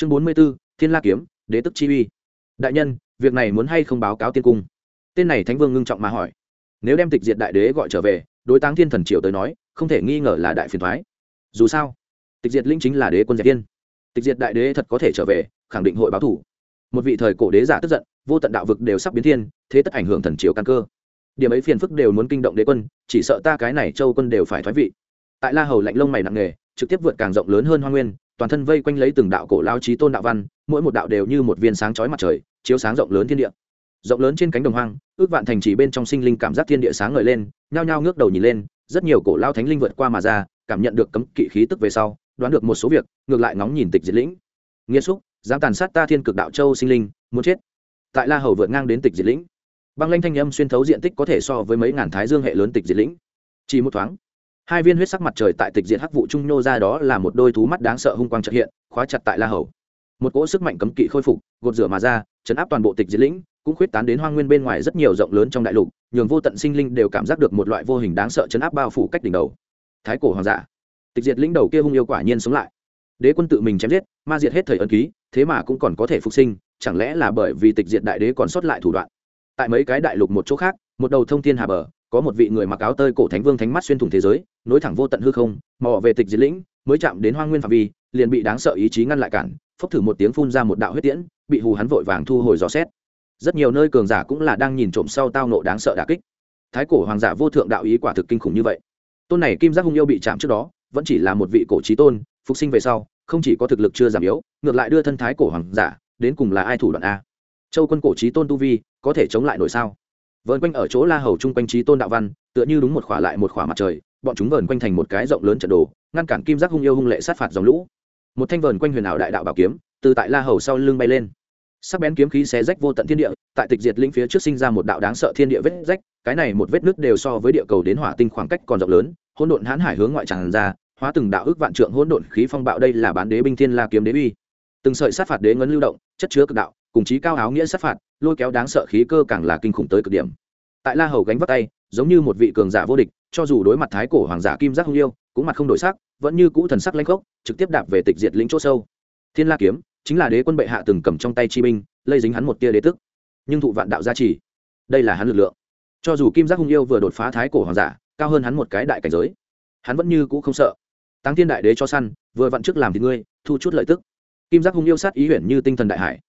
chương bốn mươi b ố thiên la kiếm, đế tức chi uy. Đại nhân, việc này muốn hay không báo cáo tiên cung? Tên này thánh vương ngưng trọng mà hỏi. Nếu đem tịch diệt đại đế gọi trở về, đối táng thiên thần triều tới nói, không thể nghi ngờ là đại phiền thoái. Dù sao, tịch diệt linh chính là đế quân diệt tiên. Tịch diệt đại đế thật có thể trở về, khẳng định hội báo thủ. Một vị thời cổ đế giả tức giận, vô tận đạo vực đều sắp biến thiên, thế tất ảnh hưởng thần triều căn cơ. Điểm ấy phiền phức đều muốn kinh động đế quân, chỉ sợ ta cái này châu quân đều phải thoái vị. Tại la hầu lạnh lông mày nặng nề, trực tiếp vượt càng rộng lớn hơn hoa nguyên toàn thân vây quanh lấy từng đạo cổ lao trí tôn đạo văn, mỗi một đạo đều như một viên sáng chói mặt trời, chiếu sáng rộng lớn thiên địa. Rộng lớn trên cánh đồng hoang, ước vạn thành trì bên trong sinh linh cảm giác thiên địa sáng ngời lên, nhao nhao ngước đầu nhìn lên, rất nhiều cổ lao thánh linh vượt qua mà ra, cảm nhận được cấm kỵ khí tức về sau, đoán được một số việc, ngược lại ngóng nhìn tịch diệt lĩnh. Nghĩa xúc, dám tàn sát ta thiên cực đạo châu sinh linh, muốn chết. Tại la hầu vượt ngang đến tịch diệt lĩnh. Băng lanh thanh âm xuyên thấu diện tích có thể so với mấy ngàn thái dương hệ lớn tịch diệt lĩnh. Chỉ một thoáng hai viên huyết sắc mặt trời tại tịch diệt hắc vụ trung nhô ra đó là một đôi thú mắt đáng sợ hung quang trợ hiện, khóa chặt tại la hầu. Một cỗ sức mạnh cấm kỵ khôi phục, gột rửa mà ra, chấn áp toàn bộ tịch diệt lĩnh, cũng khuyết tán đến hoang nguyên bên ngoài rất nhiều rộng lớn trong đại lục, nhường vô tận sinh linh đều cảm giác được một loại vô hình đáng sợ chấn áp bao phủ cách đỉnh đầu. Thái cổ hoàng giả. Tịch diệt lĩnh đầu kia hung yêu quả nhiên sống lại. Đế quân tự mình chém giết, ma diệt hết thời ân ký, thế mà cũng còn có thể phục sinh, chẳng lẽ là bởi vì tịch diệt đại đế còn sót lại thủ đoạn? Tại mấy cái đại lục một chỗ khác, một đầu thông thiên hà bờ có một vị người mặc áo tơi cổ thánh vương thánh mắt xuyên thủng thế giới, nối thẳng vô tận hư không mò về tịch diệt lĩnh, mới chạm đến hoang nguyên phạm vi, liền bị đáng sợ ý chí ngăn lại cản, phốc thử một tiếng phun ra một đạo huyết tiễn, bị hù hắn vội vàng thu hồi dò xét. Rất nhiều nơi cường giả cũng là đang nhìn trộm sau tao nộ đáng sợ đà kích. Thái cổ hoàng giả vô thượng đạo ý quả thực kinh khủng như vậy. Tôn này kim giác hung yêu bị chạm trước đó, vẫn chỉ là một vị cổ trí tôn, phục sinh về sau, không chỉ có thực lực chưa giảm yếu, ngược lại đưa thân thái cổ hoàng giả, đến cùng là ai thủ đoạn a? Châu quân cổ trí tôn tu vi, có thể chống lại nổi sao? Vợn quanh ở chỗ la hầu chung quanh trí tôn đạo văn, tựa như đúng một khỏa lại một khỏa mặt trời, bọn chúng vờn quanh thành một cái rộng lớn trận đồ, ngăn cản kim giác hung yêu hung lệ sát phạt dòng lũ. Một thanh vờn quanh huyền ảo đại đạo bảo kiếm, từ tại la hầu sau lưng bay lên. Sắc bén kiếm khí xé rách vô tận thiên địa, tại tịch diệt linh phía trước sinh ra một đạo đáng sợ thiên địa vết rách, cái này một vết nứt đều so với địa cầu đến hỏa tinh khoảng cách còn rộng lớn, hỗn độn hãn hải hướng ngoại tràn ra, hóa từng đạo ước vạn trượng hỗn độn khí phong bạo đây là bán đế binh thiên la kiếm đế uy. Từng sợi sát phạt đế ngấn lưu động, chất chứa cực đạo, cùng chí cao áo nghĩa sát phạt lôi kéo đáng sợ khí cơ càng là kinh khủng tới cực điểm. Tại la hầu gánh vắt tay, giống như một vị cường giả vô địch, cho dù đối mặt thái cổ hoàng giả kim giác hung yêu, cũng mặt không đổi sắc, vẫn như cũ thần sắc lãnh khốc, trực tiếp đạp về tịch diệt lĩnh chỗ sâu. Thiên la kiếm, chính là đế quân bệ hạ từng cầm trong tay chi binh, lây dính hắn một tia đế tức. Nhưng thụ vạn đạo gia trì, đây là hắn lực lượng. Cho dù kim giác hung yêu vừa đột phá thái cổ hoàng giả, cao hơn hắn một cái đại cảnh giới, hắn vẫn như cũ không sợ. Tăng thiên đại đế cho săn, vừa vặn trước làm thì ngươi, thu chút lợi tức. Kim giác hung yêu sát ý huyền như tinh thần đại hải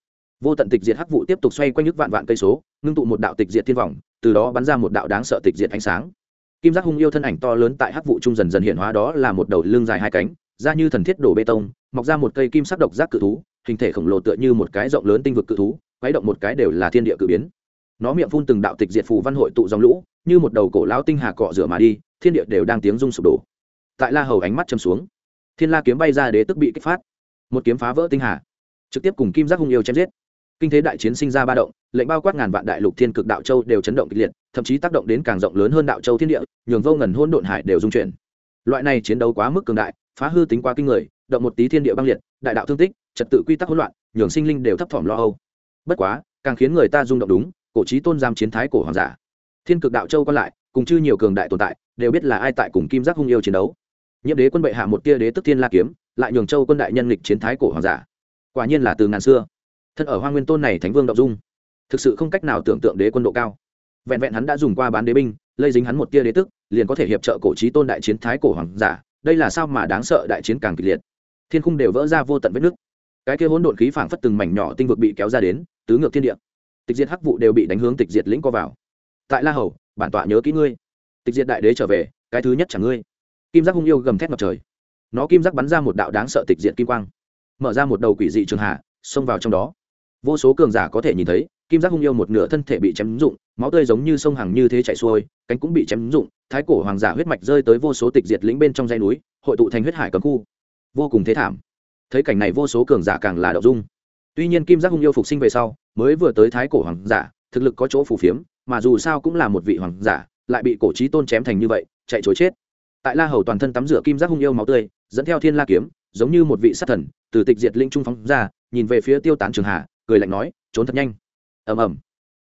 vô tận tịch diệt hắc vụ tiếp tục xoay quanh nhức vạn vạn cây số, ngưng tụ một đạo tịch diệt thiên vọng, từ đó bắn ra một đạo đáng sợ tịch diệt ánh sáng. Kim giác hung yêu thân ảnh to lớn tại hắc vụ trung dần dần hiện hóa đó là một đầu lưng dài hai cánh, da như thần thiết đổ bê tông, mọc ra một cây kim sắc độc giác cự thú, hình thể khổng lồ tựa như một cái rộng lớn tinh vực cự thú quấy động một cái đều là thiên địa cự biến. Nó miệng phun từng đạo tịch diệt phù văn hội tụ dòng lũ, như một đầu cổ lão tinh hà cọ rửa mà đi, thiên địa đều đang tiếng rung sụp đổ. Tại la hầu ánh mắt châm xuống, thiên la kiếm bay ra đế tức bị kích phát. Một kiếm phá vỡ tinh hà, trực tiếp cùng kim giác hung yêu chém giết kinh thế đại chiến sinh ra ba động, lệnh bao quát ngàn vạn đại lục thiên cực đạo châu đều chấn động kịch liệt, thậm chí tác động đến càng rộng lớn hơn đạo châu thiên địa, nhường vô ngần hôn độn hải đều dung chuyển. Loại này chiến đấu quá mức cường đại, phá hư tính quá kinh người, động một tí thiên địa băng liệt, đại đạo thương tích, trật tự quy tắc hỗn loạn, nhường sinh linh đều thấp thỏm lo âu. Bất quá, càng khiến người ta rung động đúng, cổ trí tôn giam chiến thái cổ hoàng giả. Thiên cực đạo châu còn lại, cùng chư nhiều cường đại tồn tại, đều biết là ai tại cùng kim giác hung yêu chiến đấu. Nhiễm đế quân bệ hạ một tia đế tức thiên la kiếm, lại nhường châu quân đại nhân lịch chiến thái cổ hoàng giả. Quả nhiên là từ ngàn xưa thân ở hoa nguyên tôn này thánh vương động dung. Thực sự không cách nào tưởng tượng đế quân độ cao. Vẹn vẹn hắn đã dùng qua bán đế binh, lây dính hắn một tia đế tức, liền có thể hiệp trợ cổ trí tôn đại chiến thái cổ hoàng giả, đây là sao mà đáng sợ đại chiến càng kịch liệt. Thiên khung đều vỡ ra vô tận vết nước cái kia hỗn độn khí phảng phất từng mảnh nhỏ tinh vực bị kéo ra đến, tứ ngược thiên địa. Tịch diệt hắc vụ đều bị đánh hướng tịch diệt lĩnh co vào. Tại la hầu, bản tọa nhớ kỹ ngươi. Tịch diệt đại đế trở về, cái thứ nhất chẳng ngươi. Kim giác hung yêu gầm thét ngập trời. Nó kim giác bắn ra một đạo đáng sợ tịch diệt kim quang. Mở ra một đầu quỷ dị trường hạ, xông vào trong đó vô số cường giả có thể nhìn thấy, kim giác hung yêu một nửa thân thể bị chém rụng, máu tươi giống như sông hàng như thế chảy xuôi, cánh cũng bị chém rụng, thái cổ hoàng giả huyết mạch rơi tới vô số tịch diệt lĩnh bên trong dây núi, hội tụ thành huyết hải cấm khu. Vô cùng thế thảm. Thấy cảnh này vô số cường giả càng là đậu dung. Tuy nhiên kim giác hung yêu phục sinh về sau, mới vừa tới thái cổ hoàng giả, thực lực có chỗ phù phiếm, mà dù sao cũng là một vị hoàng giả, lại bị cổ trí tôn chém thành như vậy, chạy chối chết. Tại la hầu toàn thân tắm rửa kim giác hung yêu máu tươi, dẫn theo thiên la kiếm, giống như một vị sát thần, từ tịch diệt linh trung phóng ra, nhìn về phía tiêu tán trường hà cười lạnh nói, trốn thật nhanh. Ầm ầm.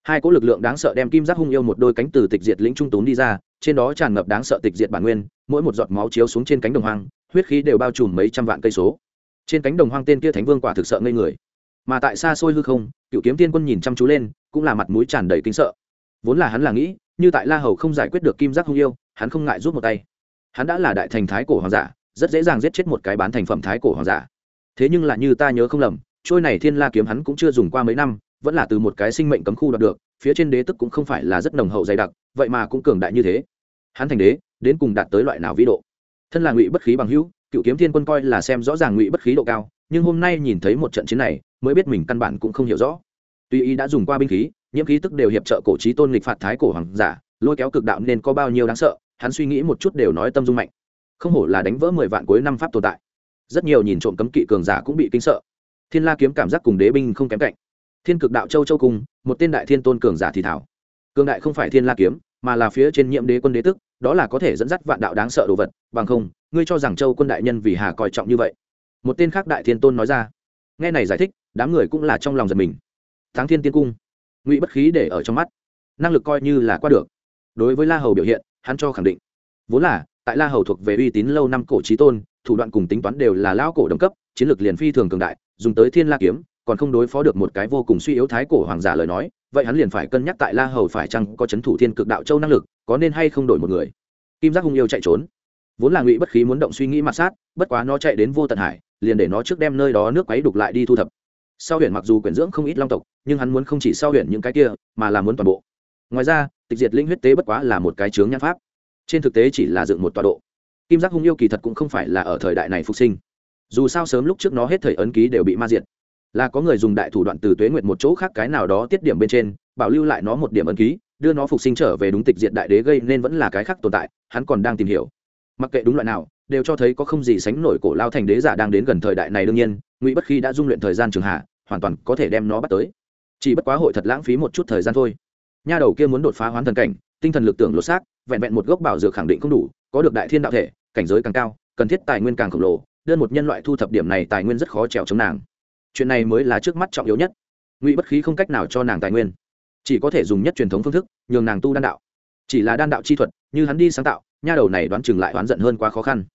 Hai cỗ lực lượng đáng sợ đem kim giác hung yêu một đôi cánh từ tịch diệt lĩnh trung tốn đi ra, trên đó tràn ngập đáng sợ tịch diệt bản nguyên, mỗi một giọt máu chiếu xuống trên cánh đồng hoang, huyết khí đều bao trùm mấy trăm vạn cây số. Trên cánh đồng hoang tên kia thánh vương quả thực sợ ngây người. Mà tại xa xôi hư không, cựu kiếm tiên quân nhìn chăm chú lên, cũng là mặt mũi tràn đầy kính sợ. Vốn là hắn là nghĩ, như tại la hầu không giải quyết được kim giác hung yêu, hắn không ngại rút một tay. Hắn đã là đại thành thái cổ hoàng giả, rất dễ dàng giết chết một cái bán thành phẩm thái cổ hoàng giả. Thế nhưng là như ta nhớ không lầm trôi này thiên la kiếm hắn cũng chưa dùng qua mấy năm, vẫn là từ một cái sinh mệnh cấm khu đoạt được, phía trên đế tức cũng không phải là rất nồng hậu dày đặc, vậy mà cũng cường đại như thế. Hắn thành đế, đến cùng đạt tới loại nào vĩ độ? Thân là ngụy bất khí bằng hữu, cựu kiếm thiên quân coi là xem rõ ràng ngụy bất khí độ cao, nhưng hôm nay nhìn thấy một trận chiến này, mới biết mình căn bản cũng không hiểu rõ. Tuy y đã dùng qua binh khí, nhiễm khí tức đều hiệp trợ cổ trí tôn lịch phạt thái cổ hoàng giả, lôi kéo cực đạo nên có bao nhiêu đáng sợ, hắn suy nghĩ một chút đều nói tâm dung mạnh. Không hổ là đánh vỡ mười vạn cuối năm pháp tồn tại. Rất nhiều nhìn trộm cấm kỵ cường giả cũng bị kinh sợ thiên la kiếm cảm giác cùng đế binh không kém cạnh. Thiên cực đạo châu châu cùng, một tên đại thiên tôn cường giả thì thảo. Cường đại không phải thiên la kiếm, mà là phía trên nhiễm đế quân đế tức, đó là có thể dẫn dắt vạn đạo đáng sợ đồ vật, bằng không, ngươi cho rằng châu quân đại nhân vì hà coi trọng như vậy. Một tên khác đại thiên tôn nói ra. Nghe này giải thích, đám người cũng là trong lòng giật mình. Thắng thiên tiên cung. Ngụy bất khí để ở trong mắt. Năng lực coi như là qua được. Đối với la hầu biểu hiện, hắn cho khẳng định. Vốn là, tại la hầu thuộc về uy tín lâu năm cổ trí tôn, thủ đoạn cùng tính toán đều là lão cổ đồng cấp, chiến lược liền phi thường cường đại dùng tới thiên la kiếm, còn không đối phó được một cái vô cùng suy yếu thái cổ hoàng giả lời nói, vậy hắn liền phải cân nhắc tại la hầu phải chăng có c h ấ n thủ thiên cực đạo châu năng lực, có nên hay không đổi một người. Kim giác hung yêu chạy trốn. Vốn là ngụy bất khí muốn động suy nghĩ mặt sát, bất quá nó chạy đến vô tận hải, liền để nó trước đem nơi đó nước quấy đục lại đi thu thập. Sau huyện mặc dù quyển dưỡng không ít long tộc, nhưng hắn muốn không chỉ sau huyện những cái kia, mà là muốn toàn bộ. Ngoài ra, tịch diệt linh huyết tế bất quá là một cái chướng nhan pháp. Trên thực tế chỉ là dựng một tọa độ. Kim giác hung yêu kỳ thật cũng không phải là ở thời đại này phục sinh dù sao sớm lúc trước nó hết thời ấn ký đều bị ma diệt. Là có người dùng đại thủ đoạn từ tuế nguyệt một chỗ khác cái nào đó tiết điểm bên trên, bảo lưu lại nó một điểm ấn ký, đưa nó phục sinh trở về đúng tịch diệt đại đế gây nên vẫn là cái khác tồn tại, hắn còn đang tìm hiểu. Mặc kệ đúng loại nào, đều cho thấy có không gì sánh nổi cổ lao thành đế giả đang đến gần thời đại này đương nhiên, ngụy bất khi đã dung luyện thời gian trường hạ, hoàn toàn có thể đem nó bắt tới. Chỉ bất quá hội thật lãng phí một chút thời gian thôi. Nha đầu kia muốn đột phá hoán thần cảnh, tinh thần lực tưởng lột xác, vẹn vẹn một gốc bảo dược khẳng định không đủ, có được đại thiên đạo thể, cảnh giới càng cao, cần thiết tài nguyên càng khổng lồ đơn một nhân loại thu thập điểm này tài nguyên rất khó trèo chống nàng. Chuyện này mới là trước mắt trọng yếu nhất. Ngụy bất khí không cách nào cho nàng tài nguyên. Chỉ có thể dùng nhất truyền thống phương thức, nhường nàng tu đan đạo. Chỉ là đan đạo chi thuật, như hắn đi sáng tạo, nha đầu này đoán chừng lại oán giận hơn quá khó khăn.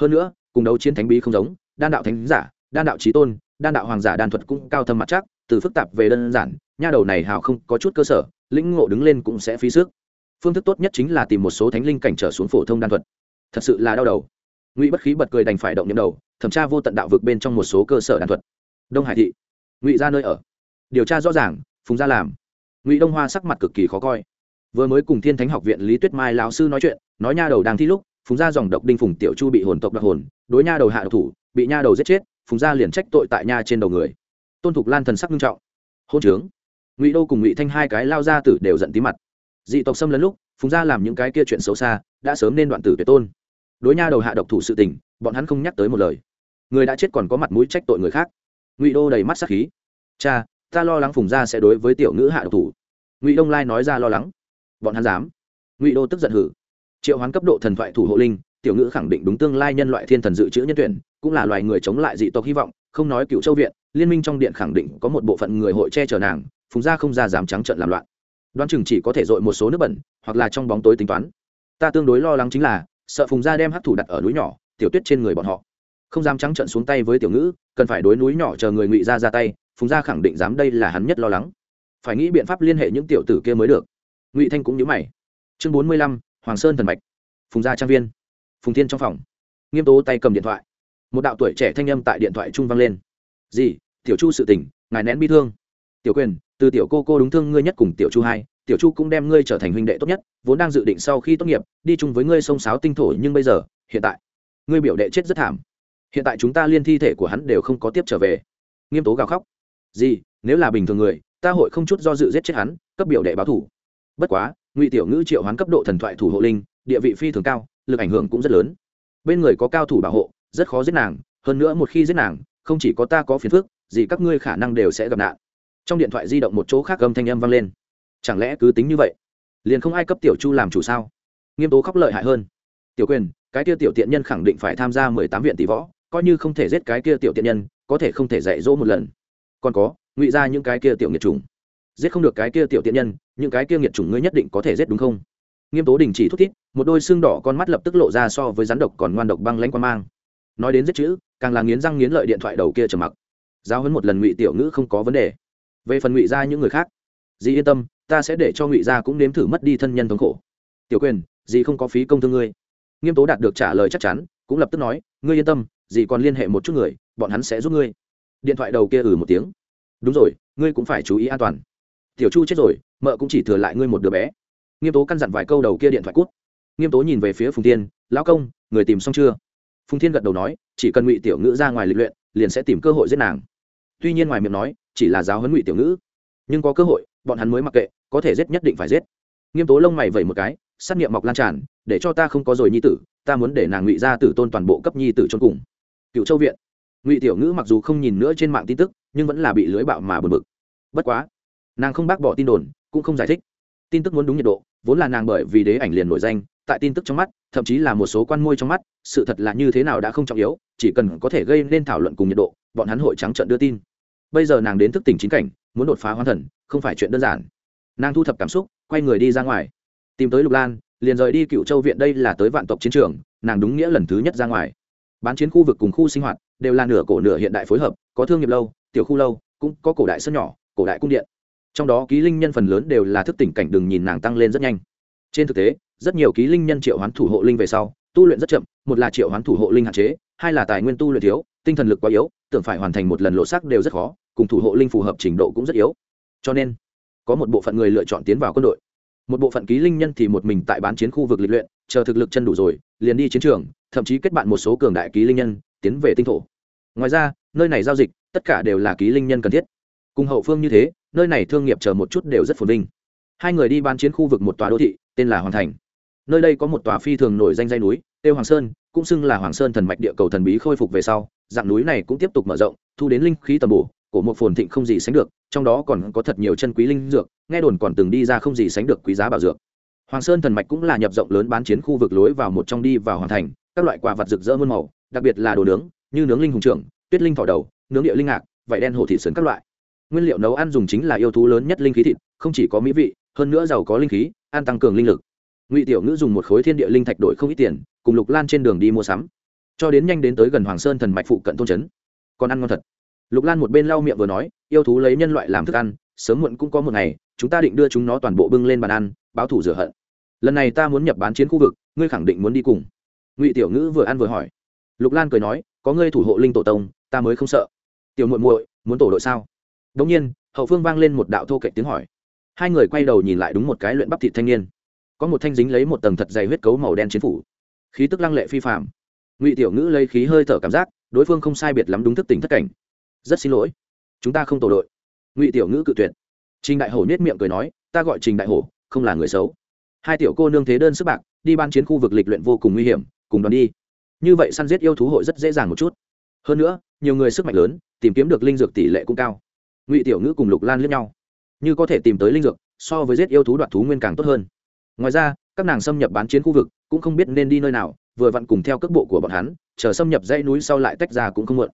Hơn nữa, cùng đấu chiến thánh bí không giống, đan đạo thánh giả, đan đạo trí tôn, đan đạo hoàng giả đan thuật cũng cao thâm mặt chắc, từ phức tạp về đơn giản, nha đầu này hào không có chút cơ sở, lĩnh ngộ đứng lên cũng sẽ phí sức. Phương thức tốt nhất chính là tìm một số thánh linh cảnh trở xuống phổ thông đan thuật. Thật sự là đau đầu ngụy bất khí bật cười đành phải động nhầm đầu, thẩm tra vô tận đạo vực bên trong một số cơ sở đan thuật. Đông hải thị, ngụy ra nơi ở. Điều tra rõ ràng, phùng gia làm. Ngụy đông hoa sắc mặt cực kỳ khó coi. Vừa mới cùng thiên thánh học viện lý tuyết mai lão sư nói chuyện, nói nha đầu đang thi lúc, phùng gia dòng độc đinh phùng tiểu chu bị hồn tộc đặc hồn, đối nha đầu hạ độc thủ, bị nha đầu giết chết, phùng gia liền trách tội tại nha trên đầu người. Tôn thục lan thần sắc nghiêm trọng. Hôn trướng. Ngụy đô cùng ngụy thanh hai cái lao ra tử đều giận tí mặt. Dị tộc xâm lấn lúc, phùng gia làm những cái kia chuyện xấu xa, đã sớm nên đoạn tử tuyệt tôn đối nha đầu hạ độc thủ sự tình, bọn hắn không nhắc tới một lời. Người đã chết còn có mặt mũi trách tội người khác. Ngụy đô đầy mắt sắc khí. Cha, ta lo lắng phùng gia sẽ đối với tiểu ngữ hạ độc thủ. Ngụy đông lai nói ra lo lắng. Bọn hắn dám. Ngụy đô tức giận hử. Triệu hoán cấp độ thần thoại thủ hộ linh, tiểu ngữ khẳng định đúng tương lai nhân loại thiên thần dự trữ nhân tuyển, cũng là loài người chống lại dị tộc hy vọng, không nói cựu châu viện, liên minh trong điện khẳng định có một bộ phận người hội che chở nàng, phùng gia không ra dám trắng trợn làm loạn. Đoán chừng chỉ có thể dội một số nước bẩn, hoặc là trong bóng tối tính toán. Ta tương đối lo lắng chính là sợ phùng gia đem hắc thủ đặt ở núi nhỏ, tiểu tuyết trên người bọn họ. Không dám trắng trận xuống tay với tiểu ngữ, cần phải đối núi nhỏ chờ người ngụy gia ra tay, phùng gia khẳng định dám đây là hắn nhất lo lắng. Phải nghĩ biện pháp liên hệ những tiểu tử kia mới được. Ngụy thanh cũng nhớ mày. Chương bốn mươi lăm, hoàng sơn thần mạch. Phùng gia trang viên. Phùng thiên trong phòng. Nghiêm tố tay cầm điện thoại. Một đạo tuổi trẻ thanh âm tại điện thoại trung vang lên. Gì? Tiểu chu sự tình, ngài nén bi thương. Tiểu quyền, từ tiểu cô cô đúng thương ngươi nhất cùng tiểu chu hai tiểu chu cũng đem ngươi trở thành huynh đệ tốt nhất, vốn đang dự định sau khi tốt nghiệp, đi chung với ngươi sông sáo tinh thổ nhưng bây giờ, hiện tại, ngươi biểu đệ chết rất thảm. Hiện tại chúng ta liên thi thể của hắn đều không có tiếp trở về. Nghiêm tố gào khóc. Gì, nếu là bình thường người, ta hội không chút do dự giết chết hắn, cấp biểu đệ báo thủ. Bất quá, ngụy tiểu ngữ triệu hoán cấp độ thần thoại thủ hộ linh, địa vị phi thường cao, lực ảnh hưởng cũng rất lớn. Bên người có cao thủ bảo hộ, rất khó giết nàng, hơn nữa một khi giết nàng, không chỉ có ta có phiền phức, gì các ngươi khả năng đều sẽ gặp nạn. Trong điện thoại di động một chỗ khác gầm thanh âm vang lên chẳng lẽ cứ tính như vậy? Liền không ai cấp tiểu chu làm chủ sao? Nghiêm tố khóc lợi hại hơn. Tiểu quyền cái kia tiểu tiện nhân khẳng định phải tham gia mười tám viện tỷ võ coi như không thể giết cái kia tiểu tiện nhân có thể không thể dạy dỗ một lần. Còn có ngụy ra những cái kia tiểu nghiệt trùng, giết không được cái kia tiểu tiện nhân những cái kia nghiệt trùng ngươi nhất định có thể giết đúng không? Nghiêm tố đình chỉ thúc thiết một đôi xương đỏ con mắt lập tức lộ ra so với rắn độc còn ngoan độc băng lanh quan mang. Nói đến giết chữ càng là nghiến răng nghiến lợi điện thoại đầu kia trầm mặc. Giao hấn một lần ngụy tiểu ngữ không có vấn đề. Về phần ngụy gia những người khác dì yên tâm ta sẽ để cho ngụy gia cũng nếm thử mất đi thân nhân thống khổ. Tiểu quyền, dì không có phí công thương ngươi. Nghiêm tố đạt được trả lời chắc chắn, cũng lập tức nói, ngươi yên tâm, dì còn liên hệ một chút người, bọn hắn sẽ giúp ngươi. Điện thoại đầu kia ừ một tiếng. Đúng rồi, ngươi cũng phải chú ý an toàn. Tiểu chu chết rồi, mợ cũng chỉ thừa lại ngươi một đứa bé. Nghiêm tố căn dặn vài câu đầu kia điện thoại cút. Nghiêm tố nhìn về phía phùng tiên lão công, người tìm xong chưa? Phùng thiên gật đầu nói, chỉ cần ngụy tiểu ngữ ra ngoài lịch luyện, liền sẽ tìm cơ hội giết nàng. Tuy nhiên ngoài miệng nói, chỉ là giáo huấn ngụy tiểu ngữ. Nhưng có cơ hội, bọn hắn mới mặc kệ có thể giết nhất định phải giết. Nghiêm tố lông mày vẩy một cái, sát nghiệm mọc lan tràn, để cho ta không có rồi nhi tử, ta muốn để nàng ngụy ra tử tôn toàn bộ cấp nhi tử trốn cùng. Cựu châu viện. Ngụy tiểu ngữ mặc dù không nhìn nữa trên mạng tin tức, nhưng vẫn là bị lưới bạo mà bật bực. Bất quá, nàng không bác bỏ tin đồn, cũng không giải thích. Tin tức muốn đúng nhiệt độ, vốn là nàng bởi vì đế ảnh liền nổi danh, tại tin tức trong mắt, thậm chí là một số quan môi trong mắt, sự thật là như thế nào đã không trọng yếu, chỉ cần có thể gây nên thảo luận cùng nhiệt độ, bọn hắn hội trắng trận đưa tin. Bây giờ nàng đến thức tỉnh chính cảnh, muốn đột phá hoan thần, không phải chuyện đơn giản nàng thu thập cảm xúc, quay người đi ra ngoài. Tìm tới lục lan, liền rời đi cựu châu viện đây là tới vạn tộc chiến trường, nàng đúng nghĩa lần thứ nhất ra ngoài. Bán chiến khu vực cùng khu sinh hoạt đều là nửa cổ nửa hiện đại phối hợp, có thương nghiệp lâu, tiểu khu lâu, cũng có cổ đại sân nhỏ, cổ đại cung điện. Trong đó ký linh nhân phần lớn đều là thức tỉnh cảnh đừng nhìn nàng tăng lên rất nhanh. Trên thực tế, rất nhiều ký linh nhân triệu hoán thủ hộ linh về sau, tu luyện rất chậm, một là triệu hoán thủ hộ linh hạn chế, hai là tài nguyên tu luyện thiếu, tinh thần lực quá yếu, tưởng phải hoàn thành một lần lộ sắc đều rất khó, cùng thủ hộ linh phù hợp trình độ cũng rất yếu. Cho nên có một bộ phận người lựa chọn tiến vào quân đội. Một bộ phận ký linh nhân thì một mình tại bán chiến khu vực lịch luyện, chờ thực lực chân đủ rồi, liền đi chiến trường, thậm chí kết bạn một số cường đại ký linh nhân, tiến về tinh thổ. Ngoài ra, nơi này giao dịch, tất cả đều là ký linh nhân cần thiết. Cùng hậu phương như thế, nơi này thương nghiệp chờ một chút đều rất phồn vinh. Hai người đi bán chiến khu vực một tòa đô thị, tên là hoàng thành. Nơi đây có một tòa phi thường nổi danh dây núi, têu hoàng sơn, cũng xưng là hoàng sơn thần mạch địa cầu thần bí khôi phục về sau, dạng núi này cũng tiếp tục mở rộng, thu đến linh khí tầm bổ của một phồn thịnh không gì sánh được, trong đó còn có thật nhiều chân quý linh dược, nghe đồn còn từng đi ra không gì sánh được quý giá bảo dược. Hoàng sơn thần mạch cũng là nhập rộng lớn bán chiến khu vực lối vào một trong đi vào hoàn thành, các loại quà vật rực rỡ muôn màu, đặc biệt là đồ nướng, như nướng linh hùng trưởng, tuyết linh thỏ đầu, nướng địa linh ngạc vảy đen hổ thị sườn các loại. Nguyên liệu nấu ăn dùng chính là yêu thú lớn nhất linh khí thịt, không chỉ có mỹ vị, hơn nữa giàu có linh khí, ăn tăng cường linh lực. Ngụy tiểu ngữ dùng một khối thiên địa linh thạch đổi không ít tiền, cùng lục lan trên đường đi mua sắm. Cho đến nhanh đến tới gần hoàng sơn thần mạch phụ cận thôn trấn. Còn ăn ngon thật lục lan một bên lau miệng vừa nói, yêu thú lấy nhân loại làm thức ăn, sớm muộn cũng có một ngày, chúng ta định đưa chúng nó toàn bộ bưng lên bàn ăn, báo thủ rửa hận. Lần này ta muốn nhập bán chiến khu vực, ngươi khẳng định muốn đi cùng. Ngụy tiểu ngữ vừa ăn vừa hỏi. Lục lan cười nói, có ngươi thủ hộ linh tổ tông, ta mới không sợ. Tiểu muội muội, muốn tổ đội sao? Đống nhiên, hậu phương vang lên một đạo thô kệch tiếng hỏi. Hai người quay đầu nhìn lại đúng một cái luyện bắp thịt thanh niên. Có một thanh dính lấy một tầng thật dày huyết cấu màu đen chiến phủ. Khí tức lăng lệ phi phạm ngụy tiểu ngữ lấy khí hơi thở cảm giác, đối phương không sai biệt lắm đúng thức tỉnh thất cảnh rất xin lỗi. Chúng ta không tổ đội. Ngụy tiểu ngữ cự tuyệt. Trình đại hổ nhét miệng cười nói, ta gọi trình đại hổ, không là người xấu. Hai tiểu cô nương thế đơn sức bạc, đi ban chiến khu vực lịch luyện vô cùng nguy hiểm, cùng đoàn đi. Như vậy săn giết yêu thú hội rất dễ dàng một chút. Hơn nữa, nhiều người sức mạnh lớn, tìm kiếm được linh dược tỷ lệ cũng cao. Ngụy tiểu ngữ cùng lục lan liếc nhau. Như có thể tìm tới linh dược, so với giết yêu thú đoạt thú nguyên càng tốt hơn. Ngoài ra, các nàng xâm nhập bán chiến khu vực, cũng không biết nên đi nơi nào, vừa vặn cùng theo cước bộ của bọn hắn, chờ xâm nhập dãy núi sau lại tách ra cũng không muộn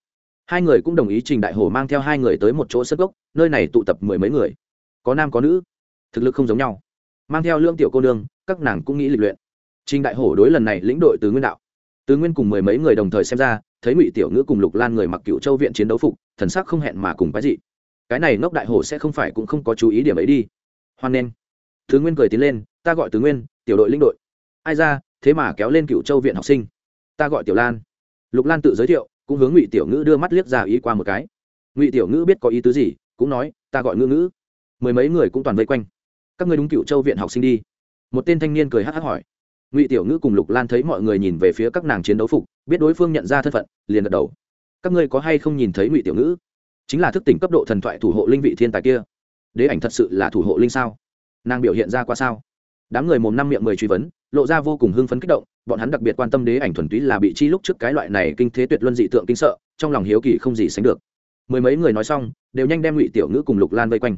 hai người cũng đồng ý trình đại hồ mang theo hai người tới một chỗ sân gốc, nơi này tụ tập mười mấy người. Có nam, có nữ, thực lực không giống nhau. Mang theo lương tiểu cô nương, các nàng cũng nghĩ lịch luyện. Trình đại hổ đối lần này lĩnh đội từ nguyên đạo. Từ nguyên cùng mười mấy người đồng thời xem ra, thấy ngụy tiểu ngữ cùng lục lan người mặc cựu châu viện chiến đấu phục, thần sắc không hẹn mà cùng cái gì cái này ngốc đại hổ sẽ không phải cũng không có chú ý điểm ấy đi. Hoan nghênh. Thứ nguyên cười tiến lên, ta gọi tứ nguyên, tiểu đội linh đội. Ai ra, thế mà kéo lên cựu châu viện học sinh. Ta gọi tiểu lan. Lục lan tự giới thiệu cũng hướng ngụy tiểu ngữ đưa mắt liếc ra ý qua một cái. Ngụy tiểu ngữ biết có ý tứ gì, cũng nói, ta gọi ngữ ngữ. Mười mấy người cũng toàn vây quanh. Các người đúng cựu châu viện học sinh đi. Một tên thanh niên cười hắc hắc hỏi. Ngụy tiểu ngữ cùng lục lan thấy mọi người nhìn về phía các nàng chiến đấu phục, biết đối phương nhận ra thân phận, liền gật đầu. Các ngươi có hay không nhìn thấy ngụy tiểu ngữ? Chính là thức tỉnh cấp độ thần thoại thủ hộ linh vị thiên tài kia. Đế ảnh thật sự là thủ hộ linh sao? Nàng biểu hiện ra qua sao? Đám người mồm năm miệng mười truy vấn, lộ ra vô cùng hưng phấn kích động, bọn hắn đặc biệt quan tâm đế ảnh thuần túy là bị chi lúc trước cái loại này kinh thế tuyệt luân dị tượng kinh sợ, trong lòng hiếu kỳ không gì sánh được. Mười mấy người nói xong, đều nhanh đem ngụy tiểu ngữ cùng lục lan vây quanh.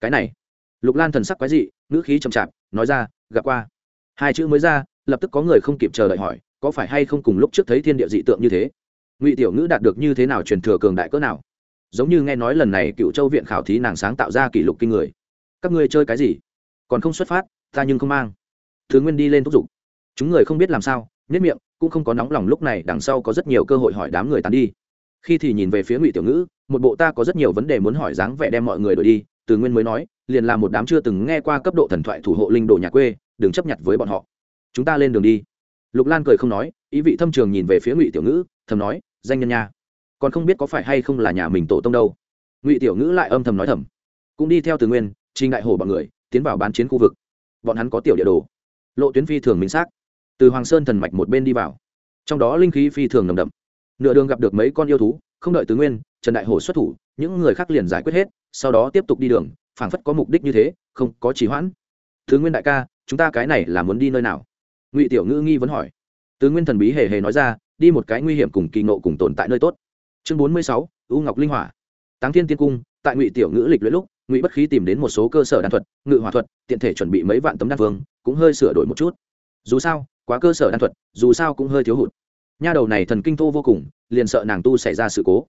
Cái này, lục lan thần sắc quái dị, ngữ khí chậm chạp, nói ra, gặp qua. Hai chữ mới ra, lập tức có người không kịp chờ đợi hỏi, có phải hay không cùng lúc trước thấy thiên địa dị tượng như thế? Ngụy tiểu ngữ đạt được như thế nào truyền thừa cường đại cỡ nào? Giống như nghe nói lần này cựu châu viện khảo thí nàng sáng tạo ra kỷ lục kinh người. Các ngươi chơi cái gì? Còn không xuất phát? Ta nhưng không mang. Thứ nguyên đi lên thúc giục. Chúng người không biết làm sao, nhất miệng, cũng không có nóng lòng lúc này đằng sau có rất nhiều cơ hội hỏi đám người tán đi. Khi thì nhìn về phía ngụy tiểu ngữ, một bộ ta có rất nhiều vấn đề muốn hỏi dáng vẻ đem mọi người đổi đi, từ nguyên mới nói, liền là một đám chưa từng nghe qua cấp độ thần thoại thủ hộ linh đồ nhà quê, đừng chấp nhận với bọn họ. Chúng ta lên đường đi. Lục lan cười không nói, ý vị thâm trường nhìn về phía ngụy tiểu ngữ, thầm nói, danh nhân nha. Còn không biết có phải hay không là nhà mình tổ tông đâu. Ngụy tiểu ngữ lại âm thầm nói thầm. Cũng đi theo từ nguyên, trình đại hổ bọn người, tiến vào bán chiến khu vực bọn hắn có tiểu địa đồ. Lộ tuyến phi thường minh xác. Từ hoàng sơn thần mạch một bên đi vào. Trong đó linh khí phi thường nồng đậm. Nửa đường gặp được mấy con yêu thú, không đợi tứ nguyên, trần đại hổ xuất thủ, những người khác liền giải quyết hết, sau đó tiếp tục đi đường, phảng phất có mục đích như thế, không có trì hoãn. Thứ nguyên đại ca, chúng ta cái này là muốn đi nơi nào? Ngụy tiểu ngữ nghi vấn hỏi. Tứ nguyên thần bí hề hề nói ra, đi một cái nguy hiểm cùng kỳ nộ cùng tồn tại nơi tốt. Chương bốn mươi sáu, u ngọc linh hỏa. Táng thiên tiên cung, tại ngụy tiểu ngữ lịch luyện lúc ngụy bất khí tìm đến một số cơ sở đan thuật, ngự hỏa thuật, tiện thể chuẩn bị mấy vạn tấm đan vương, cũng hơi sửa đổi một chút. Dù sao, quá cơ sở đan thuật, dù sao cũng hơi thiếu hụt. Nha đầu này thần kinh thô vô cùng, liền sợ nàng tu xảy ra sự cố.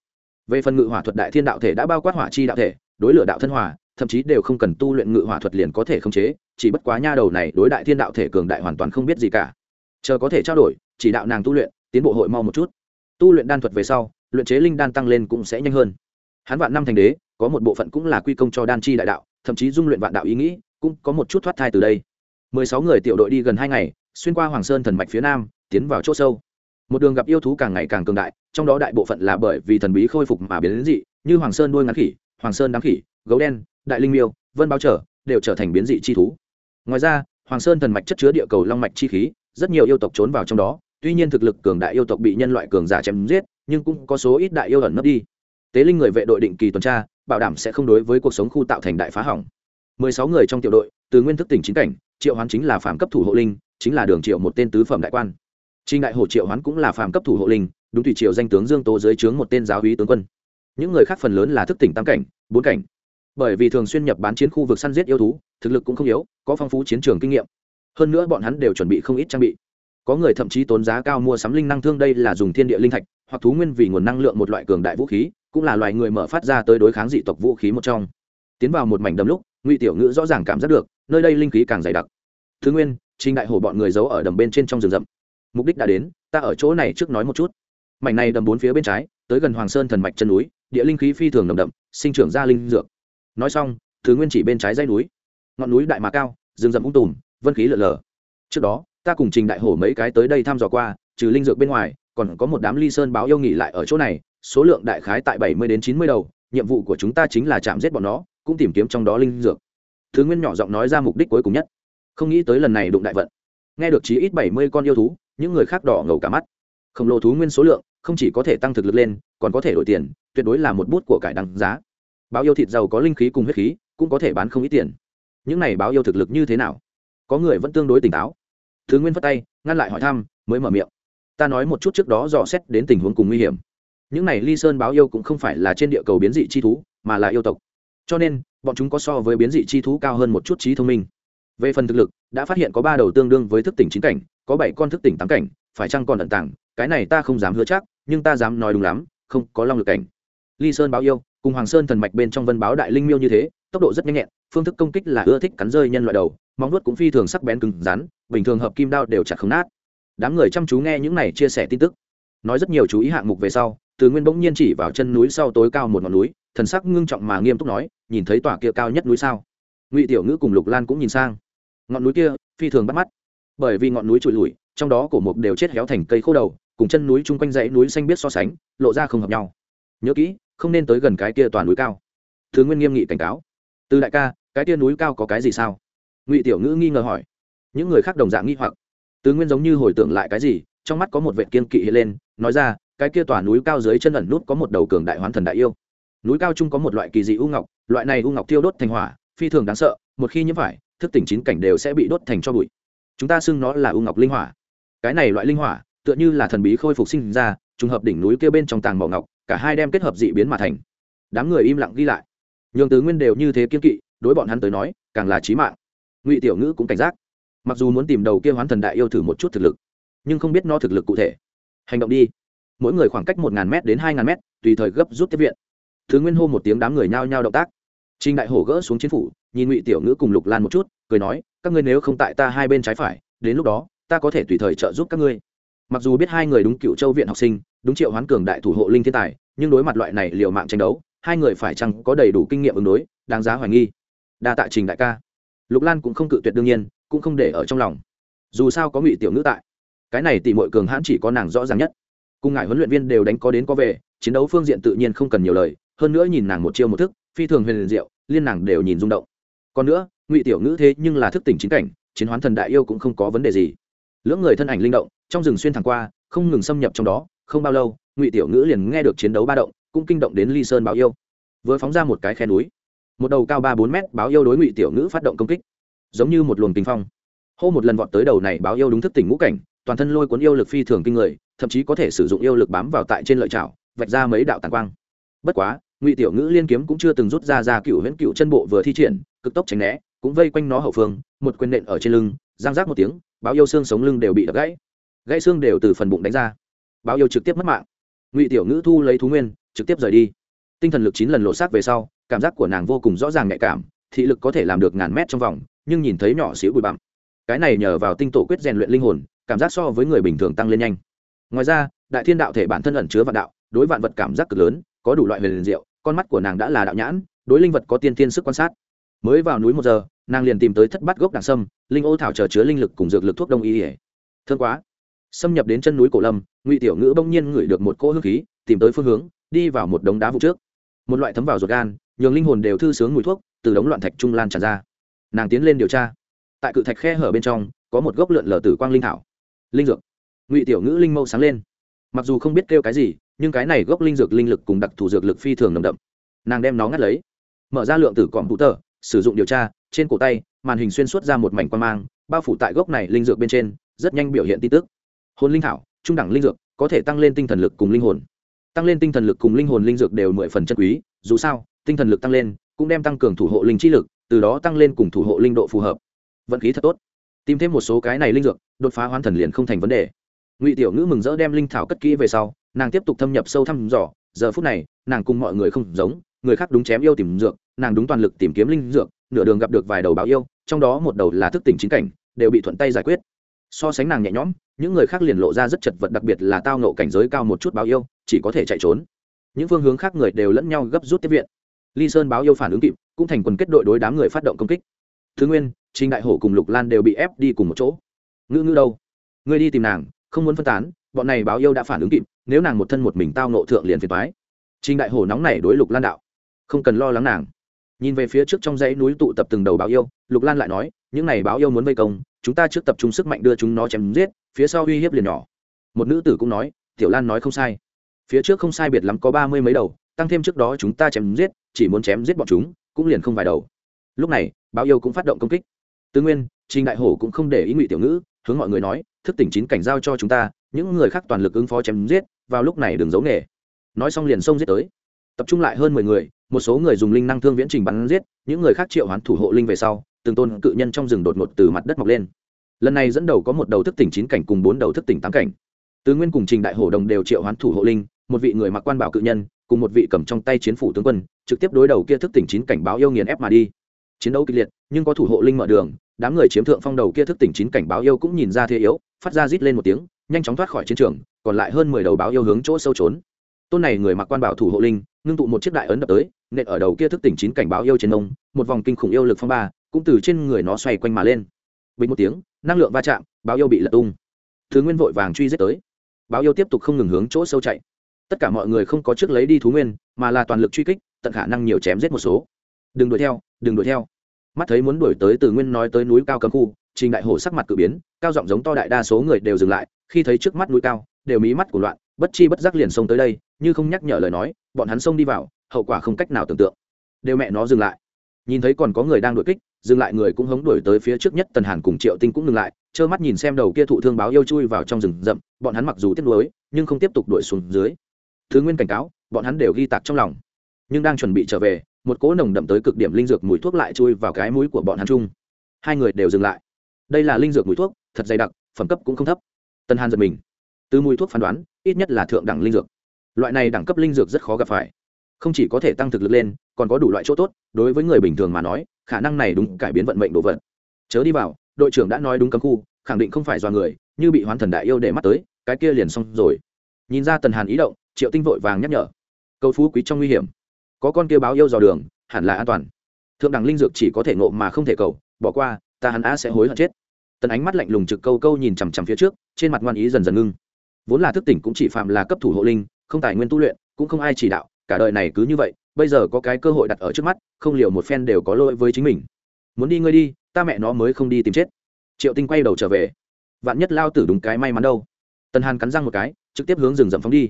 Về phần ngự hỏa thuật đại thiên đạo thể đã bao quát hỏa chi đạo thể, đối lửa đạo thân hỏa thậm chí đều không cần tu luyện ngự hỏa thuật liền có thể khống chế, chỉ bất quá nha đầu này đối đại thiên đạo thể cường đại hoàn toàn không biết gì cả. Chờ có thể trao đổi, chỉ đạo nàng tu luyện, tiến bộ hội mau một chút. Tu luyện đan thuật về sau, luyện chế linh đan tăng lên cũng sẽ nhanh hơn. Hắn vạn năm thành đế có một bộ phận cũng là quy công cho đan chi đại đạo, thậm chí dung luyện vạn đạo ý nghĩ, cũng có một chút thoát thai từ đây. Mười sáu người tiểu đội đi gần hai ngày, xuyên qua hoàng sơn thần mạch phía nam, tiến vào chỗ sâu. Một đường gặp yêu thú càng ngày càng cường đại, trong đó đại bộ phận là bởi vì thần bí khôi phục mà biến đến dị, như hoàng sơn đuôi ngắn khỉ, hoàng sơn đám khỉ, gấu đen, đại linh miêu, vân báo trở, đều trở thành biến dị chi thú. Ngoài ra, hoàng sơn thần mạch chất chứa địa cầu long mạch chi khí, rất nhiều yêu tộc trốn vào trong đó, tuy nhiên thực lực cường đại yêu tộc bị nhân loại cường giả chém giết, nhưng cũng có số ít đại yêu ẩn nấp đi. Tế linh người vệ đội định kỳ tuần tra bảo đảm sẽ không đối với cuộc sống khu tạo thành đại phá hỏng mười sáu người trong tiểu đội từ nguyên thức tỉnh chính cảnh triệu hoán chính là phạm cấp thủ hộ linh chính là đường triệu một tên tứ phẩm đại quan Trình đại hổ triệu hoán cũng là phàm cấp thủ hộ linh, đúng tùy triều danh tướng Dương Tố dưới trướng một tên giáo úy tướng quân. Những người khác phần lớn là thức tỉnh tam cảnh, bốn cảnh. Bởi vì thường xuyên nhập bán chiến khu vực săn giết yêu thú, thực lực cũng không yếu, có phong phú chiến trường kinh nghiệm. Hơn nữa bọn hắn đều chuẩn bị không ít trang bị. Có người thậm chí tốn giá cao mua sắm linh năng thương đây là dùng thiên địa linh thạch, hoặc thú nguyên vì nguồn năng lượng một loại cường đại vũ khí, cũng là loài người mở phát ra tới đối kháng dị tộc vũ khí một trong. Tiến vào một mảnh đầm lúc, Ngụy Tiểu Ngữ rõ ràng cảm giác được, nơi đây linh khí càng dày đặc. Thứ nguyên, Trình đại hổ bọn người giấu ở đầm bên trên trong rừng rậm. Mục đích đã đến ta ở chỗ này trước nói một chút. Mảnh này đầm bốn phía bên trái tới gần hoàng sơn thần mạch chân núi địa linh khí phi thường nồng đậm sinh trưởng ra linh dược. Nói xong thứ nguyên chỉ bên trái dây núi. Ngọn núi đại mà cao rừng rậm ung tùm vân khí lở lở. Trước đó ta cùng trình đại hổ mấy cái tới đây thăm dò qua trừ linh dược bên ngoài còn có một đám ly sơn báo yêu nghỉ lại ở chỗ này số lượng đại khái tại bảy mươi đến chín mươi đầu, nhiệm vụ của chúng ta chính là chạm giết bọn nó, cũng tìm kiếm trong đó linh dược. Thứ nguyên nhỏ giọng nói ra mục đích cuối cùng nhất. Không nghĩ tới lần này đụng đại vận. Nghe được chí ít bảy mươi con yêu thú, những người khác đỏ ngầu cả mắt. Khổng lồ thú nguyên số lượng không chỉ có thể tăng thực lực lên, còn có thể đổi tiền, tuyệt đối là một bút của cải đăng giá. Báo yêu thịt giàu có linh khí cùng huyết khí, cũng có thể bán không ít tiền. Những này báo yêu thực lực như thế nào? Có người vẫn tương đối tỉnh táo. Thứ nguyên phất tay, ngăn lại hỏi thăm, mới mở miệng. Ta nói một chút trước đó dò xét đến tình huống cùng nguy hiểm những này ly sơn báo yêu cũng không phải là trên địa cầu biến dị chi thú, mà là yêu tộc. Cho nên, bọn chúng có so với biến dị chi thú cao hơn một chút trí thông minh. Về phần thực lực, đã phát hiện có ba đầu tương đương với thức tỉnh chính cảnh, có bảy con thức tỉnh tám cảnh, phải chăng còn ẩn tàng, cái này ta không dám hứa chắc, nhưng ta dám nói đúng lắm, không, có long lực cảnh. Ly sơn báo yêu, cùng hoàng sơn thần mạch bên trong vân báo đại linh miêu như thế, tốc độ rất nhanh nhẹn, phương thức công kích là ưa thích cắn rơi nhân loại đầu, móng nuốt cũng phi thường sắc bén cứng rắn, bình thường hợp kim đao đều chặt không nát. Đám người chăm chú nghe những này chia sẻ tin tức. Nói rất nhiều chú ý hạng mục về sau từ nguyên bỗng nhiên chỉ vào chân núi sau tối cao một ngọn núi, thần sắc ngưng trọng mà nghiêm túc nói, nhìn thấy tòa kia cao nhất núi sao? Ngụy tiểu ngữ cùng lục lan cũng nhìn sang. Ngọn núi kia, phi thường bắt mắt. Bởi vì ngọn núi trụi lùi, trong đó cổ mục đều chết héo thành cây khô đầu, cùng chân núi chung quanh dãy núi xanh biết so sánh, lộ ra không hợp nhau. Nhớ kỹ, không nên tới gần cái kia toàn núi cao. Thứ nguyên nghiêm nghị cảnh cáo. Từ đại ca, cái kia núi cao có cái gì sao? Ngụy tiểu ngữ nghi ngờ hỏi. Những người khác đồng dạng nghi hoặc. Tứ nguyên giống như hồi tưởng lại cái gì, trong mắt có một vệ kiên kỵ hiện lên, nói ra cái kia tòa núi cao dưới chân ẩn nút có một đầu cường đại hoán thần đại yêu. Núi cao chung có một loại kỳ dị u ngọc, loại này u ngọc tiêu đốt thành hỏa, phi thường đáng sợ, một khi nhiễm phải, thức tỉnh chín cảnh đều sẽ bị đốt thành cho bụi. Chúng ta xưng nó là u ngọc linh hỏa. Cái này loại linh hỏa, tựa như là thần bí khôi phục sinh ra, trùng hợp đỉnh núi kia bên trong tàng mỏ ngọc, cả hai đem kết hợp dị biến mà thành. Đám người im lặng ghi lại. Nhường tứ nguyên đều như thế kiên kỵ, đối bọn hắn tới nói, càng là trí mạng. Ngụy tiểu ngữ cũng cảnh giác. Mặc dù muốn tìm đầu kia hoán thần đại yêu thử một chút thực lực, nhưng không biết nó thực lực cụ thể. Hành động đi mỗi người khoảng cách một ngàn m đến hai ngàn m tùy thời gấp rút tiếp viện. Thứ nguyên hô một tiếng đám người nhao nhao động tác. Trình Đại Hổ gỡ xuống chiến phủ, nhìn Ngụy Tiểu Ngữ cùng Lục Lan một chút, cười nói, các ngươi nếu không tại ta hai bên trái phải, đến lúc đó, ta có thể tùy thời trợ giúp các ngươi. Mặc dù biết hai người đúng Cựu Châu viện học sinh, đúng Triệu Hoán cường đại thủ hộ linh thiên tài, nhưng đối mặt loại này liều mạng tranh đấu hai người phải chăng có đầy đủ kinh nghiệm ứng đối đáng giá hoài nghi. Đa tạ trình đại ca. Lục lan cũng không cự tuyệt đương nhiên cũng không để ở trong lòng. Dù sao có ngụy tiểu ngữ tại cái này tỷ muội cường hãn chỉ có nàng rõ ràng nhất cùng ngài huấn luyện viên đều đánh có đến có về, chiến đấu phương diện tự nhiên không cần nhiều lời, hơn nữa nhìn nàng một chiêu một thức, phi thường huyền liền diệu, liên nàng đều nhìn rung động. Còn nữa, ngụy tiểu ngữ thế nhưng là thức tỉnh chính cảnh, chiến hoán thần đại yêu cũng không có vấn đề gì. Lưỡng người thân ảnh linh động, trong rừng xuyên thẳng qua, không ngừng xâm nhập trong đó, không bao lâu, ngụy tiểu ngữ liền nghe được chiến đấu ba động, cũng kinh động đến ly sơn báo yêu. Vừa phóng ra một cái khe núi, một đầu cao ba bốn mét báo yêu đối ngụy tiểu ngữ phát động công kích, giống như một luồng kinh phong. Hô một lần vọt tới đầu này báo yêu đúng thức tỉnh ngũ cảnh, toàn thân lôi cuốn yêu lực phi thường kinh người thậm chí có thể sử dụng yêu lực bám vào tại trên lợi chảo, vạch ra mấy đạo tàn quang. Bất quá, ngụy tiểu ngữ liên kiếm cũng chưa từng rút ra ra cựu huyễn cựu chân bộ vừa thi triển, cực tốc tránh né, cũng vây quanh nó hậu phương, một quyền nện ở trên lưng, giang rác một tiếng, báo yêu xương sống lưng đều bị đập gãy. Gãy xương đều từ phần bụng đánh ra. Báo yêu trực tiếp mất mạng. Ngụy tiểu ngữ thu lấy thú nguyên, trực tiếp rời đi. Tinh thần lực chín lần lộ sát về sau, cảm giác của nàng vô cùng rõ ràng nhạy cảm, thị lực có thể làm được ngàn mét trong vòng, nhưng nhìn thấy nhỏ xíu bụi bặm. Cái này nhờ vào tinh tổ quyết rèn luyện linh hồn, cảm giác so với người bình thường tăng lên nhanh ngoài ra, đại thiên đạo thể bản thân ẩn chứa vạn đạo, đối vạn vật cảm giác cực lớn, có đủ loại huyền diệu, con mắt của nàng đã là đạo nhãn, đối linh vật có tiên tiên sức quan sát. Mới vào núi một giờ, nàng liền tìm tới thất bát gốc đằng sâm, linh ô thảo chờ chứa linh lực cùng dược lực thuốc đông y ỉa thương quá. Xâm nhập đến chân núi cổ lâm, ngụy tiểu ngữ bỗng nhiên ngửi được một cỗ hương khí, tìm tới phương hướng, đi vào một đống đá vụ trước. Một loại thấm vào ruột gan, nhường linh hồn đều thư sướng mùi thuốc, từ đống loạn thạch trung lan tràn ra. Nàng tiến lên điều tra. Tại cự thạch khe hở bên trong, có một gốc lượn lờ tử quang linh thảo. Linh dược ngụy tiểu ngữ linh mâu sáng lên mặc dù không biết kêu cái gì nhưng cái này gốc linh dược linh lực cùng đặc thù dược lực phi thường nồng đậm nàng đem nó ngắt lấy mở ra lượng tử cọm vũ tờ, sử dụng điều tra trên cổ tay màn hình xuyên suốt ra một mảnh quan mang bao phủ tại gốc này linh dược bên trên rất nhanh biểu hiện tin tức hồn linh thảo trung đẳng linh dược có thể tăng lên tinh thần lực cùng linh hồn tăng lên tinh thần lực cùng linh hồn linh dược đều mười phần chân quý dù sao tinh thần lực tăng lên cũng đem tăng cường thủ hộ linh trí lực từ đó tăng lên cùng thủ hộ linh độ phù hợp vận khí thật tốt tìm thêm một số cái này linh dược đột phá hoán thần liền không thành vấn đề ngụy tiểu ngữ mừng rỡ đem linh thảo cất kỹ về sau, nàng tiếp tục thâm nhập sâu thăm dò. Giờ phút này, nàng cùng mọi người không giống, người khác đúng chém yêu tìm dược, nàng đúng toàn lực tìm kiếm linh dược, nửa đường gặp được vài đầu báo yêu, trong đó một đầu là thức tỉnh chính cảnh, đều bị thuận tay giải quyết. So sánh nàng nhẹ nhõm, những người khác liền lộ ra rất chật vật, đặc biệt là tao nộ cảnh giới cao một chút báo yêu, chỉ có thể chạy trốn. Những phương hướng khác người đều lẫn nhau gấp rút tiếp viện. Ly sơn báo yêu phản ứng kịp, cũng thành quần kết đội đối đám người phát động công kích. Thứ nguyên, trình đại hổ cùng lục lan đều bị ép đi cùng một chỗ. Ngữ ngữ đâu? Ngươi đi tìm nàng không muốn phân tán, bọn này báo yêu đã phản ứng kịp, nếu nàng một thân một mình tao nộ thượng liền phiền thoái trình đại hổ nóng này đối lục lan đạo. Không cần lo lắng nàng. Nhìn về phía trước trong dãy núi tụ tập từng đầu báo yêu, lục lan lại nói, những này báo yêu muốn vây công, chúng ta trước tập trung sức mạnh đưa chúng nó chém giết, phía sau uy hiếp liền nhỏ. Một nữ tử cũng nói, tiểu lan nói không sai. Phía trước không sai biệt lắm có ba mươi mấy đầu, tăng thêm trước đó chúng ta chém giết, chỉ muốn chém giết bọn chúng, cũng liền không vài đầu. Lúc này, báo yêu cũng phát động công kích. Tư nguyên, trình đại hổ cũng không để ý ngụy tiểu ngữ hướng mọi người nói, thức tỉnh chín cảnh giao cho chúng ta, những người khác toàn lực ứng phó chém giết, vào lúc này đừng giấu nghề. Nói xong liền xông giết tới. Tập trung lại hơn mười người, một số người dùng linh năng thương viễn trình bắn giết, những người khác triệu hoán thủ hộ linh về sau, từng tôn cự nhân trong rừng đột ngột từ mặt đất mọc lên. Lần này dẫn đầu có một đầu thức tỉnh chín cảnh cùng bốn đầu thức tỉnh tám cảnh. Tứ nguyên cùng trình đại hổ đồng đều triệu hoán thủ hộ linh, một vị người mặc quan bảo cự nhân, cùng một vị cầm trong tay chiến phủ tướng quân, trực tiếp đối đầu kia thức tỉnh chín cảnh báo yêu nghiền ép mà đi. Chiến đấu kịch liệt, nhưng có thủ hộ linh mở đường đám người chiếm thượng phong đầu kia thức tỉnh chín cảnh báo yêu cũng nhìn ra thế yếu, phát ra rít lên một tiếng, nhanh chóng thoát khỏi chiến trường, còn lại hơn mười đầu báo yêu hướng chỗ sâu trốn. Tôn này người mặc quan bảo thủ hộ linh, ngưng tụ một chiếc đại ấn đập tới, nện ở đầu kia thức tỉnh chín cảnh báo yêu trên nông một vòng kinh khủng yêu lực phong ba, cũng từ trên người nó xoay quanh mà lên. Bình một tiếng, năng lượng va chạm, báo yêu bị lật tung. Thứ nguyên vội vàng truy giết tới. Báo yêu tiếp tục không ngừng hướng chỗ sâu chạy. Tất cả mọi người không có trước lấy đi thú nguyên, mà là toàn lực truy kích, tận khả năng nhiều chém giết một số. Đừng đuổi theo, đừng đuổi theo mắt thấy muốn đuổi tới từ nguyên nói tới núi cao cấm khu, trình đại hổ sắc mặt cự biến, cao giọng giống to đại đa số người đều dừng lại, khi thấy trước mắt núi cao, đều mí mắt của loạn, bất chi bất giác liền xông tới đây, như không nhắc nhở lời nói, bọn hắn xông đi vào, hậu quả không cách nào tưởng tượng. Đều mẹ nó dừng lại. Nhìn thấy còn có người đang đuổi kích, dừng lại người cũng hống đuổi tới phía trước nhất tần hàn cùng triệu tinh cũng ngừng lại, trơ mắt nhìn xem đầu kia thụ thương báo yêu chui vào trong rừng rậm, bọn hắn mặc dù tiếc nuối, nhưng không tiếp tục đuổi xuống dưới. Thứ nguyên cảnh cáo, bọn hắn đều ghi tạc trong lòng, nhưng đang chuẩn bị trở về một cỗ nồng đậm tới cực điểm linh dược mùi thuốc lại chui vào cái mũi của bọn hắn chung. Hai người đều dừng lại. Đây là linh dược mùi thuốc, thật dày đặc, phẩm cấp cũng không thấp. Tân hàn giật mình. Từ mùi thuốc phán đoán, ít nhất là thượng đẳng linh dược. Loại này đẳng cấp linh dược rất khó gặp phải. Không chỉ có thể tăng thực lực lên, còn có đủ loại chỗ tốt, đối với người bình thường mà nói, khả năng này đúng cải biến vận mệnh đồ vật. Chớ đi vào, đội trưởng đã nói đúng cấm khu, khẳng định không phải do người, như bị hoán thần đại yêu để mắt tới, cái kia liền xong rồi. Nhìn ra tần hàn ý động, triệu tinh vội vàng nhắc nhở. Cầu phú quý trong nguy hiểm có con kia báo yêu dò đường, hẳn là an toàn. Thượng đẳng linh dược chỉ có thể ngộ mà không thể cầu, bỏ qua, ta hắn á sẽ hối hận chết. Tần ánh mắt lạnh lùng trực câu câu nhìn chằm chằm phía trước, trên mặt ngoan ý dần dần ngưng. Vốn là thức tỉnh cũng chỉ phạm là cấp thủ hộ linh, không tài nguyên tu luyện, cũng không ai chỉ đạo, cả đời này cứ như vậy, bây giờ có cái cơ hội đặt ở trước mắt, không liệu một phen đều có lỗi với chính mình. Muốn đi ngươi đi, ta mẹ nó mới không đi tìm chết. Triệu tinh quay đầu trở về. Vạn nhất lao tử đúng cái may mắn đâu. Tần hàn cắn răng một cái, trực tiếp hướng rừng rậm phóng đi.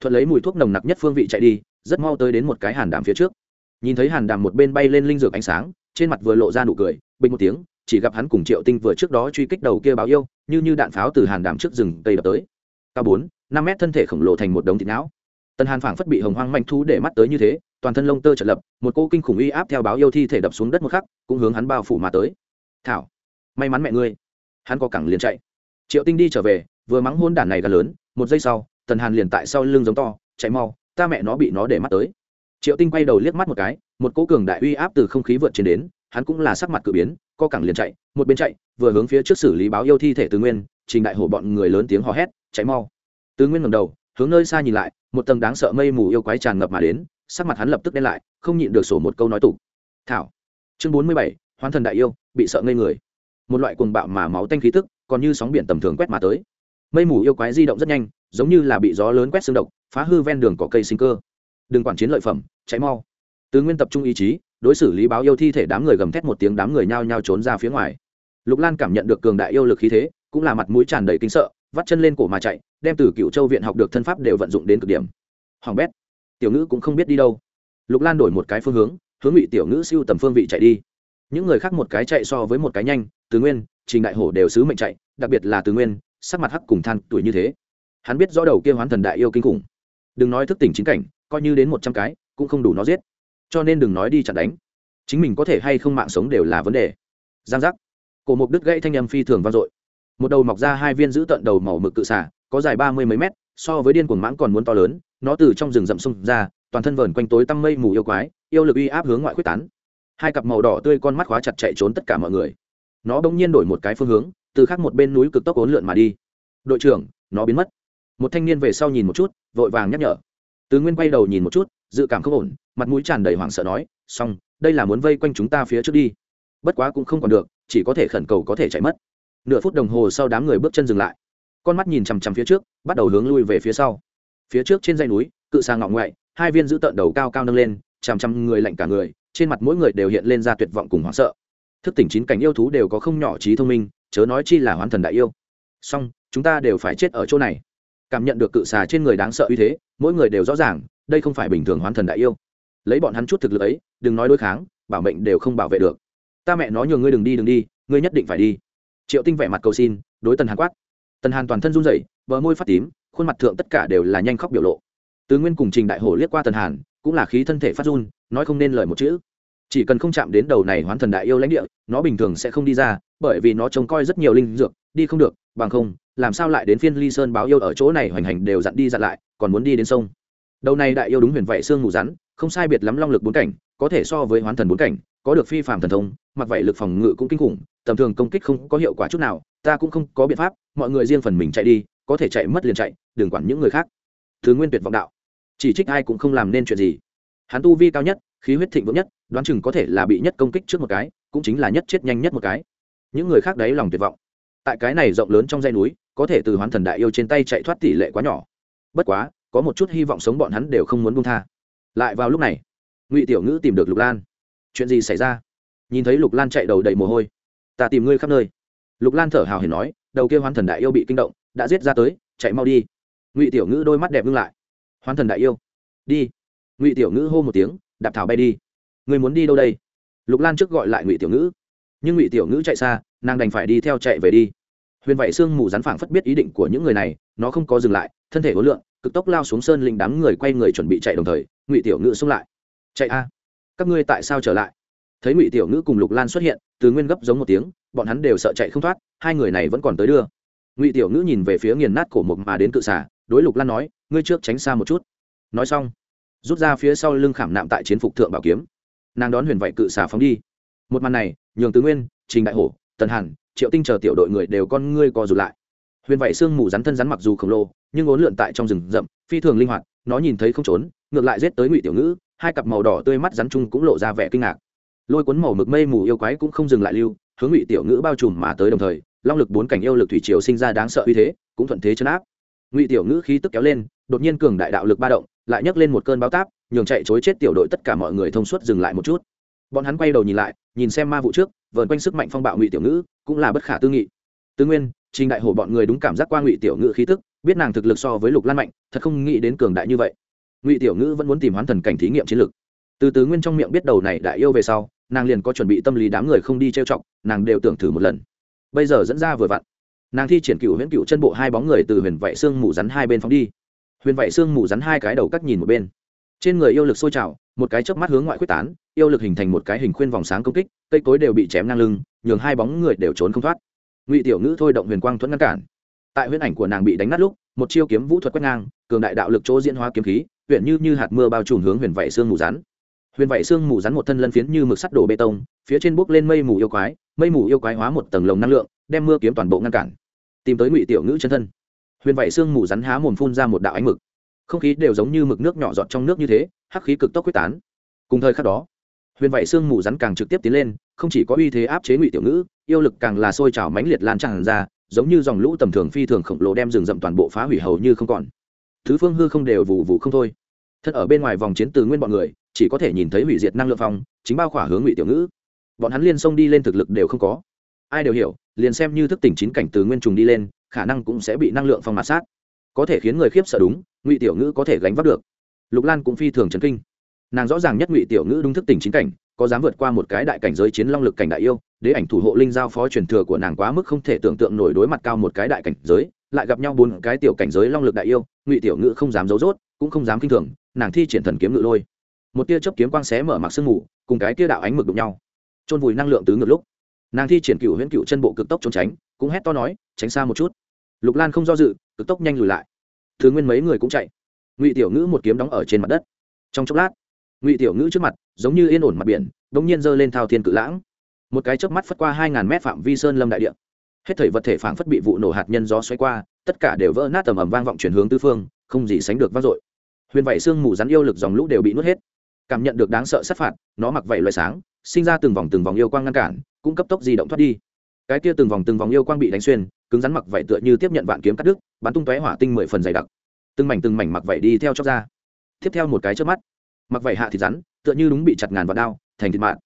Thuận lấy mùi thuốc nồng nặc nhất phương vị chạy đi rất mau tới đến một cái hàn đàm phía trước. Nhìn thấy hàn đàm một bên bay lên linh dược ánh sáng, trên mặt vừa lộ ra nụ cười, bình một tiếng, chỉ gặp hắn cùng triệu tinh vừa trước đó truy kích đầu kia báo yêu, như như đạn pháo từ hàn đàm trước rừng cây đập tới. Cao bốn, năm mét thân thể khổng lồ thành một đống thịt não. Tần hàn phảng phất bị hồng hoang mạnh thú để mắt tới như thế, toàn thân lông tơ trật lập, một cô kinh khủng uy áp theo báo yêu thi thể đập xuống đất một khắc, cũng hướng hắn bao phủ mà tới. Thảo, may mắn mẹ ngươi. Hắn có cẳng liền chạy. Triệu tinh đi trở về, vừa mắng hôn đản này gần lớn, một giây sau, tần hàn liền tại sau lưng giống to, chạy mau ta mẹ nó bị nó để mắt tới. Triệu tinh quay đầu liếc mắt một cái, một cỗ cường đại uy áp từ không khí vượt trên đến, hắn cũng là sắc mặt cự biến, co cẳng liền chạy, một bên chạy, vừa hướng phía trước xử lý báo yêu thi thể từ nguyên, trình đại hổ bọn người lớn tiếng hò hét, chạy mau. Từ nguyên ngầm đầu, hướng nơi xa nhìn lại, một tầng đáng sợ mây mù yêu quái tràn ngập mà đến, sắc mặt hắn lập tức đen lại, không nhịn được sổ một câu nói tục. Thảo. Chương bốn mươi bảy, hoán thần đại yêu, bị sợ ngây người. Một loại cuồng bạo mà máu tanh khí tức, còn như sóng biển tầm thường quét mà tới. Mây mù yêu quái di động rất nhanh, giống như là bị gió lớn quét xương độc phá hư ven đường có cây sinh cơ. Đừng quản chiến lợi phẩm cháy mau. Tứ nguyên tập trung ý chí, đối xử lý báo yêu thi thể đám người gầm thét một tiếng đám người nhao nhao trốn ra phía ngoài. Lục lan cảm nhận được cường đại yêu lực khí thế, cũng là mặt mũi tràn đầy kinh sợ, vắt chân lên cổ mà chạy, đem từ cựu châu viện học được thân pháp đều vận dụng đến cực điểm. Hoàng bét, tiểu ngữ cũng không biết đi đâu. Lục lan đổi một cái phương hướng hướng ngụy tiểu ngữ siêu tầm phương vị chạy đi. Những người khác một cái chạy so với một cái nhanh Tứ nguyên, trình đại hổ đều sứ mệnh chạy, đặc biệt là Tứ nguyên, sắc mặt hắc cùng than tuổi như thế. Hắn biết rõ đầu kia hoán thần đại yêu kinh khủng đừng nói thức tỉnh chính cảnh, coi như đến một trăm cái, cũng không đủ nó giết. Cho nên đừng nói đi chặn đánh. Chính mình có thể hay không mạng sống đều là vấn đề. Giang giác. Cổ mục đứt gãy thanh âm phi thường vang dội. Một đầu mọc ra hai viên giữ tận đầu màu mực cự xả có dài ba mươi mấy mét, so với điên cuồng mãng còn muốn to lớn, nó từ trong rừng rậm sông ra, toàn thân vờn quanh tối tăm mây mù yêu quái, yêu lực uy áp hướng ngoại quyết tán. Hai cặp màu đỏ tươi con mắt khóa chặt chạy trốn tất cả mọi người. Nó bỗng nhiên đổi một cái phương hướng, từ khác một bên núi cực tốc ốn lượn mà đi. Đội trưởng, nó biến mất một thanh niên về sau nhìn một chút, vội vàng nhắc nhở. Tứ nguyên quay đầu nhìn một chút, dự cảm không ổn, mặt mũi tràn đầy hoảng sợ nói, xong, đây là muốn vây quanh chúng ta phía trước đi. Bất quá cũng không còn được, chỉ có thể khẩn cầu có thể chạy mất. Nửa phút đồng hồ sau đám người bước chân dừng lại. Con mắt nhìn chằm chằm phía trước, bắt đầu hướng lui về phía sau. Phía trước trên dây núi, cự sang ngọng ngoại, hai viên giữ tợn đầu cao cao nâng lên, chằm chằm người lạnh cả người, trên mặt mỗi người đều hiện lên ra tuyệt vọng cùng hoảng sợ. Thức tỉnh chín cảnh yêu thú đều có không nhỏ trí thông minh, chớ nói chi là hoán thần đại yêu. Song chúng ta đều phải chết ở chỗ này cảm nhận được cự xà trên người đáng sợ uy thế, mỗi người đều rõ ràng, đây không phải bình thường hoán thần đại yêu. Lấy bọn hắn chút thực lực ấy, đừng nói đối kháng, bảo mệnh đều không bảo vệ được. Ta mẹ nói nhường ngươi đừng đi đừng đi, ngươi nhất định phải đi. Triệu tinh vẻ mặt cầu xin, đối tần hàn quát. Tần hàn toàn thân run rẩy, bờ môi phát tím, khuôn mặt thượng tất cả đều là nhanh khóc biểu lộ. Tứ nguyên cùng trình đại hổ liếc qua tần hàn, cũng là khí thân thể phát run, nói không nên lời một chữ. Chỉ cần không chạm đến đầu này hoán thần đại yêu lãnh địa, nó bình thường sẽ không đi ra, bởi vì nó trông coi rất nhiều linh dược, đi không được, bằng không làm sao lại đến phiên ly sơn báo yêu ở chỗ này hoành hành đều dặn đi dặn lại, còn muốn đi đến sông. Đầu này đại yêu đúng huyền vậy xương mù rắn, không sai biệt lắm long lực bốn cảnh, có thể so với hoán thần bốn cảnh, có được phi phạm thần thông, mặc vậy lực phòng ngự cũng kinh khủng, tầm thường công kích không có hiệu quả chút nào, ta cũng không có biện pháp, mọi người riêng phần mình chạy đi, có thể chạy mất liền chạy, đừng quản những người khác. Thứ nguyên tuyệt vọng đạo. Chỉ trích ai cũng không làm nên chuyện gì. Hắn tu vi cao nhất, khí huyết thịnh vượng nhất, đoán chừng có thể là bị nhất công kích trước một cái, cũng chính là nhất chết nhanh nhất một cái. Những người khác đấy lòng tuyệt vọng. Tại cái này rộng lớn trong dây núi có thể từ hoán thần đại yêu trên tay chạy thoát tỷ lệ quá nhỏ. Bất quá, có một chút hy vọng sống bọn hắn đều không muốn buông tha. Lại vào lúc này, ngụy tiểu ngữ tìm được lục lan. Chuyện gì xảy ra? Nhìn thấy lục lan chạy đầu đầy mồ hôi. Ta tìm ngươi khắp nơi. Lục lan thở hào hển nói, đầu kia hoán thần đại yêu bị kinh động, đã giết ra tới, chạy mau đi. Ngụy tiểu ngữ đôi mắt đẹp ngưng lại. Hoán thần đại yêu. Đi. Ngụy tiểu ngữ hô một tiếng, đạp thảo bay đi. Người muốn đi đâu đây? Lục lan trước gọi lại ngụy tiểu ngữ. Nhưng ngụy tiểu ngữ chạy xa, nàng đành phải đi theo chạy về đi huyền vậy sương mù rắn phảng phất biết ý định của những người này, nó không có dừng lại, thân thể hối lượng cực tốc lao xuống sơn linh đám người quay người chuẩn bị chạy đồng thời, ngụy tiểu ngữ xông lại. Chạy a, các ngươi tại sao trở lại? Thấy ngụy tiểu ngữ cùng lục lan xuất hiện, từ nguyên gấp giống một tiếng, bọn hắn đều sợ chạy không thoát, hai người này vẫn còn tới đưa. Ngụy tiểu ngữ nhìn về phía nghiền nát cổ mộc mà đến cự xả đối lục lan nói, ngươi trước tránh xa một chút. Nói xong, rút ra phía sau lưng khảm nạm tại chiến phục thượng bảo kiếm. Nàng đón huyền vậy cự xả phóng đi. Một màn này, nhường tứ nguyên, trình đại hổ, tần hàn triệu tinh chờ tiểu đội người đều con ngươi co rụt lại. Huyền vậy xương mù rắn thân rắn mặc dù khổng lồ, nhưng ốn lượn tại trong rừng rậm, phi thường linh hoạt, nó nhìn thấy không trốn, ngược lại giết tới ngụy tiểu ngữ, hai cặp màu đỏ tươi mắt rắn chung cũng lộ ra vẻ kinh ngạc. Lôi cuốn màu mực mây mù yêu quái cũng không dừng lại lưu, hướng ngụy tiểu ngữ bao trùm mà tới đồng thời, long lực bốn cảnh yêu lực thủy triều sinh ra đáng sợ uy thế, cũng thuận thế chấn áp. Ngụy tiểu ngữ khí tức kéo lên, đột nhiên cường đại đạo lực ba động, lại nhấc lên một cơn báo táp, nhường chạy chối chết tiểu đội tất cả mọi người thông suốt dừng lại một chút. Bọn hắn quay đầu nhìn lại, nhìn xem ma vụ trước vờn quanh sức mạnh phong bạo ngụy tiểu ngữ, cũng là bất khả tư nghị. Tư nguyên, trình đại hổ bọn người đúng cảm giác qua ngụy tiểu ngữ khí tức, biết nàng thực lực so với lục lan mạnh, thật không nghĩ đến cường đại như vậy. Ngụy tiểu ngữ vẫn muốn tìm hoán thần cảnh thí nghiệm chiến lược. Từ tứ nguyên trong miệng biết đầu này đại yêu về sau, nàng liền có chuẩn bị tâm lý đám người không đi trêu chọc, nàng đều tưởng thử một lần. Bây giờ dẫn ra vừa vặn. Nàng thi triển cựu huyễn cựu chân bộ hai bóng người từ huyền vạy xương mù rắn hai bên phóng đi. Huyền vạy xương mù rắn hai cái đầu cắt nhìn một bên. Trên người yêu lực sôi trào một cái chớp mắt hướng ngoại quyết tán, yêu lực hình thành một cái hình khuyên vòng sáng công kích, cây cối đều bị chém ngang lưng, nhường hai bóng người đều trốn không thoát. Ngụy tiểu ngữ thôi động huyền quang thuẫn ngăn cản. Tại huyễn ảnh của nàng bị đánh nát lúc, một chiêu kiếm vũ thuật quét ngang, cường đại đạo lực chỗ diễn hóa kiếm khí, huyện như như hạt mưa bao trùm hướng huyền vảy xương mù rắn. Huyền vảy xương mù rắn một thân lân phiến như mực sắt đổ bê tông, phía trên bốc lên mây mù yêu quái, mây mù yêu quái hóa một tầng lồng năng lượng, đem mưa kiếm toàn bộ ngăn cản. Tìm tới ngụy tiểu ngữ chân thân. Huyền vảy xương mù rắn há mồm phun ra một đạo ánh mực không khí đều giống như mực nước nhỏ giọt trong nước như thế, hắc khí cực tốc quyết tán. Cùng thời khắc đó, huyền vảy xương mù rắn càng trực tiếp tiến lên, không chỉ có uy thế áp chế ngụy tiểu ngữ, yêu lực càng là sôi trào mãnh liệt lan tràn ra, giống như dòng lũ tầm thường phi thường khổng lồ đem rừng rậm toàn bộ phá hủy hầu như không còn. Thứ phương hư không đều vụ vụ không thôi. Thật ở bên ngoài vòng chiến từ nguyên bọn người, chỉ có thể nhìn thấy hủy diệt năng lượng phong, chính bao khỏa hướng ngụy tiểu ngữ. Bọn hắn liên xông đi lên thực lực đều không có. Ai đều hiểu, liền xem như thức tỉnh chín cảnh từ nguyên trùng đi lên, khả năng cũng sẽ bị năng lượng phong mạt sát có thể khiến người khiếp sợ đúng, ngụy tiểu ngữ có thể gánh vác được. Lục lan cũng phi thường chấn kinh. Nàng rõ ràng nhất ngụy tiểu ngữ đúng thức tỉnh chính cảnh, có dám vượt qua một cái đại cảnh giới chiến long lực cảnh đại yêu, đế ảnh thủ hộ linh giao phó truyền thừa của nàng quá mức không thể tưởng tượng nổi đối mặt cao một cái đại cảnh giới, lại gặp nhau bốn cái tiểu cảnh giới long lực đại yêu, ngụy tiểu ngữ không dám giấu rốt, cũng không dám kinh thường, nàng thi triển thần kiếm ngự lôi. Một tia chớp kiếm quang xé mở mặc sương mù, cùng cái tia đạo ánh mực đụng nhau trôn vùi năng lượng tứ ngược lúc. Nàng thi triển cựu huyễn cựu chân bộ cực tốc trốn tránh, cũng hét to nói, tránh xa một chút lục lan không do dự, cực tốc nhanh lùi lại. Thứ nguyên mấy người cũng chạy. Ngụy tiểu ngữ một kiếm đóng ở trên mặt đất. Trong chốc lát, ngụy tiểu ngữ trước mặt, giống như yên ổn mặt biển đ ỗ n g nhiên giơ lên thao thiên cự lãng. Một cái chớp mắt phất qua hai ngàn mét phạm vi sơn lâm đại địa. Hết thảy vật thể phảng phất bị vụ nổ hạt nhân gió xoay qua, tất cả đều vỡ nát tầm ầm vang vọng chuyển hướng tư phương, không gì sánh được vang dội. Huyền vảy xương mù rắn yêu lực dòng lũ đều bị nuốt hết. Cảm nhận được đáng sợ sát phạt, nó mặc vảy loài sáng, sinh ra từng vòng từng vòng yêu quang ngăn cản, cũng cấp tốc di động thoát đi cái kia từng vòng từng vòng yêu quang bị đánh xuyên, cứng rắn mặc vảy tựa như tiếp nhận vạn kiếm cắt đứt, bắn tung tóe hỏa tinh mười phần dày đặc. Từng mảnh từng mảnh mặc vảy đi theo chóc ra. Tiếp theo một cái trước mắt, mặc vảy hạ thịt rắn, tựa như đúng bị chặt ngàn vạn đao, thành thịt mạng.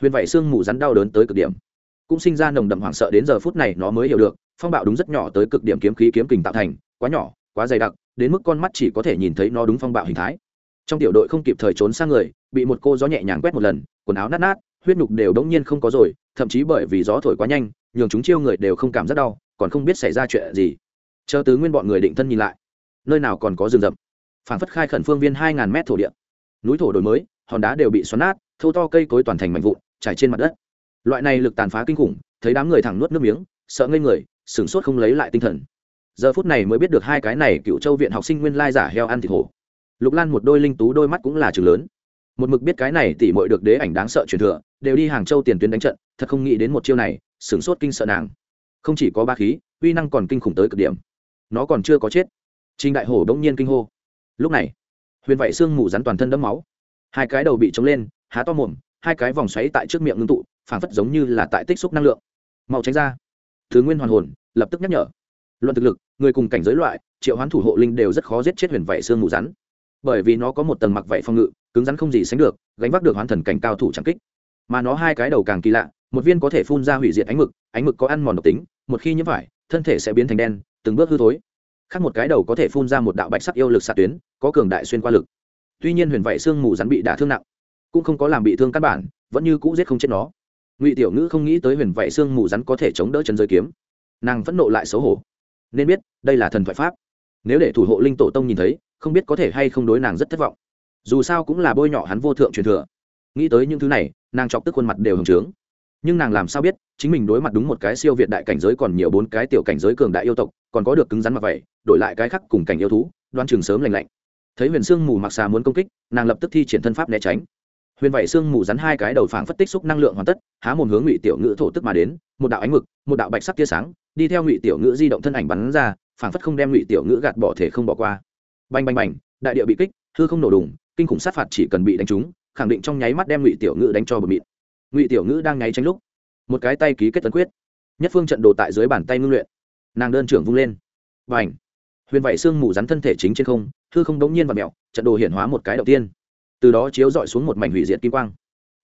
Huyền vảy xương mù rắn đau đớn tới cực điểm. Cũng sinh ra nồng đậm hoảng sợ đến giờ phút này nó mới hiểu được, phong bạo đúng rất nhỏ tới cực điểm kiếm khí kiếm kình tạo thành, quá nhỏ, quá dày đặc, đến mức con mắt chỉ có thể nhìn thấy nó đúng phong bạo hình thái. Trong tiểu đội không kịp thời trốn sang người, bị một cô gió nhẹ nhàng quét một lần, quần áo nát nát, huyết nhục đều đống nhiên không có rồi, thậm chí bởi vì gió thổi quá nhanh nhường chúng chiêu người đều không cảm giác đau, còn không biết xảy ra chuyện gì. Chờ tứ nguyên bọn người định thân nhìn lại, nơi nào còn có rừng rậm. Phản phất khai khẩn phương viên hai ngàn mét thổ địa. Núi thổ đổi mới, hòn đá đều bị xoắn nát thâu to cây cối toàn thành mảnh vụn, trải trên mặt đất. Loại này lực tàn phá kinh khủng, thấy đám người thẳng nuốt nước miếng, sợ ngây người, sửng sốt không lấy lại tinh thần. Giờ phút này mới biết được hai cái này cựu châu viện học sinh nguyên lai giả heo ăn thịt hổ. Lục lan một đôi linh tú đôi mắt cũng là chừng lớn. Một mực biết cái này tỉ mội được đế ảnh đáng sợ truyền thừa, đều đi hàng châu tiền tuyến đánh trận, thật không nghĩ đến một chiêu này sửng sốt kinh sợ nàng không chỉ có ba khí uy năng còn kinh khủng tới cực điểm nó còn chưa có chết Trình Đại Hổ bỗng nhiên kinh hô. Lúc này, huyền vạy xương mù rắn toàn thân đẫm máu, hai cái đầu bị trống lên, há to mồm, hai cái vòng xoáy tại trước miệng ngưng tụ, phảng phất giống như là tại tích xúc năng lượng. Mau tránh ra. Thứ Nguyên hoàn hồn, lập tức nhắc nhở. Luận thực lực, người cùng cảnh giới loại, triệu hoán thủ hộ linh đều rất khó giết chết huyền vảy xương mù rắn. Bởi vì nó có một tầng mặc vảy phong ngự, cứng rắn không gì sánh được, gánh vác được hoán thần cảnh cao thủ chẳng kích. Mà nó hai cái đầu càng kỳ lạ, một viên có thể phun ra hủy diệt ánh mực, ánh mực có ăn mòn độc tính, một khi nhiễm phải, thân thể sẽ biến thành đen, từng bước hư thối. Khác một cái đầu có thể phun ra một đạo bạch sắc yêu lực xạ tuyến có cường đại xuyên qua lực. Tuy nhiên huyền vảy xương mù rắn bị đả thương nặng cũng không có làm bị thương căn bản vẫn như cũ giết không chết nó. Ngụy tiểu ngữ không nghĩ tới huyền vảy xương mù rắn có thể chống đỡ chân giới kiếm. Nàng phẫn nộ lại xấu hổ. Nên biết đây là thần thoại pháp. Nếu để thủ hộ linh tổ tông nhìn thấy không biết có thể hay không đối nàng rất thất vọng. Dù sao cũng là bôi nhọ hắn vô thượng truyền thừa. Nghĩ tới những thứ này nàng chọc tức khuôn mặt đều hồng trướng nhưng nàng làm sao biết, chính mình đối mặt đúng một cái siêu việt đại cảnh giới còn nhiều bốn cái tiểu cảnh giới cường đại yêu tộc, còn có được cứng rắn mặc vậy, đổi lại cái khác cùng cảnh yêu thú, đoan trường sớm lành lạnh. Thấy huyền sương mù mặc xà muốn công kích, nàng lập tức thi triển thân pháp né tránh. Huyền vảy sương mù rắn hai cái đầu phảng phất tích xúc năng lượng hoàn tất, há một hướng ngụy tiểu ngữ thổ tức mà đến, một đạo ánh mực, một đạo bạch sắc tia sáng, đi theo ngụy tiểu ngữ di động thân ảnh bắn ra, phảng phất không đem ngụy tiểu ngữ gạt bỏ thể không bỏ qua. Bành bành bành, đại địa bị kích, hư không nổ đùng, kinh khủng sát phạt chỉ cần bị đánh trúng, khẳng định trong nháy mắt đem ngụy tiểu ngữ đánh cho bờ mịn ngụy tiểu ngữ đang nháy tránh lúc, một cái tay ký kết tấn quyết. Nhất phương trận đồ tại dưới bàn tay ngưng luyện. Nàng đơn trưởng vung lên. Và ảnh huyền vảy xương mù rắn thân thể chính trên không, hư không đống nhiên và mẹo trận đồ hiển hóa một cái đầu tiên. Từ đó chiếu dọi xuống một mảnh hủy diệt kim quang.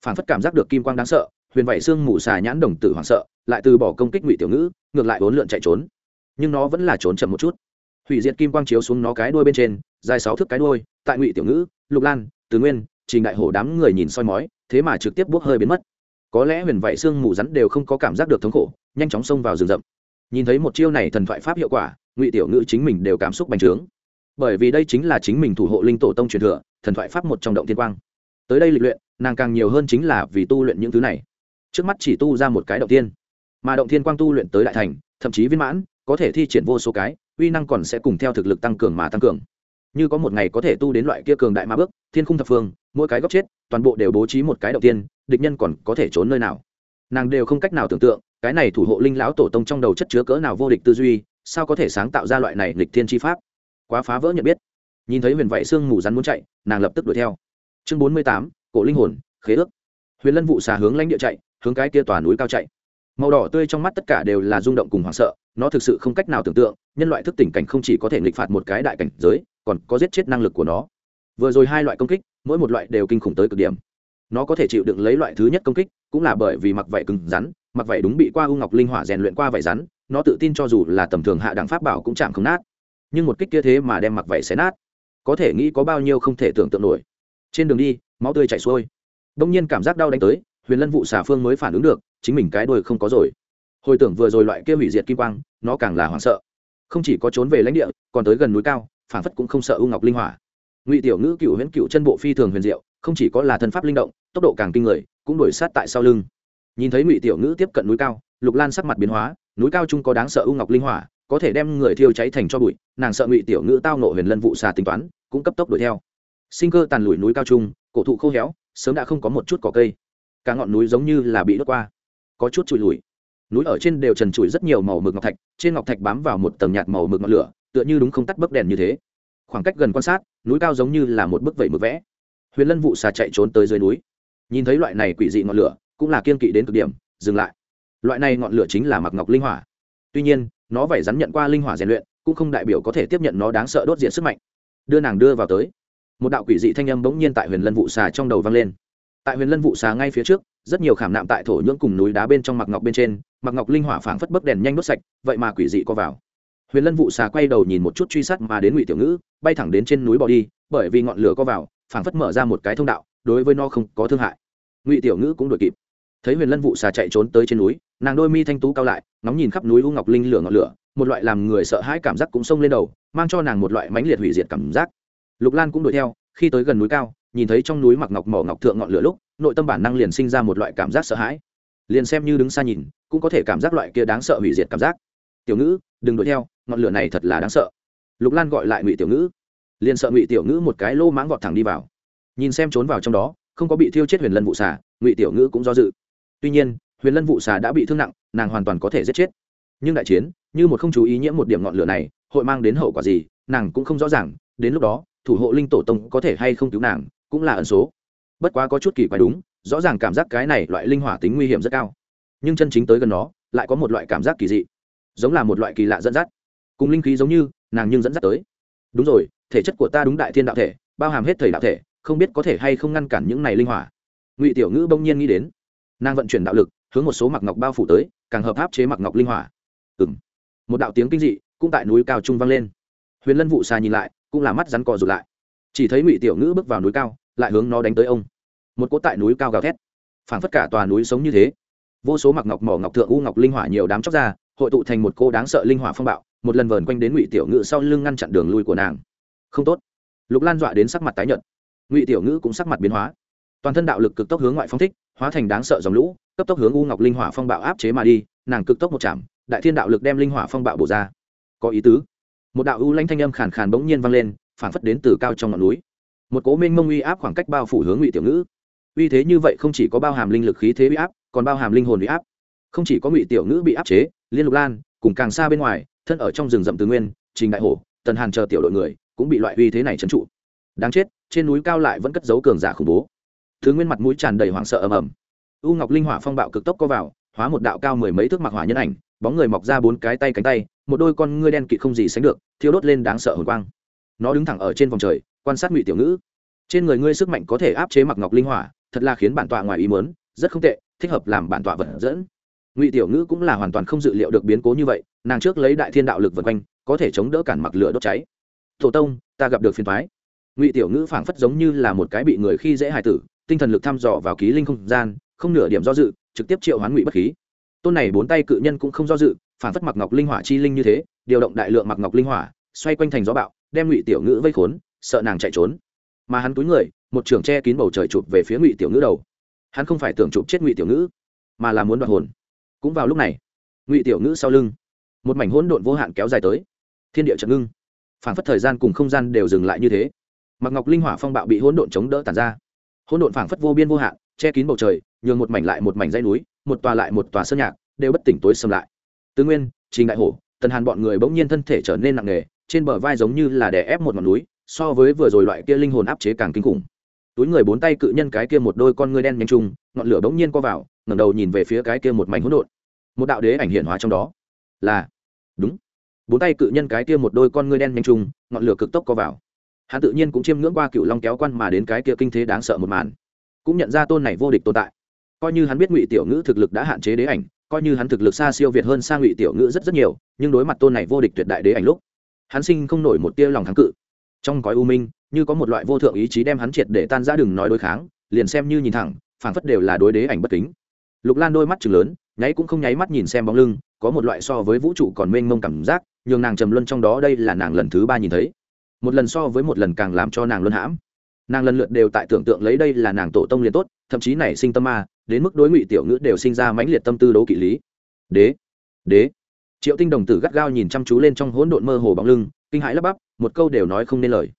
Phản phất cảm giác được kim quang đáng sợ, huyền vảy xương mù xà nhãn đồng tử hoảng sợ, lại từ bỏ công kích ngụy tiểu ngữ, ngược lại bốn lượn chạy trốn. Nhưng nó vẫn là trốn chậm một chút. Hủy diệt kim quang chiếu xuống nó cái đuôi bên trên, dài sáu thước cái đuôi, tại ngụy tiểu ngữ, lục lan tứ nguyên, trình đại hổ đám người nhìn soi mói, thế mà trực tiếp bốc hơi biến mất có lẽ huyền vảy xương mù rắn đều không có cảm giác được thống khổ, nhanh chóng xông vào rừng rậm. Nhìn thấy một chiêu này thần thoại pháp hiệu quả, ngụy tiểu ngữ chính mình đều cảm xúc bành trướng. Bởi vì đây chính là chính mình thủ hộ linh tổ tông truyền thừa, thần thoại pháp một trong động thiên quang. Tới đây lịch luyện, nàng càng nhiều hơn chính là vì tu luyện những thứ này. Trước mắt chỉ tu ra một cái động tiên mà động thiên quang tu luyện tới đại thành, thậm chí viên mãn, có thể thi triển vô số cái, uy năng còn sẽ cùng theo thực lực tăng cường mà tăng cường. Như có một ngày có thể tu đến loại kia cường đại ma bước, thiên khung thập phương, mỗi cái góc chết, toàn bộ đều bố trí một cái động tiên địch nhân còn có thể trốn nơi nào? Nàng đều không cách nào tưởng tượng, cái này thủ hộ linh lão tổ tông trong đầu chất chứa cỡ nào vô địch tư duy, sao có thể sáng tạo ra loại này lịch thiên tri pháp? Quá phá vỡ nhận biết. Nhìn thấy huyền vạy xương mù rắn muốn chạy, nàng lập tức đuổi theo. Chương bốn mươi tám, cổ linh hồn, khế ước. Huyền lân vụ xà hướng lãnh địa chạy, hướng cái kia tòa núi cao chạy. Màu đỏ tươi trong mắt tất cả đều là rung động cùng hoảng sợ, nó thực sự không cách nào tưởng tượng, nhân loại thức tỉnh cảnh không chỉ có thể nghịch phạt một cái đại cảnh giới, còn có giết chết năng lực của nó. Vừa rồi hai loại công kích, mỗi một loại đều kinh khủng tới cực điểm nó có thể chịu đựng lấy loại thứ nhất công kích, cũng là bởi vì mặc vảy cứng rắn, mặc vảy đúng bị qua u ngọc linh hỏa rèn luyện qua vảy rắn, nó tự tin cho dù là tầm thường hạ đẳng pháp bảo cũng chạm không nát. Nhưng một kích kia thế mà đem mặc vảy xé nát. Có thể nghĩ có bao nhiêu không thể tưởng tượng nổi. Trên đường đi, máu tươi chảy xuôi. Đông nhiên cảm giác đau đánh tới, huyền lân vụ xà phương mới phản ứng được, chính mình cái đuôi không có rồi. Hồi tưởng vừa rồi loại kia hủy diệt kim quang, nó càng là hoảng sợ. Không chỉ có trốn về lãnh địa, còn tới gần núi cao, phản phất cũng không sợ u ngọc linh hỏa. Ngụy tiểu ngữ cựu huyễn cựu chân bộ phi thường huyền diệu không chỉ có là thân pháp linh động, tốc độ càng kinh người, cũng đuổi sát tại sau lưng. Nhìn thấy ngụy tiểu ngữ tiếp cận núi cao, lục lan sắc mặt biến hóa, núi cao chung có đáng sợ u ngọc linh hỏa, có thể đem người thiêu cháy thành cho bụi, nàng sợ ngụy tiểu ngữ tao nộ huyền lân vụ xà tính toán, cũng cấp tốc đuổi theo. Sinh cơ tàn lùi núi cao trung cổ thụ khô héo, sớm đã không có một chút cỏ cây. Cả ngọn núi giống như là bị đốt qua, có chút trụi lùi. Núi ở trên đều trần trụi rất nhiều màu mực ngọc thạch, trên ngọc thạch bám vào một tầng nhạt màu mực ngọn lửa, tựa như đúng không tắt bấc đèn như thế. Khoảng cách gần quan sát, núi cao giống như là một bức vẩy mực vẽ huyền lân vụ xà chạy trốn tới dưới núi. Nhìn thấy loại này quỷ dị ngọn lửa, cũng là kiên kỵ đến cực điểm, dừng lại. Loại này ngọn lửa chính là mặc ngọc linh hỏa. Tuy nhiên, nó vẩy rắn nhận qua linh hỏa rèn luyện, cũng không đại biểu có thể tiếp nhận nó đáng sợ đốt diện sức mạnh. Đưa nàng đưa vào tới. Một đạo quỷ dị thanh âm bỗng nhiên tại huyền lân vụ xà trong đầu vang lên. Tại huyền lân vụ xà ngay phía trước, rất nhiều khảm nạm tại thổ nhưỡng cùng núi đá bên trong mặc ngọc bên trên, mặc ngọc linh hỏa phảng phất bấc đèn nhanh đốt sạch, vậy mà quỷ dị co vào. Huyền lân vụ xà quay đầu nhìn một chút truy sát mà đến ngụy tiểu ngữ, bay thẳng đến trên núi bỏ đi, bởi vì ngọn lửa co vào phảng phất mở ra một cái thông đạo, đối với nó không có thương hại. Ngụy tiểu ngữ cũng đuổi kịp. Thấy huyền lân vụ xà chạy trốn tới trên núi, nàng đôi mi thanh tú cao lại, ngóng nhìn khắp núi u ngọc linh lửa ngọn lửa, một loại làm người sợ hãi cảm giác cũng xông lên đầu, mang cho nàng một loại mãnh liệt hủy diệt cảm giác. Lục lan cũng đuổi theo, khi tới gần núi cao, nhìn thấy trong núi mặc ngọc mỏ ngọc thượng ngọn lửa lúc, nội tâm bản năng liền sinh ra một loại cảm giác sợ hãi. Liền xem như đứng xa nhìn, cũng có thể cảm giác loại kia đáng sợ hủy diệt cảm giác. Tiểu ngữ, đừng đuổi theo, ngọn lửa này thật là đáng sợ. Lục lan gọi lại ngụy tiểu ngữ liền sợ ngụy tiểu ngữ một cái lô mãng vọt thẳng đi vào nhìn xem trốn vào trong đó không có bị thiêu chết huyền lân vụ xà, ngụy tiểu ngữ cũng do dự tuy nhiên huyền lân vụ xà đã bị thương nặng nàng hoàn toàn có thể giết chết nhưng đại chiến như một không chú ý nhiễm một điểm ngọn lửa này hội mang đến hậu quả gì nàng cũng không rõ ràng đến lúc đó thủ hộ linh tổ tông có thể hay không cứu nàng cũng là ẩn số bất quá có chút kỳ quái đúng rõ ràng cảm giác cái này loại linh hỏa tính nguy hiểm rất cao nhưng chân chính tới gần nó lại có một loại cảm giác kỳ dị giống là một loại kỳ lạ dẫn dắt cùng linh khí giống như nàng nhưng dẫn dắt tới đúng rồi thể chất của ta đúng đại thiên đạo thể, bao hàm hết thời đạo thể, không biết có thể hay không ngăn cản những này linh hỏa. Ngụy tiểu ngữ bỗng nhiên nghĩ đến, nàng vận chuyển đạo lực, hướng một số mặc ngọc bao phủ tới, càng hợp áp chế mặc ngọc linh hỏa. Ừ m một đạo tiếng kinh dị cũng tại núi cao trung vang lên. Huyền lân vụ xa nhìn lại, cũng là mắt rắn cò rụt lại. Chỉ thấy ngụy tiểu ngữ bước vào núi cao, lại hướng nó đánh tới ông. Một cỗ tại núi cao gào thét. Phảng phất cả tòa núi sống như thế. Vô số mặc ngọc mỏ ngọc thượng u ngọc linh hỏa nhiều đám chóc ra, hội tụ thành một cô đáng sợ linh hỏa phong bạo, một lần vờn quanh đến ngụy tiểu ngữ sau lưng ngăn chặn đường lui của nàng không tốt. Lục lan dọa đến sắc mặt tái nhợt. Ngụy tiểu ngữ cũng sắc mặt biến hóa. Toàn thân đạo lực cực tốc hướng ngoại phong thích, hóa thành đáng sợ dòng lũ, cấp tốc hướng u ngọc linh hỏa phong bạo áp chế mà đi, nàng cực tốc một chạm, đại thiên đạo lực đem linh hỏa phong bạo bổ ra. Có ý tứ. Một đạo u lanh thanh âm khàn khàn bỗng nhiên vang lên, phản phất đến từ cao trong ngọn núi. Một cố minh mông uy áp khoảng cách bao phủ hướng ngụy tiểu ngữ. Uy thế như vậy không chỉ có bao hàm linh lực khí thế uy áp, còn bao hàm linh hồn uy áp. Không chỉ có ngụy tiểu ngữ bị áp chế, liên lục lan, cùng càng xa bên ngoài, thân ở trong rừng rậm tứ nguyên, trình đại hổ, tần hàn chờ tiểu đội người cũng bị loại uy thế này trấn trụ. Đáng chết, trên núi cao lại vẫn cất giấu cường giả khủng bố. Thứ nguyên mặt mũi tràn đầy hoảng sợ ầm ầm. U ngọc linh hỏa phong bạo cực tốc có vào, hóa một đạo cao mười mấy thước mặc hỏa nhân ảnh, bóng người mọc ra bốn cái tay cánh tay, một đôi con ngươi đen kịt không gì sánh được, thiêu đốt lên đáng sợ hồn quang. Nó đứng thẳng ở trên vòng trời, quan sát ngụy tiểu ngữ. Trên người ngươi sức mạnh có thể áp chế mặc ngọc linh hỏa, thật là khiến bản tọa ngoài ý muốn, rất không tệ, thích hợp làm bản tọa vật dẫn. Ngụy tiểu ngữ cũng là hoàn toàn không dự liệu được biến cố như vậy, nàng trước lấy đại thiên đạo lực vượt quanh, có thể chống đỡ cản mặc lửa đốt cháy tổ tông, ta gặp được phiền thoái ngụy tiểu ngữ phảng phất giống như là một cái bị người khi dễ hài tử, tinh thần lực thăm dò vào ký linh không gian, không nửa điểm do dự, trực tiếp triệu hoán ngụy bất khí. Tôn này bốn tay cự nhân cũng không do dự phản phất mặc ngọc linh hỏa chi linh như thế, điều động đại lượng mặc ngọc linh hỏa, xoay quanh thành gió bạo, đem ngụy tiểu ngữ vây khốn, sợ nàng chạy trốn. Mà hắn túi người, một trường che kín bầu trời chụp về phía ngụy tiểu ngữ đầu. Hắn không phải tưởng chụp chết ngụy tiểu ngữ, mà là muốn đoạt hồn. Cũng vào lúc này, ngụy tiểu ngữ sau lưng, một mảnh hỗn độn vô hạn kéo dài tới. Thiên địa trận ngưng phản phất thời gian cùng không gian đều dừng lại như thế. Mặc ngọc linh hỏa phong bạo bị hỗn độn chống đỡ tàn ra. Hỗn độn phảng phất vô biên vô hạn, che kín bầu trời, nhường một mảnh lại một mảnh dãy núi, một tòa lại một tòa sơn nhạc, đều bất tỉnh tối xâm lại. Tứ nguyên, trình đại hổ, tần hàn bọn người bỗng nhiên thân thể trở nên nặng nề, trên bờ vai giống như là đè ép một ngọn núi, so với vừa rồi loại kia linh hồn áp chế càng kinh khủng. Túi người bốn tay cự nhân cái kia một đôi con ngươi đen nhanh chung ngọn lửa bỗng nhiên co vào, ngẩng đầu nhìn về phía cái kia một mảnh hỗn độn. Một đạo đế ảnh hiện hóa trong đó. Là, đúng bốn tay cự nhân cái kia một đôi con ngươi đen nhanh chung ngọn lửa cực tốc co vào. Hắn tự nhiên cũng chiêm ngưỡng qua cựu long kéo quan mà đến cái kia kinh thế đáng sợ một màn. Cũng nhận ra tôn này vô địch tồn tại. Coi như hắn biết ngụy tiểu ngữ thực lực đã hạn chế đế ảnh, coi như hắn thực lực xa siêu việt hơn xa ngụy tiểu ngữ rất rất nhiều, nhưng đối mặt tôn này vô địch tuyệt đại đế ảnh lúc, hắn sinh không nổi một tia lòng thắng cự. Trong cõi u minh, như có một loại vô thượng ý chí đem hắn triệt để tan ra đừng nói đối kháng, liền xem như nhìn thẳng, phảng phất đều là đối đế ảnh bất kính lục lan đôi mắt chừng lớn, nháy cũng không nháy mắt nhìn xem bóng lưng, có một loại so với vũ trụ còn mênh mông cảm giác, nhường nàng trầm luân trong đó đây là nàng lần thứ ba nhìn thấy. Một lần so với một lần càng làm cho nàng luân hãm. Nàng lần lượt đều tại tưởng tượng lấy đây là nàng tổ tông liền tốt, thậm chí nảy sinh tâm ma, đến mức đối ngụy tiểu ngữ đều sinh ra mãnh liệt tâm tư đấu kỵ lý. Đế đế. Triệu tinh đồng tử gắt gao nhìn chăm chú lên trong hỗn độn mơ hồ bóng lưng, kinh hãi lắp bắp, một câu đều nói không nên lời.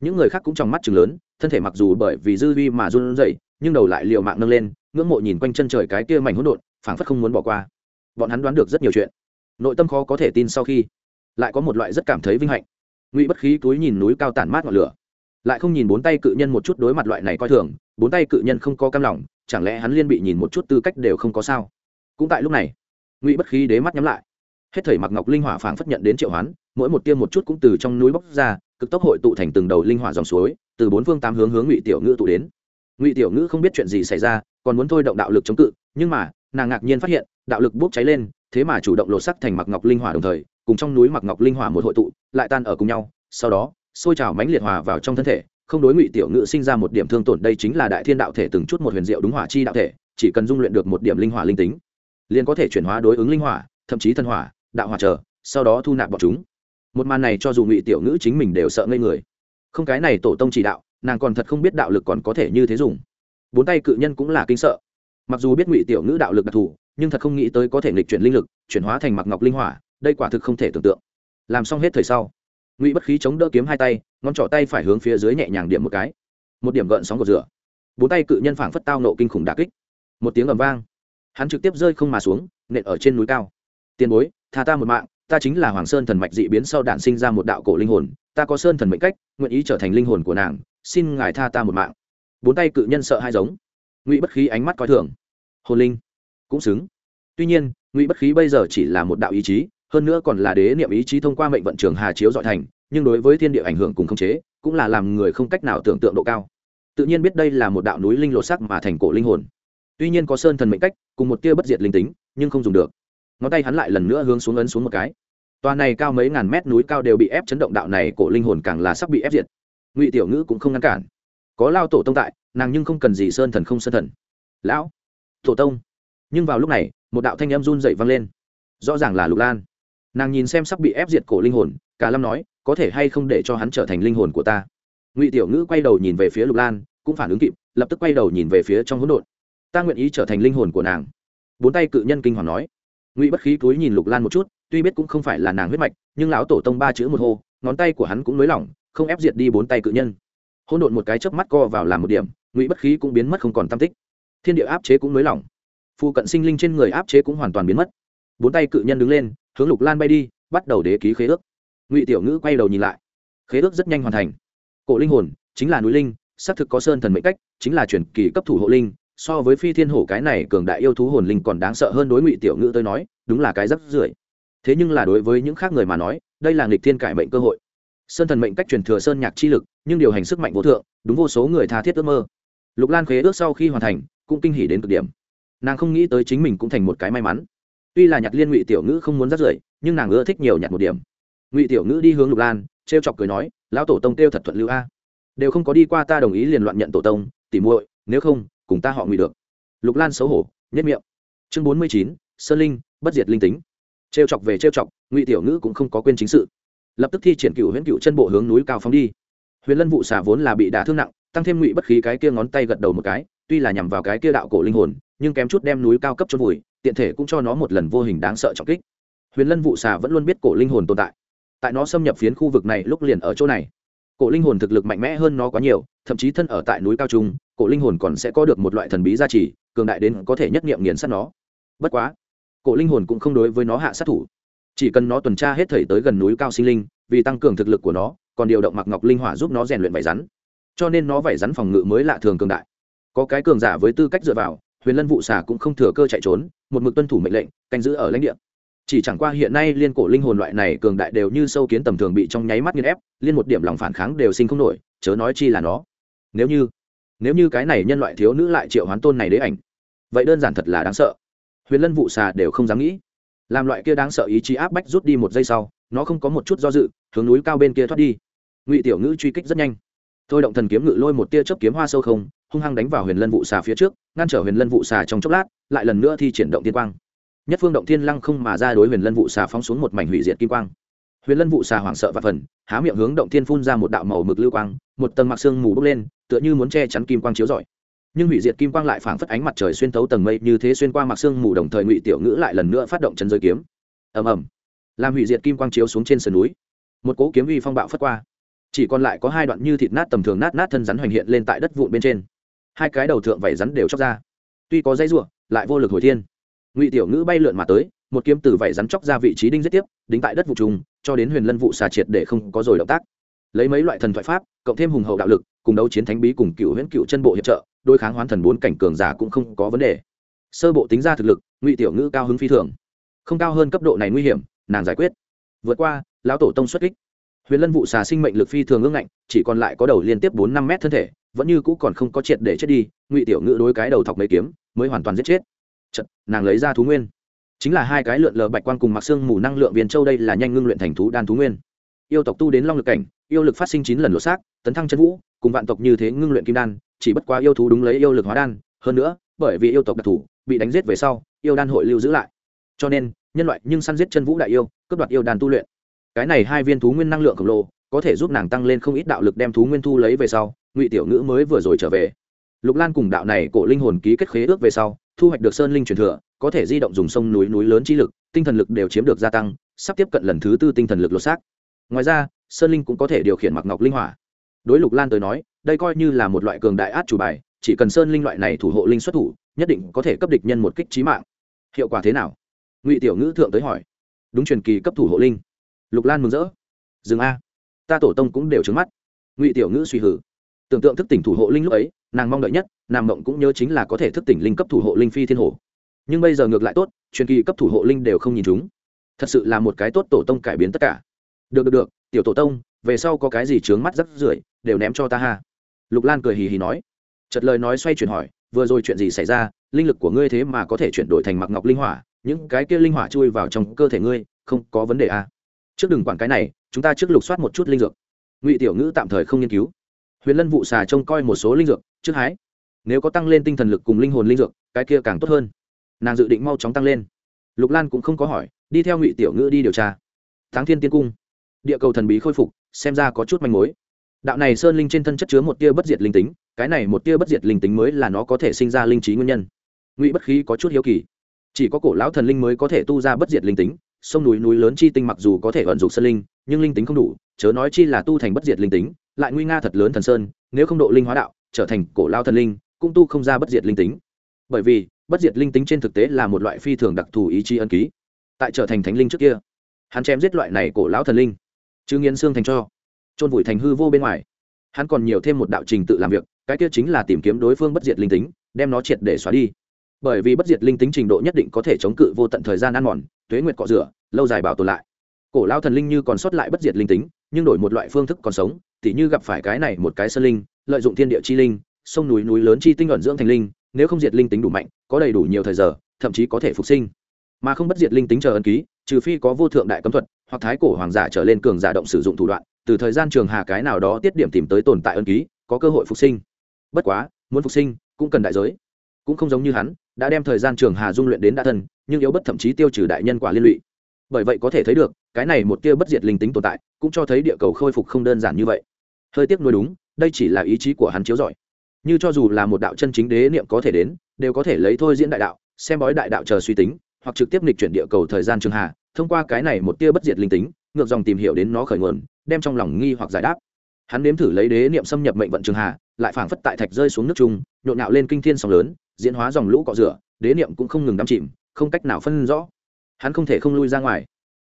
Những người khác cũng trong mắt chừng lớn, thân thể mặc dù bởi vì dư vi mà run rẩy nhưng đầu lại liều mạng nâng lên, ngưỡng mộ nhìn quanh chân trời cái kia mảnh hỗn độn, phảng phất không muốn bỏ qua. Bọn hắn đoán được rất nhiều chuyện. Nội tâm khó có thể tin sau khi, lại có một loại rất cảm thấy vinh hạnh. Ngụy bất khí túi nhìn núi cao tản mát ngọn lửa, lại không nhìn bốn tay cự nhân một chút đối mặt loại này coi thường, bốn tay cự nhân không có cam lòng, chẳng lẽ hắn liên bị nhìn một chút tư cách đều không có sao? Cũng tại lúc này, ngụy bất khí đế mắt nhắm lại. Hết thảy mặc ngọc linh hỏa phảng phất nhận đến triệu hoán, mỗi một tiêm một chút cũng từ trong núi bốc ra, cực tốc hội tụ thành từng đầu linh hỏa dòng suối, từ bốn phương tám hướng hướng ngụy tiểu ngữ tụ đến ngụy tiểu ngữ không biết chuyện gì xảy ra, còn muốn thôi động đạo lực chống cự, nhưng mà, nàng ngạc nhiên phát hiện, đạo lực bốc cháy lên, thế mà chủ động lột sắc thành mặc ngọc linh hỏa đồng thời, cùng trong núi mặc ngọc linh hỏa một hội tụ, lại tan ở cùng nhau, sau đó sôi trào mãnh liệt hòa vào trong thân thể, không đối ngụy tiểu ngữ sinh ra một điểm thương tổn, đây chính là đại thiên đạo thể từng chút một huyền diệu đúng hỏa chi đạo thể, chỉ cần dung luyện được một điểm linh hỏa linh tính, liền có thể chuyển hóa đối ứng linh hỏa, thậm chí thân hỏa, đạo hỏa chờ sau đó thu nạp bọn chúng. Một màn này cho dù ngụy tiểu ngữ chính mình đều sợ ngây người. Không cái này tổ tông chỉ đạo nàng còn thật không biết đạo lực còn có thể như thế dùng. Bốn tay cự nhân cũng là kinh sợ. Mặc dù biết ngụy tiểu ngữ đạo lực đặc thù, nhưng thật không nghĩ tới có thể nghịch chuyển linh lực, chuyển hóa thành mặc ngọc linh hỏa, đây quả thực không thể tưởng tượng. Làm xong hết thời sau, ngụy bất khí chống đỡ kiếm hai tay, ngón trỏ tay phải hướng phía dưới nhẹ nhàng điểm một cái. Một điểm gợn sóng cột rửa. Bốn tay cự nhân phảng phất tao nộ kinh khủng đà kích. Một tiếng ầm vang. Hắn trực tiếp rơi không mà xuống, nện ở trên núi cao. Tiền bối, tha ta một mạng, ta chính là hoàng sơn thần mạch dị biến sau đản sinh ra một đạo cổ linh hồn, ta có sơn thần mệnh cách, nguyện ý trở thành linh hồn của nàng xin ngài tha ta một mạng. Bốn tay cự nhân sợ hai giống. Ngụy bất khí ánh mắt coi thường. Hồn linh. Cũng xứng. Tuy nhiên, ngụy bất khí bây giờ chỉ là một đạo ý chí, hơn nữa còn là đế niệm ý chí thông qua mệnh vận trường hà chiếu dọi thành, nhưng đối với thiên địa ảnh hưởng cùng khống chế, cũng là làm người không cách nào tưởng tượng độ cao. Tự nhiên biết đây là một đạo núi linh lột sắc mà thành cổ linh hồn. Tuy nhiên có sơn thần mệnh cách, cùng một tia bất diệt linh tính, nhưng không dùng được. Ngón tay hắn lại lần nữa hướng xuống ấn xuống một cái. Tòa này cao mấy ngàn mét núi cao đều bị ép chấn động đạo này cổ linh hồn càng là sắp bị ép diệt ngụy tiểu ngữ cũng không ngăn cản. Có lao tổ tông tại, nàng nhưng không cần gì sơn thần không sơn thần. Lão, tổ tông. Nhưng vào lúc này, một đạo thanh âm run dậy vang lên. Rõ ràng là lục lan. Nàng nhìn xem sắp bị ép diệt cổ linh hồn, cả lâm nói, có thể hay không để cho hắn trở thành linh hồn của ta? Ngụy tiểu ngữ quay đầu nhìn về phía lục lan, cũng phản ứng kịp, lập tức quay đầu nhìn về phía trong hỗn độn. Ta nguyện ý trở thành linh hồn của nàng. Bốn tay cự nhân kinh hoàng nói. Ngụy bất khí túi nhìn lục lan một chút, tuy biết cũng không phải là nàng huyết mạch, nhưng lão tổ tông ba chữ một hô, ngón tay của hắn cũng nới lỏng không ép diệt đi bốn tay cự nhân. Hỗn độn một cái chớp mắt co vào làm một điểm, ngụy bất khí cũng biến mất không còn tam tích. Thiên địa áp chế cũng nới lỏng. Phụ cận sinh linh trên người áp chế cũng hoàn toàn biến mất. Bốn tay cự nhân đứng lên, hướng lục lan bay đi, bắt đầu đế ký khế ước. Ngụy tiểu ngữ quay đầu nhìn lại. Khế ước rất nhanh hoàn thành. Cổ linh hồn, chính là núi linh, xác thực có sơn thần mệnh cách, chính là truyền kỳ cấp thủ hộ linh, so với phi thiên hổ cái này cường đại yêu thú hồn linh còn đáng sợ hơn đối ngụy tiểu ngữ tới nói, đúng là cái rất rưởi. Thế nhưng là đối với những khác người mà nói, đây là nghịch thiên cải mệnh cơ hội sơn thần mệnh cách truyền thừa sơn nhạc chi lực, nhưng điều hành sức mạnh vô thượng, đúng vô số người tha thiết ước mơ. Lục lan khế ước sau khi hoàn thành, cũng kinh hỉ đến cực điểm. Nàng không nghĩ tới chính mình cũng thành một cái may mắn. Tuy là nhạc liên ngụy tiểu ngữ không muốn rắt rưởi, nhưng nàng ưa thích nhiều nhạc một điểm. Ngụy tiểu ngữ đi hướng lục lan t r e o chọc cười nói, lão tổ tông kêu thật thuận lưu a. Đều không có đi qua ta đồng ý liền loạn nhận tổ tông, tỉ muội, nếu không, cùng ta họ ngụy được. Lục lan xấu hổ nhất miệng. Chương bốn mươi chín, sơn linh, bất diệt linh tính. T r e o chọc về t r e o chọc, ngụy tiểu ngữ cũng không có quên chính sự lập tức thi triển cựu huyễn cựu chân bộ hướng núi cao phóng đi. Huyền lân vụ xả vốn là bị đả thương nặng, tăng thêm ngụy bất khí cái kia ngón tay gật đầu một cái, tuy là nhằm vào cái kia đạo cổ linh hồn, nhưng kém chút đem núi cao cấp cho vùi, tiện thể cũng cho nó một lần vô hình đáng sợ trọng kích. Huyền lân vụ xà vẫn luôn biết cổ linh hồn tồn tại. Tại nó xâm nhập phiến khu vực này lúc liền ở chỗ này. Cổ linh hồn thực lực mạnh mẽ hơn nó quá nhiều, thậm chí thân ở tại núi cao trung, cổ linh hồn còn sẽ có được một loại thần bí gia trì, cường đại đến có thể nhất nghiệm nghiền sát nó. Bất quá, cổ linh hồn cũng không đối với nó hạ sát thủ chỉ cần nó tuần tra hết thời tới gần núi cao sinh linh, vì tăng cường thực lực của nó, còn điều động mặc ngọc linh hỏa giúp nó rèn luyện vảy rắn. Cho nên nó vảy rắn phòng ngự mới lạ thường cường đại. Có cái cường giả với tư cách dựa vào, huyền lân vụ xà cũng không thừa cơ chạy trốn, một mực tuân thủ mệnh lệnh, canh giữ ở lãnh địa. Chỉ chẳng qua hiện nay liên cổ linh hồn loại này cường đại đều như sâu kiến tầm thường bị trong nháy mắt nghiên ép, liên một điểm lòng phản kháng đều sinh không nổi, chớ nói chi là nó. Nếu như nếu như cái này nhân loại thiếu nữ lại triệu hoán tôn này đế ảnh, vậy đơn giản thật là đáng sợ. Huyền lân vụ xà đều không dám nghĩ làm loại kia đáng sợ ý chí áp bách rút đi một giây sau, nó không có một chút do dự, hướng núi cao bên kia thoát đi. Ngụy tiểu ngữ truy kích rất nhanh. Thôi động thần kiếm ngự lôi một tia chớp kiếm hoa sâu không, hung hăng đánh vào huyền lân vụ xà phía trước, ngăn trở huyền lân vụ xà trong chốc lát, lại lần nữa thi triển động tiên quang. Nhất phương động thiên lăng không mà ra đối huyền lân vụ xà phóng xuống một mảnh hủy diệt kim quang. Huyền lân vụ xà hoảng sợ và phần, há miệng hướng động thiên phun ra một đạo màu mực lưu quang, một tầng mặc xương mù bốc lên, tựa như muốn che chắn kim quang chiếu rọi nhưng hủy diệt kim quang lại phảng phất ánh mặt trời xuyên tấu tầng mây như thế xuyên qua mặc xương mù đồng thời ngụy tiểu ngữ lại lần nữa phát động chân giới kiếm. Ầm ầm. Làm hủy diệt kim quang chiếu xuống trên sườn núi, một cỗ kiếm uy phong bạo phất qua. Chỉ còn lại có hai đoạn như thịt nát tầm thường nát nát thân rắn hoành hiện lên tại đất vụn bên trên. Hai cái đầu thượng vảy rắn đều chóc ra. Tuy có dây r lại vô lực hồi thiên. Ngụy tiểu ngữ bay lượn mà tới, một kiếm từ vảy rắn chóc ra vị trí đinh giết tiếp, đính tại đất vụ trùng, cho đến huyền lân vụ xà triệt để không có rồi động tác. Lấy mấy loại thần thoại pháp, cộng thêm hùng hậu đạo lực, cùng đấu chiến thánh bí cùng cựu huyễn cựu chân bộ hiệp trợ đối kháng hoán thần bốn cảnh cường giả cũng không có vấn đề. Sơ bộ tính ra thực lực ngụy tiểu ngữ cao hứng phi thường. Không cao hơn cấp độ này nguy hiểm nàng giải quyết. Vượt qua lão tổ tông xuất kích. Huyền lân vụ xà sinh mệnh lực phi thường ưng ngạnh chỉ còn lại có đầu liên tiếp bốn năm mét thân thể vẫn như cũ còn không có triệt để chết đi ngụy tiểu ngữ đối cái đầu thọc mấy kiếm mới hoàn toàn giết chết. Chật, nàng lấy ra thú nguyên. Chính là hai cái lượn lờ bạch quan cùng mặc xương mù năng lượng viên châu đây là nhanh ngưng luyện thành thú đan thú nguyên. Yêu tộc tu đến long lực cảnh yêu lực phát sinh chín lần lột xác tấn thăng chân vũ cùng vạn tộc như thế ngưng luyện kim đan chỉ bất quá yêu thú đúng lấy yêu lực hóa đan, hơn nữa, bởi vì yêu tộc đặc thù, bị đánh giết về sau, yêu đan hội lưu giữ lại. Cho nên, nhân loại nhưng săn giết chân vũ đại yêu, cướp đoạt yêu đan tu luyện. Cái này hai viên thú nguyên năng lượng khổng lồ, có thể giúp nàng tăng lên không ít đạo lực đem thú nguyên thu lấy về sau, ngụy tiểu ngữ mới vừa rồi trở về. Lục lan cùng đạo này cổ linh hồn ký kết khế ước về sau, thu hoạch được sơn linh truyền thừa, có thể di động dùng sông núi núi lớn chi lực, tinh thần lực đều chiếm được gia tăng, sắp tiếp cận lần thứ tư tinh thần lực lột xác. Ngoài ra, sơn linh cũng có thể điều khiển mặc ngọc linh hỏa. Đối lục lan tới nói đây coi như là một loại cường đại át chủ bài, chỉ cần sơn linh loại này thủ hộ linh xuất thủ, nhất định có thể cấp địch nhân một kích trí mạng. Hiệu quả thế nào? Ngụy tiểu ngữ thượng tới hỏi. Đúng truyền kỳ cấp thủ hộ linh. Lục lan mừng rỡ. Dừng a. Ta tổ tông cũng đều trứng mắt. Ngụy tiểu ngữ suy hử. Tưởng tượng thức tỉnh thủ hộ linh lúc ấy, nàng mong đợi nhất, nàng mộng cũng nhớ chính là có thể thức tỉnh linh cấp thủ hộ linh phi thiên hồ nhưng bây giờ ngược lại tốt, truyền kỳ cấp thủ hộ linh đều không nhìn chúng. Thật sự là một cái tốt tổ tông cải biến tất cả. Được được được, tiểu tổ tông, về sau có cái gì trướng mắt rắc rưởi, đều ném cho ta ha lục lan cười hì hì nói. Chật lời nói xoay chuyển hỏi, vừa rồi chuyện gì xảy ra? Linh lực của ngươi thế mà có thể chuyển đổi thành mặc ngọc linh hỏa, những cái kia linh hỏa chui vào trong cơ thể ngươi, không có vấn đề à. trước đừng quản cái này, chúng ta trước lục soát một chút linh dược. Ngụy tiểu ngữ tạm thời không nghiên cứu. Huyền lân vụ xà trông coi một số linh dược, trước hái. Nếu có tăng lên tinh thần lực cùng linh hồn linh dược, cái kia càng tốt hơn. Nàng dự định mau chóng tăng lên. Lục lan cũng không có hỏi, đi theo ngụy tiểu ngữ đi điều tra. Tháng thiên tiên cung. Địa cầu thần bí khôi phục, xem ra có chút manh mối đạo này sơn linh trên thân chất chứa một tia bất diệt linh tính, cái này một tia bất diệt linh tính mới là nó có thể sinh ra linh trí nguyên nhân. Ngụy bất khí có chút hiếu kỳ. Chỉ có cổ lão thần linh mới có thể tu ra bất diệt linh tính, sông núi núi lớn chi tinh mặc dù có thể vận dụng sơn linh, nhưng linh tính không đủ, chớ nói chi là tu thành bất diệt linh tính, lại nguy nga thật lớn thần sơn, nếu không độ linh hóa đạo, trở thành cổ lao thần linh, cũng tu không ra bất diệt linh tính. Bởi vì, bất diệt linh tính trên thực tế là một loại phi thường đặc thù ý chí ân ký, tại trở thành thánh linh trước kia, hắn chém giết loại này cổ lão thần linh, chứ nghiến xương thành cho trôn vùi thành hư vô bên ngoài. Hắn còn nhiều thêm một đạo trình tự làm việc, cái kia chính là tìm kiếm đối phương bất diệt linh tính, đem nó triệt để xóa đi. Bởi vì bất diệt linh tính trình độ nhất định có thể chống cự vô tận thời gian ăn mòn, tuế nguyệt cọ rửa, lâu dài bảo tồn lại. Cổ lao thần linh như còn sót lại bất diệt linh tính, nhưng đổi một loại phương thức còn sống, tỉ như gặp phải cái này một cái sơn linh, lợi dụng thiên địa chi linh, sông núi núi lớn chi tinh ẩn dưỡng thành linh, nếu không diệt linh tính đủ mạnh, có đầy đủ nhiều thời giờ, thậm chí có thể phục sinh. Mà không bất diệt linh tính chờ ân ký, trừ phi có vô thượng đại cấm thuật, hoặc thái cổ hoàng giả trở lên cường giả động sử dụng thủ đoạn từ thời gian trường hà cái nào đó tiết điểm tìm tới tồn tại ân ký, có cơ hội phục sinh. Bất quá, muốn phục sinh cũng cần đại giới. Cũng không giống như hắn, đã đem thời gian trường hà dung luyện đến đa thân, nhưng yếu bất thậm chí tiêu trừ đại nhân quả liên lụy. Bởi vậy có thể thấy được, cái này một tia bất diệt linh tính tồn tại, cũng cho thấy địa cầu khôi phục không đơn giản như vậy. Hơi tiếc nuôi đúng, đây chỉ là ý chí của hắn chiếu giỏi như cho dù là một đạo chân chính đế niệm có thể đến, đều có thể lấy thôi diễn đại đạo, xem bói đại đạo chờ suy tính, hoặc trực tiếp nghịch chuyển địa cầu thời gian trường hà, thông qua cái này một tia bất diệt linh tính, ngược dòng tìm hiểu đến nó khởi nguồn đem trong lòng nghi hoặc giải đáp. Hắn nếm thử lấy đế niệm xâm nhập mệnh vận trường hà, lại phảng phất tại thạch rơi xuống nước trung, nhộn nhạo lên kinh thiên sóng lớn, diễn hóa dòng lũ cọ rửa, đế niệm cũng không ngừng đắm chìm, không cách nào phân rõ. Hắn không thể không lui ra ngoài.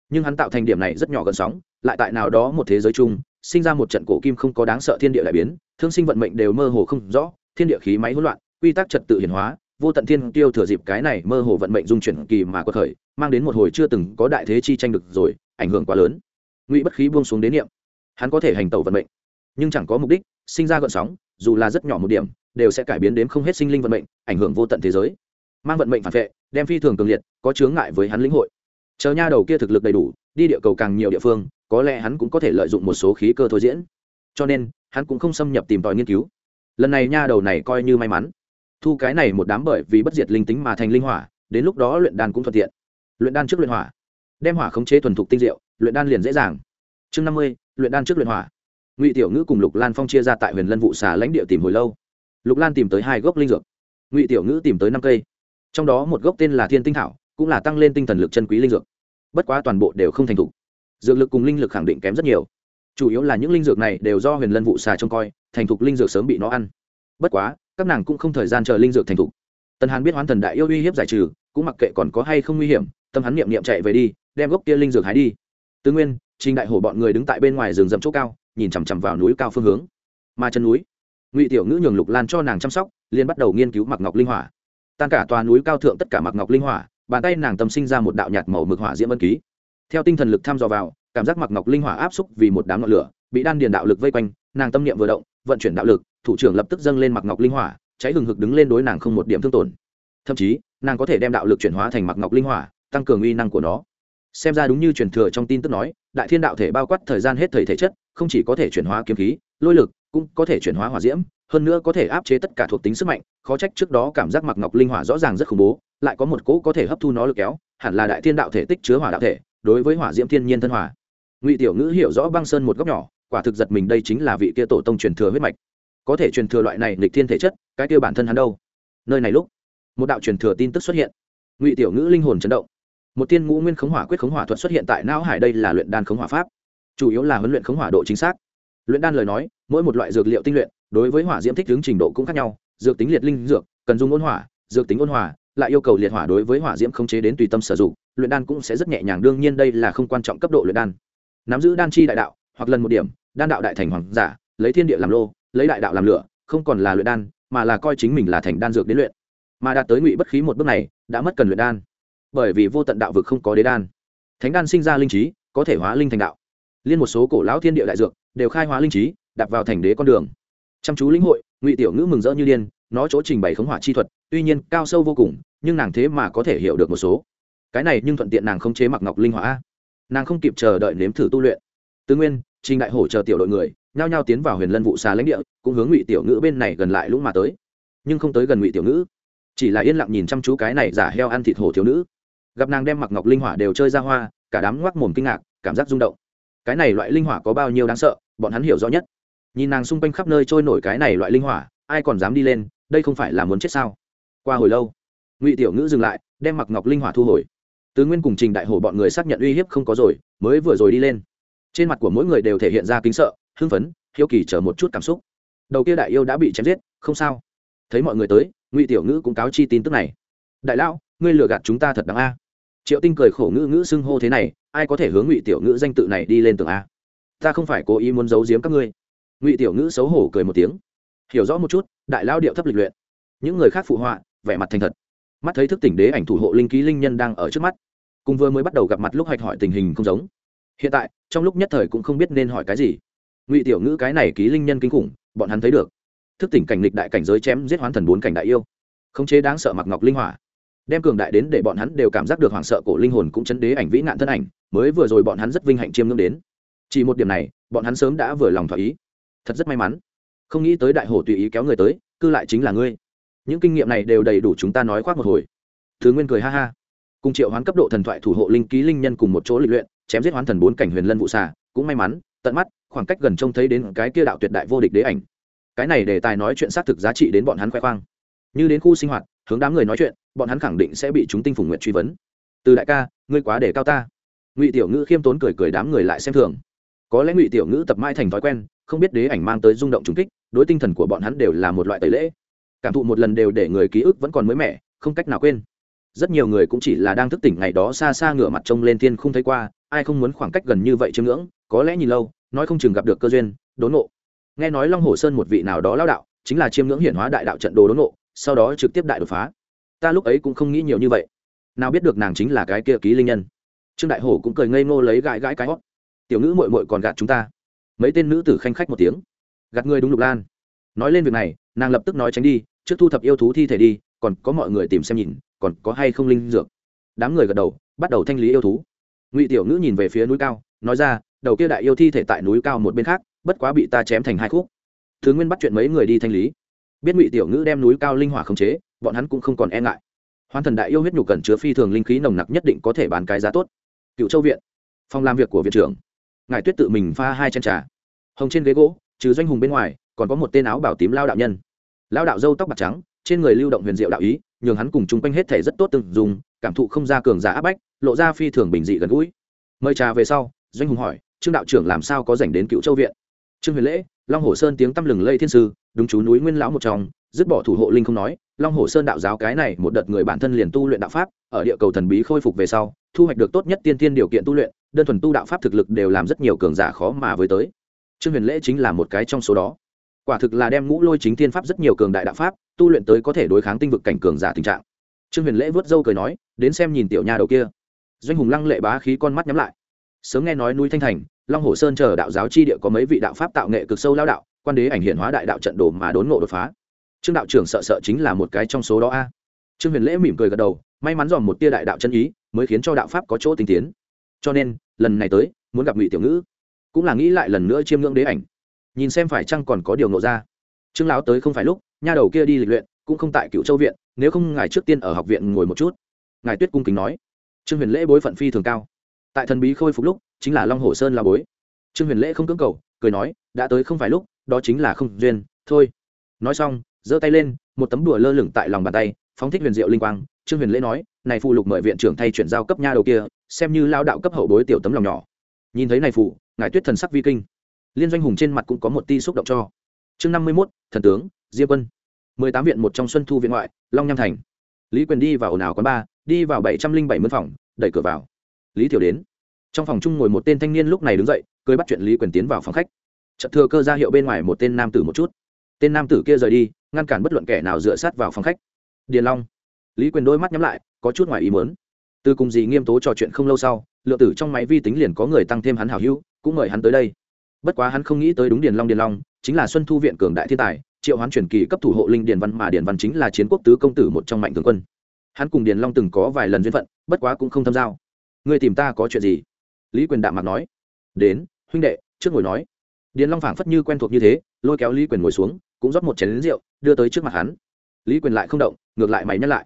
Nhưng hắn tạo thành điểm này rất nhỏ gần sóng, lại tại nào đó một thế giới chung, sinh ra một trận cổ kim không có đáng sợ thiên địa đại biến, thương sinh vận mệnh đều mơ hồ không rõ, thiên địa khí máy hỗn loạn, quy tắc trật tự hiển hóa, vô tận thiên tiêu thừa dịp cái này mơ hồ vận mệnh dung chuyển kỳ mà quật khởi, mang đến một hồi chưa từng có đại thế chi tranh được rồi, ảnh hưởng quá lớn ngụy bất khí buông xuống đến niệm. Hắn có thể hành tẩu vận mệnh, nhưng chẳng có mục đích, sinh ra gợn sóng, dù là rất nhỏ một điểm, đều sẽ cải biến đến không hết sinh linh vận mệnh, ảnh hưởng vô tận thế giới. Mang vận mệnh phản vệ, đem phi thường cường liệt, có chướng ngại với hắn lĩnh hội. Chờ nha đầu kia thực lực đầy đủ, đi địa cầu càng nhiều địa phương, có lẽ hắn cũng có thể lợi dụng một số khí cơ thôi diễn. Cho nên, hắn cũng không xâm nhập tìm tòi nghiên cứu. Lần này nha đầu này coi như may mắn. Thu cái này một đám bởi vì bất diệt linh tính mà thành linh hỏa, đến lúc đó luyện đan cũng thuận tiện. Luyện đan trước luyện hỏa, đem hỏa khống chế thuần thục tinh diệu luyện đan liền dễ dàng. Chương năm mươi, luyện đan trước luyện hỏa. Ngụy tiểu ngữ cùng lục lan phong chia ra tại huyền lân vụ xà lãnh địa tìm hồi lâu. Lục lan tìm tới hai gốc linh dược. Ngụy tiểu ngữ tìm tới năm cây. Trong đó một gốc tên là thiên tinh thảo, cũng là tăng lên tinh thần lực chân quý linh dược. Bất quá toàn bộ đều không thành thục. Dược lực cùng linh lực khẳng định kém rất nhiều. Chủ yếu là những linh dược này đều do huyền lân vụ xà trông coi, thành thục linh dược sớm bị nó ăn. Bất quá, các nàng cũng không thời gian chờ linh dược thành thục. Tần hàn biết hoán thần đại yêu uy hiếp giải trừ, cũng mặc kệ còn có hay không nguy hiểm, tâm hắn niệm niệm chạy về đi, đem gốc kia linh dược hái đi tư nguyên, trình đại hổ bọn người đứng tại bên ngoài rừng rậm chỗ cao, nhìn chằm chằm vào núi cao phương hướng. Mà chân núi, ngụy tiểu ngữ nhường lục lan cho nàng chăm sóc, liền bắt đầu nghiên cứu mặc ngọc linh hỏa. Tan cả tòa núi cao thượng tất cả mặc ngọc linh hỏa, bàn tay nàng tâm sinh ra một đạo nhạt màu mực hỏa diễm ân ký. Theo tinh thần lực tham dò vào, cảm giác mặc ngọc linh hỏa áp xúc vì một đám ngọn lửa, bị đan điền đạo lực vây quanh, nàng tâm niệm vừa động, vận chuyển đạo lực, thủ trưởng lập tức dâng lên mặc ngọc linh hỏa, cháy hừng hực đứng lên đối nàng không một điểm thương tổn. Thậm chí, nàng có thể đem đạo lực chuyển hóa thành mặc ngọc linh hỏa, tăng cường uy năng của nó xem ra đúng như truyền thừa trong tin tức nói, đại thiên đạo thể bao quát thời gian hết thời thể chất, không chỉ có thể chuyển hóa kiếm khí, lôi lực, cũng có thể chuyển hóa hỏa diễm, hơn nữa có thể áp chế tất cả thuộc tính sức mạnh, khó trách trước đó cảm giác mặc ngọc linh hỏa rõ ràng rất khủng bố, lại có một cỗ có thể hấp thu nó lực kéo, hẳn là đại thiên đạo thể tích chứa hỏa đạo thể, đối với hỏa diễm thiên nhiên thân hỏa ngụy tiểu ngữ hiểu rõ băng sơn một góc nhỏ, quả thực giật mình đây chính là vị kia tổ tông truyền thừa huyết mạch. Có thể truyền thừa loại này lịch thiên thể chất, cái kia bản thân hắn đâu? Nơi này lúc, một đạo truyền thừa tin tức xuất hiện. Ngụy tiểu ngữ linh hồn chấn động một tiên ngũ nguyên khống hỏa quyết khống hỏa thuật xuất hiện tại não hải đây là luyện đan khống hỏa pháp. Chủ yếu là huấn luyện khống hỏa độ chính xác. Luyện đan lời nói, mỗi một loại dược liệu tinh luyện, đối với hỏa diễm thích ứng trình độ cũng khác nhau. Dược tính liệt linh dược, cần dùng ôn hỏa. Dược tính ôn hỏa, lại yêu cầu liệt hỏa đối với hỏa diễm không chế đến tùy tâm sử dụng. Luyện đan cũng sẽ rất nhẹ nhàng, đương nhiên đây là không quan trọng cấp độ luyện đan. Nắm giữ đan chi đại đạo, hoặc lần một điểm, đan đạo đại thành hoàng giả, lấy thiên địa làm lô, lấy đại đạo làm lửa, không còn là luyện đan, mà là coi chính mình là thành đan dược đến luyện. Mà đạt tới ngụy bất khí một bước này, đã mất cần luyện đan bởi vì vô tận đạo vực không có đế đan. Thánh đan sinh ra linh trí, có thể hóa linh thành đạo. Liên một số cổ lão thiên địa đại dược đều khai hóa linh trí đặt vào thành đế con đường. Chăm chú lĩnh hội, ngụy tiểu ngữ mừng rỡ như điên, nó chỗ trình bày khống hỏa chi thuật, tuy nhiên cao sâu vô cùng, nhưng nàng thế mà có thể hiểu được một số. Cái này nhưng thuận tiện nàng không chế mặc ngọc linh hỏa. Nàng không kịp chờ đợi nếm thử tu luyện. Tư nguyên, trình đại hổ chờ tiểu đội người, nhao nhao tiến vào huyền lân vụ xà lãnh địa, cũng hướng ngụy tiểu ngữ bên này gần lại lũng mà tới. Nhưng không tới gần ngụy tiểu ngữ. Chỉ là yên lặng nhìn chăm chú cái này giả heo ăn thịt hổ thiếu nữ gặp nàng đem mặc ngọc linh hỏa đều chơi ra hoa, cả đám ngoác mồm kinh ngạc, cảm giác rung động. Cái này loại linh hỏa có bao nhiêu đáng sợ, bọn hắn hiểu rõ nhất. Nhìn nàng xung quanh khắp nơi trôi nổi cái này loại linh hỏa, ai còn dám đi lên, đây không phải là muốn chết sao? Qua hồi lâu, ngụy tiểu ngữ dừng lại, đem mặc ngọc linh hỏa thu hồi. Tứ nguyên cùng trình đại hổ bọn người xác nhận uy hiếp không có rồi, mới vừa rồi đi lên. Trên mặt của mỗi người đều thể hiện ra kính sợ, hưng phấn, hiếu kỳ chờ một chút cảm xúc. Đầu kia đại yêu đã bị chém giết, không sao. Thấy mọi người tới, ngụy tiểu ngữ cũng cáo chi tin tức này. Đại lão, ngươi lừa gạt chúng ta thật đáng a triệu tinh cười khổ ngữ ngữ xưng hô thế này, ai có thể hướng ngụy tiểu ngữ danh tự này đi lên tường a? Ta không phải cố ý muốn giấu giếm các ngươi. Ngụy tiểu ngữ xấu hổ cười một tiếng. Hiểu rõ một chút, đại lao điệu thấp lịch luyện. Những người khác phụ họa, vẻ mặt thành thật. Mắt thấy thức tỉnh đế ảnh thủ hộ linh ký linh nhân đang ở trước mắt. Cùng vừa mới bắt đầu gặp mặt lúc hạch hỏi tình hình không giống. Hiện tại, trong lúc nhất thời cũng không biết nên hỏi cái gì. Ngụy tiểu ngữ cái này ký linh nhân kinh khủng, bọn hắn thấy được. Thức tỉnh cảnh lịch đại cảnh giới chém giết hoán thần bốn cảnh đại yêu. Khống chế đáng sợ mặc ngọc linh hỏa đem cường đại đến để bọn hắn đều cảm giác được hoảng sợ cổ linh hồn cũng chấn đế ảnh vĩ nạn thân ảnh, mới vừa rồi bọn hắn rất vinh hạnh chiêm ngưỡng đến. Chỉ một điểm này, bọn hắn sớm đã vừa lòng thỏa ý. Thật rất may mắn. Không nghĩ tới đại hồ tùy ý kéo người tới, cư lại chính là ngươi. Những kinh nghiệm này đều đầy đủ chúng ta nói khoác một hồi. Thứ nguyên cười ha ha. Cùng triệu hoán cấp độ thần thoại thủ hộ linh ký linh nhân cùng một chỗ lịch luyện, chém giết hoán thần bốn cảnh huyền lân vụ xà, cũng may mắn, tận mắt, khoảng cách gần trông thấy đến cái kia đạo tuyệt đại vô địch đế ảnh. Cái này để tài nói chuyện xác thực giá trị đến bọn hắn khoe khoang. Như đến khu sinh hoạt hướng đám người nói chuyện, bọn hắn khẳng định sẽ bị chúng tinh phùng nguyện truy vấn. Từ đại ca, ngươi quá để cao ta. Ngụy tiểu ngữ khiêm tốn cười cười đám người lại xem thường. Có lẽ ngụy tiểu ngữ tập mãi thành thói quen, không biết đế ảnh mang tới rung động trùng kích, đối tinh thần của bọn hắn đều là một loại tẩy lễ. Cảm thụ một lần đều để người ký ức vẫn còn mới mẻ, không cách nào quên. Rất nhiều người cũng chỉ là đang thức tỉnh ngày đó xa xa ngửa mặt trông lên thiên không thấy qua, ai không muốn khoảng cách gần như vậy chiêm ngưỡng, có lẽ nhìn lâu, nói không chừng gặp được cơ duyên, đốn nộ nghe nói long hồ sơn một vị nào đó lao đạo, chính là chiêm ngưỡng hiển hóa đại đạo trận đồ đốn nộ sau đó trực tiếp đại đột phá. Ta lúc ấy cũng không nghĩ nhiều như vậy. Nào biết được nàng chính là cái kia ký linh nhân. Trương đại hổ cũng cười ngây ngô lấy gãi gãi cái hót. Tiểu ngữ mội mội còn gạt chúng ta. Mấy tên nữ tử khanh khách một tiếng. Gạt người đúng lục lan. Nói lên việc này, nàng lập tức nói tránh đi, trước thu thập yêu thú thi thể đi, còn có mọi người tìm xem nhìn, còn có hay không linh dược. Đám người gật đầu, bắt đầu thanh lý yêu thú. Ngụy tiểu ngữ nhìn về phía núi cao, nói ra, đầu kia đại yêu thi thể tại núi cao một bên khác, bất quá bị ta chém thành hai khúc. Thứ nguyên bắt chuyện mấy người đi thanh lý biết ngụy tiểu ngữ đem núi cao linh hỏa khống chế, bọn hắn cũng không còn e ngại. Hoàn thần đại yêu huyết nhục cần chứa phi thường linh khí nồng nặc nhất định có thể bán cái giá tốt. Cựu châu viện, phòng làm việc của viện trưởng. Ngài tuyết tự mình pha hai chân trà. Hồng trên ghế gỗ, trừ doanh hùng bên ngoài, còn có một tên áo bảo tím lao đạo nhân. Lao đạo dâu tóc bạc trắng, trên người lưu động huyền diệu đạo ý, nhường hắn cùng chung quanh hết thể rất tốt từng dùng cảm thụ không ra cường giả áp bách, lộ ra phi thường bình dị gần gũi. Mời trà về sau, doanh hùng hỏi, trương đạo trưởng làm sao có dành đến cựu châu viện? Trương huyền lễ long hồ sơn tiếng tăm lừng lây thiên sư, đúng chú núi nguyên lão một trong, dứt bỏ thủ hộ linh không nói, long hồ sơn đạo giáo cái này một đợt người bản thân liền tu luyện đạo pháp, ở địa cầu thần bí khôi phục về sau, thu hoạch được tốt nhất tiên tiên điều kiện tu luyện, đơn thuần tu đạo pháp thực lực đều làm rất nhiều cường giả khó mà với tới. Trương huyền lễ chính là một cái trong số đó. Quả thực là đem ngũ lôi chính tiên pháp rất nhiều cường đại đạo pháp, tu luyện tới có thể đối kháng tinh vực cảnh cường giả tình trạng. Trương huyền lễ vớt dâu cười nói, đến xem nhìn tiểu nha đầu kia. Doanh hùng lăng lệ bá khí con mắt nhắm lại. Sớm nghe nói núi thanh thành long hồ sơn chờ đạo giáo chi địa có mấy vị đạo pháp tạo nghệ cực sâu lao đạo, quan đế ảnh hiện hóa đại đạo trận đồ mà đốn ngộ đột phá. Trương đạo trưởng sợ sợ chính là một cái trong số đó a. Trương huyền lễ mỉm cười gật đầu, may mắn dòm một tia đại đạo chân ý, mới khiến cho đạo pháp có chỗ tinh tiến. Cho nên, lần này tới, muốn gặp ngụy tiểu ngữ. Cũng là nghĩ lại lần nữa chiêm ngưỡng đế ảnh. Nhìn xem phải chăng còn có điều nộ ra. Trương lão tới không phải lúc, nha đầu kia đi lịch luyện, cũng không tại cựu châu viện, nếu không ngài trước tiên ở học viện ngồi một chút. Ngài tuyết cung kính nói. Trương huyền lễ bối phận phi thường cao. Tại thần bí khôi phục lúc chính là long hồ sơn La bối. Trương huyền lễ không cưỡng cầu, cười nói, đã tới không phải lúc, đó chính là không duyên, thôi. Nói xong, giơ tay lên, một tấm đùa lơ lửng tại lòng bàn tay, phóng thích huyền diệu linh quang. Trương huyền lễ nói, này phụ lục mời viện trưởng thay chuyển giao cấp nha đầu kia, xem như lao đạo cấp hậu bối tiểu tấm lòng nhỏ. Nhìn thấy này phụ ngài tuyết thần sắc vi kinh. Liên doanh hùng trên mặt cũng có một ti xúc động cho. Chương năm mươi mốt, thần tướng, diêm quân. mười tám viện một trong xuân thu viện ngoại, long nham thành. Lý quyền đi vào ồn ào quán ba, đi vào bảy trăm linh bảy mân phòng, đẩy cửa vào. Lý thiểu đến trong phòng chung ngồi một tên thanh niên lúc này đứng dậy cưới bắt chuyện lý quyền tiến vào phòng khách. Trận thừa cơ ra hiệu bên ngoài một tên nam tử một chút. Tên nam tử kia rời đi, ngăn cản bất luận kẻ nào dựa sát vào phòng khách. Điền long. Lý quyền đôi mắt nhắm lại, có chút ngoài ý mớn từ cùng gì nghiêm tố trò chuyện không lâu sau, lượng tử trong máy vi tính liền có người tăng thêm hắn hào hữu, cũng mời hắn tới đây. Bất quá hắn không nghĩ tới đúng điền long điền long, chính là xuân thu viện cường đại thiên tài, triệu hoán truyền kỳ cấp thủ hộ linh điền văn mà điền văn chính là chiến quốc tứ công tử một trong mạnh tướng quân. Hắn cùng điền long từng có vài lần duyên phận, bất quá cũng không thâm giao. Người tìm ta có chuyện gì? Lý quyền đạm mặt nói, đến, huynh đệ, trước ngồi nói. Điền long phảng phất như quen thuộc như thế, lôi kéo lý quyền ngồi xuống, cũng rót một chén lính rượu, đưa tới trước mặt hắn. Lý quyền lại không động, ngược lại mày nhắc lại.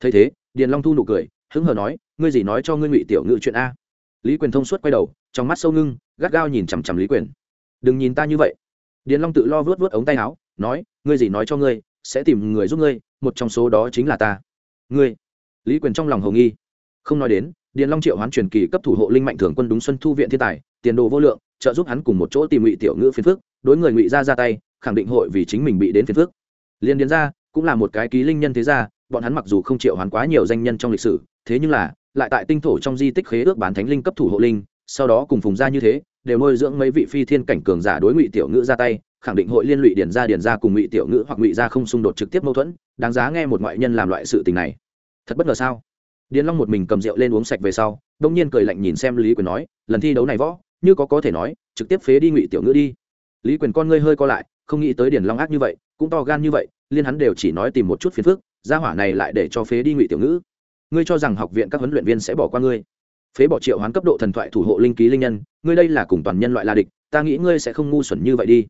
Thấy thế, điền long thu nụ cười, hứng hờ nói, ngươi gì nói cho ngươi ngụy tiểu ngự chuyện a? Lý quyền thông suốt quay đầu, trong mắt sâu ngưng, gắt gao nhìn chằm chằm lý quyền. Đừng nhìn ta như vậy. Điền long tự lo vớt vớt ống tay áo, nói, ngươi gì nói cho ngươi, sẽ tìm người giúp ngươi, một trong số đó chính là ta. Ngươi? Lý quyền trong lòng hầu nghi. Không nói đến điền long triệu hoán truyền kỳ cấp thủ hộ linh mạnh thường quân đúng xuân thu viện thiên tài, tiền đồ vô lượng, trợ giúp hắn cùng một chỗ tìm ngụy tiểu ngữ phiền phước đối người ngụy ra ra tay, khẳng định hội vì chính mình bị đến phiền phước liên điền ra cũng là một cái ký linh nhân thế gia, bọn hắn mặc dù không triệu hoán quá nhiều danh nhân trong lịch sử, thế nhưng là lại tại tinh thổ trong di tích khế ước bán thánh linh cấp thủ hộ linh, sau đó cùng phùng gia như thế, đều nuôi dưỡng mấy vị phi thiên cảnh cường giả đối ngụy tiểu ngữ ra tay, khẳng định hội liên lụy điền ra điền ra cùng ngụy tiểu ngữ hoặc ngụy ra không xung đột trực tiếp mâu thuẫn, đáng giá nghe một ngoại nhân làm loại sự tình này. Thật bất ngờ sao? Điền long một mình cầm rượu lên uống sạch về sau, đông nhiên cười lạnh nhìn xem lý quyền nói, lần thi đấu này võ, như có có thể nói, trực tiếp phế đi ngụy tiểu ngữ đi. Lý quyền con ngươi hơi co lại, không nghĩ tới điền long ác như vậy, cũng to gan như vậy, liên hắn đều chỉ nói tìm một chút phiền phức, gia hỏa này lại để cho phế đi ngụy tiểu ngữ. Ngươi cho rằng học viện các huấn luyện viên sẽ bỏ qua ngươi. Phế bỏ triệu hoán cấp độ thần thoại thủ hộ linh ký linh nhân, ngươi đây là cùng toàn nhân loại la địch, ta nghĩ ngươi sẽ không ngu xuẩn như vậy đi.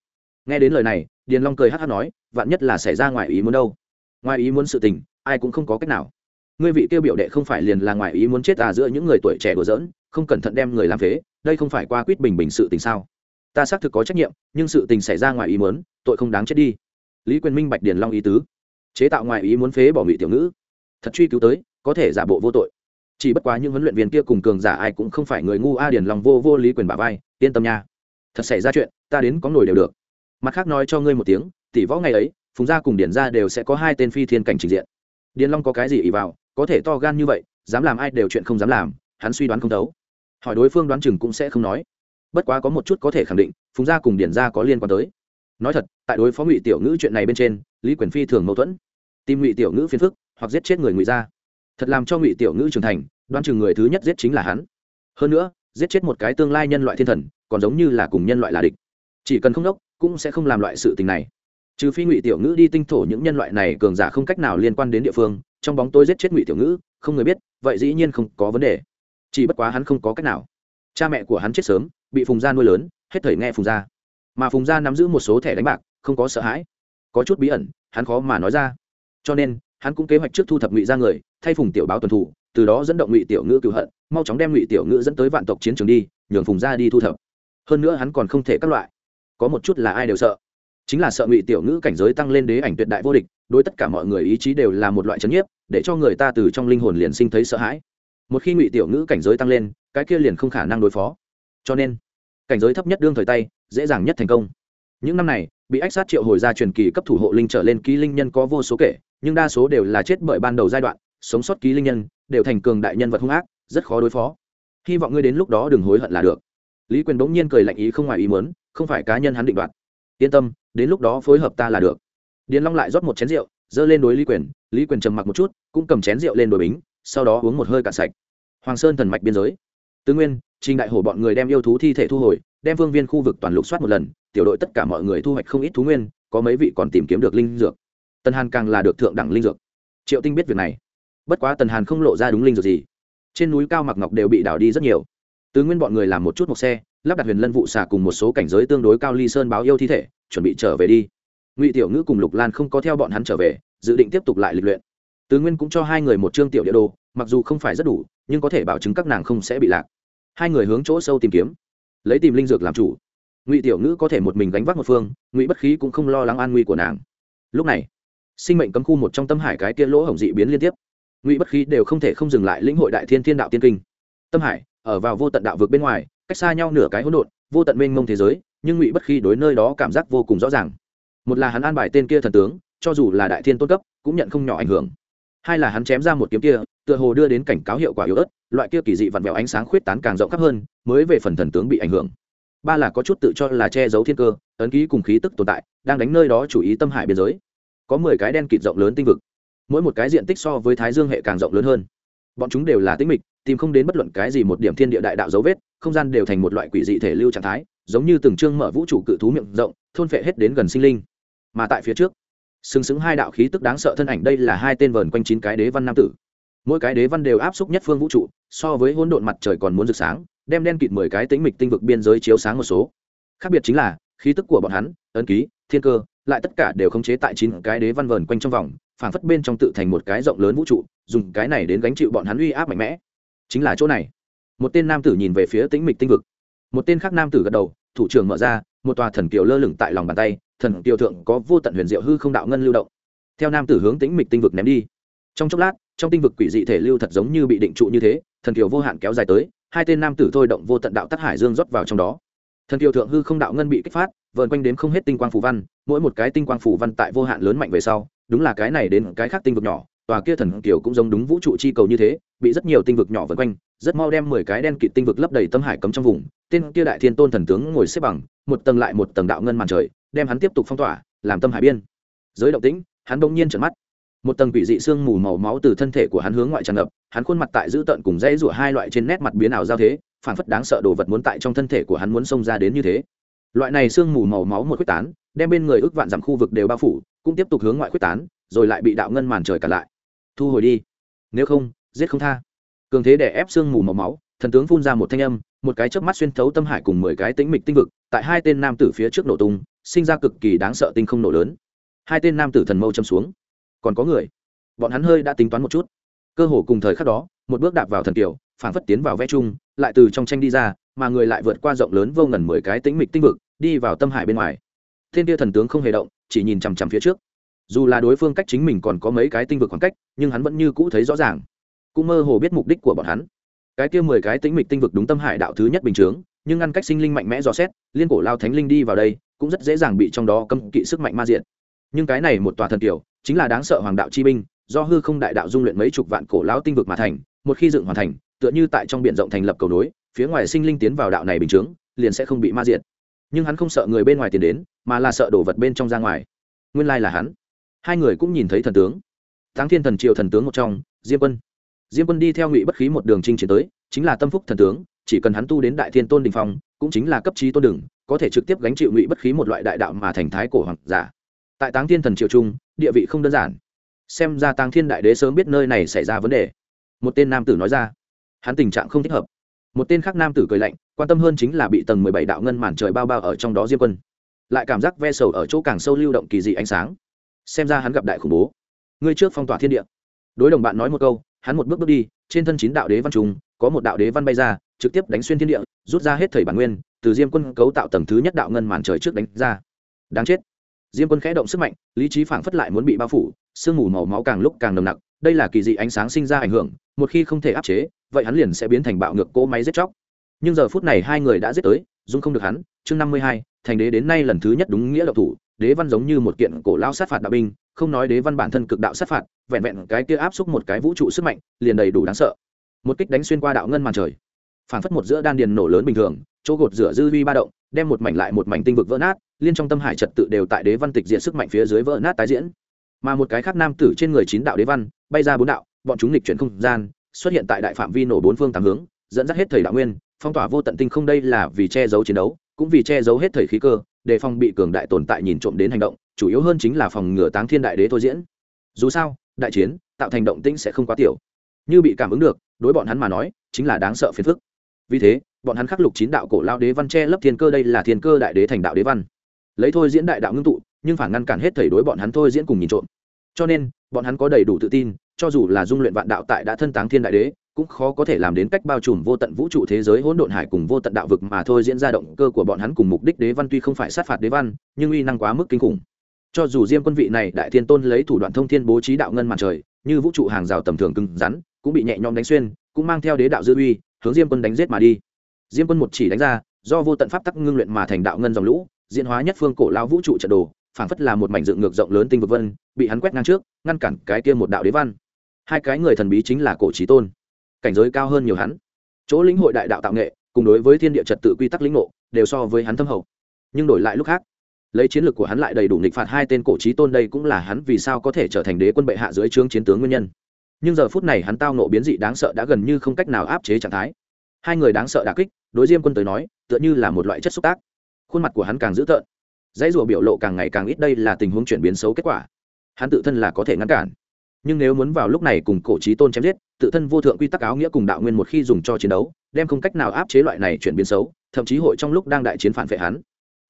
Nghe đến lời này, điền long cười hát hát nói, vạn nhất là xảy ra ngoài ý muốn đâu. Ngoài ý muốn sự tình, ai cũng không có cách nào ngươi vị kia biểu đệ không phải liền là ngoài ý muốn chết à giữa những người tuổi trẻ đùa giỡn, không cẩn thận đem người làm phế, đây không phải qua quýt bình bình sự tình sao? Ta xác thực có trách nhiệm, nhưng sự tình xảy ra ngoài ý muốn, tội không đáng chết đi. Lý quyền minh bạch điền long ý tứ. Chế tạo ngoài ý muốn phế bỏ ngụy tiểu ngữ. Thật truy cứu tới, có thể giả bộ vô tội. Chỉ bất quá những huấn luyện viên kia cùng cường giả ai cũng không phải người ngu a, điền long vô vô lý quyền bà vai, yên tâm nha. Thật xảy ra chuyện, ta đến có nổi đều được. Mặt khác nói cho ngươi một tiếng, tỷ võ ngày ấy, phùng gia cùng Điền gia đều sẽ có hai tên phi thiên cảnh trình diện. Điền long có cái gì ỉ vào có thể to gan như vậy, dám làm ai đều chuyện không dám làm, hắn suy đoán không thấu. Hỏi đối phương đoán chừng cũng sẽ không nói. Bất quá có một chút có thể khẳng định, phùng gia cùng điển gia có liên quan tới. Nói thật, tại đối phó ngụy tiểu ngữ chuyện này bên trên, lý quyền phi thường mâu thuẫn. Tìm ngụy tiểu ngữ phiền phức, hoặc giết chết người ngụy gia. Thật làm cho ngụy tiểu ngữ trưởng thành, đoán chừng người thứ nhất giết chính là hắn. Hơn nữa, giết chết một cái tương lai nhân loại thiên thần, còn giống như là cùng nhân loại là địch. Chỉ cần không đốc, cũng sẽ không làm loại sự tình này trừ phi ngụy tiểu ngữ đi tinh thổ những nhân loại này cường giả không cách nào liên quan đến địa phương, trong bóng tôi giết chết ngụy tiểu ngữ, không người biết, vậy dĩ nhiên không có vấn đề. Chỉ bất quá hắn không có cách nào. Cha mẹ của hắn chết sớm, bị phùng gia nuôi lớn, hết thời nghe phùng gia. Mà phùng gia nắm giữ một số thẻ đánh bạc, không có sợ hãi. Có chút bí ẩn, hắn khó mà nói ra. Cho nên, hắn cũng kế hoạch trước thu thập ngụy ra người, thay phùng tiểu báo tuần thủ, từ đó dẫn động ngụy tiểu ngữ cựu hận, mau chóng đem ngụy tiểu ngữ dẫn tới vạn tộc chiến trường đi, nhường phùng gia đi thu thập. Hơn nữa hắn còn không thể các loại. Có một chút là ai đều sợ chính là sợ ngụy tiểu ngữ cảnh giới tăng lên đế ảnh tuyệt đại vô địch, đối tất cả mọi người ý chí đều là một loại chấn nhiếp, để cho người ta từ trong linh hồn liền sinh thấy sợ hãi. Một khi ngụy tiểu ngữ cảnh giới tăng lên, cái kia liền không khả năng đối phó. Cho nên, cảnh giới thấp nhất đương thời tay, dễ dàng nhất thành công. Những năm này, bị ách sát triệu hồi ra truyền kỳ cấp thủ hộ linh trở lên ký linh nhân có vô số kể, nhưng đa số đều là chết bởi ban đầu giai đoạn, sống sót ký linh nhân, đều thành cường đại nhân vật hung ác, rất khó đối phó. Hy vọng ngươi đến lúc đó đừng hối hận là được. Lý quyền bỗng nhiên cười lạnh ý không ngoài ý muốn, không phải cá nhân hắn định đoạt. Yên tâm đến lúc đó phối hợp ta là được. Điền long lại rót một chén rượu dơ lên đối lý quyền lý quyền trầm mặc một chút, cũng cầm chén rượu lên đồi bính, sau đó uống một hơi cạn sạch. Hoàng sơn thần mạch biên giới. Tứ nguyên, trình đại hổ bọn người đem yêu thú thi thể thu hồi, đem vương viên khu vực toàn lục soát một lần, tiểu đội tất cả mọi người thu hoạch không ít thú nguyên, có mấy vị còn tìm kiếm được linh dược. Tần hàn càng là được thượng đẳng linh dược. Triệu tinh biết việc này. Bất quá tần hàn không lộ ra đúng linh dược gì. Trên núi cao mặc ngọc đều bị đảo đi rất nhiều. Tứ nguyên bọn người làm một chút một xe, lắp đặt huyền lân vụ xà cùng một số cảnh giới tương đối cao ly sơn báo yêu thi thể chuẩn bị trở về đi. Ngụy tiểu ngữ cùng lục lan không có theo bọn hắn trở về, dự định tiếp tục lại lịch luyện. Tứ nguyên cũng cho hai người một chương tiểu địa đồ, mặc dù không phải rất đủ, nhưng có thể bảo chứng các nàng không sẽ bị lạc. Hai người hướng chỗ sâu tìm kiếm, lấy tìm linh dược làm chủ. Ngụy tiểu ngữ có thể một mình gánh vác một phương, ngụy bất khí cũng không lo lắng an nguy của nàng. Lúc này, sinh mệnh cấm khu một trong tâm hải cái kia lỗ hổng dị biến liên tiếp. Ngụy bất khí đều không thể không dừng lại lĩnh hội đại thiên thiên đạo tiên kinh. Tâm hải, ở vào vô tận đạo vực bên ngoài, cách xa nhau nửa cái hỗn độn, vô tận mênh mông thế giới nhưng ngụy bất khi đối nơi đó cảm giác vô cùng rõ ràng một là hắn an bài tên kia thần tướng cho dù là đại thiên tôn cấp cũng nhận không nhỏ ảnh hưởng hai là hắn chém ra một kiếm kia tựa hồ đưa đến cảnh cáo hiệu quả yếu ớt loại kia kỳ dị vặn vẹo ánh sáng khuyết tán càng rộng khắp hơn mới về phần thần tướng bị ảnh hưởng ba là có chút tự cho là che giấu thiên cơ ấn ký cùng khí tức tồn tại đang đánh nơi đó chủ ý tâm hải biên giới có mười cái đen kịt rộng lớn tinh vực mỗi một cái diện tích so với thái dương hệ càng rộng lớn hơn bọn chúng đều là tĩnh mịch tìm không đến bất luận cái gì một điểm thiên địa đại đạo dấu vết không gian đều thành một loại quỷ dị thể lưu trạng thái giống như từng chương mở vũ trụ cự thú miệng rộng, thôn phệ hết đến gần sinh linh. Mà tại phía trước xứng xứng hai đạo khí tức đáng sợ thân ảnh, đây là hai tên vờn quanh chín cái đế văn nam tử. Mỗi cái đế văn đều áp xúc nhất phương vũ trụ, so với hỗn độn mặt trời còn muốn rực sáng, đem đen kịt mười cái tính mịch tinh vực biên giới chiếu sáng một số. Khác biệt chính là, khí tức của bọn hắn, ấn ký, thiên cơ, lại tất cả đều khống chế tại chín cái đế văn vờn quanh trong vòng, phảng phất bên trong tự thành một cái rộng lớn vũ trụ, dùng cái này đến gánh chịu bọn hắn uy áp mạnh mẽ. Chính là chỗ này, một tên nam tử nhìn về phía tĩnh mịch tinh vực. Một tên khác nam tử gật đầu thủ trưởng mở ra, một tòa thần kiều lơ lửng tại lòng bàn tay, thần kiều thượng có vô tận huyền diệu hư không đạo ngân lưu động. Theo nam tử hướng tĩnh mịch tinh vực ném đi. Trong chốc lát, trong tinh vực quỷ dị thể lưu thật giống như bị định trụ như thế, thần kiều vô hạn kéo dài tới, hai tên nam tử thôi động vô tận đạo tắc hải dương rót vào trong đó. Thần kiều thượng hư không đạo ngân bị kích phát vợn quanh đến không hết tinh quang phù văn, mỗi một cái tinh quang phù văn tại vô hạn lớn mạnh về sau, đúng là cái này đến cái khác tinh vực nhỏ, tòa kia thần kiều cũng giống đúng vũ trụ chi cầu như thế, bị rất nhiều tinh vực nhỏ vần quanh, rất mau đem mười cái đen kịt tinh vực lấp đầy tâm hải cấm trong vùng tên kia đại thiên tôn thần tướng ngồi xếp bằng, một tầng lại một tầng đạo ngân màn trời, đem hắn tiếp tục phong tỏa, làm tâm hải biên. Giới động tĩnh, hắn bỗng nhiên trợn mắt. Một tầng quỷ dị xương mù màu máu từ thân thể của hắn hướng ngoại tràn ngập, hắn khuôn mặt tại giữ tợn cùng dãy rủa hai loại trên nét mặt biến ảo giao thế phản phất đáng sợ đồ vật muốn tại trong thân thể của hắn muốn xông ra đến như thế. Loại này xương mù màu máu một quyết tán, đem bên người ước vạn dặm khu vực đều bao phủ, cũng tiếp tục hướng ngoại quyết tán, rồi lại bị đạo ngân màn trời cả lại. Thu hồi đi. Nếu không, giết không tha. Cường thế để ép xương mù màu máu, thần tướng phun ra một thanh âm một cái chớp mắt xuyên thấu tâm hải cùng mười cái tĩnh mịch tinh vực, tại hai tên nam tử phía trước nổ tung, sinh ra cực kỳ đáng sợ tinh không nổ lớn. Hai tên nam tử thần mâu châm xuống. Còn có người. Bọn hắn hơi đã tính toán một chút. Cơ hồ cùng thời khắc đó, một bước đạp vào thần kiều, phảng phất tiến vào vẽ chung, lại từ trong tranh đi ra, mà người lại vượt qua rộng lớn vô ngần mười cái tĩnh mịch tinh vực, đi vào tâm hải bên ngoài. Thiên kia thần tướng không hề động, chỉ nhìn chằm chằm phía trước. Dù là đối phương cách chính mình còn có mấy cái tinh vực khoảng cách, nhưng hắn vẫn như cũ thấy rõ ràng. Cũng mơ hồ biết mục đích của bọn hắn cái kia mười cái tĩnh mịch tinh vực đúng tâm hải đạo thứ nhất bình chướng, nhưng ngăn cách sinh linh mạnh mẽ dò xét, liên cổ lao thánh linh đi vào đây, cũng rất dễ dàng bị trong đó cấm kỵ sức mạnh ma diện nhưng cái này một tòa thần kiểu chính là đáng sợ hoàng đạo chi binh, do hư không đại đạo dung luyện mấy chục vạn cổ lao tinh vực mà thành, một khi dựng hoàn thành, tựa như tại trong biển rộng thành lập cầu nối, phía ngoài sinh linh tiến vào đạo này bình chướng, liền sẽ không bị ma diện nhưng hắn không sợ người bên ngoài tiến đến, mà là sợ đổ vật bên trong ra ngoài. Nguyên lai là hắn. Hai người cũng nhìn thấy thần tướng. Táng thiên thần triều thần tướng một trong, diêm quân diêm quân đi theo ngụy bất khí một đường trinh chiến tới, chính là tâm phúc thần tướng, chỉ cần hắn tu đến đại thiên tôn đình phong, cũng chính là cấp trí tôn đường có thể trực tiếp gánh chịu ngụy bất khí một loại đại đạo mà thành thái cổ hoàng giả. Tại táng thiên thần triều trung, địa vị không đơn giản. Xem ra táng thiên đại đế sớm biết nơi này xảy ra vấn đề. Một tên nam tử nói ra, hắn tình trạng không thích hợp. Một tên khác nam tử cười lạnh, quan tâm hơn chính là bị tầng mười bảy đạo ngân màn trời bao bao ở trong đó diêm quân. Lại cảm giác ve sầu ở chỗ càng sâu lưu động kỳ dị ánh sáng. Xem ra hắn gặp đại khủng bố. Ngươi trước phong tỏa thiên địa. Đối đồng bạn nói một câu hắn một bước bước đi, trên thân chín đạo đế văn trùng, có một đạo đế văn bay ra, trực tiếp đánh xuyên thiên địa, rút ra hết thầy bản nguyên, từ diêm quân cấu tạo tầng thứ nhất đạo ngân màn trời trước đánh ra. Đáng chết. Diêm quân khẽ động sức mạnh, lý trí phảng phất lại muốn bị bao phủ, sương mù màu máu càng lúc càng nồng nặc, đây là kỳ dị ánh sáng sinh ra ảnh hưởng, một khi không thể áp chế, vậy hắn liền sẽ biến thành bạo ngược cỗ máy giết chóc. Nhưng giờ phút này hai người đã giết tới, dung không được hắn, chương năm mươi hai, thành đế đến nay lần thứ nhất đúng nghĩa độc thủ đế văn giống như một kiện cổ lao sát phạt đạo binh, không nói đế văn bản thân cực đạo sát phạt, vẹn vẹn cái kia áp xúc một cái vũ trụ sức mạnh, liền đầy đủ đáng sợ. Một kích đánh xuyên qua đạo ngân màn trời. Phản phất một giữa đan điền nổ lớn bình thường, chỗ gột rửa dư vi ba động, đem một mảnh lại một mảnh tinh vực vỡ nát, liên trong tâm hải trật tự đều tại đế văn tịch diện sức mạnh phía dưới vỡ nát tái diễn. Mà một cái khác nam tử trên người chín đạo đế văn, bay ra bốn đạo, bọn chúng lịch chuyển không gian, xuất hiện tại đại phạm vi nổ bốn phương tám hướng, dẫn dắt hết thầy đạo nguyên, phong tỏa vô tận tinh không đây là vì che giấu chiến đấu, cũng vì che giấu hết thầy khí cơ đề phòng bị cường đại tồn tại nhìn trộm đến hành động, chủ yếu hơn chính là phòng ngừa táng thiên đại đế thôi diễn. Dù sao, đại chiến, tạo thành động tĩnh sẽ không quá tiểu. Như bị cảm ứng được, đối bọn hắn mà nói, chính là đáng sợ phiền phức. Vì thế, bọn hắn khắc lục chín đạo cổ lao đế văn che lấp thiên cơ đây là thiên cơ đại đế thành đạo đế văn. Lấy thôi diễn đại đạo ngưng tụ, nhưng phản ngăn cản hết thầy đối bọn hắn thôi diễn cùng nhìn trộm. Cho nên, bọn hắn có đầy đủ tự tin, cho dù là dung luyện vạn đạo tại đã thân táng thiên đại đế cũng khó có thể làm đến cách bao trùm vô tận vũ trụ thế giới hỗn độn hải cùng vô tận đạo vực mà thôi diễn ra động cơ của bọn hắn cùng mục đích đế văn tuy không phải sát phạt đế văn, nhưng uy năng quá mức kinh khủng. Cho dù diêm quân vị này đại thiên tôn lấy thủ đoạn thông thiên bố trí đạo ngân màn trời, như vũ trụ hàng rào tầm thường cứng rắn, cũng bị nhẹ nhõm đánh xuyên, cũng mang theo đế đạo dư uy, hướng diêm quân đánh giết mà đi. Diêm quân một chỉ đánh ra, do vô tận pháp tắc ngưng luyện mà thành đạo ngân dòng lũ, diễn hóa nhất phương cổ lao vũ trụ trận đồ, phảng phất là một mảnh dựng ngược rộng lớn tinh vực vân, bị hắn quét ngang trước, ngăn cản cái kia một đạo đế văn. Hai cái người thần bí chính là cổ trí tôn cảnh giới cao hơn nhiều hắn. Chỗ lĩnh hội đại đạo tạo nghệ, cùng đối với thiên địa trật tự quy tắc lĩnh ngộ, đều so với hắn thâm hậu. Nhưng đổi lại lúc khác, lấy chiến lược của hắn lại đầy đủ nghịch phạt hai tên cổ trí tôn đây cũng là hắn vì sao có thể trở thành đế quân bệ hạ dưới trướng chiến tướng nguyên nhân. Nhưng giờ phút này hắn tao nộ biến dị đáng sợ đã gần như không cách nào áp chế trạng thái. Hai người đáng sợ đà kích, đối diêm quân tới nói, tựa như là một loại chất xúc tác. Khuôn mặt của hắn càng dữ tợn, dãy rùa biểu lộ càng ngày càng ít, đây là tình huống chuyển biến xấu kết quả. Hắn tự thân là có thể ngăn cản nhưng nếu muốn vào lúc này cùng cổ trí tôn chém giết, tự thân vô thượng quy tắc áo nghĩa cùng đạo nguyên một khi dùng cho chiến đấu, đem không cách nào áp chế loại này chuyển biến xấu, thậm chí hội trong lúc đang đại chiến phản vệ hắn.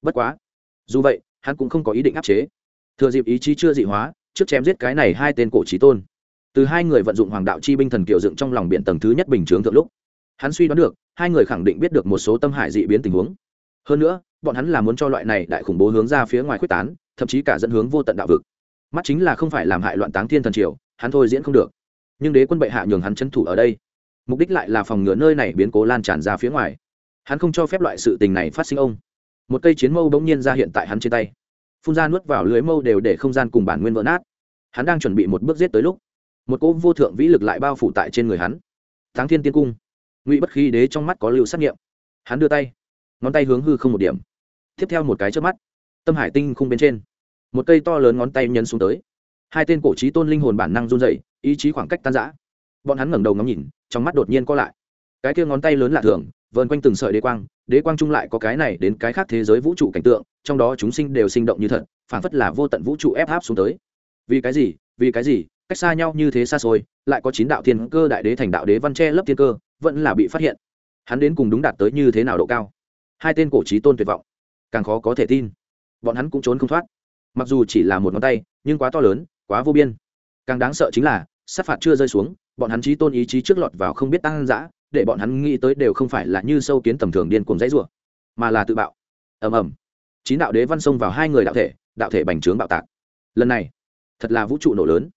Bất quá, dù vậy, hắn cũng không có ý định áp chế. Thừa dịp ý chí chưa dị hóa, trước chém giết cái này hai tên cổ trí tôn. Từ hai người vận dụng hoàng đạo chi binh thần kiều dựng trong lòng biển tầng thứ nhất bình chướng thượng lúc, hắn suy đoán được, hai người khẳng định biết được một số tâm hải dị biến tình huống. Hơn nữa, bọn hắn là muốn cho loại này đại khủng bố hướng ra phía ngoài quyết tán, thậm chí cả dẫn hướng vô tận đạo vực mắt chính là không phải làm hại loạn táng thiên thần triều, hắn thôi diễn không được. Nhưng đế quân bệ hạ nhường hắn c thủ ở đây. Mục đích lại là phòng ngừa nơi này biến cố lan tràn ra phía ngoài. Hắn không cho phép loại sự tình này phát sinh ông. Một cây chiến mâu bỗng nhiên ra hiện tại hắn trên tay. Phun ra nuốt vào lưới mâu đều để không gian cùng bản nguyên vỡ nát. Hắn đang chuẩn bị một bước giết tới lúc, một cỗ vô thượng vĩ lực lại bao phủ tại trên người hắn. Tháng thiên tiên cung. Ngụy bất khí đế trong mắt có lưu xác nghiệm. Hắn đưa tay. Ngón tay hướng hư không một điểm. Tiếp theo một cái trước mắt, tâm hải tinh khung bên trên một cây to lớn ngón tay nhấn xuống tới. Hai tên cổ trí tôn linh hồn bản năng run dày ý chí khoảng cách tan giã bọn hắn ngẩng đầu ngắm nhìn, trong mắt đột nhiên co lại. Cái kia ngón tay lớn lạ thường, vờn quanh từng sợi đế quang đế quang chung lại có cái này đến cái khác thế giới vũ trụ cảnh tượng, trong đó chúng sinh đều sinh động như thật phản phất là vô tận vũ trụ ép áp xuống tới. Vì cái gì? Vì cái gì? Cách xa nhau như thế xa xôi, lại có chín đạo thiên cơ đại đế thành đạo đế văn tre lấp thiên cơ, vẫn là bị phát hiện. Hắn đến cùng đúng đạt tới như thế nào độ cao? Hai tên cổ trí tôn tuyệt vọng. Càng khó có thể tin. Bọn hắn cũng trốn không thoát mặc dù chỉ là một ngón tay, nhưng quá to lớn, quá vô biên. Càng đáng sợ chính là, sát phạt chưa rơi xuống, bọn hắn trí tôn ý chí trước lọt vào không biết tăng dã, để bọn hắn nghĩ tới đều không phải là như sâu kiến tầm thường điên cuồng dãy rủa, mà là tự bạo. Ầm ầm. Chín đạo đế văn xông vào hai người đạo thể đạo thể bành trướng bạo tạc. Lần này, thật là vũ trụ nổ lớn.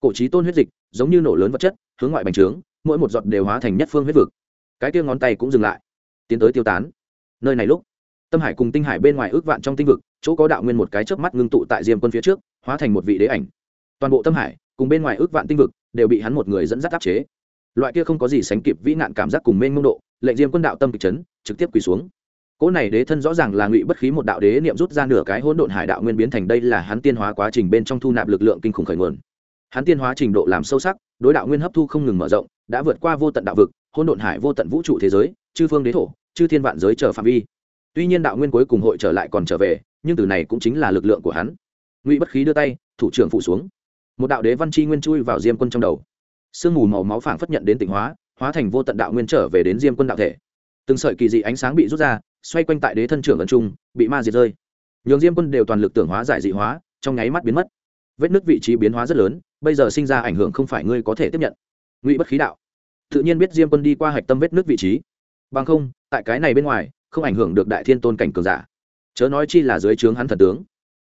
Cổ trí tôn huyết dịch, giống như nổ lớn vật chất, hướng ngoại bành trướng, mỗi một giọt đều hóa thành nhất phương huyết vực. Cái kia ngón tay cũng dừng lại, tiến tới tiêu tán. Nơi này lúc tâm hải cùng tinh hải bên ngoài ước vạn trong tinh vực, chỗ có đạo nguyên một cái chớp mắt ngưng tụ tại diêm quân phía trước, hóa thành một vị đế ảnh. Toàn bộ tâm hải, cùng bên ngoài ước vạn tinh vực, đều bị hắn một người dẫn dắt áp chế. Loại kia không có gì sánh kịp vĩ nạn cảm giác cùng mênh mông độ, lệnh diêm quân đạo tâm kịch chấn, trực tiếp quỳ xuống. Cỗ này đế thân rõ ràng là ngụy bất khí một đạo đế niệm rút ra nửa cái hỗn độn hải đạo nguyên biến thành đây là hắn tiên hóa quá trình bên trong thu nạp lực lượng kinh khủng khởi nguồn. Hắn tiên hóa trình độ làm sâu sắc, đối đạo nguyên hấp thu không ngừng mở rộng, đã vượt qua vô tận đạo vực, hỗn độn hải vô tận vũ trụ thế giới, chư phương đế thổ, chư thiên vạn giới chờ phạm vi tuy nhiên đạo nguyên cuối cùng hội trở lại còn trở về, nhưng từ này cũng chính là lực lượng của hắn. Ngụy bất khí đưa tay, thủ trưởng phụ xuống. Một đạo đế văn chi nguyên chui vào diêm quân trong đầu. Sương mù màu máu phảng phất nhận đến tịnh hóa hóa thành vô tận đạo nguyên trở về đến diêm quân đạo thể. Từng sợi kỳ dị ánh sáng bị rút ra, xoay quanh tại đế thân trưởng ấn trung, bị ma diệt rơi. Nhường diêm quân đều toàn lực tưởng hóa giải dị hóa, trong nháy mắt biến mất. Vết nứt vị trí biến hóa rất lớn, bây giờ sinh ra ảnh hưởng không phải ngươi có thể tiếp nhận. Ngụy bất khí đạo. Tự nhiên biết diêm quân đi qua hạch tâm vết nứt vị trí. Bằng không, tại cái này bên ngoài không ảnh hưởng được đại thiên tôn cảnh cường giả. Chớ nói chi là dưới trướng hắn thần tướng.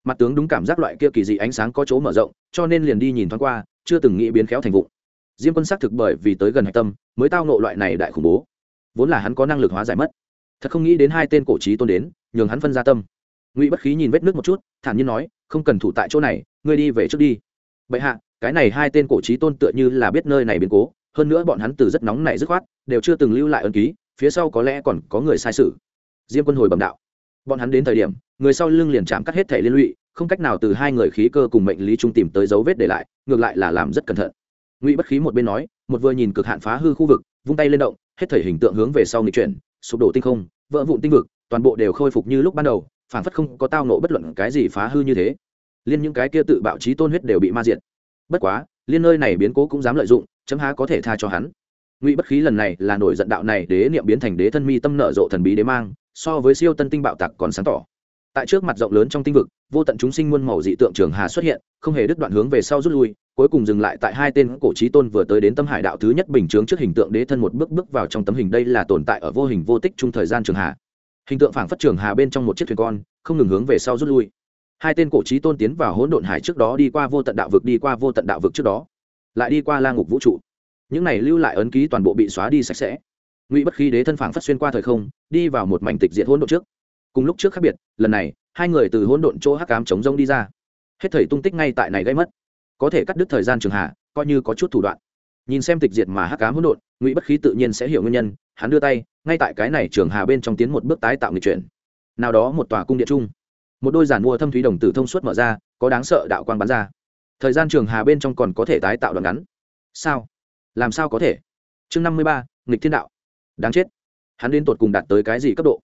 Mặt tướng đúng cảm giác loại kia kỳ dị ánh sáng có chỗ mở rộng, cho nên liền đi nhìn thoáng qua, chưa từng nghĩ biến khéo thành vụ. Diêm quân xác thực bởi vì tới gần hạch tâm, mới tao nộ loại này đại khủng bố. Vốn là hắn có năng lực hóa giải mất. Thật không nghĩ đến hai tên cổ trí tôn đến, nhường hắn phân ra tâm. Ngụy bất khí nhìn vết nước một chút, thản nhiên nói, không cần thủ tại chỗ này, ngươi đi về trước đi. Bệ hạ, cái này hai tên cổ trí tôn tựa như là biết nơi này biến cố, hơn nữa bọn hắn từ rất nóng này dứt khoát, đều chưa từng lưu lại ân ký, phía sau có lẽ còn có người sai sự diêm quân hồi bẩm đạo. Bọn hắn đến thời điểm người sau lưng liền chạm cắt hết thể liên lụy không cách nào từ hai người khí cơ cùng mệnh lý trung tìm tới dấu vết để lại ngược lại là làm rất cẩn thận. Ngụy bất khí một bên nói một vừa nhìn cực hạn phá hư khu vực vung tay lên động hết thể hình tượng hướng về sau nghịch chuyển sụp đổ tinh không vỡ vụn tinh vực toàn bộ đều khôi phục như lúc ban đầu phản phất không có tao nộ bất luận cái gì phá hư như thế. Liên những cái kia tự bạo trí tôn huyết đều bị ma diện, bất quá liên nơi này biến cố cũng dám lợi dụng chấm há có thể tha cho hắn. Ngụy bất khí lần này là nổi giận đạo này đế niệm biến thành đế thân mi tâm nở rộ thần bí đế mang so với siêu tân tinh bạo tạc còn sáng tỏ. Tại trước mặt rộng lớn trong tinh vực, vô tận chúng sinh muôn màu dị tượng trường hà xuất hiện, không hề đứt đoạn hướng về sau rút lui, cuối cùng dừng lại tại hai tên cổ trí tôn vừa tới đến tâm hải đạo thứ nhất bình chướng trước hình tượng đế thân một bước bước vào trong tấm hình đây là tồn tại ở vô hình vô tích chung thời gian trường hà. Hình tượng phảng phất trường hà bên trong một chiếc thuyền con, không ngừng hướng về sau rút lui. Hai tên cổ trí tôn tiến vào hỗn độn hải trước đó đi qua vô tận đạo vực đi qua vô tận đạo vực trước đó, lại đi qua la ngục vũ trụ. Những này lưu lại ấn ký toàn bộ bị xóa đi sạch sẽ ngụy bất khí đế thân phảng phát xuyên qua thời không, đi vào một mảnh tịch diệt hỗn độn trước. Cùng lúc trước khác biệt, lần này, hai người từ hỗn độn chỗ hắc cám chống rông đi ra. Hết thầy tung tích ngay tại này gây mất. Có thể cắt đứt thời gian trường hạ, coi như có chút thủ đoạn. Nhìn xem tịch diệt mà hắc cám hỗn độn, ngụy bất khí tự nhiên sẽ hiểu nguyên nhân, hắn đưa tay, ngay tại cái này trường hà bên trong tiến một bước tái tạo nghịch chuyển. Nào đó một tòa cung điện chung, một đôi giản mua thâm thúy đồng tử thông suốt mở ra, có đáng sợ đạo quang bắn ra. Thời gian trường hà bên trong còn có thể tái tạo đoạn ngắn. Sao? Làm sao có thể? Chương năm mươi ba, nghịch thiên đạo đáng chết. Hắn đến tột cùng đạt tới cái gì cấp độ?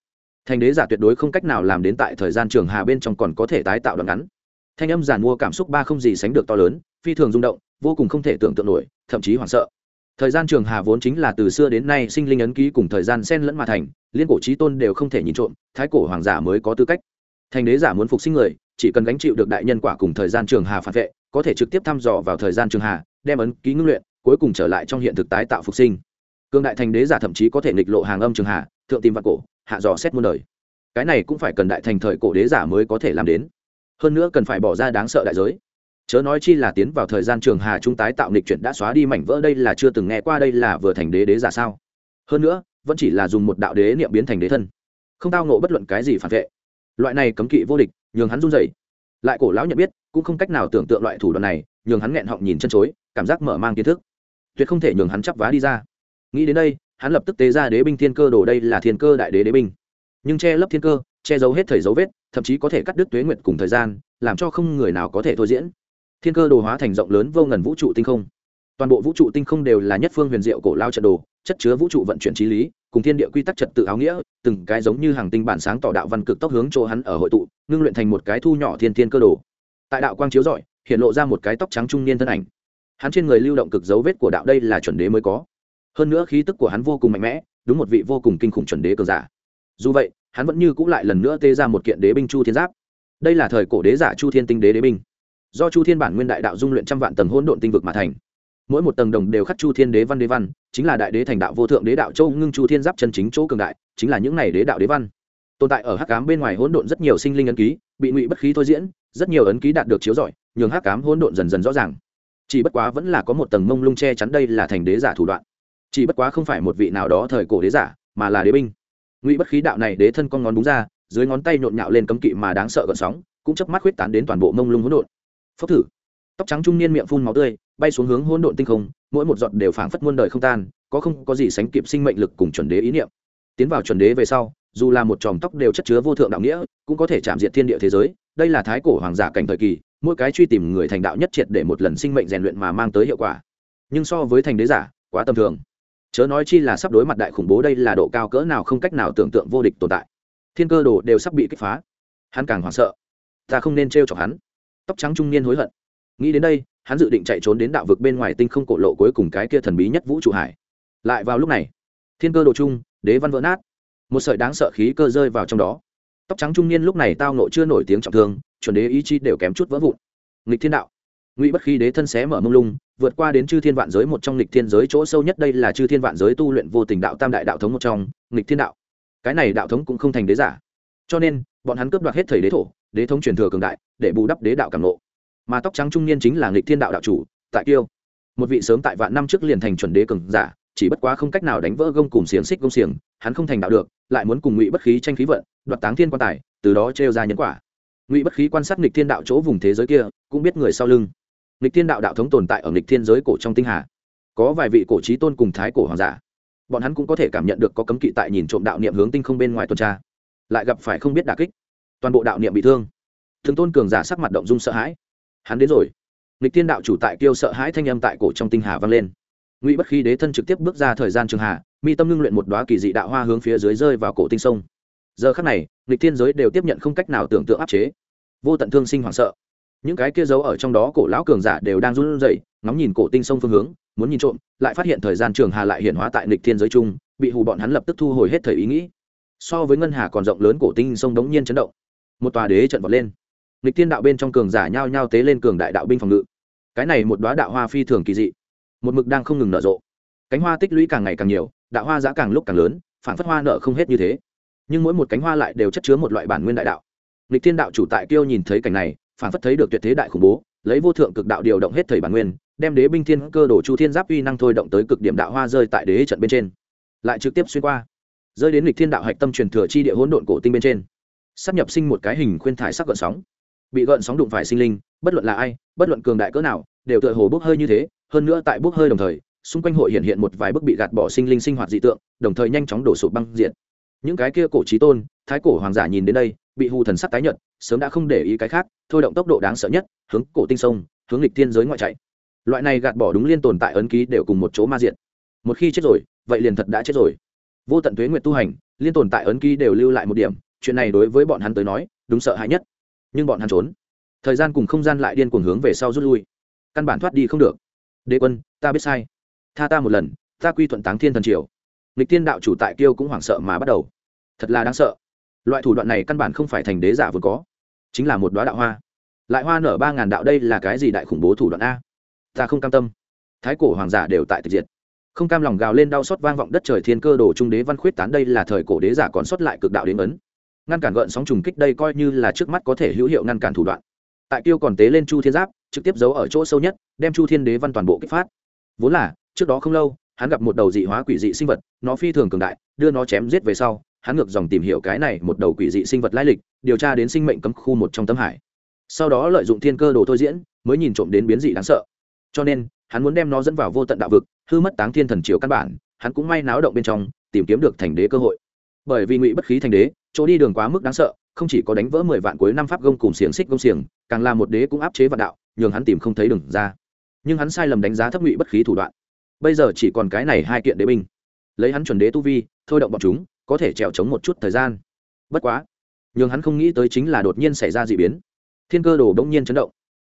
Thành đế giả tuyệt đối không cách nào làm đến tại thời gian trường hà bên trong còn có thể tái tạo đoạn ngắn. Thanh âm giản mua cảm xúc ba không gì sánh được to lớn, phi thường rung động, vô cùng không thể tưởng tượng nổi, thậm chí hoảng sợ. Thời gian trường hà vốn chính là từ xưa đến nay sinh linh ấn ký cùng thời gian sen lẫn mà thành, liên cổ trí tôn đều không thể nhìn trộm, thái cổ hoàng giả mới có tư cách. Thành đế giả muốn phục sinh người, chỉ cần gánh chịu được đại nhân quả cùng thời gian trường hà phản vệ, có thể trực tiếp thăm dò vào thời gian trường hà, đem ấn ký ngưng luyện, cuối cùng trở lại trong hiện thực tái tạo phục sinh cường đại thành đế giả thậm chí có thể nghịch lộ hàng âm trường hạ, thượng tìm vạn cổ, hạ dò xét muôn đời. Cái này cũng phải cần đại thành thời cổ đế giả mới có thể làm đến. Hơn nữa cần phải bỏ ra đáng sợ đại giới. Chớ nói chi là tiến vào thời gian trường hà trung tái tạo nghịch chuyển đã xóa đi mảnh vỡ đây là chưa từng nghe qua đây là vừa thành đế đế giả sao. Hơn nữa, vẫn chỉ là dùng một đạo đế niệm biến thành đế thân. Không tao nộ bất luận cái gì phản vệ. Loại này cấm kỵ vô địch, nhường hắn run rẩy. Lại cổ lão nhận biết, cũng không cách nào tưởng tượng loại thủ đoạn này, nhường hắn nghẹn họng nhìn chân chối, cảm giác mở mang kiến thức. Tuyệt không thể nhường hắn chắp vá đi ra nghĩ đến đây, hắn lập tức tế ra đế binh thiên cơ đồ đây là thiên cơ đại đế đế binh. Nhưng che lấp thiên cơ, che giấu hết thời dấu vết, thậm chí có thể cắt đứt tuế nguyệt cùng thời gian, làm cho không người nào có thể thôi diễn. Thiên cơ đồ hóa thành rộng lớn vô ngần vũ trụ tinh không. Toàn bộ vũ trụ tinh không đều là nhất phương huyền diệu cổ lao trận đồ, chất chứa vũ trụ vận chuyển trí lý, cùng thiên địa quy tắc trật tự áo nghĩa, từng cái giống như hàng tinh bản sáng tỏ đạo văn cực tốc hướng chỗ hắn ở hội tụ, ngưng luyện thành một cái thu nhỏ thiên thiên cơ đồ. Tại đạo quang chiếu rọi, hiện lộ ra một cái tóc trắng trung niên thân ảnh. Hắn trên người lưu động cực dấu vết của đạo đây là chuẩn đế mới có hơn nữa khí tức của hắn vô cùng mạnh mẽ, đúng một vị vô cùng kinh khủng chuẩn đế cường giả. Dù vậy, hắn vẫn như cũng lại lần nữa tê ra một kiện đế binh chu thiên giáp. Đây là thời cổ đế giả chu thiên tinh đế đế binh. Do chu thiên bản nguyên đại đạo dung luyện trăm vạn tầng hỗn độn tinh vực mà thành. Mỗi một tầng đồng đều khắc chu thiên đế văn đế văn, chính là đại đế thành đạo vô thượng đế đạo châu ngưng chu thiên giáp chân chính chỗ cường đại, chính là những này đế đạo đế văn. Tồn tại ở hắc cám bên ngoài hỗn độn rất nhiều sinh linh ấn ký, bị ngụy bất khí thôi diễn, rất nhiều ấn ký đạt được chiếu rọi, nhường hắc cám hỗn độn dần dần rõ ràng. Chỉ bất quá vẫn là có một tầng mông lung che chắn đây là thành đế giả thủ đoạn chỉ bất quá không phải một vị nào đó thời cổ đế giả, mà là đế binh. Ngụy bất khí đạo này đế thân con ngón đúng ra, dưới ngón tay nhộn nhạo lên cấm kỵ mà đáng sợ gợn sóng, cũng chớp mắt huyết tán đến toàn bộ mông lung hỗn độn. Phốc thử. Tóc trắng trung niên miệng phun máu tươi, bay xuống hướng hỗn độn tinh không, mỗi một giọt đều phảng phất muôn đời không tan, có không có gì sánh kịp sinh mệnh lực cùng chuẩn đế ý niệm. Tiến vào chuẩn đế về sau, dù là một tròng tóc đều chất chứa vô thượng đạo nghĩa, cũng có thể chạm diệt thiên địa thế giới, đây là thái cổ hoàng giả cảnh thời kỳ, mỗi cái truy tìm người thành đạo nhất triệt để một lần sinh mệnh rèn luyện mà mang tới hiệu quả. Nhưng so với thành đế giả, quá tầm thường chớ nói chi là sắp đối mặt đại khủng bố đây là độ cao cỡ nào không cách nào tưởng tượng vô địch tồn tại. Thiên cơ đồ đều sắp bị kích phá. Hắn càng hoảng sợ. Ta không nên t chọc hắn. Tóc trắng trung niên hối hận. Nghĩ đến đây, hắn dự định chạy trốn đến đạo vực bên ngoài tinh không cổ lộ cuối cùng cái kia thần bí nhất vũ trụ hải. Lại vào lúc này, thiên cơ đồ chung đế văn vỡ nát. Một sợi đáng sợ khí cơ rơi vào trong đó. Tóc trắng trung niên lúc này tao nộ chưa nổi tiếng trọng thương, chuẩn đế ý chí đều kém chút vỡ vụn. Nghịch thiên đạo ngụy bất khí đế thân xé mở mông lung, vượt qua đến chư thiên vạn giới một trong lịch thiên giới chỗ sâu nhất, đây là chư thiên vạn giới tu luyện vô tình đạo tam đại đạo thống một trong lịch thiên đạo. Cái này đạo thống cũng không thành đế giả. Cho nên, bọn hắn cướp đoạt hết thầy đế thổ, đế thống truyền thừa cường đại, để bù đắp đế đạo cảm lộ. mà tóc trắng trung niên chính là lịch thiên đạo đạo chủ, tại kiêu. Một vị sớm tại vạn năm trước liền thành chuẩn đế cường giả, chỉ bất quá không cách nào đánh vỡ gông cùng xiềng xích gông xiềng, hắn không thành đạo được, lại muốn cùng ngụy bất khí tranh khí vận, đoạt táng thiên quan tài, từ đó trêu ra nhân quả. Ngụy bất khí quan sát nghịch thiên đạo chỗ vùng thế giới kia, cũng biết người sau lưng nghịch thiên đạo đạo thống tồn tại ở nghịch thiên giới cổ trong tinh hà. Có vài vị cổ trí tôn cùng thái cổ hoàng giả. Bọn hắn cũng có thể cảm nhận được có cấm kỵ tại nhìn trộm đạo niệm hướng tinh không bên ngoài tuần tra. Lại gặp phải không biết đà kích. Toàn bộ đạo niệm bị thương. Thường tôn cường giả sắc mặt động dung sợ hãi. Hắn đến rồi. Nghịch thiên đạo chủ tại kêu sợ hãi thanh âm tại cổ trong tinh hà vang lên. Ngụy bất khí đế thân trực tiếp bước ra thời gian trường hà mi tâm ngưng luyện một đoá kỳ dị đạo hoa hướng phía dưới rơi vào cổ tinh sông. Giờ khắc này, nghịch thiên giới đều tiếp nhận không cách nào tưởng tượng áp chế. Vô tận thương sinh hoảng sợ những cái kia giấu ở trong đó cổ lão cường giả đều đang run rẩy ngóng nhìn cổ tinh sông phương hướng, muốn nhìn trộm, lại phát hiện thời gian trường hà lại hiện hóa tại nghịch thiên giới chung, bị hù bọn hắn lập tức thu hồi hết thời ý nghĩ. So với ngân hà còn rộng lớn cổ tinh sông đống nhiên chấn động. Một tòa đế trận vọt lên. Nghịch thiên đạo bên trong cường giả nhao nhao tế lên cường đại đạo binh phòng ngự. Cái này một đoá đạo hoa phi thường kỳ dị. Một mực đang không ngừng nở rộ. Cánh hoa tích lũy càng ngày càng nhiều, đạo hoa giá càng lúc càng lớn phản phất hoa nợ không hết như thế. Nhưng mỗi một cánh hoa lại đều chất chứa một loại bản nguyên đại đạo. Lịch thiên đạo chủ tại kiêu nhìn thấy cảnh này phản phất thấy được tuyệt thế đại khủng bố, lấy vô thượng cực đạo điều động hết thầy bản nguyên, đem đế binh thiên cơ đổ chu thiên giáp uy năng thôi động tới cực điểm đạo hoa rơi tại đế trận bên trên. Lại trực tiếp xuyên qua. Rơi đến lịch thiên đạo hạch tâm truyền thừa chi địa hỗn độn cổ tinh bên trên. Sắp nhập sinh một cái hình khuyên thải sắc gợn sóng. Bị gợn sóng đụng phải sinh linh, bất luận là ai, bất luận cường đại cỡ nào, đều tựa hồ bốc hơi như thế, hơn nữa tại bốc hơi đồng thời, xung quanh hội hiện hiện một vài bức bị gạt bỏ sinh linh sinh hoạt dị tượng, đồng thời nhanh chóng đổ sụp băng diện những cái kia cổ trí tôn, thái cổ hoàng giả nhìn đến đây, bị hù thần sắc tái nhợt sớm đã không để ý cái khác, thôi động tốc độ đáng sợ nhất, hướng cổ tinh sông, hướng lịch thiên giới ngoại chạy. Loại này gạt bỏ đúng liên tồn tại ấn ký đều cùng một chỗ ma diện một khi chết rồi, vậy liền thật đã chết rồi. Vô tận thuế nguyện tu hành, liên tồn tại ấn ký đều lưu lại một điểm, chuyện này đối với bọn hắn tới nói, đúng sợ hãi nhất. Nhưng bọn hắn trốn. Thời gian cùng không gian lại điên cuồng hướng về sau rút lui. Căn bản thoát đi không được. Đế quân, ta biết sai. Tha ta một lần, ta quy thuận táng thiên thần triều. Lịch tiên đạo chủ tại kiêu cũng hoảng sợ mà bắt đầu. Thật là đáng sợ loại thủ đoạn này căn bản không phải thành đế giả vốn có, chính là một đoá đạo hoa. Lại hoa nở ba ngàn đạo đây là cái gì đại khủng bố thủ đoạn a? Ta không cam tâm. Thái cổ hoàng giả đều tại tịch diệt. Không cam lòng gào lên đau xót vang vọng đất trời thiên cơ đồ trung đế văn khuyết tán đây là thời cổ đế giả còn xuất lại cực đạo đến ấn. Ngăn cản gợn sóng trùng kích đây coi như là trước mắt có thể hữu hiệu ngăn cản thủ đoạn. Tại tiêu còn tế lên chu thiên giáp, trực tiếp giấu ở chỗ sâu nhất, đem chu thiên đế văn toàn bộ kích phát. Vốn là, trước đó không lâu, hắn gặp một đầu dị hóa quỷ dị sinh vật, nó phi thường cường đại, đưa nó chém giết về sau hắn ngược dòng tìm hiểu cái này một đầu quỷ dị sinh vật lai lịch, điều tra đến sinh mệnh cấm khu một trong tấm hải. Sau đó lợi dụng thiên cơ đồ thôi diễn, mới nhìn trộm đến biến dị đáng sợ. Cho nên, hắn muốn đem nó dẫn vào vô tận đạo vực, hư mất táng thiên thần triều căn bản, hắn cũng may náo động bên trong, tìm kiếm được thành đế cơ hội. Bởi vì ngụy bất khí thành đế, chỗ đi đường quá mức đáng sợ, không chỉ có đánh vỡ mười vạn cuối năm pháp gông cùng xiềng xích gông xiềng, càng là một đế cũng áp chế vạn đạo, nhường hắn tìm không thấy đường ra. Nhưng hắn sai lầm đánh giá thấp ngụy bất khí thủ đoạn. Bây giờ chỉ còn cái này hai kiện đế binh. Lấy hắn chuẩn đế tu vi, thôi động bọn chúng có thể trèo chống một chút thời gian. Bất quá nhưng hắn không nghĩ tới chính là đột nhiên xảy ra d ị biến. Thiên cơ đồ đ nhiên chấn động.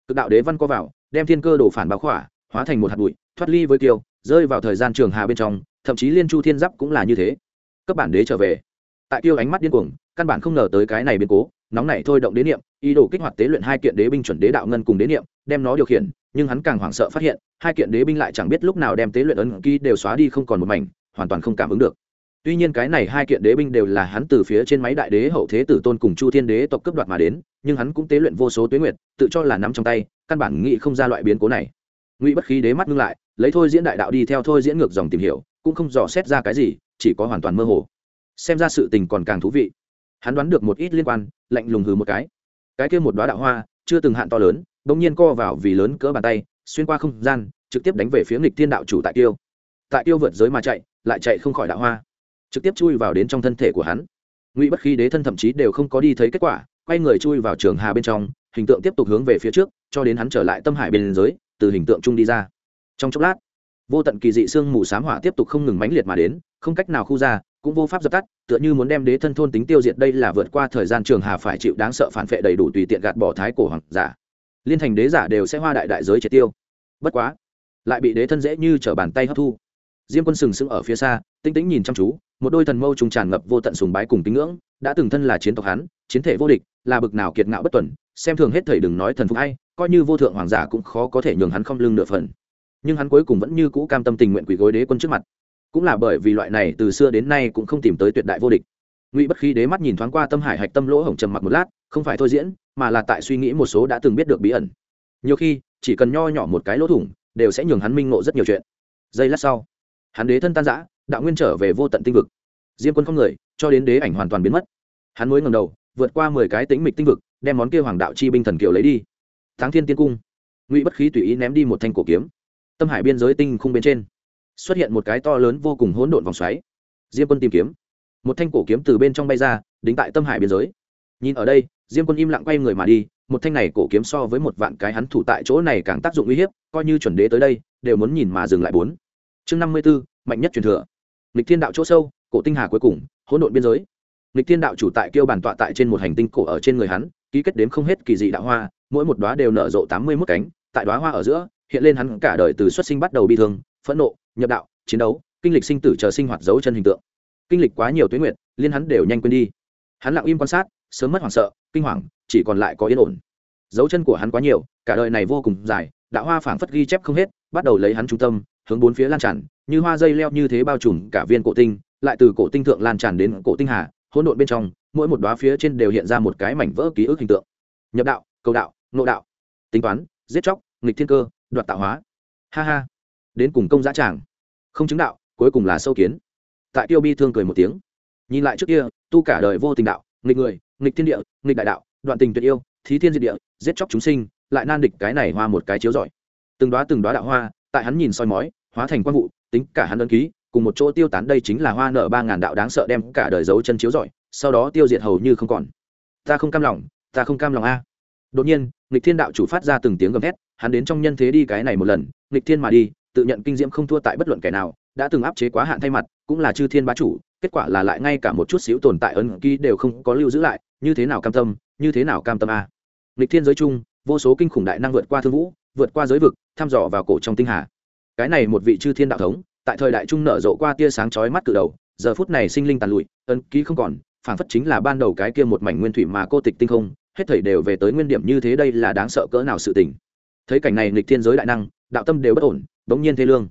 Cực đạo đế văn co vào, đem thiên cơ đồ phản báo khỏa, hóa thành một hạt bụi, thoát ly với kiều rơi vào thời gian trường hà bên trong, thậm chí liên chu thiên giáp cũng là như thế. Cấp bản đế trở về. Tại kiêu ánh mắt điên cuồng, căn bản không ngờ tới cái này biến cố, nóng này thôi động đế niệm, ý đồ kích hoạt tế luyện hai kiện đế binh chuẩn đế đạo ngân cùng đế niệm, đem nó điều khiển, nhưng hắn càng hoảng sợ phát hiện, hai kiện đế binh lại chẳng biết lúc nào đem tế luyện ấn ký đều xóa đi không còn một mảnh, hoàn toàn không cảm ứng được tuy nhiên cái này hai kiện đế binh đều là hắn từ phía trên máy đại đế hậu thế tử tôn cùng chu thiên đế tộc cướp đoạt mà đến, nhưng hắn cũng tế luyện vô số tuyến nguyệt, tự cho là nắm trong tay, căn bản nghĩ không ra loại biến cố này. Ngụy bất khí đế mắt ngưng lại, lấy thôi diễn đại đạo đi theo thôi diễn ngược dòng tìm hiểu, cũng không dò xét ra cái gì, chỉ có hoàn toàn mơ hồ. Xem ra sự tình còn càng thú vị. Hắn đoán được một ít liên quan, lạnh lùng hừ một cái. Cái kia một đoá đạo hoa, chưa từng hạn to lớn, bỗng nhiên co vào vì lớn cỡ bàn tay, xuyên qua không gian, trực tiếp đánh về phía nghịch thiên đạo chủ tại tiêu. Tại tiêu vượt giới mà chạy, lại chạy không khỏi đạo hoa trực tiếp chui vào đến trong thân thể của hắn. Ngụy bất khí đế thân thậm chí đều không có đi thấy kết quả, quay người chui vào trường hà bên trong, hình tượng tiếp tục hướng về phía trước, cho đến hắn trở lại tâm hải bên giới, từ hình tượng chung đi ra. Trong chốc lát, vô tận kỳ dị xương mù sám hỏa tiếp tục không ngừng mãnh liệt mà đến, không cách nào khu ra, cũng vô pháp dập tắt, tựa như muốn đem đế thân thôn tính tiêu diệt đây là vượt qua thời gian trường hà phải chịu đáng sợ phản phệ đầy đủ tùy tiện gạt bỏ thái cổ hoàng giả. Liên thành đế giả đều sẽ hoa đại đại giới triệt tiêu. Bất quá, lại bị đế thân dễ như t r ở bàn tay hấp thu diêm quân sừng sững ở phía xa, tinh tĩnh nhìn chăm chú, một đôi thần mâu trùng tràn ngập vô tận sùng bái cùng tín ngưỡng, đã từng thân là chiến tộc hắn, chiến thể vô địch, là bực nào kiệt ngạo bất tuần, xem thường hết thầy đừng nói thần phục hay coi như vô thượng hoàng giả cũng khó có thể nhường hắn không lưng nửa phần. Nhưng hắn cuối cùng vẫn như cũ cam tâm tình nguyện quỷ gối đế quân trước mặt. Cũng là bởi vì loại này, từ xưa đến nay cũng không tìm tới tuyệt đại vô địch. Ngụy bất khí đế mắt nhìn thoáng qua tâm hải hạch tâm lỗ hổng trầm mặc một lát, không phải thôi diễn, mà là tại suy nghĩ một số đã từng biết được bí ẩn. Nhiều khi, chỉ cần nho nhỏ một cái lỗ thủng, đều sẽ nhường hắn minh ngộ rất nhiều chuyện. Giây lát sau hắn đế thân tan giã, đạo nguyên trở về vô tận tinh vực. Diêm quân không người, cho đến đế ảnh hoàn toàn biến mất. Hắn mới ngầm đầu, vượt qua mười cái tính mịch tinh vực, đem món kia hoàng đạo chi binh thần kiều lấy đi. Tháng thiên tiên cung. Ngụy bất khí tùy ý ném đi một thanh cổ kiếm. Tâm hải biên giới tinh khung bên trên, xuất hiện một cái to lớn vô cùng hỗn độn vòng xoáy. Diêm quân tìm kiếm. Một thanh cổ kiếm từ bên trong bay ra, đính tại tâm hải biên giới. Nhìn ở đây, diêm quân im lặng quay người mà đi, một thanh này cổ kiếm so với một vạn cái hắn thủ tại chỗ này càng tác dụng uy hiếp, coi như chuẩn đế tới đây, đều muốn nhìn mà dừng lại bốn chương năm mươi b ố mạnh nhất truyền thừa. Lịch thiên đạo chỗ sâu, cổ tinh hà cuối cùng, hỗn độn biên giới. Lịch thiên đạo chủ tại kêu bàn tọa tại trên một hành tinh cổ ở trên người hắn, ký kết đếm không hết kỳ dị đạo hoa, mỗi một đoá đều nở rộ tám mươi mốt cánh. Tại đoá hoa ở giữa, hiện lên hắn cả đời từ xuất sinh bắt đầu bi thương, phẫn nộ, nhập đạo, chiến đấu, kinh lịch sinh tử chờ sinh hoạt dấu chân hình tượng. Kinh lịch quá nhiều tuyến nguyện liên hắn đều nhanh quên đi. Hắn lặng im quan sát, sớm mất hoảng sợ, kinh hoàng, chỉ còn lại có yên ổn. Dấu chân của hắn quá nhiều, cả đời này vô cùng dài, đạo hoa phảng phất ghi chép không hết, bắt đầu lấy hắn trung tâm hướng bốn phía lan tràn, như hoa dây leo như thế bao trùm cả viên cổ tinh, lại từ cổ tinh thượng lan tràn đến cổ tinh hà, hỗn độn bên trong, mỗi một đóa phía trên đều hiện ra một cái mảnh vỡ ký ức hình tượng. Nhập đạo, cầu đạo nộ đạo. Tính toán, giết chóc, nghịch thiên cơ, đoạt tạo hóa. Ha ha. Đến cùng công giá tràng. Không chứng đạo, cuối cùng là sâu kiến. Tại tiêu bi thương cười một tiếng. Nhìn lại trước kia, tu cả đời vô tình đạo, nghịch người, nghịch thiên địa, nghịch đại đạo, đoạn tình tuyệt yêu, thí thiên diệt địa, giết chóc chúng sinh, lại nan địch cái này hoa một cái chiếu giỏi từng đoá từng đoá đạo hoa tại hắn nhìn soi mói, hóa thành quang vụ, tính cả hắn ấn ký, cùng một chỗ tiêu tán đây chính là hoa nở ba ngàn đạo đáng sợ đem cả đời dấu chân chiếu giỏi sau đó tiêu diệt hầu như không còn. Ta không cam lòng, ta không cam lòng a. Đột nhiên, nghịch thiên đạo chủ phát ra từng tiếng gầm thét, hắn đến trong nhân thế đi cái này một lần, nghịch thiên mà đi, tự nhận kinh diễm không thua tại bất luận kẻ nào, đã từng áp chế quá hạn thay mặt, cũng là chư thiên bá chủ, kết quả là lại ngay cả một chút xíu tồn tại ấn ký đều không có lưu giữ lại, như thế nào cam tâm, như thế nào cam tâm a. Nghịch thiên giới chung, vô số kinh khủng đại năng vượt qua thương vũ vượt qua giới vực, thăm dò vào cổ trong tinh hà. Cái này một vị chư thiên đạo thống, tại thời đại trung nở rộ qua tia sáng chói mắt cự đầu, giờ phút này sinh linh tàn lụi, ấn ký không còn phản phất chính là ban đầu cái kia một mảnh nguyên thủy mà cô tịch tinh không, hết thảy đều về tới nguyên điểm như thế đây là đáng sợ cỡ nào sự tình. Thấy cảnh này nghịch thiên giới đại năng, đạo tâm đều bất ổn bỗng nhiên thế lương.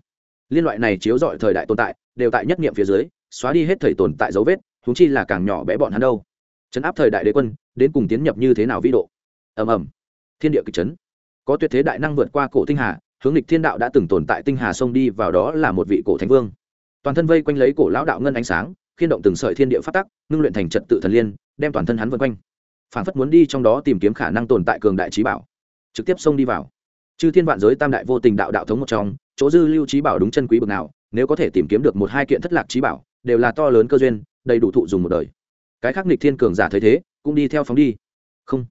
Liên loại này chiếu dọi thời đại tồn tại, đều tại nhất niệm phía dưới, xóa đi hết thầy tồn tại dấu vết chúng chi là càng nhỏ bé bọn hắn đâu. Chấn áp thời đại đế quân, đến cùng tiến nhập như thế nào vĩ độ? Ầm ầm. Thiên địa kịch chấn có tuyệt thế đại năng vượt qua cổ tinh hà, hướng lịch thiên đạo đã từng tồn tại tinh hà sông đi vào đó là một vị cổ thánh vương. Toàn thân vây quanh lấy cổ lão đạo ngân ánh sáng, khiên động từng sợi thiên địa phát tắc, ngưng luyện thành trật tự thần liên, đem toàn thân hắn vân quanh. Phản phất muốn đi trong đó tìm kiếm khả năng tồn tại cường đại trí bảo, trực tiếp xông đi vào. Chư thiên vạn giới tam đại vô tình đạo đạo thống một trong, chỗ dư lưu trí bảo đúng chân quý bực nào, nếu có thể tìm kiếm được một hai kiện thất lạc trí bảo, đều là to lớn cơ duyên, đầy đủ thụ dùng một đời. Cái khác nghịch thiên cường giả thấy thế, cũng đi theo phóng đi. Không.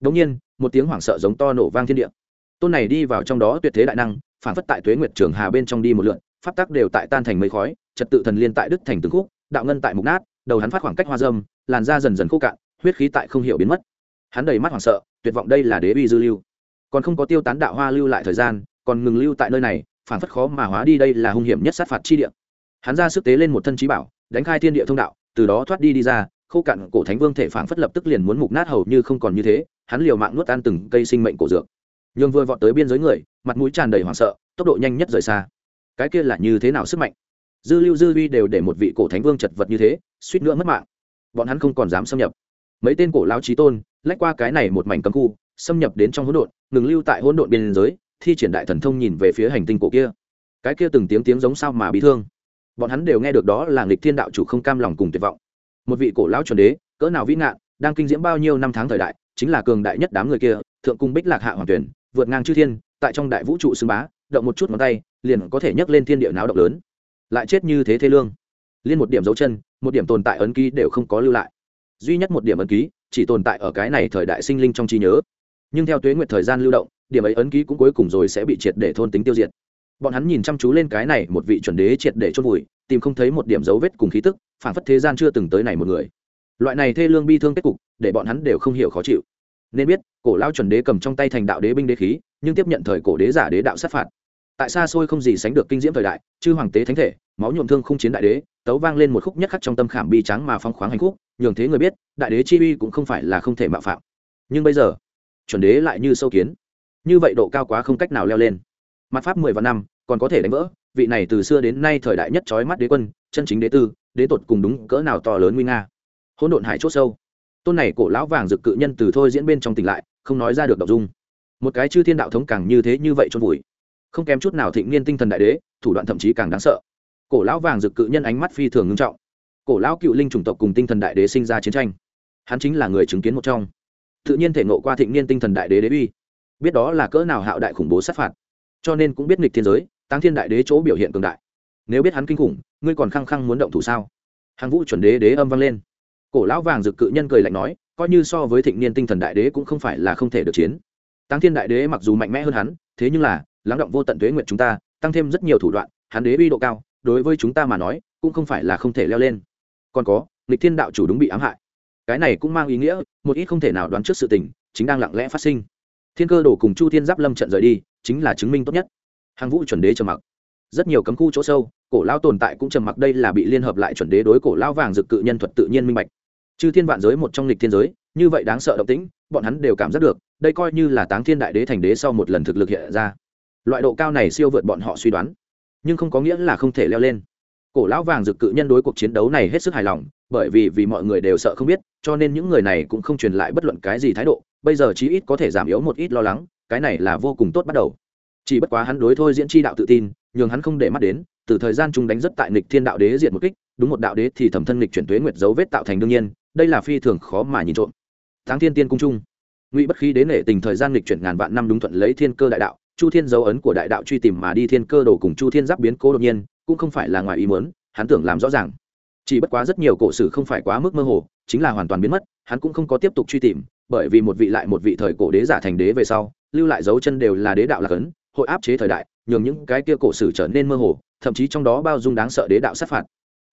Đống nhiên một tiếng hoảng sợ giống to nổ vang thiên địa. Tôn này đi vào trong đó tuyệt thế đại năng, phản phất tại tuế nguyệt trường hà bên trong đi một lượn, pháp tắc đều tại tan thành mây khói, trật tự thần liên tại đức thành từng khúc, đạo ngân tại mục nát, đầu hắn phát khoảng cách hoa dâm, làn da dần dần khô cạn, huyết khí tại không hiểu biến mất. Hắn đầy mắt hoảng sợ, tuyệt vọng đây là đế uy dư lưu. Còn không có tiêu tán đạo hoa lưu lại thời gian, còn ngừng lưu tại nơi này, phản phất khó mà hóa đi đây là hung hiểm nhất sát phạt chi địa. Hắn ra sức tế lên một thân trí bảo, đánh khai thiên địa thông đạo, từ đó thoát đi đi ra khô cạn cổ thánh vương thể phảng phất lập tức liền muốn mục nát hầu như không còn như thế, hắn liều mạng nuốt ăn từng cây sinh mệnh cổ dược. Nhường vừa vọt tới biên giới người, mặt mũi tràn đầy hoảng sợ, tốc độ nhanh nhất rời xa. Cái kia là như thế nào sức mạnh? Dư lưu dư vi đều để một vị cổ thánh vương chật vật như thế, suýt nữa mất mạng. Bọn hắn không còn dám xâm nhập. Mấy tên cổ lao trí tôn, lách qua cái này một mảnh cấm khu, xâm nhập đến trong hỗn độn, ngừng lưu tại hỗn độn biên giới, thi triển đại thần thông nhìn về phía hành tinh cổ kia. Cái kia từng tiếng tiếng giống sao mà bị thương. Bọn hắn đều nghe được đó là nghịch thiên đạo chủ không cam lòng cùng tuyệt vọng một vị cổ lão chuẩn đế, cỡ nào vĩ ngạn, đang kinh diễm bao nhiêu năm tháng thời đại, chính là cường đại nhất đám người kia, thượng cung bích lạc hạ hoàng tuyển vượt ngang chư thiên, tại trong đại vũ trụ xưng bá, động một chút ngón tay, liền có thể nhấc lên thiên địa náo động lớn. Lại chết như thế thế lương. Liên một điểm dấu chân, một điểm tồn tại ấn ký đều không có lưu lại. Duy nhất một điểm ấn ký, chỉ tồn tại ở cái này thời đại sinh linh trong trí nhớ. Nhưng theo tuế nguyệt thời gian lưu động, điểm ấy ấn ký cũng cuối cùng rồi sẽ bị triệt để thôn tính tiêu diệt bọn hắn nhìn chăm chú lên cái này một vị chuẩn đế triệt để chôn vùi, tìm không thấy một điểm dấu vết cùng khí tức, phản phất thế gian chưa từng tới này một người. Loại này thê lương bi thương kết cục, để bọn hắn đều không hiểu khó chịu. Nên biết, cổ lao chuẩn đế cầm trong tay thành đạo đế binh đế khí, nhưng tiếp nhận thời cổ đế giả đế đạo sát phạt. Tại xa xôi không gì sánh được kinh diễm thời đại, chư hoàng tế thánh thể, máu nhuộm thương không chiến đại đế, tấu vang lên một khúc nhất khắc trong tâm khảm bi trắng mà phong khoáng hành khúc, nhường thế người biết, đại đế chi uy cũng không phải là không thể mạo phạm. Nhưng bây giờ, chuẩn đế lại như sâu kiến. Như vậy độ cao quá không cách nào leo lên mặt pháp mười vạn năm, còn có thể đánh vỡ, vị này từ xưa đến nay thời đại nhất trói mắt đế quân, chân chính đế tư, đế tột cùng đúng cỡ nào to lớn nguy nga. Hỗn độn hải chốt sâu. Tôn này cổ lão vàng dực cự nhân từ thôi diễn bên trong tỉnh lại, không nói ra được đọc dung. Một cái chư thiên đạo thống càng như thế như vậy chôn vùi. Không kém chút nào thịnh niên tinh thần đại đế, thủ đoạn thậm chí càng đáng sợ. Cổ lão vàng dực cự nhân ánh mắt phi thường ngưng trọng. Cổ lão cựu linh chủng tộc cùng tinh thần đại đế sinh ra chiến tranh. Hắn chính là người chứng kiến một trong. Tự nhiên thể ngộ qua thịnh niên tinh thần đại đế đế uy. Biết đó là cỡ nào hạo đại khủng bố sát phạt cho nên cũng biết nghịch thiên giới tăng thiên đại đế chỗ biểu hiện cường đại. Nếu biết hắn kinh khủng, ngươi còn khăng khăng muốn động thủ sao? Hàng vũ chuẩn đế đế âm vang lên. Cổ lão vàng dực cự nhân cười lạnh nói, coi như so với thịnh niên tinh thần đại đế cũng không phải là không thể được chiến. Tăng thiên đại đế mặc dù mạnh mẽ hơn hắn, thế nhưng là, lắng động vô tận tuế nguyện chúng ta, tăng thêm rất nhiều thủ đoạn, hắn đế bi độ cao, đối với chúng ta mà nói, cũng không phải là không thể leo lên. Còn có lịch thiên đạo chủ đúng bị ám hại. Cái này cũng mang ý nghĩa, một ít không thể nào đoán trước sự tình, chính đang lặng lẽ phát sinh thiên cơ đổ cùng chu thiên giáp lâm trận rời đi, chính là chứng minh tốt nhất. Hàng vũ chuẩn đế trầm mặc. Rất nhiều cấm khu chỗ sâu, cổ lao tồn tại cũng trầm mặc đây là bị liên hợp lại chuẩn đế đối cổ lao vàng dực cự nhân thuật tự nhiên minh bạch. Chư thiên vạn giới một trong lịch thiên giới, như vậy đáng sợ động tĩnh, bọn hắn đều cảm giác được, đây coi như là táng thiên đại đế thành đế sau một lần thực lực hiện ra. Loại độ cao này siêu vượt bọn họ suy đoán. Nhưng không có nghĩa là không thể leo lên cổ lão vàng dực cự nhân đối cuộc chiến đấu này hết sức hài lòng, bởi vì vì mọi người đều sợ không biết, cho nên những người này cũng không truyền lại bất luận cái gì thái độ, bây giờ chí ít có thể giảm yếu một ít lo lắng, cái này là vô cùng tốt bắt đầu. Chỉ bất quá hắn đối thôi diễn chi đạo tự tin, nhường hắn không để mắt đến, từ thời gian chúng đánh rất tại nịch thiên đạo đế diệt một kích, đúng một đạo đế thì thẩm thân lịch chuyển tuế nguyệt dấu vết tạo thành đương nhiên, đây là phi thường khó mà nhìn trộm. Tháng thiên tiên cung trung, ngụy bất khí đến nể tình thời gian lịch chuyển ngàn vạn năm đúng thuận lấy thiên cơ đại đạo, chu thiên dấu ấn của đại đạo truy tìm mà đi thiên cơ đồ cùng chu thiên giáp biến cố đột nhiên cũng không phải là ngoài ý muốn, hắn tưởng làm rõ ràng. Chỉ bất quá rất nhiều cổ sử không phải quá mức mơ hồ, chính là hoàn toàn biến mất, hắn cũng không có tiếp tục truy tìm, bởi vì một vị lại một vị thời cổ đế giả thành đế về sau, lưu lại dấu chân đều là đế đạo lạc ấn, hội áp chế thời đại, nhường những cái kia cổ sử trở nên mơ hồ, thậm chí trong đó bao dung đáng sợ đế đạo sát phạt.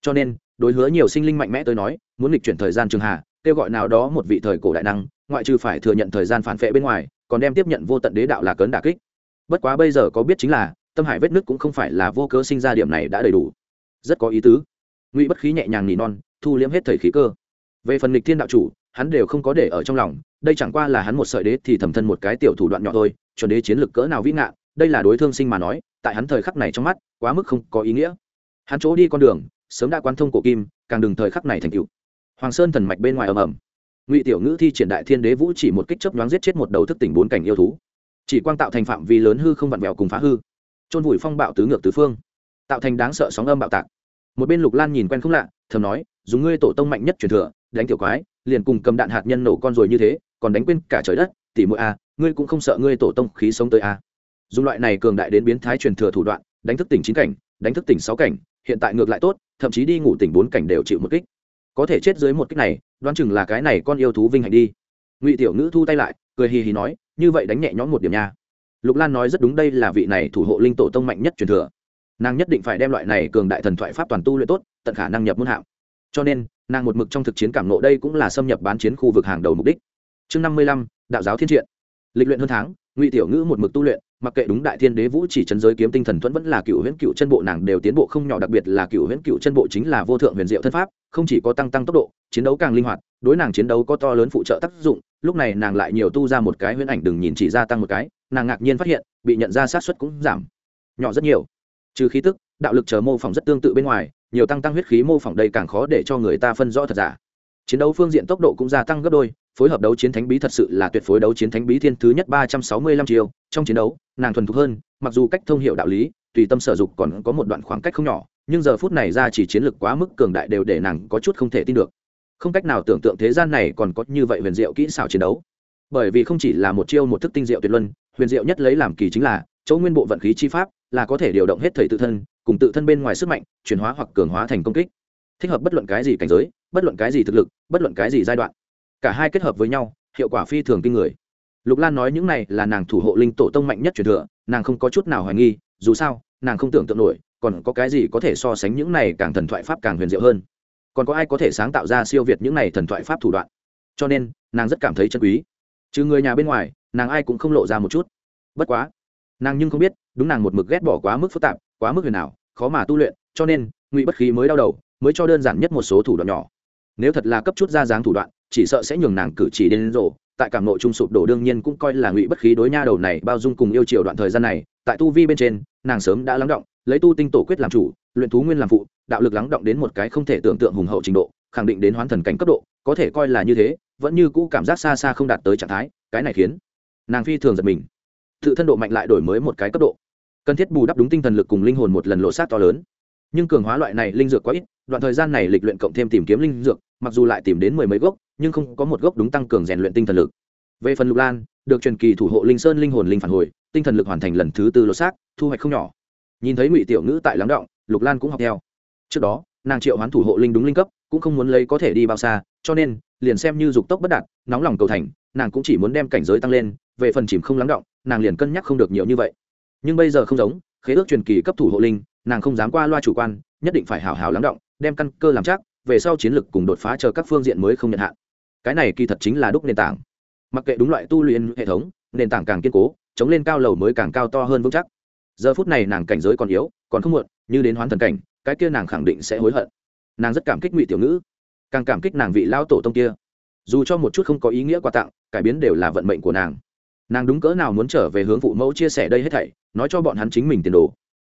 Cho nên, đối hứa nhiều sinh linh mạnh mẽ tới nói, muốn lịch chuyển thời gian trường hà kêu gọi nào đó một vị thời cổ đại năng, ngoại trừ phải thừa nhận thời gian phản vệ bên ngoài, còn đem tiếp nhận vô tận đế đạo là cấn đả kích. Bất quá bây giờ có biết chính là tâm hải vết nứt cũng không phải là vô cớ sinh ra điểm này đã đầy đủ. Rất có ý tứ. Ngụy bất khí nhẹ nhàng nỉ non thu liếm hết thầy khí cơ. Về phần lịch thiên đạo chủ hắn đều không có để ở trong lòng đây chẳng qua là hắn một sợi đế thì thầm thân một cái tiểu thủ đoạn nhỏ thôi chuẩn đế chiến lược cỡ nào vĩ ngạ, đây là đối thương sinh mà nói tại hắn thời khắc này trong mắt quá mức không có ý nghĩa. Hắn chỗ đi con đường sớm đã quan thông cổ kim càng đừng thời khắc này thành cựu hoàng sơn thần mạch bên ngoài ầm ầm. Ngụy tiểu ngữ thi triển đại thiên đế vũ chỉ một kích chấp đoán giết chết một đầu thức tỉnh bốn cảnh yêu thú. Chỉ quang tạo thành phạm vi lớn hư không vặn vẹo cùng phá hư trôn vùi phong bạo tứ ngược tứ phương, tạo thành đáng sợ sóng âm bạo tạc. Một bên lục lan nhìn quen không lạ, thầm nói, dùng ngươi tổ tông mạnh nhất truyền thừa, đánh tiểu quái, liền cùng cầm đạn hạt nhân nổ con rồi như thế, còn đánh quên cả trời đất, tỉ mỗi a à, ngươi cũng không sợ ngươi tổ tông khí sống tới a dùng loại này cường đại đến biến thái truyền thừa thủ đoạn, đánh thức tỉnh chín cảnh, đánh thức tỉnh sáu cảnh, hiện tại ngược lại tốt, thậm chí đi ngủ tỉnh bốn cảnh đều chịu một kích. Có thể chết dưới một kích này, đoán chừng là cái này con yêu thú vinh hạnh đi. Ngụy tiểu ngữ thu tay lại, cười hì hì nói, như vậy đánh nhẹ nhõm một điểm nha lục lan nói rất đúng, đây là vị này thủ hộ linh tổ tông mạnh nhất truyền thừa. Nàng nhất định phải đem loại này cường đại thần thoại pháp toàn tu luyện tốt, tận khả năng nhập môn hạng. Cho nên, nàng một mực trong thực chiến cảm nộ đây cũng là xâm nhập bán chiến khu vực hàng đầu mục đích. Chương năm mươi lăm, đạo giáo thiên triện. Lịch luyện hơn tháng, ngụy tiểu ngữ một mực tu luyện, mặc kệ đúng đại thiên đế vũ chỉ chân giới kiếm tinh thần thuẫn vẫn là cựu huyễn cựu chân bộ, nàng đều tiến bộ không nhỏ, đặc biệt là cựu huyễn cựu chân bộ chính là vô thượng huyền diệu thân pháp, không chỉ có tăng tăng tốc độ, chiến đấu càng linh hoạt, đối nàng chiến đấu có to lớn phụ trợ tác dụng, lúc này nàng lại nhiều tu ra một cái huyễn ảnh, đừng nhìn chỉ gia tăng một cái nàng ngạc nhiên phát hiện, bị nhận ra sát xuất cũng giảm. Nhỏ rất nhiều. Trừ khí tức, đạo lực chờ mô phỏng rất tương tự bên ngoài, nhiều tăng tăng huyết khí mô phỏng đây càng khó để cho người ta phân rõ thật giả. Chiến đấu phương diện tốc độ cũng gia tăng gấp đôi, phối hợp đấu chiến thánh bí thật sự là tuyệt phối đấu chiến thánh bí thiên thứ nhất ba trăm sáu mươi lăm chiều trong chiến đấu, nàng thuần thục hơn, mặc dù cách thông hiệu đạo lý, tùy tâm sở dục còn có một đoạn khoảng cách không nhỏ, nhưng giờ phút này ra chỉ chiến lược quá mức cường đại đều để nàng có chút không thể tin được. Không cách nào tưởng tượng thế gian này còn có như vậy huyền diệu kỹ xảo chiến đấu. Bởi vì không chỉ là một chiêu một thức tinh diệu tuyệt luân huyền diệu nhất lấy làm kỳ chính là, chỗ nguyên bộ vận khí chi pháp là có thể điều động hết thầy tự thân, cùng tự thân bên ngoài sức mạnh, chuyển hóa hoặc cường hóa thành công kích. Thích hợp bất luận cái gì cảnh giới, bất luận cái gì thực lực, bất luận cái gì giai đoạn. Cả hai kết hợp với nhau, hiệu quả phi thường kinh người. Lục lan nói những này là nàng thủ hộ linh tổ tông mạnh nhất truyền thừa, nàng không có chút nào hoài nghi, dù sao, nàng không tưởng tượng nổi, còn có cái gì có thể so sánh những này càng thần thoại pháp càng huyền diệu hơn. Còn có ai có thể sáng tạo ra siêu việt những này thần thoại pháp thủ đoạn. Cho nên, nàng rất cảm thấy chân quý. Trừ người nhà bên ngoài nàng ai cũng không lộ ra một chút. Bất quá, nàng nhưng không biết, đúng nàng một mực ghét bỏ quá mức phức tạp, quá mức huyền ảo, khó mà tu luyện, cho nên, ngụy bất khí mới đau đầu, mới cho đơn giản nhất một số thủ đoạn nhỏ. Nếu thật là cấp chút ra dáng thủ đoạn, chỉ sợ sẽ nhường nàng cử chỉ đến rộ tại cảm nội trung sụp đổ đương nhiên cũng coi là ngụy bất khí đối nha đầu này bao dung cùng yêu chiều đoạn thời gian này, tại tu vi bên trên, nàng sớm đã lắng động, lấy tu tinh tổ quyết làm chủ, luyện thú nguyên làm phụ, đạo lực lắng động đến một cái không thể tưởng tượng hùng hậu trình độ, khẳng định đến hoán thần cảnh cấp độ, có thể coi là như thế, vẫn như cũ cảm giác xa xa không đạt tới trạng thái, cái này khiến nàng phi thường giật mình. Tự thân độ mạnh lại đổi mới một cái cấp độ. Cần thiết bù đắp đúng tinh thần lực cùng linh hồn một lần lộ sát to lớn. Nhưng cường hóa loại này linh dược quá ít, đoạn thời gian này lịch luyện cộng thêm tìm kiếm linh dược, mặc dù lại tìm đến mười mấy gốc, nhưng không có một gốc đúng tăng cường rèn luyện tinh thần lực. Về phần lục lan, được truyền kỳ thủ hộ linh sơn linh hồn linh phản hồi, tinh thần lực hoàn thành lần thứ tư lột xác thu hoạch không nhỏ. Nhìn thấy ngụy tiểu ngữ tại lắng động, lục lan cũng học theo. Trước đó, nàng triệu hoán thủ hộ linh đúng linh cấp, cũng không muốn lấy có thể đi bao xa, cho nên liền xem như dục tốc bất đạt, nóng lòng cầu thành, nàng cũng chỉ muốn đem cảnh giới tăng lên, về phần chìm không lắng động, nàng liền cân nhắc không được nhiều như vậy. Nhưng bây giờ không giống, khế ước truyền kỳ cấp thủ hộ linh, nàng không dám qua loa chủ quan, nhất định phải hào hào lắng động, đem căn cơ làm chắc, về sau chiến lực cùng đột phá chờ các phương diện mới không nhận hạn. Cái này kỳ thật chính là đúc nền tảng. Mặc kệ đúng loại tu luyện hệ thống, nền tảng càng kiên cố, chống lên cao lầu mới càng cao to hơn vững chắc. Giờ phút này nàng cảnh giới còn yếu, còn không muộn, như đến hoán thần cảnh, cái kia nàng khẳng định sẽ hối hận. Nàng rất cảm kích ngụy tiểu ngữ càng cảm kích nàng vị lao tổ tông kia. Dù cho một chút không có ý nghĩa quà tặng, cải biến đều là vận mệnh của nàng. Nàng đúng cỡ nào muốn trở về hướng phụ mẫu chia sẻ đây hết thảy, nói cho bọn hắn chính mình tiền đồ.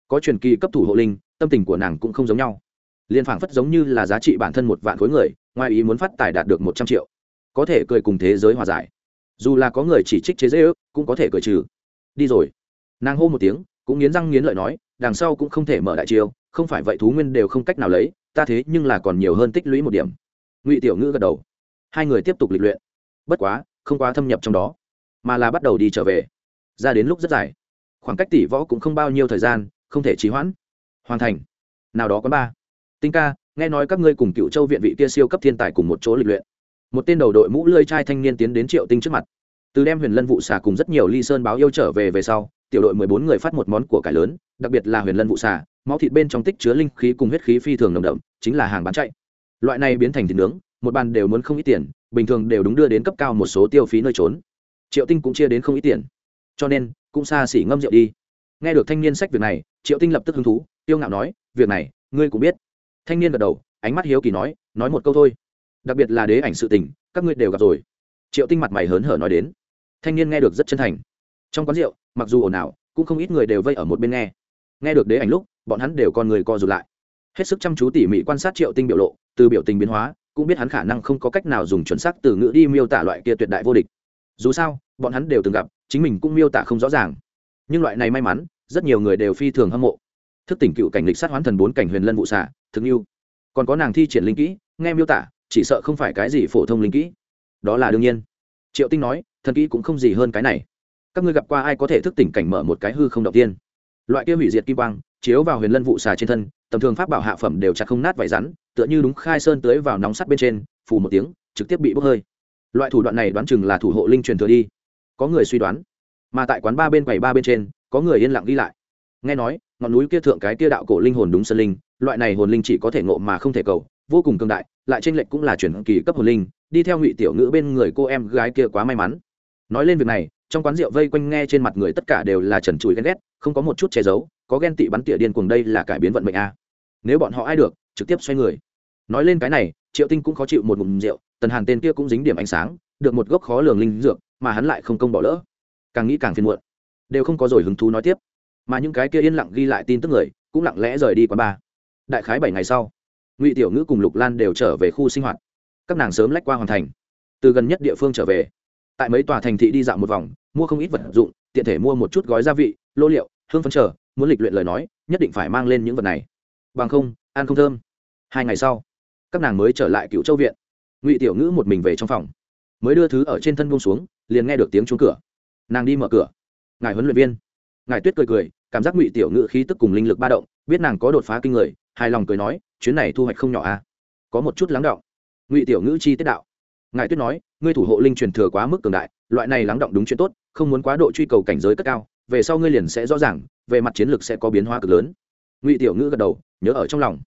Có truyền kỳ cấp thủ hộ linh, tâm tình của nàng cũng không giống nhau. Liên phảng phất giống như là giá trị bản thân một vạn khối người, ngoài ý muốn phát tài đạt được một trăm triệu. Có thể cười cùng thế giới hòa giải. Dù là có người chỉ trích chế dễ ước cũng có thể cười trừ. Đi rồi. Nàng hô một tiếng, cũng nghiến răng nghiến lợi nói, đằng sau cũng không thể mở đại chiêu, không phải vậy thú nguyên đều không cách nào lấy, ta thế nhưng là còn nhiều hơn tích lũy một điểm ngụy tiểu ngữ gật đầu. Hai người tiếp tục lịch luyện. Bất quá, không quá thâm nhập trong đó, mà là bắt đầu đi trở về. Ra đến lúc rất dài. Khoảng cách tỷ võ cũng không bao nhiêu thời gian, không thể trì hoãn. Hoàn thành. Nào đó có ba. Tinh ca, nghe nói các ngươi cùng cựu châu viện vị kia siêu cấp thiên tài cùng một chỗ lịch luyện. Một tên đầu đội mũ lơi trai thanh niên tiến đến triệu tinh trước mặt. Từ đem huyền lân vụ xà cùng rất nhiều ly sơn báo yêu trở về về sau, tiểu đội mười bốn người phát một món của cải lớn, đặc biệt là huyền lân vụ xà, máu thịt bên trong tích chứa linh khí cùng huyết khí phi thường nồng đậm, chính là hàng bán chạy loại này biến thành thịt nướng, một bàn đều muốn không ít tiền, bình thường đều đúng đưa đến cấp cao một số tiêu phí nơi trốn. Triệu tinh cũng chia đến không ít tiền. Cho nên, cũng xa xỉ ngâm rượu đi. Nghe được thanh niên sách việc này, triệu tinh lập tức hứng thú, tiêu ngạo nói, việc này, ngươi cũng biết. Thanh niên gật đầu, ánh mắt hiếu kỳ nói nói một câu thôi. Đặc biệt là đế ảnh sự tình, các ngươi đều gặp rồi. Triệu tinh mặt mày hớn hở nói đến. Thanh niên nghe được rất chân thành. Trong quán rượu, mặc dù ồn ào, cũng không ít người đều vây ở một bên nghe. Nghe được đế ảnh lúc, bọn hắn đều con người co rụt lại. Hết sức chăm chú tỉ mỉ quan sát triệu tinh biểu lộ từ biểu tình biến hóa, cũng biết hắn khả năng không có cách nào dùng chuẩn xác từ ngữ đi miêu tả loại kia tuyệt đại vô địch. Dù sao, bọn hắn đều từng gặp, chính mình cũng miêu tả không rõ ràng. Nhưng loại này may mắn, rất nhiều người đều phi thường hâm mộ. Thức tỉnh cựu cảnh lịch sát hoán thần bốn cảnh huyền lân vụ xạ, thực yêu. Còn có nàng thi triển linh kỹ, nghe miêu tả, chỉ sợ không phải cái gì phổ thông linh kỹ. Đó là đương nhiên. Triệu tinh nói, thần kỹ cũng không gì hơn cái này. Các ngươi gặp qua ai có thể thức tỉnh cảnh mở một cái hư không động tiên? Loại kia hủy diệt kim quang chiếu vào huyền lân vụ xà trên thân, tầm thường pháp bảo hạ phẩm đều chặt không nát vải rắn, tựa như đúng khai sơn tưới vào nóng sắt bên trên, phù một tiếng, trực tiếp bị bốc hơi. Loại thủ đoạn này đoán chừng là thủ hộ linh truyền thừa đi. Có người suy đoán, mà tại quán ba bên quầy ba bên trên, có người yên lặng ghi lại. Nghe nói, ngọn núi kia thượng cái kia đạo cổ linh hồn đúng sơn linh, loại này hồn linh chỉ có thể ngộ mà không thể cầu, vô cùng cường đại, lại tranh lệch cũng là chuyển kỳ cấp hồn linh, đi theo ngụy tiểu ngữ bên người cô em gái kia quá may mắn. Nói lên việc này, trong quán rượu vây quanh nghe trên mặt người tất cả đều là trần trụi ghen ghét, không có một chút che giấu có ghen tị bắn tỉa điên cuồng đây là cải biến vận mệnh a nếu bọn họ ai được, trực tiếp xoay người. Nói lên cái này, triệu tinh cũng khó chịu một ngụm rượu, tần hàn tên kia cũng dính điểm ánh sáng, được một gốc khó lường linh dược, mà hắn lại không công bỏ lỡ. Càng nghĩ càng phiền muộn. Đều không có rồi hứng thú nói tiếp. Mà những cái kia yên lặng ghi lại tin tức người, cũng lặng lẽ rời đi quán ba đại khái bảy ngày sau, ngụy tiểu ngữ cùng lục lan đều trở về khu sinh hoạt. Các nàng sớm lách qua hoàn thành. Từ gần nhất địa phương trở về. Tại mấy tòa thành thị đi dạo một vòng, mua không ít vật dụng, tiện thể mua một chút gói gia vị, lô liệu, hương phân trở muốn lịch luyện lời nói, nhất định phải mang lên những vật này. Bằng không, ăn không thơm. Hai ngày sau, các nàng mới trở lại cựu châu viện. Ngụy tiểu ngữ một mình về trong phòng. Mới đưa thứ ở trên thân bông xuống, liền nghe được tiếng chuông cửa. Nàng đi mở cửa. Ngài huấn luyện viên. Ngài tuyết cười cười, cảm giác ngụy tiểu ngữ khí tức cùng linh lực ba động, biết nàng có đột phá kinh người, hài lòng cười nói, chuyến này thu hoạch không nhỏ à? Có một chút lắng động. Ngụy tiểu ngữ chi tiết đạo. Ngài tuyết nói, ngươi thủ hộ linh truyền thừa quá mức cường đại, loại này lắng động đúng chuyện tốt, không muốn quá độ truy cầu cảnh giới cất cao về sau ngươi liền sẽ rõ ràng, về mặt chiến lược sẽ có biến hóa cực lớn. Ngụy tiểu ngữ gật đầu, nhớ ở trong lòng.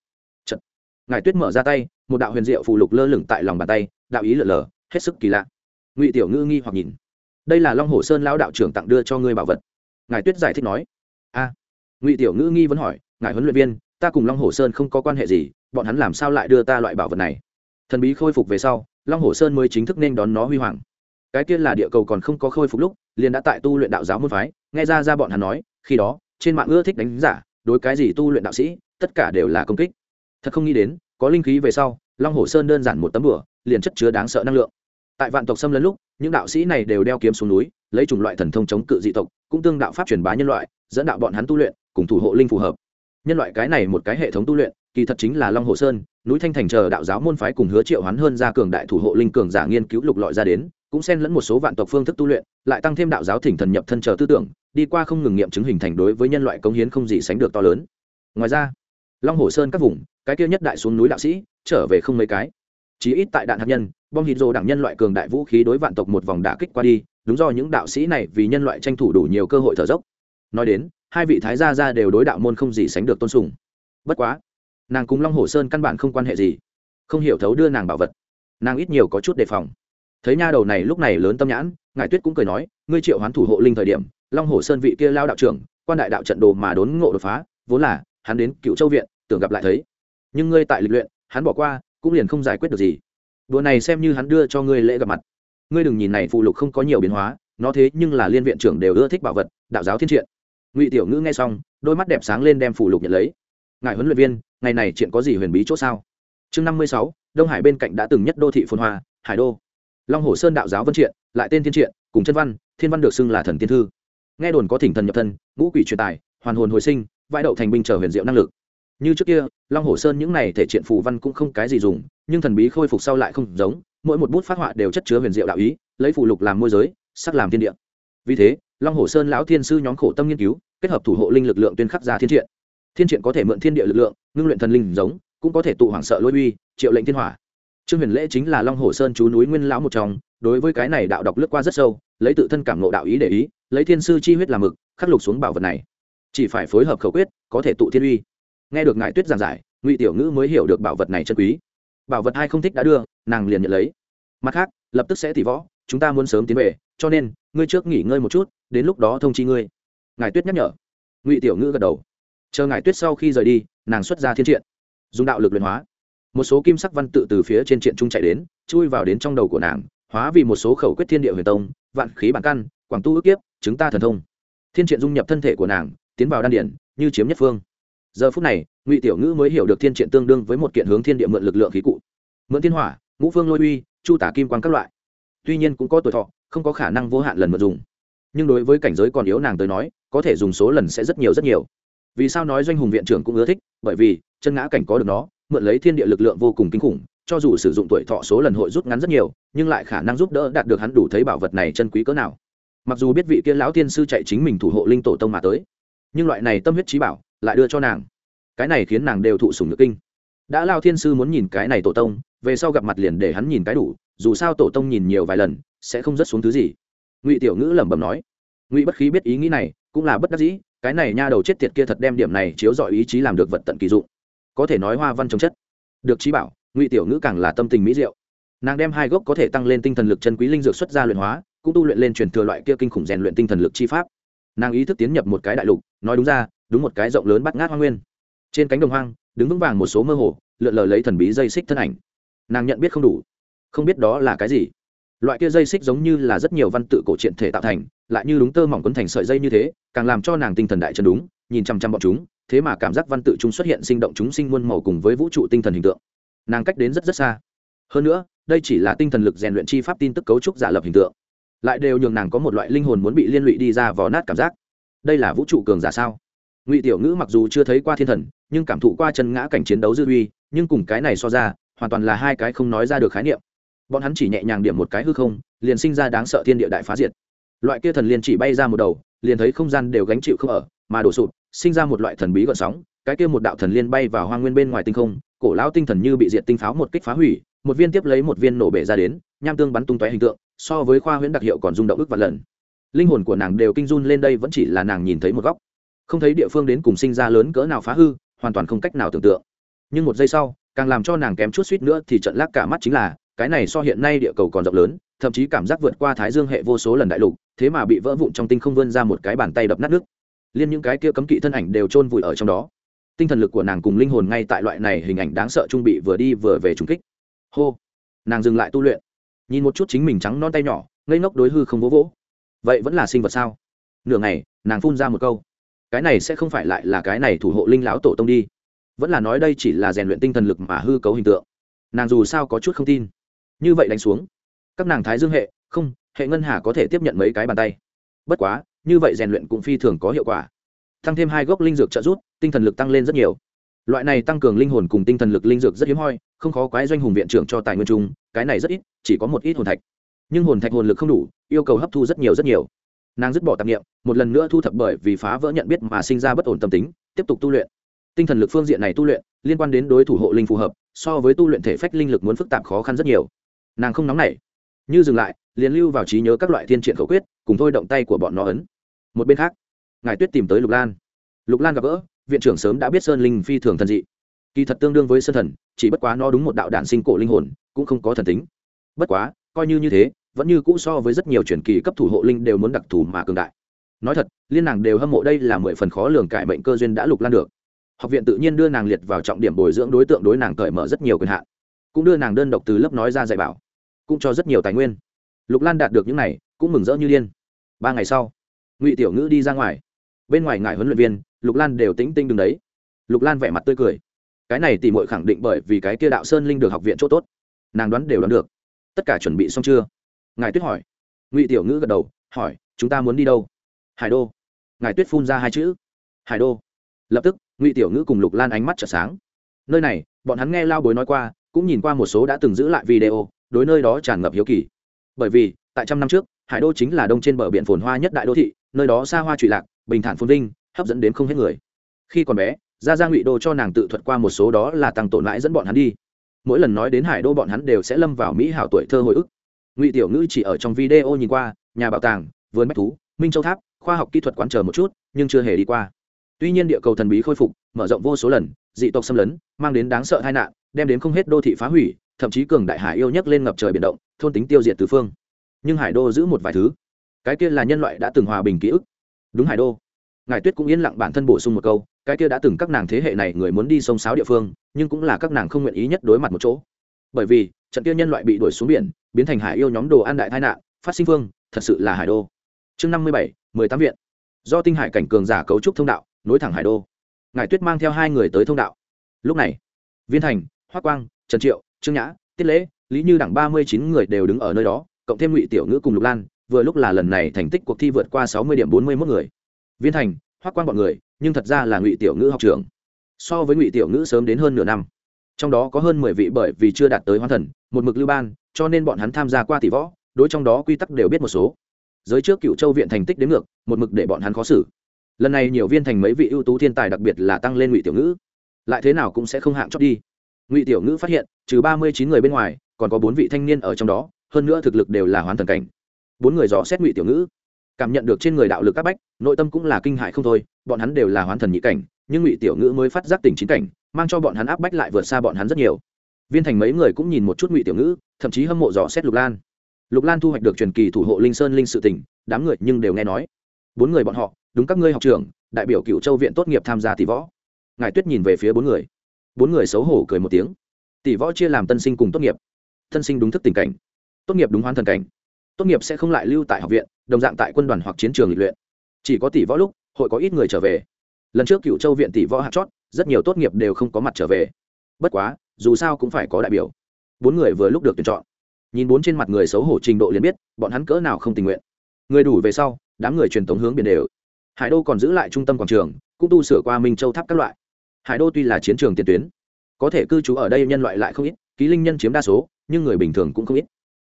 Chật. ngài tuyết mở ra tay, một đạo huyền diệu phù lục lơ lửng tại lòng bàn tay, đạo ý lở lờ, hết sức kỳ lạ. Ngụy tiểu ngữ nghi hoặc nhìn. Đây là long hồ sơn lão đạo trưởng tặng đưa cho ngươi bảo vật. Ngài tuyết giải thích nói. A. Ngụy tiểu ngữ nghi vẫn hỏi, ngài huấn luyện viên, ta cùng long hồ sơn không có quan hệ gì, bọn hắn làm sao lại đưa ta loại bảo vật này? Thần bí khôi phục về sau, long hồ sơn mới chính thức nên đón nó huy hoàng. Cái kia là địa cầu còn không có khôi phục lúc liền đã tại tu luyện đạo giáo môn phái, nghe ra ra bọn hắn nói, khi đó, trên mạng ưa thích đánh giả, đối cái gì tu luyện đạo sĩ, tất cả đều là công kích. Thật không nghĩ đến, có linh khí về sau, long hồ sơn đơn giản một tấm bửa liền chất chứa đáng sợ năng lượng. Tại vạn tộc xâm lấn lúc, những đạo sĩ này đều đeo kiếm xuống núi, lấy chủng loại thần thông chống cự dị tộc, cũng tương đạo pháp truyền bá nhân loại, dẫn đạo bọn hắn tu luyện, cùng thủ hộ linh phù hợp. Nhân loại cái này một cái hệ thống tu luyện, kỳ thật chính là long hồ sơn, núi thanh thành chờ đạo giáo môn phái cùng hứa triệu hoán hơn ra cường đại thủ hộ linh cường giả nghiên cứu lục lọi ra đến cũng xen lẫn một số vạn tộc phương thức tu luyện, lại tăng thêm đạo giáo thỉnh thần nhập thân chờ tư tưởng, đi qua không ngừng nghiệm chứng hình thành đối với nhân loại công hiến không gì sánh được to lớn. Ngoài ra, long hồ sơn các vùng, cái kia nhất đại xuống núi đạo sĩ, trở về không mấy cái. Chí ít tại đạn hạt nhân, bom hít rồ đảng nhân loại cường đại vũ khí đối vạn tộc một vòng đả kích qua đi, đúng do những đạo sĩ này vì nhân loại tranh thủ đủ nhiều cơ hội thở dốc. Nói đến, hai vị thái gia ra đều đối đạo môn không gì sánh được tôn sùng. Bất quá, nàng cùng long hồ sơn căn bản không quan hệ gì, không hiểu thấu đưa nàng bảo vật. Nàng ít nhiều có chút đề phòng thấy nha đầu này lúc này lớn tâm nhãn ngài tuyết cũng cười nói, ngươi triệu hoán thủ hộ linh thời điểm, long hồ sơn vị kia lao đạo trưởng, quan đại đạo trận đồ mà đốn ngộ đột phá, vốn là, hắn đến cựu châu viện, tưởng gặp lại thấy. Nhưng ngươi tại lịch luyện, hắn bỏ qua, cũng liền không giải quyết được gì. Đùa này xem như hắn đưa cho ngươi lễ gặp mặt. Ngươi đừng nhìn này phụ lục không có nhiều biến hóa, nó thế nhưng là liên viện trưởng đều ưa thích bảo vật, đạo giáo thiên triện. Ngụy tiểu ngữ nghe xong, đôi mắt đẹp sáng lên đem phụ lục nhận lấy. Ngài huấn luyện viên, ngày này chuyện có gì huyền bí chỗ sao? Chương năm mươi sáu, đông hải bên cạnh đã từng nhất đô thị phồn hoa, hải đô long hồ sơn đạo giáo vân triện, lại tên thiên triện, cùng chân văn, thiên văn được xưng là thần tiên thư. Nghe đồn có thỉnh thần nhập thân, ngũ quỷ truyền tài, hoàn hồn hồi sinh, vãi đậu thành binh trở huyền diệu năng lực. Như trước kia, long hồ sơn những này thể triện phù văn cũng không cái gì dùng, nhưng thần bí khôi phục sau lại không giống, mỗi một bút phát họa đều chất chứa huyền diệu đạo ý, lấy phù lục làm môi giới, sắc làm thiên địa. Vì thế, long hồ sơn lão thiên sư nhóm khổ tâm nghiên cứu, kết hợp thủ hộ linh lực lượng tuyên khắc ra thiên triện. Thiên triện có thể mượn thiên địa lực lượng, ngưng luyện thần linh giống, cũng có thể tụ hoảng sợ lôi uy, triệu lệnh thiên hỏa trương huyền lễ chính là long hồ sơn chú núi nguyên lão một trong, đối với cái này đạo đọc lướt qua rất sâu, lấy tự thân cảm nộ đạo ý để ý, lấy thiên sư chi huyết làm mực, khắc lục xuống bảo vật này. Chỉ phải phối hợp khẩu quyết, có thể tụ thiên uy. Nghe được ngài tuyết giảng giải, ngụy tiểu ngữ mới hiểu được bảo vật này chân quý. Bảo vật hai không thích đã đưa, nàng liền nhận lấy. Mặt khác, lập tức sẽ tỷ võ, chúng ta muốn sớm tiến về, cho nên, ngươi trước nghỉ ngơi một chút, đến lúc đó thông chi ngươi. Ngài tuyết nhắc nhở. Ngụy tiểu ngữ gật đầu. Chờ ngài tuyết sau khi rời đi, nàng xuất ra thiên triện. Dùng đạo lực luyện hóa một số kim sắc văn tự từ phía trên triện trung chạy đến, chui vào đến trong đầu của nàng, hóa vì một số khẩu quyết thiên địa huyền tông, vạn khí bản căn, quảng tu ước kiếp, chứng ta thần thông. Thiên triện dung nhập thân thể của nàng, tiến vào đan điển, như chiếm nhất phương. Giờ phút này, ngụy tiểu ngữ mới hiểu được thiên triện tương đương với một kiện hướng thiên địa mượn lực lượng khí cụ. Mượn thiên hỏa, ngũ phương lôi uy, chu tả kim quan các loại. Tuy nhiên cũng có tuổi thọ, không có khả năng vô hạn lần mượn dùng. Nhưng đối với cảnh giới còn yếu nàng tới nói, có thể dùng số lần sẽ rất nhiều rất nhiều. Vì sao nói doanh hùng viện trưởng cũng ưa thích? Bởi vì chân ngã cảnh có được nó mượn lấy thiên địa lực lượng vô cùng kinh khủng, cho dù sử dụng tuổi thọ số lần hội rút ngắn rất nhiều, nhưng lại khả năng giúp đỡ đạt được hắn đủ thấy bảo vật này chân quý cỡ nào. Mặc dù biết vị kia lão tiên sư chạy chính mình thủ hộ linh tổ tông mà tới, nhưng loại này tâm huyết trí bảo lại đưa cho nàng. Cái này khiến nàng đều thụ sùng nhược kinh. Đã lao thiên sư muốn nhìn cái này tổ tông, về sau gặp mặt liền để hắn nhìn cái đủ, dù sao tổ tông nhìn nhiều vài lần, sẽ không rớt xuống thứ gì. Ngụy tiểu ngữ lẩm bẩm nói, ngụy bất khí biết ý nghĩ này, cũng là bất đắc dĩ, cái này nha đầu chết tiệt kia thật đem điểm này chiếu dọi ý chí làm được vật tận kỳ dụng có thể nói hoa văn trồng chất. Được trí bảo, ngụy tiểu ngữ càng là tâm tình mỹ diệu. Nàng đem hai gốc có thể tăng lên tinh thần lực chân quý linh dược xuất ra luyện hóa, cũng tu luyện lên truyền thừa loại kia kinh khủng rèn luyện tinh thần lực chi pháp. Nàng ý thức tiến nhập một cái đại lục, nói đúng ra, đúng một cái rộng lớn bắt ngát hoa nguyên. Trên cánh đồng hoang, đứng vững vàng một số mơ hồ, lượn lờ lấy thần bí dây xích thân ảnh. Nàng nhận biết không đủ, không biết đó là cái gì. Loại kia dây xích giống như là rất nhiều văn tự cổ truyện thể tạo thành, lại như đúng tơ mỏng quấn thành sợi dây như thế, càng làm cho nàng tinh thần đại chân đúng, nhìn chăm chăm bọn chúng thế mà cảm giác văn tự chúng xuất hiện sinh động chúng sinh muôn màu cùng với vũ trụ tinh thần hình tượng. Nàng cách đến rất rất xa. Hơn nữa, đây chỉ là tinh thần lực rèn luyện chi pháp tin tức cấu trúc giả lập hình tượng. Lại đều nhường nàng có một loại linh hồn muốn bị liên lụy đi ra vò nát cảm giác. Đây là vũ trụ cường giả sao? Ngụy tiểu ngữ mặc dù chưa thấy qua thiên thần, nhưng cảm thụ qua chân ngã cảnh chiến đấu dư uy, nhưng cùng cái này so ra, hoàn toàn là hai cái không nói ra được khái niệm. Bọn hắn chỉ nhẹ nhàng điểm một cái hư không, liền sinh ra đáng sợ thiên địa đại phá diệt. Loại kia thần liền chỉ bay ra một đầu, liền thấy không gian đều gánh chịu không ở, mà đổ sụp sinh ra một loại thần bí gợn sóng, cái kia một đạo thần liên bay vào hoang nguyên bên ngoài tinh không, cổ lão tinh thần như bị diệt tinh pháo một kích phá hủy, một viên tiếp lấy một viên nổ bể ra đến, nham tương bắn tung tóe hình tượng, so với khoa huyễn đặc hiệu còn rung động ức và lần. Linh hồn của nàng đều kinh run lên đây vẫn chỉ là nàng nhìn thấy một góc. Không thấy địa phương đến cùng sinh ra lớn cỡ nào phá hư, hoàn toàn không cách nào tưởng tượng. Nhưng một giây sau, càng làm cho nàng kém chút suýt nữa thì trận lác cả mắt chính là, cái này so hiện nay địa cầu còn rộng lớn, thậm chí cảm giác vượt qua thái dương hệ vô số lần đại lục, thế mà bị vỡ vụn trong tinh không vươn ra một cái bàn tay đập nát nước liên những cái kia cấm kỵ thân ảnh đều chôn vùi ở trong đó. Tinh thần lực của nàng cùng linh hồn ngay tại loại này hình ảnh đáng sợ trung bị vừa đi vừa về trùng kích. Hô! Nàng dừng lại tu luyện. Nhìn một chút chính mình trắng non tay nhỏ, ngây ngốc đối hư không vỗ vỗ. Vậy vẫn là sinh vật sao? Nửa ngày, nàng phun ra một câu. Cái này sẽ không phải lại là cái này thủ hộ linh lão tổ tông đi. Vẫn là nói đây chỉ là rèn luyện tinh thần lực mà hư cấu hình tượng. Nàng dù sao có chút không tin. Như vậy đánh xuống. Các nàng thái dương hệ, không, hệ ngân hà có thể tiếp nhận mấy cái bàn tay. Bất quá như vậy rèn luyện cũng phi thường có hiệu quả. Tăng thêm hai gốc linh dược trợ giúp, tinh thần lực tăng lên rất nhiều. Loại này tăng cường linh hồn cùng tinh thần lực linh dược rất hiếm hoi, không khó quái doanh hùng viện trưởng cho tài nguyên chung. cái này rất ít, chỉ có một ít hồn thạch. Nhưng hồn thạch hồn lực không đủ, yêu cầu hấp thu rất nhiều rất nhiều. Nàng dứt bỏ tạp nghiệm một lần nữa thu thập bởi vì phá vỡ nhận biết mà sinh ra bất ổn tâm tính, tiếp tục tu luyện. Tinh thần lực phương diện này tu luyện, liên quan đến đối thủ hộ linh phù hợp, so với tu luyện thể phách linh lực muốn phức tạp khó khăn rất nhiều. Nàng không nóng nảy. Như dừng lại liền lưu vào trí nhớ các loại thiên triện khẩu quyết, cùng thôi động tay của bọn nó ấn. Một bên khác, ngài tuyết tìm tới lục lan. Lục lan gặp gỡ, viện trưởng sớm đã biết sơn linh phi thường thần dị. Kỳ thật tương đương với sơn thần, chỉ bất quá nó đúng một đạo đản sinh cổ linh hồn, cũng không có thần tính. Bất quá, coi như như thế, vẫn như cũ so với rất nhiều truyền kỳ cấp thủ hộ linh đều muốn đặc thù mà cường đại. Nói thật, liên nàng đều hâm mộ đây là mười phần khó lường cải mệnh cơ duyên đã lục lan được. Học viện tự nhiên đưa nàng liệt vào trọng điểm bồi dưỡng đối tượng đối nàng cởi mở rất nhiều quyền hạn, cũng đưa nàng đơn độc từ lớp nói ra dạy bảo, cũng cho rất nhiều tài nguyên lục lan đạt được những này, cũng mừng rỡ như điên. Ba ngày sau, ngụy tiểu ngữ đi ra ngoài. Bên ngoài ngài huấn luyện viên, lục lan đều tính tinh đứng đấy. Lục lan vẻ mặt tươi cười. Cái này tỉ mội khẳng định bởi vì cái kia đạo sơn linh được học viện chỗ tốt. Nàng đoán đều đoán được. Tất cả chuẩn bị xong chưa? Ngài tuyết hỏi. Ngụy tiểu ngữ gật đầu, hỏi, chúng ta muốn đi đâu? Hải đô. Ngài tuyết phun ra hai chữ. Hải đô. Lập tức, ngụy tiểu ngữ cùng lục lan ánh mắt trở sáng. Nơi này, bọn hắn nghe lao bối nói qua, cũng nhìn qua một số đã từng giữ lại video, đối nơi đó tràn ngập hiếu kỳ bởi vì, tại trăm năm trước, hải đô chính là đông trên bờ biển phồn hoa nhất đại đô thị, nơi đó xa hoa trụy lạc, bình thản phồn vinh, hấp dẫn đến không hết người. Khi còn bé, gia gia ngụy đô cho nàng tự thuật qua một số đó là tăng tổn lãi dẫn bọn hắn đi. Mỗi lần nói đến hải đô bọn hắn đều sẽ lâm vào mỹ hảo tuổi thơ hồi ức. Ngụy tiểu ngữ chỉ ở trong video nhìn qua, nhà bảo tàng, vườn bách thú, minh châu tháp, khoa học kỹ thuật quán chờ một chút, nhưng chưa hề đi qua. Tuy nhiên địa cầu thần bí khôi phục, mở rộng vô số lần, dị tộc xâm lấn, mang đến đáng sợ tai nạn, đem đến không hết đô thị phá hủy thậm chí cường đại hải yêu nhấc lên ngập trời biển động, thôn tính tiêu diệt tứ phương. Nhưng hải đô giữ một vài thứ. Cái kia là nhân loại đã từng hòa bình ký ức. Đúng hải đô. Ngài tuyết cũng yên lặng bản thân bổ sung một câu, cái kia đã từng các nàng thế hệ này người muốn đi sông sáo địa phương, nhưng cũng là các nàng không nguyện ý nhất đối mặt một chỗ. Bởi vì, trận kia nhân loại bị đuổi xuống biển, biến thành hải yêu nhóm đồ ăn đại tai nạn, phát sinh phương, thật sự là hải đô. Chương năm mươi bảy, mười tám viện. Do tinh hải cảnh cường giả cấu trúc thông đạo, nối thẳng hải đô. Ngài tuyết mang theo hai người tới thông đạo. Lúc này, viên thành hoa quang, trần triệu trương nhã, tiết lễ, lý như đẳng ba mươi chín người đều đứng ở nơi đó, cộng thêm ngụy tiểu ngữ cùng lục lan, vừa lúc là lần này thành tích cuộc thi vượt qua sáu mươi điểm bốn mươi mốt người. Viên thành, hoác quan bọn người, nhưng thật ra là ngụy tiểu ngữ học trường so với ngụy tiểu ngữ sớm đến hơn nửa năm. Trong đó có hơn mười vị bởi vì chưa đạt tới hoan thần, một mực lưu ban, cho nên bọn hắn tham gia qua tỷ võ, đối trong đó quy tắc đều biết một số. Giới trước cựu châu viện thành tích đến ngược, một mực để bọn hắn khó xử. Lần này nhiều viên thành mấy vị ưu tú thiên tài đặc biệt là tăng lên ngụy tiểu ngữ. Lại thế nào cũng sẽ không hạng chót đi. Ngụy tiểu ngữ phát hiện trừ ba mươi chín người bên ngoài, còn có bốn vị thanh niên ở trong đó, hơn nữa thực lực đều là hoàn thần cảnh. Bốn người dò xét ngụy tiểu ngữ, cảm nhận được trên người đạo lực các bách, nội tâm cũng là kinh hại không thôi, bọn hắn đều là hoàn thần nhị cảnh, nhưng ngụy tiểu ngữ mới phát giác tình chính cảnh, mang cho bọn hắn áp bách lại vượt xa bọn hắn rất nhiều. Viên thành mấy người cũng nhìn một chút ngụy tiểu ngữ, thậm chí hâm mộ dò xét lục lan. Lục lan thu hoạch được truyền kỳ thủ hộ linh sơn linh sự tỉnh đám người nhưng đều nghe nói. Bốn người bọn họ, đúng các ngươi học trường đại biểu cựu châu viện tốt nghiệp tham gia tỷ võ. Ngài tuyết nhìn về phía bốn người. Bốn người xấu hổ cười một tiếng tỷ võ chia làm tân sinh cùng tốt nghiệp. Tân sinh đúng thức tình cảnh, tốt nghiệp đúng hoán thần cảnh. Tốt nghiệp sẽ không lại lưu tại học viện, đồng dạng tại quân đoàn hoặc chiến trường lịch luyện. Chỉ có tỷ võ lúc, hội có ít người trở về. Lần trước cựu châu viện tỷ võ hạt chót, rất nhiều tốt nghiệp đều không có mặt trở về. Bất quá, dù sao cũng phải có đại biểu. Bốn người vừa lúc được tuyển chọn. Nhìn bốn trên mặt người xấu hổ trình độ liền biết, bọn hắn cỡ nào không tình nguyện. Người đủ về sau, đám người truyền thống hướng biển đều. Hải đô còn giữ lại trung tâm quảng trường, cũng tu sửa qua minh châu tháp các loại. Hải đô tuy là chiến trường tiền tuyến có thể cư trú ở đây nhân loại lại không ít, ký linh nhân chiếm đa số, nhưng người bình thường cũng không ít.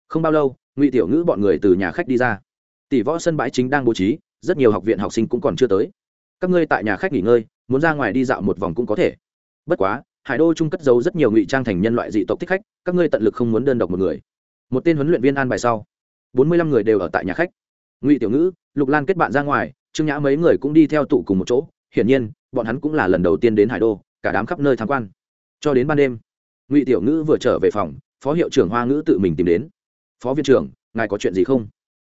Không bao lâu, ngụy tiểu ngữ bọn người từ nhà khách đi ra. Tỷ võ sân bãi chính đang bố trí, rất nhiều học viện học sinh cũng còn chưa tới. Các ngươi tại nhà khách nghỉ ngơi, muốn ra ngoài đi dạo một vòng cũng có thể. Bất quá, hải đô trung cất giấu rất nhiều ngụy trang thành nhân loại dị tộc thích khách, các ngươi tận lực không muốn đơn độc một người. Một tên huấn luyện viên an bài sau, bốn mươi lăm người đều ở tại nhà khách. Ngụy tiểu ngữ, lục lan kết bạn ra ngoài, trương nhã mấy người cũng đi theo tụ cùng một chỗ. Hiển nhiên, bọn hắn cũng là lần đầu tiên đến hải đô, cả đám khắp nơi tham quan cho đến ban đêm. Ngụy tiểu ngữ vừa trở về phòng, phó hiệu trưởng hoa ngữ tự mình tìm đến. Phó viện trưởng, ngài có chuyện gì không?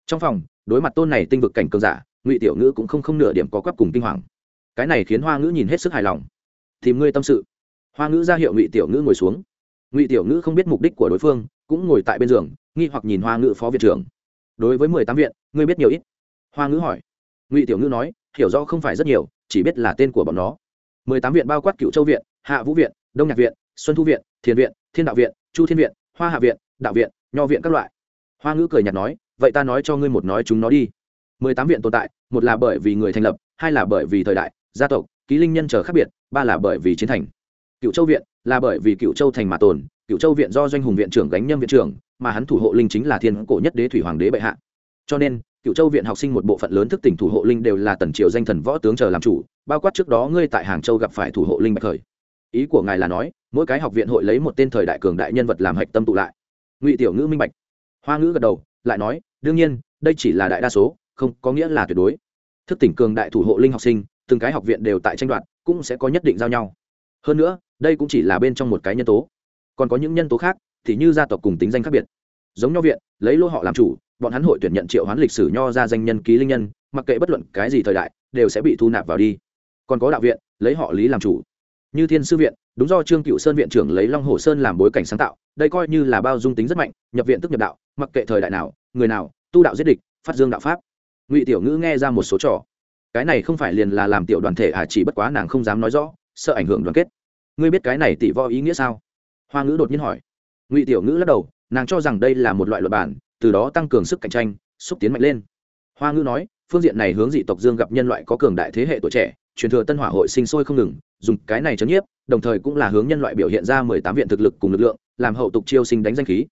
Trong phòng, đối mặt tôn này tinh vực cảnh cường giả, ngụy tiểu ngữ cũng không không nửa điểm có quắp cùng kinh hoàng. Cái này khiến hoa ngữ nhìn hết sức hài lòng. Tìm ngươi tâm sự. Hoa ngữ ra hiệu ngụy tiểu ngữ ngồi xuống. Ngụy tiểu ngữ không biết mục đích của đối phương, cũng ngồi tại bên giường, nghi hoặc nhìn hoa ngữ phó viện trưởng. Đối với mười tám viện, ngươi biết nhiều ít? Hoa ngữ hỏi. Ngụy tiểu ngữ nói, hiểu rõ không phải rất nhiều, chỉ biết là tên của bọn nó. Mười tám viện bao quát cựu châu viện, hạ vũ viện đông nhạc viện, xuân thu viện, thiền viện, thiên đạo viện, chu thiên viện, hoa hạ viện, đạo viện, nho viện các loại. Hoa ngữ cười nhạt nói, vậy ta nói cho ngươi một nói chúng nó đi. Mười tám viện tồn tại, một là bởi vì người thành lập, hai là bởi vì thời đại, gia tộc, ký linh nhân trở khác biệt, ba là bởi vì chiến thành. Cựu châu viện là bởi vì cựu châu thành mà tồn, cựu châu viện do doanh hùng viện trưởng gánh nhâm viện trưởng, mà hắn thủ hộ linh chính là thiên cổ nhất đế thủy hoàng đế bệ hạ. Cho nên, cựu châu viện học sinh một bộ phận lớn thức tỉnh thủ hộ linh đều là tần triều danh thần võ tướng chờ làm chủ, bao quát trước đó ngươi tại hàng châu gặp phải thủ hộ linh bạch khởi ý của ngài là nói, mỗi cái học viện hội lấy một tên thời đại cường đại nhân vật làm hạch tâm tụ lại. Ngụy tiểu ngữ minh bạch. Hoa ngữ gật đầu, lại nói, đương nhiên, đây chỉ là đại đa số, không có nghĩa là tuyệt đối. Thức tỉnh cường đại thủ hộ linh học sinh, từng cái học viện đều tại tranh đoạt, cũng sẽ có nhất định giao nhau. Hơn nữa, đây cũng chỉ là bên trong một cái nhân tố. Còn có những nhân tố khác, thì như gia tộc cùng tính danh khác biệt. Giống nho viện, lấy lô họ làm chủ, bọn hắn hội tuyển nhận triệu hoán lịch sử nho ra danh nhân ký linh nhân, mặc kệ bất luận cái gì thời đại, đều sẽ bị thu nạp vào đi. Còn có đạo viện, lấy họ lý làm chủ như thiên sư viện, đúng do trương cựu sơn viện trưởng lấy long hồ sơn làm bối cảnh sáng tạo, đây coi như là bao dung tính rất mạnh, nhập viện tức nhập đạo, mặc kệ thời đại nào, người nào, tu đạo giết địch, phát dương đạo pháp. Ngụy tiểu ngữ nghe ra một số trò. Cái này không phải liền là làm tiểu đoàn thể à chỉ bất quá nàng không dám nói rõ, sợ ảnh hưởng đoàn kết. Ngươi biết cái này tỷ vo ý nghĩa sao? Hoa ngữ đột nhiên hỏi. Ngụy tiểu ngữ lắc đầu, nàng cho rằng đây là một loại luật bản, từ đó tăng cường sức cạnh tranh, xúc tiến mạnh lên. Hoa ngữ nói, phương diện này hướng dị tộc dương gặp nhân loại có cường đại thế hệ tuổi trẻ truyền thừa tân hỏa hội sinh sôi không ngừng, dùng cái này chấn nhiếp, đồng thời cũng là hướng nhân loại biểu hiện ra mười tám viện thực lực cùng lực lượng, làm hậu tục chiêu sinh đánh danh khí.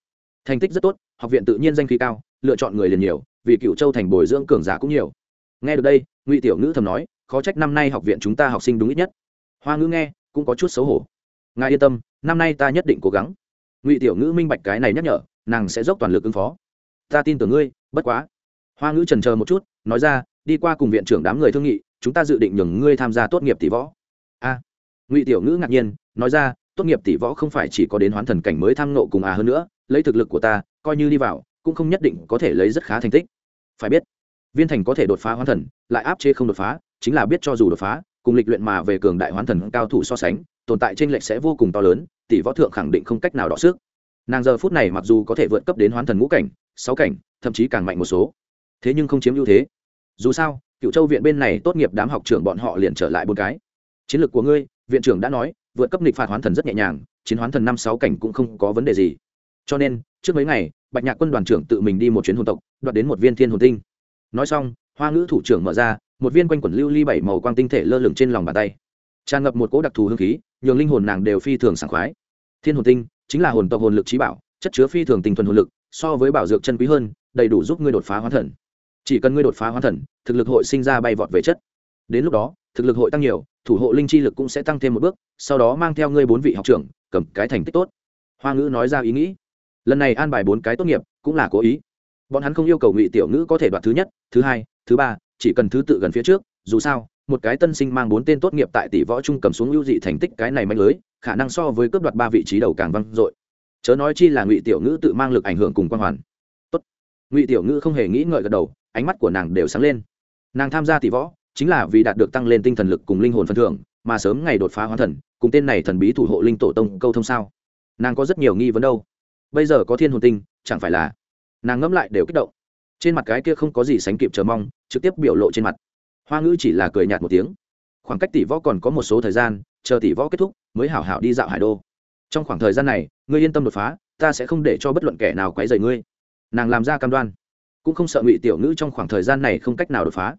Thành tích rất tốt, học viện tự nhiên danh khí cao, lựa chọn người liền nhiều, vì cựu châu thành bồi dưỡng cường giả cũng nhiều. Nghe được đây, ngụy tiểu ngữ thầm nói, khó trách năm nay học viện chúng ta học sinh đúng ít nhất. Hoa ngữ nghe, cũng có chút xấu hổ. Ngài yên tâm, năm nay ta nhất định cố gắng. Ngụy tiểu ngữ minh bạch cái này nhắc nhở, nàng sẽ dốc toàn lực ứng phó. Ta tin tưởng ngươi, bất quá. Hoa ngữ trần chờ một chút, nói ra, đi qua cùng viện trưởng đám người thương nghị chúng ta dự định nhường ngươi tham gia tốt nghiệp tỷ võ. A. À, Ngụy tiểu ngữ ngạc nhiên, nói ra, tốt nghiệp tỷ võ không phải chỉ có đến hoán thần cảnh mới tham nộ cùng à hơn nữa, lấy thực lực của ta, coi như đi vào, cũng không nhất định có thể lấy rất khá thành tích. Phải biết, viên thành có thể đột phá hoán thần, lại áp chế không đột phá, chính là biết cho dù đột phá, cùng lịch luyện mà về cường đại hoán thần cao thủ so sánh, tồn tại trên lệch sẽ vô cùng to lớn, tỷ võ thượng khẳng định không cách nào đọ sức. Nàng giờ phút này mặc dù có thể vượt cấp đến hoán thần ngũ cảnh, sáu cảnh, thậm chí càng mạnh một số. Thế nhưng không chiếm ưu thế. Dù sao cựu châu viện bên này tốt nghiệp đám học trưởng bọn họ liền trở lại bốn cái. Chiến lược của ngươi, viện trưởng đã nói, vượt cấp nghịch phạt hoán thần rất nhẹ nhàng, chiến hoán thần năm sáu cảnh cũng không có vấn đề gì. Cho nên, trước mấy ngày, bạch nhạc quân đoàn trưởng tự mình đi một chuyến hồn tộc, đoạt đến một viên thiên hồn tinh. Nói xong, hoa ngữ thủ trưởng mở ra, một viên quanh quẩn lưu ly bảy màu quang tinh thể lơ lửng trên lòng bàn tay. Tràn ngập một cỗ đặc thù hương khí, nhường linh hồn nàng đều phi thường sảng khoái. Thiên hồn tinh chính là hồn tộc hồn lực trí bảo, chất chứa phi thường tinh thuần hồn lực, so với bảo dược chân quý hơn, đầy đủ giúp ngươi đột phá hoán thần chỉ cần ngươi đột phá hoán thần, thực lực hội sinh ra bay vọt về chất. Đến lúc đó, thực lực hội tăng nhiều, thủ hộ linh chi lực cũng sẽ tăng thêm một bước, sau đó mang theo ngươi bốn vị học trưởng, cầm cái thành tích tốt. Hoa ngữ nói ra ý nghĩ. Lần này an bài bốn cái tốt nghiệp, cũng là cố ý. Bọn hắn không yêu cầu ngụy tiểu ngữ có thể đoạt thứ nhất, thứ hai, thứ ba, chỉ cần thứ tự gần phía trước, dù sao, một cái tân sinh mang bốn tên tốt nghiệp tại tỷ võ trung cầm xuống ưu dị thành tích cái này mạnh lưới, khả năng so với cướp đoạt ba vị trí đầu càng văng dội. Chớ nói chi là ngụy tiểu ngữ tự mang lực ảnh hưởng cùng quan hoàn ngụy tiểu ngữ không hề nghĩ ngợi gật đầu, ánh mắt của nàng đều sáng lên. Nàng tham gia tỷ võ, chính là vì đạt được tăng lên tinh thần lực cùng linh hồn phân thưởng, mà sớm ngày đột phá hóa thần, cùng tên này thần bí thủ hộ linh tổ tông câu thông sao? Nàng có rất nhiều nghi vấn đâu. Bây giờ có thiên hồn tinh, chẳng phải là? Nàng ngẫm lại đều kích động. Trên mặt cái kia không có gì sánh kịp chờ mong, trực tiếp biểu lộ trên mặt. Hoa ngữ chỉ là cười nhạt một tiếng. Khoảng cách tỷ võ còn có một số thời gian, chờ tỷ võ kết thúc, mới hảo hảo đi dạo hải đô. Trong khoảng thời gian này, ngươi yên tâm đột phá, ta sẽ không để cho bất luận kẻ nào quấy rầy ngươi nàng làm ra cam đoan, cũng không sợ ngụy tiểu ngữ trong khoảng thời gian này không cách nào đột phá.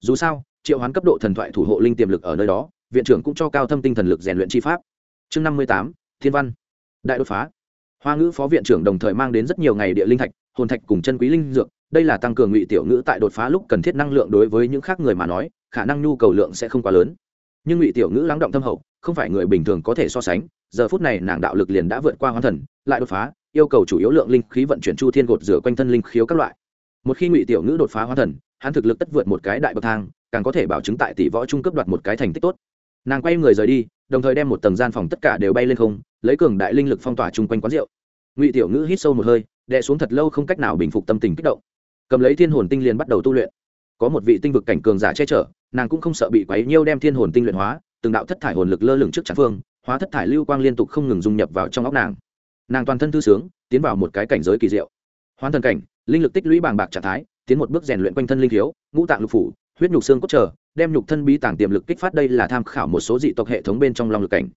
Dù sao, triệu hoán cấp độ thần thoại thủ hộ linh tiềm lực ở nơi đó, viện trưởng cũng cho cao thâm tinh thần lực rèn luyện chi pháp. Chương năm mươi tám, thiên văn. Đại đột phá. Hoa ngữ phó viện trưởng đồng thời mang đến rất nhiều ngày địa linh thạch, hồn thạch cùng chân quý linh dược, đây là tăng cường ngụy tiểu ngữ tại đột phá lúc cần thiết năng lượng đối với những khác người mà nói, khả năng nhu cầu lượng sẽ không quá lớn. Nhưng ngụy tiểu ngữ lắng động thâm hậu, không phải người bình thường có thể so sánh, giờ phút này nàng đạo lực liền đã vượt qua hoán thần, lại đột phá yêu cầu chủ yếu lượng linh khí vận chuyển chu thiên gột rửa quanh thân linh khiếu các loại. Một khi ngụy tiểu ngữ đột phá hóa thần, hắn thực lực tất vượt một cái đại bậc thang, càng có thể bảo chứng tại tỷ võ trung cấp đoạt một cái thành tích tốt. Nàng quay người rời đi, đồng thời đem một tầng gian phòng tất cả đều bay lên không, lấy cường đại linh lực phong tỏa chung quanh quán rượu. Ngụy tiểu ngữ hít sâu một hơi, đè xuống thật lâu không cách nào bình phục tâm tình kích động. Cầm lấy thiên hồn tinh liền bắt đầu tu luyện. Có một vị tinh vực cảnh cường giả che chở, nàng cũng không sợ bị quấy nhiêu đem thiên hồn tinh luyện hóa, từng đạo thất thải hồn lực lơ lửng trước trắng phương, hóa thất thải lưu quang liên tục không ngừng dung nhập vào trong óc nàng nàng toàn thân thư sướng, tiến vào một cái cảnh giới kỳ diệu. Hoàn thần cảnh, linh lực tích lũy bàng bạc trạng thái, tiến một bước rèn luyện quanh thân linh thiếu ngũ tạng lục phủ, huyết nhục xương cốt trở, đem nhục thân bí tàng tiềm lực kích phát đây là tham khảo một số dị tộc hệ thống bên trong long lực cảnh.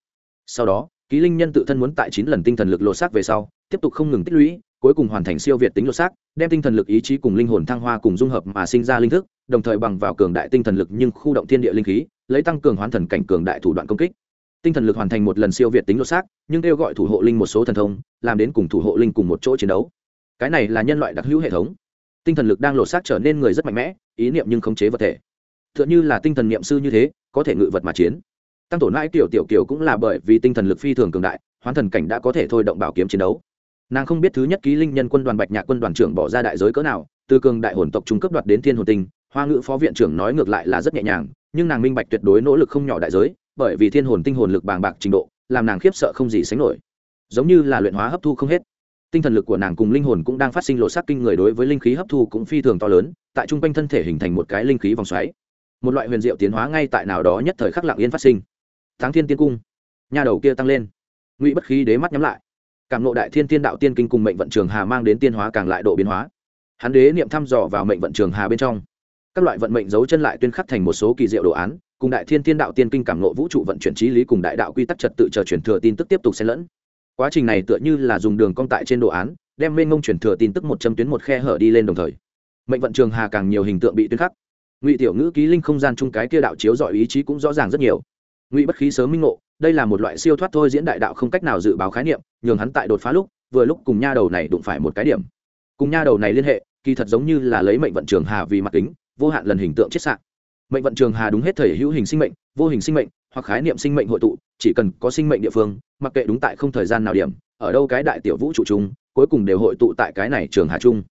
Sau đó, ký linh nhân tự thân muốn tại chín lần tinh thần lực lột xác về sau, tiếp tục không ngừng tích lũy, cuối cùng hoàn thành siêu việt tính lột xác, đem tinh thần lực ý chí cùng linh hồn thăng hoa cùng dung hợp mà sinh ra linh thức, đồng thời bằng vào cường đại tinh thần lực nhưng khu động thiên địa linh khí, lấy tăng cường hoán thần cảnh cường đại thủ đoạn công kích tinh thần lực hoàn thành một lần siêu việt tính lột xác, nhưng kêu gọi thủ hộ linh một số thần thông, làm đến cùng thủ hộ linh cùng một chỗ chiến đấu. Cái này là nhân loại đặc hữu hệ thống. Tinh thần lực đang lột xác trở nên người rất mạnh mẽ, ý niệm nhưng khống chế vật thể. T h ư ợ n h ư là tinh thần niệm sư như thế, có thể ngự vật mà chiến. Tăng tổn mãi tiểu tiểu kiểu cũng là bởi vì tinh thần lực phi thường cường đại, hoán thần cảnh đã có thể thôi động bảo kiếm chiến đấu. Nàng không biết thứ nhất ký linh nhân quân đoàn bạch nhạc quân đoàn trưởng bỏ ra đại giới cỡ nào, từ cường đại hồn tộc trung cấp đoạt đến thiên hồn tinh, hoa ngữ phó viện trưởng nói ngược lại là rất nhẹ nhàng, nhưng nàng minh bạch tuyệt đối nỗ lực không nhỏ đại giới bởi vì thiên hồn tinh hồn lực bàng bạc trình độ, làm nàng khiếp sợ không gì sánh nổi. Giống như là luyện hóa hấp thu không hết. Tinh thần lực của nàng cùng linh hồn cũng đang phát sinh lộ sắc kinh người đối với linh khí hấp thu cũng phi thường to lớn, tại trung quanh thân thể hình thành một cái linh khí vòng xoáy. Một loại huyền diệu tiến hóa ngay tại nào đó nhất thời khắc lặng yên phát sinh. Tháng thiên tiên cung. Nhà đầu kia tăng lên. Ngụy bất khí đế mắt nhắm lại. Cảm nộ đại thiên tiên đạo tiên kinh cùng mệnh vận trường hà mang đến tiên hóa càng lại độ biến hóa. Hắn đế niệm thăm dò vào mệnh vận trường hà bên trong. Các loại vận mệnh giấu chân lại tuyên khắc thành một số kỳ diệu đồ án cùng đại thiên thiên đạo tiên kinh cảm nộ vũ trụ vận chuyển trí lý cùng đại đạo quy tắc trật tự chờ chuyển thừa tin tức tiếp tục xen lẫn. Quá trình này tựa như là dùng đường cong tại trên đồ án, đem mênh ngông chuyển thừa tin tức một châm tuyến một khe hở đi lên đồng thời. Mệnh vận trường hà càng nhiều hình tượng bị tuyên khắc. Ngụy tiểu ngữ ký linh không gian chung cái kia đạo chiếu dọi ý chí cũng rõ ràng rất nhiều. Ngụy bất khí sớm minh ngộ, đây là một loại siêu thoát thôi diễn đại đạo không cách nào dự báo khái niệm, nhường hắn tại đột phá lúc, vừa lúc cùng nha đầu này đụng phải một cái điểm. Cùng nha đầu này liên hệ, kỳ thật giống như là lấy mệnh vận trường hà vì mặt kính, vô hạn lần hình tượng chết sạn mệnh vận trường hà đúng hết thể hữu hình sinh mệnh, vô hình sinh mệnh, hoặc khái niệm sinh mệnh hội tụ, chỉ cần có sinh mệnh địa phương, mặc kệ đúng tại không thời gian nào điểm, ở đâu cái đại tiểu vũ trụ chung, cuối cùng đều hội tụ tại cái này trường hà chung.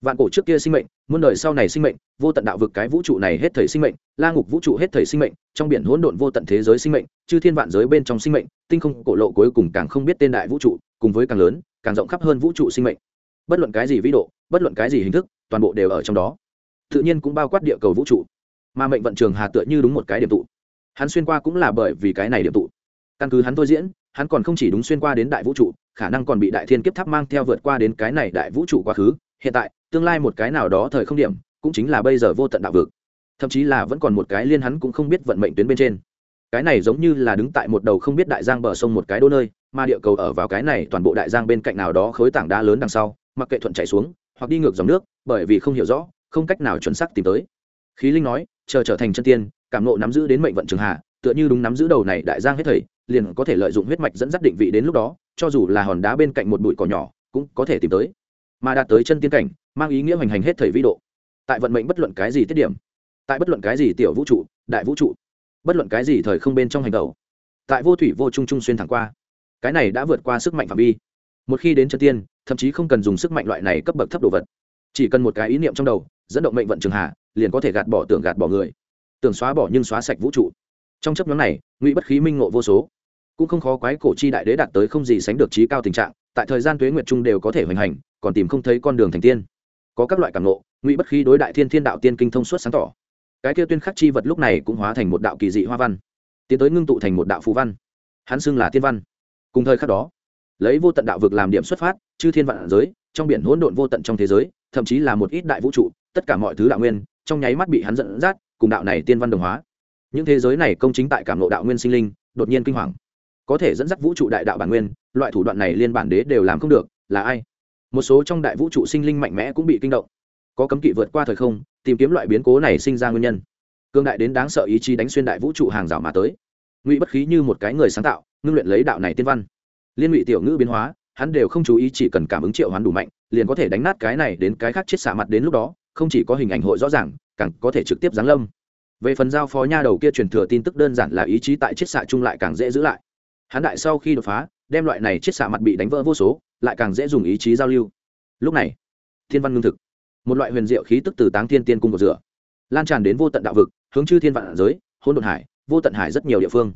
Vạn cổ trước kia sinh mệnh, muôn đời sau này sinh mệnh, vô tận đạo vực cái vũ trụ này hết thời sinh mệnh, la ngục vũ trụ hết thời sinh mệnh, trong biển hỗn độn vô tận thế giới sinh mệnh, chư thiên vạn giới bên trong sinh mệnh, tinh không cổ lộ cuối cùng càng không biết tên đại vũ trụ, cùng với càng lớn, càng rộng khắp hơn vũ trụ sinh mệnh. Bất luận cái gì vĩ độ, bất luận cái gì hình thức, toàn bộ đều ở trong đó. Tự nhiên cũng bao quát địa cầu vũ trụ mà mệnh vận trường hà tựa như đúng một cái điểm tụ. Hắn xuyên qua cũng là bởi vì cái này điểm tụ. Căn cứ hắn thôi diễn, hắn còn không chỉ đúng xuyên qua đến đại vũ trụ, khả năng còn bị đại thiên kiếp tháp mang theo vượt qua đến cái này đại vũ trụ quá khứ. Hiện tại, tương lai một cái nào đó thời không điểm, cũng chính là bây giờ vô tận đạo vực. Thậm chí là vẫn còn một cái liên hắn cũng không biết vận mệnh tuyến bên trên. Cái này giống như là đứng tại một đầu không biết đại giang bờ sông một cái đô nơi, mà địa cầu ở vào cái này toàn bộ đại giang bên cạnh nào đó khối tảng đá lớn đằng sau, mặc kệ thuận chạy xuống, hoặc đi ngược dòng nước, bởi vì không hiểu rõ, không cách nào chuẩn xác tìm tới. Khí linh nói chờ trở thành chân tiên, cảm nộ nắm giữ đến mệnh vận trường hạ, tựa như đúng nắm giữ đầu này đại giang hết thầy, liền có thể lợi dụng huyết mạch dẫn dắt định vị đến lúc đó, cho dù là hòn đá bên cạnh một bụi cỏ nhỏ, cũng có thể tìm tới. Mà đạt tới chân tiên cảnh, mang ý nghĩa hoành hành hết thầy vĩ độ. Tại vận mệnh bất luận cái gì tiết điểm, tại bất luận cái gì tiểu vũ trụ, đại vũ trụ, bất luận cái gì thời không bên trong hành đầu tại vô thủy vô trung trung xuyên thẳng qua, cái này đã vượt qua sức mạnh phạm vi. Một khi đến chân tiên, thậm chí không cần dùng sức mạnh loại này cấp bậc thấp đồ vật. Chỉ cần một cái ý niệm trong đầu, dẫn động mệnh vận trường hạ liền có thể gạt bỏ tưởng gạt bỏ người, tưởng xóa bỏ nhưng xóa sạch vũ trụ. Trong chấp nhóm này, ngụy bất khí minh ngộ vô số. Cũng không khó quái cổ chi đại đế đạt tới không gì sánh được trí cao tình trạng, tại thời gian tuế nguyệt trung đều có thể hoành hành, còn tìm không thấy con đường thành tiên. Có các loại cảm ngộ, ngụy bất khí đối đại thiên thiên đạo tiên kinh thông suốt sáng tỏ. Cái kia tuyên khắc chi vật lúc này cũng hóa thành một đạo kỳ dị hoa văn, tiến tới ngưng tụ thành một đạo phú văn. Hắn xưng là tiên văn. Cùng thời khắc đó, lấy vô tận đạo vực làm điểm xuất phát, chư thiên vạn giới, trong biển hỗn độn vô tận trong thế giới, thậm chí là một ít đại vũ trụ, tất cả mọi thứ đạo nguyên trong nháy mắt bị hắn dẫn dắt, cùng đạo này tiên văn đồng hóa. Những thế giới này công chính tại cảm ngộ đạo nguyên sinh linh, đột nhiên kinh hoàng. Có thể dẫn dắt vũ trụ đại đạo bản nguyên, loại thủ đoạn này liên bản đế đều làm không được, là ai? Một số trong đại vũ trụ sinh linh mạnh mẽ cũng bị kinh động. Có cấm kỵ vượt qua thời không, tìm kiếm loại biến cố này sinh ra nguyên nhân. Cương đại đến đáng sợ ý chí đánh xuyên đại vũ trụ hàng rào mà tới. Ngụy bất khí như một cái người sáng tạo, ngưng luyện lấy đạo này tiên văn. Liên ngụy tiểu ngữ biến hóa, hắn đều không chú ý chỉ cần cảm ứng triệu hoán đủ mạnh, liền có thể đánh nát cái này đến cái khác chết xả mặt đến lúc đó không chỉ có hình ảnh hội rõ ràng, càng có thể trực tiếp giáng lâm. Về phần giao phó nha đầu kia truyền thừa tin tức đơn giản là ý chí tại chiết xạ chung lại càng dễ giữ lại. Hắn đại sau khi đột phá, đem loại này chiết xạ mặt bị đánh vỡ vô số, lại càng dễ dùng ý chí giao lưu. Lúc này, thiên văn ngưng thực, một loại huyền diệu khí tức từ táng thiên tiên cung của rửa, lan tràn đến vô tận đạo vực, hướng chư thiên vạn giới hôn đột hải, vô tận hải rất nhiều địa phương.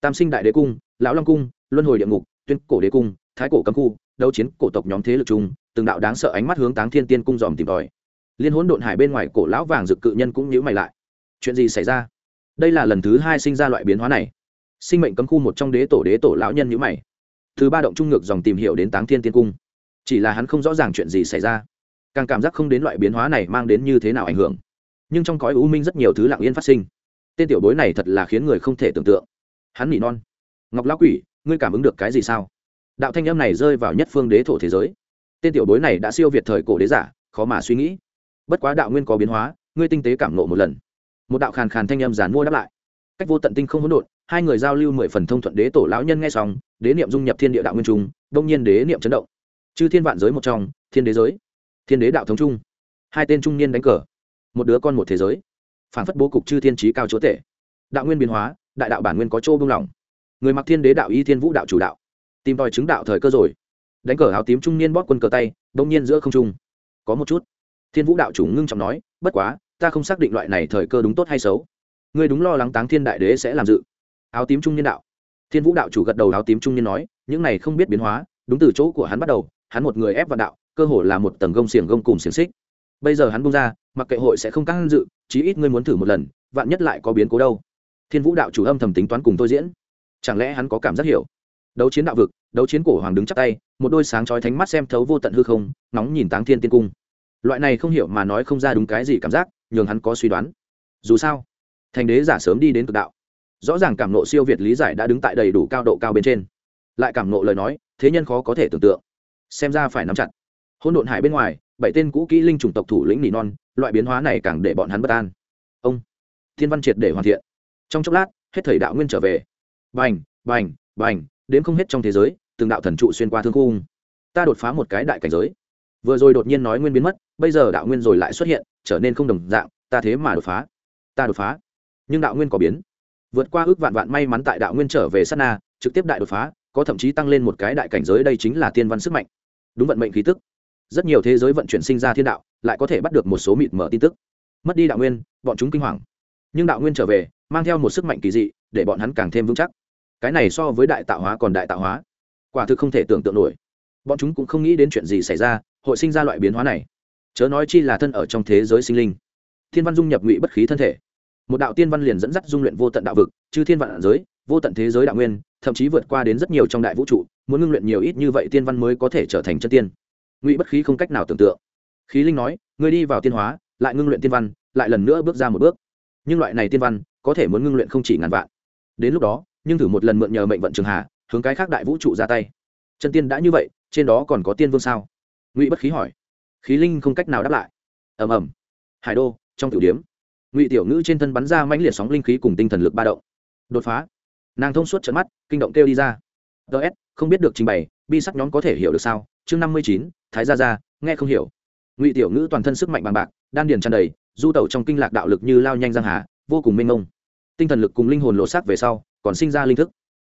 Tam sinh đại đế cung, lão long cung, luân hồi địa ngục, tuyên cổ đế cung, thái cổ cấm khu, đấu chiến cổ tộc nhóm thế lực chung, từng đạo đáng sợ ánh mắt hướng táng thiên tiên cung dòm tìm tòi liên hỗn độn hải bên ngoài cổ lão vàng rực cự nhân cũng nhíu mày lại. Chuyện gì xảy ra? Đây là lần thứ hai sinh ra loại biến hóa này. Sinh mệnh cấm khu một trong đế tổ đế tổ lão nhân nhíu mày. Thứ ba động trung ngược dòng tìm hiểu đến táng thiên tiên cung. Chỉ là hắn không rõ ràng chuyện gì xảy ra. Càng cảm giác không đến loại biến hóa này mang đến như thế nào ảnh hưởng. Nhưng trong cõi u minh rất nhiều thứ lặng yên phát sinh. Tên tiểu bối này thật là khiến người không thể tưởng tượng. Hắn nỉ non. Ngọc lão quỷ, ngươi cảm ứng được cái gì sao? Đạo thanh âm này rơi vào nhất phương đế thổ thế giới. Tên tiểu bối này đã siêu việt thời cổ đế giả, khó mà suy nghĩ bất quá đạo nguyên có biến hóa, ngươi tinh tế cảm nộ một lần. Một đạo khàn khàn thanh âm giàn mua đáp lại. Cách vô tận tinh không hỗn độn, hai người giao lưu mười phần thông thuận đế tổ lão nhân nghe xong, đế niệm dung nhập thiên địa đạo nguyên trung, đông nhiên đế niệm chấn động. Chư thiên vạn giới một trong, thiên đế giới, thiên đế đạo thống trung. Hai tên trung niên đánh cờ. Một đứa con một thế giới. Phản phất bố cục chư thiên trí cao chúa tể. Đạo nguyên biến hóa, đại đạo bản nguyên có chỗ buông lỏng. Người mặc thiên đế đạo y thiên vũ đạo chủ đạo. Tìm tòi chứng đạo thời cơ rồi. Đánh cờ áo tím trung niên bóp quân cờ tay, đông nhiên giữa không trung. Có một chút thiên vũ đạo chủ ngưng trọng nói, bất quá, ta không xác định loại này thời cơ đúng tốt hay xấu. Ngươi đúng lo lắng táng thiên đại đế sẽ làm dự. Áo tím trung niên đạo. Thiên vũ đạo chủ gật đầu áo tím trung niên nói, những này không biết biến hóa, đúng từ chỗ của hắn bắt đầu, hắn một người ép vào đạo, cơ hồ là một tầng gông xiềng gông cùng xiềng xích. Bây giờ hắn bung ra, mặc kệ hội sẽ không căng dự, chí ít ngươi muốn thử một lần, vạn nhất lại có biến cố đâu. Thiên vũ đạo chủ âm thầm tính toán cùng tôi diễn. Chẳng lẽ hắn có cảm giác hiểu? Đấu chiến đạo vực, đấu chiến cổ hoàng đứng chắc tay, một đôi sáng chói thánh mắt xem thấu vô tận hư không nóng nhìn táng thiên tiên cung loại này không hiểu mà nói không ra đúng cái gì cảm giác, nhường hắn có suy đoán. Dù sao, thành đế giả sớm đi đến cực đạo. Rõ ràng cảm nộ siêu việt lý giải đã đứng tại đầy đủ cao độ cao bên trên. Lại cảm nộ lời nói, thế nhân khó có thể tưởng tượng. Xem ra phải nắm chặt. Hôn độn hải bên ngoài, bảy tên cũ kỹ linh chủng tộc thủ lĩnh nỉ non, loại biến hóa này càng để bọn hắn bất an. Ông, thiên văn triệt để hoàn thiện. Trong chốc lát, hết thầy đạo nguyên trở về. Bành bành bành, đến không hết trong thế giới, từng đạo thần trụ xuyên qua thương cung ta đột phá một cái đại cảnh giới vừa rồi đột nhiên nói nguyên biến mất, bây giờ đạo nguyên rồi lại xuất hiện, trở nên không đồng dạng, ta thế mà đột phá. Ta đột phá. Nhưng đạo nguyên có biến. Vượt qua ước vạn vạn may mắn tại đạo nguyên trở về sát na, trực tiếp đại đột phá, có thậm chí tăng lên một cái đại cảnh giới, đây chính là tiên văn sức mạnh. Đúng vận mệnh khí tức. Rất nhiều thế giới vận chuyển sinh ra thiên đạo, lại có thể bắt được một số mịt mở tin tức. Mất đi đạo nguyên, bọn chúng kinh hoàng. Nhưng đạo nguyên trở về, mang theo một sức mạnh kỳ dị, để bọn hắn càng thêm vững chắc. Cái này so với đại tạo hóa còn đại tạo hóa. Quả thực không thể tưởng tượng nổi bọn chúng cũng không nghĩ đến chuyện gì xảy ra, hội sinh ra loại biến hóa này. Chớ nói chi là thân ở trong thế giới sinh linh. Thiên văn dung nhập ngụy bất khí thân thể. Một đạo tiên văn liền dẫn dắt dung luyện vô tận đạo vực chứ thiên vạn giới, vô tận thế giới đạo nguyên, thậm chí vượt qua đến rất nhiều trong đại vũ trụ, muốn ngưng luyện nhiều ít như vậy tiên văn mới có thể trở thành chân tiên. Ngụy bất khí không cách nào tưởng tượng. Khí linh nói người đi vào tiên hóa, lại ngưng luyện tiên văn, lại lần nữa bước ra một bước. Nhưng loại này tiên văn, có thể muốn ngưng luyện không chỉ ngàn vạn. Đến lúc đó, nhưng thử một lần mượn nhờ mệnh vận trường hà, hướng cái khác đại vũ trụ ra tay. Chân tiên đã như vậy trên đó còn có tiên vương sao? Ngụy bất khí hỏi. Khí linh không cách nào đáp lại. Ầm ầm. Hải đô, trong tiểu điếm, ngụy tiểu ngữ trên thân bắn ra mãnh liệt sóng linh khí cùng tinh thần lực ba động. Đột phá. Nàng thông suốt trận mắt, kinh động kêu đi ra. Ts không biết được trình bày, bi sắc nhóm có thể hiểu được sao? Chương năm mươi chín, thái gia gia, nghe không hiểu. Ngụy tiểu ngữ toàn thân sức mạnh bằng bạc, đan điền tràn đầy, du tẩu trong kinh lạc đạo lực như lao nhanh giang hà, vô cùng mênh mông. Tinh thần lực cùng linh hồn lộ sắc về sau, còn sinh ra linh thức.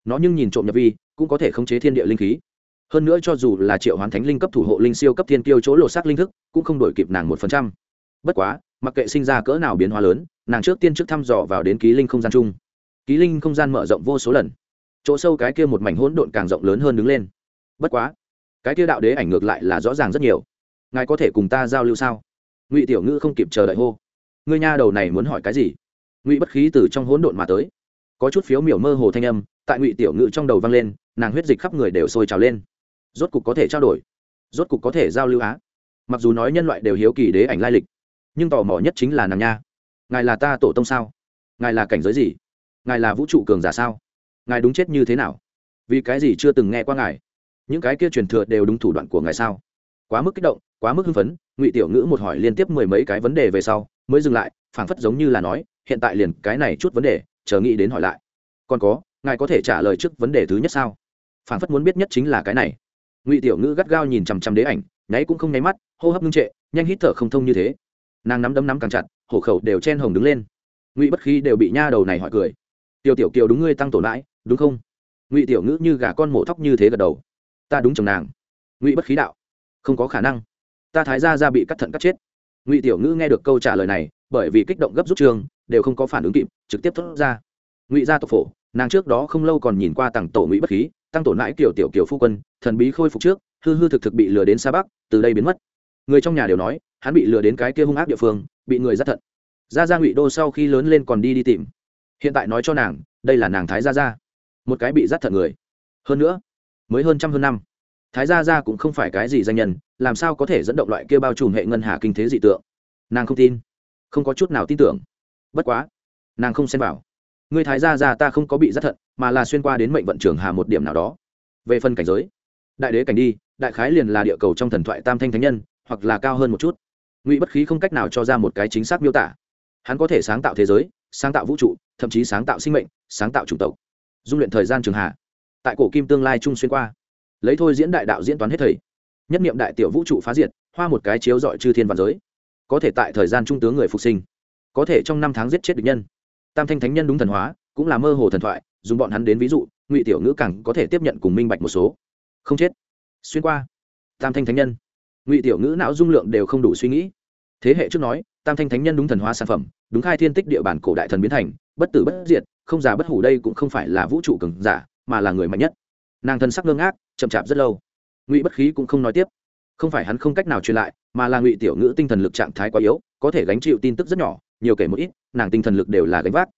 Nó nhưng nhìn trộm nhập vi, cũng có thể khống chế thiên địa linh khí hơn nữa cho dù là triệu hoán thánh linh cấp thủ hộ linh siêu cấp thiên tiêu chỗ lộ xác linh thức, cũng không đổi kịp nàng một phần trăm. Bất quá, mặc kệ sinh ra cỡ nào biến hóa lớn, nàng trước tiên trước thăm dò vào đến ký linh không gian chung. Ký linh không gian mở rộng vô số lần. Chỗ sâu cái kia một mảnh hỗn độn càng rộng lớn hơn đứng lên. Bất quá, cái kia đạo đế ảnh ngược lại là rõ ràng rất nhiều. Ngài có thể cùng ta giao lưu sao? Ngụy tiểu ngữ không kịp chờ đợi hô. Ngươi nha đầu này muốn hỏi cái gì? Ngụy bất khí từ trong hỗn độn mà tới. Có chút phiếu miểu mơ hồ thanh âm, tại ngụy tiểu ngữ trong đầu vang lên, nàng huyết dịch khắp người đều sôi trào lên rốt cục có thể trao đổi, rốt cục có thể giao lưu á. Mặc dù nói nhân loại đều hiếu kỳ đế ảnh lai lịch, nhưng tò mò nhất chính là nàng nha. Ngài là ta tổ tông sao? Ngài là cảnh giới gì? Ngài là vũ trụ cường giả sao? Ngài đúng chết như thế nào? Vì cái gì chưa từng nghe qua ngài? Những cái kia truyền thừa đều đúng thủ đoạn của ngài sao? Quá mức kích động, quá mức hưng phấn, ngụy tiểu ngữ một hỏi liên tiếp mười mấy cái vấn đề về sau, mới dừng lại, phảng phất giống như là nói, hiện tại liền cái này chút vấn đề, chờ nghĩ đến hỏi lại. Còn có, ngài có thể trả lời trước vấn đề thứ nhất sao? Phảng phất muốn biết nhất chính là cái này ngụy tiểu ngữ gắt gao nhìn chằm chằm đế ảnh, nháy cũng không nháy mắt, hô hấp ngưng trệ, nhanh hít thở không thông như thế. Nàng nắm đấm nắm càng chặt, hổ khẩu đều chen hồng đứng lên. Ngụy bất khi đều bị nha đầu này hỏi cười. Tiểu tiểu kiều đúng ngươi tăng tổ lãi, đúng không? Ngụy tiểu ngữ như gà con mổ thóc như thế gật đầu. Ta đúng chồng nàng. Ngụy bất khí đạo. Không có khả năng. Ta thái ra ra bị cắt thận cắt chết. Ngụy tiểu ngữ nghe được câu trả lời này, bởi vì kích động gấp rút trường, đều không có phản ứng kịp, trực tiếp thốt ra. Ngụy gia tộc phổ, nàng trước đó không lâu còn nhìn qua tặng tổ ngụy bất khí tăng tổn mãi kiểu tiểu kiểu phu quân, thần bí khôi phục trước, hư hư thực thực bị lừa đến xa bắc, từ đây biến mất. Người trong nhà đều nói, hắn bị lừa đến cái kia hung ác địa phương, bị người rất thận gia gia ngụy đô sau khi lớn lên còn đi đi tìm. Hiện tại nói cho nàng, đây là nàng thái gia gia. Một cái bị rất thận người. Hơn nữa, mới hơn trăm hơn năm, thái gia gia cũng không phải cái gì danh nhân, làm sao có thể dẫn động loại kia bao trùm hệ ngân hà kinh thế dị tượng? Nàng không tin, không có chút nào tin tưởng. Bất quá, nàng không xem vào. Ngươi thái gia gia ta không có bị rất thận, mà là xuyên qua đến mệnh vận trường hà một điểm nào đó. Về phần cảnh giới, đại đế cảnh đi, đại khái liền là địa cầu trong thần thoại tam thanh thánh nhân, hoặc là cao hơn một chút. Ngụy bất khí không cách nào cho ra một cái chính xác miêu tả. Hắn có thể sáng tạo thế giới, sáng tạo vũ trụ, thậm chí sáng tạo sinh mệnh, sáng tạo chủng tộc. Dung luyện thời gian trường hạ tại cổ kim tương lai trung xuyên qua. Lấy thôi diễn đại đạo diễn toán hết thầy. Nhất niệm đại tiểu vũ trụ phá diệt, hoa một cái chiếu dọi chư thiên văn giới. Có thể tại thời gian trung tướng người phục sinh. Có thể trong năm tháng giết chết địch nhân tam thanh thánh nhân đúng thần hóa, cũng là mơ hồ thần thoại, dùng bọn hắn đến ví dụ, ngụy tiểu ngữ càng có thể tiếp nhận cùng minh bạch một số. Không chết. Xuyên qua. Tam thanh thánh nhân. Ngụy tiểu ngữ não dung lượng đều không đủ suy nghĩ. Thế hệ trước nói, tam thanh thánh nhân đúng thần hóa sản phẩm, đúng khai thiên tích địa bản cổ đại thần biến thành, bất tử bất diệt, không già bất hủ đây cũng không phải là vũ trụ cường giả, mà là người mạnh nhất. Nàng thân sắc ngưng ác chậm chạp rất lâu. Ngụy bất khí cũng không nói tiếp. Không phải hắn không cách nào truyền lại, mà là ngụy tiểu ngữ tinh thần lực trạng thái quá yếu, có thể gánh chịu tin tức rất nhỏ nhiều kể một ít, nàng tinh thần lực đều là gánh vác.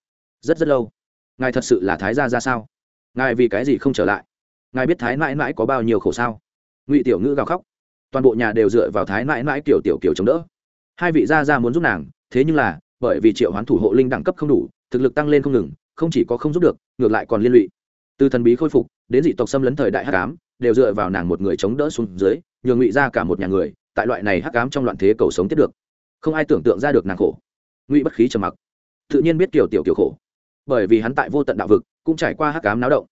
Rất rất lâu. Ngài thật sự là thái gia ra sao? Ngài vì cái gì không trở lại? Ngài biết thái mãi mãi có bao nhiêu khổ sao? Ngụy tiểu ngữ gào khóc. Toàn bộ nhà đều dựa vào thái mãi mãi kiểu tiểu kiểu chống đỡ. Hai vị gia ra muốn giúp nàng, thế nhưng là, bởi vì triệu hoán thủ hộ linh đẳng cấp không đủ, thực lực tăng lên không ngừng, không chỉ có không giúp được, ngược lại còn liên lụy. Từ thần bí khôi phục, đến dị tộc xâm lấn thời đại hắc ám, đều dựa vào nàng một người chống đỡ xuống dưới, nhường ngụy ra cả một nhà người, tại loại này hắc ám trong loạn thế cầu sống tiếp được. Không ai tưởng tượng ra được nàng khổ ngụy bất khí trầm mặc. Tự nhiên biết kiểu tiểu kiểu khổ, bởi vì hắn tại vô tận đạo vực cũng trải qua hắc ám náo động.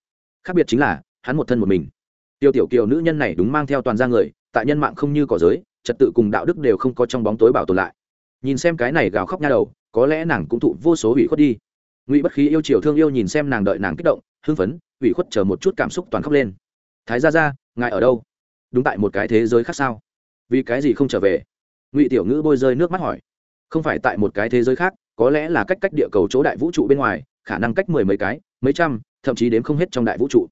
Khác biệt chính là, hắn một thân một mình. Tiêu tiểu kiều nữ nhân này đúng mang theo toàn gia người, tại nhân mạng không như cỏ giới trật tự cùng đạo đức đều không có trong bóng tối bảo tồn lại. Nhìn xem cái này gào khóc nha đầu, có lẽ nàng cũng thụ vô số ủy khuất đi. Ngụy bất khí yêu chiều thương yêu nhìn xem nàng đợi nàng kích động, hưng phấn, ủy khuất chờ một chút cảm xúc toàn khóc lên. Thái ra ra ngài ở đâu? Đúng tại một cái thế giới khác sao? Vì cái gì không trở về? Ngụy tiểu ngữ bôi rơi nước mắt hỏi không phải tại một cái thế giới khác, có lẽ là cách cách địa cầu chỗ đại vũ trụ bên ngoài, khả năng cách mười mấy cái, mấy trăm, thậm chí đến không hết trong đại vũ trụ.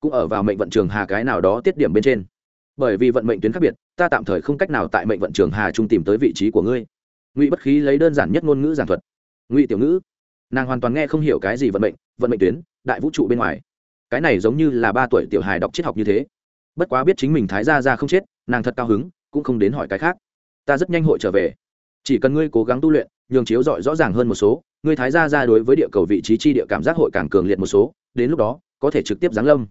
Cũng ở vào mệnh vận trường hà cái nào đó tiết điểm bên trên. Bởi vì vận mệnh tuyến khác biệt, ta tạm thời không cách nào tại mệnh vận trường hà trung tìm tới vị trí của ngươi. Ngụy bất khí lấy đơn giản nhất ngôn ngữ giảng thuật. Ngụy tiểu ngữ, nàng hoàn toàn nghe không hiểu cái gì vận mệnh vận mệnh tuyến, đại vũ trụ bên ngoài. Cái này giống như là ba tuổi tiểu hài đọc triết học như thế. Bất quá biết chính mình thái ra ra không chết, nàng thật cao hứng, cũng không đến hỏi cái khác. Ta rất nhanh hội trở về chỉ cần ngươi cố gắng tu luyện, nhường chiếu dọi rõ ràng hơn một số, ngươi thái ra ra đối với địa cầu vị trí chi địa cảm giác hội càng cường liệt một số, đến lúc đó, có thể trực tiếp giáng lâm.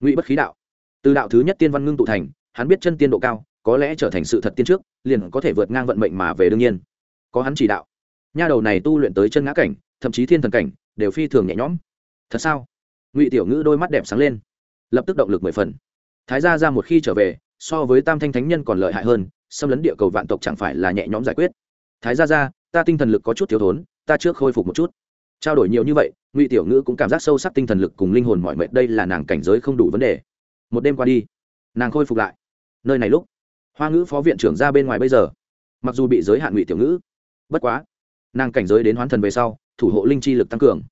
Ngụy bất khí đạo. Từ đạo thứ nhất tiên văn ngưng tụ thành, hắn biết chân tiên độ cao, có lẽ trở thành sự thật tiên trước, liền có thể vượt ngang vận mệnh mà về đương nhiên. Có hắn chỉ đạo. Nha đầu này tu luyện tới chân ngã cảnh, thậm chí thiên thần cảnh, đều phi thường nhẹ nhõm. Thật sao? Ngụy tiểu ngữ đôi mắt đẹp sáng lên, lập tức động lực mười phần. Thái gia ra một khi trở về, so với tam thanh thánh nhân còn lợi hại hơn, xâm lấn địa cầu vạn tộc chẳng phải là nhẹ nhõm giải quyết thái gia ra ta tinh thần lực có chút thiếu thốn, ta trước khôi phục một chút. Trao đổi nhiều như vậy, ngụy tiểu ngữ cũng cảm giác sâu sắc tinh thần lực cùng linh hồn mọi mệt đây là nàng cảnh giới không đủ vấn đề. Một đêm qua đi, nàng khôi phục lại. Nơi này lúc, hoa ngữ phó viện trưởng ra bên ngoài bây giờ. Mặc dù bị giới hạn ngụy tiểu ngữ, bất quá, nàng cảnh giới đến hoán thần về sau, thủ hộ linh chi lực tăng cường.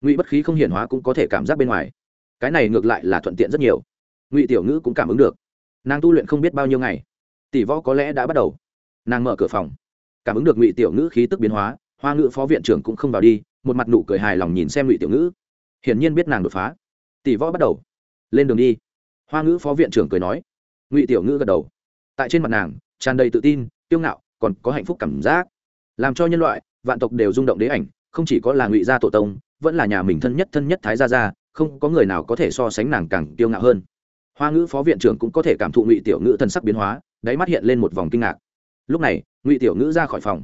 Ngụy bất khí không hiển hóa cũng có thể cảm giác bên ngoài. Cái này ngược lại là thuận tiện rất nhiều. Ngụy tiểu ngữ cũng cảm ứng được. Nàng tu luyện không biết bao nhiêu ngày. Tỷ võ có lẽ đã bắt đầu. Nàng mở cửa phòng cảm ứng được ngụy tiểu ngữ khí tức biến hóa, hoa ngữ phó viện trưởng cũng không vào đi, một mặt nụ cười hài lòng nhìn xem ngụy tiểu ngữ. Hiển nhiên biết nàng đột phá. Tỷ võ bắt đầu. Lên đường đi. Hoa ngữ phó viện trưởng cười nói. Ngụy tiểu ngữ gật đầu. Tại trên mặt nàng, tràn đầy tự tin tiêu ngạo, còn có hạnh phúc cảm giác. Làm cho nhân loại, vạn tộc đều rung động đế ảnh, không chỉ có là ngụy gia tổ tông, vẫn là nhà mình thân nhất thân nhất thái gia gia, không có người nào có thể so sánh nàng càng tiêu ngạo hơn. Hoa ngữ phó viện trưởng cũng có thể cảm thụ ngụy tiểu ngữ thân sắc biến hóa, đáy mắt hiện lên một vòng kinh ngạc lúc này, ngụy tiểu ngữ ra khỏi phòng.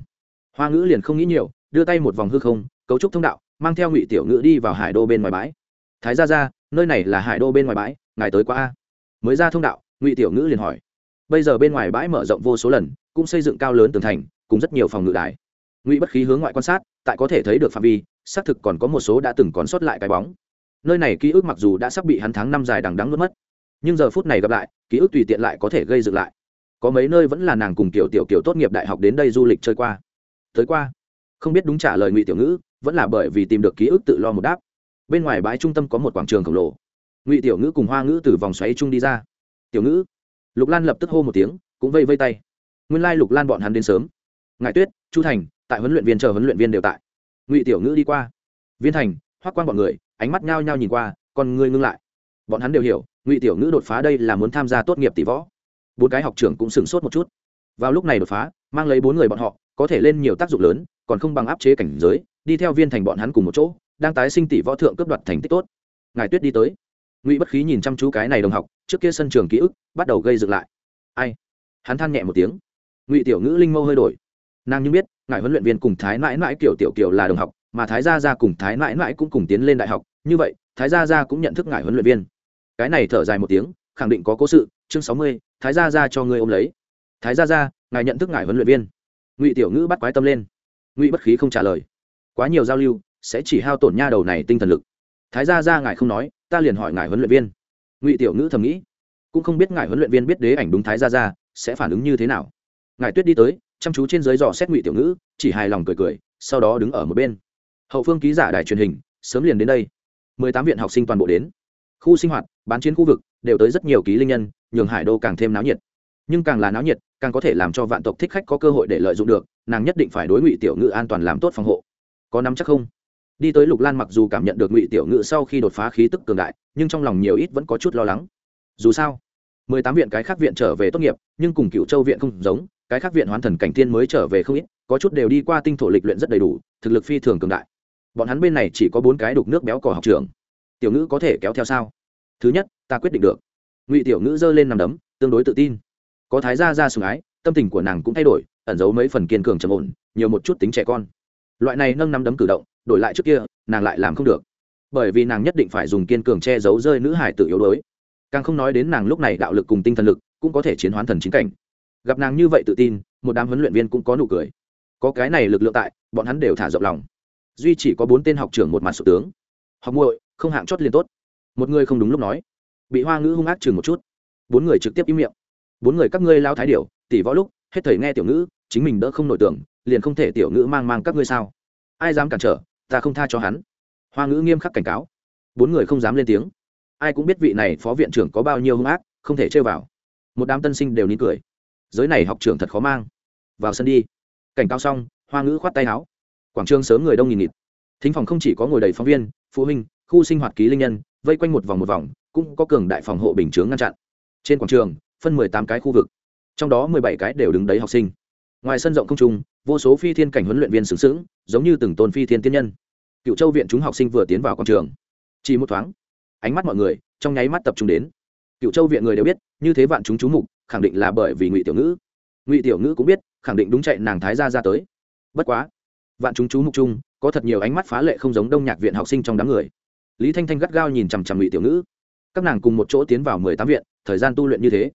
Hoa ngữ liền không nghĩ nhiều, đưa tay một vòng hư không, cấu trúc thông đạo, mang theo ngụy tiểu ngữ đi vào hải đô bên ngoài bãi. Thái gia ra nơi này là hải đô bên ngoài bãi, ngài tới qua a? Mới ra thông đạo, ngụy tiểu ngữ liền hỏi. Bây giờ bên ngoài bãi mở rộng vô số lần, cũng xây dựng cao lớn tường thành, cùng rất nhiều phòng ngự đài. Ngụy bất khí hướng ngoại quan sát, tại có thể thấy được phạm vi, xác thực còn có một số đã từng còn sót lại cái bóng. Nơi này ký ức mặc dù đã sắp bị hắn tháng năm dài đằng đắng nuốt mất, nhưng giờ phút này gặp lại, ký ức tùy tiện lại có thể gây dựng lại có mấy nơi vẫn là nàng cùng tiểu tiểu kiểu tốt nghiệp đại học đến đây du lịch chơi qua. Tới qua, không biết đúng trả lời ngụy tiểu ngữ, vẫn là bởi vì tìm được ký ức tự lo một đáp. Bên ngoài bãi trung tâm có một quảng trường khổng lồ. Ngụy tiểu ngữ cùng hoa ngữ từ vòng xoáy chung đi ra. Tiểu ngữ. Lục lan lập tức hô một tiếng, cũng vây vây tay. Nguyên lai lục lan bọn hắn đến sớm. Ngài tuyết, chu thành, tại huấn luyện viên chờ huấn luyện viên đều tại. Ngụy tiểu ngữ đi qua. Viên thành hoác quan bọn người, ánh mắt nhao nhao nhìn qua còn ngươi ngưng lại. Bọn hắn đều hiểu, ngụy tiểu ngữ đột phá đây là muốn tham gia tốt nghiệp tỷ võ bốn cái học trưởng cũng sửng sốt một chút. Vào lúc này đột phá, mang lấy bốn người bọn họ, có thể lên nhiều tác dụng lớn, còn không bằng áp chế cảnh giới, đi theo viên thành bọn hắn cùng một chỗ, đang tái sinh tỷ võ thượng cấp đoạt thành tích tốt. Ngài tuyết đi tới. Ngụy bất khí nhìn chăm chú cái này đồng học, trước kia sân trường ký ức, bắt đầu gây dựng lại. Ai? Hắn than nhẹ một tiếng. Ngụy tiểu ngữ linh mâu hơi đổi. Nàng như biết, ngài huấn luyện viên cùng thái mãi mãi kiểu tiểu kiểu là đồng học, mà thái gia gia cùng thái mãi mãi cũng cùng tiến lên đại học, như vậy, thái gia gia cũng nhận thức ngài huấn luyện viên. Cái này thở dài một tiếng, khẳng định có cố sự, chương sáu mươi thái gia gia cho ngươi ôm lấy. Thái gia gia, ngài nhận thức ngài huấn luyện viên. Ngụy tiểu ngữ bắt quái tâm lên. Ngụy bất khí không trả lời. Quá nhiều giao lưu, sẽ chỉ hao tổn nha đầu này tinh thần lực. Thái gia gia ngài không nói, ta liền hỏi ngài huấn luyện viên. Ngụy tiểu ngữ thầm nghĩ. Cũng không biết ngài huấn luyện viên biết đế ảnh đúng thái gia gia, sẽ phản ứng như thế nào. Ngài tuyết đi tới, chăm chú trên dưới dò xét ngụy tiểu ngữ, chỉ hài lòng cười cười, sau đó đứng ở một bên. Hậu phương ký giả đài truyền hình, sớm liền đến đây. Mười tám viện học sinh toàn bộ đến khu sinh hoạt, bán chiến khu vực, đều tới rất nhiều ký linh nhân, nhường hải đô càng thêm náo nhiệt. Nhưng càng là náo nhiệt, càng có thể làm cho vạn tộc thích khách có cơ hội để lợi dụng được, nàng nhất định phải đối ngụy tiểu ngự an toàn làm tốt phòng hộ. Có nắm chắc không? Đi tới lục lan mặc dù cảm nhận được ngụy tiểu ngự sau khi đột phá khí tức cường đại, nhưng trong lòng nhiều ít vẫn có chút lo lắng. Dù sao, mười tám viện cái khác viện trở về tốt nghiệp, nhưng cùng cựu châu viện không giống, cái khác viện hoán thần cảnh tiên mới trở về không ít, có chút đều đi qua tinh thổ lịch luyện rất đầy đủ, thực lực phi thường cường đại. Bọn hắn bên này chỉ có bốn cái đục nước béo cỏ học trường tiểu ngữ có thể kéo theo sao? Thứ nhất, ta quyết định được. Ngụy tiểu ngữ giơ lên nằm đấm, tương đối tự tin. Có thái gia ra sùng ái, tâm tình của nàng cũng thay đổi, ẩn giấu mấy phần kiên cường trầm ổn, nhiều một chút tính trẻ con. Loại này nâng nắm đấm cử động, đổi lại trước kia, nàng lại làm không được. Bởi vì nàng nhất định phải dùng kiên cường che giấu rơi nữ hải tự yếu đuối. Càng không nói đến nàng lúc này đạo lực cùng tinh thần lực, cũng có thể chiến hoán thần chính cảnh. Gặp nàng như vậy tự tin, một đám huấn luyện viên cũng có nụ cười. Có cái này lực lượng tại, bọn hắn đều thả rộng lòng. Duy chỉ có bốn tên học trưởng một mặt sụt tướng. Học muội không hạng chót liền tốt. Một người không đúng lúc nói. Bị hoa ngữ hung ác chừng một chút. Bốn người trực tiếp im miệng. Bốn người các ngươi lao thái điểu tỷ võ lúc, hết thầy nghe tiểu ngữ, chính mình đỡ không nổi tưởng, liền không thể tiểu ngữ mang mang các ngươi sao. Ai dám cản trở, ta không tha cho hắn. Hoa ngữ nghiêm khắc cảnh cáo. Bốn người không dám lên tiếng. Ai cũng biết vị này phó viện trưởng có bao nhiêu hung ác, không thể chơi vào. Một đám tân sinh đều nín cười. Giới này học trưởng thật khó mang. Vào sân đi. Cảnh cáo xong, hoa ngữ khoát tay áo. Quảng trường sớm người đông nghìn nghịt. Thính phòng không chỉ có ngồi đầy phóng viên phụ huynh, khu sinh hoạt ký linh nhân, vây quanh một vòng một vòng, cũng có cường đại phòng hộ bình chướng ngăn chặn. Trên quảng trường, phân mười tám cái khu vực, trong đó mười bảy cái đều đứng đấy học sinh. Ngoài sân rộng không trung, vô số phi thiên cảnh huấn luyện viên xứng xứng giống như từng tôn phi thiên tiên nhân. Cựu châu viện chúng học sinh vừa tiến vào quảng trường. Chỉ một thoáng, ánh mắt mọi người trong nháy mắt tập trung đến. Cựu châu viện người đều biết, như thế vạn chúng chú mục, khẳng định là bởi vì ngụy tiểu ngữ. Ngụy tiểu ngữ cũng biết, khẳng định đúng chạy nàng thái ra ra tới. Bất quá, vạn chúng chú mục chung có thật nhiều ánh mắt phá lệ không giống đông nhạc viện học sinh trong đám người. Lý thanh thanh gắt gao nhìn chằm chằm ngụy tiểu ngữ. Các nàng cùng một chỗ tiến vào mười tám viện, thời gian tu luyện như thế.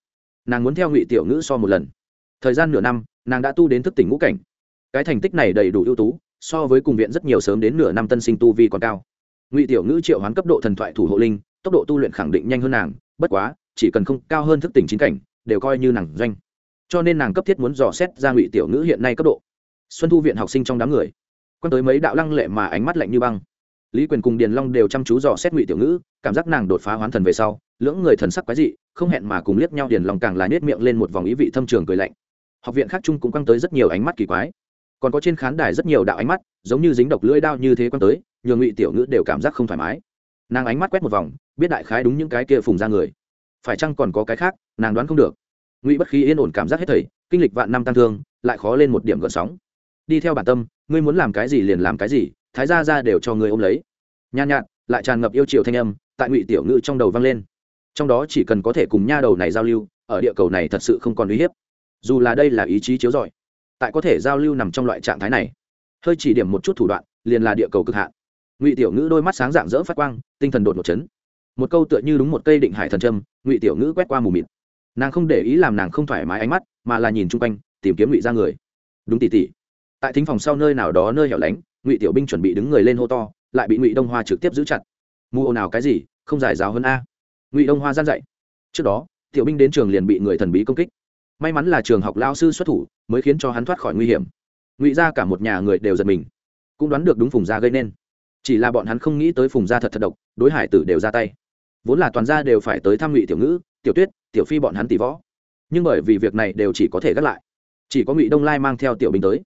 Nàng muốn theo ngụy tiểu ngữ so một lần. Thời gian nửa năm, nàng đã tu đến thức tỉnh ngũ cảnh. Cái thành tích này đầy đủ ưu tú, so với cùng viện rất nhiều sớm đến nửa năm tân sinh tu vi còn cao. Ngụy tiểu ngữ triệu hoán cấp độ thần thoại thủ hộ linh, tốc độ tu luyện khẳng định nhanh hơn nàng, bất quá, chỉ cần không cao hơn thức tỉnh chính cảnh, đều coi như nàng doanh. Cho nên nàng cấp thiết muốn dò xét ra ngụy tiểu ngữ hiện nay cấp độ. Xuân thu viện học sinh trong đám người quan tới mấy đạo lăng lệ mà ánh mắt lạnh như băng. Lý quyền cùng điền long đều chăm chú dò xét ngụy tiểu ngữ, cảm giác nàng đột phá hoán thần về sau, lưỡng người thần sắc quái dị, không hẹn mà cùng liếc nhau, điền long càng là nết miệng lên một vòng ý vị thâm trường cười lạnh. Học viện khác chung cũng quăng tới rất nhiều ánh mắt kỳ quái. Còn có trên khán đài rất nhiều đạo ánh mắt, giống như dính độc lưỡi đao như thế quăng tới, nhường ngụy tiểu ngữ đều cảm giác không thoải mái. Nàng ánh mắt quét một vòng, biết đại khái đúng những cái kia phùng ra người. Phải chăng còn có cái khác, nàng đoán không được. Ngụy bất khí yên ổn cảm giác hết thầy kinh lịch vạn năm tăng thương, lại khó lên một điểm gợn sóng. Đi theo bản tâm ngươi muốn làm cái gì liền làm cái gì, thái ra ra đều cho ngươi ôm lấy. Nhàn nhạt, lại tràn ngập yêu triệu thanh âm, tại ngụy tiểu ngữ trong đầu vang lên. Trong đó chỉ cần có thể cùng nha đầu này giao lưu, ở địa cầu này thật sự không còn uy hiếp. Dù là đây là ý chí chiếu rọi, tại có thể giao lưu nằm trong loại trạng thái này, hơi chỉ điểm một chút thủ đoạn, liền là địa cầu cực hạn. Ngụy tiểu ngữ đôi mắt sáng dạng dỡ phát quang, tinh thần đột một chấn. Một câu tựa như đúng một cây định hải thần trâm ngụy tiểu ngữ quét qua mù mịt. Nàng không để ý làm nàng không thoải mái ánh mắt, mà là nhìn chung quanh, tìm kiếm ngụy ra người. Đúng tỉ tỉ tại thính phòng sau nơi nào đó nơi hẻo lánh, ngụy tiểu binh chuẩn bị đứng người lên hô to, lại bị ngụy đông hoa trực tiếp giữ chặt. Mù ồn nào cái gì, không giải giáo hơn a. Ngụy đông hoa gian dạy. Trước đó, tiểu binh đến trường liền bị người thần bí công kích. May mắn là trường học lao sư xuất thủ, mới khiến cho hắn thoát khỏi nguy hiểm. Ngụy ra cả một nhà người đều giật mình, cũng đoán được đúng phùng gia gây nên. Chỉ là bọn hắn không nghĩ tới phùng gia thật thật độc, đối hải tử đều ra tay. Vốn là toàn gia đều phải tới thăm ngụy tiểu ngữ, tiểu tuyết, tiểu phi bọn hắn tỷ võ. Nhưng bởi vì việc này đều chỉ có thể gác lại. Chỉ có ngụy đông lai mang theo tiểu binh tới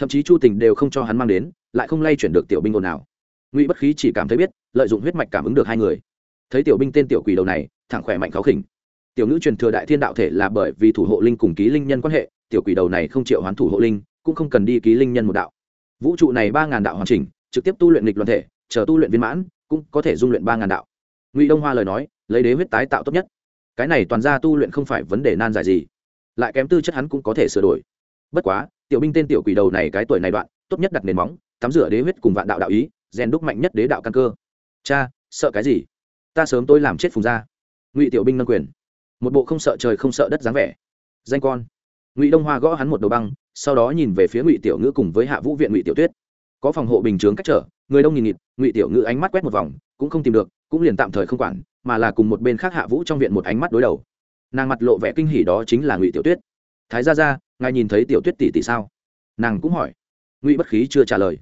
thậm chí chu tình đều không cho hắn mang đến, lại không lay chuyển được tiểu binh ồn nào ngụy bất khí chỉ cảm thấy biết, lợi dụng huyết mạch cảm ứng được hai người. Thấy tiểu binh tên tiểu quỷ đầu này, thẳng khỏe mạnh khó khỉnh. Tiểu nữ truyền thừa đại thiên đạo thể là bởi vì thủ hộ linh cùng ký linh nhân quan hệ, tiểu quỷ đầu này không chịu hoán thủ hộ linh, cũng không cần đi ký linh nhân một đạo. Vũ trụ này ba ngàn đạo hoàn chỉnh, trực tiếp tu luyện lịch luận thể, chờ tu luyện viên mãn, cũng có thể dung luyện ba ngàn đạo. Ngụy đông hoa lời nói, lấy đế huyết tái tạo tốt nhất. Cái này toàn ra tu luyện không phải vấn đề nan giải gì. Lại kém tư chất hắn cũng có thể sửa đổi. Bất quá tiểu binh tên tiểu quỷ đầu này cái tuổi này đoạn, tốt nhất đặt nền móng, tắm rửa đế huyết cùng vạn đạo đạo ý, rèn đúc mạnh nhất đế đạo căn cơ. Cha, sợ cái gì? Ta sớm tôi làm chết phùng gia. Ngụy tiểu binh nâng quyền. Một bộ không sợ trời không sợ đất dáng vẻ. Danh con. Ngụy đông hoa gõ hắn một đầu băng, sau đó nhìn về phía ngụy tiểu ngữ cùng với hạ vũ viện ngụy tiểu tuyết. Có phòng hộ bình chướng cách trở, người đông nghìn nghịt, ngụy tiểu ngữ ánh mắt quét một vòng, cũng không tìm được, cũng liền tạm thời không quản, mà là cùng một bên khác hạ vũ trong viện một ánh mắt đối đầu. Nàng mặt lộ vẻ kinh hỉ đó chính là ngụy tiểu tuyết. Thái ra ra ngài nhìn thấy tiểu tuyết tỷ tỷ sao? Nàng cũng hỏi. Ngụy bất khí chưa trả lời.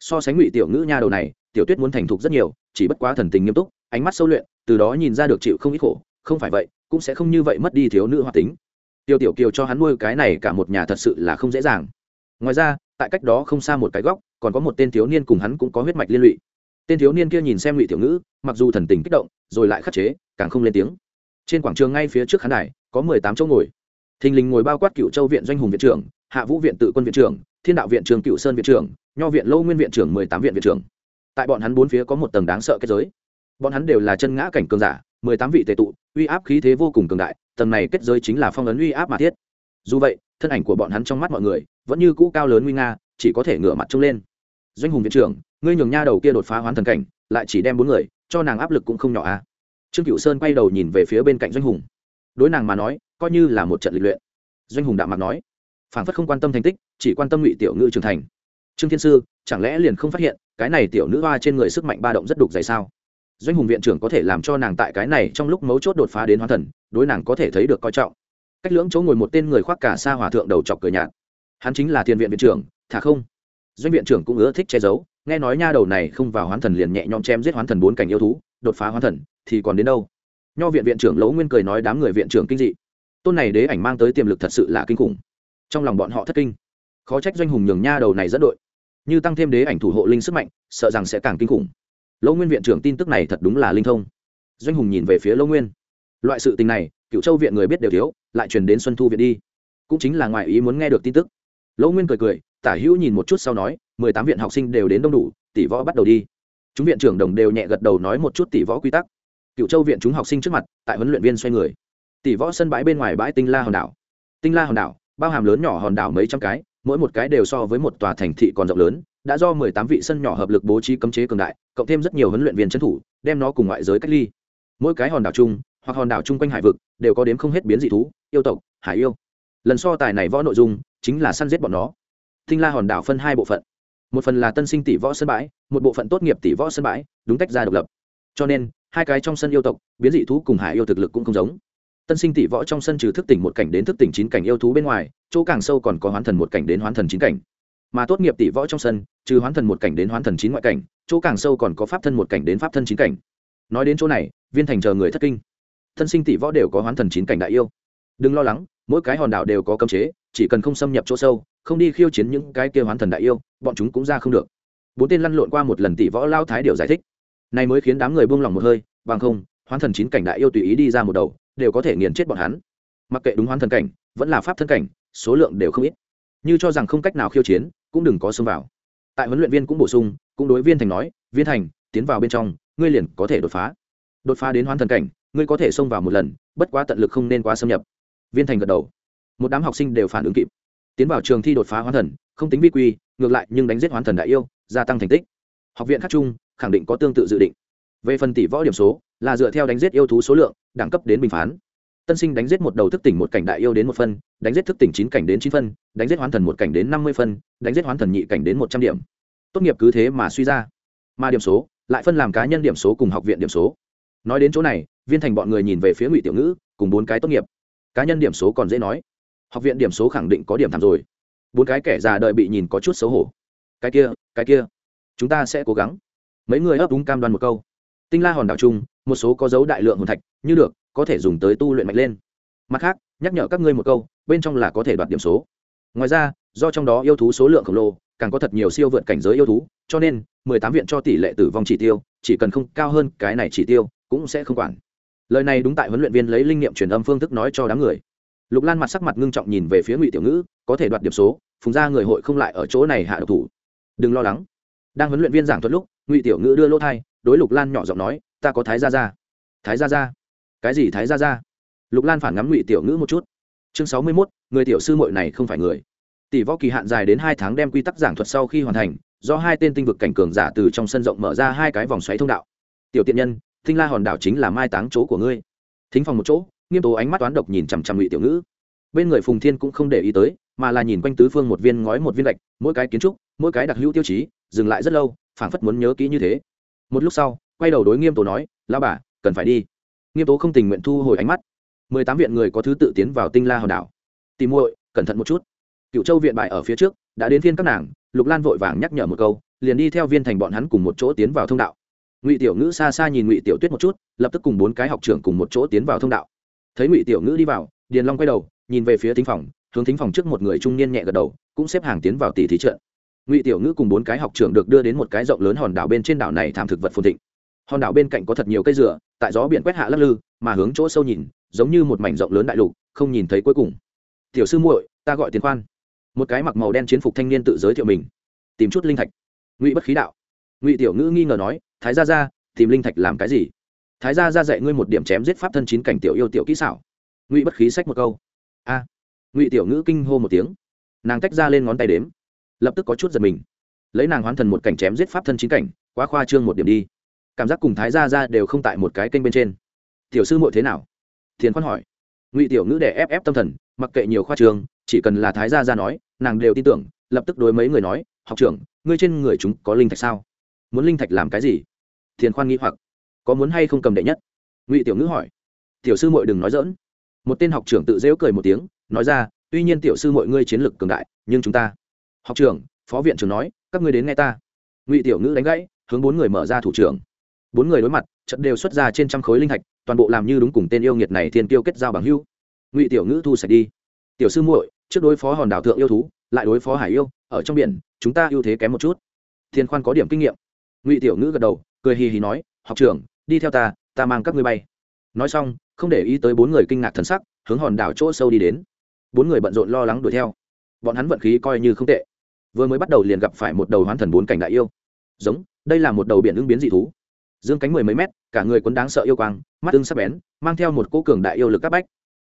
So sánh ngụy tiểu ngữ nha đầu này, tiểu tuyết muốn thành thục rất nhiều, chỉ bất quá thần tình nghiêm túc, ánh mắt sâu luyện, từ đó nhìn ra được chịu không ít khổ, không phải vậy, cũng sẽ không như vậy mất đi thiếu nữ hoạt tính. Tiêu tiểu kiều cho hắn nuôi cái này cả một nhà thật sự là không dễ dàng. Ngoài ra, tại cách đó không xa một cái góc, còn có một tên thiếu niên cùng hắn cũng có huyết mạch liên lụy. Tên thiếu niên kia nhìn xem ngụy tiểu ngữ, mặc dù thần tình kích động, rồi lại khắc chế, càng không lên tiếng. Trên quảng trường ngay phía trước khán đài, có mười tám chỗ ngồi thình lình ngồi bao quát cựu châu viện doanh hùng viện trưởng, hạ vũ viện tự quân viện trưởng, thiên đạo viện trường cựu sơn viện trưởng, nho viện lâu nguyên viện trưởng, mười tám viện viện trưởng. Tại bọn hắn bốn phía có một tầng đáng sợ kết giới. Bọn hắn đều là chân ngã cảnh cường giả, mười tám vị tệ tụ, uy áp khí thế vô cùng cường đại, tầng này kết giới chính là phong ấn uy áp mà thiết. Dù vậy, thân ảnh của bọn hắn trong mắt mọi người vẫn như cũ cao lớn nguy nga, chỉ có thể ngửa mặt trông lên. Doanh hùng viện trưởng, ngươi nhường nha đầu kia đột phá hoán thần cảnh, lại chỉ đem bốn người, cho nàng áp lực cũng không nhỏ à. Trương cựu sơn quay đầu nhìn về phía bên cạnh doanh hùng đối nàng mà nói, coi như là một trận lịch luyện. Doanh hùng đạm mặt nói phản phất không quan tâm thành tích, chỉ quan tâm ngụy tiểu ngư trưởng thành. Trương thiên sư, chẳng lẽ liền không phát hiện, cái này tiểu nữ hoa trên người sức mạnh ba động rất đục dày sao? Doanh hùng viện trưởng có thể làm cho nàng tại cái này trong lúc mấu chốt đột phá đến hóa thần, đối nàng có thể thấy được coi trọng. Cách lưỡng chỗ ngồi một tên người khoác cả xa hòa thượng đầu chọc cười nhạt. Hắn chính là thiên viện viện trưởng, thả không? Doanh viện trưởng cũng ưa thích che giấu, nghe nói nha đầu này không vào hoán thần liền nhẹ nhõm chém giết hoán thần bốn cảnh yêu thú, đột phá hoán thần, thì còn đến đâu? Nho viện viện trưởng lỗ nguyên cười nói đám người viện trưởng kinh dị. Tôn này đế ảnh mang tới tiềm lực thật sự là kinh khủng. Trong lòng bọn họ thất kinh. Khó trách doanh hùng nhường nha đầu này dẫn đội. Như tăng thêm đế ảnh thủ hộ linh sức mạnh, sợ rằng sẽ càng kinh khủng. Lỗ nguyên viện trưởng tin tức này thật đúng là linh thông. Doanh hùng nhìn về phía lỗ nguyên. Loại sự tình này, cựu châu viện người biết đều thiếu, lại truyền đến xuân thu viện đi. Cũng chính là ngoài ý muốn nghe được tin tức. Lỗ nguyên cười cười, tả hữu nhìn một chút sau nói, mười tám viện học sinh đều đến đông đủ, tỷ võ bắt đầu đi. Chúng viện trưởng đồng đều nhẹ gật đầu nói một chút tỷ võ quy tắc cựu châu viện chúng học sinh trước mặt, tại huấn luyện viên xoay người. Tỷ võ sân bãi bên ngoài bãi tinh la hòn đảo. Tinh la hòn đảo, bao hàm lớn nhỏ hòn đảo mấy trăm cái, mỗi một cái đều so với một tòa thành thị còn rộng lớn, đã do mười tám vị sân nhỏ hợp lực bố trí cấm chế cường đại, cộng thêm rất nhiều huấn luyện viên trấn thủ, đem nó cùng ngoại giới cách ly. Mỗi cái hòn đảo chung, hoặc hòn đảo chung quanh hải vực, đều có đếm không hết biến dị thú, yêu tộc, hải yêu. Lần so tài này võ nội dung, chính là săn giết bọn nó. Tinh la hòn đảo phân hai bộ phận. Một phần là tân sinh tỷ võ sân bãi, một bộ phận tốt nghiệp tỷ võ sân bãi, đúng tách ra độc lập. Cho nên hai cái trong sân yêu tộc, biến dị thú cùng hải yêu thực lực cũng không giống. Tân sinh tỷ võ trong sân trừ thức tỉnh một cảnh đến thức tỉnh chín cảnh yêu thú bên ngoài, chỗ càng sâu còn có hoán thần một cảnh đến hoán thần chín cảnh. Mà tốt nghiệp tỷ võ trong sân, trừ hoán thần một cảnh đến hoán thần chín ngoại cảnh, chỗ càng sâu còn có pháp thân một cảnh đến pháp thân chín cảnh. Nói đến chỗ này, viên thành chờ người thất kinh. Thân sinh tỷ võ đều có hoán thần chín cảnh đại yêu. Đừng lo lắng, mỗi cái hòn đảo đều có cấm chế, chỉ cần không xâm nhập chỗ sâu, không đi khiêu chiến những cái kia hoán thần đại yêu, bọn chúng cũng ra không được. Bốn tên lăn lộn qua một lần tỷ võ lao thái điều giải thích này mới khiến đám người buông lòng một hơi, bằng không, hoán thần chín cảnh đại yêu tùy ý đi ra một đầu, đều có thể nghiền chết bọn hắn. Mặc kệ đúng hoán thần cảnh, vẫn là pháp thân cảnh, số lượng đều không ít. Như cho rằng không cách nào khiêu chiến, cũng đừng có xông vào. Tại huấn luyện viên cũng bổ sung, cũng đối viên thành nói, viên thành, tiến vào bên trong, ngươi liền có thể đột phá. Đột phá đến hoán thần cảnh, ngươi có thể xông vào một lần, bất quá tận lực không nên quá xâm nhập. Viên thành gật đầu. Một đám học sinh đều phản ứng kịp. Tiến vào trường thi đột phá hoán thần, không tính vi quy, ngược lại nhưng đánh giết hoán thần đại yêu, gia tăng thành tích. Học viện khắc trung khẳng định có tương tự dự định. Về phần tỷ võ điểm số, là dựa theo đánh giết yêu thú số lượng, đẳng cấp đến bình phán. Tân sinh đánh giết một đầu thức tỉnh một cảnh đại yêu đến một phân, đánh giết thức tỉnh chín cảnh đến chín phân, đánh giết hoán thần một cảnh đến năm mươi phân, đánh giết hoán thần nhị cảnh đến một trăm điểm. Tốt nghiệp cứ thế mà suy ra. Mà điểm số, lại phân làm cá nhân điểm số cùng học viện điểm số. Nói đến chỗ này, viên thành bọn người nhìn về phía ngụy tiểu ngữ, cùng bốn cái tốt nghiệp. Cá nhân điểm số còn dễ nói. Học viện điểm số khẳng định có điểm thảm rồi. Bốn cái kẻ già đợi bị nhìn có chút xấu hổ. Cái kia cái kia. Chúng ta sẽ cố gắng mấy người ấp úng cam đoan một câu. Tinh la hòn đảo chung, một số có dấu đại lượng hồn thạch, như được, có thể dùng tới tu luyện mạnh lên. Mặt khác, nhắc nhở các ngươi một câu, bên trong là có thể đoạt điểm số. Ngoài ra, do trong đó yêu thú số lượng khổng lồ, càng có thật nhiều siêu vượt cảnh giới yêu thú, cho nên, mười tám viện cho tỷ lệ tử vong chỉ tiêu, chỉ cần không cao hơn cái này chỉ tiêu, cũng sẽ không quản. Lời này đúng tại huấn luyện viên lấy linh nghiệm truyền âm phương thức nói cho đám người. Lục lan mặt sắc mặt ngưng trọng nhìn về phía ngụy tiểu ngữ, có thể đoạt điểm số, phùng ra người hội không lại ở chỗ này hạ độc thủ. Đừng lo lắng. Đang huấn luyện viên giảng thuật lúc ngụy tiểu ngữ đưa lỗ thai, đối lục lan nhỏ giọng nói, ta có thái gia gia. Thái gia gia? Cái gì thái gia gia? Lục lan phản ngắm ngụy tiểu ngữ một chút. Chương sáu mươi mốt, người tiểu sư mội này không phải người. Tỷ võ kỳ hạn dài đến hai tháng đem quy tắc giảng thuật sau khi hoàn thành, do hai tên tinh vực cảnh cường giả từ trong sân rộng mở ra hai cái vòng xoáy thông đạo. Tiểu tiện nhân, tinh la hòn đảo chính là mai táng chỗ của ngươi. Thính phòng một chỗ, nghiêm tố ánh mắt toán độc nhìn chằm chằm ngụy tiểu ngữ. Bên người phùng thiên cũng không để ý tới, mà là nhìn quanh tứ phương một viên ngói một viên gạch mỗi cái kiến trúc, mỗi cái đặc hữu tiêu chí dừng lại rất lâu, phảng phất muốn nhớ kỹ như thế. Một lúc sau, quay đầu đối nghiêm tố nói lao bà, cần phải đi. Nghiêm tố không tình nguyện thu hồi ánh mắt. Mười tám viện người có thứ tự tiến vào tinh la hòn đảo. Tìm muội, cẩn thận một chút. Cựu châu viện bại ở phía trước, đã đến thiên các nàng, lục lan vội vàng nhắc nhở một câu, liền đi theo viên thành bọn hắn cùng một chỗ tiến vào thông đạo. Ngụy tiểu ngữ xa xa nhìn ngụy tiểu tuyết một chút, lập tức cùng bốn cái học trưởng cùng một chỗ tiến vào thông đạo. Thấy ngụy tiểu ngữ đi vào, điền long quay đầu, nhìn về phía thính phòng, hướng thính phòng trước một người trung niên nhẹ gật đầu, cũng xếp hàng tiến vào tỷ thí trận ngụy tiểu ngữ cùng bốn cái học trưởng được đưa đến một cái rộng lớn hòn đảo bên trên đảo này thảm thực vật phồn thịnh. Hòn đảo bên cạnh có thật nhiều cây dừa, tại gió biển quét hạ lắc lư, mà hướng chỗ sâu nhìn, giống như một mảnh rộng lớn đại lục, không nhìn thấy cuối cùng. Tiểu sư muội, ta gọi tiền khoan. Một cái mặc màu đen chiến phục thanh niên tự giới thiệu mình. Tìm chút linh thạch. Ngụy bất khí đạo. Ngụy tiểu ngữ nghi ngờ nói, thái gia ra tìm linh thạch làm cái gì? Thái gia ra dạy ngươi một điểm chém giết pháp thân chín cảnh tiểu yêu tiểu kỹ xảo. Ngụy bất khí sách một câu. A. Ngụy tiểu ngữ kinh hô một tiếng. Nàng tách ra lên ngón tay đếm lập tức có chút giật mình. Lấy nàng hoán thần một cảnh chém giết pháp thân chín cảnh, quá khoa trương một điểm đi. Cảm giác cùng thái gia ra đều không tại một cái kênh bên trên. Tiểu sư muội thế nào? Thiền khoan hỏi. Ngụy tiểu ngữ để ép ép tâm thần, mặc kệ nhiều khoa trường chỉ cần là thái gia ra nói, nàng đều tin tưởng, lập tức đối mấy người nói, học trưởng, ngươi trên người chúng có linh thạch sao? Muốn linh thạch làm cái gì? Thiền khoan nghĩ hoặc. Có muốn hay không cầm đệ nhất? Ngụy tiểu ngữ hỏi. Tiểu sư muội đừng nói dỡn một tên học trưởng tự dễu cười một tiếng, nói ra, tuy nhiên tiểu sư mọi ngươi chiến lược cường đại, nhưng chúng ta học trưởng, phó viện trưởng nói, các ngươi đến nghe ta. Ngụy tiểu ngữ đánh gãy, hướng bốn người mở ra thủ trưởng. Bốn người đối mặt, trận đều xuất ra trên trăm khối linh thạch, toàn bộ làm như đúng cùng tên yêu nghiệt này thiên tiêu kết giao bằng hưu ngụy tiểu ngữ thu sạch đi. Tiểu sư muội, trước đối phó hòn đảo thượng yêu thú, lại đối phó hải yêu, ở trong biển, chúng ta ưu thế kém một chút. Thiên khoan có điểm kinh nghiệm. Ngụy tiểu ngữ gật đầu, cười hì hì nói, học trưởng, đi theo ta ta mang các ngươi bay. Nói xong, không để ý tới bốn người kinh ngạc thần sắc, hướng hòn đảo chỗ sâu đi đến. Bốn người bận rộn lo lắng đuổi theo. Bọn hắn vận khí coi như không tệ vừa mới bắt đầu liền gặp phải một đầu hoán thần bốn cảnh đại yêu. Giống, đây là một đầu biển ứng biến dị thú. Dương cánh mười mấy mét, cả người quấn đáng sợ yêu quang, mắt ưng sắc bén, mang theo một cỗ cường đại yêu lực các bách.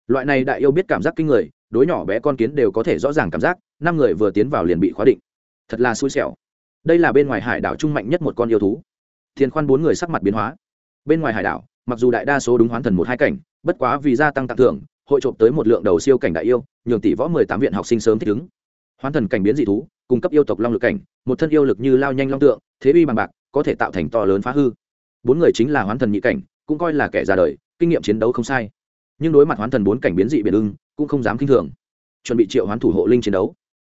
Loại này đại yêu biết cảm giác kinh người, đối nhỏ bé con kiến đều có thể rõ ràng cảm giác, năm người vừa tiến vào liền bị khóa định. Thật là xui xẻo. Đây là bên ngoài hải đảo trung mạnh nhất một con yêu thú. Thiên khoan bốn người sắc mặt biến hóa. Bên ngoài hải đảo, mặc dù đại đa số đúng hoán thần một hai cảnh, bất quá vì gia tăng tặng thưởng, hội trộm tới một lượng đầu siêu cảnh đại yêu, nhường tỷ võ mười tám viện học sinh sớm thích ứng hoán thần cảnh biến dị thú, cung cấp yêu tộc long lực cảnh, một thân yêu lực như lao nhanh long tượng, thế uy bằng bạc, có thể tạo thành to lớn phá hư. Bốn người chính là hoán thần nhị cảnh, cũng coi là kẻ ra đời, kinh nghiệm chiến đấu không sai. Nhưng đối mặt hoán thần bốn cảnh biến dị biển ưng, cũng không dám k i n h thường. Chuẩn bị triệu hoán thủ hộ linh chiến đấu.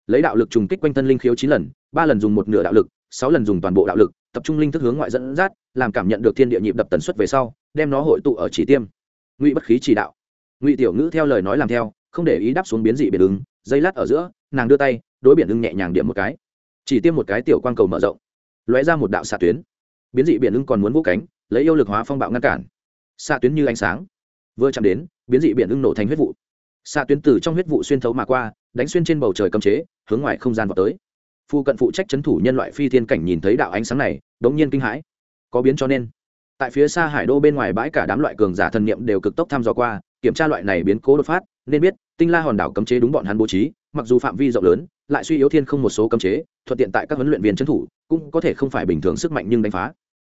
Lấy đạo lực trùng kích quanh thân linh khiếu chín lần, ba lần dùng một nửa đạo lực, sáu lần dùng toàn bộ đạo lực, tập trung linh thức hướng ngoại dẫn dắt, làm cảm nhận được thiên địa nhịp đập tần suất về sau, đem nó hội tụ ở chỉ tiêm. Ngụy bất khí chỉ đạo. Ngụy tiểu ngữ theo lời nói làm theo, không để ý đáp xuống biến dị biển ứng dây lát ở giữa nàng đưa tay, đối biển ưng nhẹ nhàng điểm một cái. Chỉ tiêm một cái tiểu quang cầu mở rộng. Lóe ra một đạo xạ tuyến. Biến dị biển ưng còn muốn vũ cánh, lấy yêu lực hóa phong bạo ngăn cản. Xạ tuyến như ánh sáng. Vừa chạm đến, biến dị biển ưng nổ thành huyết vụ. Xạ tuyến từ trong huyết vụ xuyên thấu mà qua, đánh xuyên trên bầu trời cấm chế, hướng ngoài không gian vào tới. Phu cận phụ trách c thủ nhân loại phi thiên cảnh nhìn thấy đạo ánh sáng này đ ố n g nhiên kinh hãi. Có biến cho nên, tại phía xa hải đô bên ngoài bãi cả đám loại cường giả thần niệm đều cực tốc thăm dò qua, kiểm tra loại này biến cố đột phát, nên biết, tinh la hòn đảo cấm chế đúng bọn hắn bố trí mặc dù phạm vi rộng lớn, lại suy yếu thiên không một số cấm chế, thuận tiện tại các huấn luyện viên trấn thủ, cũng có thể không phải bình thường sức mạnh nhưng đánh phá.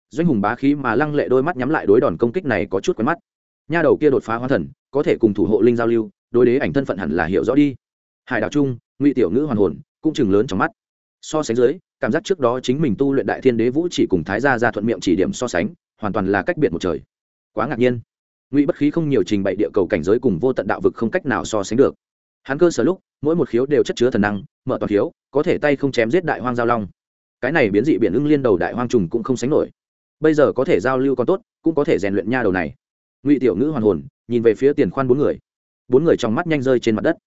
Doanh hùng bá khí mà lăng lệ đôi mắt nhắm lại đối đòn công kích này có chút quen mắt. Nha đầu kia đột phá hóa thần, có thể cùng thủ hộ linh giao lưu, đối đế ảnh thân phận hẳn là hiểu rõ đi. Hải đảo trung, ngụy tiểu ngữ hoàn hồn, cũng chừng lớn trong mắt. So sánh dưới, cảm giác trước đó chính mình tu luyện đại thiên đế vũ chỉ cùng thái gia ra thuận miệng chỉ điểm so sánh, hoàn toàn là cách biệt một trời. Quá ngạc nhiên. Ngụy bất khí không nhiều trình bày địa cầu cảnh giới cùng vô tận đạo vực không cách nào so sánh được hắn cơ sở lúc, mỗi một khiếu đều chất chứa thần năng, mở toàn khiếu, có thể tay không chém giết đại hoang giao long. Cái này biến dị biển ưng liên đầu đại hoang trùng cũng không sánh nổi. Bây giờ có thể giao lưu còn tốt, cũng có thể rèn luyện nha đầu này. Ngụy tiểu ngữ hoàn hồn, nhìn về phía tiền khoan bốn người. Bốn người trong mắt nhanh rơi trên mặt đất.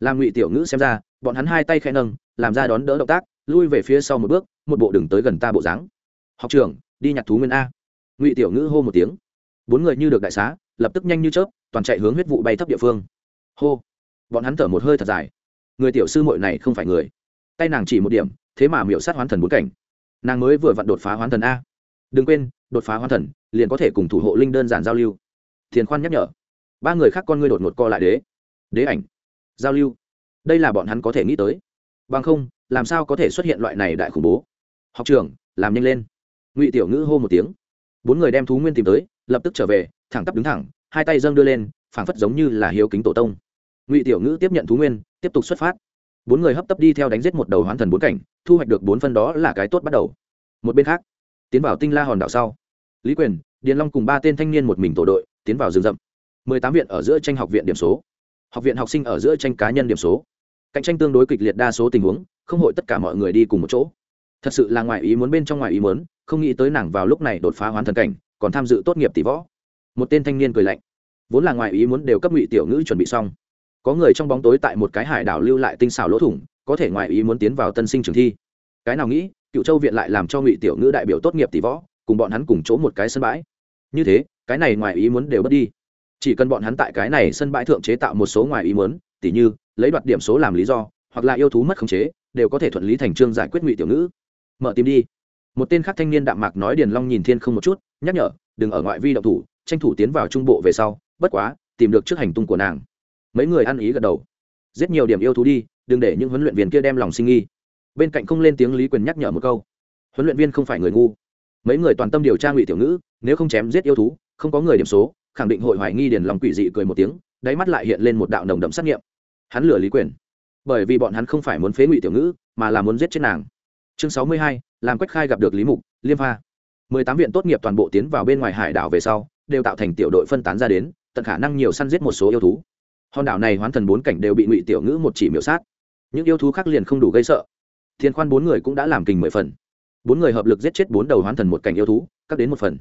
Làm ngụy tiểu ngữ xem ra, bọn hắn hai tay khẽ nâng, làm ra đón đỡ động tác, lui về phía sau một bước, một bộ đừng tới gần ta bộ dáng. Học trưởng, đi nhặt thú nguyên a. Ngụy tiểu ngữ hô một tiếng. Bốn người như được đại xá, lập tức nhanh như chớp, toàn chạy hướng huyết vụ bay thấp địa phương. Hô bọn hắn thở một hơi thật dài. Người tiểu sư muội này không phải người. Tay nàng chỉ một điểm, thế mà miểu sát hoán thần bốn cảnh. Nàng mới vừa vặn đột phá hoán thần a. Đừng quên, đột phá hoán thần, liền có thể cùng thủ hộ linh đơn giản giao lưu. Thiền khoan nhắc nhở. Ba người khác con ngươi đột ngột co lại đế. Đế ảnh. Giao lưu. Đây là bọn hắn có thể nghĩ tới. Bằng không, làm sao có thể xuất hiện loại này đại khủng bố? Học trường làm nhanh lên. Ngụy tiểu ngữ hô một tiếng. Bốn người đem thú nguyên tìm tới, lập tức trở về, thẳng tắp đứng thẳng, hai tay dâng đưa lên, phảng phất giống như là hiếu kính tổ tông ngụy tiểu ngữ tiếp nhận thú nguyên, tiếp tục xuất phát. Bốn người hấp tấp đi theo đánh giết một đầu hoán thần bốn cảnh, thu hoạch được bốn phân đó là cái tốt bắt đầu. Một bên khác, tiến vào tinh la hòn đảo sau. Lý quyền, điền long cùng ba tên thanh niên một mình tổ đội, tiến vào rừng rậm. Mười tám viện ở giữa tranh học viện điểm số. Học viện học sinh ở giữa tranh cá nhân điểm số. Cạnh tranh tương đối kịch liệt đa số tình huống, không hội tất cả mọi người đi cùng một chỗ. Thật sự là ngoài ý muốn bên trong ngoài ý muốn, không nghĩ tới nàng vào lúc này đột phá hoàn thần cảnh, còn tham dự tốt nghiệp tỷ võ. Một tên thanh niên cười lạnh. Vốn là ngoài ý muốn đều cấp ngụy tiểu ngữ chuẩn bị xong có người trong bóng tối tại một cái hải đảo lưu lại tinh xảo lỗ thủng, có thể ngoài ý muốn tiến vào tân sinh trường thi. Cái nào nghĩ, cựu châu viện lại làm cho ngụy tiểu ngữ đại biểu tốt nghiệp tỷ võ, cùng bọn hắn cùng chỗ một cái sân bãi. Như thế, cái này ngoài ý muốn đều bớt đi. Chỉ cần bọn hắn tại cái này sân bãi thượng chế tạo một số ngoài ý muốn, tỉ như, lấy đoạt điểm số làm lý do, hoặc là yêu thú mất khống chế, đều có thể thuận lý thành trương giải quyết ngụy tiểu ngữ. Mở tìm đi. Một tên khác thanh niên đạm mạc nói điền long nhìn thiên không một chút, nhắc nhở, đừng ở ngoại vi động thủ, tranh thủ tiến vào trung bộ về sau, bất quá, tìm được trước hành tung của nàng mấy người ăn ý gật đầu. Giết nhiều điểm yêu thú đi, đừng để những huấn luyện viên kia đem lòng sinh nghi. Bên cạnh không lên tiếng lý quyền nhắc nhở một câu. Huấn luyện viên không phải người ngu. Mấy người toàn tâm điều tra ngụy tiểu ngữ, nếu không chém giết yêu thú, không có người điểm số, khẳng định hội hoài nghi điền lòng quỷ dị cười một tiếng, đáy mắt lại hiện lên một đạo nồng đậm sát nghiệm. Hắn lừa lý quyền. Bởi vì bọn hắn không phải muốn phế ngụy tiểu ngữ, mà là muốn giết chết nàng. Chương sáu mươi hai, làm quách khai gặp được lý mục, liêm pha. Mười tám viện tốt nghiệp toàn bộ tiến vào bên ngoài hải đảo về sau, đều tạo thành tiểu đội phân tán ra đến, tận khả năng nhiều săn giết một số yêu thú hòn đảo này hoán thần bốn cảnh đều bị ngụy tiểu ngữ một chỉ miểu sát. Những yêu thú khác liền không đủ gây sợ. Thiên khoan bốn người cũng đã làm kình mười phần. Bốn người hợp lực giết chết bốn đầu hoán thần một cảnh yêu thú cắt đến một phần.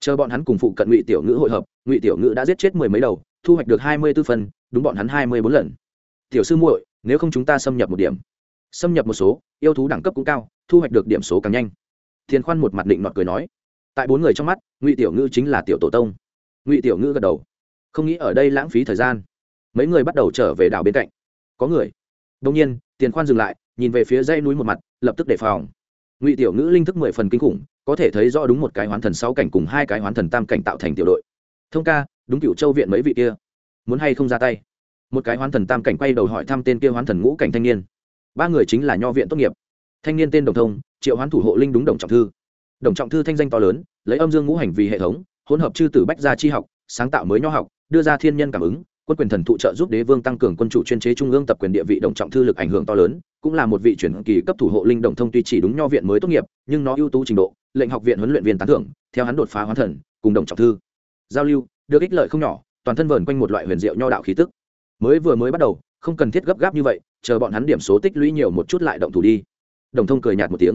Chờ bọn hắn cùng phụ cận ngụy tiểu ngữ hội hợp, ngụy tiểu ngữ đã giết chết mười mấy đầu, thu hoạch được hai mươi b ố phần, đúng bọn hắn hai mươi bốn lần. Tiểu sư muội, nếu không chúng ta xâm nhập một điểm. Xâm nhập một số, yêu thú đẳng cấp cũng cao, thu hoạch được điểm số càng nhanh. Thiên khoan một mặt định nọt cười nói. Tại bốn người trong mắt, ngụy tiểu ngữ chính là tiểu tổ tông. Ngụy tiểu ngữ gật đầu. Không nghĩ ở đây lãng phí thời gian mấy người bắt đầu trở về đảo bên cạnh. Có người. Đông nhiên, tiền khoan dừng lại, nhìn về phía dây núi một mặt, lập tức đề phòng. Ngụy tiểu ngữ linh thức mười phần kinh khủng, có thể thấy rõ đúng một cái hoán thần sáu cảnh cùng hai cái hoán thần tam cảnh tạo thành tiểu đội. Thông ca, đúng cựu châu viện mấy vị kia. Muốn hay không ra tay? Một cái hoán thần tam cảnh quay đầu hỏi thăm tên kia hoán thần ngũ cảnh thanh niên. Ba người chính là nho viện tốt nghiệp. Thanh niên tên đồng thông, triệu hoán thủ hộ linh đúng đồng trọng thư. Đồng trọng thư thanh danh to lớn, lấy âm dương ngũ hành vì hệ thống, hỗn hợp chư tử bách gia chi học, sáng tạo mới nho học, đưa ra thiên nhân cảm ứng quân quyền thần thụ trợ giúp đế vương tăng cường quân chủ chuyên chế trung ương tập quyền địa vị đồng trọng thư lực ảnh hưởng to lớn, cũng là một vị chuyển kỳ cấp thủ hộ linh đồng thông tuy chỉ đúng nho viện mới tốt nghiệp, nhưng nó ưu tú trình độ, lệnh học viện huấn luyện viên tán thưởng, theo hắn đột phá hóa thần, cùng đồng trọng thư. Giao lưu, được ích lợi không nhỏ, toàn thân vờn quanh một loại huyền diệu nho đạo khí tức. Mới vừa mới bắt đầu, không cần thiết gấp gáp như vậy, chờ bọn hắn điểm số tích lũy nhiều một chút lại động thủ đi. Đồng thông cười nhạt một tiếng.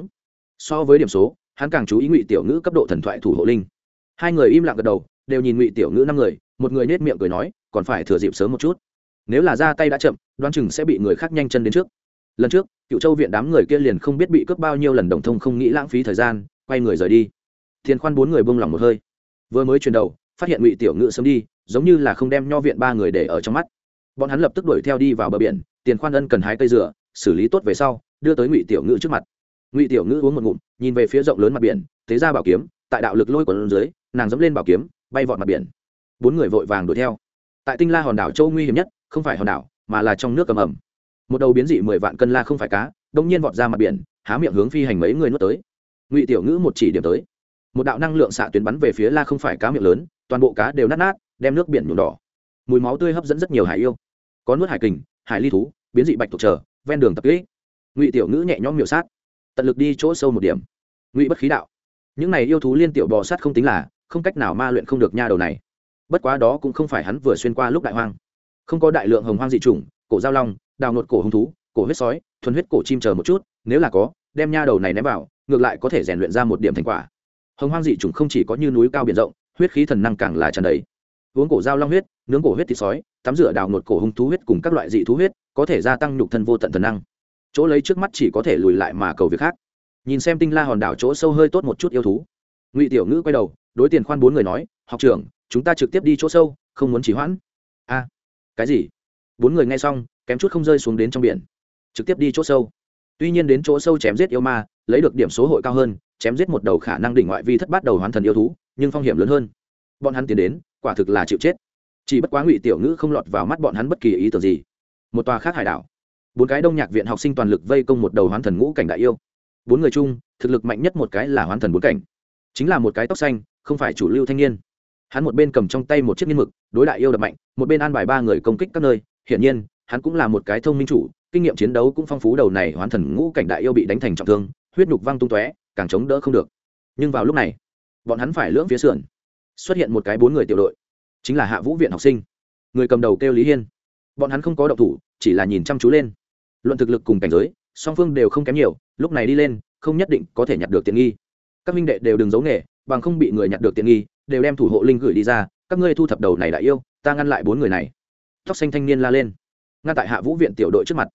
So với điểm số, hắn càng chú ý ngụy tiểu ngữ cấp độ thần thoại thủ hộ linh. Hai người im lặng gật đầu, đều nhìn ngụy tiểu ngữ năm người, một người nết miệng cười nói còn phải thừa dịp sớm một chút. Nếu là ra tay đã chậm, đoán chừng sẽ bị người khác nhanh chân đến trước. Lần trước, cựu châu viện đám người kia liền không biết bị cướp bao nhiêu lần đồng thông không nghĩ lãng phí thời gian, quay người rời đi. Thiên khoan bốn người buông lỏng một hơi. Vừa mới chuyển đầu, phát hiện ngụy tiểu ngự sớm đi, giống như là không đem nho viện ba người để ở trong mắt. Bọn hắn lập tức đuổi theo đi vào bờ biển, tiền khoan ân cần hái cây dừa, xử lý tốt về sau, đưa tới ngụy tiểu ngự trước mặt. Ngụy tiểu ngự uống một ngụm, nhìn về phía rộng lớn mặt biển, thế ra bảo kiếm, tại đạo lực lôi quần dưới, nàng dẫm lên bảo kiếm, bay vọt mặt biển. Bốn người vội vàng đuổi theo tại tinh la hòn đảo châu nguy hiểm nhất, không phải hòn đảo, mà là trong nước cầm ẩm một đầu biến dị mười vạn cân la không phải cá, đông nhiên vọt ra mặt biển, há miệng hướng phi hành mấy người nuốt tới. Ngụy tiểu ngữ một chỉ điểm tới. Một đạo năng lượng xạ tuyến bắn về phía la không phải cá miệng lớn, toàn bộ cá đều nát nát, đem nước biển nhuộm đỏ. Mùi máu tươi hấp dẫn rất nhiều hải yêu. Có nuốt hải kình, hải ly thú, biến dị bạch thuộc trở ven đường tập kỹ ngụy tiểu ngữ nhẹ nhõm miểu sát. Tận lực đi chỗ sâu một điểm. Ngụy bất khí đạo. Những này yêu thú liên tiểu bò sát không tính là, không cách nào ma luyện không được nha đầu này bất quá đó cũng không phải hắn vừa xuyên qua lúc đại hoang. Không có đại lượng hồng hoang dị chủng, cổ giao long, đào nột cổ hung thú, cổ huyết sói, thuần huyết cổ chim chờ một chút, nếu là có, đem nha đầu này ném vào, ngược lại có thể rèn luyện ra một điểm thành quả. Hồng hoang dị chủng không chỉ có như núi cao biển rộng, huyết khí thần năng càng là tràn đầy. Uống cổ dao long huyết, nướng cổ huyết thịt sói, tắm rửa đào nột cổ hung thú huyết cùng các loại dị thú huyết, có thể gia tăng nhục thân vô tận thần năng. Chỗ lấy trước mắt chỉ có thể lùi lại mà cầu việc khác. Nhìn xem tinh la hòn đảo chỗ sâu hơi tốt một chút yêu thú. Ngụy tiểu ngữ quay đầu, đối tiền khoan bốn người nói, học trưởng chúng ta trực tiếp đi chỗ sâu, không muốn chỉ hoãn. A, cái gì? Bốn người nghe xong, kém chút không rơi xuống đến trong biển. Trực tiếp đi chỗ sâu. Tuy nhiên đến chỗ sâu chém giết yêu ma, lấy được điểm số hội cao hơn, chém giết một đầu khả năng đỉnh ngoại vi thất bát đầu hoàn thần yêu thú, nhưng phong hiểm lớn hơn. Bọn hắn tiến đến, quả thực là chịu chết. Chỉ bất quá ngụy tiểu ngữ không lọt vào mắt bọn hắn bất kỳ ý tưởng gì. Một tòa khác hải đảo. Bốn cái đông nhạc viện học sinh toàn lực vây công một đầu hoán thần ngũ cảnh đại yêu. Bốn người chung, thực lực mạnh nhất một cái là hoán thần bốn cảnh. Chính là một cái tóc xanh, không phải chủ lưu thanh niên hắn một bên cầm trong tay một chiếc nghiên mực, đối đại yêu đập mạnh, một bên an bài ba người công kích các nơi. Hiển nhiên, hắn cũng là một cái thông minh chủ, kinh nghiệm chiến đấu cũng phong phú đầu này hoán thần ngũ cảnh đại yêu bị đánh thành trọng thương, huyết nhục văng tung tóe, càng chống đỡ không được. Nhưng vào lúc này, bọn hắn phải lưỡng phía sườn, xuất hiện một cái bốn người tiểu đội, chính là hạ vũ viện học sinh. Người cầm đầu kêu lý hiên. Bọn hắn không có động thủ, chỉ là nhìn chăm chú lên. Luận thực lực cùng cảnh giới, song phương đều không kém nhiều, lúc này đi lên, không nhất định có thể nhặt được tiện nghi. Các minh đệ đều đừng giấu nghề, bằng không bị người nhặt được tiện nghi đều đem thủ hộ linh gửi đi ra, các ngươi thu thập đầu này đại yêu, ta ngăn lại bốn người này. Tóc xanh thanh niên la lên. Ngăn tại hạ vũ viện tiểu đội trước mặt.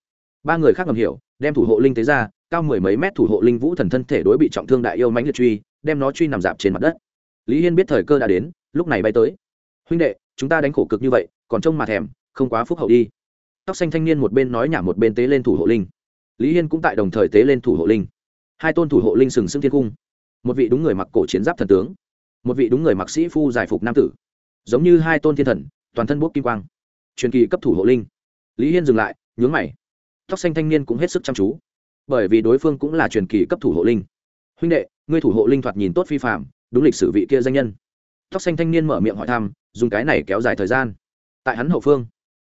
Ba người khác ngầm hiểu, đem thủ hộ linh tế ra, cao mười mấy mét thủ hộ linh vũ thần thân thể đối bị trọng thương đại yêu mãnh liệt truy, đem nó truy nằm dạp trên mặt đất. Lý hiên biết thời cơ đã đến, lúc này bay tới. Huynh đệ, chúng ta đánh khổ cực như vậy, còn trông mà thèm, không quá phúc hậu đi. Tóc xanh thanh niên một bên nói nhả một bên tế lên thủ hộ linh. Lý hiên cũng tại đồng thời tế lên thủ hộ linh. Hai tôn thủ hộ linh sừng sững thiên cung. Một vị đúng người mặc cổ chiến giáp thần tướng một vị đúng người mặc sĩ phu giải phục nam tử, giống như hai tôn thiên thần, toàn thân bốc kim quang. Truyền kỳ cấp thủ hộ linh. Lý hiên dừng lại, nhướng mày. Tóc xanh thanh niên cũng hết sức chăm chú, bởi vì đối phương cũng là truyền kỳ cấp thủ hộ linh. Huynh đệ, ngươi thủ hộ linh thoạt nhìn tốt phi phạm đúng lịch sử vị kia danh nhân. Tóc xanh thanh niên mở miệng hỏi thăm, dùng cái này kéo dài thời gian. Tại hắn hậu phương,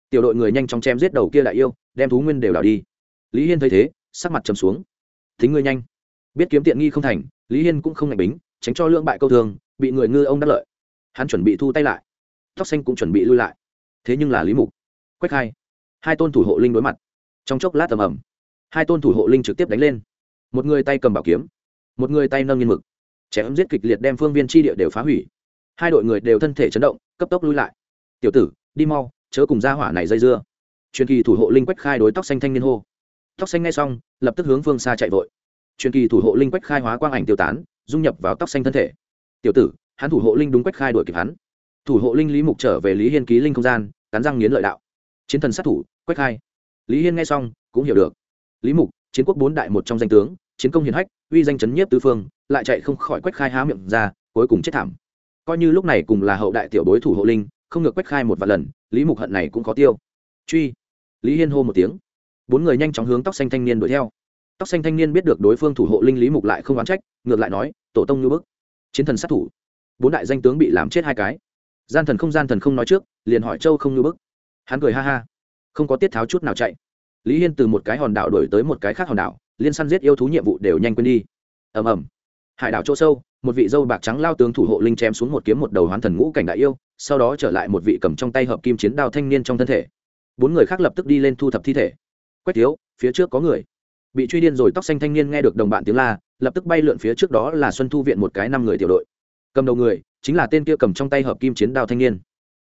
tiểu đội người nhanh chóng chém giết đầu kia đại yêu, đem thú nguyên đều đảo đi. Lý hiên thấy thế, sắc mặt trầm xuống. Thính ngươi nhanh. Biết kiếm tiện nghi không thành, lý hiên cũng không ngạch bính, tránh cho lưỡng bại câu thường bị người ngư ông đắc lợi. Hắn chuẩn bị thu tay lại. Tóc xanh cũng chuẩn bị lui lại. Thế nhưng là lý mục, quách hai hai tôn thủ hộ linh đối mặt. Trong chốc lát tầm ầm, hai tôn thủ hộ linh trực tiếp đánh lên. Một người tay cầm bảo kiếm, một người tay nâng nghiên mực. Chém giết kịch liệt đem phương viên tri địa đều phá hủy. Hai đội người đều thân thể chấn động, cấp tốc lui lại. Tiểu tử, đi mau, chớ cùng ra hỏa này dây dưa. Truyền kỳ thủ hộ linh quách khai đối tóc xanh thanh niên hô. Tóc xanh ngay xong, lập tức hướng phương xa chạy vội. Truyền kỳ thủ hộ linh quách khai hóa quang ảnh tiêu tán, dung nhập vào tóc xanh thân thể tiểu tử, hắn thủ hộ linh đúng quách khai đuổi kịp hắn. Thủ hộ linh lý mục trở về lý hiên ký linh không gian, cắn răng nghiến lợi đạo. Chiến thần sát thủ, quách khai. Lý hiên nghe xong, cũng hiểu được. Lý mục, chiến quốc bốn đại một trong danh tướng, chiến công hiền hách, uy danh chấn nhiếp tứ phương, lại chạy không khỏi quách khai há miệng ra, cuối cùng chết thảm. Coi như lúc này cùng là hậu đại tiểu bối thủ hộ linh, không ngược quách khai một vài lần, lý mục hận này cũng có tiêu. Truy. Lý hiên hô một tiếng. Bốn người nhanh chóng hướng tóc xanh thanh niên đuổi theo. Tóc xanh thanh niên biết được đối phương thủ hộ linh lý mục lại không oán trách, ngược lại nói, tổ tông như bức chiến thần sát thủ. Bốn đại danh tướng bị làm chết hai cái. Gian thần không gian thần không nói trước, liền hỏi châu không như bức. Hắn cười ha ha. Không có tiết tháo chút nào chạy. Lý hiên từ một cái hòn đảo đổi tới một cái khác hòn đảo, liên săn giết yêu thú nhiệm vụ đều nhanh quên đi. Ầm ầm. Hải đảo chỗ sâu, một vị dâu bạc trắng lao tướng thủ hộ linh chém xuống một kiếm một đầu hoán thần ngũ cảnh đại yêu, sau đó trở lại một vị cầm trong tay hợp kim chiến đao thanh niên trong thân thể. Bốn người khác lập tức đi lên thu thập thi thể. Quách thiếu, phía trước có người. Bị truy điên rồi tóc xanh thanh niên nghe được đồng bạn tiếng la lập tức bay lượn phía trước đó là xuân thu viện một cái năm người tiểu đội. Cầm đầu người, chính là tên kia cầm trong tay hợp kim chiến đao thanh niên.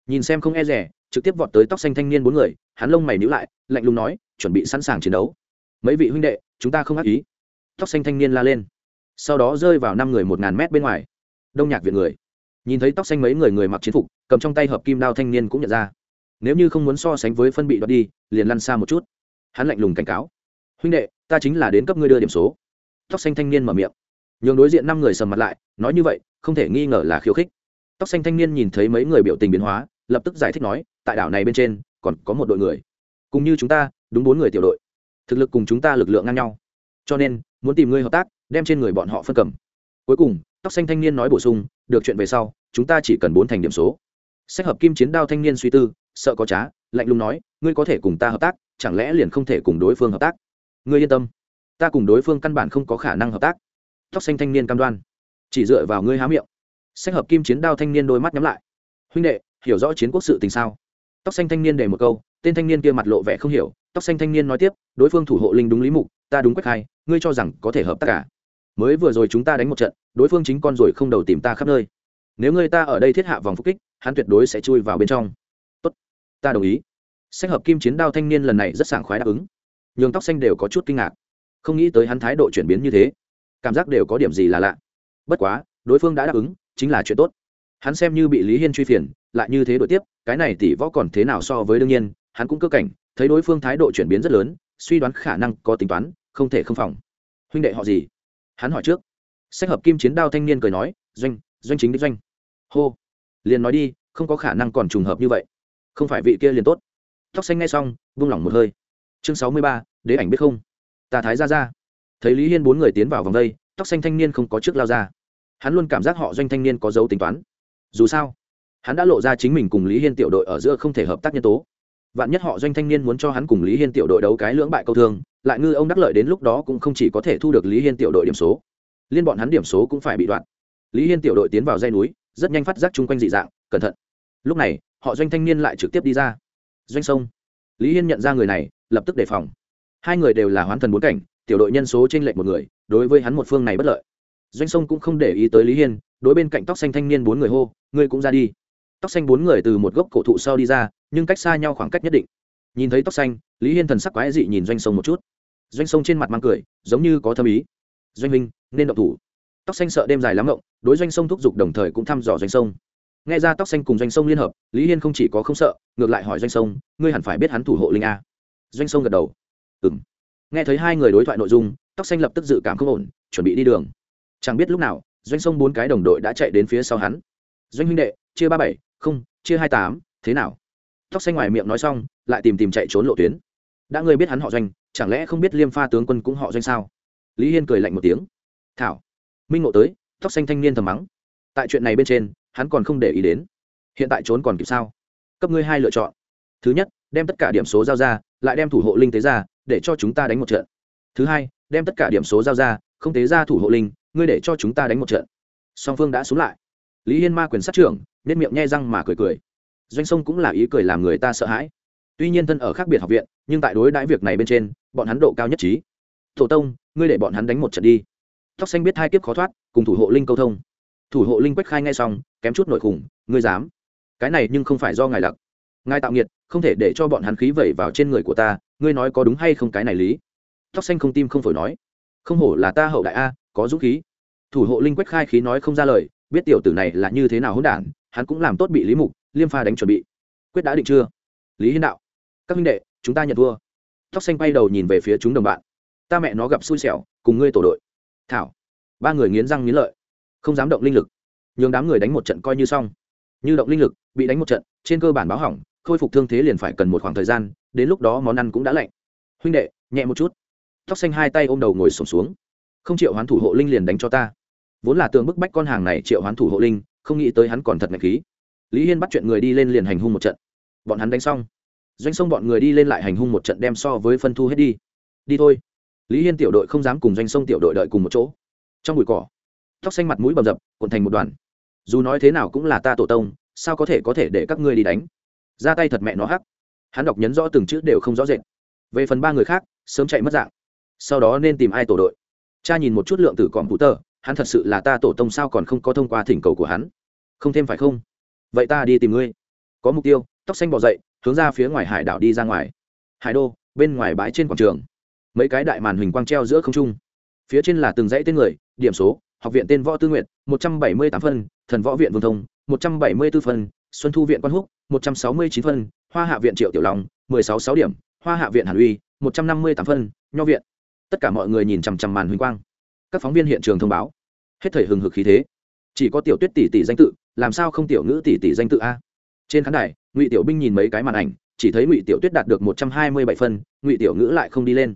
Nhìn xem không e rẻ, trực tiếp vọt tới tóc xanh thanh niên bốn người, hắn lông mày nhữ lại, lạnh lùng nói, chuẩn bị sẵn sàng chiến đấu. Mấy vị huynh đệ, chúng ta không ác ý. Tóc xanh thanh niên la lên. Sau đó rơi vào năm người một ngàn mét bên ngoài. Đông nhạc viện người. Nhìn thấy tóc xanh mấy người người mặc chiến phục, cầm trong tay hợp kim đao thanh niên cũng nhận ra. Nếu như không muốn so sánh với phân bị đoạt đi, liền lăn xa một chút. Hắn lạnh lùng cảnh cáo. Huynh đệ, ta chính là đến cấp ngươi đưa điểm số tóc xanh thanh niên mở miệng. Nhường đối diện năm người sầm mặt lại, nói như vậy, không thể nghi ngờ là khiêu khích. Tóc xanh thanh niên nhìn thấy mấy người biểu tình biến hóa, lập tức giải thích nói, tại đảo này bên trên, còn có một đội người. Cùng như chúng ta, đúng bốn người tiểu đội. Thực lực cùng chúng ta lực lượng ngang nhau. Cho nên, muốn tìm ngươi hợp tác, đem trên người bọn họ phân cầm. Cuối cùng, tóc xanh thanh niên nói bổ sung, được chuyện về sau, chúng ta chỉ cần bốn thành điểm số. Sách hợp kim chiến đao thanh niên suy tư, sợ có trá, lạnh lùng nói, ngươi có thể cùng ta hợp tác, chẳng lẽ liền không thể cùng đối phương hợp tác? Ngươi yên tâm ta cùng đối phương căn bản không có khả năng hợp tác. Tóc xanh thanh niên cam đoan. Chỉ dựa vào ngươi há miệng. Sách hợp kim chiến đao thanh niên đôi mắt nhắm lại. Huynh đệ, hiểu rõ chiến quốc sự tình sao? Tóc xanh thanh niên để một câu, tên thanh niên kia mặt lộ vẻ không hiểu. Tóc xanh thanh niên nói tiếp, đối phương thủ hộ linh đúng lý mục, ta đúng quách hai, ngươi cho rằng có thể hợp tác cả mới vừa rồi chúng ta đánh một trận, đối phương chính con rồi không đầu tìm ta khắp nơi. Nếu ngươi ta ở đây thiết hạ vòng phục kích, hắn tuyệt đối sẽ chui vào bên trong. Tốt, ta đồng ý. Sách hợp kim chiến đao thanh niên lần này rất sảng khoái đáp ứng. Nhường tóc xanh đều có chút kinh ngạc không nghĩ tới hắn thái độ chuyển biến như thế. Cảm giác đều có điểm gì là lạ. Bất quá, đối phương đã đáp ứng, chính là chuyện tốt. Hắn xem như bị lý hiên truy phiền, lại như thế đội tiếp, cái này tỷ võ còn thế nào so với đương nhiên, hắn cũng cơ cảnh, thấy đối phương thái độ chuyển biến rất lớn, suy đoán khả năng có tính toán, không thể không phòng. Huynh đệ họ gì? Hắn hỏi trước. Sách hợp kim chiến đao thanh niên cười nói, doanh doanh chính đích doanh. Hô. Liền nói đi, không có khả năng còn trùng hợp như vậy. Không phải vị kia liền tốt. Tóc xanh ngay xong, vung lỏng một hơi. Chương sáu mươi ba, đế ảnh biết không? Ta thái ra ra. Thấy lý hiên bốn người tiến vào vòng đây, tóc xanh thanh niên không có trước lao ra. Hắn luôn cảm giác họ doanh thanh niên có dấu tính toán. Dù sao, hắn đã lộ ra chính mình cùng lý hiên tiểu đội ở giữa không thể hợp tác nhân tố. Vạn nhất họ doanh thanh niên muốn cho hắn cùng lý hiên tiểu đội đấu cái lưỡng bại câu thương, lại ngư ông đắc lợi đến lúc đó cũng không chỉ có thể thu được lý hiên tiểu đội điểm số, liên bọn hắn điểm số cũng phải bị đoạn. Lý hiên tiểu đội tiến vào dây núi, rất nhanh phát giác chung quanh dị dạng, cẩn thận. Lúc này, họ doanh thanh niên lại trực tiếp đi ra. Doanh sông. Lý hiên nhận ra người này, lập tức đề phòng hai người đều là hoán thần bốn cảnh, tiểu đội nhân số t r ê n lệch một người, đối với hắn một phương này bất lợi. Doanh sông cũng không để ý tới lý hiên, đối bên cạnh tóc xanh thanh niên bốn người hô, ngươi cũng ra đi. Tóc xanh bốn người từ một gốc cổ thụ sau đi ra, nhưng cách xa nhau khoảng cách nhất định. Nhìn thấy tóc xanh, lý hiên thần sắc quái dị nhìn doanh sông một chút. Doanh sông trên mặt mang cười, giống như có thâm ý. Doanh minh nên động thủ. Tóc xanh sợ đêm dài lắm rộng đối doanh sông thúc giục đồng thời cũng thăm dò doanh sông. Nghe ra tóc xanh cùng doanh sông liên hợp, lý hiên không chỉ có không sợ, ngược lại hỏi doanh sông, ngươi hẳn phải biết hắn thủ hộ linh a. Doanh sông gật đầu ừ m nghe thấy hai người đối thoại nội dung, tóc xanh lập tức dự cảm không ổn, chuẩn bị đi đường. Chẳng biết lúc nào, doanh sông bốn cái đồng đội đã chạy đến phía sau hắn. Doanh huynh đệ, chia ba bảy, không, chia hai tám, thế nào? Tóc xanh ngoài miệng nói xong, lại tìm tìm chạy trốn lộ tuyến. Đã ngươi biết hắn họ doanh, chẳng lẽ không biết liêm pha tướng quân cũng họ doanh sao? Lý hiên cười lạnh một tiếng. Thảo. Minh ngộ tới, tóc xanh thanh niên thầm mắng. Tại chuyện này bên trên, hắn còn không để ý đến. Hiện tại trốn còn kịp sao? Cấp ngươi hai lựa chọn. Thứ nhất, đem tất cả điểm số giao ra, lại đem thủ hộ linh tế ra để cho chúng ta đánh một trận. Thứ hai, đem tất cả điểm số giao ra, không tế ra thủ hộ linh, ngươi để cho chúng ta đánh một trận. Song phương đã xuống lại. Lý hiên ma quyền sát trưởng nên miệng nhe răng mà cười cười. Doanh sông cũng là ý cười làm người ta sợ hãi. Tuy nhiên thân ở khác biệt học viện, nhưng tại đối đãi việc này bên trên, bọn hắn độ cao nhất trí. Tổ tông, ngươi để bọn hắn đánh một trận đi. Tóc xanh biết hai kiếp khó thoát, cùng thủ hộ linh câu thông. Thủ hộ linh quách khai ngay xong, kém chút nội khủng, ngươi dám. Cái này nhưng không phải do ngài lặc. Ngài tạo nghiệt, không thể để cho bọn hắn khí vẩy vào trên người của ta ngươi nói có đúng hay không cái này lý? Tóc xanh không tim không phổi nói. Không hổ là ta hậu đại a, có dũng khí. Thủ hộ linh quách khai khí nói không ra lời, biết tiểu tử này là như thế nào hỗn đản, hắn cũng làm tốt bị lý mục, liêm pha đánh chuẩn bị. Quyết đã định chưa? Lý hiên đạo. Các minh đệ, chúng ta nhận thua. Tóc xanh bay đầu nhìn về phía chúng đồng bạn. Ta mẹ nó gặp xui xẻo, cùng ngươi tổ đội. Thảo. Ba người nghiến răng nghiến lợi. Không dám động linh lực. Nhường đám người đánh một trận coi như xong. Như động linh lực, bị đánh một trận, trên cơ bản báo hỏng, khôi phục thương thế liền phải cần một khoảng thời gian đến lúc đó món ăn cũng đã lạnh. Huynh đệ, nhẹ một chút. Tóc xanh hai tay ôm đầu ngồi sổm xuống. Không chịu hoán thủ hộ linh liền đánh cho ta. Vốn là tường bức bách con hàng này triệu hoán thủ hộ linh, không nghĩ tới hắn còn thật ngạch khí. Lý hiên bắt chuyện người đi lên liền hành hung một trận. Bọn hắn đánh xong. Doanh sông bọn người đi lên lại hành hung một trận đem so với phân thu hết đi. Đi thôi. Lý hiên tiểu đội không dám cùng doanh sông tiểu đội đợi cùng một chỗ. Trong bụi cỏ, tóc xanh mặt mũi bầm dập, cuộn thành một đoàn. Dù nói thế nào cũng là ta tổ tông, sao có thể có thể để các ngươi đi đánh? Ra tay thật mẹ nó hắc hắn đọc nhấn rõ từng chữ đều không rõ rệt. Về phần ba người khác, sớm chạy mất dạng. Sau đó nên tìm ai tổ đội? Cha nhìn một chút lượng tử còm hữu tờ hắn thật sự là ta tổ tông sao còn không có thông qua thỉnh cầu của hắn? Không thêm phải không? Vậy ta đi tìm ngươi. Có mục tiêu, tóc xanh bỏ dậy, hướng ra phía ngoài hải đảo đi ra ngoài. Hải đô, bên ngoài bãi trên quảng trường. Mấy cái đại màn hình quang treo giữa không trung. Phía trên là từng dãy tên người, điểm số, học viện tên võ tư nguyện một trăm bảy mươi tám phân, thần võ viện vương thông, một trăm bảy mươi b ố phân xuân thu viện quan húc, một trăm sáu mươi chín phân, hoa hạ viện triệu tiểu long, mười sáu sáu điểm, hoa hạ viện hàn uy, một trăm năm mươi tám phân, nho viện. Tất cả mọi người nhìn chằm chằm màn huỳnh quang. Các phóng viên hiện trường thông báo. Hết thời hừng hực khí thế. Chỉ có tiểu tuyết tỷ tỷ danh tự, làm sao không tiểu ngữ tỷ tỷ danh tự a? Trên khán đài, ngụy tiểu binh nhìn mấy cái màn ảnh, chỉ thấy ngụy tiểu tuyết đạt được một trăm hai mươi bảy phân, ngụy tiểu ngữ lại không đi lên.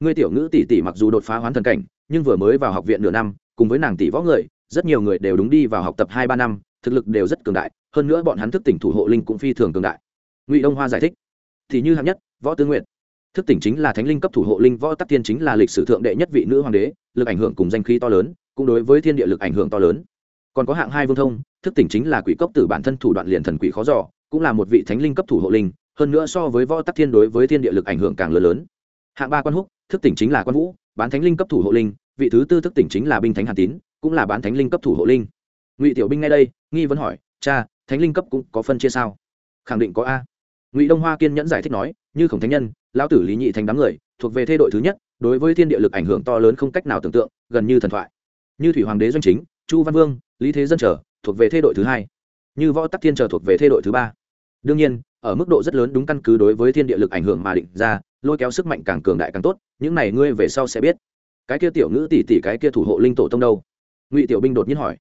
Ngươi tiểu ngữ tỷ tỷ mặc dù đột phá hoán thần cảnh, nhưng vừa mới vào học viện nửa năm, cùng với nàng tỷ võ người, rất nhiều người đều đúng đi vào học tập hai ba năm thực lực đều rất cường đại, hơn nữa bọn hắn thức tỉnh thủ hộ linh cũng phi thường cường đại. Ngụy đông hoa giải thích, thì như hạng nhất, võ tư nguyện thức tỉnh chính là thánh linh cấp thủ hộ linh, võ tắc tiên chính là lịch sử thượng đệ nhất vị nữ hoàng đế, lực ảnh hưởng cùng danh khí to lớn, cũng đối với thiên địa lực ảnh hưởng to lớn. Còn có hạng hai vương thông, thức tỉnh chính là quỷ cốc tử bản thân thủ đoạn liền thần quỷ khó giỏ cũng là một vị thánh linh cấp thủ hộ linh, hơn nữa so với võ tắc thiên đối với thiên địa lực ảnh hưởng càng lớn lớn. Hạng ba quan húc, thức tỉnh chính là quan vũ, bán thánh linh cấp thủ hộ linh, vị thứ tư thức tỉnh chính là binh thánh hàn tín, cũng là bán thánh linh cấp thủ hộ linh ngụy tiểu binh ngay đây, nghi vấn hỏi, cha, thánh linh cấp cũng có phân chia sao? Khẳng định có a. Ngụy đông hoa kiên nhẫn giải thích nói, như khổng thánh nhân, lão tử lý nhị thành đám người, thuộc về thê đội thứ nhất, đối với thiên địa lực ảnh hưởng to lớn không cách nào tưởng tượng, gần như thần thoại. Như thủy hoàng đế doanh chính, chu văn vương, lý thế dân trở thuộc về thê đội thứ hai. Như võ tắc thiên trở thuộc về thê đội thứ ba. Đương nhiên, ở mức độ rất lớn đúng căn cứ đối với thiên địa lực ảnh hưởng mà định ra, lôi kéo sức mạnh càng cường đại càng tốt, những này ngươi về sau sẽ biết. Cái kia tiểu ngữ tỷ tỷ, cái kia thủ hộ linh tổ tông đâu? Ngụy tiểu binh đột nhiên hỏi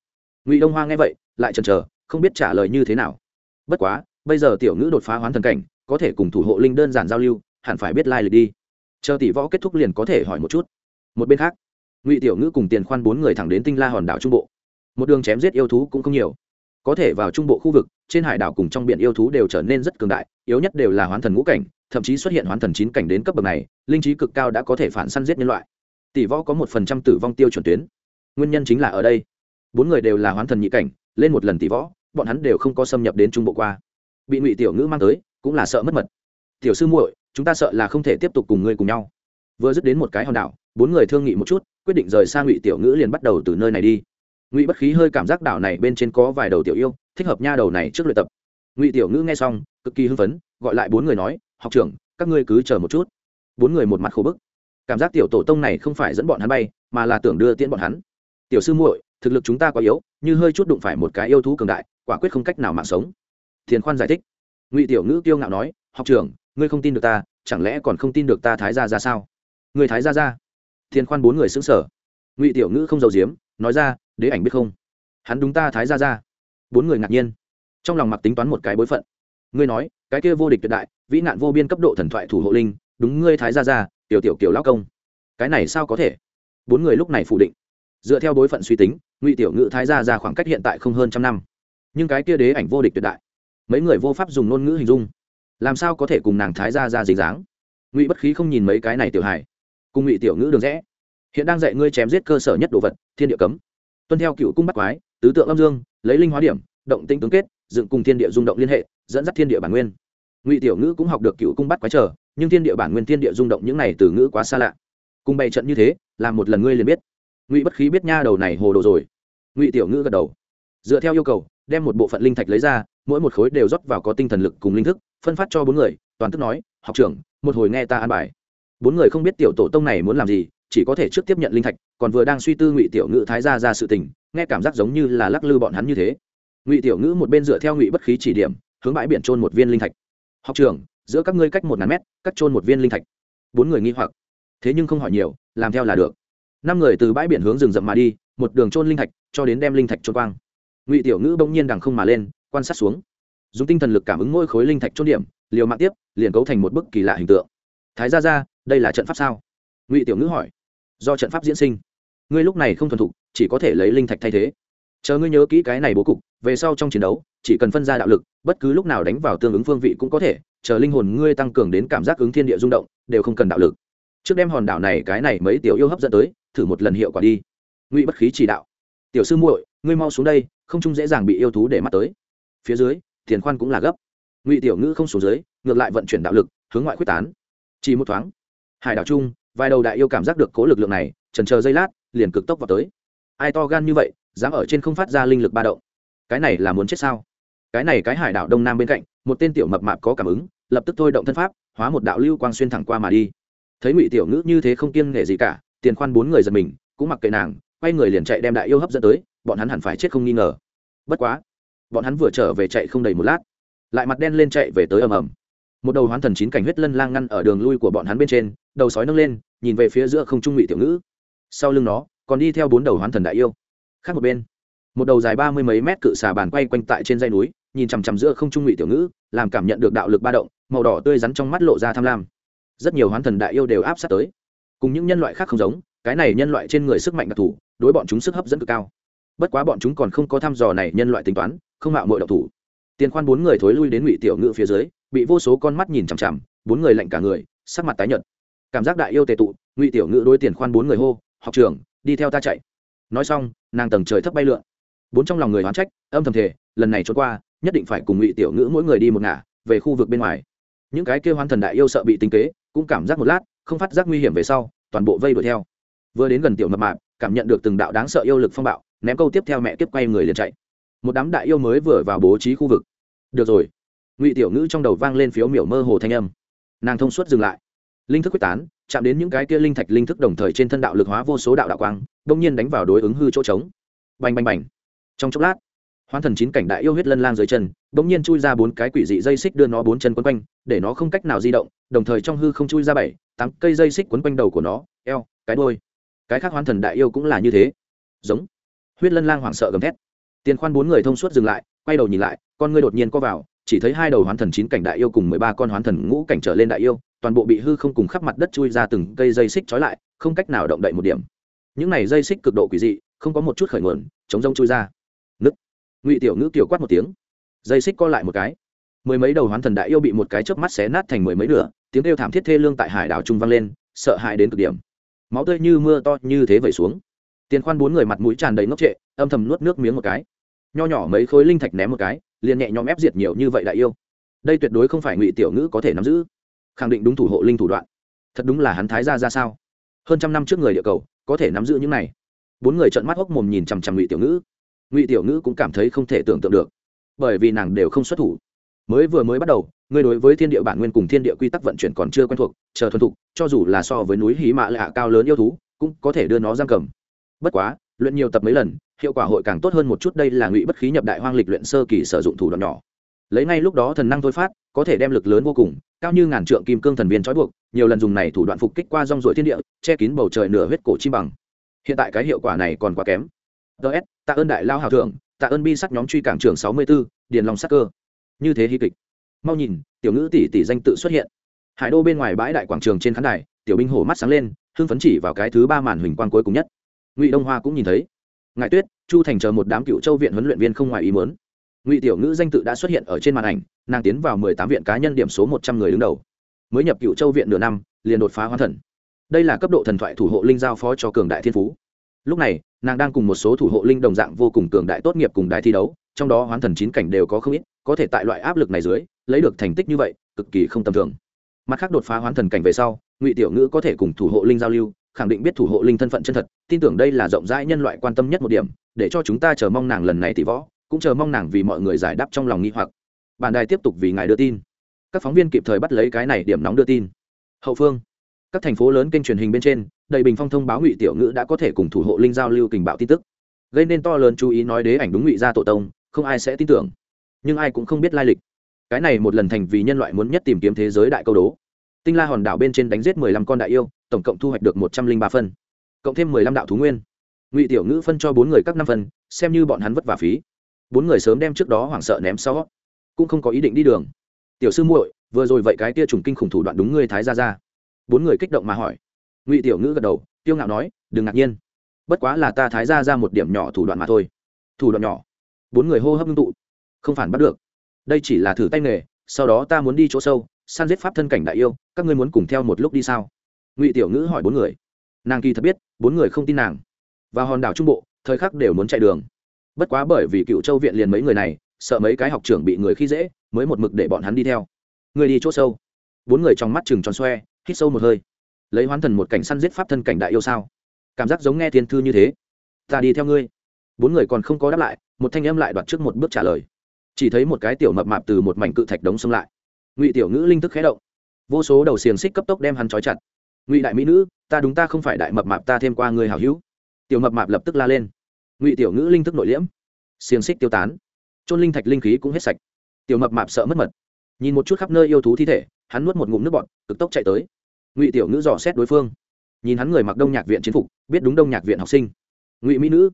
ngụy đông hoa nghe vậy lại chần chờ không biết trả lời như thế nào bất quá bây giờ tiểu ngữ đột phá hoán thần cảnh có thể cùng thủ hộ linh đơn giản giao lưu hẳn phải biết lai、like、lịch đi chờ tỷ võ kết thúc liền có thể hỏi một chút một bên khác ngụy tiểu ngữ cùng tiền khoan bốn người thẳng đến tinh la hòn đảo trung bộ một đường chém giết yêu thú cũng không nhiều có thể vào trung bộ khu vực trên hải đảo cùng trong biển yêu thú đều trở nên rất cường đại yếu nhất đều là hoán thần ngũ cảnh thậm chí xuất hiện hoán thần chín cảnh đến cấp bậc này linh trí cực cao đã có thể phản săn giết nhân loại tỷ võ có một phần trăm tử vong tiêu chuẩn tuyến nguyên nhân chính là ở đây bốn người đều là hoán thần nhị cảnh, lên một lần tỷ võ, bọn hắn đều không có xâm nhập đến trung bộ qua. Bị ngụy tiểu ngữ mang tới, cũng là sợ mất mật. Tiểu sư muội, chúng ta sợ là không thể tiếp tục cùng ngươi cùng nhau. Vừa dứt đến một cái hòn đảo, bốn người thương nghị một chút, quyết định rời sang ngụy tiểu ngữ liền bắt đầu từ nơi này đi. Ngụy bất khí hơi cảm giác đảo này bên trên có vài đầu tiểu yêu, thích hợp nha đầu này trước luyện tập. Ngụy tiểu ngữ nghe xong, cực kỳ hưng phấn, gọi lại bốn người nói, học trưởng, các ngươi cứ chờ một chút. Bốn người một mặt khổ bức. Cảm giác tiểu tổ tông này không phải dẫn bọn hắn bay, mà là tưởng đưa tiễn bọn hắn. Tiểu sư muội thực lực chúng ta quá yếu, như hơi chút đụng phải một cái yêu thú cường đại, quả quyết không cách nào mạng sống. Thiền khoan giải thích. Ngụy tiểu ngữ kiêu ngạo nói, học trưởng, ngươi không tin được ta, chẳng lẽ còn không tin được ta thái ra ra sao? Người thái ra ra thiền khoan bốn người xứng sở ngụy tiểu ngữ không giàu diếm nói ra, đế ảnh biết không? Hắn đúng ta thái ra ra bốn người ngạc nhiên. Trong lòng mặc tính toán một cái bối phận. Ngươi nói, cái kia vô địch tuyệt đại, vĩ nạn vô biên cấp độ thần thoại thủ hộ linh, đúng ngươi thái ra ra tiểu tiểu kiểu lao công. Cái này sao có thể? Bốn người lúc này phủ định. Dựa theo bối phận suy tính ngụy tiểu ngữ thái ra ra khoảng cách hiện tại không hơn trăm năm nhưng cái kia đế ảnh vô địch tuyệt đại mấy người vô pháp dùng ngôn ngữ hình dung làm sao có thể cùng nàng thái ra ra dính dáng ngụy bất khí không nhìn mấy cái này tiểu hài cùng ngụy tiểu ngữ đường rẽ hiện đang dạy ngươi chém giết cơ sở nhất đồ vật thiên địa cấm tuân theo cựu cung bắt quái tứ tượng âm dương lấy linh hóa điểm động tinh tướng kết dựng cùng thiên địa rung động liên hệ dẫn dắt thiên địa bản nguyên ngụy tiểu ngữ cũng học được cựu cung bắt quái trở nhưng thiên địa bản nguyên thiên địa rung động những này từ ngữ quá xa lạ cùng bày trận như thế làm một lần ngươi liền biết ngụy bất khí biết nha đầu này hồ đồ rồi ngụy tiểu ngữ gật đầu. Dựa theo yêu cầu, đem một bộ phận linh thạch lấy ra, mỗi một khối đều rót vào có tinh thần lực cùng linh thức, phân phát cho bốn người, toàn tức nói, học trưởng, một hồi nghe ta an bài. Bốn người không biết tiểu tổ tông này muốn làm gì, chỉ có thể trước tiếp nhận linh thạch, còn vừa đang suy tư ngụy tiểu ngữ thái ra ra sự tình, nghe cảm giác giống như là lắc lư bọn hắn như thế. Ngụy tiểu ngữ một bên dựa theo ngụy bất khí chỉ điểm, hướng bãi biển trôn một viên linh thạch. Học trưởng, giữa các ngươi cách một ngàn mét, cắt trôn một viên linh thạch. Bốn người nghi hoặc. Thế nhưng không hỏi nhiều, làm theo là được năm người từ bãi biển hướng rừng rậm mà đi, một đường trôn linh thạch, cho đến đem linh thạch trôn quang. Ngụy tiểu ngữ bỗng nhiên đằng không mà lên, quan sát xuống. Dùng tinh thần lực cảm ứng mỗi khối linh thạch trôn điểm, liều mạng tiếp, liền cấu thành một bức kỳ lạ hình tượng. Thái ra ra đây là trận pháp sao? Ngụy tiểu ngữ hỏi. Do trận pháp diễn sinh. Ngươi lúc này không thuần thục, chỉ có thể lấy linh thạch thay thế. Chờ ngươi nhớ kỹ cái này bố cục, về sau trong chiến đấu, chỉ cần phân ra đạo lực, bất cứ lúc nào đánh vào tương ứng phương vị cũng có thể, chờ linh hồn ngươi tăng cường đến cảm giác ứng thiên địa rung động, đều không cần đạo lực trước đem hòn đảo này, cái này mấy tiểu yêu hấp dẫn tới, thử một lần hiệu quả đi. Ngụy bất khí chỉ đạo, tiểu sư muội, ngươi mau xuống đây, không chung dễ dàng bị yêu thú để mắt tới. Phía dưới, tiền khoan cũng là gấp. Ngụy tiểu ngữ không xuống dưới, ngược lại vận chuyển đạo lực, hướng ngoại quyết tán. Chỉ một thoáng, hải đảo chung, vài đầu đại yêu cảm giác được cố lực lượng này trần chờ giây lát, liền cực tốc vào tới. Ai to gan như vậy, dám ở trên không phát ra linh lực ba động? Cái này là muốn chết sao? Cái này cái hải đảo đông nam bên cạnh, một tên tiểu mập mạp có cảm ứng, lập tức thôi động thân pháp, hóa một đạo lưu quang xuyên thẳng qua mà đi thấy ngụy tiểu ngữ như thế không kiêng nể gì cả, tiền khoan bốn người giật mình, cũng mặc kệ nàng, quay người liền chạy đem đại yêu hấp dẫn tới, bọn hắn hẳn phải chết không nghi ngờ. Bất quá, bọn hắn vừa trở về chạy không đầy một lát, lại mặt đen lên chạy về tới ầm ầm. Một đầu hoán thần chín cảnh huyết lân lang ngăn ở đường lui của bọn hắn bên trên, đầu sói nâng lên, nhìn về phía giữa không trung ngụy tiểu ngữ. Sau lưng nó, còn đi theo bốn đầu hoán thần đại yêu. Khác một bên, một đầu dài ba mươi mấy mét cự xà bàn quay quanh tại trên dây núi, nhìn chằm chằm giữa không trung ngụy tiểu ngữ, làm cảm nhận được đạo lực ba động, màu đỏ tươi rắn trong mắt lộ ra tham lam rất nhiều hoán thần đại yêu đều áp sát tới. Cùng những nhân loại khác không giống, cái này nhân loại trên người sức mạnh đặc thù, đối bọn chúng sức hấp dẫn cực cao. Bất quá bọn chúng còn không có thăm dò này nhân loại tính toán, không mạo mội độc thủ. Tiền khoan bốn người thối lui đến ngụy tiểu ngự phía dưới, bị vô số con mắt nhìn chằm chằm, bốn người lạnh cả người, sắc mặt tái nhợt. Cảm giác đại yêu tề tụ, ngụy tiểu ngự đối tiền khoan bốn người hô, học trưởng, đi theo ta chạy. Nói xong, nàng tầng trời thấp bay lượn. Bốn trong lòng người hoán trách, âm thầm thể lần này trốn qua, nhất định phải cùng ngụy tiểu ngữ mỗi người đi một ngả, về khu vực bên ngoài những cái kêu hoan thần đại yêu sợ bị tính kế, cũng cảm giác một lát, không phát giác nguy hiểm về sau, toàn bộ vây đuổi theo. Vừa đến gần tiểu mập mạp, cảm nhận được từng đạo đáng sợ yêu lực phong bạo, ném câu tiếp theo mẹ tiếp quay người liền chạy. Một đám đại yêu mới vừa vào bố trí khu vực. Được rồi. Ngụy tiểu ngữ trong đầu vang lên phiếu miểu mơ hồ thanh âm. Nàng thông suốt dừng lại. Linh thức quyết tán, chạm đến những cái kia linh thạch linh thức đồng thời trên thân đạo lực hóa vô số đạo đạo quang đông nhiên đánh vào đối ứng hư chỗ trống. Bành bành bành. Trong chốc lát, hoán thần chín cảnh đại yêu huyết lân lang dưới chân đông nhiên chui ra bốn cái quỷ dị dây xích đưa nó bốn chân quấn quanh để nó không cách nào di động, đồng thời trong hư không chui ra bảy, tám cây dây xích quấn quanh đầu của nó, eo, cái đôi cái khác hoán thần đại yêu cũng là như thế. Giống. Huyết lân lang hoảng sợ gầm thét. Tiền khoan bốn người thông suốt dừng lại, quay đầu nhìn lại, con ngươi đột nhiên co vào, chỉ thấy hai đầu hoán thần chín cảnh đại yêu cùng mười ba con hoán thần ngũ cảnh trở lên đại yêu, toàn bộ bị hư không cùng khắp mặt đất chui ra từng cây dây xích trói lại, không cách nào động đậy một điểm. Những này dây xích cực độ quỷ dị, không có một chút khởi nguồn, chống rông chui ra. Nứt ngụy tiểu ngữ kiểu quát một tiếng. Dây xích co lại một cái mười mấy đầu hoán thần đại yêu bị một cái chớp mắt xé nát thành mười mấy nửa, tiếng kêu thảm thiết thê lương tại hải đảo trung vang lên, sợ hãi đến cực điểm. Máu tươi như mưa to như thế vẩy xuống. Tiền khoan bốn người mặt mũi tràn đầy ngốc trệ, âm thầm nuốt nước miếng một cái. Nho nhỏ mấy khối linh thạch ném một cái, liền nhẹ nhõm ép diệt nhiều như vậy đại yêu. Đây tuyệt đối không phải ngụy tiểu ngữ có thể nắm giữ. Khẳng định đúng thủ hộ linh thủ đoạn. Thật đúng là hắn thái ra ra sao? Hơn trăm năm trước người địa cầu, có thể nắm giữ những này. Bốn người trợn mắt hốc mồm nhìn chằm chằm ngụy tiểu ngữ. Ngụy tiểu ngữ cũng cảm thấy không thể tưởng tượng được, bởi vì nàng đều không xuất thủ mới vừa mới bắt đầu ngươi đối với thiên địa bản nguyên cùng thiên địa quy tắc vận chuyển còn chưa quen thuộc chờ thuần thục cho dù là so với núi hí mạ lạ cao lớn yêu thú cũng có thể đưa nó giam cầm. Bất quá luyện nhiều tập mấy lần hiệu quả hội càng tốt hơn một chút đây là ngụy bất khí nhập đại hoang lịch luyện sơ kỳ sử dụng thủ đoạn nhỏ. Lấy ngay lúc đó thần năng thôi phát có thể đem lực lớn vô cùng cao như ngàn trượng kim cương thần viên trói buộc nhiều lần dùng này thủ đoạn phục kích qua rong ruổi thiên địa che kín bầu trời nửa huyết cổ chim bằng. Hiện tại cái hiệu quả này còn quá kém. Ts tạ ơn đại lao hào thượng tạ ơn bi sắc nhóm truy cảng trường sáu mươi 64, điền long sắc cơ như thế hy kịch. Mau nhìn, tiểu ngữ tỷ tỷ danh tự xuất hiện. Hải đô bên ngoài bãi đại quảng trường trên khán đài, tiểu binh hổ mắt sáng lên, hưng phấn chỉ vào cái thứ ba màn huỳnh quang cuối cùng nhất. Ngụy đông hoa cũng nhìn thấy. Ngài tuyết, chu thành chờ một đám cựu châu viện huấn luyện viên không ngoài ý muốn. Ngụy tiểu ngữ danh tự đã xuất hiện ở trên màn ảnh, nàng tiến vào mười tám viện cá nhân điểm số một trăm người đứng đầu. Mới nhập cựu châu viện nửa năm, liền đột phá hóa thần. Đây là cấp độ thần thoại thủ hộ linh giao phó cho cường đại thiên phú. Lúc này, nàng đang cùng một số thủ hộ linh đồng dạng vô cùng cường đại tốt nghiệp cùng đại thi đấu, trong đó hoán thần chín cảnh đều có không ít có thể tại loại áp lực này dưới, lấy được thành tích như vậy, cực kỳ không tầm thường. Mặt khác đột phá hoán thần cảnh về sau, ngụy tiểu ngữ có thể cùng thủ hộ linh giao lưu, khẳng định biết thủ hộ linh thân phận chân thật, tin tưởng đây là rộng rãi nhân loại quan tâm nhất một điểm, để cho chúng ta chờ mong nàng lần này tỷ võ, cũng chờ mong nàng vì mọi người giải đáp trong lòng nghi hoặc. Bản đài tiếp tục vì ngài đưa tin. Các phóng viên kịp thời bắt lấy cái này điểm nóng đưa tin. Hậu phương, các thành phố lớn kênh truyền hình bên trên, đầy bình phong thông báo ngụy tiểu ngữ đã có thể cùng thủ hộ linh giao lưu tình báo tin tức. Gây nên to lớn chú ý nói đế ảnh đúng ngụy gia tổ tông, không ai sẽ tin tưởng nhưng ai cũng không biết lai lịch. Cái này một lần thành vì nhân loại muốn nhất tìm kiếm thế giới đại câu đố. Tinh la hòn đảo bên trên đánh giết mười lăm con đại yêu, tổng cộng thu hoạch được một trăm linh ba phân, cộng thêm mười lăm đạo thú nguyên. Ngụy tiểu ngữ phân cho bốn người các năm phân, xem như bọn hắn vất vả phí. Bốn người sớm đem trước đó hoảng sợ ném sau, cũng không có ý định đi đường. Tiểu sư muội, vừa rồi vậy cái tia trùng kinh khủng thủ đoạn đúng ngươi thái ra ra bốn người kích động mà hỏi. Ngụy tiểu ngữ gật đầu tiêu ngạo nói, đừng ngạc nhiên. Bất quá là ta thái ra ra một điểm nhỏ thủ đoạn mà thôi. Thủ đoạn nhỏ. Bốn người hô hấp ngưng tụ không phản bắt được. Đây chỉ là thử tay nghề, sau đó ta muốn đi chỗ sâu san giết pháp thân cảnh đại yêu, các ngươi muốn cùng theo một lúc đi sao? Ngụy tiểu ngữ hỏi bốn người. Nàng kỳ thật biết, bốn người không tin nàng. Và hòn đảo trung bộ, thời khắc đều muốn chạy đường. Bất quá bởi vì cựu châu viện liền mấy người này, sợ mấy cái học trưởng bị người khi dễ, mới một mực để bọn hắn đi theo. Người đi chỗ sâu. Bốn người trong mắt chừng tròn xoe, hít sâu một hơi. Lấy hoán thần một cảnh săn giết pháp thân cảnh đại yêu sao? Cảm giác giống nghe thiên thư như thế. Ta đi theo ngươi. Bốn người còn không có đáp lại, một thanh âm lại đoạt trước một bước trả lời chỉ thấy một cái tiểu mập mạp từ một mảnh cự thạch đống xông lại. Ngụy tiểu ngữ linh thức khé động. Vô số đầu xiềng xích cấp tốc đem hắn trói chặt. Ngụy đại mỹ nữ, ta đúng ta không phải đại mập mạp ta thêm qua người hảo hữu. Tiểu mập mạp lập tức la lên. Ngụy tiểu ngữ linh thức nội liễm. Xiềng xích tiêu tán. Trôn linh thạch linh khí cũng hết sạch. Tiểu mập mạp sợ mất mật. Nhìn một chút khắp nơi yêu thú thi thể, hắn nuốt một ngụm nước bọt, cực tốc chạy tới. Ngụy tiểu ngữ dò xét đối phương. Nhìn hắn người mặc đông nhạc viện chiến phục, biết đúng đông nhạc viện học sinh. Ngụy mỹ nữ.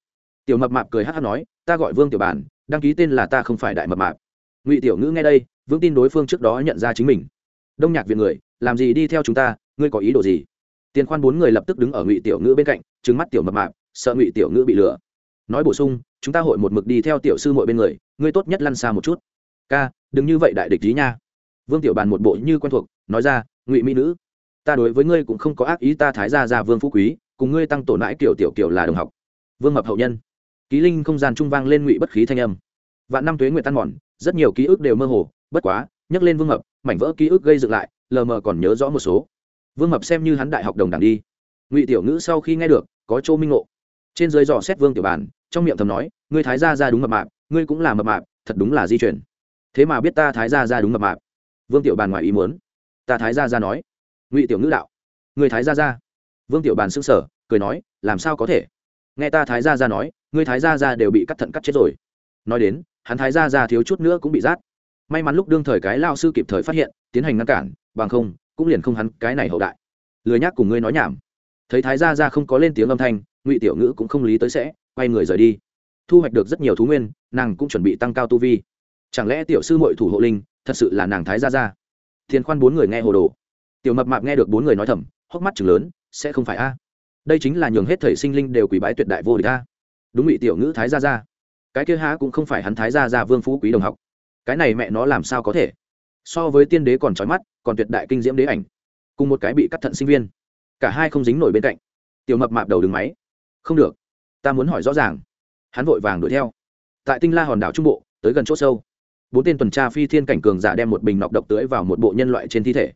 Tiểu mập mạp cười hát hát nói, ta gọi vương tiểu bản đăng ký tên là ta không phải đại mập mạp. Ngụy tiểu ngữ nghe đây vương tin đối phương trước đó nhận ra chính mình. Đông nhạc viện người, làm gì đi theo chúng ta, ngươi có ý đồ gì? Tiền khoan bốn người lập tức đứng ở ngụy tiểu ngữ bên cạnh trứng mắt tiểu mập mạp, sợ ngụy tiểu ngữ bị lừa. Nói bổ sung, chúng ta hội một mực đi theo tiểu sư mọi bên người, ngươi tốt nhất lăn xa một chút. Ca, đừng như vậy đại địch lý nha. Vương tiểu bàn một bộ như quen thuộc, nói ra, ngụy mỹ nữ, ta đối với ngươi cũng không có ác ý, ta thái ra ra vương phú quý, cùng ngươi tăng tổ nãi kiểu tiểu kiểu là đồng học. Vương mập hậu nhân ký linh không gian trung vang lên ngụy bất khí thanh âm. Vạn năm tuế nguyện tan mòn, rất nhiều ký ức đều mơ hồ, bất quá nhấc lên vương mập, mảnh vỡ ký ức gây dựng lại, lờ mờ còn nhớ rõ một số. Vương mập xem như hắn đại học đồng đảng đi. Ngụy tiểu ngữ sau khi nghe được, có chỗ minh ngộ. Trên dưới dò xét vương tiểu bàn trong miệng thầm nói, ngươi thái gia ra đúng mập mạp, ngươi cũng là mập mạp, thật đúng là di chuyển thế mà biết ta thái gia ra đúng mập mạp. Vương tiểu bàn ngoài ý muốn. Ta thái gia ra nói. Ngụy tiểu ngữ đạo. Người thái gia ra. Vương tiểu bàn s ư n g sở cười nói, làm sao có thể? Nghe ta thái gia ra nói ngươi thái gia ra đều bị cắt thận cắt chết rồi. Nói đến, hắn thái gia ra thiếu chút nữa cũng bị rát. May mắn lúc đương thời cái lao sư kịp thời phát hiện, tiến hành ngăn cản, bằng không, cũng liền không hắn cái này hậu đại. Lười nhác cùng ngươi nói nhảm. Thấy thái gia ra không có lên tiếng âm thanh, ngụy tiểu ngữ cũng không lý tới sẽ, quay người rời đi. Thu hoạch được rất nhiều thú nguyên, nàng cũng chuẩn bị tăng cao tu vi. Chẳng lẽ tiểu sư mội thủ hộ linh, thật sự là nàng thái gia ra thiên khoan bốn người nghe hồ đồ. Tiểu mập mạp nghe được bốn người nói thầm, hốc mắt chừng lớn, sẽ không phải a? Đây chính là nhường hết thầy sinh linh đều quỷ bái tuyệt đại vô địch a đúng ngụy tiểu ngữ thái gia gia, cái kia há cũng không phải hắn thái gia gia vương phú quý đồng học. Cái này mẹ nó làm sao có thể? So với tiên đế còn trói mắt còn tuyệt đại kinh diễm đế ảnh. Cùng một cái bị cắt thận sinh viên. Cả hai không dính nổi bên cạnh. Tiểu mập mạp đầu đứng máy. Không được. Ta muốn hỏi rõ ràng. Hắn vội vàng đuổi theo. Tại tinh la hòn đảo trung bộ tới gần c h ỗ sâu. Bốn tên tuần tra phi thiên cảnh cường giả đem một bình nọc độc tưới vào một bộ nhân loại trên thi thể.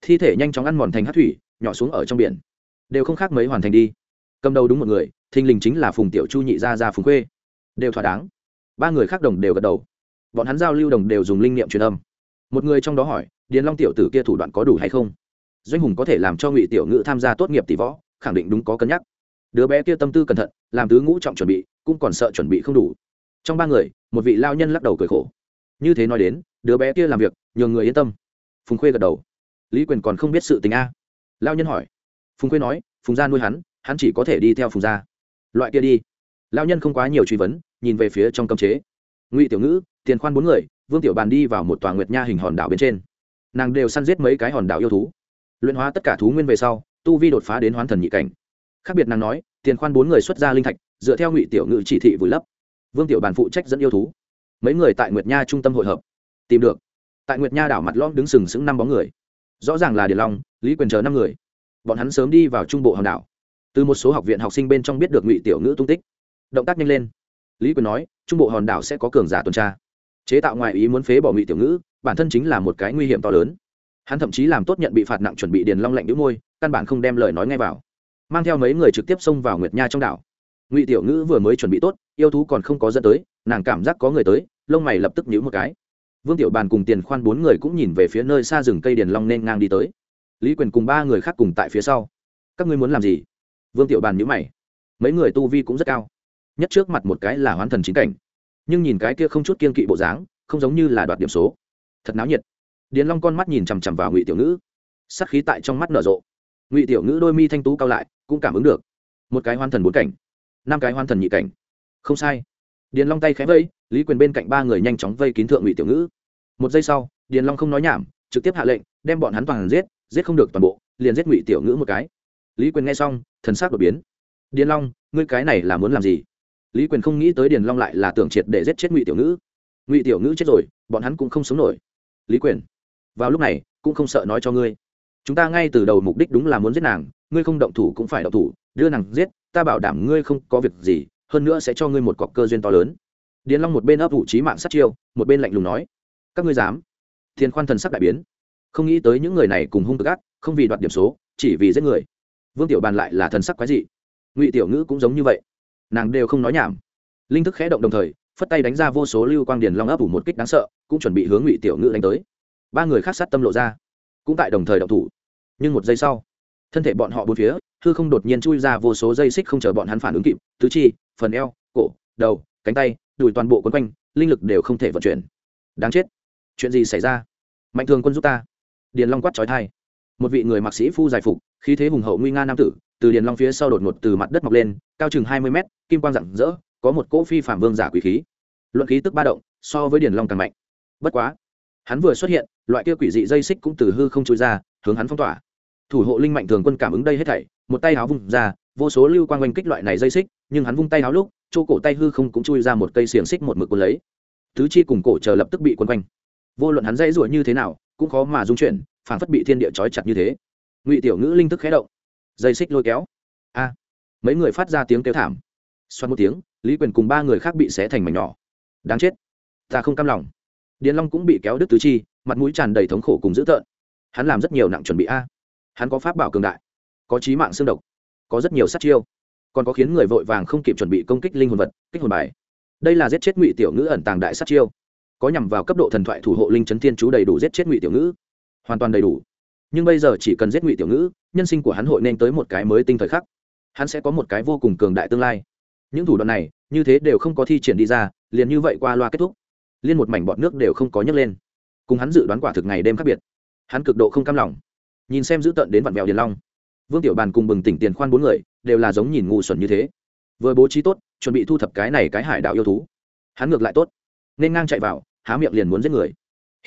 Thi thể nhanh chóng ăn mòn thành hát thủy nhỏ xuống ở trong biển. Đều không khác mấy hoàn thành đi. Cầm đầu đúng một người thình lình chính là phùng tiểu chu nhị gia gia phùng khuê. Đều thỏa đáng. Ba người khác đồng đều gật đầu. Bọn hắn giao lưu đồng đều dùng linh niệm truyền âm. Một người trong đó hỏi, điền long tiểu tử kia thủ đoạn có đủ hay không? Doanh hùng có thể làm cho ngụy tiểu ngữ tham gia tốt nghiệp tỷ võ, khẳng định đúng có cân nhắc. Đứa bé kia tâm tư cẩn thận, làm tứ ngũ trọng chuẩn bị, cũng còn sợ chuẩn bị không đủ. Trong ba người, một vị lao nhân lắc đầu cười khổ. Như thế nói đến, đứa bé kia làm việc, nhường người yên tâm. Phùng khuê gật đầu. Lý quyền còn không biết sự tình a. Lao nhân hỏi. Phùng khuê nói, phùng gia nuôi hắn hắn chỉ có thể đi theo phùng gia loại kia đi. Lao nhân không quá nhiều truy vấn, nhìn về phía trong cấm chế. Ngụy tiểu ngữ, tiền khoan bốn người, vương tiểu bàn đi vào một tòa nguyệt nha hình hòn đảo bên trên. Nàng đều săn giết mấy cái hòn đảo yêu thú. Luyện hóa tất cả thú nguyên về sau, tu vi đột phá đến hoán thần nhị cảnh. Khác biệt nàng nói, tiền khoan bốn người xuất ra linh thạch, dựa theo ngụy tiểu ngữ chỉ thị vùi lấp. Vương tiểu bàn phụ trách dẫn yêu thú. Mấy người tại nguyệt nha trung tâm hội hợp. Tìm được. Tại nguyệt nha đảo mặt lõm đứng sừng sững năm bóng người. Rõ ràng là điền long, lý quyền chờ năm người. Bọn hắn sớm đi vào trung bộ hòn đảo từ một số học viện học sinh bên trong biết được ngụy tiểu ngữ tung tích. Động tác nhanh lên. Lý quyền nói, trung bộ hòn đảo sẽ có cường giả tuần tra. Chế tạo ngoại ý muốn phế bỏ ngụy tiểu ngữ, bản thân chính là một cái nguy hiểm to lớn. Hắn thậm chí làm tốt nhận bị phạt nặng chuẩn bị điền long lạnh đĩu môi, căn bản không đem lời nói ngay vào. Mang theo mấy người trực tiếp xông vào nguyệt nha trong đảo. Ngụy tiểu ngữ vừa mới chuẩn bị tốt, yêu thú còn không có dẫn tới, nàng cảm giác có người tới, lông mày lập tức nhíu một cái. Vương tiểu bàn cùng tiền khoan bốn người cũng nhìn về phía nơi xa rừng cây điền long nên ngang đi tới. Lý quyền cùng ba người khác cùng tại phía sau. Các ngươi muốn làm gì? Vương tiểu bàn nhữ mày. Mấy người tu vi cũng rất cao. Nhất trước mặt một cái là hoán thần chính cảnh, nhưng nhìn cái kia không chút kiên kỵ bộ dáng, không giống như là đoạt điểm số. Thật náo nhiệt. Điền long con mắt nhìn chằm chằm vào ngụy tiểu ngữ. Sắc khí tại trong mắt nở rộ. Ngụy tiểu ngữ đôi mi thanh tú cao lại, cũng cảm ứng được. Một cái hoan thần bốn cảnh, năm cái hoan thần nhị cảnh. Không sai. Điền long tay khẽ vây lý quyền bên cạnh ba người nhanh chóng vây kín thượng ngụy tiểu ngữ. Một giây sau, điền long không nói nhảm, trực tiếp hạ lệnh, đem bọn hắn toàn giết giết không được toàn bộ, liền giết ngụy tiểu ngữ một cái lý quyền nghe xong, thần sắc đột biến. Điền long, ngươi cái này là muốn làm gì? Lý quyền không nghĩ tới điền long lại là tưởng triệt để giết chết ngụy tiểu ngữ. Ngụy tiểu ngữ chết rồi, bọn hắn cũng không sống nổi. Lý quyền, vào lúc này, cũng không sợ nói cho ngươi. Chúng ta ngay từ đầu mục đích đúng là muốn giết nàng, ngươi không động thủ cũng phải động thủ, đưa nàng giết, ta bảo đảm ngươi không có việc gì, hơn nữa sẽ cho ngươi một cọc cơ duyên to lớn. Điền long một bên ấp ủ trí mạng sát chiêu, một bên lạnh lùng nói. Các ngươi dám? Thiên khoan thần sắc đại biến. Không nghĩ tới những người này cùng hung tức ác, không vì đoạt điểm số, chỉ vì giết người vương tiểu bàn lại là thần sắc quái dị. Ngụy tiểu ngữ cũng giống như vậy. Nàng đều không nói nhảm. Linh thức khẽ động đồng thời, phất tay đánh ra vô số lưu quang điền long ấp ủ một kích đáng sợ, cũng chuẩn bị hướng ngụy tiểu ngữ đánh tới. Ba người khác sát tâm lộ ra, cũng tại đồng thời động thủ. Nhưng một giây sau, thân thể bọn họ bốn phía, hư không đột nhiên chui ra vô số dây xích không chờ bọn hắn phản ứng kịp, tứ chi, phần eo, cổ, đầu, cánh tay, đùi toàn bộ quấn quanh, linh lực đều không thể vận chuyển. Đáng chết. Chuyện gì xảy ra? Mạnh thường quân giúp ta. Điền long quát trói thai một vị người mặc sĩ phu giải phục, khí thế hùng hậu nguy nga nam tử, từ điền long phía sau đột ngột từ mặt đất mọc lên, cao chừng hai mươi mét, kim quang rạng rỡ, có một cỗ phi phạm vương giả quỷ khí. Luận khí tức ba động, so với điền long càng mạnh. Bất quá, hắn vừa xuất hiện, loại kia quỷ dị dây xích cũng từ hư không trôi ra, hướng hắn phong tỏa. Thủ hộ linh mạnh thường quân cảm ứng đây hết thảy, một tay áo vung ra, vô số lưu quang oanh kích loại này dây xích, nhưng hắn vung tay áo lúc, chỗ cổ tay hư không cũng chui ra một cây xiềng xích một mực quân lấy. Tứ chi cùng cổ chờ lập tức bị quân quanh. Vô luận hắn dãy ruổi như thế nào, cũng khó mà dung chuyển phảng phất bị thiên địa trói chặt như thế. Ngụy tiểu ngữ linh thức khé động, dây xích lôi kéo. A, mấy người phát ra tiếng kêu thảm. Xoắn một tiếng, lý quyền cùng ba người khác bị xé thành mảnh nhỏ. Đáng chết, ta không cam lòng. Điền long cũng bị kéo đứt tứ chi, mặt mũi tràn đầy thống khổ cùng dữ tợn. Hắn làm rất nhiều nặng chuẩn bị a. Hắn có pháp bảo cường đại, có trí mạng xương độc, có rất nhiều sát chiêu, còn có khiến người vội vàng không kịp chuẩn bị công kích linh hồn vật, kích hồn bài. Đây là giết chết ngụy tiểu ngữ ẩn tàng đại sát chiêu. Có nhằm vào cấp độ thần thoại thủ hộ linh chấn thiên chú đầy đủ giết chết ngụy tiểu ngữ hoàn toàn đầy đủ. Nhưng bây giờ chỉ cần giết ngụy tiểu ngữ, nhân sinh của hắn hội nên tới một cái mới tinh thời khắc. Hắn sẽ có một cái vô cùng cường đại tương lai. Những thủ đoạn này, như thế đều không có thi triển đi ra, liền như vậy qua loa kết thúc. Liên một mảnh bọt nước đều không có nhấc lên. Cùng hắn dự đoán quả thực ngày đêm khác biệt. Hắn cực độ không cam lòng. Nhìn xem giữ tận đến vạn mèo điền long. Vương tiểu bàn cùng bừng tỉnh tiền khoan bốn người, đều là giống nhìn ngu xuẩn như thế. Vừa bố trí tốt, chuẩn bị thu thập cái này cái hải đạo yêu thú. Hắn ngược lại tốt. Nên ngang chạy vào, há miệng liền muốn giết người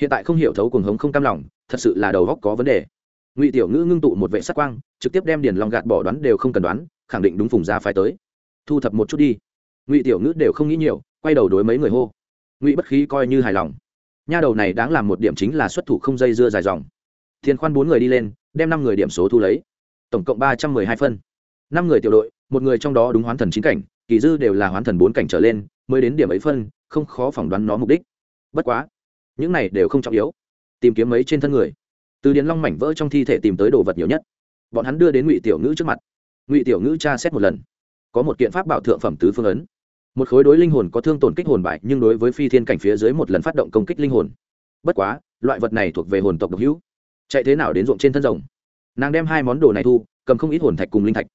hiện tại không hiểu thấu cùng hống không cam lòng, thật sự là đầu góc có vấn đề. Ngụy tiểu ngữ ngưng tụ một vệ sắc quang, trực tiếp đem điền long gạt bỏ đoán đều không cần đoán, khẳng định đúng phùng gia phải tới. Thu thập một chút đi. Ngụy tiểu ngữ đều không nghĩ nhiều, quay đầu đối mấy người hô. Ngụy bất khí coi như hài lòng. Nha đầu này đáng làm một điểm chính là xuất thủ không dây dưa dài dòng. Thiên khoan bốn người đi lên, đem năm người điểm số thu lấy. Tổng cộng ba trăm mười hai phân. Năm người tiểu đội, một người trong đó đúng hoán thần chín cảnh, kỳ dư đều là hoán thần bốn cảnh trở lên, mới đến điểm ấy phân, không khó phỏng đoán nó mục đích. Bất quá những này đều không trọng yếu. Tìm kiếm mấy trên thân người. Từ điền long mảnh vỡ trong thi thể tìm tới đồ vật nhiều nhất. Bọn hắn đưa đến ngụy tiểu ngữ trước mặt. Ngụy tiểu ngữ tra xét một lần. Có một kiện pháp bảo thượng phẩm tứ phương ấn. Một khối đối linh hồn có thương tổn kích hồn bại, nhưng đối với phi thiên cảnh phía dưới một lần phát động công kích linh hồn. Bất quá, loại vật này thuộc về hồn tộc độc hữu. Chạy thế nào đến ruộng trên thân rồng. Nàng đem hai món đồ này thu, cầm không ít hồn thạch cùng linh thạch.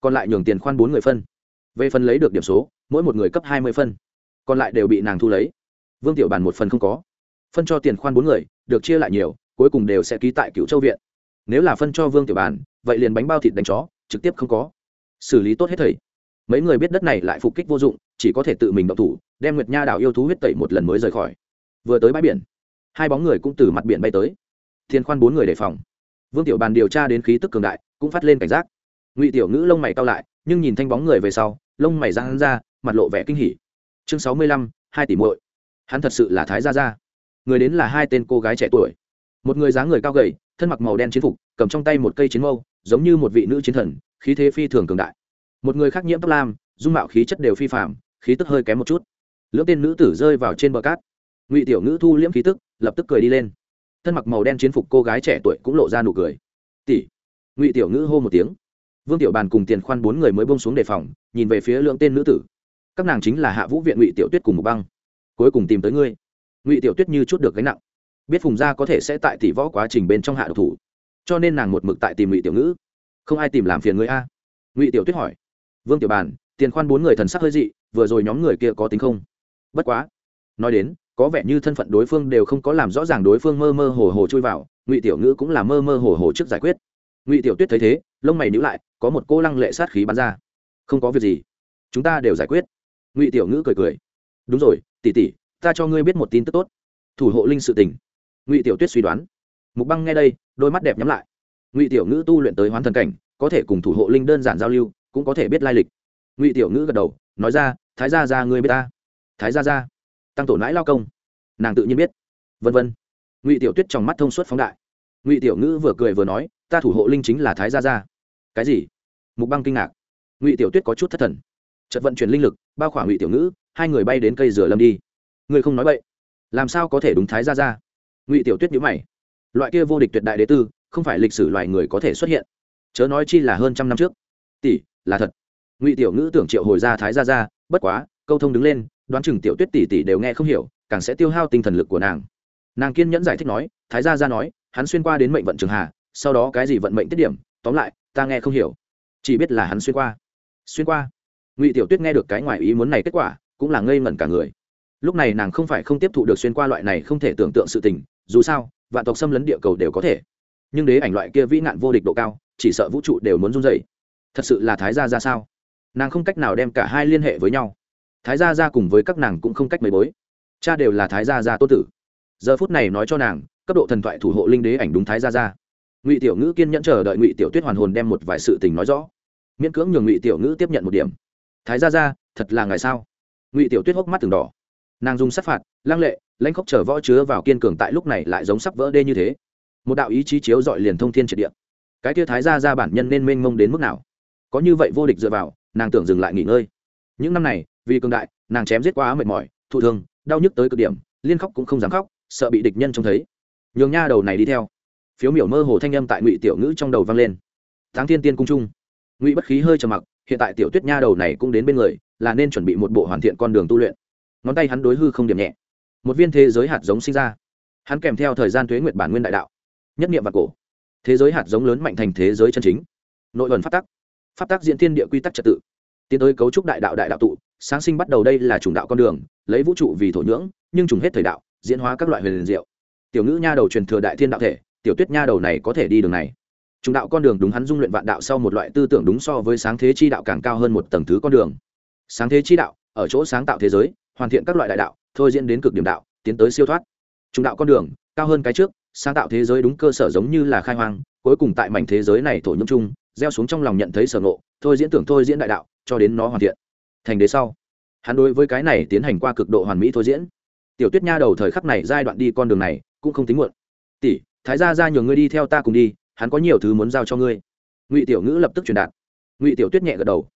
Còn lại nhường tiền khoan bốn người phân. Về phần lấy được điểm số, mỗi một người cấp hai mươi phân. Còn lại đều bị nàng thu lấy. Vương tiểu bàn một phần không có phân cho tiền khoan bốn người, được chia lại nhiều, cuối cùng đều sẽ ký tại cựu châu viện. Nếu là phân cho vương tiểu bàn, vậy liền bánh bao thịt đánh chó, trực tiếp không có. Xử lý tốt hết thầy. Mấy người biết đất này lại phục kích vô dụng, chỉ có thể tự mình động thủ, đem nguyệt nha đảo yêu thú huyết tẩy một lần mới rời khỏi. Vừa tới bãi biển, hai bóng người cũng từ mặt biển bay tới. Thiên khoan bốn người đề phòng. Vương tiểu bàn điều tra đến khí tức cường đại, cũng phát lên cảnh giác. Ngụy tiểu ngữ lông mày cao lại, nhưng nhìn thanh bóng người về sau, lông mày ra hắn ra, mặt lộ vẻ kinh hỉ. Chương sáu mươi lăm, hai tỷ muội. Hắn thật sự là thái gia gia người đến là hai tên cô gái trẻ tuổi. Một người dáng người cao gầy, thân mặc màu đen chiến phục, cầm trong tay một cây chiến mâu, giống như một vị nữ chiến thần, khí thế phi thường cường đại. Một người khác nhiễm tóc lam, dung mạo khí chất đều phi phạm khí tức hơi kém một chút. Lưỡng tên nữ tử rơi vào trên bờ cát. Ngụy tiểu nữ thu liễm khí tức, lập tức cười đi lên. Thân mặc màu đen chiến phục cô gái trẻ tuổi cũng lộ ra nụ cười. Tỷ. Ngụy tiểu nữ hô một tiếng. Vương tiểu bàn cùng tiền khoan bốn người mới bông xuống đề phòng, nhìn về phía lưỡng tên nữ tử. Các nàng chính là hạ vũ viện ngụy tiểu tuyết cùng một băng. Cuối cùng tìm tới ngươi ngụy tiểu tuyết như chút được gánh nặng biết phùng gia có thể sẽ tại tỷ võ quá trình bên trong hạ độc thủ cho nên nàng một mực tại tìm ngụy tiểu ngữ không ai tìm làm phiền người a ngụy tiểu tuyết hỏi vương tiểu bàn tiền khoan bốn người thần sắc hơi dị vừa rồi nhóm người kia có tính không bất quá nói đến có vẻ như thân phận đối phương đều không có làm rõ ràng đối phương mơ mơ hồ hồ chui vào ngụy tiểu ngữ cũng là mơ mơ hồ hồ trước giải quyết ngụy tiểu tuyết thấy thế lông mày nhữ lại có một cô lăng lệ sát khí bắn ra không có việc gì chúng ta đều giải quyết ngụy tiểu ngữ cười cười đúng rồi tỉ tỉ ta cho ngươi biết một tin tức tốt. Thủ hộ linh sự tình. Ngụy tiểu tuyết suy đoán. Mục băng nghe đây, đôi mắt đẹp nhắm lại. Ngụy tiểu ngữ tu luyện tới hoán thần cảnh, có thể cùng thủ hộ linh đơn giản giao lưu, cũng có thể biết lai lịch. Ngụy tiểu ngữ gật đầu, nói ra, thái gia ra ngươi biết ta. Thái gia ra tăng tổ nãi lao công. Nàng tự nhiên biết. Vân vân. Ngụy tiểu tuyết trong mắt thông suốt phóng đại. Ngụy tiểu ngữ vừa cười vừa nói, ta thủ hộ linh chính là thái gia gia. Cái gì? Mục băng kinh ngạc. Ngụy tiểu tuyết có chút thất thần. Chật vận chuyển linh lực, bao khoảng ngụy tiểu ngữ, hai người bay đến cây rửa lâm đi. Ngươi không nói vậy. Làm sao có thể đúng thái ra ra ngụy tiểu tuyết nhữ mày. Loại kia vô địch tuyệt đại đế tư, không phải lịch sử loài người có thể xuất hiện. Chớ nói chi là hơn trăm năm trước. Tỷ, là thật. Ngụy tiểu ngữ tưởng triệu hồi ra thái ra ra bất quá, câu thông đứng lên, đoán chừng tiểu tuyết tỷ tỷ đều nghe không hiểu, càng sẽ tiêu hao tinh thần lực của nàng. Nàng kiên nhẫn giải thích nói, thái gia ra nói, hắn xuyên qua đến mệnh vận trường hà, sau đó cái gì vận mệnh tiết điểm, tóm lại, ta nghe không hiểu. Chỉ biết là hắn xuyên qua. Xuyên qua. Ngụy tiểu tuyết nghe được cái ngoài ý muốn này kết quả, cũng là ngây ngẩn cả người lúc này nàng không phải không tiếp thụ được xuyên qua loại này không thể tưởng tượng sự tình, dù sao, vạn tộc xâm lấn địa cầu đều có thể. Nhưng đế ảnh loại kia vĩ nạn vô địch độ cao, chỉ sợ vũ trụ đều muốn run dày thật sự là thái gia ra sao? Nàng không cách nào đem cả hai liên hệ với nhau. Thái gia ra cùng với các nàng cũng không cách mấy bối. Cha đều là thái gia gia tô tử. Giờ phút này nói cho nàng, cấp độ thần thoại thủ hộ linh đế ảnh đúng thái gia gia. Ngụy tiểu ngữ kiên nhẫn chờ đợi ngụy tiểu tuyết hoàn hồn đem một vài sự tình nói rõ. Miễn cưỡng nhường ngụy tiểu ngữ tiếp nhận một điểm. Thái gia gia, thật là ngày sao? Ngụy tiểu tuyết hốc mắt từng đỏ nàng dùng sát phạt, lăng lệ, lãnh khốc chở võ chứa vào kiên cường tại lúc này lại giống sắp vỡ đê như thế. Một đạo ý chí chiếu dọi liền thông thiên triệt địa. Cái tia thái gia gia bản nhân nên mênh mông đến mức nào? Có như vậy vô địch dựa vào, nàng tưởng dừng lại nghỉ ngơi. Những năm này, vì cường đại, nàng chém giết quá mệt mỏi, thụ thương, đau nhức tới cực điểm, liên khóc cũng không dám khóc, sợ bị địch nhân trông thấy. Nhường nha đầu này đi theo. Phiếu miểu mơ hồ thanh âm tại ngụy tiểu ngữ trong đầu vang lên. Tháng thiên tiên cung trung. Ngụy bất khí hơi trầm mặc, hiện tại tiểu tuyết nha đầu này cũng đến bên người, là nên chuẩn bị một bộ hoàn thiện con đường tu luyện ngón tay hắn đối hư không điểm nhẹ. Một viên thế giới hạt giống sinh ra. Hắn kèm theo thời gian thuế nguyệt bản nguyên đại đạo. Nhất niệm và cổ. Thế giới hạt giống lớn mạnh thành thế giới chân chính. Nội luận phát tắc. Phát tắc diễn thiên địa quy tắc trật tự. Tiến tới cấu trúc đại đạo đại đạo tụ, sáng sinh bắt đầu đây là chủng đạo con đường, lấy vũ trụ vì thổ nhưỡng, nhưng trùng hết thời đạo, diễn hóa các loại huyền liền diệu. Tiểu ngữ nha đầu truyền thừa đại thiên đạo thể, tiểu tuyết nha đầu này có thể đi đường này. Chủng đạo con đường đúng hắn dung luyện vạn đạo sau một loại tư tưởng đúng so với sáng thế chi đạo càng cao hơn một tầng thứ con đường. Sáng thế chi đạo, ở chỗ sáng tạo thế giới hoàn thiện các loại đại đạo, thôi diễn đến cực điểm đạo, tiến tới siêu thoát. Trung đạo con đường, cao hơn cái trước, sáng tạo thế giới đúng cơ sở giống như là khai hoang, cuối cùng tại mảnh thế giới này thổ nhưỡng chung, gieo xuống trong lòng nhận thấy sở ngộ, thôi diễn tưởng thôi diễn đại đạo, cho đến nó hoàn thiện. Thành đế sau, hắn đối với cái này tiến hành qua cực độ hoàn mỹ thôi diễn. Tiểu tuyết nha đầu thời khắc này giai đoạn đi con đường này, cũng không tính muộn. Tỷ, thái gia ra nhường ngươi đi theo ta cùng đi, hắn có nhiều thứ muốn giao cho ngươi. Ngụy tiểu ngữ lập tức truyền đạt. Ngụy tiểu tuyết nhẹ gật đầu,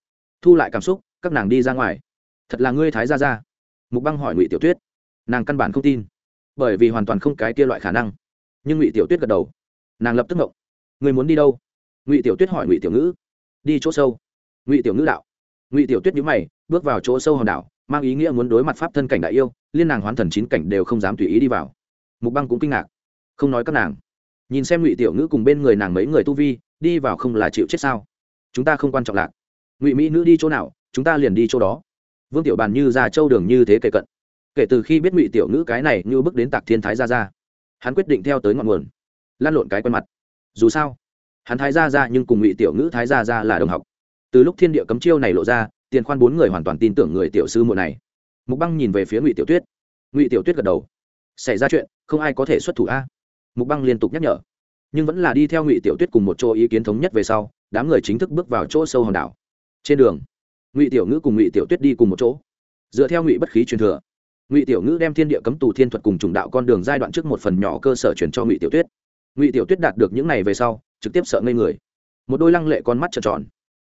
thu lại cảm xúc, các nàng đi ra ngoài. Thật là ngươi thái gia ra mục băng hỏi ngụy tiểu tuyết nàng căn bản không tin bởi vì hoàn toàn không cái kia loại khả năng nhưng ngụy tiểu tuyết gật đầu nàng lập tức ngộng người muốn đi đâu ngụy tiểu tuyết hỏi ngụy tiểu ngữ đi chỗ sâu ngụy tiểu ngữ đạo ngụy tiểu tuyết nhữ mày bước vào chỗ sâu hòn đảo mang ý nghĩa muốn đối mặt pháp thân cảnh đại yêu liên nàng hoán thần chín cảnh đều không dám tùy ý đi vào mục băng cũng kinh ngạc không nói các nàng nhìn xem ngụy tiểu ngữ cùng bên người nàng mấy người tu vi đi vào không là chịu chết sao chúng ta không quan trọng lạc ngụy mỹ nữ đi chỗ nào chúng ta liền đi chỗ đó vương tiểu bàn như ra châu đường như thế kể cận. Kể từ khi biết ngụy tiểu ngữ cái này như bước đến tạc thiên thái ra ra hắn quyết định theo tới ngọn nguồn, lan lộn cái quen mặt. Dù sao, hắn thái ra ra nhưng cùng ngụy tiểu ngữ thái ra ra là đồng học. Từ lúc thiên địa cấm chiêu này lộ ra, tiền khoan bốn người hoàn toàn tin tưởng người tiểu sư muội này. Mục băng nhìn về phía ngụy tiểu tuyết. Ngụy tiểu tuyết gật đầu. Xảy ra chuyện, không ai có thể xuất thủ a. Mục băng liên tục nhắc nhở. Nhưng vẫn là đi theo ngụy tiểu tuyết cùng một chỗ ý kiến thống nhất về sau, đám người chính thức bước vào chỗ sâu hòn đảo. Trên đường ngụy tiểu ngữ cùng ngụy tiểu tuyết đi cùng một chỗ dựa theo ngụy bất khí truyền thừa ngụy tiểu ngữ đem thiên địa cấm tù thiên thuật cùng trùng đạo con đường giai đoạn trước một phần nhỏ cơ sở chuyển cho ngụy tiểu tuyết ngụy tiểu tuyết đạt được những này về sau trực tiếp sợ ngây người một đôi lăng lệ con mắt trợn tròn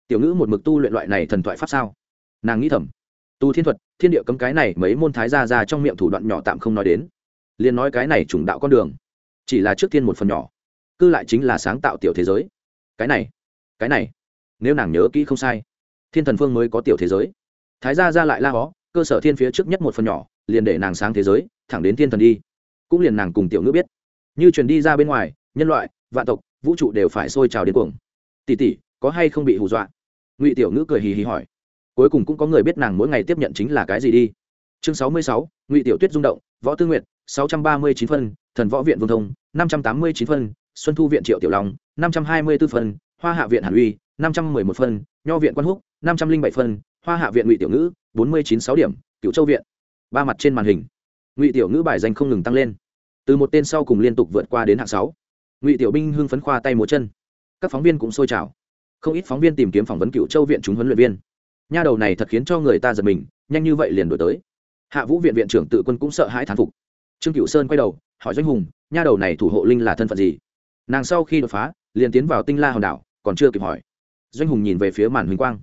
tiểu ngữ một mực tu luyện loại này thần thoại pháp sao nàng nghĩ thầm tu thiên thuật thiên địa cấm cái này mấy môn thái ra ra trong miệng thủ đoạn nhỏ tạm không nói đến liền nói cái này trùng đạo con đường chỉ là trước tiên một phần nhỏ cư lại chính là sáng tạo tiểu thế giới cái này cái này nếu nàng nhớ kỹ không sai thiên thần phương mới có tiểu thế giới. Thái gia ra lại la hó, cơ sở thiên phía trước nhất một phần nhỏ, liền để nàng sáng thế giới, thẳng đến thiên thần đi. Cũng liền nàng cùng tiểu ngữ biết. Như truyền đi ra bên ngoài, nhân loại, vạn tộc, vũ trụ đều phải sôi trào đến cuồng. Tỷ tỷ, có hay không bị hù dọa? Ngụy tiểu ngữ cười hì hì hỏi. Cuối cùng cũng có người biết nàng mỗi ngày tiếp nhận chính là cái gì đi. Chương sáu mươi sáu, ngụy tiểu tuyết rung động, võ tư nguyệt, sáu trăm ba mươi chín phân, thần võ viện vương thông, năm trăm tám mươi chín phân, xuân thu viện triệu tiểu long, năm trăm hai mươi b ố phân, hoa hạ viện hàn uy, năm trăm mười một phân, nho viện quan húc năm trăm linh bảy phân, hoa hạ viện ngụy tiểu ngữ, bốn mươi chín sáu điểm cựu châu viện. Ba mặt trên màn hình. Ngụy tiểu ngữ bài danh không ngừng tăng lên. Từ một tên sau cùng liên tục vượt qua đến hạng sáu. Ngụy tiểu binh hưng phấn khoa tay múa chân. Các phóng viên cũng sôi trào. Không ít phóng viên tìm kiếm phỏng vấn cựu châu viện chúng huấn luyện viên. Nha đầu này thật khiến cho người ta giật mình, nhanh như vậy liền đổi tới. Hạ vũ viện viện trưởng tự quân cũng sợ hãi thán phục. Trương cựu sơn quay đầu, hỏi doanh hùng, nha đầu này thủ hộ linh là thân phận gì? Nàng sau khi đột phá, liền tiến vào tinh la hòn đảo, còn chưa kịp hỏi. Doanh hùng nhìn về phía màn huỳnh quang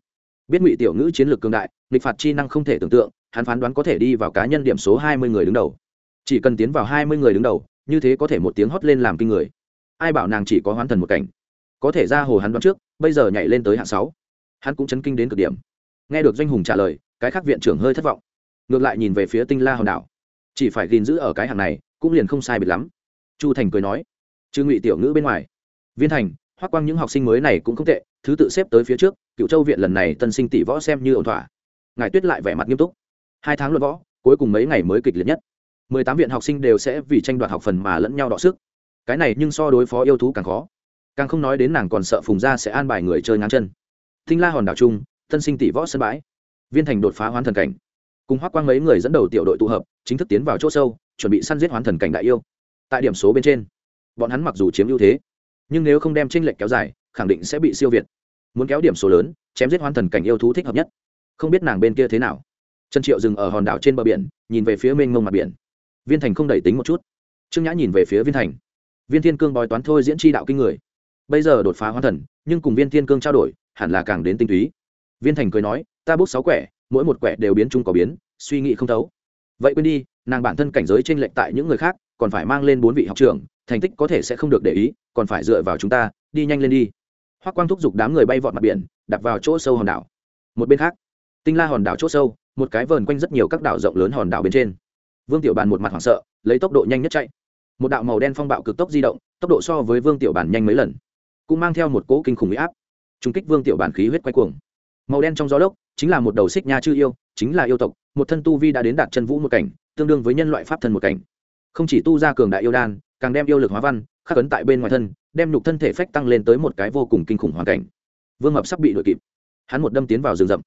biết ngụy tiểu ngữ chiến lược cường đại, nghịch phạt chi năng không thể tưởng tượng, hắn phán đoán có thể đi vào cá nhân điểm số hai mươi người đứng đầu. Chỉ cần tiến vào hai mươi người đứng đầu, như thế có thể một tiếng hót lên làm kinh người. Ai bảo nàng chỉ có hoán thần một cảnh? Có thể ra hồ hắn đoán trước, bây giờ nhảy lên tới hạng sáu. Hắn cũng chấn kinh đến cực điểm. Nghe được doanh hùng trả lời, cái khác viện trưởng hơi thất vọng. Ngược lại nhìn về phía tinh la hòn đảo. Chỉ phải gìn giữ ở cái hàng này, cũng liền không sai biệt lắm. Chu thành cười nói chứ ngụy tiểu ngữ bên ngoài, viên thành hoắc quang những học sinh mới này cũng không tệ, thứ tự xếp tới phía trước cựu châu viện lần này tân sinh tỷ võ xem như ổn thỏa. Ngài tuyết lại vẻ mặt nghiêm túc. Hai tháng luận võ, cuối cùng mấy ngày mới kịch liệt nhất. Mười tám viện học sinh đều sẽ vì tranh đoạt học phần mà lẫn nhau đọ sức. Cái này nhưng so đối phó yêu thú càng khó. Càng không nói đến nàng còn sợ phùng gia sẽ an bài người chơi ngang chân. Thinh la hòn đảo trung, tân sinh tỷ võ sân bãi. Viên thành đột phá hoán thần cảnh. Cùng hoắc quang mấy người dẫn đầu tiểu đội tụ hợp, chính thức tiến vào chỗ sâu, chuẩn bị săn giết hoán thần cảnh đại yêu. Tại điểm số bên trên, bọn hắn mặc dù chiếm ưu thế nhưng nếu không đem tranh lệch kéo dài, khẳng định sẽ bị siêu việt. Muốn kéo điểm số lớn, chém giết hoan thần cảnh yêu thú thích hợp nhất. Không biết nàng bên kia thế nào. Trần triệu dừng ở hòn đảo trên bờ biển, nhìn về phía mênh mông mặt biển. Viên thành không đẩy tính một chút. Trương nhã nhìn về phía viên thành. Viên thiên cương bói toán thôi diễn tri đạo kinh người. Bây giờ đột phá hoan thần, nhưng cùng viên thiên cương trao đổi, hẳn là càng đến tinh túy. Viên thành cười nói, ta bút sáu quẻ, mỗi một quẻ đều biến chung có biến, suy nghĩ không thấu. Vậy quên đi, nàng bản thân cảnh giới t r ê n lệch tại những người khác còn phải mang lên bốn vị học trưởng, thành tích có thể sẽ không được để ý còn phải dựa vào chúng ta đi nhanh lên đi. Hoác quang thúc giục đám người bay vọt mặt biển đặt vào chỗ sâu hòn đảo. Một bên khác tinh la hòn đảo chỗ sâu một cái vờn quanh rất nhiều các đảo rộng lớn hòn đảo bên trên. Vương tiểu bàn một mặt hoảng sợ lấy tốc độ nhanh nhất chạy. Một đạo màu đen phong bạo cực tốc di động tốc độ so với vương tiểu bàn nhanh mấy lần cũng mang theo một cỗ kinh khủng huy áp trung kích vương tiểu bàn khí huyết quay cuồng. Màu đen trong gió lốc chính là một đầu xích nha chư yêu chính là yêu tộc một thân tu vi đã đến đạt chân vũ một cảnh tương đương với nhân loại pháp thân một cảnh không chỉ tu ra cường đại yêu đan, càng đem yêu lực hóa văn, khắc ấn tại bên ngoài thân, đem nhục thân thể phách tăng lên tới một cái vô cùng kinh khủng hoàn cảnh. Vương mập sắp bị đuổi kịp. Hắn một đâm tiến vào rừng rậm.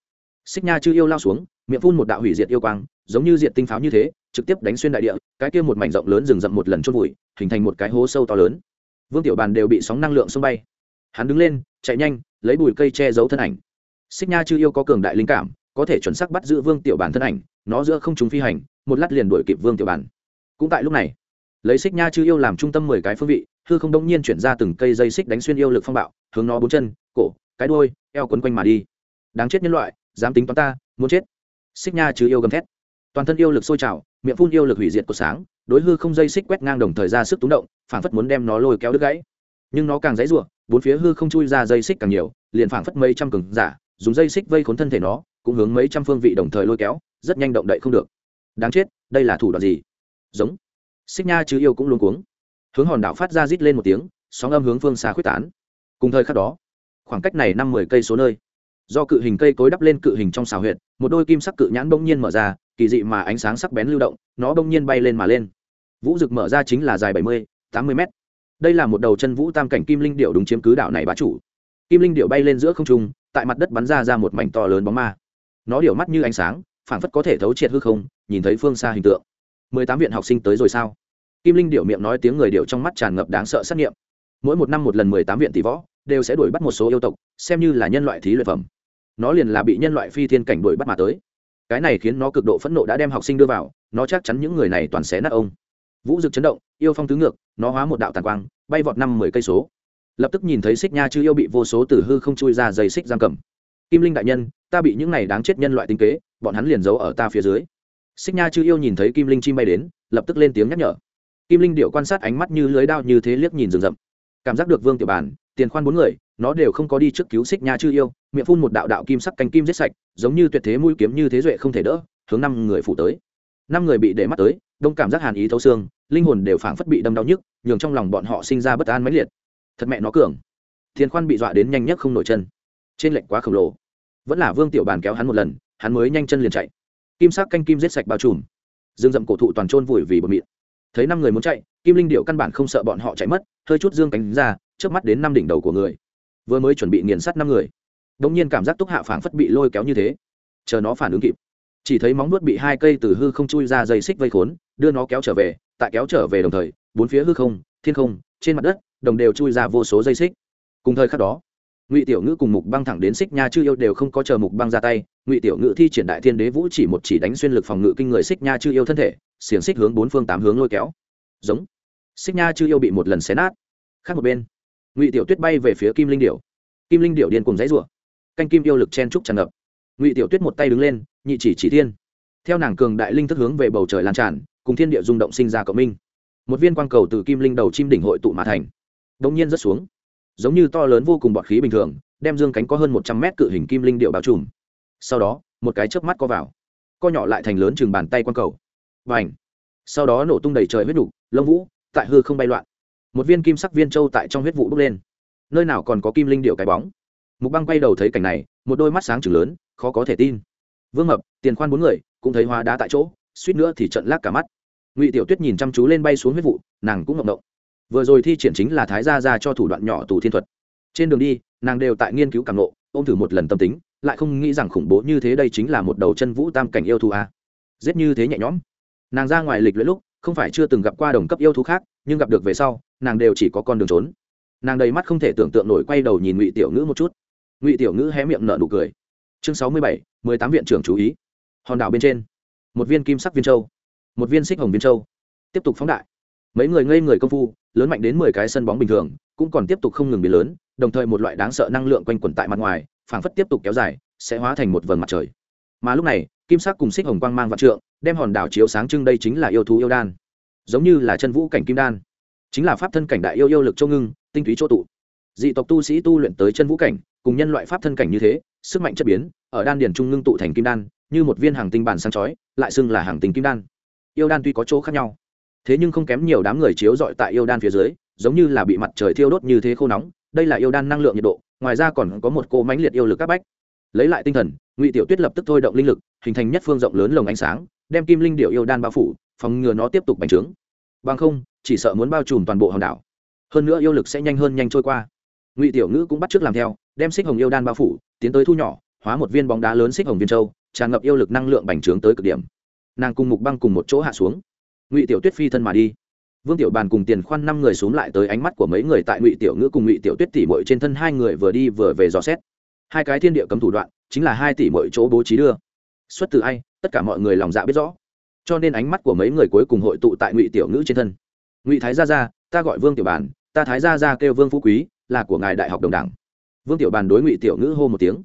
Xích nha chư yêu lao xuống, miệng phun một đạo hủy diệt yêu quang, giống như diệt tinh pháo như thế, trực tiếp đánh xuyên đại địa, cái kia một mảnh rộng lớn rừng rậm một lần chôn vùi, hình thành một cái hố sâu to lớn. Vương tiểu bàn đều bị sóng năng lượng xông bay. Hắn đứng lên, chạy nhanh, lấy bụi cây che giấu thân ảnh. Xích nha chư yêu có cường đại linh cảm, có thể chuẩn xác bắt giữ vương tiểu bàn thân ảnh, nó giữa không chúng phi hành, một lát liền đuổi kịp vương tiểu bàn cũng tại lúc này, lấy xích nha chư yêu làm trung tâm mười cái phương vị, hư không đông nhiên chuyển ra từng cây dây xích đánh xuyên yêu lực phong bạo, hướng nó bốn chân, cổ, cái đôi eo quấn quanh mà đi. Đáng chết nhân loại, dám tính toán ta, muốn chết. Xích nha chư yêu gầm thét. Toàn thân yêu lực sôi trào, miệng phun yêu lực hủy diệt của sáng, đối hư không dây xích quét ngang đồng thời ra sức túng động phản phất muốn đem nó lôi kéo đứt gãy. Nhưng nó càng dãy rủa, bốn phía hư không chui ra dây xích càng nhiều, liền phảng phất mấy trăm cường giả, dùng dây xích vây khốn thân thể nó, cũng hướng mấy trăm phương vị đồng thời lôi kéo, rất nhanh động đậy không được. Đáng chết, đây là thủ đoạn gì? Giống. Xích nha chứ yêu cũng luôn cuống. Hướng hòn đảo phát ra rít lên một tiếng, sóng âm hướng phương xa quyết tán. Cùng thời khắc đó, khoảng cách này năm mười cây số nơi, do cự hình cây cối đắp lên cự hình trong xào huyệt, một đôi kim sắc cự nhãn bỗng nhiên mở ra, kỳ dị mà ánh sáng sắc bén lưu động, nó bỗng nhiên bay lên mà lên. Vũ rực mở ra chính là dài bảy mươi, tám mươi mét. Đây là một đầu chân vũ tam cảnh kim linh điệu đúng chiếm cứ đảo này bá chủ. Kim linh điệu bay lên giữa không trung, tại mặt đất bắn ra ra một mảnh to lớn bóng ma. Nó điệu mắt như ánh sáng, phảng phất có thể thấu triệt hư không, nhìn thấy phương xa hình tượng mười tám viện học sinh tới rồi sao? Kim linh điệu miệng nói tiếng người điệu trong mắt tràn ngập đáng sợ xét nghiệm. Mỗi một năm một lần mười tám viện tỷ võ, đều sẽ đuổi bắt một số yêu tộc, xem như là nhân loại thí luyện phẩm. Nó liền là bị nhân loại phi thiên cảnh đuổi bắt mà tới. Cái này khiến nó cực độ phẫn nộ đã đem học sinh đưa vào, nó chắc chắn những người này toàn xé nát ông. Vũ dực chấn động, yêu phong tứ ngược, nó hóa một đạo tàn quang, bay vọt năm mười cây số. Lập tức nhìn thấy xích nha chư yêu bị vô số tử hư không chui ra dây xích giam cầm. Kim linh đại nhân, ta bị những này đáng chết nhân loại tinh kế, bọn hắn liền giấu ở ta phía dưới xích nha chư yêu nhìn thấy kim linh chim bay đến, lập tức lên tiếng nhắc nhở. Kim linh điệu quan sát ánh mắt như lưới đao như thế liếc nhìn rừng rậm. Cảm giác được vương tiểu bản, tiền khoan bốn người, nó đều không có đi trước cứu xích nha chư yêu, miệng phun một đạo đạo kim sắc canh kim giết sạch, giống như tuyệt thế mũi kiếm như thế duệ không thể đỡ, hướng năm người phủ tới. Năm người bị để mắt tới, đông cảm giác hàn ý thấu xương, linh hồn đều phảng phất bị đâm đau nhức, nhường trong lòng bọn họ sinh ra bất an mãnh liệt. Thật mẹ nó cường. Thiên khoan bị dọa đến nhanh nhất không nổi chân. Trên lệnh quá khổng lồ. Vẫn là vương tiểu bàn kéo hắn một lần, hắn mới nhanh chân liền chạy kim sắc canh kim giết sạch bao trùm. Dương dậm cổ thụ toàn trôn vùi vì bờ mịn. Thấy năm người muốn chạy, kim linh điệu căn bản không sợ bọn họ chạy mất, hơi chút dương cánh ra trước mắt đến năm đỉnh đầu của người. Vừa mới chuẩn bị nghiền sắt năm người đ nhiên cảm giác túc hạ phảng phất bị lôi kéo như thế. Chờ nó phản ứng kịp, chỉ thấy móng nuốt bị hai cây từ hư không chui ra dây xích vây khốn, đưa nó kéo trở về, tại kéo trở về đồng thời, bốn phía hư không, thiên không, trên mặt đất, đồng đều chui ra vô số dây xích. Cùng thời khắc đó ngụy tiểu ngữ cùng mục băng thẳng đến xích nha chư yêu đều không có chờ mục băng ra tay ngụy tiểu ngữ thi triển đại thiên đế vũ chỉ một chỉ đánh xuyên lực phòng ngự kinh người xích nha chư yêu thân thể xiềng xích hướng bốn phương tám hướng lôi kéo giống xích nha chư yêu bị một lần xé nát khác một bên ngụy tiểu tuyết bay về phía kim linh điệu kim linh điệu điên cùng dãy rủa canh kim yêu lực chen trúc tràn ngập ngụy tiểu tuyết một tay đứng lên nhị chỉ chỉ thiên theo nàng cường đại linh thức hướng về bầu trời lan tràn cùng thiên địa rung động sinh ra cộng minh một viên quang cầu từ kim linh đầu chim đỉnh hội tụ mà thành đông nhiên rớt xuống giống như to lớn vô cùng bọt khí bình thường, đem dương cánh có hơn một trăm mét cự hình kim linh điệu bao trùm. Sau đó, một cái chớp mắt co vào. Co nhỏ lại thành lớn chừng bàn tay quang cầu. Và ảnh sau đó nổ tung đầy trời huyết nục, lông vũ, tại hư không bay loạn. Một viên kim sắc viên châu tại trong huyết vụ bốc lên. Nơi nào còn có kim linh điệu cái bóng? Mục băng quay đầu thấy cảnh này, một đôi mắt sáng chừng lớn, khó có thể tin. Vương mập, tiền khoan bốn người, cũng thấy hóa đá tại chỗ, suýt nữa thì trận lác cả mắt. Ngụy tiểu tuyết nhìn chăm chú lên bay xuống huyết vụ, nàng cũng ngộng động vừa rồi thi triển chính là thái gia ra cho thủ đoạn nhỏ tù thiên thuật. Trên đường đi, nàng đều tại nghiên cứu cảm nộ ôm thử một lần tâm tính, lại không nghĩ rằng khủng bố như thế đây chính là một đầu chân vũ tam cảnh yêu thú a. Giết như thế nhẹ nhõm. Nàng ra ngoài lịch lưỡi lúc, không phải chưa từng gặp qua đồng cấp yêu thú khác, nhưng gặp được về sau, nàng đều chỉ có con đường trốn. Nàng đầy mắt không thể tưởng tượng nổi quay đầu nhìn ngụy tiểu ngữ một chút. Ngụy tiểu ngữ hé miệng nở nụ cười. Chương sáu mươi bảy, mười tám viện trưởng chú ý. Hòn đảo bên trên. Một viên kim sắc viên châu. Một viên xích hồng viên châu. Tiếp tục phóng đại mấy người ngây người công phu, lớn mạnh đến mười cái sân bóng bình thường, cũng còn tiếp tục không ngừng biến lớn, đồng thời một loại đáng sợ năng lượng quanh quẩn tại mặt ngoài, phảng phất tiếp tục kéo dài, sẽ hóa thành một vầng mặt trời. Mà lúc này, kim sắc cùng xích hồng quang mang vạn trượng, đem hòn đảo chiếu sáng trưng đây chính là yêu thú yêu đan. Giống như là chân vũ cảnh kim đan. Chính là pháp thân cảnh đại yêu yêu lực châu ngưng, tinh túy chỗ tụ. Dị tộc tu sĩ tu luyện tới chân vũ cảnh, cùng nhân loại pháp thân cảnh như thế, sức mạnh chất biến, ở đan điển trung ngưng tụ thành kim đan, như một viên hàng tinh bản sáng chói, lại xưng là hàng tinh kim đan. Yêu đan tuy có chỗ khác nhau thế nhưng không kém nhiều đám người chiếu dọi tại yêu đan phía dưới, giống như là bị mặt trời thiêu đốt như thế khô nóng, đây là yêu đan năng lượng nhiệt độ, ngoài ra còn có một cô mãnh liệt yêu lực các bách. Lấy lại tinh thần, ngụy tiểu tuyết lập tức thôi động linh lực, hình thành nhất phương rộng lớn lồng ánh sáng, đem kim linh điệu yêu đan bao phủ, phòng ngừa nó tiếp tục bành trướng. Bằng không, chỉ sợ muốn bao trùm toàn bộ hòn đảo. Hơn nữa yêu lực sẽ nhanh hơn nhanh trôi qua. Ngụy tiểu ngữ cũng bắt t làm theo, đem xích hồng yêu đan bao phủ, tiến tới thu nhỏ, hóa một viên bóng đá lớn xích hồng viên châu, tràn ngập yêu lực năng lượng bành trướng tới cực điểm. Nàng cùng mục băng cùng một chỗ hạ xuống ngụy tiểu tuyết phi thân mà đi vương tiểu bàn cùng tiền khoan năm người xuống lại tới ánh mắt của mấy người tại ngụy tiểu ngữ cùng ngụy tiểu tuyết tỉ mội trên thân hai người vừa đi vừa về dò xét hai cái thiên địa cấm thủ đoạn chính là hai tỷ mội chỗ bố trí đưa xuất từ ai tất cả mọi người lòng dạ biết rõ cho nên ánh mắt của mấy người cuối cùng hội tụ tại ngụy tiểu ngữ trên thân ngụy thái gia gia ta gọi vương tiểu bàn ta thái gia gia kêu vương phú quý là của ngài đại học đồng đảng vương tiểu bàn đối ngụy tiểu ngữ hô một tiếng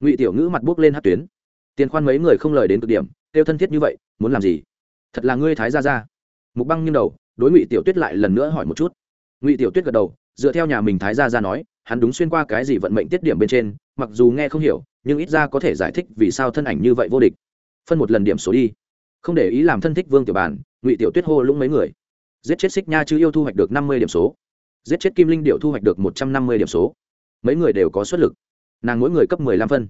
ngụy tiểu ngữ mặt buốc lên hát tuyến tiền khoan mấy người không lời đến cực điểm kêu thân thiết như vậy muốn làm gì thật là ngươi thái gia gia. Mục băng nghiêng đầu, đối ngụy tiểu tuyết lại lần nữa hỏi một chút. Ngụy tiểu tuyết gật đầu, dựa theo nhà mình thái gia gia nói, hắn đúng xuyên qua cái gì vận mệnh tiết điểm bên trên, mặc dù nghe không hiểu, nhưng ít ra có thể giải thích vì sao thân ảnh như vậy vô địch. Phân một lần điểm số đi. Không để ý làm thân thích vương tiểu bàn ngụy tiểu tuyết hô lũng mấy người. Giết chết xích nha chứ yêu thu hoạch được năm mươi điểm số. Giết chết kim linh điệu thu hoạch được một trăm năm mươi điểm số. Mấy người đều có xuất lực. Nàng mỗi người cấp mười lăm phân.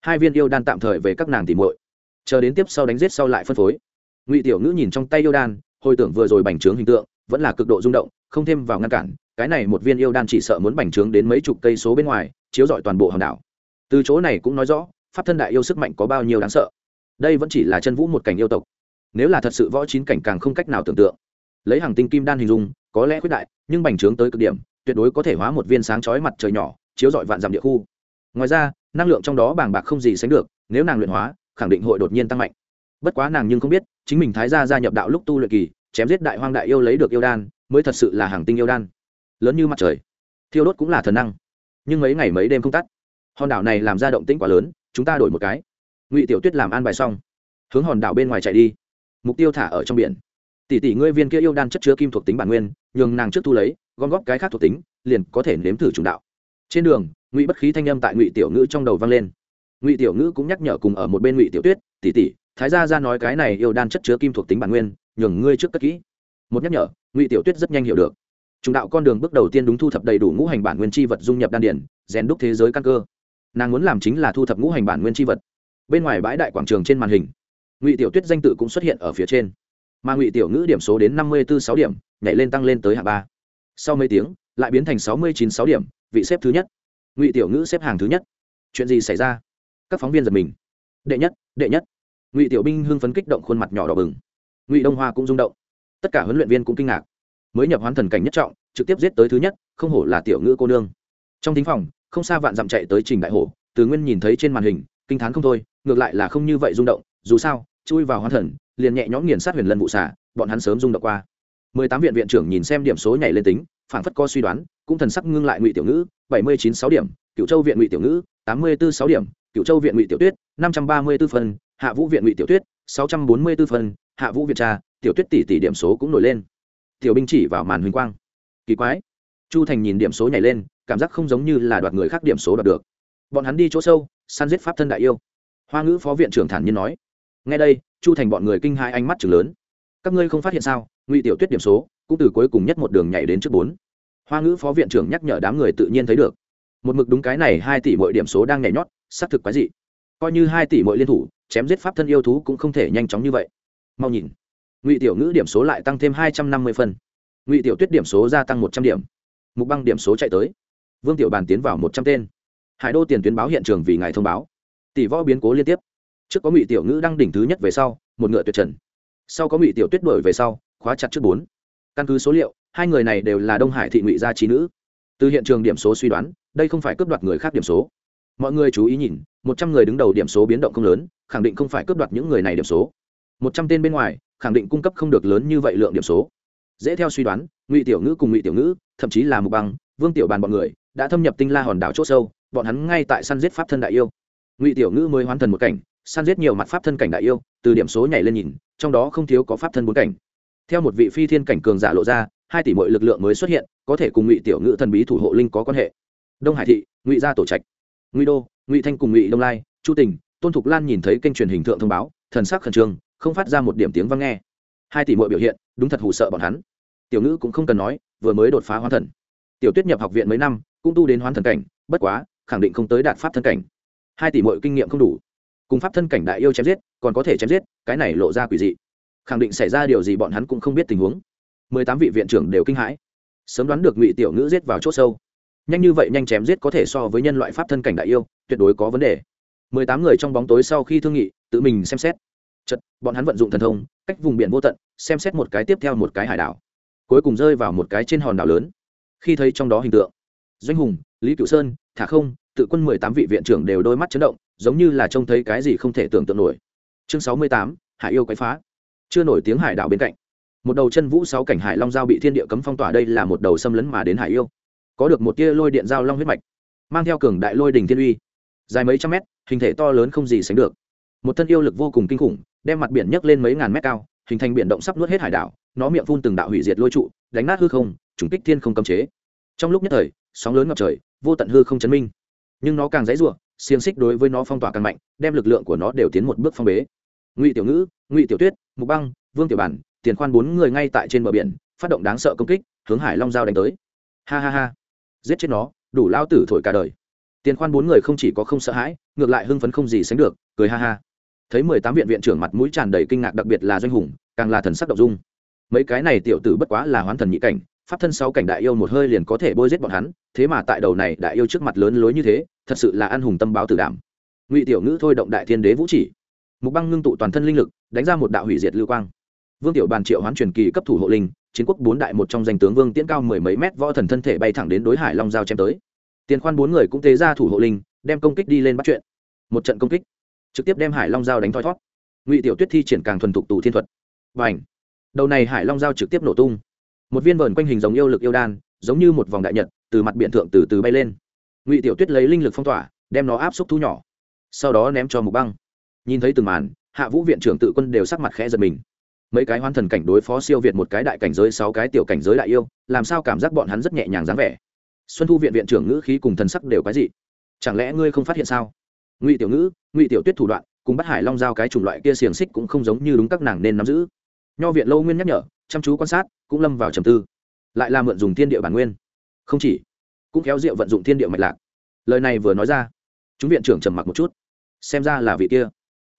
Hai viên yêu đan tạm thời về các nàng tìm muội. Chờ đến tiếp sau đánh giết sau lại phân phối ngụy tiểu ngữ nhìn trong tay yêu đan, hồi tưởng vừa rồi bành trướng hình tượng, vẫn là cực độ rung động, không thêm vào ngăn cản, cái này một viên yêu đan chỉ sợ muốn bành trướng đến mấy chục cây số bên ngoài, chiếu rọi toàn bộ hòn đảo. Từ chỗ này cũng nói rõ, pháp thân đại yêu sức mạnh có bao nhiêu đáng sợ. Đây vẫn chỉ là chân vũ một cảnh yêu tộc. Nếu là thật sự võ chín cảnh càng không cách nào tưởng tượng. Lấy hàng tinh kim đan hình dung, có lẽ khuyết đại, nhưng bành trướng tới cực điểm, tuyệt đối có thể hóa một viên sáng chói mặt trời nhỏ, chiếu rọi vạn dặm địa khu. Ngoài ra, năng lượng trong đó bàng bạc không gì sánh được, nếu nàng luyện hóa, khẳng định hội đột nhiên tăng mạnh. Bất quá nàng nhưng không biết chính mình thái gia gia nhập đạo lúc tu luyện kỳ, chém giết đại hoang đại yêu lấy được yêu đan, mới thật sự là hàng tinh yêu đan. Lớn như mặt trời. Thiêu đốt cũng là thần năng. Nhưng mấy ngày mấy đêm không tắt. Hòn đảo này làm ra động tĩnh quá lớn, chúng ta đổi một cái. Ngụy tiểu tuyết làm an bài xong. Hướng hòn đảo bên ngoài chạy đi. Mục tiêu thả ở trong biển. Tỷ tỷ ngươi viên kia yêu đan chất chứa kim thuộc tính bản nguyên, nhường nàng trước thu lấy, gom góp cái khác thuộc tính, liền có thể nếm thử chủ đạo. Trên đường, ngụy bất khí thanh âm tại ngụy tiểu ngữ trong đầu vang lên. Ngụy tiểu ngữ cũng nhắc nhở cùng ở một bên ngụy tiểu tuyết, tỷ tỷ thái gia ra nói cái này yêu đan chất chứa kim thuộc tính bản nguyên, nhường ngươi trước cất kỹ. Một nhắc nhở, ngụy tiểu tuyết rất nhanh hiểu được. Chúng đạo con đường bước đầu tiên đúng thu thập đầy đủ ngũ hành bản nguyên chi vật dung nhập đan điển, rèn đúc thế giới căn cơ. Nàng muốn làm chính là thu thập ngũ hành bản nguyên chi vật. Bên ngoài bãi đại quảng trường trên màn hình, ngụy tiểu tuyết danh tự cũng xuất hiện ở phía trên. Mà ngụy tiểu ngữ điểm số đến năm mươi bốn sáu điểm, nhảy lên tăng lên tới hạng ba. Sau mấy tiếng, lại biến thành sáu mươi chín sáu điểm, vị xếp thứ nhất. Ngụy tiểu ngữ xếp hàng thứ nhất. Chuyện gì xảy ra? Các phóng viên giật mình. Đệ nhất đệ nhất ngụy tiểu binh hưng phấn kích động khuôn mặt nhỏ đỏ bừng ngụy đông hoa cũng rung động tất cả huấn luyện viên cũng kinh ngạc mới nhập hoán thần cảnh nhất trọng trực tiếp giết tới thứ nhất không hổ là tiểu ngữ cô nương trong thính phòng không xa vạn dặm chạy tới trình đại hổ từ nguyên nhìn thấy trên màn hình kinh t h á n không thôi ngược lại là không như vậy rung động dù sao chui vào hoán thần liền nhẹ nhõm nghiền sát huyền lân vụ xả bọn hắn sớm rung động qua mười tám viện viện trưởng nhìn xem điểm số nhảy lên tính phản phất co suy đoán cũng thần sắc ngưng lại ngụy tiểu ngữ bảy mươi chín sáu điểm cựu châu viện ngụy tiểu ngữ tám mươi bốn sáu điểm cựu châu viện ngụy tiểu tuyết năm trăm ba mươi b ố phân hạ vũ viện ngụy tiểu tuyết, sáu trăm bốn mươi b ố phân hạ vũ viện tra tiểu tuyết tỷ tỷ điểm số cũng nổi lên. Tiểu binh chỉ vào màn huỳnh quang. Kỳ quái. Chu thành nhìn điểm số nhảy lên, cảm giác không giống như là đoạt người khác điểm số đoạt được. Bọn hắn đi chỗ sâu, săn giết pháp thân đại yêu. Hoa ngữ phó viện trưởng thản nhiên nói. Ngay đây, chu thành bọn người kinh hai ánh mắt chừng lớn. Các ngươi không phát hiện sao, ngụy tiểu tuyết điểm số cũng từ cuối cùng nhất một đường nhảy đến trước bốn. Hoa ngữ phó viện trưởng nhắc nhở đám người tự nhiên thấy được. Một mực đúng cái này hai tỷ mỗi điểm số đang nhảy nhót, xác thực quái dị. Coi như hai tỷ mỗi liên thủ chém giết pháp thân yêu thú cũng không thể nhanh chóng như vậy. Mau nhìn. Ngụy tiểu ngữ điểm số lại tăng thêm hai trăm năm mươi phân. Ngụy tiểu tuyết điểm số gia tăng một trăm điểm. Mục băng điểm số chạy tới. Vương tiểu bàn tiến vào một trăm tên. Hải đô tiền tuyến báo hiện trường vì ngài thông báo. Tỷ võ biến cố liên tiếp. Trước có ngụy tiểu ngữ đăng đỉnh thứ nhất về sau, một ngựa tuyệt trần. Sau có ngụy tiểu tuyết đổi về sau, khóa chặt trước bốn. Căn cứ số liệu, hai người này đều là đông hải thị ngụy gia trí nữ. Từ hiện trường điểm số suy đoán, đây không phải cướp đoạt người khác điểm số mọi người chú ý nhìn, một trăm người đứng đầu điểm số biến động không lớn, khẳng định không phải cướp đoạt những người này điểm số. Một trăm tên bên ngoài, khẳng định cung cấp không được lớn như vậy lượng điểm số. Dễ theo suy đoán, ngụy tiểu ngữ cùng ngụy tiểu ngữ, thậm chí là mục băng, vương tiểu bàn bọn người, đã thâm nhập tinh la hòn đảo c h ỗ sâu, bọn hắn ngay tại săn giết pháp thân đại yêu. Ngụy tiểu ngữ mới hoán thần một cảnh, săn giết nhiều mặt pháp thân cảnh đại yêu, từ điểm số nhảy lên nhìn, trong đó không thiếu có pháp thân bốn cảnh. Theo một vị phi thiên cảnh cường giả lộ ra, hai tỷ mọi lực lượng mới xuất hiện, có thể cùng ngụy tiểu ngữ thần bí thủ hộ linh có quan hệ. Đông hải thị, ngụy gia tổ trạch ngụy đô, ngụy thanh cùng ngụy đông lai, chu tình, tôn thục lan nhìn thấy kênh truyền hình thượng thông báo, thần sắc khẩn trương, không phát ra một điểm tiếng vang nghe. Hai tỷ mọi biểu hiện, đúng thật hù sợ bọn hắn. Tiểu ngữ cũng không cần nói, vừa mới đột phá hoán thần. Tiểu tuyết nhập học viện mấy năm, cũng tu đến hoán thần cảnh, bất quá, khẳng định không tới đạt pháp thân cảnh. Hai tỷ mọi kinh nghiệm không đủ. Cùng pháp thân cảnh đại yêu chém giết, còn có thể chém giết, cái này lộ ra quỷ dị. Khẳng định xảy ra điều gì bọn hắn cũng không biết tình huống. Mười tám vị viện trưởng đều kinh hãi. Sớm đoán được ngụy tiểu ngữ giết vào c h ỗ sâu nhanh như vậy nhanh chém giết có thể so với nhân loại pháp thân cảnh đại yêu, tuyệt đối có vấn đề. Mười tám người trong bóng tối sau khi thương nghị, tự mình xem xét. Chật, bọn hắn vận dụng thần thông, cách vùng biển vô tận, xem xét một cái tiếp theo một cái hải đảo. Cuối cùng rơi vào một cái trên hòn đảo lớn. Khi thấy trong đó hình tượng, doanh hùng, lý cựu sơn, thả không, tự quân mười tám vị viện trưởng đều đôi mắt chấn động, giống như là trông thấy cái gì không thể tưởng tượng nổi. Chương sáu mươi tám, hải yêu quái phá. Chưa nổi tiếng hải đảo bên cạnh. Một đầu chân vũ sáu cảnh hải long giao bị thiên địa cấm phong tỏa, đây là một đầu xâm lấn mà đến hải yêu có được một tia lôi điện giao long huyết mạch, mang theo cường đại lôi đình thiên uy, dài mấy trăm mét, hình thể to lớn không gì sánh được. Một thân yêu lực vô cùng kinh khủng, đem mặt biển nhấc lên mấy ngàn mét cao, hình thành biển động sắp nuốt hết hải đảo, nó miệng phun từng đạo hủy diệt lôi trụ, đánh nát hư không chủng kích thiên không cấm chế. Trong lúc nhất thời, sóng lớn ngập trời, vô tận hư không chấn minh. Nhưng nó càng dãy rủa, xiềng xích đối với nó phong tỏa càng mạnh, đem lực lượng của nó đều tiến một bước phong bế. Ngụy tiểu ngữ, ngụy tiểu tuyết, mục băng, vương tiểu bản, tiền khoan bốn người ngay tại trên bờ biển, phát động đáng sợ công kích, hướng hải long giao đánh tới. Ha ha ha giết chết nó, đủ lao tử thổi cả đời. Tiền khoan bốn người không chỉ có không sợ hãi, ngược lại hưng phấn không gì sánh được, cười ha ha. Thấy mười tám viện viện trưởng mặt mũi tràn đầy kinh ngạc đặc biệt là doanh hùng, càng là thần sắc động dung. Mấy cái này tiểu tử bất quá là hoán thần nhị cảnh, pháp thân sáu cảnh đại yêu một hơi liền có thể bôi giết bọn hắn, thế mà tại đầu này đại yêu trước mặt lớn lối như thế, thật sự là ăn hùng tâm báo tử đảm. Ngụy tiểu ngữ thôi động đại thiên đế vũ chỉ. Mục băng ngưng tụ toàn thân linh lực, đánh ra một đạo hủy diệt lưu quang. Vương tiểu bàn triệu hoán truyền kỳ cấp thủ hộ linh chiến quốc bốn đại một trong danh tướng vương tiễn cao mười mấy mét võ thần thân thể bay thẳng đến đối hải long giao chém tới. Tiền khoan bốn người cũng tế ra thủ hộ linh, đem công kích đi lên bắt chuyện. Một trận công kích, trực tiếp đem hải long giao đánh thoi thót. Ngụy tiểu tuyết thi triển càng thuần thục tù thiên thuật. Và ảnh đầu này hải long giao trực tiếp nổ tung. Một viên vờn quanh hình giống yêu lực yêu đan, giống như một vòng đại nhật, từ mặt biển thượng từ từ bay lên. Ngụy tiểu tuyết lấy linh lực phong tỏa, đem nó áp xúc thu nhỏ. Sau đó ném cho mục băng. Nhìn thấy từng màn, hạ vũ viện trưởng tự quân đều sắc mặt khẽ giật mình mấy cái hoan thần cảnh đối phó siêu việt một cái đại cảnh giới, sáu cái tiểu cảnh giới đại yêu, làm sao cảm giác bọn hắn rất nhẹ nhàng dáng vẻ? Xuân thu viện viện trưởng ngữ khí cùng thần sắc đều cái gì chẳng lẽ ngươi không phát hiện sao? Ngụy tiểu ngữ, ngụy tiểu tuyết thủ đoạn, cùng bắt hải long giao cái chủng loại kia xiềng xích cũng không giống như đúng các nàng nên nắm giữ. Nho viện lâu nguyên nhắc nhở, chăm chú quan sát, cũng lâm vào trầm tư. Lại là mượn dùng thiên địa bản nguyên. Không chỉ, cũng kéo rượu vận dụng thiên địa mạch lạc. Lời này vừa nói ra, chúng viện trưởng trầm mặc một chút. Xem ra là vị kia.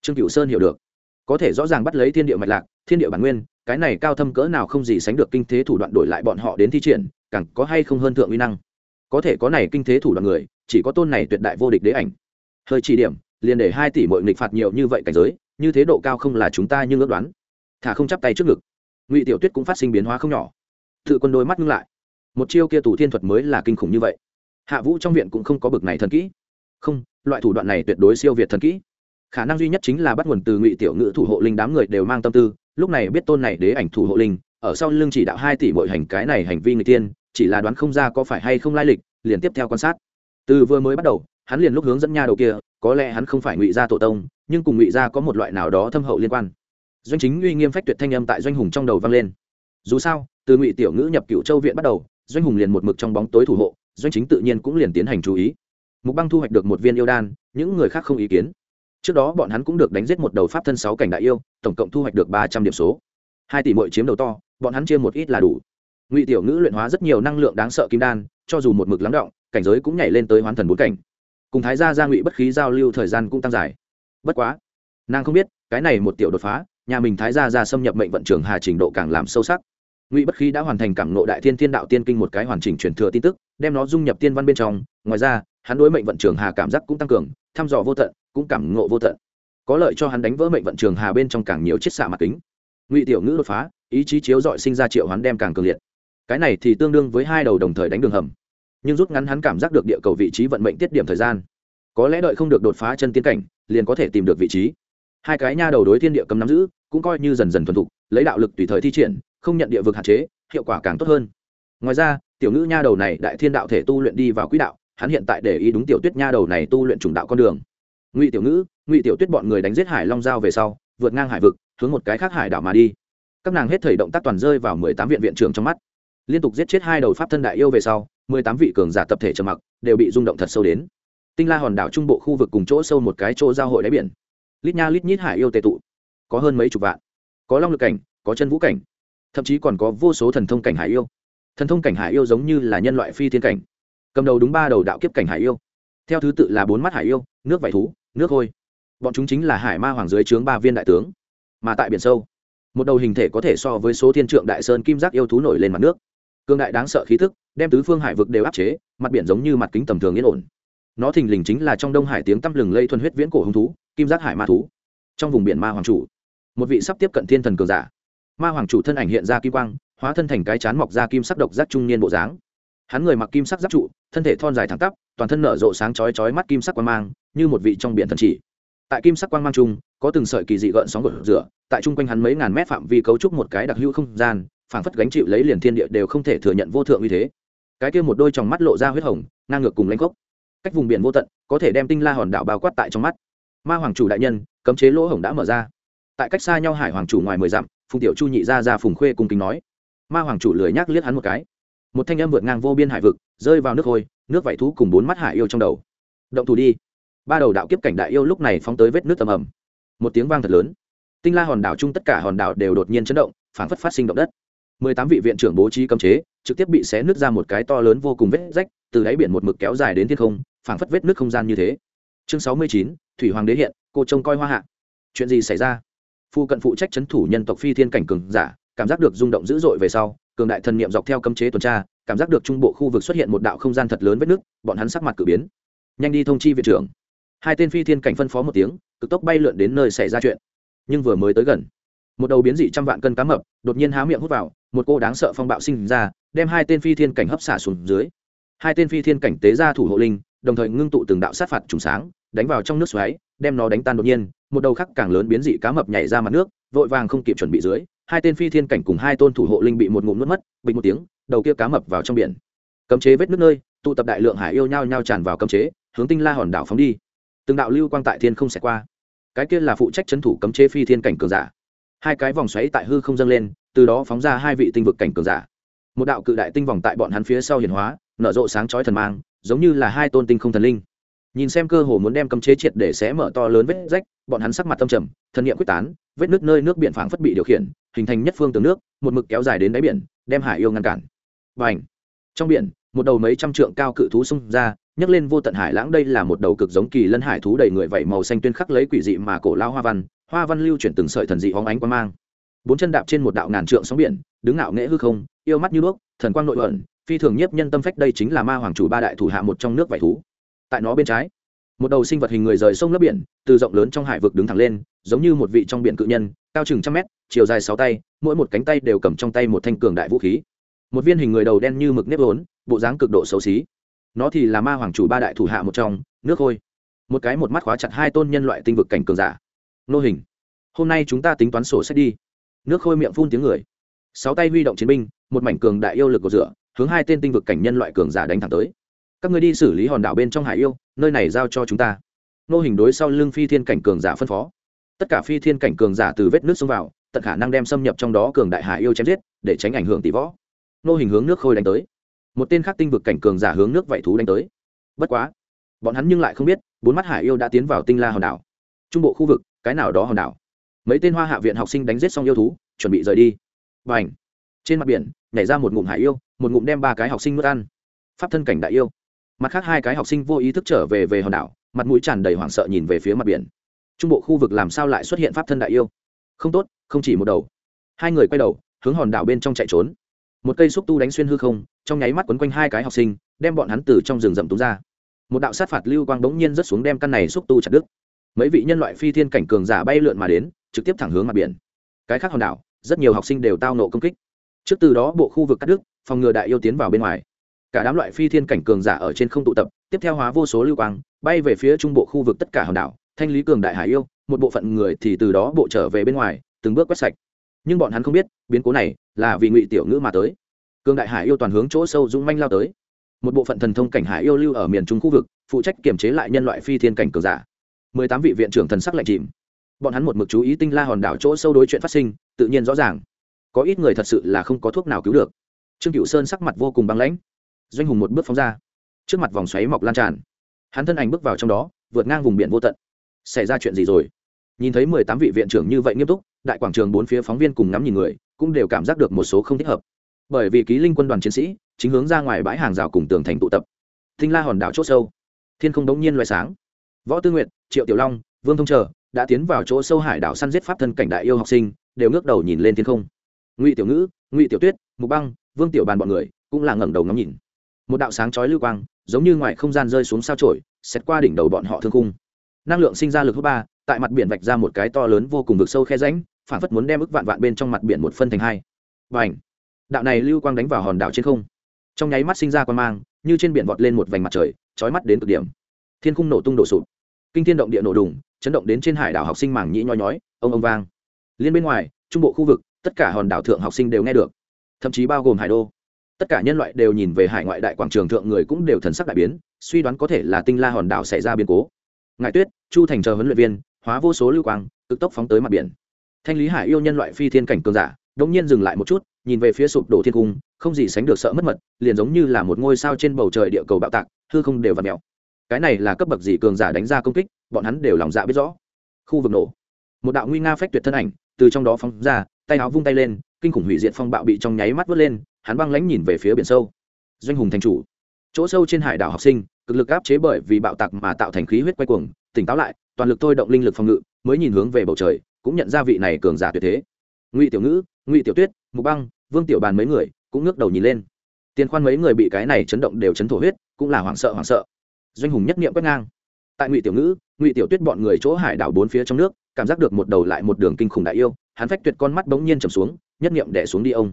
Trương cựu sơn hiểu được. Có thể rõ ràng bắt lấy thiên địa mạch lạc thiên địa bản nguyên, cái này cao thâm cỡ nào không gì sánh được kinh thế thủ đoạn đổi lại bọn họ đến thi triển, càng có hay không hơn thượng uy năng. Có thể có này kinh thế thủ đoạn người, chỉ có tôn này tuyệt đại vô địch đế ảnh. Hơi chỉ điểm, liền để hai tỷ mọi nghịch phạt nhiều như vậy cảnh giới, như thế độ cao không là chúng ta nhưng ước đoán. Thả không chắp tay trước ngực. Ngụy tiểu tuyết cũng phát sinh biến hóa không nhỏ. Tự quân đôi mắt ngưng lại. Một chiêu kia tù thiên thuật mới là kinh khủng như vậy. Hạ vũ trong viện cũng không có bực này thần kỹ. Không, loại thủ đoạn này tuyệt đối siêu việt thần kỹ. Khả năng duy nhất chính là bắt nguồn từ ngụy tiểu ngữ thủ hộ linh đám người đều mang tâm tư lúc này biết tôn này đế ảnh thủ hộ linh, ở sau lưng chỉ đạo hai tỷ mọi hành cái này hành vi người tiên, chỉ là đoán không ra có phải hay không lai lịch, liền tiếp theo quan sát. Từ vừa mới bắt đầu, hắn liền lúc hướng dẫn nha đầu kia, có lẽ hắn không phải ngụy gia tổ tông, nhưng cùng ngụy gia có một loại nào đó thâm hậu liên quan. Doanh chính uy nghiêm phách tuyệt thanh âm tại doanh hùng trong đầu vang lên. Dù sao, từ ngụy tiểu ngữ nhập cựu châu viện bắt đầu, doanh hùng liền một mực trong bóng tối thủ hộ, doanh chính tự nhiên cũng liền tiến hành chú ý. Mục băng thu hoạch được một viên yêu đan, những người khác không ý kiến trước đó bọn hắn cũng được đánh giết một đầu pháp thân sáu cảnh đại yêu, tổng cộng thu hoạch được ba trăm điểm số. Hai tỷ mội chiếm đầu to, bọn hắn chia một ít là đủ. Ngụy tiểu ngữ luyện hóa rất nhiều năng lượng đáng sợ kim đan, cho dù một mực lắng động, cảnh giới cũng nhảy lên tới hoán thần bốn cảnh. Cùng thái gia gia ngụy bất khí giao lưu thời gian cũng tăng dài. Bất quá, nàng không biết, cái này một tiểu đột phá, nhà mình thái gia gia xâm nhập mệnh vận trường hà trình độ càng làm sâu sắc. Ngụy bất khí đã hoàn thành cảm nộ đại thiên thiên đạo tiên kinh một cái hoàn chỉnh truyền thừa tin tức, đem nó dung nhập tiên văn bên trong. Ngoài ra, hắn đối mệnh vận trường hà cảm giác cũng tăng cường, thăm dò vô tận cũng cảm ngộ vô tận. Có lợi cho hắn đánh vỡ mệnh vận trường hà bên trong càng nhiều chiết xạ mặt kính. Ngụy tiểu ngữ đột phá, ý chí chiếu dọi sinh ra triệu hắn đem càng cường liệt. Cái này thì tương đương với hai đầu đồng thời đánh đường hầm. Nhưng rút ngắn hắn cảm giác được địa cầu vị trí vận mệnh tiết điểm thời gian. Có lẽ đợi không được đột phá chân tiến cảnh, liền có thể tìm được vị trí. Hai cái nha đầu đối thiên địa cầm nắm giữ, cũng coi như dần dần thuần thục, lấy đạo lực tùy thời thi triển, không nhận địa vực hạn chế, hiệu quả càng tốt hơn. Ngoài ra, tiểu ngữ nha đầu này đại thiên đạo thể tu luyện đi vào quỹ đạo, hắn hiện tại để ý đúng tiểu tuyết nha đầu này tu luyện chủng đạo con đường ngụy tiểu ngữ, ngụy tiểu tuyết bọn người đánh giết hải long giao về sau, vượt ngang hải vực, hướng một cái khác hải đảo mà đi. Các nàng hết thời động tác toàn rơi vào mười tám viện viện trưởng trong mắt. Liên tục giết chết hai đầu pháp thân đại yêu về sau, mười tám vị cường giả tập thể trầm mặc, đều bị rung động thật sâu đến. Tinh la hòn đảo trung bộ khu vực cùng chỗ sâu một cái chỗ giao hội đáy biển. Lít nha lít nhít hải yêu tệ tụ. Có hơn mấy chục vạn. Có long lực cảnh, có chân vũ cảnh. Thậm chí còn có vô số thần thông cảnh hải yêu. Thần thông cảnh hải yêu giống như là nhân loại phi thiên cảnh. Cầm đầu đúng ba đầu đạo kiếp cảnh hải yêu theo thứ tự là bốn mắt hải yêu, nước vải thú, nước hôi. Bọn chúng chính là hải ma hoàng dưới trướng ba viên đại tướng. Mà tại biển sâu, một đầu hình thể có thể so với số thiên trượng đại sơn kim giác yêu thú nổi lên mặt nước. Cương đại đáng sợ khí thức đem tứ phương hải vực đều áp chế, mặt biển giống như mặt kính tầm thường yên ổn. Nó thình lình chính là trong đông hải tiếng tăm lừng lây thuần huyết viễn cổ hung thú, kim giác hải ma thú. Trong vùng biển ma hoàng chủ, một vị sắp tiếp cận thiên thần cường giả. Ma hoàng chủ thân ảnh hiện ra kim quang, hóa thân thành cái chán mọc ra kim sắc độc giác trung niên bộ dáng hắn người mặc kim sắc giáp trụ, thân thể thon dài thẳng tắp, toàn thân nở rộ sáng chói chói mắt kim sắc quang mang, như một vị trong biển thần chỉ. Tại kim sắc quang mang trung, có từng sợi kỳ dị gợn sóng gợn rửa, tại trung quanh hắn mấy ngàn mét phạm vi cấu trúc một cái đặc hữu không gian, phảng phất gánh chịu lấy liền thiên địa đều không thể thừa nhận vô thượng như thế. Cái kia một đôi tròng mắt lộ ra huyết hồng, ngang ngược cùng lãnh gốc. Cách vùng biển vô tận, có thể đem tinh la hòn đảo bao quát tại trong mắt. Ma hoàng chủ đại nhân, cấm chế lỗ hổng đã mở ra. Tại cách xa nhau hải hoàng chủ ngoài mười dặm, phùng tiểu chu nhị ra ra phùng khuê cùng kính nói. Ma hoàng chủ lười nhác liếc hắn một cái một thanh âm vượt ngang vô biên hải vực, rơi vào nước hôi, nước vải thú cùng bốn mắt hải yêu trong đầu. Động thủ đi. Ba đầu đạo kiếp cảnh đại yêu lúc này phóng tới vết nước tầm ầm. Một tiếng vang thật lớn. Tinh la hòn đảo chung tất cả hòn đảo đều đột nhiên chấn động, phảng phất phát sinh động đất. Mười tám vị viện trưởng bố trí cấm chế, trực tiếp bị xé nước ra một cái to lớn vô cùng vết rách, từ đáy biển một mực kéo dài đến thiên không, phảng phất vết nước không gian như thế. Chương sáu mươi chín, thủy hoàng đế hiện, cô trông coi hoa hạ. Chuyện gì xảy ra? Phu cận phụ trách c h ấ n thủ nhân tộc phi thiên cảnh cường giả, cảm giác được rung động dữ dội về sau cường đại thần niệm dọc theo cấm chế tuần tra, cảm giác được trung bộ khu vực xuất hiện một đạo không gian thật lớn vết nước bọn hắn sắc mặt cử biến. Nhanh đi thông chi viện trưởng. Hai tên phi thiên cảnh phân phó một tiếng, cực tốc bay lượn đến nơi xảy ra chuyện. Nhưng vừa mới tới gần, một đầu biến dị trăm vạn cân cá mập đột nhiên há miệng hút vào, một cô đáng sợ phong bạo sinh ra, đem hai tên phi thiên cảnh hấp xả xuống dưới. Hai tên phi thiên cảnh tế ra thủ hộ linh, đồng thời ngưng tụ từng đạo sát phạt trùng sáng, đánh vào trong nước xoáy, đem nó đánh tan đột nhiên, một đầu khắc càng lớn biến dị cá mập nhảy ra mặt nước, vội vàng không kịp chuẩn bị dưới hai tên phi thiên cảnh cùng hai tôn thủ hộ linh bị một ngụm nuốt mất bình một tiếng, đầu kia cá mập vào trong biển. Cấm chế vết nước nơi, tụ tập đại lượng hải yêu nhau nhau tràn vào cấm chế, hướng tinh la hòn đảo phóng đi. Từng đạo lưu quang tại thiên không xẹt qua. Cái kia là phụ trách c thủ cấm chế phi thiên cảnh cường giả. Hai cái vòng xoáy tại hư không dâng lên, từ đó phóng ra hai vị tinh vực cảnh cường giả. Một đạo cự đại tinh vòng tại bọn hắn phía sau hiển hóa, nở rộ sáng chói thần mang, giống như là hai tôn tinh không thần linh nhìn xem cơ hồ muốn đem cấm chế triệt để xé mở to lớn vết rách, bọn hắn sắc mặt tâm trầm, thân niệm quyết tán, vết nước nơi nước biển phảng phất bị điều khiển, hình thành nhất phương tường nước, một mực kéo dài đến đáy biển, đem hải yêu ngăn cản. Và ảnh trong biển, một đầu mấy trăm trượng cao cự thú xung ra, nhấc lên vô tận hải lãng đây là một đầu cực giống kỳ lân hải thú đầy người vảy màu xanh tuyên khắc lấy quỷ dị mà cổ lao hoa văn hoa văn lưu chuyển từng sợi thần dị hóng ánh quang mang. Bốn chân đạp trên một đạo ngàn trượng sóng biển, đứng ngạo nghễ hư không, yêu mắt như đuốc, thần quang nội ẩn, phi thường nhiếp nhân tâm phách đây chính là ma hoàng chủ ba đại thủ hạ một trong nước vải thú tại nó bên trái. Một đầu sinh vật hình người rời sông lấp biển từ rộng lớn trong hải vực đứng thẳng lên giống như một vị trong biển cự nhân cao chừng trăm mét chiều dài sáu tay mỗi một cánh tay đều cầm trong tay một thanh cường đại vũ khí. Một viên hình người đầu đen như mực nếp vốn bộ dáng cực độ xấu xí. Nó thì là ma hoàng chủ ba đại thủ hạ một trong nước khôi, một cái một mắt khóa chặt hai tôn nhân loại tinh vực cảnh cường giả. Nô hình. Hôm nay chúng ta tính toán sổ sách đi. Nước khôi miệng phun tiếng người. Sáu tay huy động chiến binh một mảnh cường đại yêu lực của rửa hướng hai tên tinh vực cảnh nhân loại cường giả đánh thẳng tới các người đi xử lý hòn đảo bên trong hải yêu, nơi này giao cho chúng ta. Nô hình đối sau lưng phi thiên cảnh cường giả phân phó. Tất cả phi thiên cảnh cường giả từ vết nước xông vào, tận khả năng đem xâm nhập trong đó cường đại hải yêu chém giết, để tránh ảnh hưởng tỷ võ. Nô hình hướng nước khôi đánh tới. Một tên khác tinh vực cảnh cường giả hướng nước vạy thú đánh tới. Bất quá, bọn hắn nhưng lại không biết, bốn mắt hải yêu đã tiến vào tinh la hòn đảo. Trung bộ khu vực, cái nào đó hòn đảo. Mấy tên hoa hạ viện học sinh đánh giết xong yêu thú, chuẩn bị rời đi. Và ảnh trên mặt biển, nhảy ra một ngụm hải yêu, một ngụm đem ba cái học sinh nuốt ăn. Pháp thân cảnh đại yêu mặt khác hai cái học sinh vô ý thức trở về về hòn đảo, mặt mũi tràn đầy hoảng sợ nhìn về phía mặt biển. Trung bộ khu vực làm sao lại xuất hiện pháp thân đại yêu? Không tốt, không chỉ một đầu. Hai người quay đầu, hướng hòn đảo bên trong chạy trốn. Một cây xúc tu đánh xuyên hư không, trong nháy mắt quấn quanh hai cái học sinh, đem bọn hắn từ trong rừng rậm túm ra. Một đạo sát phạt lưu quang bỗng nhiên rớt xuống đem căn này xúc tu chặt đứt. Mấy vị nhân loại phi thiên cảnh cường giả bay lượn mà đến, trực tiếp thẳng hướng mặt biển. Cái khác hòn đảo, rất nhiều học sinh đều tao nộ công kích. Trước từ đó bộ khu vực cắt đứt, phòng ngừa đại yêu tiến vào bên ngoài cả đám loại phi thiên cảnh cường giả ở trên không tụ tập, tiếp theo hóa vô số lưu quang, bay về phía trung bộ khu vực tất cả hòn đảo, thanh lý cường đại hải yêu, một bộ phận người thì từ đó bộ trở về bên ngoài, từng bước quét sạch. Nhưng bọn hắn không biết, biến cố này là vì ngụy tiểu ngữ mà tới. Cường đại hải yêu toàn hướng chỗ sâu dũng manh lao tới. Một bộ phận thần thông cảnh hải yêu lưu ở miền trung khu vực, phụ trách kiểm chế lại nhân loại phi thiên cảnh cường giả. Mười tám vị viện trưởng thần sắc lạnh chìm. Bọn hắn một mực chú ý tinh la hòn đảo chỗ sâu đối chuyện phát sinh, tự nhiên rõ ràng. Có ít người thật sự là không có thuốc nào cứu được. Trương cựu sơn sắc mặt vô cùng băng lãnh doanh hùng một bước phóng ra. Trước mặt vòng xoáy mọc lan tràn. Hắn thân ảnh bước vào trong đó, vượt ngang vùng biển vô tận. Xảy ra chuyện gì rồi? Nhìn thấy mười tám vị viện trưởng như vậy nghiêm túc, đại quảng trường bốn phía phóng viên cùng ngắm nhìn người, cũng đều cảm giác được một số không thích hợp. Bởi vì ký linh quân đoàn chiến sĩ, chính hướng ra ngoài bãi hàng rào cùng tường thành tụ tập. Thinh la hòn đảo c h ỗ sâu. Thiên không đống nhiên loài sáng. Võ tư nguyện triệu tiểu long, vương thông chờ đã tiến vào chỗ sâu hải đảo săn giết pháp thân cảnh đại yêu học sinh, đều ngước đầu nhìn lên thiên không. Ngụy tiểu ngữ, ngụy tiểu tuyết, mục băng, vương tiểu bàn bọn người cũng là ngẩng đầu ngắm nhìn một đạo sáng chói lưu quang, giống như ngoài không gian rơi xuống sao trổi xét qua đỉnh đầu bọn họ thương khung. Năng lượng sinh ra lực hút ba, tại mặt biển vạch ra một cái to lớn vô cùng vực sâu khe ránh phản phất muốn đem ức vạn vạn bên trong mặt biển một phân thành hai. Và ảnh đạo này lưu quang đánh vào hòn đảo trên không. Trong nháy mắt sinh ra quan mang, như trên biển vọt lên một vành mặt trời trói mắt đến cực điểm. Thiên khung nổ tung đổ sụp. Kinh thiên động địa nổ đùng, chấn động đến trên hải đảo học sinh mảng nhĩ nhói nhói, ông ông vang. Liên bên ngoài, trung bộ khu vực, tất cả hòn đảo thượng học sinh đều nghe được. Thậm chí bao gồm hải đô tất cả nhân loại đều nhìn về hải ngoại đại quảng trường thượng người cũng đều thần sắc đại biến, suy đoán có thể là tinh la hòn đảo xảy ra biến cố. Ngại tuyết, chu thành chờ huấn luyện viên, hóa vô số lưu quang, cực tốc phóng tới mặt biển. Thanh lý hải yêu nhân loại phi thiên cảnh cường giả, đống nhiên dừng lại một chút, nhìn về phía sụp đổ thiên cung, không gì sánh được sợ mất mật, liền giống như là một ngôi sao trên bầu trời địa cầu bạo tạc, hư không đều và mèo. Cái này là cấp bậc gì cường giả đánh ra công kích, bọn hắn đều lòng dạ biết rõ. Khu vực nổ. Một đạo nguy nga phách tuyệt thân ảnh, từ trong đó phóng ra, tay áo vung tay lên, kinh khủng hủy diệt phong bạo bị trong nháy mắt vớt lên hắn băng lãnh nhìn về phía biển sâu. Doanh hùng thành chủ. Chỗ sâu trên hải đảo học sinh, cực lực áp chế bởi vì bạo tạc mà tạo thành khí huyết quay cuồng, tỉnh táo lại, toàn lực thôi động linh lực phòng ngự, mới nhìn hướng về bầu trời, cũng nhận ra vị này cường giả tuyệt thế. Ngụy tiểu ngữ, ngụy tiểu tuyết, mục băng, vương tiểu bàn mấy người cũng ngước đầu nhìn lên. Tiền khoan mấy người bị cái này chấn động đều chấn thổ huyết, cũng là hoảng sợ hoảng sợ. Doanh hùng nhất nghiệm quét ngang. Tại ngụy tiểu ngữ, ngụy tiểu tuyết bọn người chỗ hải đảo bốn phía trong nước, cảm giác được một đầu lại một đường kinh khủng đại yêu, hắn phách tuyệt con mắt bỗng nhiên trầm xuống, nhất nghiệm đẻ xuống đi ông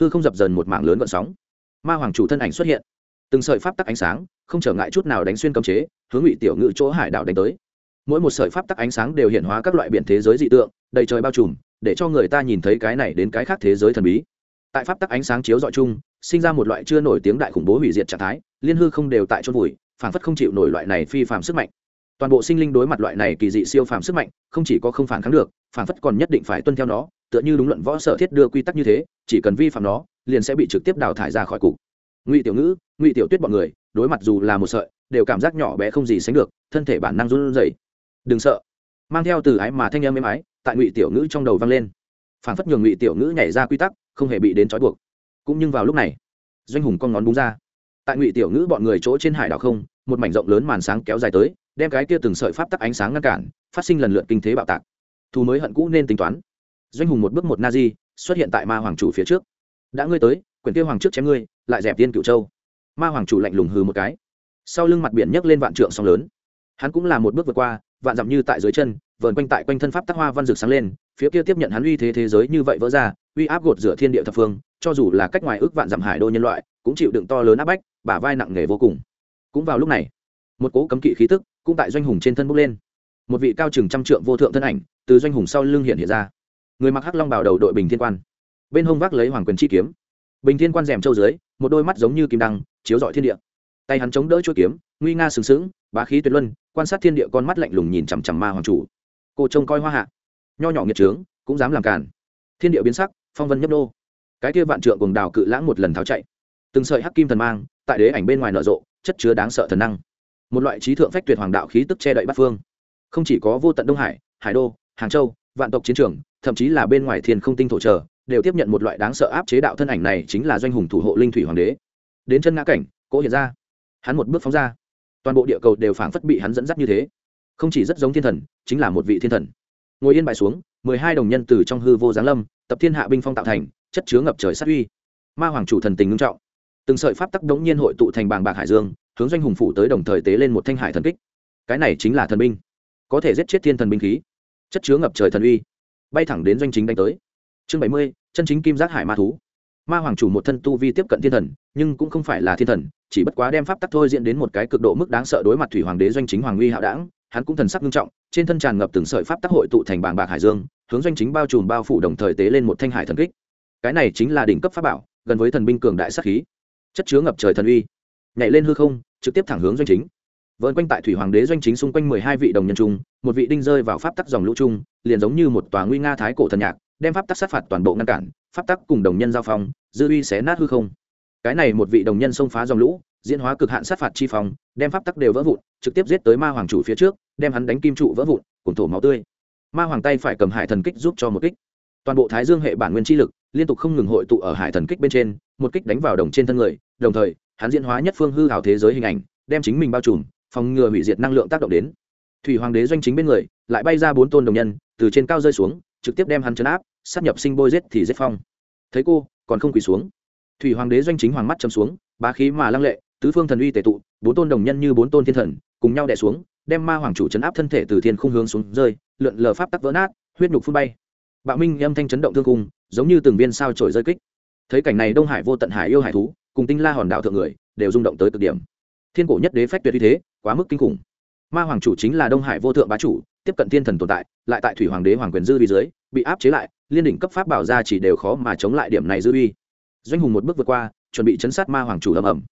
hư không dập dần một mảng lớn gọn sóng. Ma hoàng chủ thân ảnh xuất hiện. Từng sợi pháp tắc ánh sáng, không trở ngại chút nào đánh xuyên cấm chế, hướng ngụy tiểu ngự chỗ hải đảo đánh tới. Mỗi một sợi pháp tắc ánh sáng đều hiện hóa các loại biển thế giới dị tượng, đầy trời bao trùm, để cho người ta nhìn thấy cái này đến cái khác thế giới thần bí. Tại pháp tắc ánh sáng chiếu dọi chung, sinh ra một loại chưa nổi tiếng đại khủng bố hủy diệt trạng thái, liên hư không đều tại chôn vùi phản phất không chịu nổi loại này phi phàm sức mạnh. Toàn bộ sinh linh đối mặt loại này kỳ dị siêu phàm sức mạnh, không chỉ có không phản kháng được phản phất còn nhất định phải tuân theo nó tựa như đúng luận võ sở thiết đưa quy tắc như thế, chỉ cần vi phạm nó, liền sẽ bị trực tiếp đào thải ra khỏi cục. Ngụy tiểu ngữ, ngụy tiểu tuyết bọn người, đối mặt dù là một sợi, đều cảm giác nhỏ bé không gì sánh được, thân thể bản năng run rẩy. Đừng sợ. Mang theo từ ái mà thanh âm êm ái, tại ngụy tiểu ngữ trong đầu vang lên. Phản phất nhường ngụy tiểu ngữ nhảy ra quy tắc, không hề bị đến trói buộc. Cũng nhưng vào lúc này, doanh hùng con ngón búng ra. Tại ngụy tiểu ngữ bọn người chỗ trên hải đảo không, một mảnh rộng lớn màn sáng kéo dài tới, đem cái kia từng sợi pháp tắc ánh sáng ngăn cản, phát sinh lần lượt kinh thế bạo tạc. Thù mới hận cũ nên tính toán doanh hùng một bước một na di xuất hiện tại ma hoàng chủ phía trước. Đã ngươi tới, quyển kia hoàng trước chém ngươi, lại dẹp tiên cựu châu. Ma hoàng chủ lạnh lùng hừ một cái. Sau lưng mặt biển nhấc lên vạn trượng sóng lớn. Hắn cũng là một bước vượt qua, vạn dặm như tại dưới chân, vờn quanh tại quanh thân pháp tắc hoa văn rực sáng lên, phía kia tiếp nhận hắn uy thế thế giới như vậy vỡ ra, uy áp gột rửa thiên địa thập phương, cho dù là cách ngoài ước vạn dặm hải đô nhân loại, cũng chịu đựng to lớn áp bách, bả vai nặng nề vô cùng. Cũng vào lúc này, một cỗ cấm kỵ khí tức cũng tại doanh hùng trên thân bốc lên. Một vị cao chừng trăm trượng vô thượng thân ảnh từ doanh hùng sau lưng hiện hiện ra người mặc hắc long bảo đầu đội bình thiên quan. Bên hông vác lấy hoàng quyền chi kiếm. Bình thiên quan rèm châu dưới, một đôi mắt giống như kim đăng, chiếu dọi thiên địa. Tay hắn chống đỡ chuỗi kiếm, nguy nga sừng sững, bá khí tuyệt luân, quan sát thiên địa con mắt lạnh lùng nhìn chằm chằm ma hoàng chủ. Cô trông coi hoa hạ. Nho nhỏ nghiệt trướng, cũng dám làm cản thiên địa biến sắc, phong vân nhấp nô. Cái kia vạn trượng cùng đào cự lãng một lần tháo chạy. Từng sợi hắc kim thần mang, tại đế ảnh bên ngoài nở rộ, chất chứa đáng sợ thần năng. Một loại trí thượng phách tuyệt hoàng đạo khí tức che đậy bát phương. Không chỉ có vô tận đông hải hải đô, hàng châu, vạn tộc chiến trường thậm chí là bên ngoài thiên không tinh thổ trở đều tiếp nhận một loại đáng sợ áp chế đạo thân ảnh này chính là doanh hùng thủ hộ linh thủy hoàng đế. Đến chân ngã cảnh cỗ hiện ra. Hắn một bước phóng ra. Toàn bộ địa cầu đều phảng phất bị hắn dẫn dắt như thế. Không chỉ rất giống thiên thần, chính là một vị thiên thần. Ngồi yên bài xuống, mười hai đồng nhân từ trong hư vô giáng lâm, tập thiên hạ binh phong tạo thành, chất chứa ngập trời sát uy. Ma hoàng chủ thần tình ngưng trọng. Từng sợi pháp tắc đống nhiên hội tụ thành bàng bạc hải dương, hướng doanh hùng phủ tới đồng thời tế lên một thanh hải thần kích. Cái này chính là thần binh. Có thể giết chết thiên thần binh khí. Chất chứa ngập trời thần uy bay thẳng đến doanh chính đánh tới. Chương bảy mươi, chân chính kim giác hải ma thú. Ma hoàng chủ một thân tu vi tiếp cận thiên thần, nhưng cũng không phải là thiên thần, chỉ bất quá đem pháp tắc thôi diễn đến một cái cực độ mức đáng sợ đối mặt thủy hoàng đế doanh chính hoàng uy hạo đảng, hắn cũng thần sắc nghiêm trọng, trên thân tràn ngập từng sợi pháp tắc hội tụ thành bàng bạc hải dương, hướng doanh chính bao trùm bao phủ đồng thời tế lên một thanh hải thần kích. Cái này chính là đỉnh cấp pháp bảo, gần với thần binh cường đại sát khí. Chất chứa ngập trời thần uy. Nhảy lên hư không, trực tiếp thẳng hướng doanh chính vơn quanh tại thủy hoàng đế doanh chính xung quanh mười hai vị đồng nhân trung, một vị đinh rơi vào pháp tắc dòng lũ trung, liền giống như một tòa nguy nga thái cổ thần nhạc, đem pháp tắc sát phạt toàn bộ ngăn cản, pháp tắc cùng đồng nhân giao phong, dư uy xé nát hư không. Cái này một vị đồng nhân xông phá dòng lũ, diễn hóa cực hạn sát phạt chi phong, đem pháp tắc đều vỡ vụn, trực tiếp giết tới ma hoàng chủ phía trước, đem hắn đánh kim trụ vỡ vụn cùng thổ máu tươi. Ma hoàng tay phải cầm hải thần kích giúp cho một kích. Toàn bộ thái dương hệ bản nguyên chi lực liên tục không ngừng hội tụ ở hải thần kích bên trên, một kích đánh vào đồng trên thân người, đồng thời, hắn diễn hóa nhất phương hư hào thế giới hình ảnh, đem chính mình bao trùm phòng ngừa hủy diệt năng lượng tác động đến. Thủy hoàng đế doanh chính bên người, lại bay ra bốn tôn đồng nhân, từ trên cao rơi xuống, trực tiếp đem hắn chấn áp, sát nhập sinh bôi giết thì giết phong. Thấy cô, còn không quỳ xuống. Thủy hoàng đế doanh chính hoàng mắt châm xuống, bá khí mà lăng lệ, tứ phương thần uy tề tụ, bốn tôn đồng nhân như bốn tôn thiên thần, cùng nhau đè xuống, đem ma hoàng chủ chấn áp thân thể từ thiên không hướng xuống rơi, lượn lờ pháp tắc vỡ nát, huyết nhục phun bay. Bạo minh âm thanh chấn động thương cung giống như từng viên sao trổi rơi kích. Thấy cảnh này đông hải vô tận hải yêu hải thú, cùng tinh la hòn đảo thượng người, đều rung động tới cực điểm. Thiên cổ nhất đế phách tuyệt uy thế quá mức kinh khủng. Ma hoàng chủ chính là đông hải vô thượng bá chủ tiếp cận thiên thần tồn tại lại tại thủy hoàng đế hoàng quyền dư vi dưới bị áp chế lại liên đỉnh cấp pháp bảo ra chỉ đều khó mà chống lại điểm này dư uy doanh hùng một bước vượt qua chuẩn bị chấn sát ma hoàng chủ ầm ầm.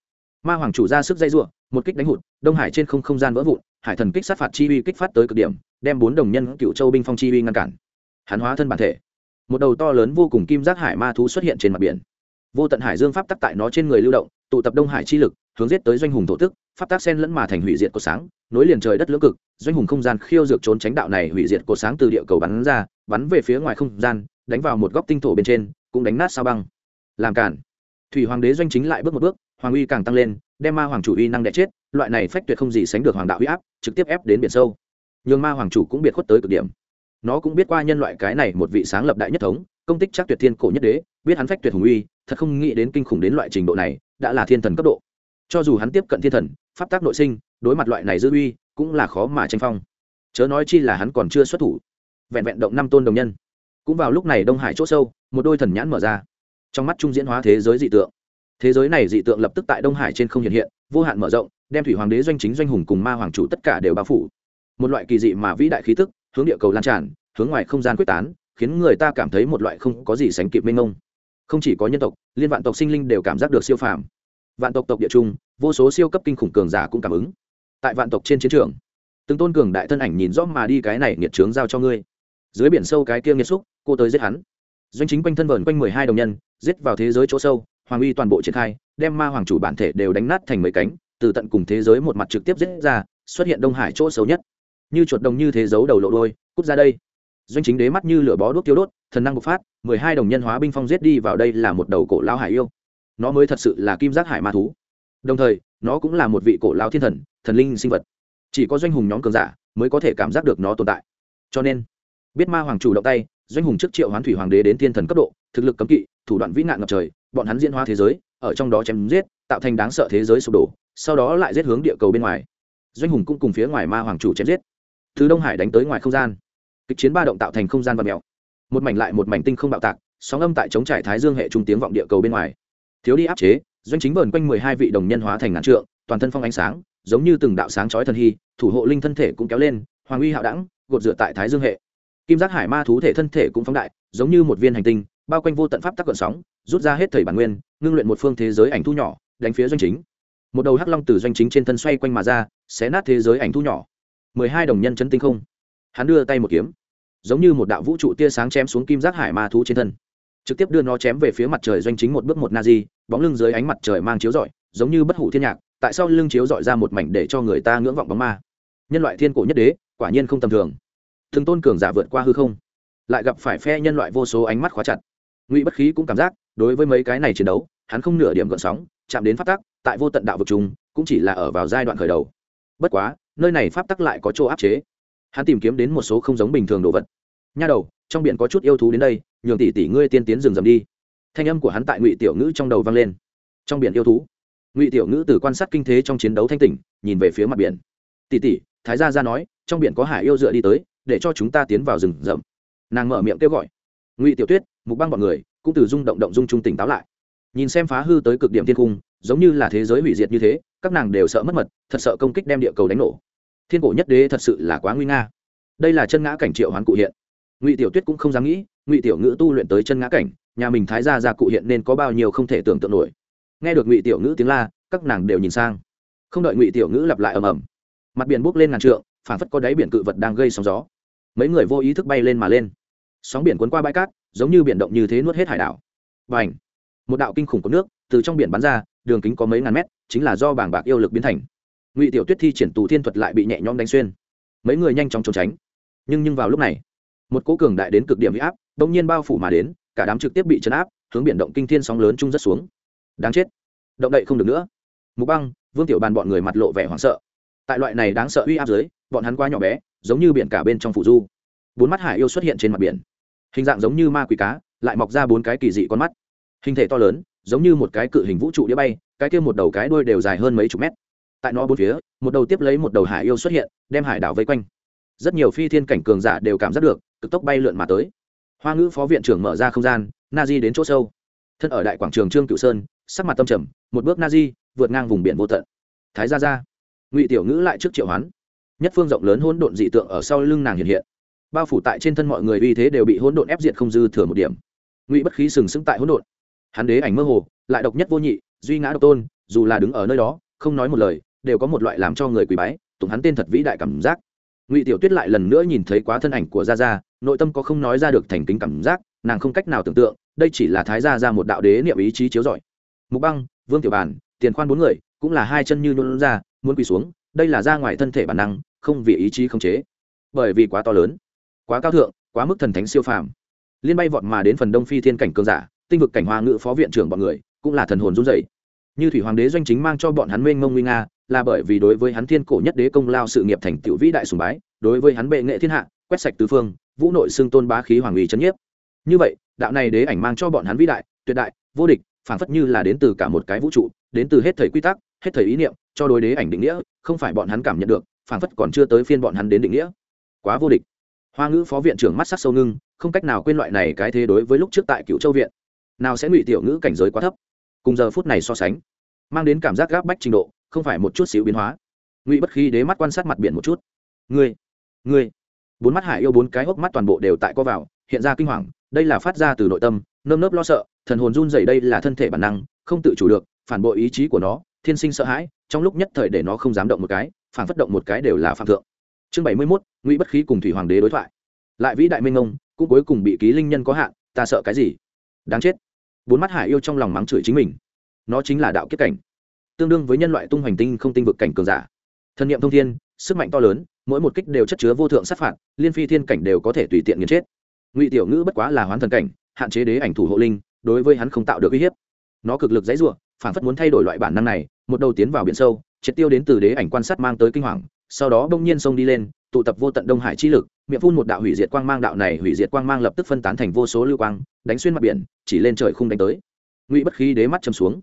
Ma hoàng chủ ra sức dây rủa, một kích đánh hụt đông hải trên không không gian vỡ vụn hải thần kích sát phạt chi uy kích phát tới cực điểm đem bốn đồng nhân cựu châu binh phong chi uy ngăn cản. Hắn hóa thân bản thể. Một đầu to lớn vô cùng kim giác hải ma thú xuất hiện trên mặt biển. Vô tận hải dương pháp tắc tại nó trên người lưu động tụ tập đông hải chi lực hướng giết tới doanh hùng thổ tức, pháp tác sen lẫn mà thành hủy diệt của sáng, nối liền trời đất lưỡng cực, doanh hùng không gian khiêu dược trốn tránh đạo này hủy diệt của sáng từ địa cầu bắn ra, bắn về phía ngoài không gian, đánh vào một góc tinh thổ bên trên, cũng đánh nát sao băng. Làm cản. Thủy hoàng đế doanh chính lại bước một bước, hoàng uy càng tăng lên, đem ma hoàng chủ uy năng đẻ chết, loại này phách tuyệt không gì sánh được hoàng đạo huy áp, trực tiếp ép đến biển sâu. Nhưng ma hoàng chủ cũng biệt khuất tới cực điểm. Nó cũng biết qua nhân loại cái này một vị sáng lập đại nhất thống, công tích chắc tuyệt thiên cổ nhất đế, biết hắn phách tuyệt hùng uy, thật không nghĩ đến kinh khủng đến loại trình độ này, đã là thiên thần cấp độ cho dù hắn tiếp cận thiên thần, pháp tác nội sinh, đối mặt loại này dư uy, cũng là khó mà tranh phong. Chớ nói chi là hắn còn chưa xuất thủ. Vẹn vẹn động năm tôn đồng nhân. Cũng vào lúc này đông hải c h ỗ sâu, một đôi thần nhãn mở ra. Trong mắt trung diễn hóa thế giới dị tượng. Thế giới này dị tượng lập tức tại đông hải trên không hiện hiện, vô hạn mở rộng, đem thủy hoàng đế doanh chính doanh hùng cùng ma hoàng chủ tất cả đều bao phủ. Một loại kỳ dị mà vĩ đại khí tức, hướng địa cầu lan tràn, hướng ngoài không gian quyết tán, khiến người ta cảm thấy một loại không có gì sánh kịp mênh mông. Không chỉ có nhân tộc, liên vạn tộc sinh linh đều cảm giác được siêu phàm vạn tộc tộc địa trung, vô số siêu cấp kinh khủng cường giả cũng cảm ứng. Tại vạn tộc trên chiến trường, từng tôn cường đại thân ảnh nhìn rõ mà đi cái này nghiệt trướng giao cho ngươi. Dưới biển sâu cái kia nghiệt xúc, cô tới giết hắn. Doanh chính quanh thân vờn quanh mười hai đồng nhân, giết vào thế giới chỗ sâu, hoàng uy toàn bộ triển khai, đem ma hoàng chủ bản thể đều đánh nát thành mấy cánh, từ tận cùng thế giới một mặt trực tiếp giết ra, xuất hiện đông hải chỗ xấu nhất. Như chuột đồng như thế giấu đầu lộ đôi, cút ra đây. Doanh chính đế mắt như lửa bó đốt tiêu đốt, thần năng bộc phát, mười hai đồng nhân hóa binh phong giết đi vào đây là một đầu cổ lao hải yêu nó mới thật sự là kim giác hải ma thú. Đồng thời, nó cũng là một vị cổ lao thiên thần thần linh sinh vật. Chỉ có doanh hùng nhóm cường giả mới có thể cảm giác được nó tồn tại. Cho nên, biết ma hoàng chủ động tay, doanh hùng trước triệu hoán thủy hoàng đế đến thiên thần cấp độ, thực lực cấm kỵ, thủ đoạn vĩ nạn ngập trời, bọn hắn diễn hóa thế giới, ở trong đó chém giết, tạo thành đáng sợ thế giới sụp đổ, sau đó lại giết hướng địa cầu bên ngoài. Doanh hùng cũng cùng phía ngoài ma hoàng chủ chém giết. Từ đông hải đánh tới ngoài không gian. Kịch chiến ba động tạo thành không gian và mèo. Một mảnh lại một mảnh tinh không bạo tạc, sóng âm tại chống trải thái dương hệ trung tiếng vọng địa cầu bên ngoài thiếu đi áp chế, doanh chính vờn quanh mười hai vị đồng nhân hóa thành ngàn trượng, toàn thân phong ánh sáng, giống như từng đạo sáng chói thần hy, thủ hộ linh thân thể cũng kéo lên, hoàng uy hạo đẳng, gột dựa tại thái dương hệ. Kim giác hải ma thú thể thân thể cũng phóng đại, giống như một viên hành tinh, bao quanh vô tận pháp tắc gợn sóng, rút ra hết thầy bản nguyên, ngưng luyện một phương thế giới ảnh thu nhỏ, đánh phía doanh chính. Một đầu hắc long từ doanh chính trên thân xoay quanh mà ra, xé nát thế giới ảnh thu nhỏ. Mười hai đồng nhân chấn tinh không. Hắn đưa tay một kiếm, giống như một đạo vũ trụ tia sáng chém xuống kim giác hải ma thú trên thân trực tiếp đưa nó chém về phía mặt trời doanh chính một bước một na di bóng lưng dưới ánh mặt trời mang chiếu rọi, giống như bất hủ thiên nhạc, tại sao lưng chiếu rọi ra một mảnh để cho người ta ngưỡng vọng bóng ma. Nhân loại thiên cổ nhất đế, quả nhiên không tầm thường. Thường tôn cường giả vượt qua hư không, lại gặp phải phe nhân loại vô số ánh mắt khóa chặt. Ngụy bất khí cũng cảm giác, đối với mấy cái này chiến đấu, hắn không nửa điểm gợn sóng, chạm đến pháp tắc, tại vô tận đạo vực chúng cũng chỉ là ở vào giai đoạn khởi đầu. Bất quá, nơi này pháp tắc lại có chỗ áp chế. Hắn tìm kiếm đến một số không giống bình thường đồ vật. Nha đầu trong biển có chút yêu thú đến đây, nhường tỷ tỷ ngươi tiên tiến rừng rầm đi. Thanh âm của hắn tại ngụy tiểu ngữ trong đầu vang lên. Trong biển yêu thú. Ngụy tiểu ngữ từ quan sát kinh thế trong chiến đấu thanh tỉnh, nhìn về phía mặt biển. Tỷ tỷ, thái gia ra nói, trong biển có hải yêu dựa đi tới, để cho chúng ta tiến vào rừng rậm. Nàng mở miệng kêu gọi. Ngụy tiểu tuyết, mục băng bọn người, cũng từ rung động động dung trung tỉnh táo lại. Nhìn xem phá hư tới cực điểm thiên cung, giống như là thế giới hủy diệt như thế, các nàng đều sợ mất mật, thật sợ công kích đem địa cầu đánh nổ. Thiên cổ nhất đế thật sự là quá nguy nga. Đây là chân ngã cảnh triệu hoán cụ hiện ngụy tiểu tuyết cũng không dám nghĩ, ngụy tiểu ngữ tu luyện tới chân ngã cảnh, nhà mình thái gia gia cụ hiện nên có bao nhiêu không thể tưởng tượng nổi. Nghe được ngụy tiểu ngữ tiếng la, các nàng đều nhìn sang. Không đợi ngụy tiểu ngữ lặp lại ầm ầm, mặt biển bốc lên ngàn trượng phản phất có đáy biển cự vật đang gây sóng gió. Mấy người vô ý thức bay lên mà lên. Sóng biển cuốn qua bãi cát, giống như biển động như thế nuốt hết hải đảo. Và ảnh một đạo kinh khủng có nước từ trong biển bắn ra, đường kính có mấy ngàn mét, chính là do bảng bạc yêu lực biến thành. Ngụy tiểu tuyết thi triển tù thiên thuật lại bị nhẹ nhõm đánh xuyên. Mấy người nhanh chóng trốn tránh. Nhưng nhưng vào lúc này một cố cường đại đến cực điểm huy áp, bỗng nhiên bao phủ mà đến, cả đám trực tiếp bị chấn áp, hướng biển động kinh thiên sóng lớn trung rất xuống. Đáng chết. Động đậy không được nữa. Mục băng, vương tiểu bàn bọn người mặt lộ vẻ hoảng sợ. Tại loại này đáng sợ uy áp dưới, bọn hắn quá nhỏ bé, giống như biển cả bên trong phủ du. Bốn mắt hải yêu xuất hiện trên mặt biển. Hình dạng giống như ma quỷ cá, lại mọc ra bốn cái kỳ dị con mắt. Hình thể to lớn, giống như một cái cự hình vũ trụ đĩa bay, cái kia một đầu cái đuôi đều dài hơn mấy chục mét. Tại nó bốn phía, một đầu tiếp lấy một đầu hải yêu xuất hiện, đem hải đảo vây quanh. Rất nhiều phi thiên cảnh cường giả đều cảm giác được cực tốc bay lượn mà tới. Hoa ngữ phó viện trưởng mở ra không gian na di đến chỗ sâu. Thân ở đại quảng trường trương cựu sơn, sắc mặt tâm trầm, một bước na di vượt ngang vùng biển vô tận. Thái gia ra ngụy tiểu ngữ lại trước triệu hoán. Nhất phương rộng lớn hỗn độn dị tượng ở sau lưng nàng hiện hiện. Bao phủ tại trên thân mọi người uy thế đều bị hỗn độn ép diệt không dư thừa một điểm. Ngụy bất khí sừng sững tại hỗn độn. Hắn đế ảnh mơ hồ, lại độc nhất vô nhị, duy ngã độc tôn, dù là đứng ở nơi đó, không nói một lời, đều có một loại làm cho người quỳ bái, tụng hắn tên thật vĩ đại cảm giác ngụy tiểu tuyết lại lần nữa nhìn thấy quá thân ảnh của gia gia nội tâm có không nói ra được thành kính cảm giác nàng không cách nào tưởng tượng đây chỉ là thái gia ra một đạo đế niệm ý chí chiếu rọi. Mục băng vương tiểu Bàn, tiền khoan bốn người cũng là hai chân như nhuôn ra muốn quỳ xuống đây là ra ngoài thân thể bản năng không vì ý chí không chế. Bởi vì quá to lớn quá cao thượng quá mức thần thánh siêu phàm. Liên bay vọt mà đến phần đông phi thiên cảnh cường giả tinh vực cảnh hoa ngự phó viện trưởng bọn người cũng là thần hồn run rẩy như thủy hoàng đế doanh chính mang cho bọn hắn mênh mông nguy nga, là bởi vì đối với hắn thiên cổ nhất đế công lao sự nghiệp thành tựu vĩ đại sùng bái, đối với hắn bệ nghệ thiên hạ, quét sạch tứ phương, vũ nội xưng tôn bá khí hoàng uy trấn nhiếp. Như vậy, đạo này đế ảnh mang cho bọn hắn vĩ đại, tuyệt đại, vô địch phảng phất như là đến từ cả một cái vũ trụ, đến từ hết thời quy tắc, hết thời ý niệm, cho đối đế ảnh định nghĩa, không phải bọn hắn cảm nhận được phảng phất còn chưa tới phiên bọn hắn đến định nghĩa. Quá vô địch. Hoa ngữ phó viện trưởng mắt sắc sâu ngưng, không cách nào quên loại này cái thế đối với lúc trước tại cựu châu viện. Nào sẽ ngụy tiểu ngữ cảnh giới quá thấp? Cùng giờ phút này so sánh, mang đến cảm giác gáp bách trình độ, không phải một chút xíu biến hóa. Ngụy bất khí đế mắt quan sát mặt biển một chút. Ngươi ngươi. Bốn mắt hải yêu bốn cái hốc mắt toàn bộ đều tại co vào, hiện ra kinh hoàng, đây là phát ra từ nội tâm, nơm nớp lo sợ, thần hồn run dày đây là thân thể bản năng, không tự chủ được, phản bội ý chí của nó, thiên sinh sợ hãi, trong lúc nhất thời để nó không dám động một cái, phản phất động một cái đều là phạm thượng. Chương bảy mươi mốt, ngụy bất khí cùng thủy hoàng đế đối thoại. Lại vĩ đại minh ông cũng cuối cùng bị ký linh nhân có hạn, ta sợ cái gì? Đáng chết bốn mắt hải yêu trong lòng mắng chửi chính mình. Nó chính là đạo kiếp cảnh. Tương đương với nhân loại tung hoành tinh không tinh vực cảnh cường giả. Thân nhiệm thông thiên, sức mạnh to lớn, mỗi một kích đều chất chứa vô thượng sát phạt, liên phi thiên cảnh đều có thể tùy tiện nghiền chết. Ngụy tiểu ngữ bất quá là hoán thần cảnh, hạn chế đế ảnh thủ hộ linh, đối với hắn không tạo được uy hiếp. Nó cực lực dãy ruộng phản phất muốn thay đổi loại bản năng này, một đầu tiến vào biển sâu, triệt tiêu đến từ đế ảnh quan sát mang tới kinh hoàng, sau đó bỗng nhiên sông đi lên, tụ tập vô tận đông hải chi lực miệng phun một đạo hủy diệt quang mang, đạo này hủy diệt quang mang lập tức phân tán thành vô số lưu quang, đánh xuyên mặt biển, chỉ lên trời không đánh tới. Ngụy bất khí đế mắt châm xuống.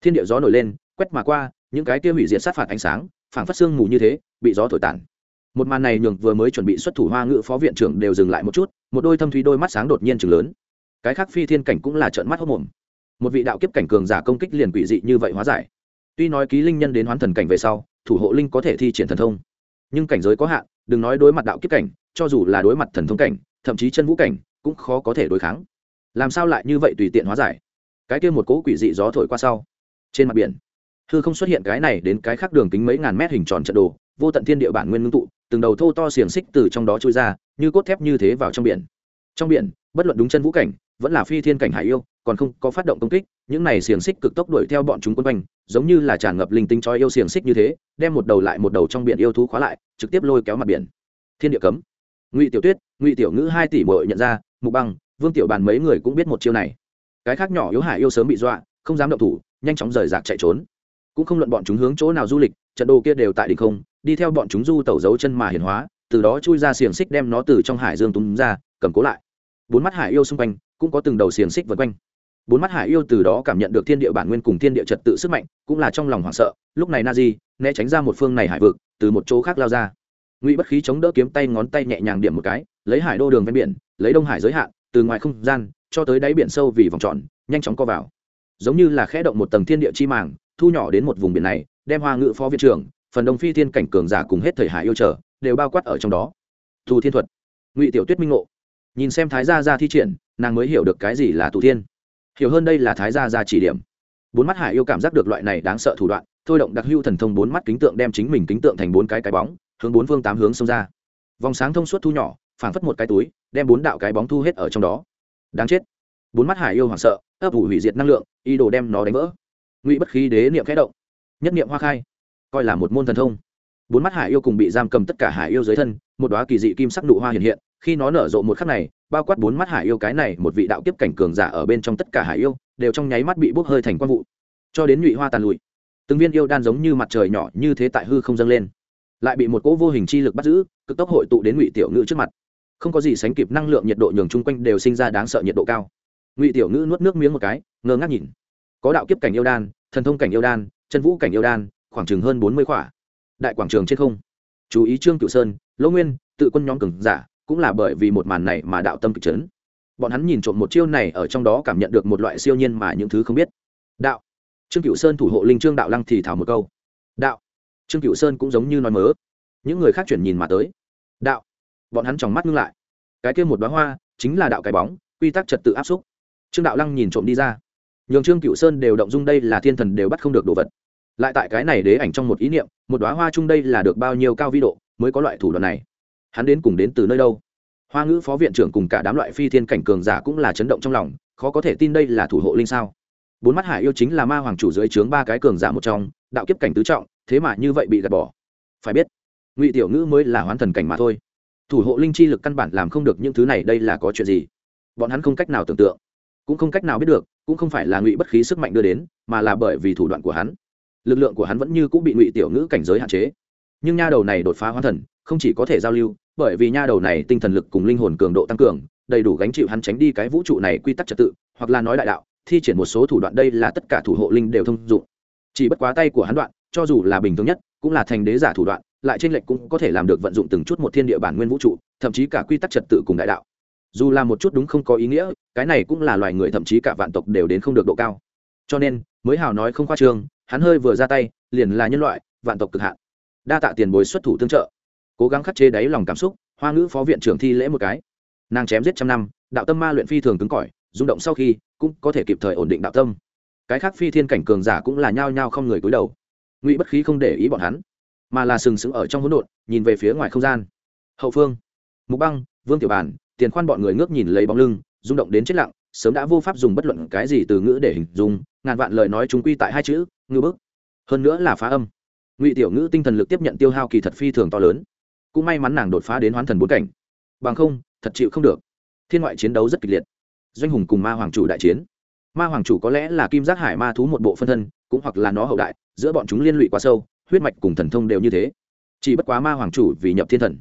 Thiên địa gió nổi lên, quét mà qua, những cái kia hủy diệt sát phạt ánh sáng, phảng phất xương mù như thế, bị gió thổi tản. Một màn này nhường vừa mới chuẩn bị xuất thủ hoa ngự phó viện trưởng đều dừng lại một chút, một đôi thâm thúy đôi mắt sáng đột nhiên chừng lớn. Cái khác phi thiên cảnh cũng là trợn mắt hốc mồm. Một vị đạo kiếp cảnh cường giả công kích liền quỷ dị như vậy hóa giải. Tuy nói ký linh nhân đến hoán thần cảnh về sau, thủ hộ linh có thể thi triển thần thông, nhưng cảnh giới có hạn, đừng nói đối mặt đạo kiếp cảnh cho dù là đối mặt thần thông cảnh, thậm chí chân vũ cảnh, cũng khó có thể đối kháng. Làm sao lại như vậy tùy tiện hóa giải? Cái kia một cỗ quỷ dị gió thổi qua sau, trên mặt biển, hư không xuất hiện cái này đến cái khác đường kính mấy ngàn mét hình tròn trận đồ, vô tận thiên địa bản nguyên ngưng tụ, từng đầu thô to xiềng xích từ trong đó trôi ra, như cốt thép như thế vào trong biển. Trong biển, bất luận đúng chân vũ cảnh, vẫn là phi thiên cảnh hải yêu, còn không có phát động công kích, những này xiềng xích cực tốc đuổi theo bọn chúng quân quanh, giống như là tràn ngập linh tinh cho yêu xiềng xích như thế, đem một đầu lại một đầu trong biển yêu thú khóa lại, trực tiếp lôi kéo mặt biển. Thiên địa cấm ngụy tiểu tuyết, ngụy tiểu ngữ hai tỷ mội nhận ra, mục băng, vương tiểu bàn mấy người cũng biết một chiêu này. Cái khác nhỏ yếu hải yêu sớm bị dọa, không dám động thủ, nhanh chóng rời rạc chạy trốn. Cũng không luận bọn chúng hướng chỗ nào du lịch, trận đồ kia đều tại đỉnh không, đi theo bọn chúng du tẩu dấu chân mà hiển hóa, từ đó chui ra xiềng xích đem nó từ trong hải dương túm ra, cầm cố lại. Bốn mắt hải yêu xung quanh, cũng có từng đầu xiềng xích vượt quanh. Bốn mắt hải yêu từ đó cảm nhận được thiên địa bản nguyên cùng thiên địa trật tự sức mạnh, cũng là trong lòng hoảng sợ. Lúc này na di né tránh ra một phương này hải vực, từ một chỗ khác lao ra ngụy bất khí chống đỡ kiếm tay ngón tay nhẹ nhàng điểm một cái, lấy hải đô đường ven biển, lấy đông hải giới hạn, từ ngoài không gian, cho tới đáy biển sâu vì vòng tròn, nhanh chóng co vào. Giống như là khẽ động một tầng thiên địa chi màng, thu nhỏ đến một vùng biển này, đem hoa ngự phó viện trưởng, phần đông phi thiên cảnh cường giả cùng hết thời hải yêu trở đều bao quát ở trong đó. Thù thiên thuật. Ngụy tiểu tuyết minh ngộ. Nhìn xem thái gia ra thi triển, nàng mới hiểu được cái gì là tù thiên. Hiểu hơn đây là thái gia ra chỉ điểm. Bốn mắt hải yêu cảm giác được loại này đáng sợ thủ đoạn, thôi động đặc hưu thần thông bốn mắt kính tượng đem chính mình kính tượng thành bốn cái cái bóng hướng bốn phương tám hướng xông ra. Vòng sáng thông suốt thu nhỏ, phảng phất một cái túi, đem bốn đạo cái bóng thu hết ở trong đó. Đáng chết. Bốn mắt hải yêu hoảng sợ, ấp ủ hủy diệt năng lượng, ý đồ đem nó đánh vỡ. Ngụy bất khí đế niệm khẽ động. Nhất niệm hoa khai. Coi là một môn thần thông. Bốn mắt hải yêu cùng bị giam cầm tất cả hải yêu dưới thân, một đoá kỳ dị kim sắc nụ hoa hiện hiện, khi nó nở rộ một khắc này, bao quát bốn mắt hải yêu cái này một vị đạo kiếp cảnh cường giả ở bên trong tất cả hải yêu, đều trong nháy mắt bị bốc hơi thành quang vụ. Cho đến nhụy hoa tàn lụi, từng viên yêu đan giống như mặt trời nhỏ như thế tại hư không dâng lên lại bị một cỗ vô hình chi lực bắt giữ, cực tốc hội tụ đến ngụy tiểu ngữ trước mặt. Không có gì sánh kịp năng lượng nhiệt độ nhường chung quanh đều sinh ra đáng sợ nhiệt độ cao. Ngụy tiểu ngữ nuốt nước miếng một cái, ngơ ngác nhìn. Có đạo kiếp cảnh yêu đan, thần thông cảnh yêu đan, chân vũ cảnh yêu đan, khoảng chừng hơn bốn mươi khỏa. Đại quảng trường trên không. Chú ý trương cựu sơn lỗ nguyên, tự quân nhóm cường giả, cũng là bởi vì một màn này mà đạo tâm kịch chấn. Bọn hắn nhìn trộm một chiêu này ở trong đó cảm nhận được một loại siêu nhiên mà những thứ không biết. Đạo. Trương cựu sơn thủ hộ linh trương đạo lăng thì thảo một câu. Đạo trương cựu sơn cũng giống như nói mớ. Những người khác chuyển nhìn mà tới. Đạo. Bọn hắn tròng mắt ngưng lại. Cái kia một đoá hoa, chính là đạo cái bóng, quy tắc trật tự áp xúc. Trương đạo lăng nhìn trộm đi ra. Nhường trương cựu sơn đều động dung đây là thiên thần đều bắt không được đồ vật. Lại tại cái này đế ảnh trong một ý niệm, một đoá hoa chung đây là được bao nhiêu cao vi độ, mới có loại thủ đoạn này. Hắn đến cùng đến từ nơi đâu? Hoa ngữ phó viện trưởng cùng cả đám loại phi thiên cảnh cường giả cũng là chấn động trong lòng, khó có thể tin đây là thủ hộ linh sao. Bốn mắt hải yêu chính là ma hoàng chủ dưới trướng ba cái cường giả một trong, đạo kiếp cảnh tứ trọng thế mà như vậy bị gạt bỏ. Phải biết, ngụy tiểu ngữ mới là hoán thần cảnh mà thôi. Thủ hộ linh chi lực căn bản làm không được những thứ này, đây là có chuyện gì? Bọn hắn không cách nào tưởng tượng, cũng không cách nào biết được, cũng không phải là ngụy bất khí sức mạnh đưa đến, mà là bởi vì thủ đoạn của hắn. Lực lượng của hắn vẫn như cũng bị ngụy tiểu ngữ cảnh giới hạn chế. Nhưng nha đầu này đột phá hoán thần, không chỉ có thể giao lưu, bởi vì nha đầu này tinh thần lực cùng linh hồn cường độ tăng cường, đầy đủ gánh chịu hắn tránh đi cái vũ trụ này quy tắc trật tự, hoặc là nói đại đạo, thi triển một số thủ đoạn đây là tất cả thủ hộ linh đều thông dụng. Chỉ bất quá tay của hắn đoạn cho dù là bình thường nhất, cũng là thành đế giả thủ đoạn, lại trên lệnh cũng có thể làm được vận dụng từng chút một thiên địa bản nguyên vũ trụ, thậm chí cả quy tắc trật tự cùng đại đạo. Dù là một chút đúng không có ý nghĩa, cái này cũng là loài người, thậm chí cả vạn tộc đều đến không được độ cao. Cho nên, mới hào nói không khoa trương, hắn hơi vừa ra tay, liền là nhân loại, vạn tộc cực hạn. Đa tạ tiền bối xuất thủ tương trợ. Cố gắng khắc chế đáy lòng cảm xúc, hoa ngữ phó viện trưởng thi lễ một cái. Nàng chém giết trăm năm, đạo tâm ma luyện phi thường cứng cỏi, rung động sau khi, cũng có thể kịp thời ổn định đạo tâm. Cái khác phi thiên cảnh cường giả cũng là nhao nhao không người cúi đầu ngụy bất khí không để ý bọn hắn mà là sừng sững ở trong hỗn độn nhìn về phía ngoài không gian. Hậu phương mục băng vương tiểu Bàn, tiền khoan bọn người ngước nhìn lấy bóng lưng rung động đến chết lặng sớm đã vô pháp dùng bất luận cái gì từ ngữ để hình dung ngàn vạn lời nói chúng quy tại hai chữ ngư bức. Hơn nữa là phá âm. Ngụy tiểu ngữ tinh thần lực tiếp nhận tiêu hao kỳ thật phi thường to lớn. Cũng may mắn nàng đột phá đến hoán thần bốn cảnh. Bằng không thật chịu không được. Thiên ngoại chiến đấu rất kịch liệt. Doanh hùng cùng ma hoàng chủ đại chiến ma hoàng chủ có lẽ là kim giác hải ma thú một bộ phân thân, cũng hoặc là nó hậu đại, giữa bọn chúng liên lụy quá sâu, huyết mạch cùng thần thông đều như thế. Chỉ bất quá ma hoàng chủ vì nhập thiên thần,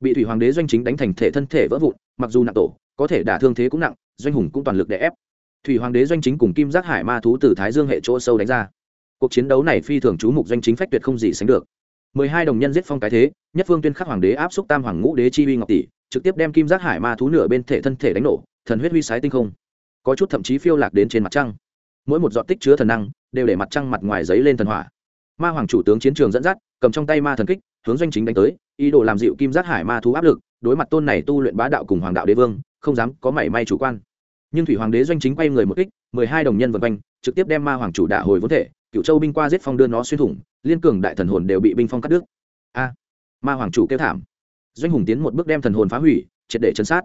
bị thủy hoàng đế doanh chính đánh thành thể thân thể vỡ vụn, mặc dù nặng tổ, có thể đả thương thế cũng nặng, doanh hùng cũng toàn lực để ép. Thủy hoàng đế doanh chính cùng kim giác hải ma thú từ thái dương hệ chỗ sâu đánh ra. Cuộc chiến đấu này phi thường chú mục doanh chính phách tuyệt không gì sánh được. Mười hai đồng nhân giết phong cái thế, nhất phương tuyên khắc hoàng đế áp xúc tam hoàng ngũ đế chi uy ngọc tỷ, trực tiếp đem kim giác hải ma thú nửa bên thể thân thể đánh nổ, thần huyết huy sái tinh không có chút thậm chí phiêu lạc đến trên mặt trăng. Mỗi một giọt tích chứa thần năng đều để mặt trăng mặt ngoài giấy lên thần hỏa. Ma hoàng chủ tướng chiến trường dẫn dắt, cầm trong tay ma thần kích, hướng doanh chính đánh tới, ý đồ làm dịu kim giác hải ma thú áp lực, đối mặt tôn này tu luyện bá đạo cùng hoàng đạo đế vương, không dám có mảy may chủ quan. Nhưng thủy hoàng đế doanh chính quay người một kích, mười hai đồng nhân vân quanh, trực tiếp đem ma hoàng chủ đạ hồi vốn thể, cựu châu binh qua giết phong đưa nó xuyên thủng, liên cường đại thần hồn đều bị binh phong cắt đứt. A, ma hoàng chủ kêu thảm. Doanh hùng tiến một bước đem thần hồn phá hủy, triệt để chấn sát.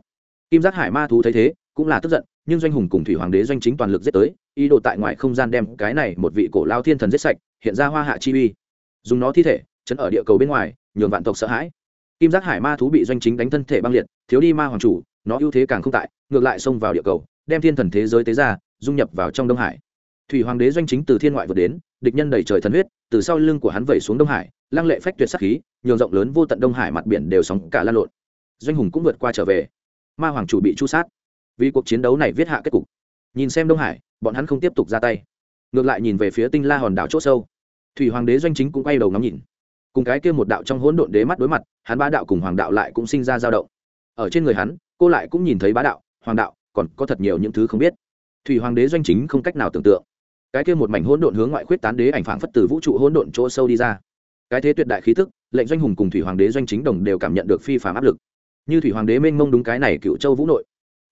Kim giác hải ma thú thấy thế, cũng là tức giận nhưng doanh hùng cùng thủy hoàng đế doanh chính toàn lực giết tới, ý đồ tại ngoại không gian đem cái này một vị cổ lao thiên thần giết sạch, hiện ra hoa hạ chi uy. Dùng nó thi thể, chấn ở địa cầu bên ngoài, nhường vạn tộc sợ hãi. Kim giác hải ma thú bị doanh chính đánh thân thể băng liệt, thiếu đi ma hoàng chủ, nó ưu thế càng không tại, ngược lại xông vào địa cầu, đem thiên thần thế giới tế ra, dung nhập vào trong đông hải. Thủy hoàng đế doanh chính từ thiên ngoại vượt đến, địch nhân đầy trời thần huyết, từ sau lưng của hắn vẩy xuống đông hải, lăng lệ phách tuyệt sắc khí, nhường rộng lớn vô tận đông hải mặt biển đều sóng cả lan lộn. Doanh hùng cũng vượt qua trở về. Ma hoàng chủ bị chu sát vì cuộc chiến đấu này viết hạ kết cục. Nhìn xem đông hải, bọn hắn không tiếp tục ra tay. Ngược lại nhìn về phía tinh la hòn đảo c h ỗ sâu. Thủy hoàng đế doanh chính cũng quay đầu ngắm nhìn. Cùng cái kia một đạo trong hỗn độn đế mắt đối mặt, hắn bá đạo cùng hoàng đạo lại cũng sinh ra dao động. Ở trên người hắn, cô lại cũng nhìn thấy bá đạo, hoàng đạo, còn có thật nhiều những thứ không biết. Thủy hoàng đế doanh chính không cách nào tưởng tượng. Cái kia một mảnh hỗn độn hướng ngoại khuyết tán đế ảnh phảng phất từ vũ trụ hỗn độn chỗ sâu đi ra. Cái thế tuyệt đại khí tức, lệnh doanh hùng cùng thủy hoàng đế doanh chính đồng đều cảm nhận được phi phàm áp lực. Như thủy hoàng đế mênh mông đúng cái này cựu châu vũ nội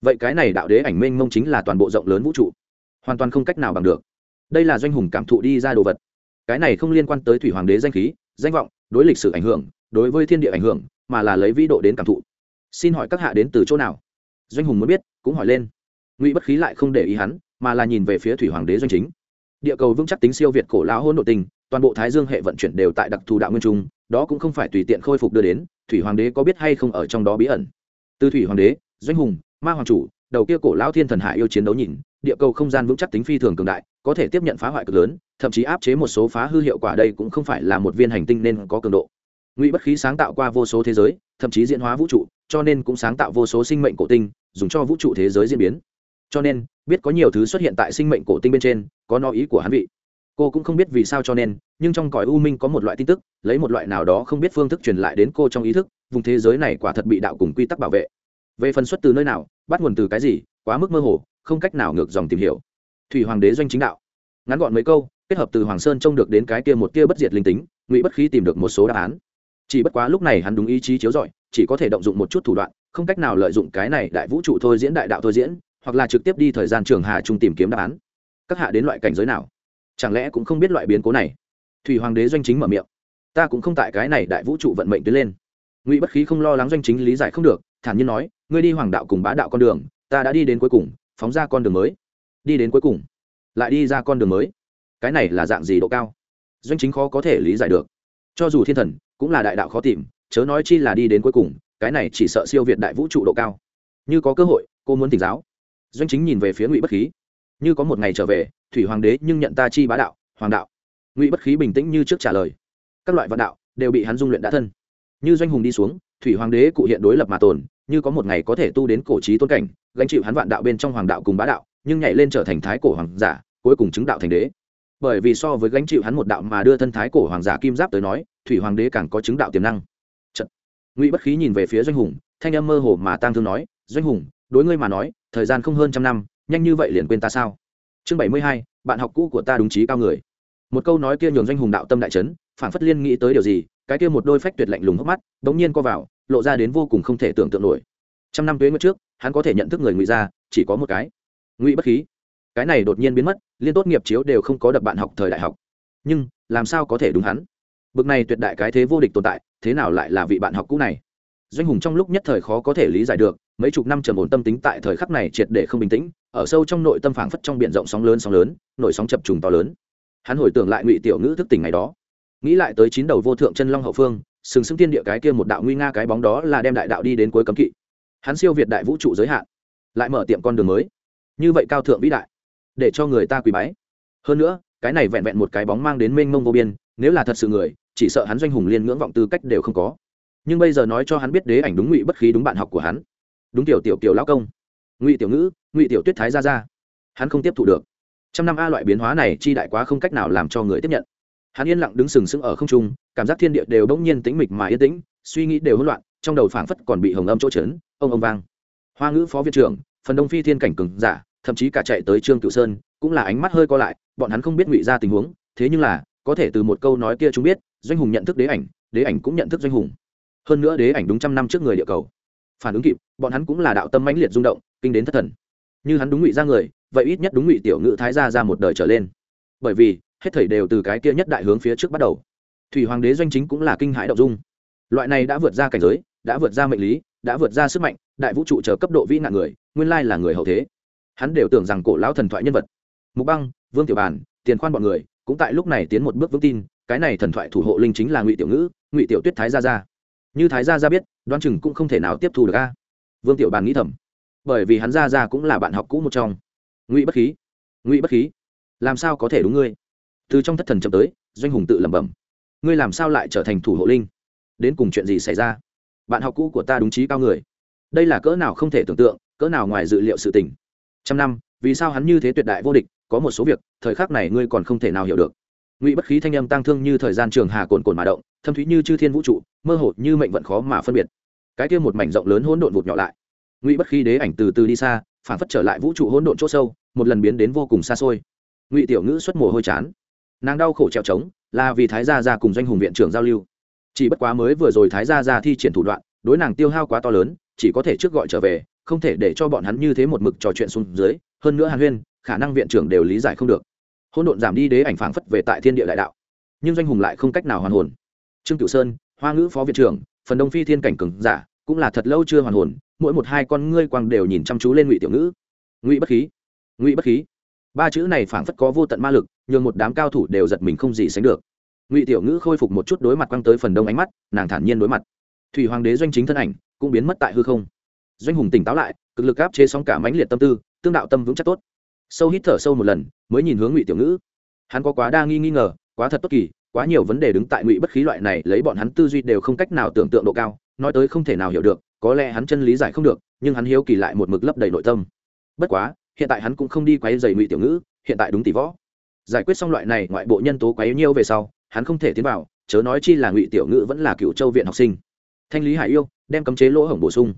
vậy cái này đạo đế ảnh mênh mông chính là toàn bộ rộng lớn vũ trụ. Hoàn toàn không cách nào bằng được. Đây là doanh hùng cảm thụ đi ra đồ vật. Cái này không liên quan tới thủy hoàng đế danh khí, danh vọng, đối lịch sử ảnh hưởng, đối với thiên địa ảnh hưởng, mà là lấy vĩ độ đến cảm thụ. Xin hỏi các hạ đến từ chỗ nào? Doanh hùng muốn biết, cũng hỏi lên. Ngụy bất khí lại không để ý hắn, mà là nhìn về phía thủy hoàng đế doanh chính. Địa cầu vững chắc tính siêu việt cổ lao hôn nội tình, toàn bộ thái dương hệ vận chuyển đều tại đặc thù đạo nguyên trung, đó cũng không phải tùy tiện khôi phục đưa đến, thủy hoàng đế có biết hay không ở trong đó bí ẩn. Từ thủy hoàng đế, doanh hùng ma hoàng chủ, đầu kia cổ lão thiên thần hải yêu chiến đấu nhìn, địa cầu không gian vững chắc tính phi thường cường đại, có thể tiếp nhận phá hoại cực lớn, thậm chí áp chế một số phá hư hiệu quả đây cũng không phải là một viên hành tinh nên có cường độ. Ngụy bất khí sáng tạo qua vô số thế giới, thậm chí diễn hóa vũ trụ, cho nên cũng sáng tạo vô số sinh mệnh cổ tinh, dùng cho vũ trụ thế giới diễn biến. Cho nên, biết có nhiều thứ xuất hiện tại sinh mệnh cổ tinh bên trên, có no ý của hắn vị. Cô cũng không biết vì sao cho nên, nhưng trong cõi u minh có một loại tin tức, lấy một loại nào đó không biết phương thức truyền lại đến cô trong ý thức, vùng thế giới này quả thật bị đạo cùng quy tắc bảo vệ về phần xuất từ nơi nào, bắt nguồn từ cái gì, quá mức mơ hồ, không cách nào ngược dòng tìm hiểu. Thủy hoàng đế doanh chính đạo. Ngắn gọn mấy câu, kết hợp từ hoàng sơn trông được đến cái kia một kia bất diệt linh tính, ngụy bất khí tìm được một số đáp án. Chỉ bất quá lúc này hắn đúng ý chí chiếu rọi, chỉ có thể động dụng một chút thủ đoạn, không cách nào lợi dụng cái này đại vũ trụ thôi diễn đại đạo thôi diễn, hoặc là trực tiếp đi thời gian trường hà trung tìm kiếm đáp án. Các hạ đến loại cảnh giới nào? Chẳng lẽ cũng không biết loại biến cố này? Thủy hoàng đế doanh chính mở miệng. Ta cũng không tại cái này đại vũ trụ vận mệnh tiến lên. Ngụy bất khí không lo lắng doanh chính lý giải không được, thản nhiên nói ngươi đi hoàng đạo cùng bá đạo con đường, ta đã đi đến cuối cùng, phóng ra con đường mới. Đi đến cuối cùng, lại đi ra con đường mới. Cái này là dạng gì độ cao? Doanh chính khó có thể lý giải được. Cho dù thiên thần, cũng là đại đạo khó tìm, chớ nói chi là đi đến cuối cùng, cái này chỉ sợ siêu việt đại vũ trụ độ cao. Như có cơ hội, cô muốn tỉnh giáo. Doanh chính nhìn về phía ngụy bất khí. Như có một ngày trở về, thủy hoàng đế nhưng nhận ta chi bá đạo, hoàng đạo. Ngụy bất khí bình tĩnh như trước trả lời. Các loại vạn đạo đều bị hắn dung luyện đã thân. Như doanh hùng đi xuống, thủy hoàng đế cụ hiện đối lập mà tồn như có một ngày có thể tu đến cổ trí tôn cảnh, gánh chịu hắn vạn đạo bên trong hoàng đạo cùng bá đạo, nhưng nhảy lên trở thành thái cổ hoàng giả, cuối cùng chứng đạo thành đế. Bởi vì so với gánh chịu hắn một đạo mà đưa thân thái cổ hoàng giả kim giáp tới nói, thủy hoàng đế càng có chứng đạo tiềm năng. Chật. ngụy bất khí nhìn về phía doanh hùng, thanh âm mơ hồ mà tang thương nói, doanh hùng, đối ngươi mà nói, thời gian không hơn trăm năm, nhanh như vậy liền quên ta sao? Chương bảy mươi hai, bạn học cũ của ta đúng trí cao người. Một câu nói kia nhường doanh hùng đạo tâm đại trấn phản phất liên nghĩ tới điều gì cái kia một đôi phách tuyệt lạnh lùng hốc mắt bỗng nhiên co vào, lộ ra đến vô cùng không thể tưởng tượng nổi. Trăm năm tuế mất trước, hắn có thể nhận thức người ngụy ra chỉ có một cái. Ngụy bất khí. Cái này đột nhiên biến mất, liên tốt nghiệp chiếu đều không có đập bạn học thời đại học. Nhưng, làm sao có thể đúng hắn? Bực này tuyệt đại cái thế vô địch tồn tại, thế nào lại là vị bạn học cũ này? Doanh hùng trong lúc nhất thời khó có thể lý giải được, mấy chục năm trầm ổn tâm tính tại thời khắc này triệt để không bình tĩnh, ở sâu trong nội tâm phảng phất trong biển rộng sóng lớn sóng lớn, nổi sóng chập trùng to lớn. Hắn hồi tưởng lại ngụy tiểu ngữ thức tỉnh ngày đó nghĩ lại tới chín đầu vô thượng chân long hậu phương, sừng sững tiên địa cái kia một đạo nguy nga cái bóng đó là đem đại đạo đi đến cuối cấm kỵ. Hắn siêu việt đại vũ trụ giới hạn, lại mở tiệm con đường mới. Như vậy cao thượng vĩ đại, để cho người ta quỳ bái. Hơn nữa, cái này vẹn vẹn một cái bóng mang đến mênh mông vô biên, nếu là thật sự người, chỉ sợ hắn doanh hùng liên ngưỡng vọng tư cách đều không có. Nhưng bây giờ nói cho hắn biết đế ảnh đúng ngụy bất khí đúng bạn học của hắn. Đúng tiểu tiểu tiểu lão công. Ngụy tiểu ngữ, ngụy tiểu tuyết thái ra ra hắn không tiếp thụ được. Trăm năm a loại biến hóa này chi đại quá không cách nào làm cho người tiếp nhận hắn yên lặng đứng sừng sững ở không trung, cảm giác thiên địa đều đ ỗ n g nhiên tĩnh mịch mà yên tĩnh, suy nghĩ đều hỗn loạn, trong đầu phảng phất còn bị hồng âm chỗ trấn ông ông vang. Hoa ngữ phó viện trưởng, phần đông phi thiên cảnh cừng giả, thậm chí cả chạy tới trương cựu sơn, cũng là ánh mắt hơi co lại, bọn hắn không biết ngụy ra tình huống, thế nhưng là, có thể từ một câu nói kia chúng biết, doanh hùng nhận thức đế ảnh đế ảnh cũng nhận thức doanh hùng. Hơn nữa đế ảnh đúng trăm năm trước người địa cầu. Phản ứng kịp, bọn hắn cũng là đạo tâm mãnh liệt rung động, kinh đến thất thần. Như hắn đúng ngụy ra người, vậy ít nhất đúng ngụy tiểu ngữ thái ra ra một đời trở lên. Bởi vì hết thảy đều từ cái kia nhất đại hướng phía trước bắt đầu. Thủy hoàng đế doanh chính cũng là kinh hãi động dung. Loại này đã vượt ra cảnh giới, đã vượt ra mệnh lý, đã vượt ra sức mạnh, đại vũ trụ chờ cấp độ vĩ nạn người, nguyên lai là người hậu thế. Hắn đều tưởng rằng cổ lão thần thoại nhân vật. Mục băng, vương tiểu bàn tiền khoan bọn người, cũng tại lúc này tiến một bước vững tin, cái này thần thoại thủ hộ linh chính là ngụy tiểu ngữ, ngụy tiểu tuyết thái gia gia. Như thái gia gia biết đoan chừng cũng không thể nào tiếp thu được a. Vương tiểu bàn nghĩ thầm. Bởi vì hắn gia gia cũng là bạn học cũ một trong. Ngụy bất khí, ngụy bất khí, làm sao có thể đúng ngươi? Từ trong thất thần chậm tới, doanh hùng tự lẩm bẩm. Ngươi làm sao lại trở thành thủ hộ linh? Đến cùng chuyện gì xảy ra? Bạn học cũ của ta đúng trí cao người. Đây là cỡ nào không thể tưởng tượng, cỡ nào ngoài dự liệu sự tình. Trăm năm, vì sao hắn như thế tuyệt đại vô địch, có một số việc, thời khắc này ngươi còn không thể nào hiểu được. Ngụy bất khí thanh âm tăng thương như thời gian trường hà cồn cồn mà động, thâm thúy như chư thiên vũ trụ, mơ hồ như mệnh vận khó mà phân biệt. Cái kia một mảnh rộng lớn hỗn độn vụt nhỏ lại. Ngụy bất khí đế ảnh từ từ đi xa, phản phất trở lại vũ trụ hỗn độn chỗ sâu, một lần biến đến vô cùng xa xôi. Ngụy tiểu ngữ xuất mồ hôi chán nàng đau khổ trèo trống, là vì thái gia ra cùng doanh hùng viện trưởng giao lưu. Chỉ bất quá mới vừa rồi thái gia ra thi triển thủ đoạn, đối nàng tiêu hao quá to lớn, chỉ có thể trước gọi trở về, không thể để cho bọn hắn như thế một mực trò chuyện xuống dưới, hơn nữa hàn huyên, khả năng viện trưởng đều lý giải không được. Hôn độn giảm đi đế ảnh phảng phất về tại thiên địa đại đạo. Nhưng doanh hùng lại không cách nào hoàn hồn. Trương cửu sơn, hoa ngữ phó viện trưởng, phần đông phi thiên cảnh cường giả, cũng là thật lâu chưa hoàn hồn, mỗi một hai con ngươi quang đều nhìn chăm chú lên ngụy tiểu ngữ. Ngụy bất khí, ngụy bất khí. Ba chữ này phảng phất có vô tận ma lực nhường một đám cao thủ đều giật mình không gì sánh được. Ngụy tiểu ngữ khôi phục một chút đối mặt quăng tới phần đông ánh mắt, nàng thản nhiên đối mặt. Thủy hoàng đế doanh chính thân ảnh cũng biến mất tại hư không. Doanh hùng tỉnh táo lại, cực lực áp chế xong cả mãnh liệt tâm tư, tương đạo tâm vững chắc tốt. Sâu hít thở sâu một lần, mới nhìn hướng ngụy tiểu ngữ. Hắn có quá đa nghi nghi ngờ, quá thật tốt kỳ, quá nhiều vấn đề đứng tại ngụy bất khí loại này, lấy bọn hắn tư duy đều không cách nào tưởng tượng độ cao, nói tới không thể nào hiểu được, có lẽ hắn chân lý giải không được, nhưng hắn hiếu kỳ lại một mực lấp đầy nội tâm. Bất quá, hiện tại hắn cũng không đi quay dày ngụy tiểu ngữ, hiện tại đúng tỷ võ giải quyết xong loại này ngoại bộ nhân tố quấy nhiêu về sau, hắn không thể tiến vào, chớ nói chi là ngụy tiểu ngữ vẫn là cựu châu viện học sinh. Thanh lý hải yêu, đem cấm chế lỗ hổng bổ sung.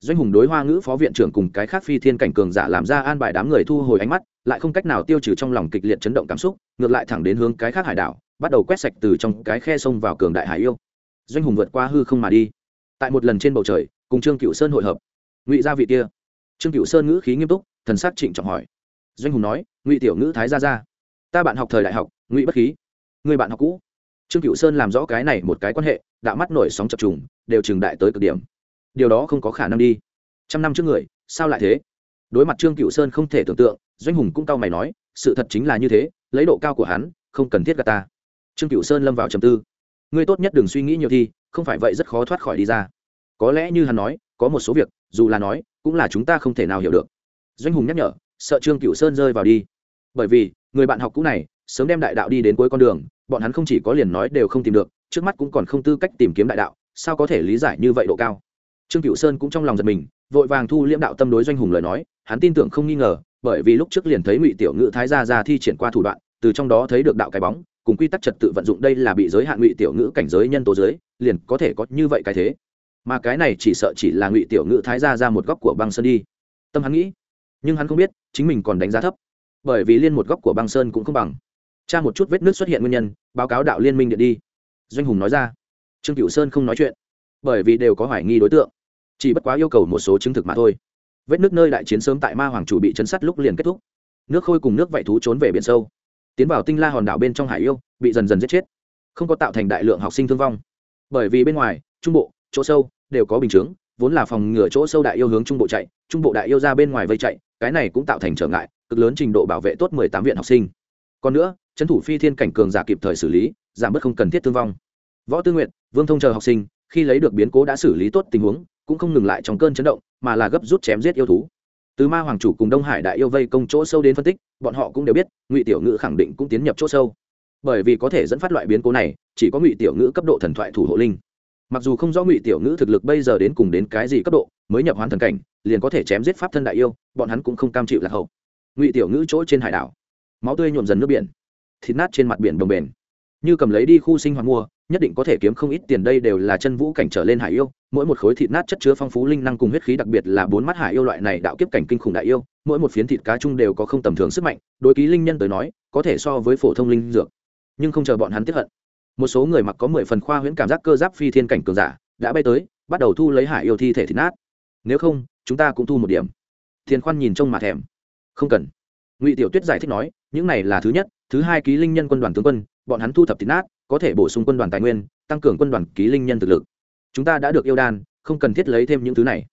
Doanh hùng đối hoa ngữ phó viện trưởng cùng cái khác phi thiên cảnh cường giả làm ra an bài đám người thu hồi ánh mắt, lại không cách nào tiêu trừ trong lòng kịch liệt chấn động cảm xúc, ngược lại thẳng đến hướng cái khác hải đảo, bắt đầu quét sạch từ trong cái khe sông vào cường đại hải yêu. Doanh hùng vượt qua hư không mà đi. Tại một lần trên bầu trời, cùng trương cựu sơn hội hợp. Ngụy gia vị kia. Trương cựu sơn ngữ khí nghiêm túc, thần sắc trịnh trọng hỏi. Doanh hùng nói, ngụy tiểu ngữ thái gia gia ta bạn học thời đại học, ngụy bất khí. Người bạn học cũ. Trương cựu sơn làm rõ cái này một cái quan hệ đã mắt nổi sóng chập trùng, đều trừng đại tới cực điểm. Điều đó không có khả năng đi. Trăm năm trước người, sao lại thế? Đối mặt trương cựu sơn không thể tưởng tượng, doanh hùng cũng cau mày nói, sự thật chính là như thế, lấy độ cao của hắn, không cần thiết gà ta. Trương cựu sơn lâm vào trầm tư. Ngươi tốt nhất đừng suy nghĩ nhiều thi không phải vậy rất khó thoát khỏi đi ra. Có lẽ như hắn nói, có một số việc, dù là nói, cũng là chúng ta không thể nào hiểu được. Doanh hùng nhắc nhở, sợ trương cựu sơn rơi vào đi. Bởi vì người bạn học cũ này, sớm đem đại đạo đi đến cuối con đường, bọn hắn không chỉ có liền nói đều không tìm được, trước mắt cũng còn không tư cách tìm kiếm đại đạo, sao có thể lý giải như vậy độ cao? Trương cựu sơn cũng trong lòng giật mình, vội vàng thu liễm đạo tâm đối doanh hùng lời nói, hắn tin tưởng không nghi ngờ, bởi vì lúc trước liền thấy ngụy tiểu ngữ thái gia ra thi triển qua thủ đoạn, từ trong đó thấy được đạo cái bóng, cùng quy tắc trật tự vận dụng đây là bị giới hạn ngụy tiểu ngữ cảnh giới nhân tố giới, liền có thể có như vậy cái thế. Mà cái này chỉ sợ chỉ là ngụy tiểu ngữ thái gia ra một góc của băng sơn đi. Tâm hắn nghĩ, nhưng hắn không biết, chính mình còn đánh giá thấp bởi vì liên một góc của băng sơn cũng không bằng. Tra một chút vết nước xuất hiện nguyên nhân, báo cáo đạo liên minh điện đi. Doanh hùng nói ra. Trương cựu sơn không nói chuyện, bởi vì đều có hoài nghi đối tượng. Chỉ bất quá yêu cầu một số chứng thực mà thôi. Vết nước nơi đại chiến sớm tại ma hoàng chủ bị chấn sát lúc liền kết thúc. Nước khôi cùng nước vạy thú trốn về biển sâu. Tiến vào tinh la hòn đảo bên trong hải yêu, bị dần dần giết chết. Không có tạo thành đại lượng học sinh thương vong. Bởi vì bên ngoài, trung bộ, chỗ sâu, đều có bình chướng, vốn là phòng ngừa chỗ sâu đại yêu hướng trung bộ chạy, trung bộ đại yêu ra bên ngoài vây chạy, cái này cũng tạo thành trở ngại cực lớn trình độ bảo vệ tốt mười tám viện học sinh. Còn nữa, trấn thủ phi thiên cảnh cường giả kịp thời xử lý, giảm bớt không cần thiết thương vong. Võ tư nguyện vương thông chờ học sinh, khi lấy được biến cố đã xử lý tốt tình huống, cũng không ngừng lại trong cơn chấn động, mà là gấp rút chém giết yêu thú. Từ ma hoàng chủ cùng đông hải đại yêu vây công chỗ sâu đến phân tích, bọn họ cũng đều biết, ngụy tiểu ngữ khẳng định cũng tiến nhập chỗ sâu. Bởi vì có thể dẫn phát loại biến cố này, chỉ có ngụy tiểu ngữ cấp độ thần thoại thủ hộ linh. Mặc dù không rõ ngụy tiểu ngữ thực lực bây giờ đến cùng đến cái gì cấp độ, mới nhập hoàn thần cảnh, liền có thể chém giết pháp thân đại yêu, bọn hắn cũng không cam chịu lạc hậu ngụy tiểu ngữ chỗ trên hải đảo máu tươi nhuộm dần nước biển thịt nát trên mặt biển đồng bền như cầm lấy đi khu sinh hoạt mua nhất định có thể kiếm không ít tiền đây đều là chân vũ cảnh trở lên hải yêu mỗi một khối thịt nát chất chứa phong phú linh năng cùng huyết khí đặc biệt là bốn mắt hải yêu loại này đạo kiếp cảnh kinh khủng đại yêu mỗi một phiến thịt cá chung đều có không tầm thường sức mạnh đối ký linh nhân tới nói có thể so với phổ thông linh dược nhưng không chờ bọn hắn tiếp hận một số người mặc có mười phần khoa huyễn cảm giác cơ giáp phi thiên cảnh cường giả đã bay tới bắt đầu thu lấy hải yêu thi thể thịt nát nếu không chúng ta cũng thu một điểm thiên khoan nhìn trông mà thèm không cần. Ngụy tiểu tuyết giải thích nói, những này là thứ nhất, thứ hai ký linh nhân quân đoàn tướng quân, bọn hắn thu thập thịt nát, có thể bổ sung quân đoàn tài nguyên, tăng cường quân đoàn ký linh nhân thực lực. Chúng ta đã được yêu đan, không cần thiết lấy thêm những thứ này.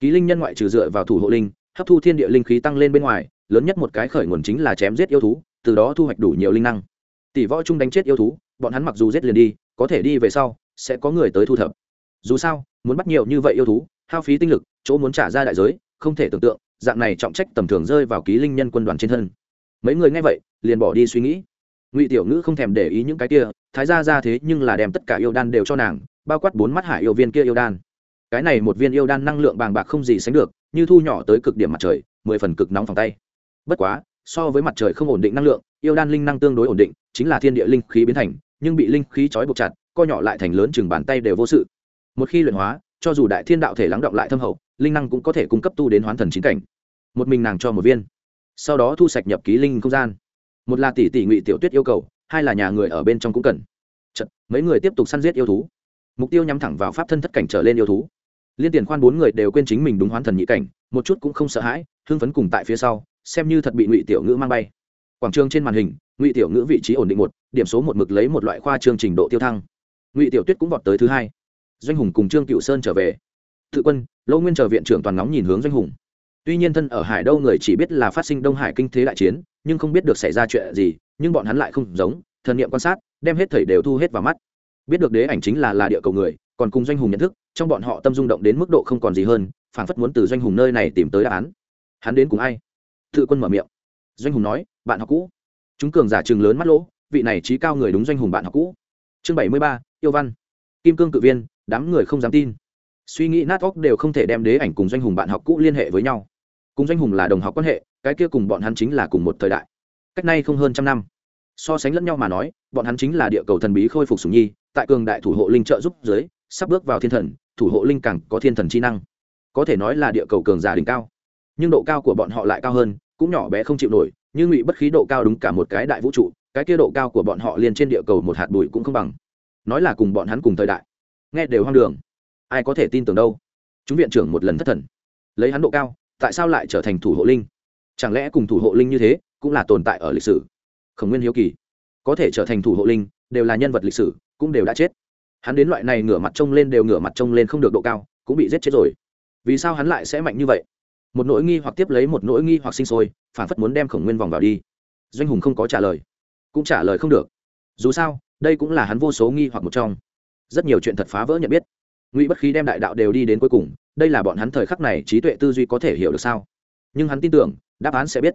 Ký linh nhân ngoại trừ dựa vào thủ hộ linh, hấp thu thiên địa linh khí tăng lên bên ngoài, lớn nhất một cái khởi nguồn chính là chém giết yêu thú, từ đó thu hoạch đủ nhiều linh năng. Tỷ võ chung đánh chết yêu thú, bọn hắn mặc dù giết liền đi, có thể đi về sau, sẽ có người tới thu thập. Dù sao, muốn bắt nhiều như vậy yêu thú, hao phí tinh lực, chỗ muốn trả ra đại giới, không thể tưởng tượng dạng này trọng trách tầm thường rơi vào ký linh nhân quân đoàn trên thân. Mấy người nghe vậy, liền bỏ đi suy nghĩ. Ngụy tiểu ngữ không thèm để ý những cái kia, thái ra ra thế nhưng là đem tất cả yêu đan đều cho nàng, bao quát bốn mắt hải yêu viên kia yêu đan. Cái này một viên yêu đan năng lượng bàng bạc không gì sánh được, như thu nhỏ tới cực điểm mặt trời, mười phần cực nóng phòng tay. Bất quá, so với mặt trời không ổn định năng lượng, yêu đan linh năng tương đối ổn định, chính là thiên địa linh khí biến thành, nhưng bị linh khí trói buộc chặt, co nhỏ lại thành lớn chừng bàn tay đều vô sự. Một khi luyện hóa, cho dù đại thiên đạo thể lắng động lại thâm hậu linh năng cũng có thể cung cấp tu đến hoán thần chính cảnh. Một mình nàng cho một viên sau đó thu sạch nhập ký linh không gian. Một là tỷ tỷ ngụy tiểu tuyết yêu cầu hai là nhà người ở bên trong cũng cần. Chật, mấy người tiếp tục săn giết yêu thú. Mục tiêu nhắm thẳng vào pháp thân thất cảnh trở lên yêu thú. Liên tiền khoan bốn người đều quên chính mình đúng hoán thần nhị cảnh một chút cũng không sợ hãi hưng phấn cùng tại phía sau xem như thật bị ngụy tiểu ngữ mang bay. Quảng trường trên màn hình ngụy tiểu ngữ vị trí ổn định một điểm số một mực lấy một loại khoa chương trình độ tiêu thăng. Ngụy tiểu tuyết cũng vọt tới thứ hai. Doanh hùng cùng trương cựu sơn trở về tự quân lâu nguyên chờ viện trưởng toàn ngóng nhìn hướng doanh hùng. Tuy nhiên thân ở hải đâu người chỉ biết là phát sinh đông hải kinh thế đại chiến, nhưng không biết được xảy ra chuyện gì, nhưng bọn hắn lại không giống, thần niệm quan sát, đem hết thầy đều thu hết vào mắt. Biết được đế ảnh chính là là địa cầu người, còn cùng doanh hùng nhận thức, trong bọn họ tâm rung động đến mức độ không còn gì hơn, phảng phất muốn từ doanh hùng nơi này tìm tới đáp án. Hắn đến cùng ai? Tự quân mở miệng. Doanh hùng nói, bạn học cũ. Chúng cường giả trường lớn mắt lỗ, vị này trí cao người đúng doanh hùng bạn học cũ. Chương bảy mươi ba, yêu văn. Kim cương cự viên, đám người không dám tin suy nghĩ nát óc đều không thể đem đế ảnh cùng doanh hùng bạn học cũ liên hệ với nhau. Cùng doanh hùng là đồng học quan hệ, cái kia cùng bọn hắn chính là cùng một thời đại. Cách nay không hơn trăm năm. So sánh lẫn nhau mà nói, bọn hắn chính là địa cầu thần bí khôi phục sùng nhi, tại cường đại thủ hộ linh trợ giúp dưới, sắp bước vào thiên thần, thủ hộ linh càng có thiên thần chi năng. Có thể nói là địa cầu cường giả đỉnh cao. Nhưng độ cao của bọn họ lại cao hơn, cũng nhỏ bé không chịu nổi, như ngụy bất khí độ cao đúng cả một cái đại vũ trụ, cái kia độ cao của bọn họ liền trên địa cầu một hạt bụi cũng không bằng. Nói là cùng bọn hắn cùng thời đại. Nghe đều hoang đường ai có thể tin tưởng đâu. Chúng viện trưởng một lần thất thần. Lấy hắn độ cao, tại sao lại trở thành thủ hộ linh? Chẳng lẽ cùng thủ hộ linh như thế cũng là tồn tại ở lịch sử? Khổng nguyên hiếu kỳ. Có thể trở thành thủ hộ linh, đều là nhân vật lịch sử, cũng đều đã chết. Hắn đến loại này ngửa mặt trông lên đều ngửa mặt trông lên không được độ cao, cũng bị giết chết rồi. Vì sao hắn lại sẽ mạnh như vậy? Một nỗi nghi hoặc tiếp lấy một nỗi nghi hoặc sinh sôi, phản phất muốn đem khổng nguyên vòng vào đi. Doanh hùng không có trả lời. Cũng trả lời không được. Dù sao, đây cũng là hắn vô số nghi hoặc một trong. Rất nhiều chuyện thật phá vỡ nhận biết ngụy bất khí đem đại đạo đều đi đến cuối cùng, đây là bọn hắn thời khắc này trí tuệ tư duy có thể hiểu được sao? Nhưng hắn tin tưởng, đáp án sẽ biết.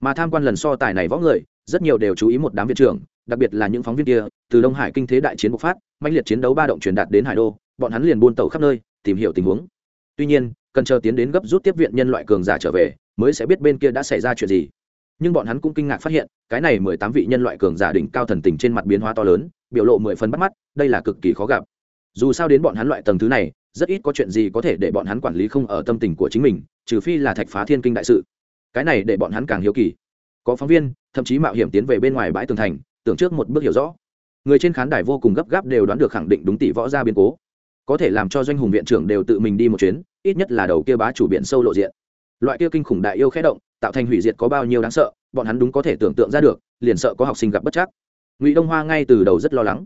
Mà tham quan lần so tài này võ người, rất nhiều đều chú ý một đám viện trưởng, đặc biệt là những phóng viên kia, từ đông hải kinh thế đại chiến bộc phát mạnh liệt chiến đấu ba động truyền đạt đến hải đô, bọn hắn liền buôn tàu khắp nơi, tìm hiểu tình huống. Tuy nhiên, cần chờ tiến đến gấp rút tiếp viện nhân loại cường giả trở về, mới sẽ biết bên kia đã xảy ra chuyện gì. Nhưng bọn hắn cũng kinh ngạc phát hiện, cái này mười tám vị nhân loại cường giả đỉnh cao thần tình trên mặt biến hóa to lớn, biểu lộ mười phần bắt mắt, đây là cực kỳ khó gặp dù sao đến bọn hắn loại tầng thứ này, rất ít có chuyện gì có thể để bọn hắn quản lý không ở tâm tình của chính mình, trừ phi là thạch phá thiên kinh đại sự. Cái này để bọn hắn càng hiếu kỳ. Có phóng viên, thậm chí mạo hiểm tiến về bên ngoài bãi tường thành, tưởng trước một bước hiểu rõ. Người trên khán đài vô cùng gấp gáp đều đoán được khẳng định đúng tỷ võ ra biến cố. Có thể làm cho doanh hùng viện trưởng đều tự mình đi một chuyến, ít nhất là đầu kia bá chủ biển sâu lộ diện. Loại kia kinh khủng đại yêu khẽ động, tạo thành hủy diệt có bao nhiêu đáng sợ, bọn hắn đúng có thể tưởng tượng ra được, liền sợ có học sinh gặp bất chắc. Ngụy đông hoa ngay từ đầu rất lo lắng.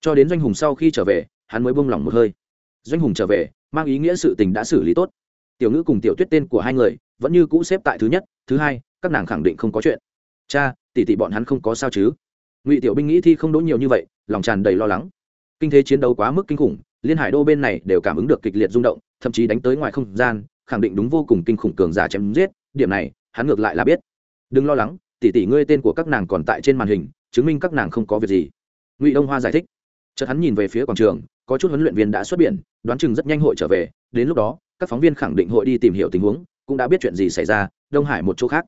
Cho đến doanh hùng sau khi trở về hắn mới buông lỏng một hơi. Doanh hùng trở về, mang ý nghĩa sự tình đã xử lý tốt. Tiểu ngữ cùng tiểu tuyết tên của hai người, vẫn như cũ xếp tại thứ nhất, thứ hai, các nàng khẳng định không có chuyện. Cha, tỷ tỷ bọn hắn không có sao chứ? Ngụy tiểu binh nghĩ thi không đỗ nhiều như vậy, lòng tràn đầy lo lắng. Kinh thế chiến đấu quá mức kinh khủng, liên hải đô bên này đều cảm ứng được kịch liệt rung động, thậm chí đánh tới ngoài không gian, khẳng định đúng vô cùng kinh khủng cường giả chém giết, điểm này, hắn ngược lại là biết. Đừng lo lắng, tỷ tỷ ngươi tên của các nàng còn tại trên màn hình, chứng minh các nàng không có việc gì. Ngụy đông hoa giải thích. Chợt hắn nhìn về phía quảng trường có chút huấn luyện viên đã xuất biển, đoán chừng rất nhanh hội trở về. Đến lúc đó, các phóng viên khẳng định hội đi tìm hiểu tình huống, cũng đã biết chuyện gì xảy ra, đông hải một chỗ khác.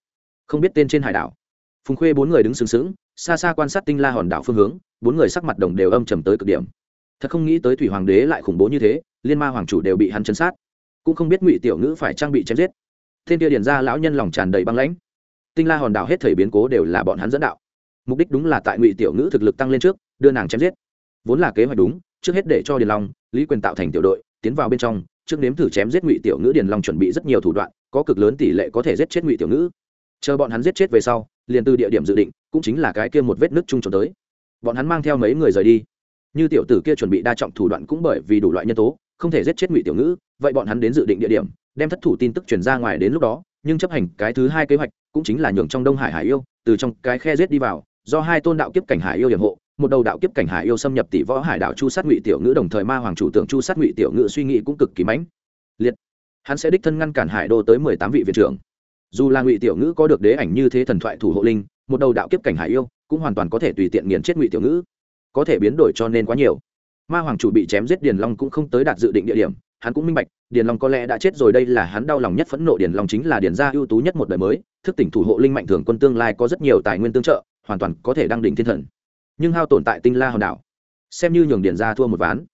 Không biết tên trên hải đảo. Phùng khuê bốn người đứng sừng sững, xa xa quan sát tinh la hòn đảo phương hướng, bốn người sắc mặt đồng đều âm trầm tới cực điểm. Thật không nghĩ tới thủy hoàng đế lại khủng bố như thế, liên ma hoàng chủ đều bị hắn chấn sát. Cũng không biết ngụy tiểu ngữ phải trang bị chém giết. Thiên kia điền ra lão nhân lòng tràn đầy băng lãnh. Tinh la hòn đảo hết thời biến cố đều là bọn hắn dẫn đạo. Mục đích đúng là tại ngụy tiểu ngữ thực lực tăng lên trước, đưa nàng chém giết. Vốn là kế hoạch đúng trước hết để cho điền long, lý quyền tạo thành tiểu đội, tiến vào bên trong, trước nếm thử chém giết ngụy tiểu ngữ điền long chuẩn bị rất nhiều thủ đoạn, có cực lớn tỷ lệ có thể giết chết ngụy tiểu ngữ. Chờ bọn hắn giết chết về sau, liền từ địa điểm dự định, cũng chính là cái kia một vết nứt chung trốn tới. Bọn hắn mang theo mấy người rời đi. Như tiểu tử kia chuẩn bị đa trọng thủ đoạn cũng bởi vì đủ loại nhân tố, không thể giết chết ngụy tiểu ngữ, vậy bọn hắn đến dự định địa điểm, đem thất thủ tin tức truyền ra ngoài đến lúc đó, nhưng chấp hành cái thứ hai kế hoạch, cũng chính là nhường trong đông hải hải yêu, từ trong cái khe giết đi vào, do hai tôn đạo kiếp cảnh hải yêu hiểm hộ một đầu đạo kiếp cảnh hải yêu xâm nhập tỷ võ hải đảo chu sát ngụy tiểu ngữ đồng thời ma hoàng chủ tượng chu sát ngụy tiểu ngữ suy nghĩ cũng cực kỳ mãnh liệt. Hắn sẽ đích thân ngăn cản hải đô tới mười tám vị viện trưởng. Dù là ngụy tiểu ngữ có được đế ảnh như thế thần thoại thủ hộ linh, một đầu đạo kiếp cảnh hải yêu cũng hoàn toàn có thể tùy tiện nghiền chết ngụy tiểu ngữ. Có thể biến đổi cho nên quá nhiều. Ma hoàng chủ bị chém giết điền long cũng không tới đạt dự định địa điểm, hắn cũng minh bạch, điền long có lẽ đã chết rồi, đây là hắn đau lòng nhất phẫn nộ. Điền long chính là điền gia ưu tú nhất một đời mới, thức tỉnh thủ hộ linh mạnh thường quân tương lai có rất nhiều tài nguyên tương trợ, hoàn toàn có thể đăng đỉnh thiên thần nhưng hao tồn tại tinh la hòn đảo. Xem như nhường điền gia thua một ván.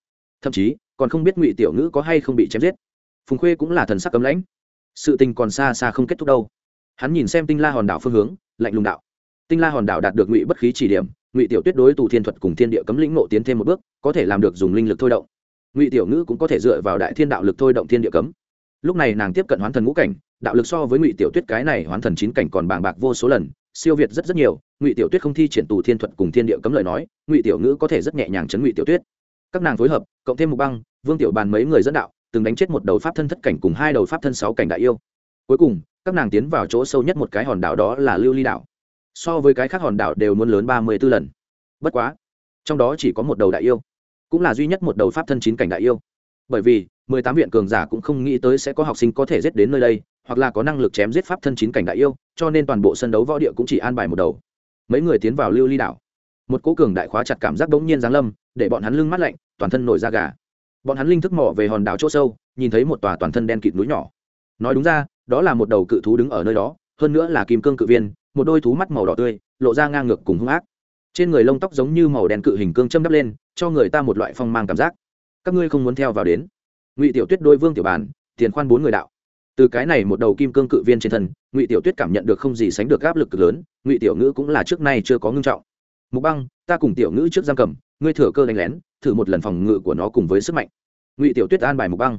Thậm chí, còn không biết ngụy tiểu ngữ có hay không bị chém giết. Phùng khuê cũng là thần sắc cấm lãnh. Sự tình còn xa xa không kết thúc đâu. Hắn nhìn xem tinh la hòn đảo phương hướng, lạnh lùng đạo. Tinh la hòn đảo đạt được ngụy bất khí chỉ điểm, ngụy tiểu tuyết đối tù thiên thuật cùng thiên địa cấm lĩnh nộ tiến thêm một bước, có thể làm được dùng linh lực thôi động. Ngụy tiểu ngữ cũng có thể dựa vào đại thiên đạo lực thôi động thiên địa cấm. Lúc này nàng tiếp cận hoán thần ngũ cảnh, đạo lực so với ngụy tiểu tuyết cái này hoán thần chín cảnh còn bàng bạc vô số lần, siêu việt rất rất nhiều ngụy tiểu tuyết không thi triển tù thiên thuật cùng thiên địa cấm lời nói ngụy tiểu ngữ có thể rất nhẹ nhàng chấn ngụy tiểu tuyết các nàng phối hợp cộng thêm một băng vương tiểu bàn mấy người dẫn đạo từng đánh chết một đầu pháp thân thất cảnh cùng hai đầu pháp thân sáu cảnh đại yêu cuối cùng các nàng tiến vào chỗ sâu nhất một cái hòn đảo đó là lưu ly đảo so với cái khác hòn đảo đều muốn lớn ba mươi b ố lần bất quá trong đó chỉ có một đầu đại yêu cũng là duy nhất một đầu pháp thân chín cảnh đại yêu bởi vì mười tám viện cường giả cũng không nghĩ tới sẽ có học sinh có thể giết đến nơi đây hoặc là có năng lực chém giết pháp thân chín cảnh đại yêu cho nên toàn bộ sân đấu võ địa cũng chỉ an bài một đầu mấy người tiến vào lưu ly đảo. Một cố cường đại khóa chặt cảm giác bỗng nhiên giáng lâm, để bọn hắn lưng mắt lạnh, toàn thân nổi da gà. Bọn hắn linh thức mò về hòn đảo chỗ sâu, nhìn thấy một tòa toàn thân đen kịt núi nhỏ. Nói đúng ra, đó là một đầu cự thú đứng ở nơi đó, hơn nữa là kim cương cự viên, một đôi thú mắt màu đỏ tươi, lộ ra ngang ngược cùng hung ác. Trên người lông tóc giống như màu đen cự hình cương châm đắp lên, cho người ta một loại phong mang cảm giác. Các ngươi không muốn theo vào đến. Ngụy tiểu tuyết đôi vương tiểu bàn tiền khoan bốn người đạo từ cái này một đầu kim cương cự viên trên thân, ngụy tiểu tuyết cảm nhận được không gì sánh được áp lực cực lớn, ngụy tiểu ngữ cũng là trước nay chưa có ngưng trọng. Mục băng, ta cùng tiểu ngữ trước giam cầm, ngươi thừa cơ đánh lén, thử một lần phòng ngự của nó cùng với sức mạnh. Ngụy tiểu tuyết an bài mục băng.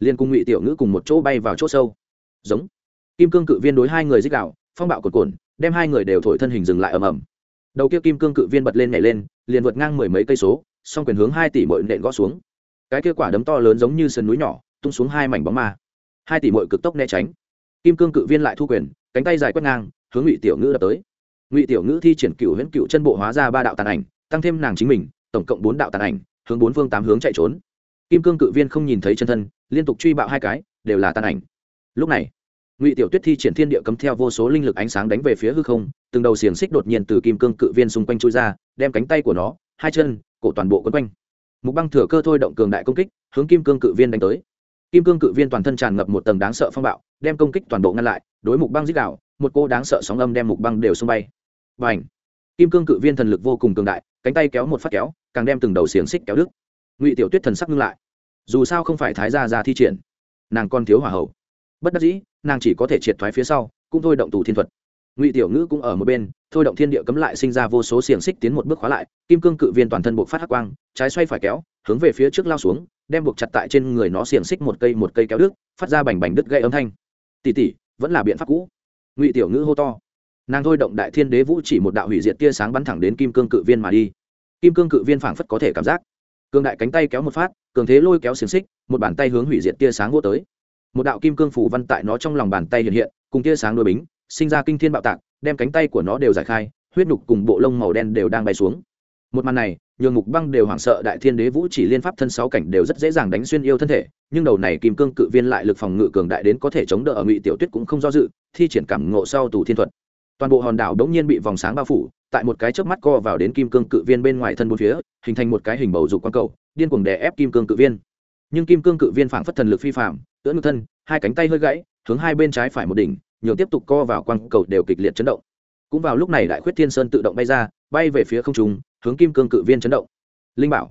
Liên cùng ngụy tiểu ngữ cùng một chỗ bay vào chỗ sâu. Giống. Kim cương cự viên đối hai người dích đạo phong bạo cột cồn đem hai người đều thổi thân hình dừng lại ầm ầm. Đầu kia kim cương cự viên bật lên nhảy lên, liền vượt ngang mười mấy cây số, song quyền hướng hai tỷ mội nện gõ xuống. Cái kia quả đấm to lớn giống như sườn núi nhỏ, tung xuống hai mảnh bóng ma hai tỷ mội cực tốc né tránh. Kim cương cự viên lại thu quyền, cánh tay dài quét ngang, hướng ngụy tiểu ngữ đập tới. Ngụy tiểu ngữ thi triển cựu huyễn cựu chân bộ hóa ra ba đạo tàn ảnh, tăng thêm nàng chính mình, tổng cộng bốn đạo tàn ảnh, hướng bốn phương tám hướng chạy trốn. Kim cương cự viên không nhìn thấy chân thân, liên tục truy bạo hai cái, đều là tàn ảnh. Lúc này, ngụy tiểu tuyết thi triển thiên địa cấm theo vô số linh lực ánh sáng đánh về phía hư không, từng đầu xiềng xích đột nhiên từ kim cương cự viên xung quanh chui ra, đem cánh tay của nó, hai chân, cổ toàn bộ quấn quanh. Mục băng thừa cơ thôi động cường đại công kích, hướng kim cương cự viên đánh tới kim cương cự viên toàn thân tràn ngập một tầng đáng sợ phong bạo, đem công kích toàn bộ ngăn lại, đối mục băng dích đạo một cô đáng sợ sóng âm đem mục băng đều xung bay. Và ảnh kim cương cự viên thần lực vô cùng cường đại, cánh tay kéo một phát kéo, càng đem từng đầu xiềng xích kéo đứt. Ngụy tiểu tuyết thần sắc ngưng lại. Dù sao không phải thái gia ra thi triển, nàng còn thiếu hỏa hậu bất đắc dĩ, nàng chỉ có thể triệt thoái phía sau, cũng thôi động tù thiên thuật. Ngụy tiểu ngữ cũng ở một bên thôi động thiên địa cấm lại sinh ra vô số xiềng xích tiến một bước khóa lại, kim cương cự viên toàn thân buộc phát hắc quang, trái xoay phải kéo, hướng về phía trước lao xuống, đem buộc chặt tại trên người nó xiềng xích một cây một cây kéo đứt, phát ra bành bành đứt gây âm thanh. Tỉ tỉ vẫn là biện pháp cũ. Ngụy tiểu ngữ hô to. Nàng thôi động đại thiên đế vũ chỉ một đạo hủy diệt tia sáng bắn thẳng đến kim cương cự viên mà đi. Kim cương cự viên phảng phất có thể cảm giác. Cường đại cánh tay kéo một phát, cường thế lôi kéo xiềng xích, một bàn tay hướng hủy diệt tia sáng vô tới. Một đạo kim cương phủ văn tại nó trong lòng bàn tay hiện hiện, cùng tia sáng đôi bính, sinh ra kinh thiên bạo tạc đem cánh tay của nó đều giải khai, huyết nhục cùng bộ lông màu đen đều đang bay xuống. Một màn này, nhường mục băng đều hoảng sợ đại thiên đế vũ chỉ liên pháp thân sáu cảnh đều rất dễ dàng đánh xuyên yêu thân thể, nhưng đầu này kim cương cự viên lại lực phòng ngự cường đại đến có thể chống đỡ ở ngụy tiểu tuyết cũng không do dự, thi triển cảm ngộ sau tù thiên thuật. Toàn bộ hòn đảo đống nhiên bị vòng sáng bao phủ, tại một cái chớp mắt co vào đến kim cương cự viên bên ngoài thân bốn phía, hình thành một cái hình bầu dục quang cầu, điên cuồng đè ép kim cương cự viên. Nhưng kim cương cự viên phảng phất thần lực phi phạm tưỡng ngực thân, hai cánh tay hơi gãy, hướng hai bên trái phải một đỉnh nhường tiếp tục co vào quang cầu đều kịch liệt chấn động. Cũng vào lúc này đại khuyết thiên sơn tự động bay ra, bay về phía không trung, hướng kim cương cự viên chấn động. Linh bảo,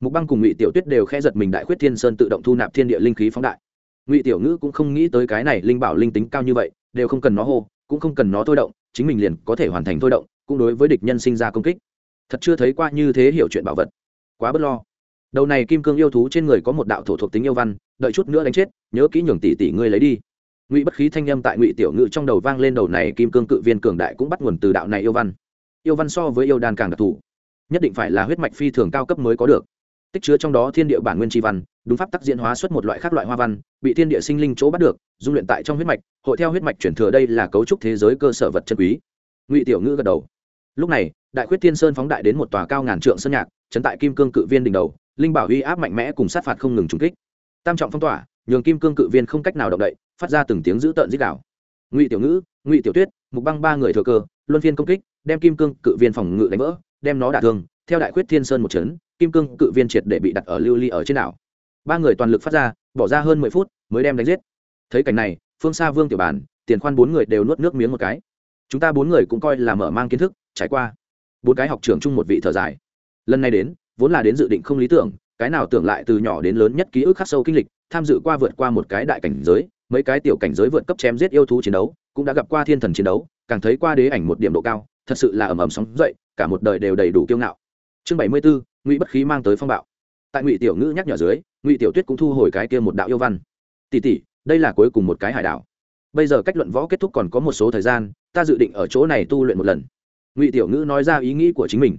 mục băng cùng ngụy tiểu tuyết đều khẽ giật mình đại khuyết thiên sơn tự động thu nạp thiên địa linh khí phóng đại. Ngụy tiểu ngữ cũng không nghĩ tới cái này linh bảo linh tính cao như vậy, đều không cần nó hô, cũng không cần nó thôi động, chính mình liền có thể hoàn thành thôi động, cũng đối với địch nhân sinh ra công kích. Thật chưa thấy qua như thế hiểu chuyện bảo vật. Quá bất lo. Đầu này kim cương yêu thú trên người có một đạo thổ thuộc tính yêu văn, đợi chút nữa đánh chết, nhớ kỹ nhường tỷ tỷ ngươi lấy đi ngụy bất khí thanh â m tại ngụy tiểu ngự trong đầu vang lên đầu này kim cương cự viên cường đại cũng bắt nguồn từ đạo này yêu văn. Yêu văn so với yêu đan càng đặc thù, nhất định phải là huyết mạch phi thường cao cấp mới có được. Tích chứa trong đó thiên địa bản nguyên tri văn, đúng pháp tắc diễn hóa xuất một loại khác loại hoa văn, bị thiên địa sinh linh chỗ bắt được, dung luyện tại trong huyết mạch, hội theo huyết mạch chuyển thừa đây là cấu trúc thế giới cơ sở vật chân quý. Ngụy tiểu ngữ gật đầu. Lúc này, đại khuyết thiên sơn phóng đại đến một tòa cao ngàn trượng sơn nhạc, chấn tại kim cương cự viên đỉnh đầu, linh bảo uy áp mạnh mẽ cùng sát phạt không ngừng trúng kích. Tam trọng phong tỏa, nhường kim cương cự viên không cách nào động đậy phát ra từng tiếng dữ tợn dích đảo ngụy tiểu ngữ, ngụy tiểu tuyết, mục băng ba người thừa cơ, luân phiên công kích, đem kim cương cự viên phòng ngự đánh vỡ, đem nó đả thương, theo đại quyết thiên sơn một chấn, kim cương cự viên triệt để bị đặt ở lưu ly ở trên đảo. Ba người toàn lực phát ra, bỏ ra hơn mười phút mới đem đánh giết. Thấy cảnh này, phương xa vương tiểu bản, tiền khoan bốn người đều nuốt nước miếng một cái. Chúng ta bốn người cũng coi là mở mang kiến thức, trải qua. Bốn cái học trưởng chung một vị thở dài. Lần này đến, vốn là đến dự định không lý tưởng, cái nào tưởng lại từ nhỏ đến lớn nhất ký ức khắc sâu kinh lịch, tham dự qua vượt qua một cái đại cảnh giới mấy cái tiểu cảnh giới vượt cấp chém giết yêu thú chiến đấu, cũng đã gặp qua thiên thần chiến đấu, càng thấy qua đế ảnh một điểm độ cao, thật sự là ầm ầm sóng dậy, cả một đời đều đầy đủ kiêu ngạo. Chương bảy mươi bốn ngụy bất khí mang tới phong bạo. Tại ngụy tiểu ngữ nhắc nhở dưới, ngụy tiểu tuyết cũng thu hồi cái kia một đạo yêu văn. Tỷ tỷ, đây là cuối cùng một cái hải đảo. Bây giờ cách luận võ kết thúc còn có một số thời gian, ta dự định ở chỗ này tu luyện một lần. Ngụy tiểu ngữ nói ra ý nghĩ của chính mình.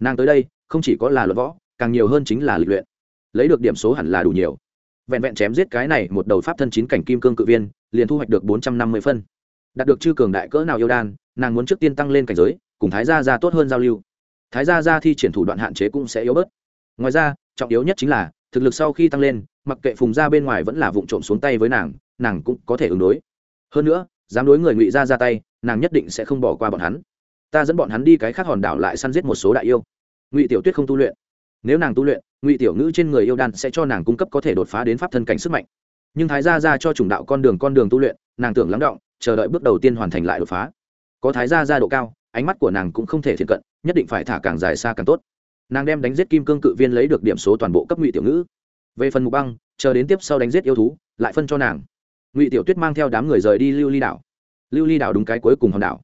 Nàng tới đây, không chỉ có là luận võ, càng nhiều hơn chính là lịch luyện. Lấy được điểm số hẳn là đủ nhiều vẹn vẹn chém giết cái này một đầu pháp thân chín cảnh kim cương cự viên, liền thu hoạch được bốn trăm năm mươi phân. Đạt được chư cường đại cỡ nào yêu đan, nàng muốn trước tiên tăng lên cảnh giới, cùng thái gia ra tốt hơn giao lưu. Thái gia ra thi triển thủ đoạn hạn chế cũng sẽ yếu bớt. Ngoài ra, trọng yếu nhất chính là, thực lực sau khi tăng lên, mặc kệ phùng ra bên ngoài vẫn là vụ trộm xuống tay với nàng nàng cũng có thể ứng đối. Hơn nữa, dám đối người ngụy ra ra tay, nàng nhất định sẽ không bỏ qua bọn hắn. Ta dẫn bọn hắn đi cái khác hòn đảo lại săn giết một số đại yêu. Ngụy tiểu tuyết không tu luyện nếu nàng tu luyện, ngụy tiểu ngữ trên người yêu đan sẽ cho nàng cung cấp có thể đột phá đến pháp thân cảnh sức mạnh. Nhưng thái gia ra cho chủng đạo con đường con đường tu luyện, nàng tưởng lắng động, chờ đợi bước đầu tiên hoàn thành lại đột phá. Có thái gia ra độ cao, ánh mắt của nàng cũng không thể thiện cận, nhất định phải thả càng dài xa càng tốt. Nàng đem đánh giết kim cương cự viên lấy được điểm số toàn bộ cấp ngụy tiểu ngữ. Về phần mục băng, chờ đến tiếp sau đánh giết yêu thú, lại phân cho nàng. Ngụy tiểu tuyết mang theo đám người rời đi lưu ly đảo. Lưu ly đảo đúng cái cuối cùng hòn đảo.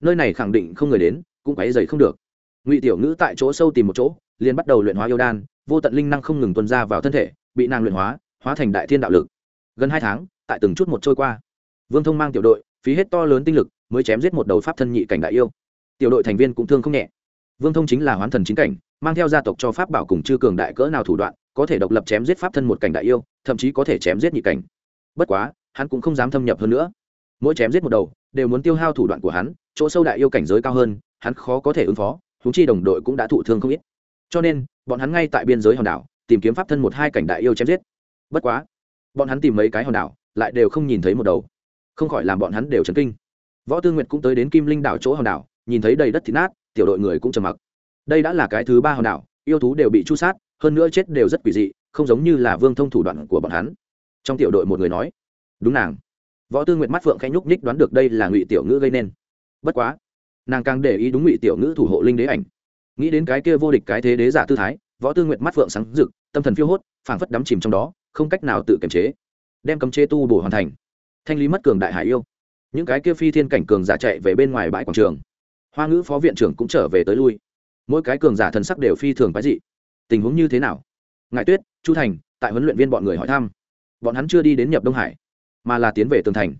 Nơi này khẳng định không người đến, cũng quáy dày không được. Ngụy tiểu ngữ tại chỗ sâu tìm một chỗ liền bắt đầu luyện hóa yêu đan, vô tận linh năng không ngừng tuân ra vào thân thể, bị nàng luyện hóa hóa thành đại thiên đạo lực. Gần hai tháng, tại từng chút một trôi qua. Vương thông mang tiểu đội, phí hết to lớn tinh lực, mới chém giết một đầu pháp thân nhị cảnh đại yêu. Tiểu đội thành viên cũng thương không nhẹ. Vương thông chính là hoán thần chính cảnh, mang theo gia tộc cho pháp bảo cùng chư cường đại cỡ nào thủ đoạn, có thể độc lập chém giết pháp thân một cảnh đại yêu, thậm chí có thể chém giết nhị cảnh. Bất quá, hắn cũng không dám thâm nhập hơn nữa. Mỗi chém giết một đầu, đều muốn tiêu hao thủ đoạn của hắn, chỗ sâu đại yêu cảnh giới cao hơn, hắn khó có thể ứng phó húng chi đồng đội cũng đã thụ thương không ít cho nên, bọn hắn ngay tại biên giới hòn đảo, tìm kiếm pháp thân một hai cảnh đại yêu chém giết. Bất quá, bọn hắn tìm mấy cái hòn đảo, lại đều không nhìn thấy một đầu. Không khỏi làm bọn hắn đều chấn kinh. Võ tư nguyệt cũng tới đến kim linh đảo chỗ hòn đảo, nhìn thấy đầy đất thịt nát, tiểu đội người cũng trầm mặc. Đây đã là cái thứ ba hòn đảo, yêu thú đều bị chu sát, hơn nữa chết đều rất quỷ dị, không giống như là vương thông thủ đoạn của bọn hắn. Trong tiểu đội một người nói, đúng nàng. Võ tư nguyệt mắt phượng khẽ nhúc nhích đoán được đây là ngụy tiểu ngữ gây nên. Bất quá, nàng càng để ý đúng ngụy tiểu ngữ thủ hộ linh đế ảnh nghĩ đến cái kia vô địch cái thế đế giả tư thái, võ tư nguyệt mắt phượng sáng rực, tâm thần phiêu hốt, phảng phất đắm chìm trong đó, không cách nào tự kiềm chế. Đem cấm chế tu bổ hoàn thành. Thanh lý mất cường đại hải yêu. Những cái kia phi thiên cảnh cường giả chạy về bên ngoài bãi quảng trường. Hoa ngữ phó viện trưởng cũng trở về tới lui. Mỗi cái cường giả thần sắc đều phi thường quái dị. Tình huống như thế nào? Ngài tuyết, chu thành, tại huấn luyện viên bọn người hỏi thăm. Bọn hắn chưa đi đến nhập đông hải, mà là tiến về tường thành.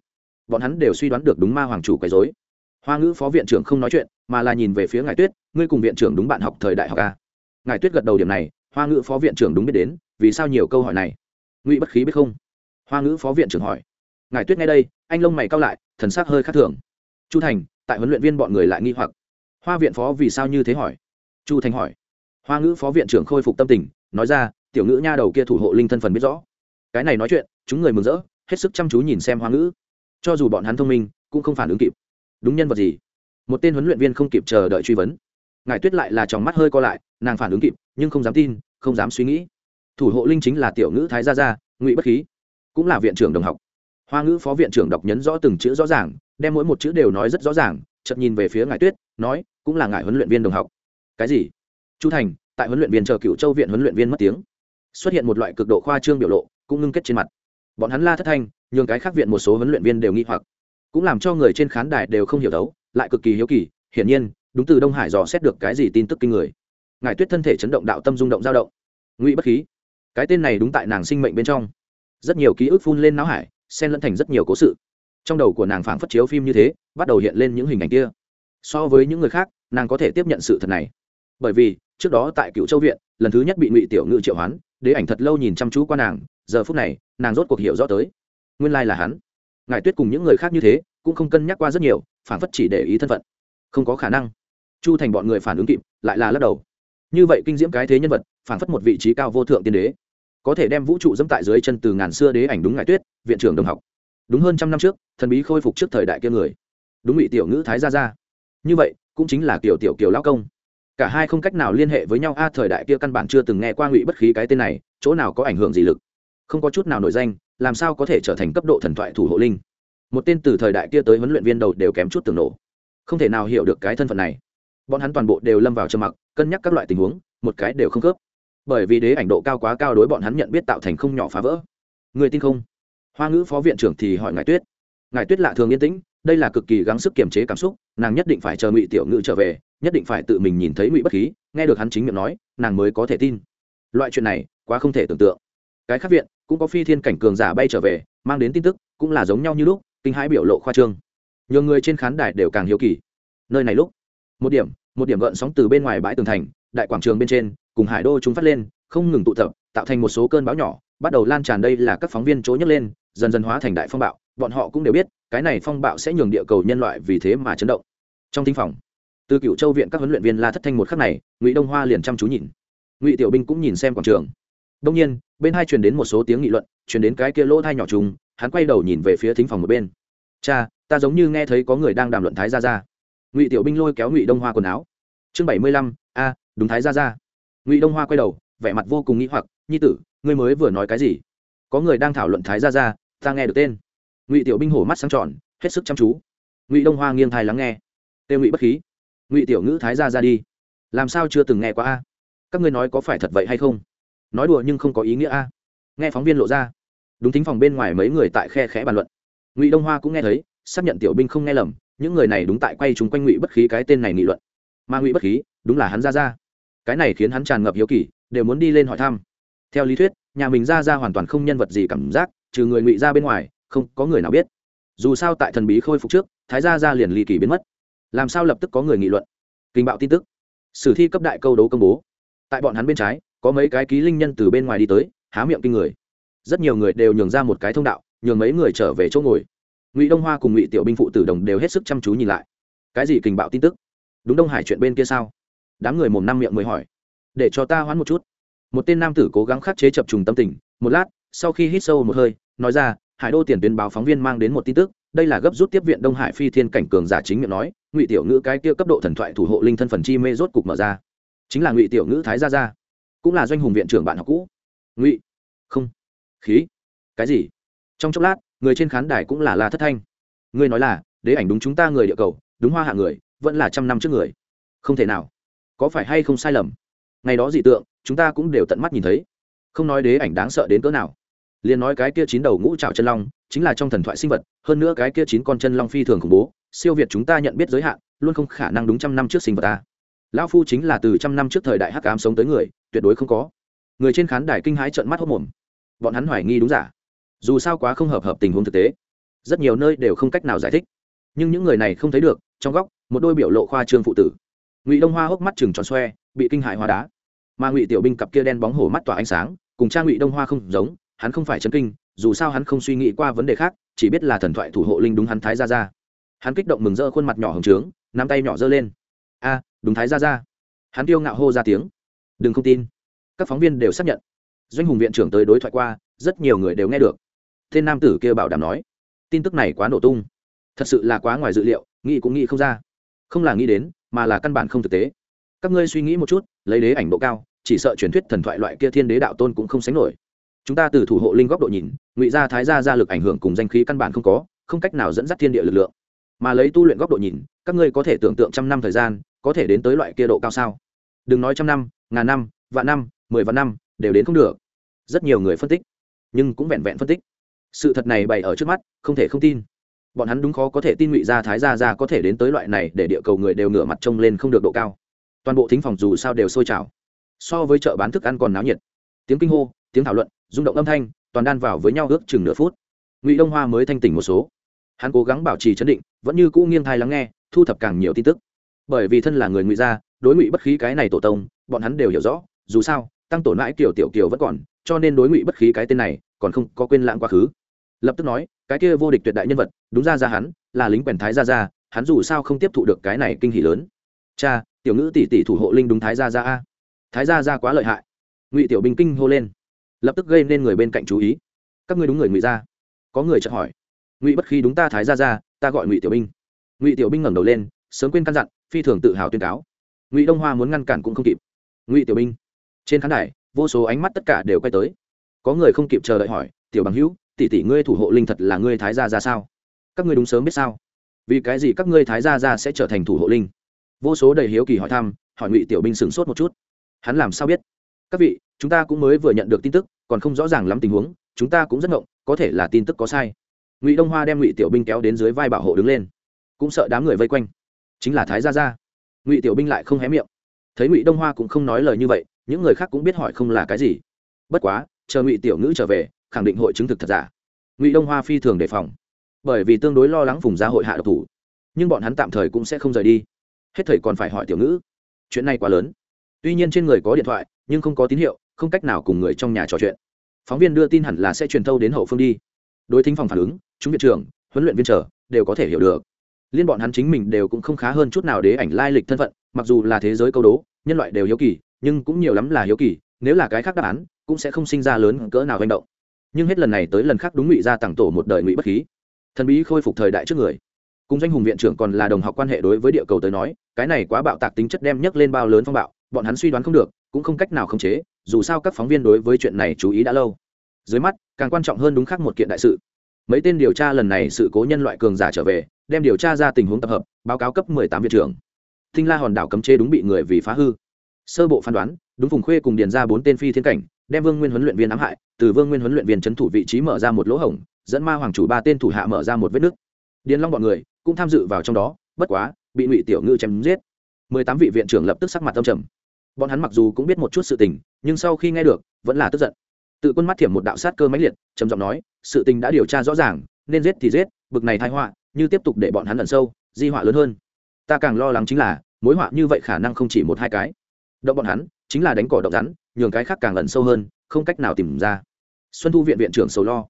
Bọn hắn đều suy đoán được đúng ma hoàng chủ quấy dối hoa ngữ phó viện trưởng không nói chuyện, mà là nhìn về phía ngài tuyết, ngươi cùng viện trưởng đúng bạn học thời đại học à? a ngài tuyết gật đầu điểm này, hoa ngữ phó viện trưởng đúng biết đến, vì sao nhiều câu hỏi này? Ngụy bất khí biết không? Hoa ngữ phó viện trưởng hỏi. Ngài tuyết nghe đây, anh lông mày cao lại, thần sắc hơi khác thường. Chu thành, tại huấn luyện viên bọn người lại nghi hoặc. Hoa viện phó vì sao như thế hỏi? Chu thành hỏi. Hoa ngữ phó viện trưởng khôi phục tâm tình, nói ra, tiểu ngữ nha đầu kia thủ hộ linh thân phần biết rõ. Cái này nói chuyện, chúng người mừng rỡ, hết sức chăm chú nhìn xem hoa ngữ. Cho dù bọn hắn thông minh, cũng không phản ứng kịp đúng nhân vật gì? Một tên huấn luyện viên không kịp chờ đợi truy vấn. Ngài tuyết lại là tròng mắt hơi co lại, nàng phản ứng kịp, nhưng không dám tin, không dám suy nghĩ. Thủ hộ linh chính là tiểu ngữ thái gia gia, ngụy bất khí, cũng là viện trưởng đồng học. Hoa ngữ phó viện trưởng đọc nhấn rõ từng chữ rõ ràng, đem mỗi một chữ đều nói rất rõ ràng, chợt nhìn về phía ngài tuyết, nói, cũng là ngài huấn luyện viên đồng học. Cái gì? Chu thành, tại huấn luyện viên chờ cựu châu viện huấn luyện viên mất tiếng. Xuất hiện một loại cực độ khoa trương biểu lộ, cũng ngưng kết trên mặt. Bọn hắn la thất thanh, nhường cái khác viện một số huấn luyện viên đều nghi hoặc cũng làm cho người trên khán đài đều không hiểu đấu, lại cực kỳ hiếu kỳ, hiển nhiên, đúng từ đông hải dò xét được cái gì tin tức kinh người. Ngài tuyết thân thể chấn động đạo tâm rung động dao động. Ngụy bất khí, cái tên này đúng tại nàng sinh mệnh bên trong. Rất nhiều ký ức phun lên não hải, xen lẫn thành rất nhiều cố sự. Trong đầu của nàng phảng phất chiếu phim như thế, bắt đầu hiện lên những hình ảnh kia. So với những người khác, nàng có thể tiếp nhận sự thật này. Bởi vì, trước đó tại cựu châu viện, lần thứ nhất bị ngụy tiểu ngự triệu hoán, đế ảnh thật lâu nhìn chăm chú qua nàng, giờ phút này, nàng rốt cuộc hiểu rõ tới. Nguyên lai là hắn ngài tuyết cùng những người khác như thế, cũng không cân nhắc qua rất nhiều phản phất chỉ để ý thân phận. Không có khả năng. Chu thành bọn người phản ứng kịp, lại là lắc đầu. Như vậy kinh diễm cái thế nhân vật phản phất một vị trí cao vô thượng tiên đế. Có thể đem vũ trụ dẫm tại dưới chân từ ngàn xưa đế ảnh đúng ngài tuyết, viện trưởng đồng học. Đúng hơn trăm năm trước, thần bí khôi phục trước thời đại kia người. Đúng ngụy tiểu ngữ thái gia gia. Như vậy, cũng chính là kiểu tiểu kiều lao công. Cả hai không cách nào liên hệ với nhau, a, thời đại kia căn bản chưa từng nghe qua ngụy bất khí cái tên này, chỗ nào có ảnh hưởng gì lực? Không có chút nào nổi danh làm sao có thể trở thành cấp độ thần thoại thủ hộ linh? Một tên từ thời đại kia tới huấn luyện viên đầu đều kém chút tưởng nổ. Không thể nào hiểu được cái thân phận này. Bọn hắn toàn bộ đều lâm vào trầm mặc, cân nhắc các loại tình huống, một cái đều không khớp. Bởi vì đế ảnh độ cao quá cao đối bọn hắn nhận biết tạo thành không nhỏ phá vỡ. Người tin không? Hoa ngữ phó viện trưởng thì hỏi ngài tuyết. Ngài tuyết lạ thường yên tĩnh, đây là cực kỳ gắng sức kiềm chế cảm xúc, nàng nhất định phải chờ ngụy tiểu ngữ trở về, nhất định phải tự mình nhìn thấy ngụy bất khí, nghe được hắn chính miệng nói, nàng mới có thể tin. Loại chuyện này, quá không thể tưởng tượng. Cái khác viện cũng có phi thiên cảnh cường giả bay trở về, mang đến tin tức, cũng là giống nhau như lúc, kinh hãi biểu lộ khoa trương. Nhiều người trên khán đài đều càng hiếu kỳ. Nơi này lúc, một điểm một điểm gợn sóng từ bên ngoài bãi tường thành, đại quảng trường bên trên, cùng hải đô chúng phát lên, không ngừng tụ tập, tạo thành một số cơn bão nhỏ, bắt đầu lan tràn đây là các phóng viên chỗ nhấc lên, dần dần hóa thành đại phong bạo, bọn họ cũng đều biết, cái này phong bạo sẽ nhường địa cầu nhân loại vì thế mà chấn động. Trong thính phòng, từ cựu châu viện các huấn luyện viên la thất thanh một khắc này, ngụy đông hoa liền chăm chú nhìn. Ngụy tiểu binh cũng nhìn xem quảng trường đông nhiên, bên hai truyền đến một số tiếng nghị luận, truyền đến cái kia lỗ thai nhỏ trùng, hắn quay đầu nhìn về phía thính phòng một bên. Cha, ta giống như nghe thấy có người đang đàm luận thái gia gia. Ngụy tiểu binh lôi kéo ngụy đông hoa quần áo. Chương bảy mươi lăm, a, đúng thái gia gia. Ngụy đông hoa quay đầu, vẻ mặt vô cùng nghĩ hoặc, nhi tử, ngươi mới vừa nói cái gì? Có người đang thảo luận thái gia gia, ta nghe được tên. Ngụy tiểu binh hổ mắt sáng tròn, hết sức chăm chú. Ngụy đông hoa nghiêng thai lắng nghe. Tên ngụy bất khí. Ngụy tiểu ngữ thái gia ra đi. Làm sao chưa từng nghe qua a? Các ngươi nói có phải thật vậy hay không? Nói đùa nhưng không có ý nghĩa a. Nghe phóng viên lộ ra, đúng thính phòng bên ngoài mấy người tại khe khẽ bàn luận. Ngụy đông hoa cũng nghe thấy, xác nhận tiểu binh không nghe lầm, những người này đúng tại quay chúng quanh ngụy bất khí cái tên này nghị luận. Mà ngụy bất khí, đúng là hắn ra ra. Cái này khiến hắn tràn ngập hiếu kỳ, đều muốn đi lên hỏi thăm. Theo lý thuyết, nhà mình ra ra hoàn toàn không nhân vật gì cảm giác, trừ người ngụy ra bên ngoài, không có người nào biết. Dù sao tại thần bí khôi phục trước, thái gia ra liền ly kỳ biến mất. Làm sao lập tức có người nghị luận? Kinh bạo tin tức. Sử thi cấp đại câu đấu công bố. Tại bọn hắn bên trái có mấy cái ký linh nhân từ bên ngoài đi tới, há miệng kinh người. Rất nhiều người đều nhường ra một cái thông đạo, nhường mấy người trở về chỗ ngồi. Ngụy đông hoa cùng ngụy tiểu binh phụ tử đồng đều hết sức chăm chú nhìn lại. Cái gì kình bạo tin tức? Đúng đông hải chuyện bên kia sao? Đám người mồm năm miệng mới hỏi. Để cho ta hoãn một chút. Một tên nam tử cố gắng khắc chế chập trùng tâm tình, một lát, sau khi hít sâu một hơi, nói ra, hải đô tiền tuyến báo phóng viên mang đến một tin tức, đây là gấp rút tiếp viện đông hải phi thiên cảnh cường giả chính miệng nói, ngụy tiểu ngữ cái kia cấp độ thần thoại thủ hộ linh thân phần chi mê rốt cục mở ra. Chính là ngụy tiểu ngữ thái gia gia cũng là doanh hùng viện trưởng bạn học cũ. Ngụy, không. Khí, cái gì? Trong chốc lát, người trên khán đài cũng là la thất thanh. Ngươi nói là, đế ảnh đúng chúng ta người địa cầu, đúng hoa hạ người, vẫn là trăm năm trước người. Không thể nào. Có phải hay không sai lầm? Ngày đó dị tượng, chúng ta cũng đều tận mắt nhìn thấy. Không nói đế ảnh đáng sợ đến cỡ nào. Liền nói cái kia chín đầu ngũ trào chân long, chính là trong thần thoại sinh vật, hơn nữa cái kia chín con chân long phi thường khủng bố, siêu việt chúng ta nhận biết giới hạn, luôn không khả năng đúng trăm năm trước sinh vật ta. Lão phu chính là từ trăm năm trước thời đại hắc ám sống tới người tuyệt đối không có. Người trên khán đài kinh hãi trợn mắt hốc mồm. Bọn hắn hoài nghi đúng giả. Dù sao quá không hợp hợp tình huống thực tế. Rất nhiều nơi đều không cách nào giải thích. Nhưng những người này không thấy được, trong góc, một đôi biểu lộ khoa trương phụ tử. Ngụy đông hoa hốc mắt chừng tròn xoe, bị kinh hại hóa đá. Mà ngụy tiểu binh cặp kia đen bóng hổ mắt tỏa ánh sáng, cùng cha ngụy đông hoa không giống, hắn không phải chấn kinh, dù sao hắn không suy nghĩ qua vấn đề khác, chỉ biết là thần thoại thủ hộ linh đúng hắn thái ra ra hắn kích động mừng rỡ khuôn mặt nhỏ hồng trướng, nắm tay nhỏ giơ lên. A, đúng thái ra ra hắn tiêu ngạo hô ra tiếng đừng không tin. Các phóng viên đều xác nhận. Doanh hùng viện trưởng tới đối thoại qua, rất nhiều người đều nghe được. Tên nam tử kia bảo đảm nói, tin tức này quá nổ tung. Thật sự là quá ngoài dự liệu, nghĩ cũng nghĩ không ra. Không là nghĩ đến, mà là căn bản không thực tế. Các ngươi suy nghĩ một chút, lấy đế ảnh độ cao, chỉ sợ truyền thuyết thần thoại loại kia thiên đế đạo tôn cũng không sánh nổi. Chúng ta từ thủ hộ linh góc độ nhìn, ngụy gia thái gia gia lực ảnh hưởng cùng danh khí căn bản không có, không cách nào dẫn dắt thiên địa lực lượng. Mà lấy tu luyện góc độ nhìn, các ngươi có thể tưởng tượng trăm năm thời gian, có thể đến tới loại kia độ cao sao? Đừng nói trăm năm, ngàn năm, vạn năm, mười vạn năm, đều đến không được. Rất nhiều người phân tích, nhưng cũng vẹn vẹn phân tích. Sự thật này bày ở trước mắt, không thể không tin. Bọn hắn đúng khó có thể tin ngụy gia, thái gia gia có thể đến tới loại này để địa cầu người đều ngửa mặt trông lên không được độ cao. Toàn bộ thính phòng dù sao đều sôi trào. So với chợ bán thức ăn còn náo nhiệt. Tiếng kinh hô, tiếng thảo luận, rung động âm thanh, toàn đan vào với nhau ước chừng nửa phút. Ngụy đông hoa mới thanh tỉnh một số. Hắn cố gắng bảo trì chấn định, vẫn như cũ nghiêng thai lắng nghe, thu thập càng nhiều tin tức. Bởi vì thân là người ngụy gia đối ngụy bất khí cái này tổ tông, bọn hắn đều hiểu rõ, dù sao, tăng tổ mãi kiểu tiểu kiều vẫn còn, cho nên đối ngụy bất khí cái tên này, còn không có quên lãng quá khứ. Lập tức nói, cái kia vô địch tuyệt đại nhân vật, đúng ra ra hắn, là lính quèn thái gia gia, hắn dù sao không tiếp thụ được cái này kinh hỉ lớn. Cha, tiểu ngữ tỷ tỷ thủ hộ linh đúng thái gia gia a. Thái gia gia quá lợi hại. Ngụy tiểu binh kinh hô lên. Lập tức gây nên người bên cạnh chú ý. Các ngươi đúng người ngụy gia. Có người chợt hỏi. Ngụy bất khí đúng ta thái gia gia, ta gọi ngụy tiểu binh. Ngụy tiểu binh ngẩng đầu lên, sớm quên căn dặn, phi thường tự hào tuyên cáo ngụy đông hoa muốn ngăn cản cũng không kịp ngụy tiểu binh trên khán đài vô số ánh mắt tất cả đều quay tới có người không kịp chờ đợi hỏi tiểu bằng hữu tỷ tỷ ngươi thủ hộ linh thật là ngươi thái gia ra sao các ngươi đúng sớm biết sao vì cái gì các ngươi thái gia ra sẽ trở thành thủ hộ linh vô số đầy hiếu kỳ hỏi thăm hỏi ngụy tiểu binh sửng sốt một chút hắn làm sao biết các vị chúng ta cũng mới vừa nhận được tin tức còn không rõ ràng lắm tình huống chúng ta cũng rất ngộng có thể là tin tức có sai ngụy đông hoa đem ngụy tiểu binh kéo đến dưới vai bảo hộ đứng lên cũng sợ đám người vây quanh chính là thái gia gia ngụy tiểu binh lại không hé miệng thấy ngụy đông hoa cũng không nói lời như vậy những người khác cũng biết hỏi không là cái gì bất quá chờ ngụy tiểu ngữ trở về khẳng định hội chứng thực thật giả ngụy đông hoa phi thường đề phòng bởi vì tương đối lo lắng vùng gia hội hạ độc thủ nhưng bọn hắn tạm thời cũng sẽ không rời đi hết thời còn phải hỏi tiểu ngữ chuyện này quá lớn tuy nhiên trên người có điện thoại nhưng không có tín hiệu không cách nào cùng người trong nhà trò chuyện phóng viên đưa tin hẳn là sẽ truyền thâu đến hậu phương đi đối thính phòng phản ứng chúng viện trưởng huấn luyện viên trở đều có thể hiểu được liên bọn hắn chính mình đều cũng không khá hơn chút nào đế ảnh lai lịch thân phận, mặc dù là thế giới câu đố, nhân loại đều hiếu kỳ, nhưng cũng nhiều lắm là hiếu kỳ, nếu là cái khác đáp án, cũng sẽ không sinh ra lớn cỡ nào manh động. Nhưng hết lần này tới lần khác đúng ngụy ra tặng tổ một đời ngụy bất khí. Thần bí khôi phục thời đại trước người. Cùng danh hùng viện trưởng còn là đồng học quan hệ đối với địa cầu tới nói, cái này quá bạo tạc tính chất đem nhấc lên bao lớn phong bạo, bọn hắn suy đoán không được, cũng không cách nào khống chế, dù sao các phóng viên đối với chuyện này chú ý đã lâu. Dưới mắt, càng quan trọng hơn đúng khác một kiện đại sự mấy tên điều tra lần này sự cố nhân loại cường giả trở về, đem điều tra ra tình huống tập hợp, báo cáo cấp 18 viện trưởng. Thinh la hòn đảo cấm chế đúng bị người vì phá hư. Sơ bộ phán đoán, đúng vùng khuê cùng điền ra bốn tên phi thiên cảnh, đem vương nguyên huấn luyện viên ám hại, từ vương nguyên huấn luyện viên trấn thủ vị trí mở ra một lỗ hổng, dẫn ma hoàng chủ ba tên thủ hạ mở ra một vết nứt. Điền long bọn người cũng tham dự vào trong đó, bất quá, bị ngụy tiểu ngư chém giết. Mười tám vị viện trưởng lập tức sắc mặt tâm trầm. Bọn hắn mặc dù cũng biết một chút sự tình, nhưng sau khi nghe được, vẫn là tức giận tự quân mắt thiểm một đạo sát cơ mãnh liệt, trầm giọng nói, sự tình đã điều tra rõ ràng, nên giết thì giết, bực này thái họa, như tiếp tục để bọn hắn lẩn sâu, di họa lớn hơn. Ta càng lo lắng chính là, mối họa như vậy khả năng không chỉ một hai cái. Động bọn hắn, chính là đánh cỏ động rắn, nhường cái khác càng lẩn sâu hơn, không cách nào tìm ra. Xuân thu viện viện trưởng sầu lo.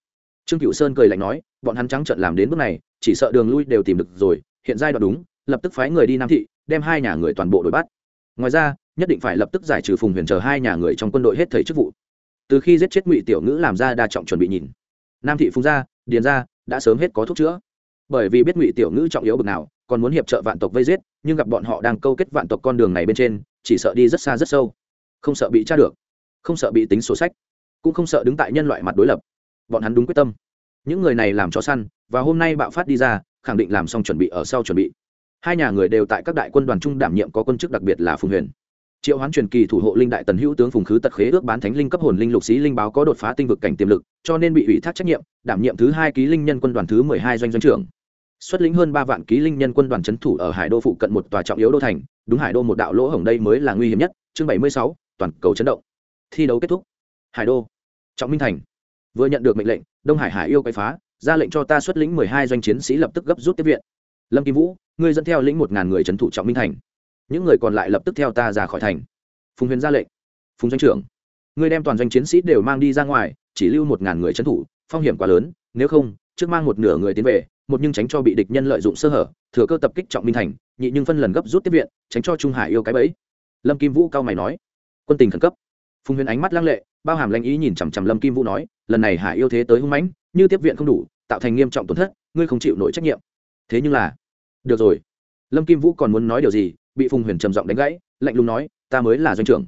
Trương cựu sơn cười lạnh nói, bọn hắn trắng trợn làm đến bước này, chỉ sợ đường lui đều tìm được rồi, hiện giai đoạn đúng, lập tức phái người đi nam thị, đem hai nhà người toàn bộ đuổi bắt. Ngoài ra, nhất định phải lập tức giải trừ phùng huyền chờ hai nhà người trong quân đội hết thầy chức vụ từ khi giết chết ngụy tiểu ngữ làm ra đa trọng chuẩn bị nhìn. Nam thị Phung gia, điền gia, đã sớm hết có thuốc chữa. Bởi vì biết ngụy tiểu ngữ trọng yếu bực nào, còn muốn hiệp trợ vạn tộc vây giết, nhưng gặp bọn họ đang câu kết vạn tộc con đường này bên trên, chỉ sợ đi rất xa rất sâu. Không sợ bị tra được, không sợ bị tính sổ sách, cũng không sợ đứng tại nhân loại mặt đối lập. Bọn hắn đúng quyết tâm. Những người này làm cho săn, và hôm nay bạo phát đi ra, khẳng định làm xong chuẩn bị ở sau chuẩn bị. Hai nhà người đều tại các đại quân đoàn trung đảm nhiệm có quân chức đặc biệt là phùng huyền triệu hoán truyền kỳ thủ hộ linh đại tần hữu tướng phùng khứ tật khế ước bán thánh linh cấp hồn linh lục sĩ linh báo có đột phá tinh vực cảnh tiềm lực, cho nên bị ủy thác trách nhiệm, đảm nhiệm thứ hai ký linh nhân quân đoàn thứ mười hai doanh doanh trưởng. Xuất lĩnh hơn ba vạn ký linh nhân quân đoàn c thủ ở hải đô phụ cận một tòa trọng yếu đô thành, đúng hải đô một đạo lỗ hổng đây mới là nguy hiểm nhất, chương bảy mươi sáu, toàn cầu chấn động. Thi đấu kết thúc. Hải đô. Trọng minh thành. Vừa nhận được mệnh lệnh, đông hải hải yêu quay phá, ra lệnh cho ta xuất lĩnh mười hai doanh chiến sĩ lập tức gấp rút tiếp viện. Lâm kim vũ, ngươi dẫn theo lĩnh một ngàn người trấn thủ trọng minh thành những người còn lại lập tức theo ta ra khỏi thành. Phùng huyền ra lệnh. Phùng doanh trưởng, ngươi đem toàn doanh chiến sĩ đều mang đi ra ngoài, chỉ lưu một ngàn người trấn thủ, phong hiểm quá lớn, nếu không, trước mang một nửa người tiến về, một nhưng tránh cho bị địch nhân lợi dụng sơ hở, thừa cơ tập kích trọng minh thành, nhị nhưng phân lần gấp rút tiếp viện, tránh cho trung hải yêu cái bẫy. Lâm kim vũ cao mày nói. Quân tình khẩn cấp. Phùng huyền ánh mắt lăng lệ, bao hàm lanh ý nhìn chằm chằm lâm kim vũ nói, lần này hải yêu thế tới hung mãnh, như tiếp viện không đủ, tạo thành nghiêm trọng tổn thất, ngươi không chịu nổi trách nhiệm. Thế nhưng là, được rồi. Lâm kim vũ còn muốn nói điều gì bị phùng huyền trầm giọng đánh gãy, lạnh lùng nói, ta mới là doanh trưởng.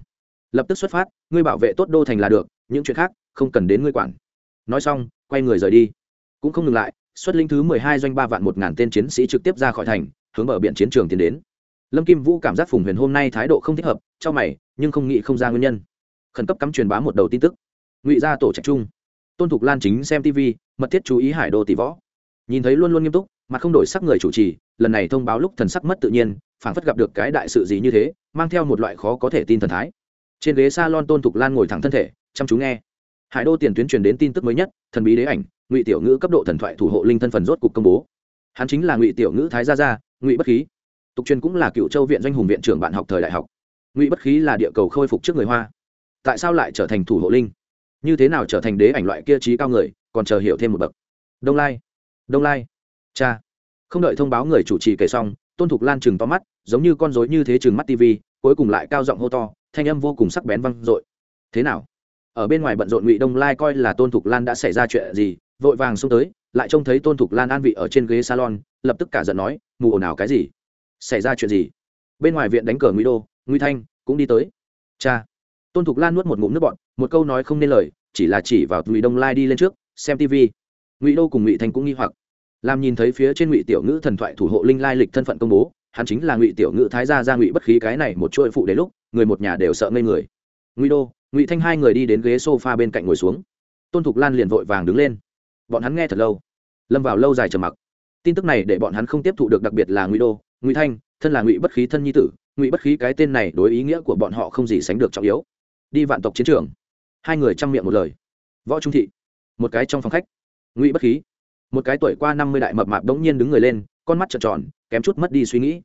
Lập tức xuất phát, ngươi bảo vệ tốt đô thành là được, những chuyện khác, không cần đến ngươi quản. Nói xong, quay người rời đi. Cũng không ngừng lại, xuất linh thứ mười hai doanh ba vạn một ngàn tên chiến sĩ trực tiếp ra khỏi thành, hướng bờ biển chiến trường tiến đến. Lâm kim vũ cảm giác phùng huyền hôm nay thái độ không thích hợp, cho mày, nhưng không nghĩ không ra nguyên nhân. Khẩn cấp cắm truyền bá một đầu tin tức. Ngụy ra tổ trạch trung. Tôn thục lan chính xem tv mật thiết chú ý hải đô tỷ võ. Nhìn thấy luôn luôn nghiêm túc mà không đổi sắc người chủ trì, lần này thông báo lúc thần sắc mất tự nhiên phảng phất gặp được cái đại sự gì như thế, mang theo một loại khó có thể tin thần thái. Trên ghế s a lon tôn thục lan ngồi thẳng thân thể, chăm chú nghe. Hải đô tiền tuyến truyền đến tin tức mới nhất, thần bí đế ảnh, ngụy tiểu ngữ cấp độ thần thoại thủ hộ linh thân phần rốt cục công bố. Hắn chính là ngụy tiểu ngữ thái gia gia, ngụy bất khí. Tục truyền cũng là cựu châu viện doanh hùng viện trưởng bạn học thời đại học. Ngụy bất khí là địa cầu khôi phục trước người hoa. Tại sao lại trở thành thủ hộ linh? Như thế nào trở thành đế ảnh loại kia trí cao người, còn chờ hiểu thêm một bậc. Đông lai. Đông lai. Cha. Không đợi thông báo người chủ trì kể xong, tôn thục lan chừng to mắt giống như con rối như thế chừng mắt tv, cuối cùng lại cao giọng hô to, thanh âm vô cùng sắc bén văng dội. Thế nào? Ở bên ngoài bận rộn ngụy đông lai coi là tôn thục lan đã xảy ra chuyện gì, vội vàng xông tới, lại trông thấy tôn thục lan an vị ở trên ghế salon, lập tức cả giận nói, mù ồn ào cái gì? Xảy ra chuyện gì? Bên ngoài viện đánh cờ nguy đô nguy thanh cũng đi tới. Cha. Tôn thục lan nuốt một ngụm nước bọn một câu nói không nên lời, chỉ là chỉ vào ngụy đông lai đi lên trước, xem tv. Ngụy đô cùng ngụy thanh cũng nghi hoặc. Làm nhìn thấy phía trên ngụy tiểu ngữ thần thoại thủ hộ linh lai lịch thân phận công bố hắn chính là ngụy tiểu ngữ thái gia gia ngụy bất khí cái này một chuỗi phụ đến lúc, người một nhà đều sợ ngây người. Ngụy đô, ngụy thanh hai người đi đến ghế s o f a bên cạnh ngồi xuống. Tôn thục lan liền vội vàng đứng lên. Bọn hắn nghe thật lâu. Lâm vào lâu dài trầm mặc. Tin tức này để bọn hắn không tiếp thụ được đặc biệt là ngụy đô, ngụy thanh, thân là ngụy bất khí thân nhi tử, ngụy bất khí cái tên này đối ý nghĩa của bọn họ không gì sánh được trọng yếu. Đi vạn tộc chiến trường. Hai người chăm miệng một lời. Võ trung thị, một cái trong phòng khách. Ngụy bất khí, một cái tuổi qua năm mươi đại mập mạp đống nhiên đứng người lên con mắt trợn tròn, kém chút mất đi suy nghĩ.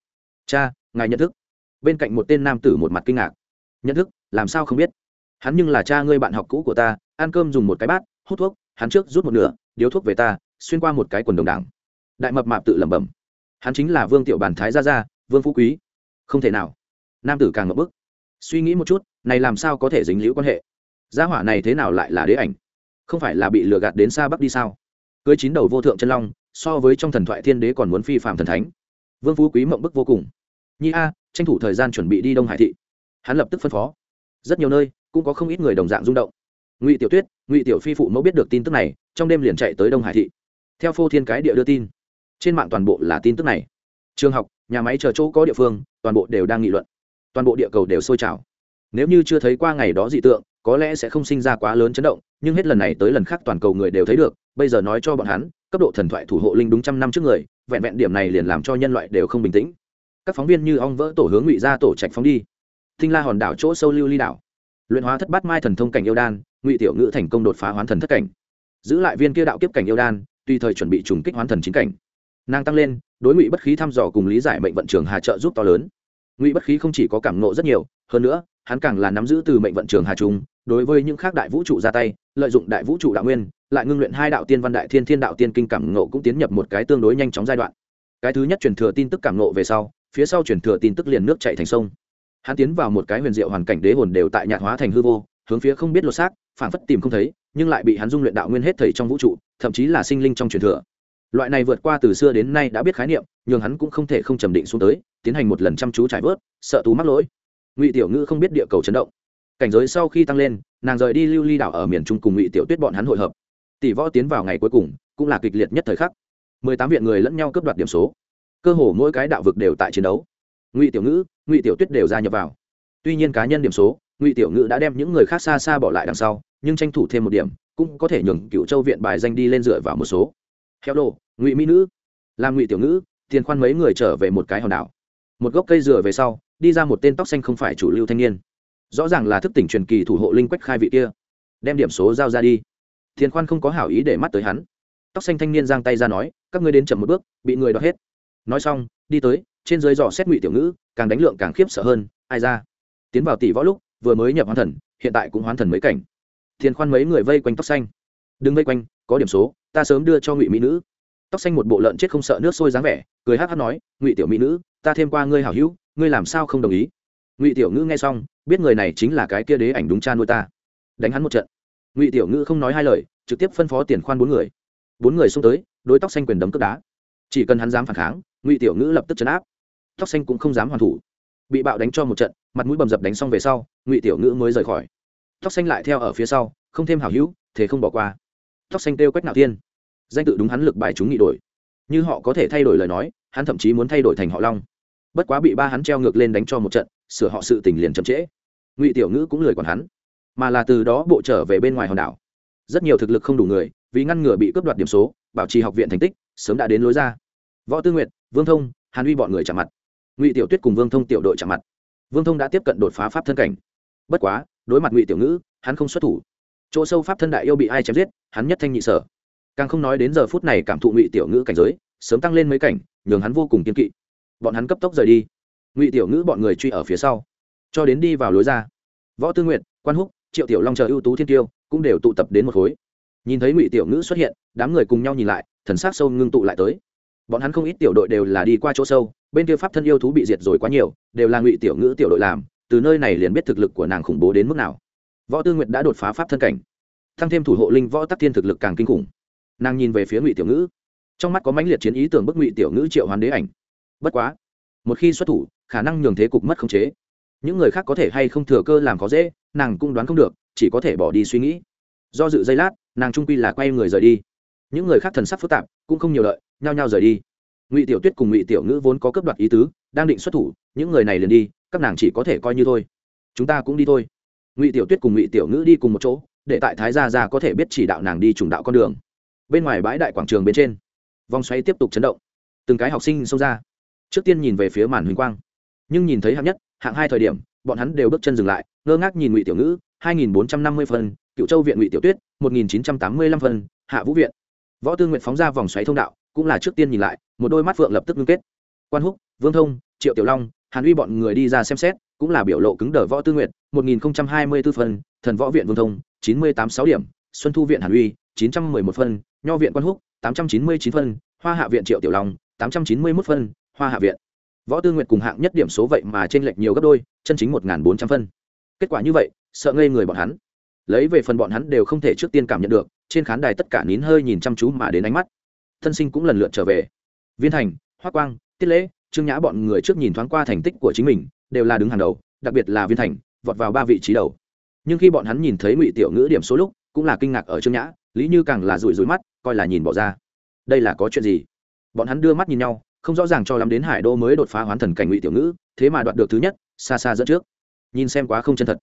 Cha, ngài nhận thức. Bên cạnh một tên nam tử một mặt kinh ngạc. Nhận thức? Làm sao không biết? Hắn nhưng là cha ngươi bạn học cũ của ta, ăn cơm dùng một cái bát, hút thuốc, hắn trước rút một nửa, điếu thuốc về ta, xuyên qua một cái quần đồng đảng. Đại mập mạp tự lẩm bẩm. Hắn chính là vương tiểu bàn thái gia gia, vương phú quý. Không thể nào. Nam tử càng ngập bức. Suy nghĩ một chút, này làm sao có thể dính liễu quan hệ? Gia hỏa này thế nào lại là đế ảnh? Không phải là bị lừa gạt đến xa bắc đi sao? Cưới chín đầu vô thượng chân long so với trong thần thoại thiên đế còn muốn phi phạm thần thánh. Vương phú quý mộng bức vô cùng. Nhi a, tranh thủ thời gian chuẩn bị đi đông hải thị. Hắn lập tức phân phó. Rất nhiều nơi, cũng có không ít người đồng dạng rung động. Ngụy tiểu tuyết, ngụy tiểu phi phụ mẫu biết được tin tức này, trong đêm liền chạy tới đông hải thị. Theo phô thiên cái địa đưa tin, trên mạng toàn bộ là tin tức này. Trường học, nhà máy chờ chỗ có địa phương, toàn bộ đều đang nghị luận. Toàn bộ địa cầu đều sôi trào. Nếu như chưa thấy qua ngày đó dị tượng, có lẽ sẽ không sinh ra quá lớn chấn động, nhưng hết lần này tới lần khác toàn cầu người đều thấy được, bây giờ nói cho bọn hắn cấp độ thần thoại thủ hộ linh đúng trăm năm trước người, vẹn vẹn điểm này liền làm cho nhân loại đều không bình tĩnh. Các phóng viên như ong vỡ tổ hướng ngụy ra tổ trạch phóng đi. Thinh la hòn đảo chỗ sâu lưu ly đảo. Luyện hóa thất bát mai thần thông cảnh yêu đan, ngụy tiểu ngữ thành công đột phá hoán thần thất cảnh. Giữ lại viên kia đạo kiếp cảnh yêu đan, tùy thời chuẩn bị trùng kích hoán thần chính cảnh. Nàng tăng lên, đối ngụy bất khí thăm dò cùng lý giải mệnh vận trường hà trợ giúp to lớn. Ngụy bất khí không chỉ có cảm nộ rất nhiều, hơn nữa, hắn càng là nắm giữ từ mệnh vận trường hà trung đối với những khác đại vũ trụ ra tay, lợi dụng đại vũ trụ đạo nguyên, lại ngưng luyện hai đạo tiên văn đại thiên thiên đạo tiên kinh cảm nộ cũng tiến nhập một cái tương đối nhanh chóng giai đoạn. Cái thứ nhất truyền thừa tin tức cảm nộ về sau, phía sau truyền thừa tin tức liền nước chạy thành sông. Hắn tiến vào một cái huyền diệu hoàn cảnh đế hồn đều tại nhạt hóa thành hư vô, hướng phía không biết lột xác, phản phất tìm không thấy, nhưng lại bị hắn dung luyện đạo nguyên hết thầy trong vũ trụ, thậm chí là sinh linh trong truyền thừa. Loại này vượt qua từ xưa đến nay đã biết khái niệm nhưng hắn cũng không thể không trầm định xuống tới, tiến hành một lần chăm chú trải vớt, sợ tú mắc lỗi. Ngụy tiểu ngữ không biết địa cầu chấn động cảnh giới sau khi tăng lên, nàng rời đi lưu ly đảo ở miền trung cùng ngụy tiểu tuyết bọn hắn hội hợp. Tỷ võ tiến vào ngày cuối cùng, cũng là kịch liệt nhất thời khắc. Mười tám viện người lẫn nhau cướp đoạt điểm số. Cơ hồ mỗi cái đạo vực đều tại chiến đấu. Ngụy tiểu ngữ, ngụy tiểu tuyết đều gia nhập vào. Tuy nhiên cá nhân điểm số, ngụy tiểu ngữ đã đem những người khác xa xa bỏ lại đằng sau, nhưng tranh thủ thêm một điểm, cũng có thể nhường cựu châu viện bài danh đi lên dựa vào một số. Heo đồ ngụy mỹ nữ. Làm ngụy tiểu ngữ, tiền khoan mấy người trở về một cái hòn đảo. Một gốc cây dừa về sau, đi ra một tên tóc xanh không phải chủ lưu thanh niên rõ ràng là thức tỉnh truyền kỳ thủ hộ linh quách khai vị kia. Đem điểm số giao ra đi. Thiền khoan không có hảo ý để mắt tới hắn. Tóc xanh thanh niên giang tay ra nói, các ngươi đến chậm một bước, bị người đọc hết. Nói xong, đi tới, trên dưới dò xét ngụy tiểu ngữ, càng đánh lượng càng khiếp sợ hơn, ai ra? Tiến vào tỷ võ lúc, vừa mới nhập hoán thần, hiện tại cũng hoán thần mấy cảnh. Thiền khoan mấy người vây quanh tóc xanh. Đừng vây quanh, có điểm số, ta sớm đưa cho ngụy mỹ nữ. Tóc xanh một bộ lợn chết không sợ nước sôi dáng vẻ, cười hát hát nói, ngụy tiểu mỹ nữ, ta thêm qua ngươi hảo hữu, ngươi làm sao không đồng ý? Ngụy tiểu ngữ nghe xong biết người này chính là cái kia đế ảnh đúng cha nuôi ta đánh hắn một trận ngụy tiểu ngữ không nói hai lời trực tiếp phân phó tiền khoan bốn người bốn người xông tới đối tóc xanh quyền đấm cướp đá chỉ cần hắn dám phản kháng ngụy tiểu ngữ lập tức chấn áp tóc xanh cũng không dám hoàn thủ bị bạo đánh cho một trận mặt mũi bầm dập đánh xong về sau ngụy tiểu ngữ mới rời khỏi tóc xanh lại theo ở phía sau không thêm hảo hữu thế không bỏ qua tóc xanh kêu quách nạo thiên danh tự đúng hắn lực bài chúng nghị đổi như họ có thể thay đổi lời nói hắn thậm chí muốn thay đổi thành họ long bất quá bị ba hắn treo ngược lên đánh cho một trận sửa họ sự tình liền chậm trễ. Ngụy tiểu ngữ cũng lười còn hắn, mà là từ đó bộ trở về bên ngoài hòn đảo. Rất nhiều thực lực không đủ người, vì ngăn ngừa bị cướp đoạt điểm số, bảo trì học viện thành tích, sớm đã đến lối ra. Võ tư nguyệt, vương thông, hàn uy bọn người chạm mặt. Ngụy tiểu tuyết cùng vương thông tiểu đội chạm mặt. Vương thông đã tiếp cận đột phá pháp thân cảnh. Bất quá, đối mặt ngụy tiểu ngữ, hắn không xuất thủ. Chỗ sâu pháp thân đại yêu bị ai chém giết, hắn nhất thanh nhị sở. Càng không nói đến giờ phút này cảm thụ ngụy tiểu ngữ cảnh giới, sớm tăng lên mấy cảnh, nhường hắn vô cùng kiên kỵ. Bọn hắn cấp tốc rời đi ngụy tiểu ngữ bọn người truy ở phía sau, cho đến đi vào lối ra. Võ tư nguyện quan húc, triệu tiểu long chờ ưu tú thiên tiêu cũng đều tụ tập đến một khối. Nhìn thấy ngụy tiểu ngữ xuất hiện, đám người cùng nhau nhìn lại, thần s á c sâu ngưng tụ lại tới. Bọn hắn không ít tiểu đội đều là đi qua chỗ sâu, bên kia pháp thân yêu thú bị diệt rồi quá nhiều, đều là ngụy tiểu ngữ tiểu đội làm, từ nơi này liền biết thực lực của nàng khủng bố đến mức nào. Võ tư nguyệt đã đột phá pháp thân cảnh, thăng thêm thủ hộ linh võ tắc thiên thực lực càng kinh khủng. Nàng nhìn về phía ngụy tiểu ngữ, trong mắt có mãnh liệt chiến ý tưởng bức ngụy tiểu ngữ triệu hoán đế ảnh. Bất quá, một khi xuất thủ khả năng nhường thế cục mất khống chế. Những người khác có thể hay không thừa cơ làm khó dễ, nàng cũng đoán không được, chỉ có thể bỏ đi suy nghĩ. Do dự giây lát, nàng trung quy là quay người rời đi. Những người khác thần sắc phức tạp, cũng không nhiều lợi, nhao nhao rời đi. Ngụy tiểu tuyết cùng ngụy tiểu ngữ vốn có cấp đoạt ý tứ, đang định xuất thủ, những người này liền đi, các nàng chỉ có thể coi như thôi. Chúng ta cũng đi thôi. Ngụy tiểu tuyết cùng ngụy tiểu ngữ đi cùng một chỗ, để tại thái gia gia có thể biết chỉ đạo nàng đi trùng đạo con đường. Bên ngoài bãi đại quảng trường bên trên, vòng xoáy tiếp tục chấn động. Từng cái học sinh xông ra. Trước tiên nhìn về phía màn huỳnh quang nhưng nhìn thấy hạng nhất, hạng hai thời điểm, bọn hắn đều bước chân dừng lại, ngơ ngác nhìn ngụy tiểu ngữ, hai nghìn bốn trăm năm mươi phân cựu châu viện ngụy tiểu tuyết, một nghìn chín trăm tám mươi lăm phân, hạ vũ viện. Võ tư nguyện phóng ra vòng xoáy thông đạo, cũng là trước tiên nhìn lại, một đôi mắt phượng lập tức ngưng kết. Quan húc, vương thông, triệu tiểu long, hàn uy bọn người đi ra xem xét, cũng là biểu lộ cứng đờ võ tư nguyện một nghìn hai mươi b ố phân, thần võ viện vương thông, chín mươi tám sáu điểm, xuân thu viện hàn uy, chín trăm mười một phân, nho viện quan húc, tám trăm chín mươi chín phân, hoa hạ viện triệu tiểu long, tám trăm chín mươi mốt phân, hoa hạ viện võ tư Nguyệt cùng hạng nhất điểm số vậy mà t r ê n lệch nhiều gấp đôi, chân chính một bốn trăm phân. Kết quả như vậy, sợ ngây người bọn hắn. Lấy về phần bọn hắn đều không thể trước tiên cảm nhận được, trên khán đài tất cả nín hơi nhìn chăm chú mà đến ánh mắt. Thân sinh cũng lần lượt trở về. Viên thành Hoa quang, tiết lễ, trương nhã bọn người trước nhìn thoáng qua thành tích của chính mình, đều là đứng hàng đầu, đặc biệt là viên thành, vọt vào ba vị trí đầu. Nhưng khi bọn hắn nhìn thấy ngụy tiểu ngữ điểm số lúc, cũng là kinh ngạc ở trương nhã, lý như càng là rủi rủi mắt, coi là nhìn bỏ ra. Đây là có chuyện gì? Bọn hắn đưa mắt nhìn nhau không rõ ràng cho lắm đến hải đô mới đột phá hoán thần cảnh ngụy tiểu ngữ, thế mà đoạt được thứ nhất, xa xa dẫn trước. Nhìn xem quá không chân thật.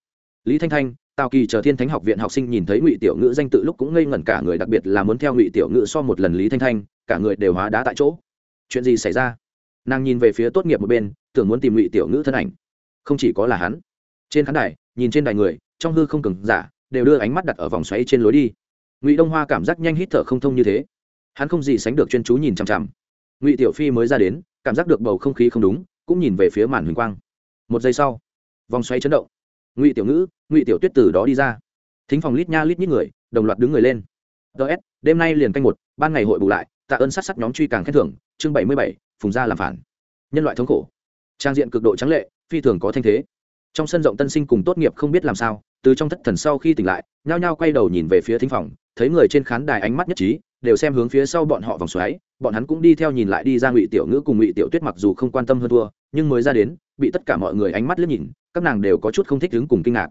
Lý thanh thanh, tào kỳ chờ thiên thánh học viện học sinh nhìn thấy ngụy tiểu ngữ danh tự lúc cũng ngây ngẩn cả người, đặc biệt là muốn theo ngụy tiểu ngữ so một lần lý thanh thanh, cả người đều hóa đá tại chỗ. Chuyện gì xảy ra? Nàng nhìn về phía tốt nghiệp một bên, tưởng muốn tìm ngụy tiểu ngữ thân ảnh. Không chỉ có là hắn. Trên khán đài, nhìn trên đài người, trong hư không cứng giả, đều đưa ánh mắt đặt ở vòng xoáy trên lối đi. Ngụy đông hoa cảm giác nhanh hít thở không thông như thế. Hắn không gì sánh được chuyên chú nhìn chằm chằm ngụy tiểu phi mới ra đến, cảm giác được bầu không khí không đúng, cũng nhìn về phía màn huỳnh quang. Một giây sau, vòng xoay chấn động. Ngụy tiểu ngữ, ngụy tiểu tuyết từ đó đi ra. Thính phòng lít nha lít nhít người, đồng loạt đứng người lên. Ts đêm nay liền canh một, ban ngày hội bù lại, tạ ơn sát sắc nhóm truy càng khen thưởng, chương bảy mươi bảy, phùng gia làm phản. Nhân loại thống khổ. Trang diện cực độ trắng lệ, phi thường có thanh thế. Trong sân rộng tân sinh cùng tốt nghiệp không biết làm sao, từ trong thất thần sau khi tỉnh lại, nhao nhao quay đầu nhìn về phía thính phòng, thấy người trên khán đài ánh mắt nhất trí, đều xem hướng phía sau bọn họ vòng xoáy bọn hắn cũng đi theo nhìn lại đi ra ngụy tiểu ngữ cùng ngụy tiểu tuyết mặc dù không quan tâm hơn thua, nhưng mới ra đến, bị tất cả mọi người ánh mắt liếc nhìn, các nàng đều có chút không thích đứng cùng kinh ngạc.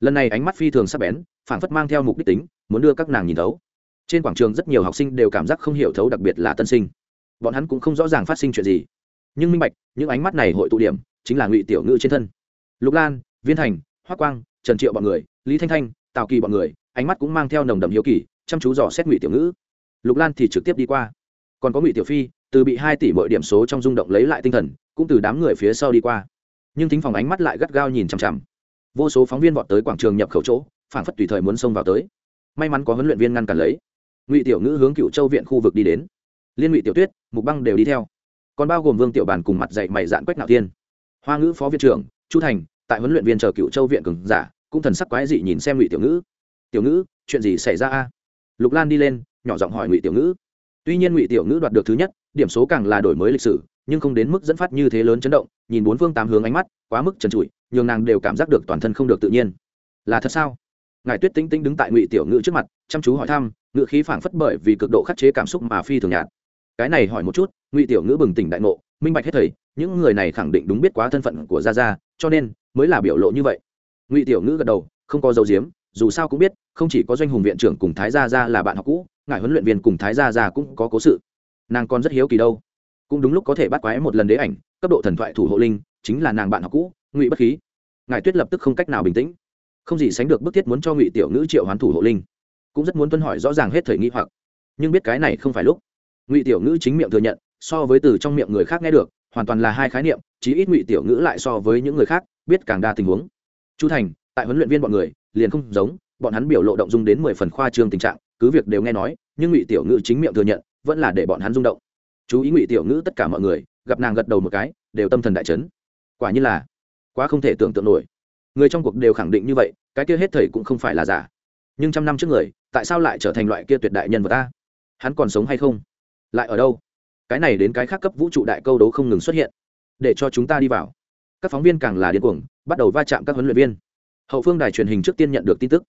Lần này ánh mắt phi thường sắp bén, phảng phất mang theo mục đích tính, muốn đưa các nàng nhìn thấu. Trên quảng trường rất nhiều học sinh đều cảm giác không hiểu thấu đặc biệt là tân sinh. Bọn hắn cũng không rõ ràng phát sinh chuyện gì. Nhưng minh bạch, những ánh mắt này hội tụ điểm, chính là ngụy tiểu ngữ trên thân. Lục lan, viên thành, hoác quang, trần triệu bọn người, lý thanh thanh, tào kỳ bọn người, ánh mắt cũng mang theo nồng đậm hiếu kỳ, chăm chú dò xét ngụy tiểu ngữ. Lục lan thì trực tiếp đi qua còn có ngụy tiểu phi, từ bị hai tỷ mọi điểm số trong rung động lấy lại tinh thần, cũng từ đám người phía sau đi qua. Nhưng thính phòng ánh mắt lại gắt gao nhìn chằm chằm. Vô số phóng viên vọt tới quảng trường nhập khẩu chỗ phản phất tùy thời muốn xông vào tới. May mắn có huấn luyện viên ngăn cản lấy. Ngụy tiểu ngữ hướng cựu châu viện khu vực đi đến. Liên ngụy tiểu tuyết, mục băng đều đi theo. Còn bao gồm vương tiểu bàn cùng mặt dạy mày dạn quách nạo tiên hoa ngữ phó viện trưởng, chu thành, tại huấn luyện viên chờ cựu châu viện cường giả, cũng thần sắc quái dị nhìn xem ngụy tiểu ngữ. Tiểu ngữ, chuyện gì xảy ra a? Lục lan đi lên, nhỏ giọng hỏi ngụy tiểu ngữ tuy nhiên ngụy tiểu ngữ đoạt được thứ nhất, điểm số càng là đổi mới lịch sử, nhưng không đến mức dẫn phát như thế lớn chấn động, nhìn bốn phương tám hướng ánh mắt, quá mức trần trụi, nhường nàng đều cảm giác được toàn thân không được tự nhiên. Là thật sao? Ngài tuyết tinh tinh đứng tại ngụy tiểu ngữ trước mặt, chăm chú hỏi thăm, ngữ khí phảng phất bởi vì cực độ khắc chế cảm xúc mà phi thường nhạt. Cái này hỏi một chút, ngụy tiểu ngữ bừng tỉnh đại ngộ, minh bạch hết thầy, những người này khẳng định đúng biết quá thân phận của gia gia, cho nên mới là biểu lộ như vậy. Ngụy tiểu ngữ gật đầu, không có dấu diếm dù sao cũng biết, không chỉ có doanh hùng viện trưởng cùng thái gia gia là bạn học cũ, ngài huấn luyện viên cùng thái gia gia cũng có cố sự. Nàng còn rất hiếu kỳ đâu. Cũng đúng lúc có thể bắt quái một lần đế ảnh, cấp độ thần thoại thủ hộ linh, chính là nàng bạn học cũ, ngụy bất khí. Ngài tuyết lập tức không cách nào bình tĩnh. Không gì sánh được bức thiết muốn cho ngụy tiểu ngữ triệu hoán thủ hộ linh. Cũng rất muốn tuân hỏi rõ ràng hết thời nghi hoặc. Nhưng biết cái này không phải lúc. Ngụy tiểu ngữ chính miệng thừa nhận, so với từ trong miệng người khác nghe được, hoàn toàn là hai khái niệm, chí ít ngụy tiểu ngữ lại so với những người khác, biết càng đa tình huống. Chu thành, tại huấn luyện viên bọn người liền không giống, bọn hắn biểu lộ động dung đến mười phần khoa trương tình trạng, cứ việc đều nghe nói, nhưng ngụy tiểu ngữ chính miệng thừa nhận, vẫn là để bọn hắn rung động. Chú ý ngụy tiểu ngữ tất cả mọi người, gặp nàng gật đầu một cái, đều tâm thần đại chấn. Quả như là, quá không thể tưởng tượng nổi. Người trong cuộc đều khẳng định như vậy, cái kia hết thầy cũng không phải là giả. Nhưng trăm năm trước người, tại sao lại trở thành loại kia tuyệt đại nhân vật ta? Hắn còn sống hay không? Lại ở đâu? Cái này đến cái khác cấp vũ trụ đại câu đấu không ngừng xuất hiện. Để cho chúng ta đi vào. Các phóng viên càng là điên cuồng, bắt đầu va chạm các huấn luyện viên hậu phương đài truyền hình trước tiên nhận được tin tức.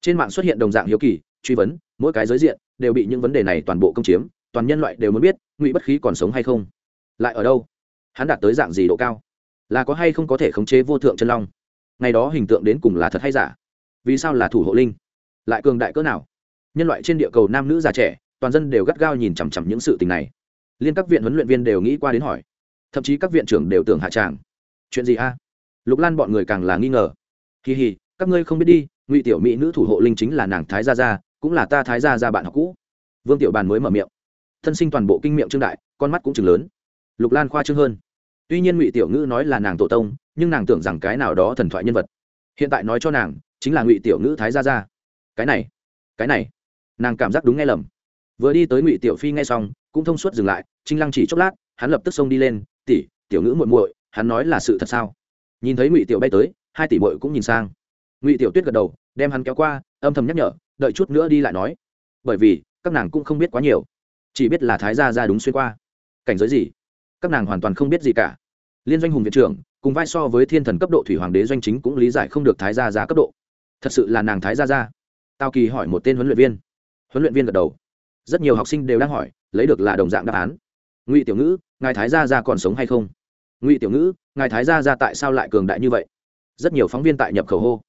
Trên mạng xuất hiện đồng dạng hiếu kỳ, truy vấn, mỗi cái giới diện đều bị những vấn đề này toàn bộ công chiếm, toàn nhân loại đều muốn biết, ngụy bất khí còn sống hay không? Lại ở đâu? Hắn đạt tới dạng gì độ cao? Là có hay không có thể khống chế vô thượng chân long? Ngày đó hình tượng đến cùng là thật hay giả? Vì sao là thủ hộ linh? Lại cường đại cỡ nào? Nhân loại trên địa cầu nam nữ già trẻ, toàn dân đều gắt gao nhìn chằm chằm những sự tình này. Liên các viện huấn luyện viên đều nghĩ qua đến hỏi. Thậm chí các viện trưởng đều tưởng hạ tràng. Chuyện gì a? Lục lan bọn người càng là nghi ngờ kỳ hì các ngươi không biết đi, ngụy tiểu mỹ nữ thủ hộ linh chính là nàng thái gia gia, cũng là ta thái gia gia bạn học cũ. Vương tiểu bàn mới mở miệng. Thân sinh toàn bộ kinh miệng trương đại, con mắt cũng chừng lớn. Lục lan khoa trương hơn. Tuy nhiên ngụy tiểu ngữ nói là nàng tổ tông, nhưng nàng tưởng rằng cái nào đó thần thoại nhân vật. Hiện tại nói cho nàng, chính là ngụy tiểu ngữ thái gia gia. Cái này cái này, nàng cảm giác đúng nghe lầm. Vừa đi tới ngụy tiểu phi nghe xong, cũng thông suốt dừng lại, trinh lăng chỉ chốc lát, hắn lập tức xông đi lên, tỷ, tiểu ngữ muội muội, hắn nói là sự thật sao? Nhìn thấy ngụy tiểu bay tới hai tỷ muội cũng nhìn sang. Ngụy tiểu tuyết gật đầu, đem hắn kéo qua, âm thầm nhắc nhở, đợi chút nữa đi lại nói. Bởi vì, các nàng cũng không biết quá nhiều. Chỉ biết là thái gia ra đúng xuyên qua. Cảnh giới gì? Các nàng hoàn toàn không biết gì cả. Liên doanh hùng viện trưởng, cùng vai so với thiên thần cấp độ thủy hoàng đế doanh chính cũng lý giải không được thái gia ra cấp độ. Thật sự là nàng thái gia ra. Tao kỳ hỏi một tên huấn luyện viên. Huấn luyện viên gật đầu. Rất nhiều học sinh đều đang hỏi, lấy được là đồng dạng đáp án. Ngụy tiểu ngữ, ngài thái gia ra còn sống hay không? Ngụy tiểu ngữ, ngài thái gia ra tại sao lại cường đại như vậy? Rất nhiều phóng viên tại nhập khẩu hô.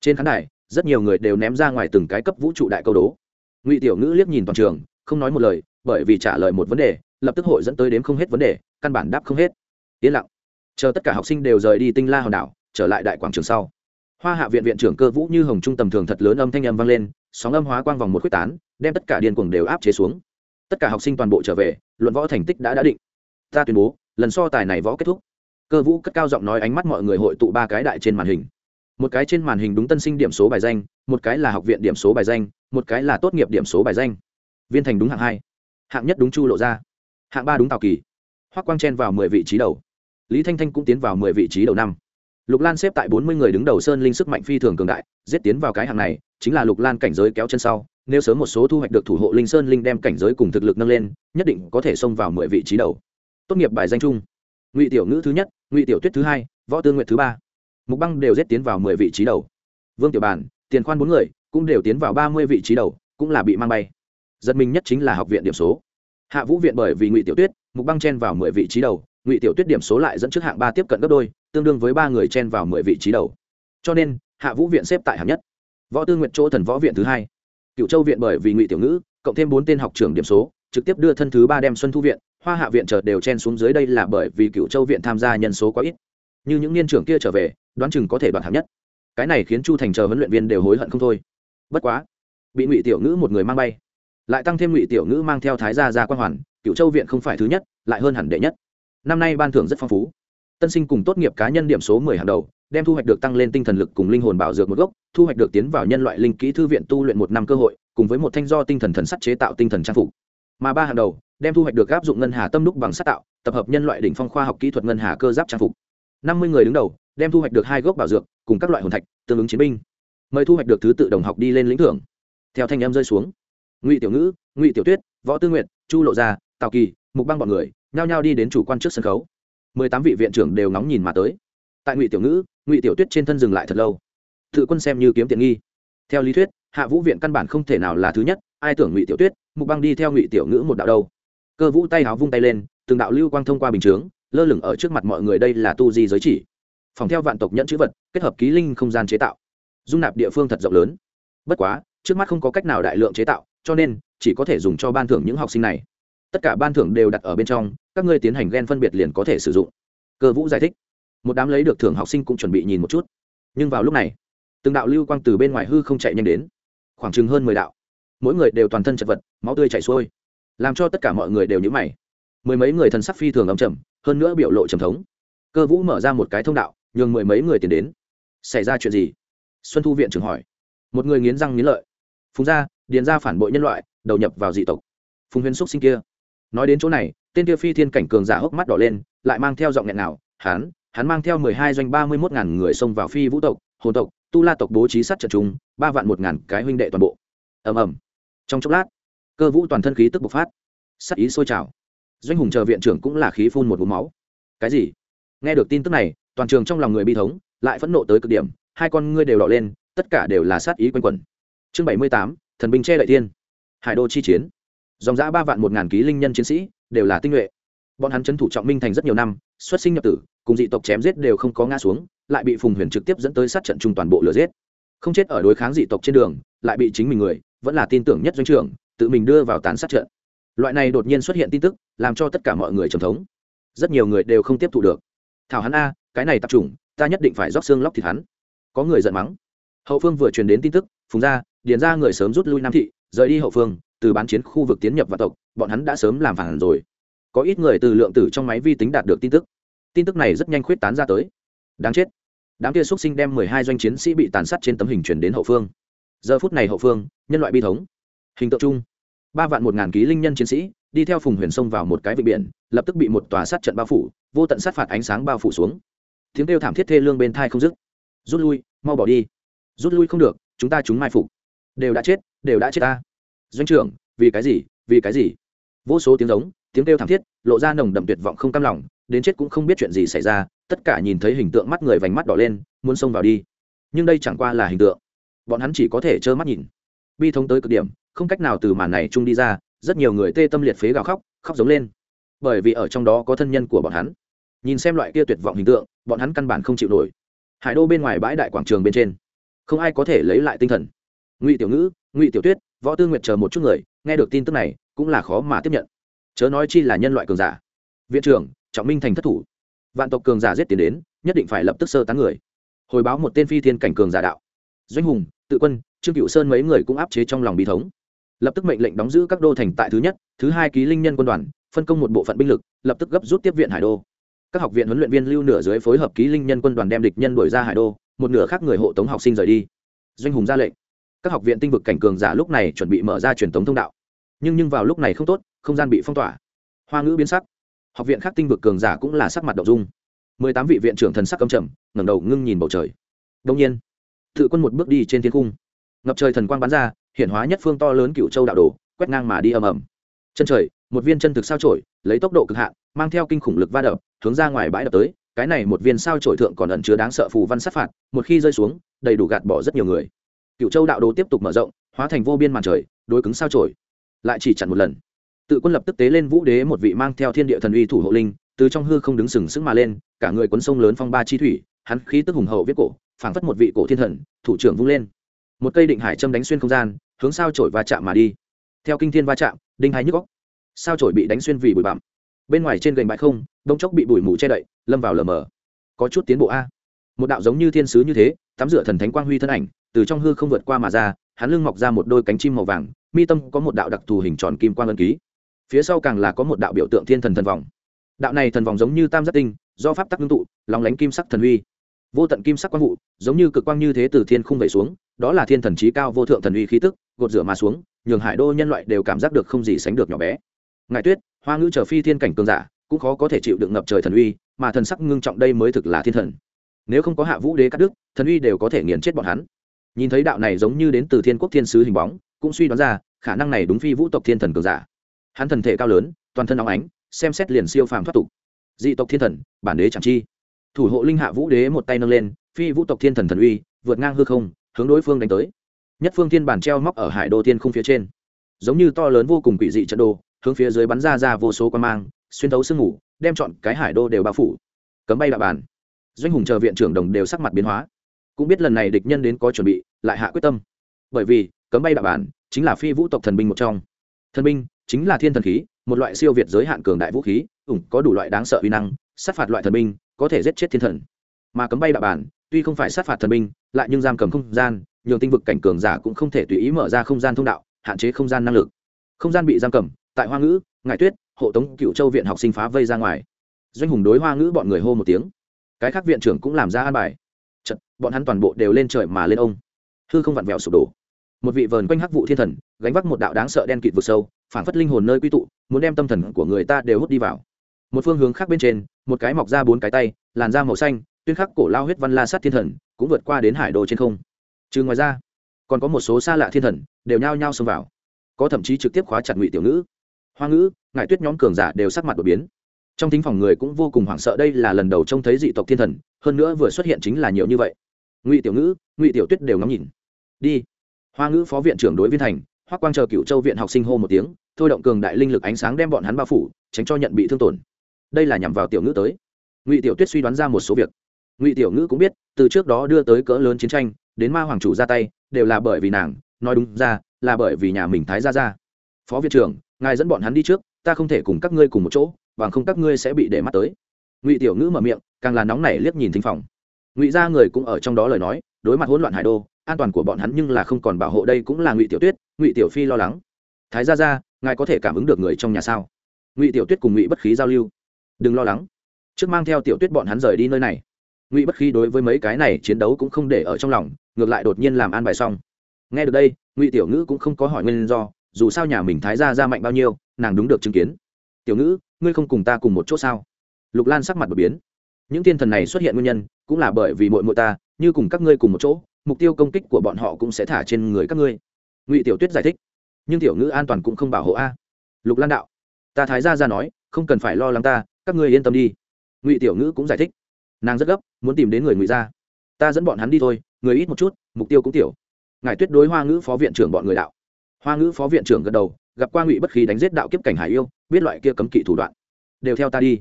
Trên khán đài, rất nhiều người đều ném ra ngoài từng cái cấp vũ trụ đại câu đố. Ngụy tiểu ngữ liếc nhìn toàn trường, không nói một lời, bởi vì trả lời một vấn đề, lập tức hội dẫn tới đến không hết vấn đề, căn bản đáp không hết. Yên lặng. Chờ tất cả học sinh đều rời đi tinh la hòn đảo, trở lại đại quảng trường sau. Hoa hạ viện viện trưởng cơ vũ như hồng trung tầm thường thật lớn âm thanh âm vang lên, sóng âm hóa quang vòng một quyết tán, đem tất cả điên cuồng đều áp chế xuống. Tất cả học sinh toàn bộ trở về, luận võ thành tích đã đã định. Ta tuyên bố, lần so tài này võ kết thúc cơ vũ cất cao giọng nói ánh mắt mọi người hội tụ ba cái đại trên màn hình. Một cái trên màn hình đúng tân sinh điểm số bài danh, một cái là học viện điểm số bài danh, một cái là tốt nghiệp điểm số bài danh. Viên thành đúng hạng hai, hạng nhất đúng chu lộ ra hạng ba đúng tào kỳ. Hoắc quang chen vào mười vị trí đầu. Lý thanh thanh cũng tiến vào mười vị trí đầu năm. Lục lan xếp tại bốn mươi người đứng đầu sơn linh sức mạnh phi thường cường đại, giết tiến vào cái hạng này, chính là lục lan cảnh giới kéo chân sau. Nếu sớm một số thu hoạch được thủ hộ linh sơn linh đem cảnh giới cùng thực lực nâng lên, nhất định có thể xông vào mười vị trí đầu. Tốt nghiệp bài danh chung ngụy tiểu ngữ thứ nhất, ngụy tiểu tuyết thứ hai, võ tương nguyện thứ ba. Mục băng đều giết tiến vào mười vị trí đầu. Vương tiểu bản, tiền khoan bốn người, cũng đều tiến vào ba mươi vị trí đầu, cũng là bị mang bay. Giật mình nhất chính là học viện điểm số. Hạ vũ viện bởi vì ngụy tiểu tuyết, mục băng chen vào mười vị trí đầu, ngụy tiểu tuyết điểm số lại dẫn trước hạng ba tiếp cận gấp đôi, tương đương với ba người chen vào mười vị trí đầu. Cho nên, hạ vũ viện xếp tại hạng nhất. Võ tư nguyện chỗ thần võ viện thứ hai. Cựu châu viện bởi vì ngụy tiểu ngữ, cộng thêm bốn tên học trưởng điểm số, trực tiếp đưa thân thứ ba đem xuân thu viện hoa hạ viện chợt đều chen xuống dưới đây là bởi vì cựu châu viện tham gia nhân số quá ít. Như những niên trưởng kia trở về, đoán chừng có thể đoạt hạng nhất. Cái này khiến chu thành chờ huấn luyện viên đều hối hận không thôi. Bất quá, bị ngụy tiểu ngữ một người mang bay, lại tăng thêm ngụy tiểu ngữ mang theo thái gia gia quan hoàn, cựu châu viện không phải thứ nhất, lại hơn hẳn đệ nhất. Năm nay ban thưởng rất phong phú. Tân sinh cùng tốt nghiệp cá nhân điểm số mười hàng đầu, đem thu hoạch được tăng lên tinh thần lực cùng linh hồn bảo dược một gốc, thu hoạch được tiến vào nhân loại linh kỹ thư viện tu luyện một năm cơ hội, cùng với một thanh do tinh thần thần sắt chế tạo tinh thần trang phục. Mà ba hàng đầu đem thu hoạch được áp dụng ngân hà tâm đúc bằng sắt tạo, tập hợp nhân loại đỉnh phong khoa học kỹ thuật ngân hà cơ giáp trang phục. Năm mươi người đứng đầu, đem thu hoạch được hai gốc bảo dược, cùng các loại hồn thạch, tương ứng chiến binh. Mời thu hoạch được thứ tự đồng học đi lên lĩnh thưởng. Theo thanh em rơi xuống, ngụy tiểu ngữ, ngụy tiểu tuyết, võ tư nguyện chu lộ gia, tào kỳ, mục băng bọn người, nhao nhao đi đến chủ quan trước sân khấu. Mười tám vị viện trưởng đều nóng nhìn mà tới. Tại ngụy tiểu ngữ, ngụy tiểu tuyết trên thân dừng lại thật lâu. Tự quân xem như kiếm tiện nghi. Theo lý thuyết, hạ vũ viện căn bản không thể nào là thứ nhất, ai tưởng ngụy tiểu tuyết, mục băng đi theo ngụy tiểu ngữ một đạo đâu cơ vũ tay háo vung tay lên, từng đạo lưu quang thông qua bình chướng, lơ lửng ở trước mặt mọi người đây là tu di giới chỉ. Phòng theo vạn tộc nhẫn chữ vật, kết hợp ký linh không gian chế tạo. Dung nạp địa phương thật rộng lớn. Bất quá, trước mắt không có cách nào đại lượng chế tạo, cho nên, chỉ có thể dùng cho ban thưởng những học sinh này. Tất cả ban thưởng đều đặt ở bên trong, các ngươi tiến hành ghen phân biệt liền có thể sử dụng. Cơ vũ giải thích. Một đám lấy được thưởng học sinh cũng chuẩn bị nhìn một chút. Nhưng vào lúc này, từng đạo lưu quang từ bên ngoài hư không chạy nhanh đến. Khoảng chừng hơn mười đạo. Mỗi người đều toàn thân chật vật, máu tươi chảy xuôi làm cho tất cả mọi người đều nhữ mày. Mười mấy người thần sắc phi thường ấm chầm hơn nữa biểu lộ trầm thống. Cơ vũ mở ra một cái thông đạo, nhường mười mấy người tiến đến. Xảy ra chuyện gì? Xuân thu viện trưởng hỏi. Một người nghiến răng nghiến lợi. Phùng gia, điền ra phản bội nhân loại, đầu nhập vào dị tộc. Phùng huyền xúc sinh kia. Nói đến chỗ này, tên kia phi thiên cảnh cường giả hốc mắt đỏ lên, lại mang theo giọng nghẹn nào hắn hắn mang theo mười hai doanh ba mươi mốt ngàn người xông vào phi vũ tộc, hồn tộc, tu la tộc bố trí sát trận chung, ba vạn một ngàn cái huynh đệ toàn bộ. Ầm ầm. Trong chốc lát cơ vũ toàn thân khí tức bộc phát, sắc ý sôi trào. Doanh hùng chờ viện trưởng cũng là khí phun một vùng máu. Cái gì? Nghe được tin tức này, toàn trường trong lòng người bi thống, lại phẫn nộ tới cực điểm, hai con ngươi đều đỏ lên, tất cả đều là sát ý quanh quẩn. Chương bảy mươi tám, thần binh che đại thiên. Hải đô chi chiến. Dòng giã ba vạn một ngàn ký linh nhân chiến sĩ, đều là tinh nhuệ. Bọn hắn trấn thủ trọng minh thành rất nhiều năm, xuất sinh nhập tử, cùng dị tộc chém giết đều không có ngã xuống, lại bị phùng huyền trực tiếp dẫn tới sát trận chung toàn bộ lửa giết. Không chết ở đối kháng dị tộc trên đường, lại bị chính mình người, vẫn là tin tưởng nhất doanh trưởng tự mình đưa vào tán sát trận. Loại này đột nhiên xuất hiện tin tức, làm cho tất cả mọi người trầm thống. Rất nhiều người đều không tiếp thu được. Thảo hắn a, cái này tập trung ta nhất định phải rót xương lóc thịt hắn. Có người giận mắng. Hậu phương vừa truyền đến tin tức, phùng ra điền ra người sớm rút lui nam thị, rời đi hậu phương, từ bán chiến khu vực tiến nhập vào tộc, bọn hắn đã sớm làm phản rồi. Có ít người từ lượng tử trong máy vi tính đạt được tin tức. Tin tức này rất nhanh khuyết tán ra tới. Đáng chết. Đám kia xuất sinh đem mười hai doanh chiến sĩ bị tàn sát trên tấm hình chuyển đến hậu phương. Giờ phút này hậu phương, nhân loại bi thống hình tượng chung, ba vạn một ngàn ký linh nhân chiến sĩ đi theo phùng huyền sông vào một cái vịnh biển, lập tức bị một tòa sát trận bao phủ, vô tận sát phạt ánh sáng bao phủ xuống. Tiếng kêu thảm thiết thê lương bên thai không dứt. Rút lui, mau bỏ đi. Rút lui không được, chúng ta chúng mai phục. Đều đã chết, đều đã chết ta. Doanh trưởng, vì cái gì, vì cái gì? Vô số tiếng giống, tiếng kêu thảm thiết, lộ ra nồng đậm tuyệt vọng không cam lòng, đến chết cũng không biết chuyện gì xảy ra, tất cả nhìn thấy hình tượng mắt người vành mắt đỏ lên, muốn xông vào đi. Nhưng đây chẳng qua là hình tượng. Bọn hắn chỉ có thể trơ mắt nhìn. Bi thống tới cực điểm không cách nào từ màn này chung đi ra, rất nhiều người tê tâm liệt phế gào khóc khóc giống lên. Bởi vì ở trong đó có thân nhân của bọn hắn. Nhìn xem loại kia tuyệt vọng hình tượng, bọn hắn căn bản không chịu nổi. Hải đô bên ngoài bãi đại quảng trường bên trên, không ai có thể lấy lại tinh thần. Ngụy tiểu ngữ, ngụy tiểu tuyết, võ tư nguyệt chờ một chút người, nghe được tin tức này, cũng là khó mà tiếp nhận. Chớ nói chi là nhân loại cường giả. Viện trưởng, trọng minh thành thất thủ. Vạn tộc cường giả giết tiền đến, nhất định phải lập tức sơ tán người. Hồi báo một tên phi thiên cảnh cường giả đạo. Doanh hùng, tự quân, trương cựu sơn mấy người cũng áp chế trong lòng bí thống lập tức mệnh lệnh đóng giữ các đô thành tại thứ nhất, thứ hai ký linh nhân quân đoàn, phân công một bộ phận binh lực, lập tức gấp rút tiếp viện hải đô. Các học viện huấn luyện viên lưu nửa dưới phối hợp ký linh nhân quân đoàn đem địch nhân đuổi ra hải đô, một nửa khác người hộ tống học sinh rời đi. Doanh hùng ra lệnh. Các học viện tinh vực cảnh cường giả lúc này chuẩn bị mở ra truyền thống thông đạo. Nhưng nhưng vào lúc này không tốt, không gian bị phong tỏa. Hoa ngữ biến sắc. Học viện khác tinh vực cường giả cũng là sắc mặt đậu dung. Mười tám vị viện trưởng thần sắc cầm trầm, ngẩng đầu ngưng nhìn bầu trời. Đông nhiên tự quân một bước đi trên thiên cung. Ngập trời thần quang bắn ra hiện hóa nhất phương to lớn cựu châu đạo đồ, quét ngang mà đi ầm ầm. Chân trời, một viên chân thực sao trổi lấy tốc độ cực hạn, mang theo kinh khủng lực va đập, hướng ra ngoài bãi đập tới, cái này một viên sao trổi thượng còn ẩn chứa đáng sợ phù văn sát phạt, một khi rơi xuống, đầy đủ gạt bỏ rất nhiều người. Cựu châu đạo đồ tiếp tục mở rộng, hóa thành vô biên màn trời, đối cứng sao trổi lại chỉ chặn một lần. Tự quân lập tức tế lên vũ đế một vị mang theo thiên địa thần uy thủ hộ linh, từ trong hư không đứng sừng sững mà lên, cả người quấn sông lớn phong ba chi thủy, hắn khí tức hùng hậu viết cổ, phảng phất một vị cổ thiên thần, thủ trưởng vung lên. Một cây định hải châm đánh xuyên không gian hướng sao trổi va chạm mà đi. Theo kinh thiên va chạm, đinh hai nhức góc sao trổi bị đánh xuyên vì bụi bặm. Bên ngoài trên gành bãi không đông chốc bị bụi mù che đậy, lâm vào lờ mờ. Có chút tiến bộ a. Một đạo giống như thiên sứ như thế, tắm rửa thần thánh quang huy thân ảnh, từ trong hư không vượt qua mà ra, hắn lưng mọc ra một đôi cánh chim màu vàng, mi tâm có một đạo đặc thù hình tròn kim quang ân ký. Phía sau càng là có một đạo biểu tượng thiên thần thần vòng. Đạo này thần vòng giống như tam giác tinh, do pháp tắc ngưng tụ lòng lánh kim sắc thần huy vô tận kim sắc quang vụ, giống như cực quang như thế từ thiên không về xuống, đó là thiên thần trí cao vô thượng thần uy khí tức, gột rửa mà xuống, nhường hải đô nhân loại đều cảm giác được không gì sánh được nhỏ bé. Ngài tuyết, hoa ngữ trở phi thiên cảnh cường giả, cũng khó có thể chịu được ngập trời thần uy, mà thần sắc ngưng trọng đây mới thực là thiên thần. Nếu không có hạ vũ đế cắt đức, thần uy đều có thể nghiền chết bọn hắn. Nhìn thấy đạo này giống như đến từ thiên quốc thiên sứ hình bóng, cũng suy đoán ra, khả năng này đúng phi vũ tộc thiên thần cường giả. Hắn thần thể cao lớn, toàn thân óng ánh, xem xét liền siêu phàm thoát tục. Dị tộc thiên thần, bản đế chẳng chi thủ hộ linh hạ vũ đế một tay nâng lên phi vũ tộc thiên thần thần uy vượt ngang hư không hướng đối phương đánh tới. Nhất phương thiên bản treo móc ở hải đô thiên không phía trên. Giống như to lớn vô cùng quỷ dị trận đồ, hướng phía dưới bắn ra ra vô số quan mang xuyên thấu sương ngủ đem chọn cái hải đô đều bao phủ. Cấm bay đạo bàn. Doanh hùng chờ viện trưởng đồng đều sắc mặt biến hóa. Cũng biết lần này địch nhân đến có chuẩn bị lại hạ quyết tâm. Bởi vì cấm bay đạo bàn chính là phi vũ tộc thần binh một trong. Thần binh chính là thiên thần khí một loại siêu việt giới hạn cường đại vũ khí ủng có đủ loại đáng sợ uy năng sát phạt loại thần binh có thể giết chết thiên thần. Mà cấm bay đạo bản tuy không phải sát phạt thần binh lại nhưng giam cầm không gian nhường tinh vực cảnh cường giả cũng không thể tùy ý mở ra không gian thông đạo hạn chế không gian năng lực. Không gian bị giam cầm tại hoa ngữ ngại tuyết hộ tống cựu châu viện học sinh phá vây ra ngoài. Doanh hùng đối hoa ngữ bọn người hô một tiếng. Cái khác viện trưởng cũng làm ra an bài. Chật, bọn hắn toàn bộ đều lên trời mà lên ông. Hư không vặn vẹo sụp đổ. Một vị vờn quanh hắc vụ thiên thần gánh vác một đạo đáng sợ đen kịt vực sâu phảng phất linh hồn nơi quy tụ muốn đem tâm thần của người ta đều hút đi vào một phương hướng khác bên trên, một cái mọc ra bốn cái tay, làn da màu xanh, tuyên khắc cổ lao huyết văn la sát thiên thần, cũng vượt qua đến hải đồ trên không. Trừ ngoài ra, còn có một số xa lạ thiên thần, đều nhao nhao xông vào. Có thậm chí trực tiếp khóa chặt ngụy tiểu ngữ. Hoa ngữ ngại tuyết nhóm cường giả đều sắc mặt đột biến. Trong thính phòng người cũng vô cùng hoảng sợ đây là lần đầu trông thấy dị tộc thiên thần, hơn nữa vừa xuất hiện chính là nhiều như vậy. Ngụy tiểu ngữ, ngụy tiểu tuyết đều ngắm nhìn. Đi. Hoa ngữ phó viện trưởng đối viên thành, hoắc quang chờ cựu châu viện học sinh hô một tiếng, thôi động cường đại linh lực ánh sáng đem bọn hắn bao phủ, tránh cho nhận bị thương tổn đây là nhằm vào tiểu ngữ tới. Ngụy tiểu tuyết suy đoán ra một số việc. Ngụy tiểu ngữ cũng biết, từ trước đó đưa tới cỡ lớn chiến tranh, đến ma hoàng chủ ra tay, đều là bởi vì nàng, nói đúng ra, là bởi vì nhà mình thái ra ra phó viện trưởng, ngài dẫn bọn hắn đi trước, ta không thể cùng các ngươi cùng một chỗ, bằng không các ngươi sẽ bị để mắt tới. Ngụy tiểu ngữ mở miệng, càng là nóng nảy liếc nhìn thính phòng. Ngụy ra người cũng ở trong đó lời nói, đối mặt hỗn loạn hải đô, an toàn của bọn hắn nhưng là không còn bảo hộ đây cũng là ngụy tiểu tuyết, ngụy tiểu phi lo lắng. Thái ra ra ngài có thể cảm ứng được người trong nhà sao? Ngụy tiểu tuyết cùng ngụy bất khí giao lưu đừng lo lắng. Trước mang theo tiểu tuyết bọn hắn rời đi nơi này. Ngụy bất khi đối với mấy cái này chiến đấu cũng không để ở trong lòng, ngược lại đột nhiên làm an bài xong. Nghe được đây, ngụy tiểu ngữ cũng không có hỏi nguyên do, dù sao nhà mình thái ra ra mạnh bao nhiêu, nàng đúng được chứng kiến. Tiểu ngữ, ngươi không cùng ta cùng một chỗ sao? Lục lan sắc mặt đột biến. Những thiên thần này xuất hiện nguyên nhân, cũng là bởi vì mội mội ta, như cùng các ngươi cùng một chỗ, mục tiêu công kích của bọn họ cũng sẽ thả trên người các ngươi. Ngụy tiểu tuyết giải thích. Nhưng tiểu ngữ an toàn cũng không bảo hộ a. Lục lan đạo. Ta thái ra ra nói, không cần phải lo lắng ta các ngươi yên tâm đi. Ngụy tiểu ngữ cũng giải thích. Nàng rất gấp, muốn tìm đến người ngụy ra ta dẫn bọn hắn đi thôi, người ít một chút, mục tiêu cũng tiểu. Ngài tuyết đối hoa ngữ phó viện trưởng bọn người đạo. Hoa ngữ phó viện trưởng gật đầu, gặp qua ngụy bất khí đánh giết đạo kiếp cảnh hải yêu, biết loại kia cấm kỵ thủ đoạn. Đều theo ta đi.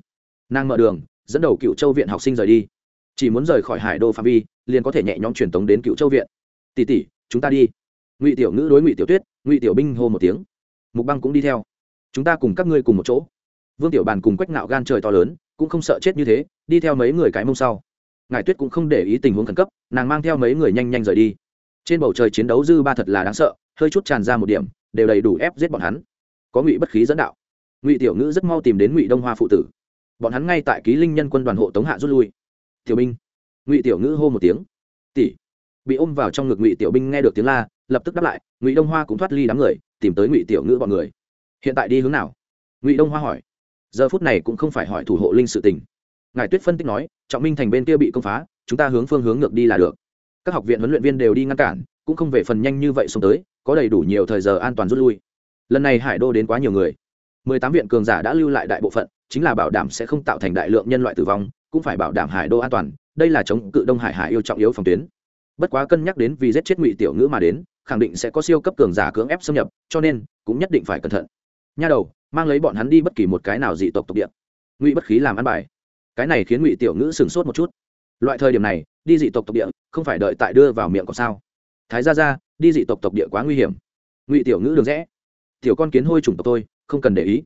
Nàng mở đường, dẫn đầu cựu châu viện học sinh rời đi. Chỉ muốn rời khỏi hải đô phạm vi, liền có thể nhẹ nhõm truyền tống đến cựu châu viện. Tỷ tỷ, chúng ta đi. Ngụy tiểu ngữ đối ngụy tiểu tuyết, ngụy tiểu binh hô một tiếng. Mục băng cũng đi theo. Chúng ta cùng các ngươi cùng một chỗ vương tiểu bàn cùng quách nạo gan trời to lớn, cũng không sợ chết như thế, đi theo mấy người cái mông sau. Ngài tuyết cũng không để ý tình huống khẩn cấp, nàng mang theo mấy người nhanh nhanh rời đi. Trên bầu trời chiến đấu dư ba thật là đáng sợ, hơi chút tràn ra một điểm, đều đầy đủ ép giết bọn hắn. Có ngụy bất khí dẫn đạo. Ngụy tiểu ngữ rất mau tìm đến ngụy đông hoa phụ tử. Bọn hắn ngay tại ký linh nhân quân đoàn hộ tống hạ rút lui. Tiểu binh. Ngụy tiểu ngữ hô một tiếng. Tỷ. Bị ôm vào trong ngực ngụy tiểu binh nghe được tiếng la, lập tức đáp lại, ngụy đông hoa cũng thoát ly đám người, tìm tới ngụy tiểu ngữ bọn người. Hiện tại đi hướng nào? Ngụy đông hoa hỏi giờ phút này cũng không phải hỏi thủ hộ linh sự tình. Ngài tuyết phân tích nói, trọng minh thành bên kia bị công phá, chúng ta hướng phương hướng ngược đi là được. Các học viện huấn luyện viên đều đi ngăn cản, cũng không về phần nhanh như vậy xuống tới, có đầy đủ nhiều thời giờ an toàn rút lui. Lần này hải đô đến quá nhiều người. Mười tám viện cường giả đã lưu lại đại bộ phận, chính là bảo đảm sẽ không tạo thành đại lượng nhân loại tử vong, cũng phải bảo đảm hải đô an toàn, đây là chống cự đông hải hải yêu trọng yếu phòng tuyến. Bất quá cân nhắc đến vì giết chết ngụy tiểu ngữ mà đến, khẳng định sẽ có siêu cấp cường giả cưỡng ép xâm nhập, cho nên cũng nhất định phải cẩn thận. Nha đầu mang lấy bọn hắn đi bất kỳ một cái nào dị tộc tộc địa. Ngụy bất khí làm ăn bài. Cái này khiến ngụy tiểu ngữ sửng sốt một chút. Loại thời điểm này, đi dị tộc tộc địa không phải đợi tại đưa vào miệng còn sao? Thái ra ra đi dị tộc tộc địa quá nguy hiểm. Ngụy tiểu ngữ đường rẽ. Tiểu con kiến hôi chủng tộc tôi, không cần để ý.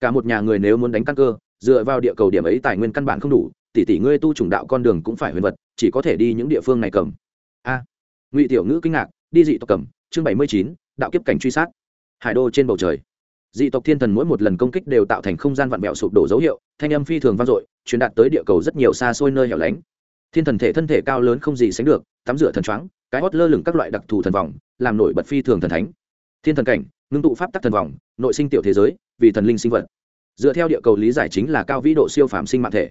Cả một nhà người nếu muốn đánh căn cơ, dựa vào địa cầu điểm ấy tài nguyên căn bản không đủ, tỷ tỷ ngươi tu chủng đạo con đường cũng phải huyền vật, chỉ có thể đi những địa phương này cầm. A. Ngụy tiểu ngữ kinh ngạc, đi dị tộc cầm, chương bảy mươi chín, đạo kiếp cảnh truy sát. Hải đô trên bầu trời dị tộc thiên thần mỗi một lần công kích đều tạo thành không gian vặn vẹo sụp đổ dấu hiệu, thanh âm phi thường vang dội, truyền đạt tới địa cầu rất nhiều xa xôi nơi hẻo lánh. Thiên thần thể thân thể cao lớn không gì sánh được, tắm rửa thần choáng, cái hót lơ lửng các loại đặc thù thần vòng, làm nổi bật phi thường thần thánh. Thiên thần cảnh, ngưng tụ pháp tắc thần vòng, nội sinh tiểu thế giới, vì thần linh sinh vật. Dựa theo địa cầu lý giải chính là cao vĩ độ siêu phàm sinh mạng thể.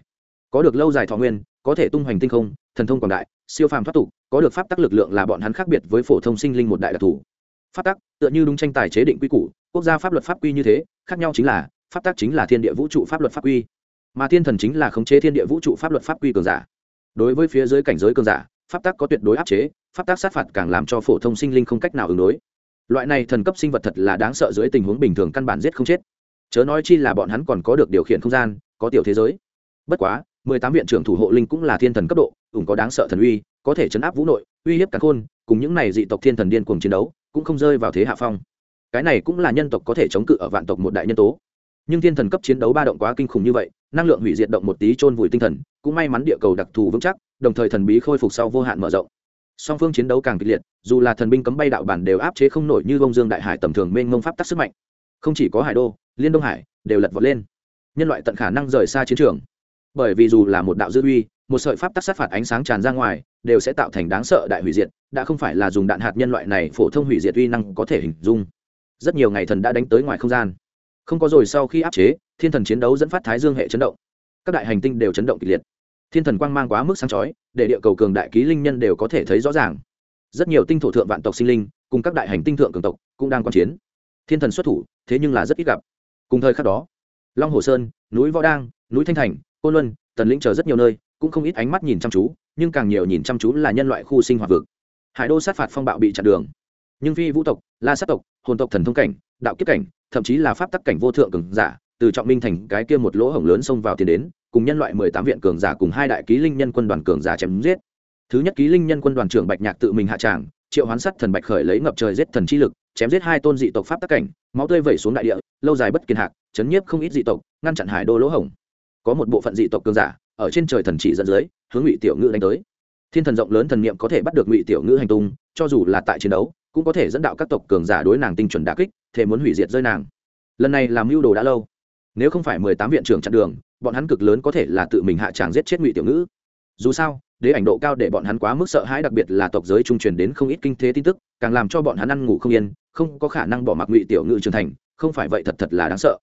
Có được lâu dài thọ nguyên, có thể tung hoành tinh không, thần thông quảng đại, siêu phàm thoát tục, có được pháp tắc lực lượng là bọn hắn khác biệt với phổ thông sinh linh một đại đặc thù. Pháp tắc, tựa như đúng tranh tài chế định quy củ quốc gia pháp luật pháp quy như thế, khác nhau chính là, pháp tắc chính là thiên địa vũ trụ pháp luật pháp quy. Mà thiên thần chính là khống chế thiên địa vũ trụ pháp luật pháp quy cường giả. Đối với phía dưới cảnh giới cường giả, pháp tắc có tuyệt đối áp chế, pháp tắc sát phạt càng làm cho phổ thông sinh linh không cách nào ứng đối. Loại này thần cấp sinh vật thật là đáng sợ dưới tình huống bình thường căn bản giết không chết. Chớ nói chi là bọn hắn còn có được điều khiển không gian, có tiểu thế giới. Bất quá, mười tám viện trưởng thủ hộ linh cũng là thiên thần cấp độ ủng có đáng sợ thần uy, có thể chấn áp vũ nội, uy hiếp cả khôn, cùng những này dị tộc thiên thần điên cuồng chiến đấu, cũng không rơi vào thế hạ phong cái này cũng là nhân tộc có thể chống cự ở vạn tộc một đại nhân tố. Nhưng thiên thần cấp chiến đấu ba động quá kinh khủng như vậy, năng lượng hủy diệt động một tí chôn vùi tinh thần, cũng may mắn địa cầu đặc thù vững chắc, đồng thời thần bí khôi phục sau vô hạn mở rộng. Song phương chiến đấu càng kịch liệt, dù là thần binh cấm bay đạo bản đều áp chế không nổi như bông dương đại hải tầm thường mênh mông pháp tắc sức mạnh. Không chỉ có hải đô, liên đông hải đều lật vọt lên. Nhân loại tận khả năng rời xa chiến trường. Bởi vì dù là một đạo dư uy, một sợi pháp tắc sát phạt ánh sáng tràn ra ngoài, đều sẽ tạo thành đáng sợ đại hủy diệt, đã không phải là dùng đạn hạt nhân loại này phổ thông hủy diệt uy năng có thể hình dung rất nhiều ngày thần đã đánh tới ngoài không gian. Không có rồi sau khi áp chế, thiên thần chiến đấu dẫn phát thái dương hệ chấn động. Các đại hành tinh đều chấn động kịch liệt. Thiên thần quang mang quá mức sáng chói, để địa cầu cường đại ký linh nhân đều có thể thấy rõ ràng. Rất nhiều tinh thổ thượng vạn tộc sinh linh, cùng các đại hành tinh thượng cường tộc, cũng đang quan chiến. Thiên thần xuất thủ, thế nhưng là rất ít gặp. Cùng thời khắc đó, long hồ sơn, núi võ đang, núi thanh thành, côn luân, tần lĩnh chờ rất nhiều nơi, cũng không ít ánh mắt nhìn chăm chú, nhưng càng nhiều nhìn chăm chú là nhân loại khu sinh hoạt vực. Hải đô sát phạt phong bạo bị chặn đường nhưng phi vũ tộc, la sát tộc, hồn tộc thần thông cảnh, đạo kiếp cảnh, thậm chí là pháp tắc cảnh vô thượng cường giả, từ trọng minh thành cái kia một lỗ hổng lớn xông vào tiền đến, cùng nhân loại mười tám viện cường giả cùng hai đại ký linh nhân quân đoàn cường giả chém giết. Thứ nhất ký linh nhân quân đoàn trưởng bạch nhạc tự mình hạ tràng, triệu hoán sắt thần bạch khởi lấy ngập trời giết thần chi lực, chém giết hai tôn dị tộc pháp tắc cảnh, máu tươi vẩy xuống đại địa, lâu dài bất kiên hạc, chấn nhiếp không ít dị tộc, ngăn chặn hải đô lỗ hổng. Có một bộ phận dị tộc cường giả, ở trên trời thần chỉ dẫn dưới, hướng ngụy tiểu ngữ đánh tới. Thiên thần rộng lớn thần niệm có thể bắt được ngụy tiểu ngữ hành tung, cho dù là tại chiến đấu cũng có thể dẫn đạo các tộc cường giả đối nàng tinh chuẩn đà kích thế muốn hủy diệt rơi nàng. Lần này làm mưu đồ đã lâu. Nếu không phải mười tám viện trưởng chặn đường, bọn hắn cực lớn có thể là tự mình hạ tràng giết chết ngụy tiểu ngữ. Dù sao, đế ảnh độ cao để bọn hắn quá mức sợ hãi đặc biệt là tộc giới trung truyền đến không ít kinh thế tin tức, càng làm cho bọn hắn ăn ngủ không yên, không có khả năng bỏ mặc ngụy tiểu ngữ trưởng thành, không phải vậy thật thật là đáng sợ.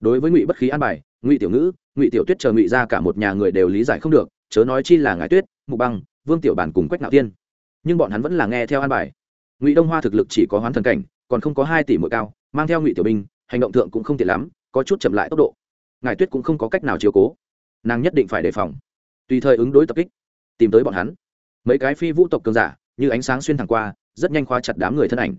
Đối với ngụy bất khí an bài, ngụy tiểu ngữ, ngụy tiểu tuyết chờ ngụy ra cả một nhà người đều lý giải không được, chớ nói chi là ngài tuyết mục băng, vương tiểu bản cùng quách nạo tiên. Nhưng bọn hắn vẫn là nghe theo an bài ngụy đông hoa thực lực chỉ có hoán thần cảnh, còn không có hai tỷ mỗi cao, mang theo ngụy tiểu binh, hành động thượng cũng không tiện lắm, có chút chậm lại tốc độ. Ngài tuyết cũng không có cách nào chiếu cố. Nàng nhất định phải đề phòng. Tùy thời ứng đối tập kích, tìm tới bọn hắn. Mấy cái phi vũ tộc cường giả, như ánh sáng xuyên thẳng qua, rất nhanh khóa chặt đám người thân ảnh.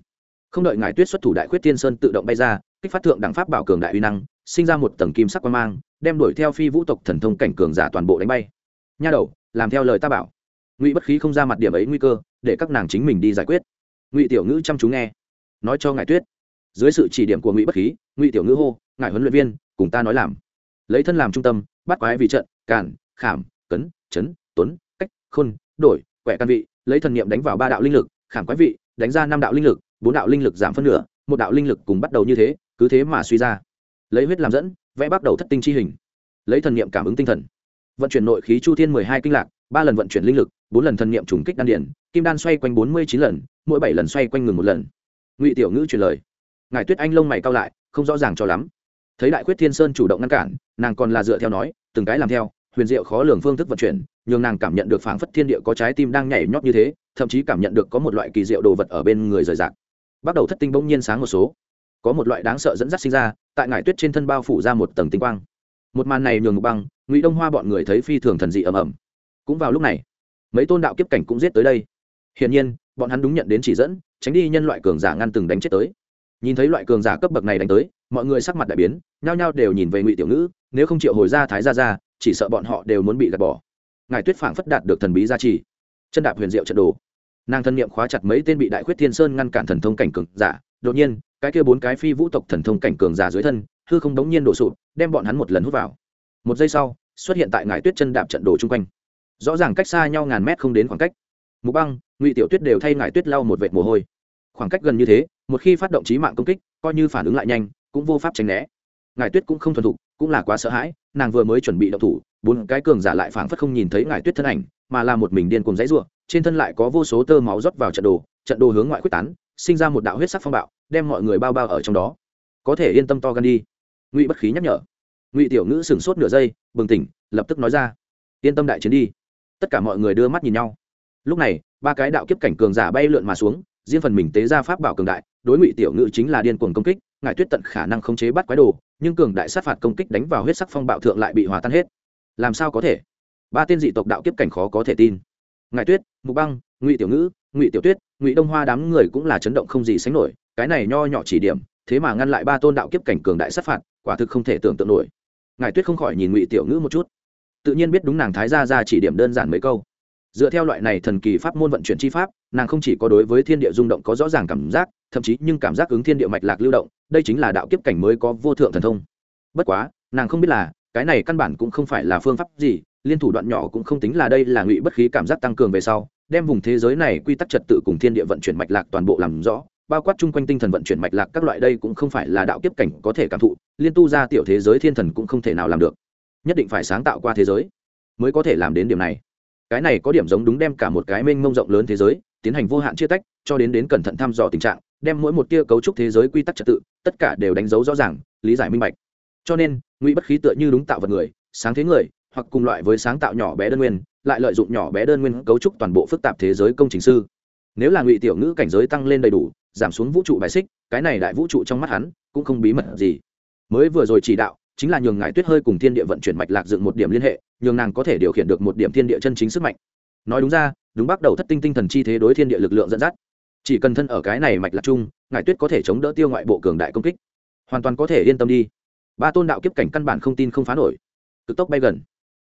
Không đợi ngài tuyết xuất thủ đại khuyết tiên sơn tự động bay ra, kích phát thượng đẳng pháp bảo cường đại uy năng, sinh ra một tầng kim sắc quan mang, đem đuổi theo phi vũ tộc thần thông cảnh cường giả toàn bộ đánh bay. Nha đầu, làm theo lời ta bảo. Ngụy bất khí không ra mặt điểm ấy nguy cơ, để các nàng chính mình đi giải quyết ngụy tiểu ngữ chăm chú nghe. Nói cho ngài tuyết. Dưới sự chỉ điểm của ngụy bất khí, ngụy tiểu ngữ hô, ngài huấn luyện viên, cùng ta nói làm. Lấy thân làm trung tâm, bắt quái vì trận cản khảm, cấn, chấn, tuấn, cách, khôn, đổi, quẻ căn vị, lấy thần niệm đánh vào ba đạo linh lực, khảm quái vị, đánh ra năm đạo linh lực, bốn đạo linh lực giảm phân nửa, một đạo linh lực cùng bắt đầu như thế, cứ thế mà suy ra. Lấy huyết làm dẫn, vẽ bắt đầu thất tinh chi hình. Lấy thần niệm cảm ứng tinh thần. Vận chuyển nội khí chu thiên mười hai kinh lạc, ba lần vận chuyển linh lực, bốn lần thần niệm trùng kích đan điển kim đan xoay quanh bốn mươi chín lần mỗi bảy lần xoay quanh ngừng một lần. Ngụy tiểu ngữ truyền lời. Ngài tuyết anh lông mày cao lại, không rõ ràng cho lắm. Thấy đại quyết thiên sơn chủ động ngăn cản, nàng còn là dựa theo nói, từng cái làm theo, huyền diệu khó lường phương thức vận chuyển, nhường nàng cảm nhận được phảng phất thiên địa có trái tim đang nhảy nhót như thế, thậm chí cảm nhận được có một loại kỳ diệu đồ vật ở bên người rời rạc. Bắt đầu thất tinh bỗng nhiên sáng một số. Có một loại đáng sợ dẫn dắt sinh ra, tại ngải tuyết trên thân bao phủ ra một tầng tinh quang. Một màn này nhường băng, ngụy đông hoa bọn người thấy phi thường thần dị ầm ầm. Cũng vào lúc này, mấy tôn đạo kiếp cảnh cũng giết tới đây. Hiển nhiên bọn hắn đúng nhận đến chỉ dẫn, tránh đi nhân loại cường giả ngăn từng đánh chết tới. Nhìn thấy loại cường giả cấp bậc này đánh tới, mọi người sắc mặt đại biến, nhao nhao đều nhìn về ngụy tiểu ngữ, nếu không chịu hồi ra thái ra ra chỉ sợ bọn họ đều muốn bị gạt bỏ. Ngài tuyết phảng phất đạt được thần bí gia trì. Chân đạp huyền diệu trận đồ. Nàng thân nhiệm khóa chặt mấy tên bị đại khuyết thiên sơn ngăn cản thần thông cảnh cường giả. Đột nhiên, cái kia bốn cái phi vũ tộc thần thông cảnh cường giả dưới thân, hư không đống nhiên đổ sụp, đem bọn hắn một lần hút vào. Một giây sau, xuất hiện tại ngài tuyết chân đạp trận đồ chung quanh. Rõ ràng cách xa nhau ngàn mét không đến khoảng cách. Mục băng ngụy tiểu tuyết đều thay ngài tuyết lau một vệt mồ hôi. Khoảng cách gần như thế, một khi phát động trí mạng công kích, coi như phản ứng lại nhanh, cũng vô pháp tránh né. Ngài tuyết cũng không thuần thục, cũng là quá sợ hãi, nàng vừa mới chuẩn bị động thủ, bốn cái cường giả lại phảng phất không nhìn thấy ngài tuyết thân ảnh, mà là một mình điên cùng dãy ruộng trên thân lại có vô số tơ máu rót vào trận đồ trận đồ hướng ngoại quyết tán, sinh ra một đạo huyết sắc phong bạo, đem mọi người bao bao ở trong đó. Có thể yên tâm to gan đi. Ngụy bất khí nhắc nhở. Ngụy tiểu ngữ sửng sốt nửa giây, bừng tỉnh, lập tức nói ra. Yên tâm đại chiến đi. Tất cả mọi người đưa mắt nhìn nhau. Lúc này ba cái đạo kiếp cảnh cường giả bay lượn mà xuống, riêng phần mình tế ra pháp bảo cường đại, đối ngụy tiểu ngữ chính là điên cuồng công kích, ngài tuyết tận khả năng khống chế bắt quái đồ, nhưng cường đại sát phạt công kích đánh vào huyết sắc phong bạo thượng lại bị hòa tan hết. Làm sao có thể? Ba tên dị tộc đạo kiếp cảnh khó có thể tin. Ngài tuyết, mục băng, ngụy tiểu ngữ ngụy tiểu tuyết, ngụy đông hoa đám người cũng là chấn động không gì sánh nổi, cái này nho nhỏ chỉ điểm, thế mà ngăn lại ba tôn đạo kiếp cảnh cường đại sát phạt, quả thực không thể tưởng tượng nổi. Ngài tuyết không khỏi nhìn ngụy tiểu ngữ một chút. Tự nhiên biết đúng nàng thái gia ra chỉ điểm đơn giản mấy câu dựa theo loại này thần kỳ pháp môn vận chuyển chi pháp, nàng không chỉ có đối với thiên địa rung động có rõ ràng cảm giác, thậm chí nhưng cảm giác ứng thiên địa mạch lạc lưu động, đây chính là đạo kiếp cảnh mới có vô thượng thần thông. Bất quá, nàng không biết là, cái này căn bản cũng không phải là phương pháp gì, liên thủ đoạn nhỏ cũng không tính là đây là ngụy bất khí cảm giác tăng cường về sau, đem vùng thế giới này quy tắc trật tự cùng thiên địa vận chuyển mạch lạc toàn bộ làm rõ, bao quát chung quanh tinh thần vận chuyển mạch lạc các loại đây cũng không phải là đạo kiếp cảnh có thể cảm thụ, liên tu ra tiểu thế giới thiên thần cũng không thể nào làm được. Nhất định phải sáng tạo qua thế giới mới có thể làm đến điểm này cái này có điểm giống đúng đem cả một cái mênh mông rộng lớn thế giới tiến hành vô hạn chia tách, cho đến đến cẩn thận thăm dò tình trạng, đem mỗi một tia cấu trúc thế giới quy tắc trật tự, tất cả đều đánh dấu rõ ràng, lý giải minh bạch. Cho nên, ngụy bất khí tựa như đúng tạo vật người, sáng thế người, hoặc cùng loại với sáng tạo nhỏ bé đơn nguyên, lại lợi dụng nhỏ bé đơn nguyên cấu trúc toàn bộ phức tạp thế giới công trình sư. Nếu là ngụy tiểu ngữ cảnh giới tăng lên đầy đủ, giảm xuống vũ trụ bài xích, cái này đại vũ trụ trong mắt hắn cũng không bí mật gì. Mới vừa rồi chỉ đạo chính là nhường ngài tuyết hơi cùng thiên địa vận chuyển mạch lạc dựng một điểm liên hệ, nhường nàng có thể điều khiển được một điểm thiên địa chân chính sức mạnh. Nói đúng ra, đúng bắt đầu thất tinh tinh thần chi thế đối thiên địa lực lượng dẫn dắt. Chỉ cần thân ở cái này mạch lạc chung, ngài tuyết có thể chống đỡ tiêu ngoại bộ cường đại công kích. Hoàn toàn có thể yên tâm đi. Ba tôn đạo kiếp cảnh căn bản không tin không phá nổi. Cực tốc bay gần.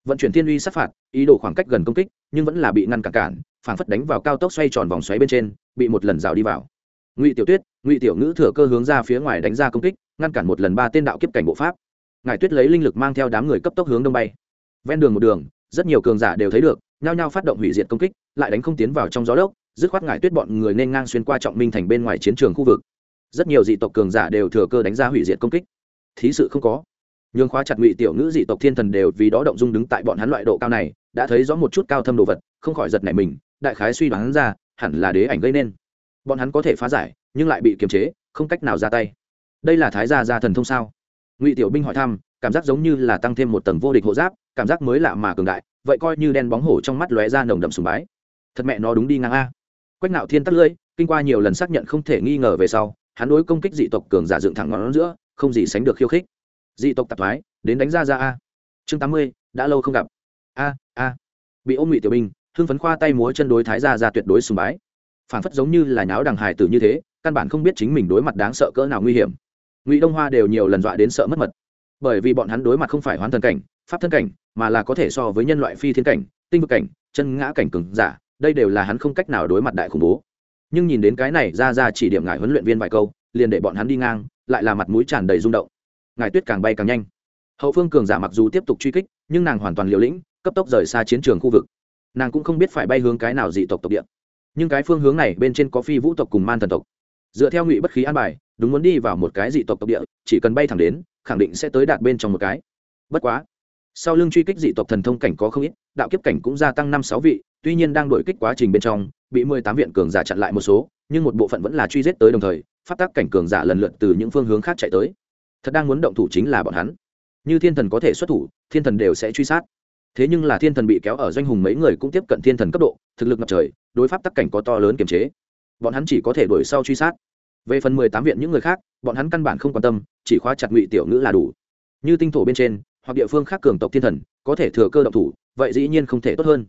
Vận chuyển thiên uy sát phạt, ý đồ khoảng cách gần công kích, nhưng vẫn là bị ngăn cản cản phảng phất đánh vào cao tốc xoay tròn vòng xoáy bên trên, bị một lần rào đi vào. Ngụy tiểu tuyết, ngụy tiểu ngữ thừa cơ hướng ra phía ngoài đánh ra công kích, ngăn cản một lần ba tên đạo kiếp cảnh bộ pháp ngài tuyết lấy linh lực mang theo đám người cấp tốc hướng đông bay. Ven đường một đường, rất nhiều cường giả đều thấy được, nhao nhao phát động hủy diệt công kích, lại đánh không tiến vào trong gió lốc, dứt khoát ngài tuyết bọn người nên ngang xuyên qua trọng minh thành bên ngoài chiến trường khu vực. Rất nhiều dị tộc cường giả đều thừa cơ đánh ra hủy diệt công kích. Thí sự không có. Nhường khóa chặt ngụy tiểu ngữ dị tộc thiên thần đều vì đó động dung đứng tại bọn hắn loại độ cao này, đã thấy rõ một chút cao thâm đồ vật, không khỏi giật nảy mình, đại khái suy đoán ra, hẳn là đế ảnh gây nên. Bọn hắn có thể phá giải, nhưng lại bị kiềm chế, không cách nào ra tay. Đây là thái gia gia thần thông sao? Ngụy tiểu binh hỏi thăm, cảm giác giống như là tăng thêm một tầng vô địch hộ giáp, cảm giác mới lạ mà cường đại, vậy coi như đen bóng hổ trong mắt lóe ra nồng đậm sùng bái. Thật mẹ nó đúng đi ngang a. Quách nạo thiên tắt lưỡi, kinh qua nhiều lần xác nhận không thể nghi ngờ về sau, hắn đối công kích dị tộc cường giả dựng thẳng ngón giữa, không gì sánh được khiêu khích. Dị tộc tạp thoái, đến đánh ra ra a. Chương tám mươi, đã lâu không gặp. A a. Bị ôm ngụy tiểu binh, hưng phấn khoa tay múa chân đối thái Ra ra tuyệt đối sùng bái. Phản phất giống như là nháo đằng hài tử như thế, căn bản không biết chính mình đối mặt đáng sợ cỡ nào nguy hiểm ngụy đông hoa đều nhiều lần dọa đến sợ mất mật bởi vì bọn hắn đối mặt không phải hoán thần cảnh pháp thân cảnh mà là có thể so với nhân loại phi thiên cảnh tinh vực cảnh chân ngã cảnh cường giả đây đều là hắn không cách nào đối mặt đại khủng bố nhưng nhìn đến cái này ra ra chỉ điểm ngài huấn luyện viên vài câu liền để bọn hắn đi ngang lại là mặt mũi tràn đầy rung động ngài tuyết càng bay càng nhanh hậu phương cường giả mặc dù tiếp tục truy kích nhưng nàng hoàn toàn liều lĩnh cấp tốc rời xa chiến trường khu vực nàng cũng không biết phải bay hướng cái nào dị tộc tộc địa nhưng cái phương hướng này bên trên có phi vũ tộc cùng man thần tộc dựa theo ngụy bất khí an bài, đúng muốn đi vào một cái dị tộc tộc địa, chỉ cần bay thẳng đến, khẳng định sẽ tới đạt bên trong một cái. Bất quá, sau lưng truy kích dị tộc thần thông cảnh có không ít, đạo kiếp cảnh cũng gia tăng năm sáu vị, tuy nhiên đang đổi kích quá trình bên trong, bị mười tám viện cường giả chặn lại một số, nhưng một bộ phận vẫn là truy giết tới đồng thời phát tác cảnh cường giả lần lượt từ những phương hướng khác chạy tới. Thật đang muốn động thủ chính là bọn hắn. Như thiên thần có thể xuất thủ, thiên thần đều sẽ truy sát. Thế nhưng là thiên thần bị kéo ở doanh hùng mấy người cũng tiếp cận thiên thần cấp độ, thực lực ngập trời, đối pháp tắc cảnh có to lớn kiềm chế bọn hắn chỉ có thể đuổi sau truy sát. Về phần mười tám viện những người khác, bọn hắn căn bản không quan tâm, chỉ khóa chặt ngụy tiểu ngữ là đủ. Như tinh thổ bên trên, hoặc địa phương khác cường tộc thiên thần, có thể thừa cơ động thủ, vậy dĩ nhiên không thể tốt hơn.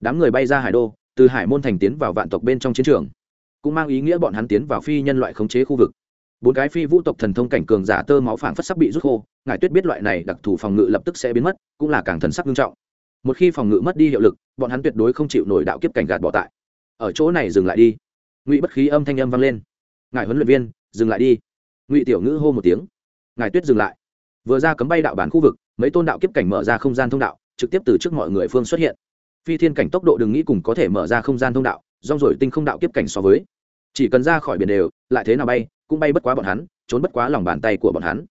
Đám người bay ra hải đô, từ hải môn thành tiến vào vạn tộc bên trong chiến trường. Cũng mang ý nghĩa bọn hắn tiến vào phi nhân loại khống chế khu vực. Bốn cái phi vũ tộc thần thông cảnh cường giả tơ máu phảng phất sắc bị rút khô, ngài tuyết biết loại này đặc thù phòng ngự lập tức sẽ biến mất, cũng là càng thần sắc nghiêm trọng. Một khi phòng ngự mất đi hiệu lực, bọn hắn tuyệt đối không chịu nổi đạo kiếp cảnh gạt bỏ tại. Ở chỗ này dừng lại đi ngụy bất khí âm thanh âm vang lên. Ngài huấn luyện viên, dừng lại đi. Ngụy tiểu ngữ hô một tiếng. Ngài tuyết dừng lại. Vừa ra cấm bay đạo bản khu vực, mấy tôn đạo kiếp cảnh mở ra không gian thông đạo, trực tiếp từ trước mọi người phương xuất hiện. Phi thiên cảnh tốc độ đừng nghĩ cùng có thể mở ra không gian thông đạo, rong rồi tinh không đạo kiếp cảnh so với. Chỉ cần ra khỏi biển đều, lại thế nào bay, cũng bay bất quá bọn hắn, trốn bất quá lòng bàn tay của bọn hắn.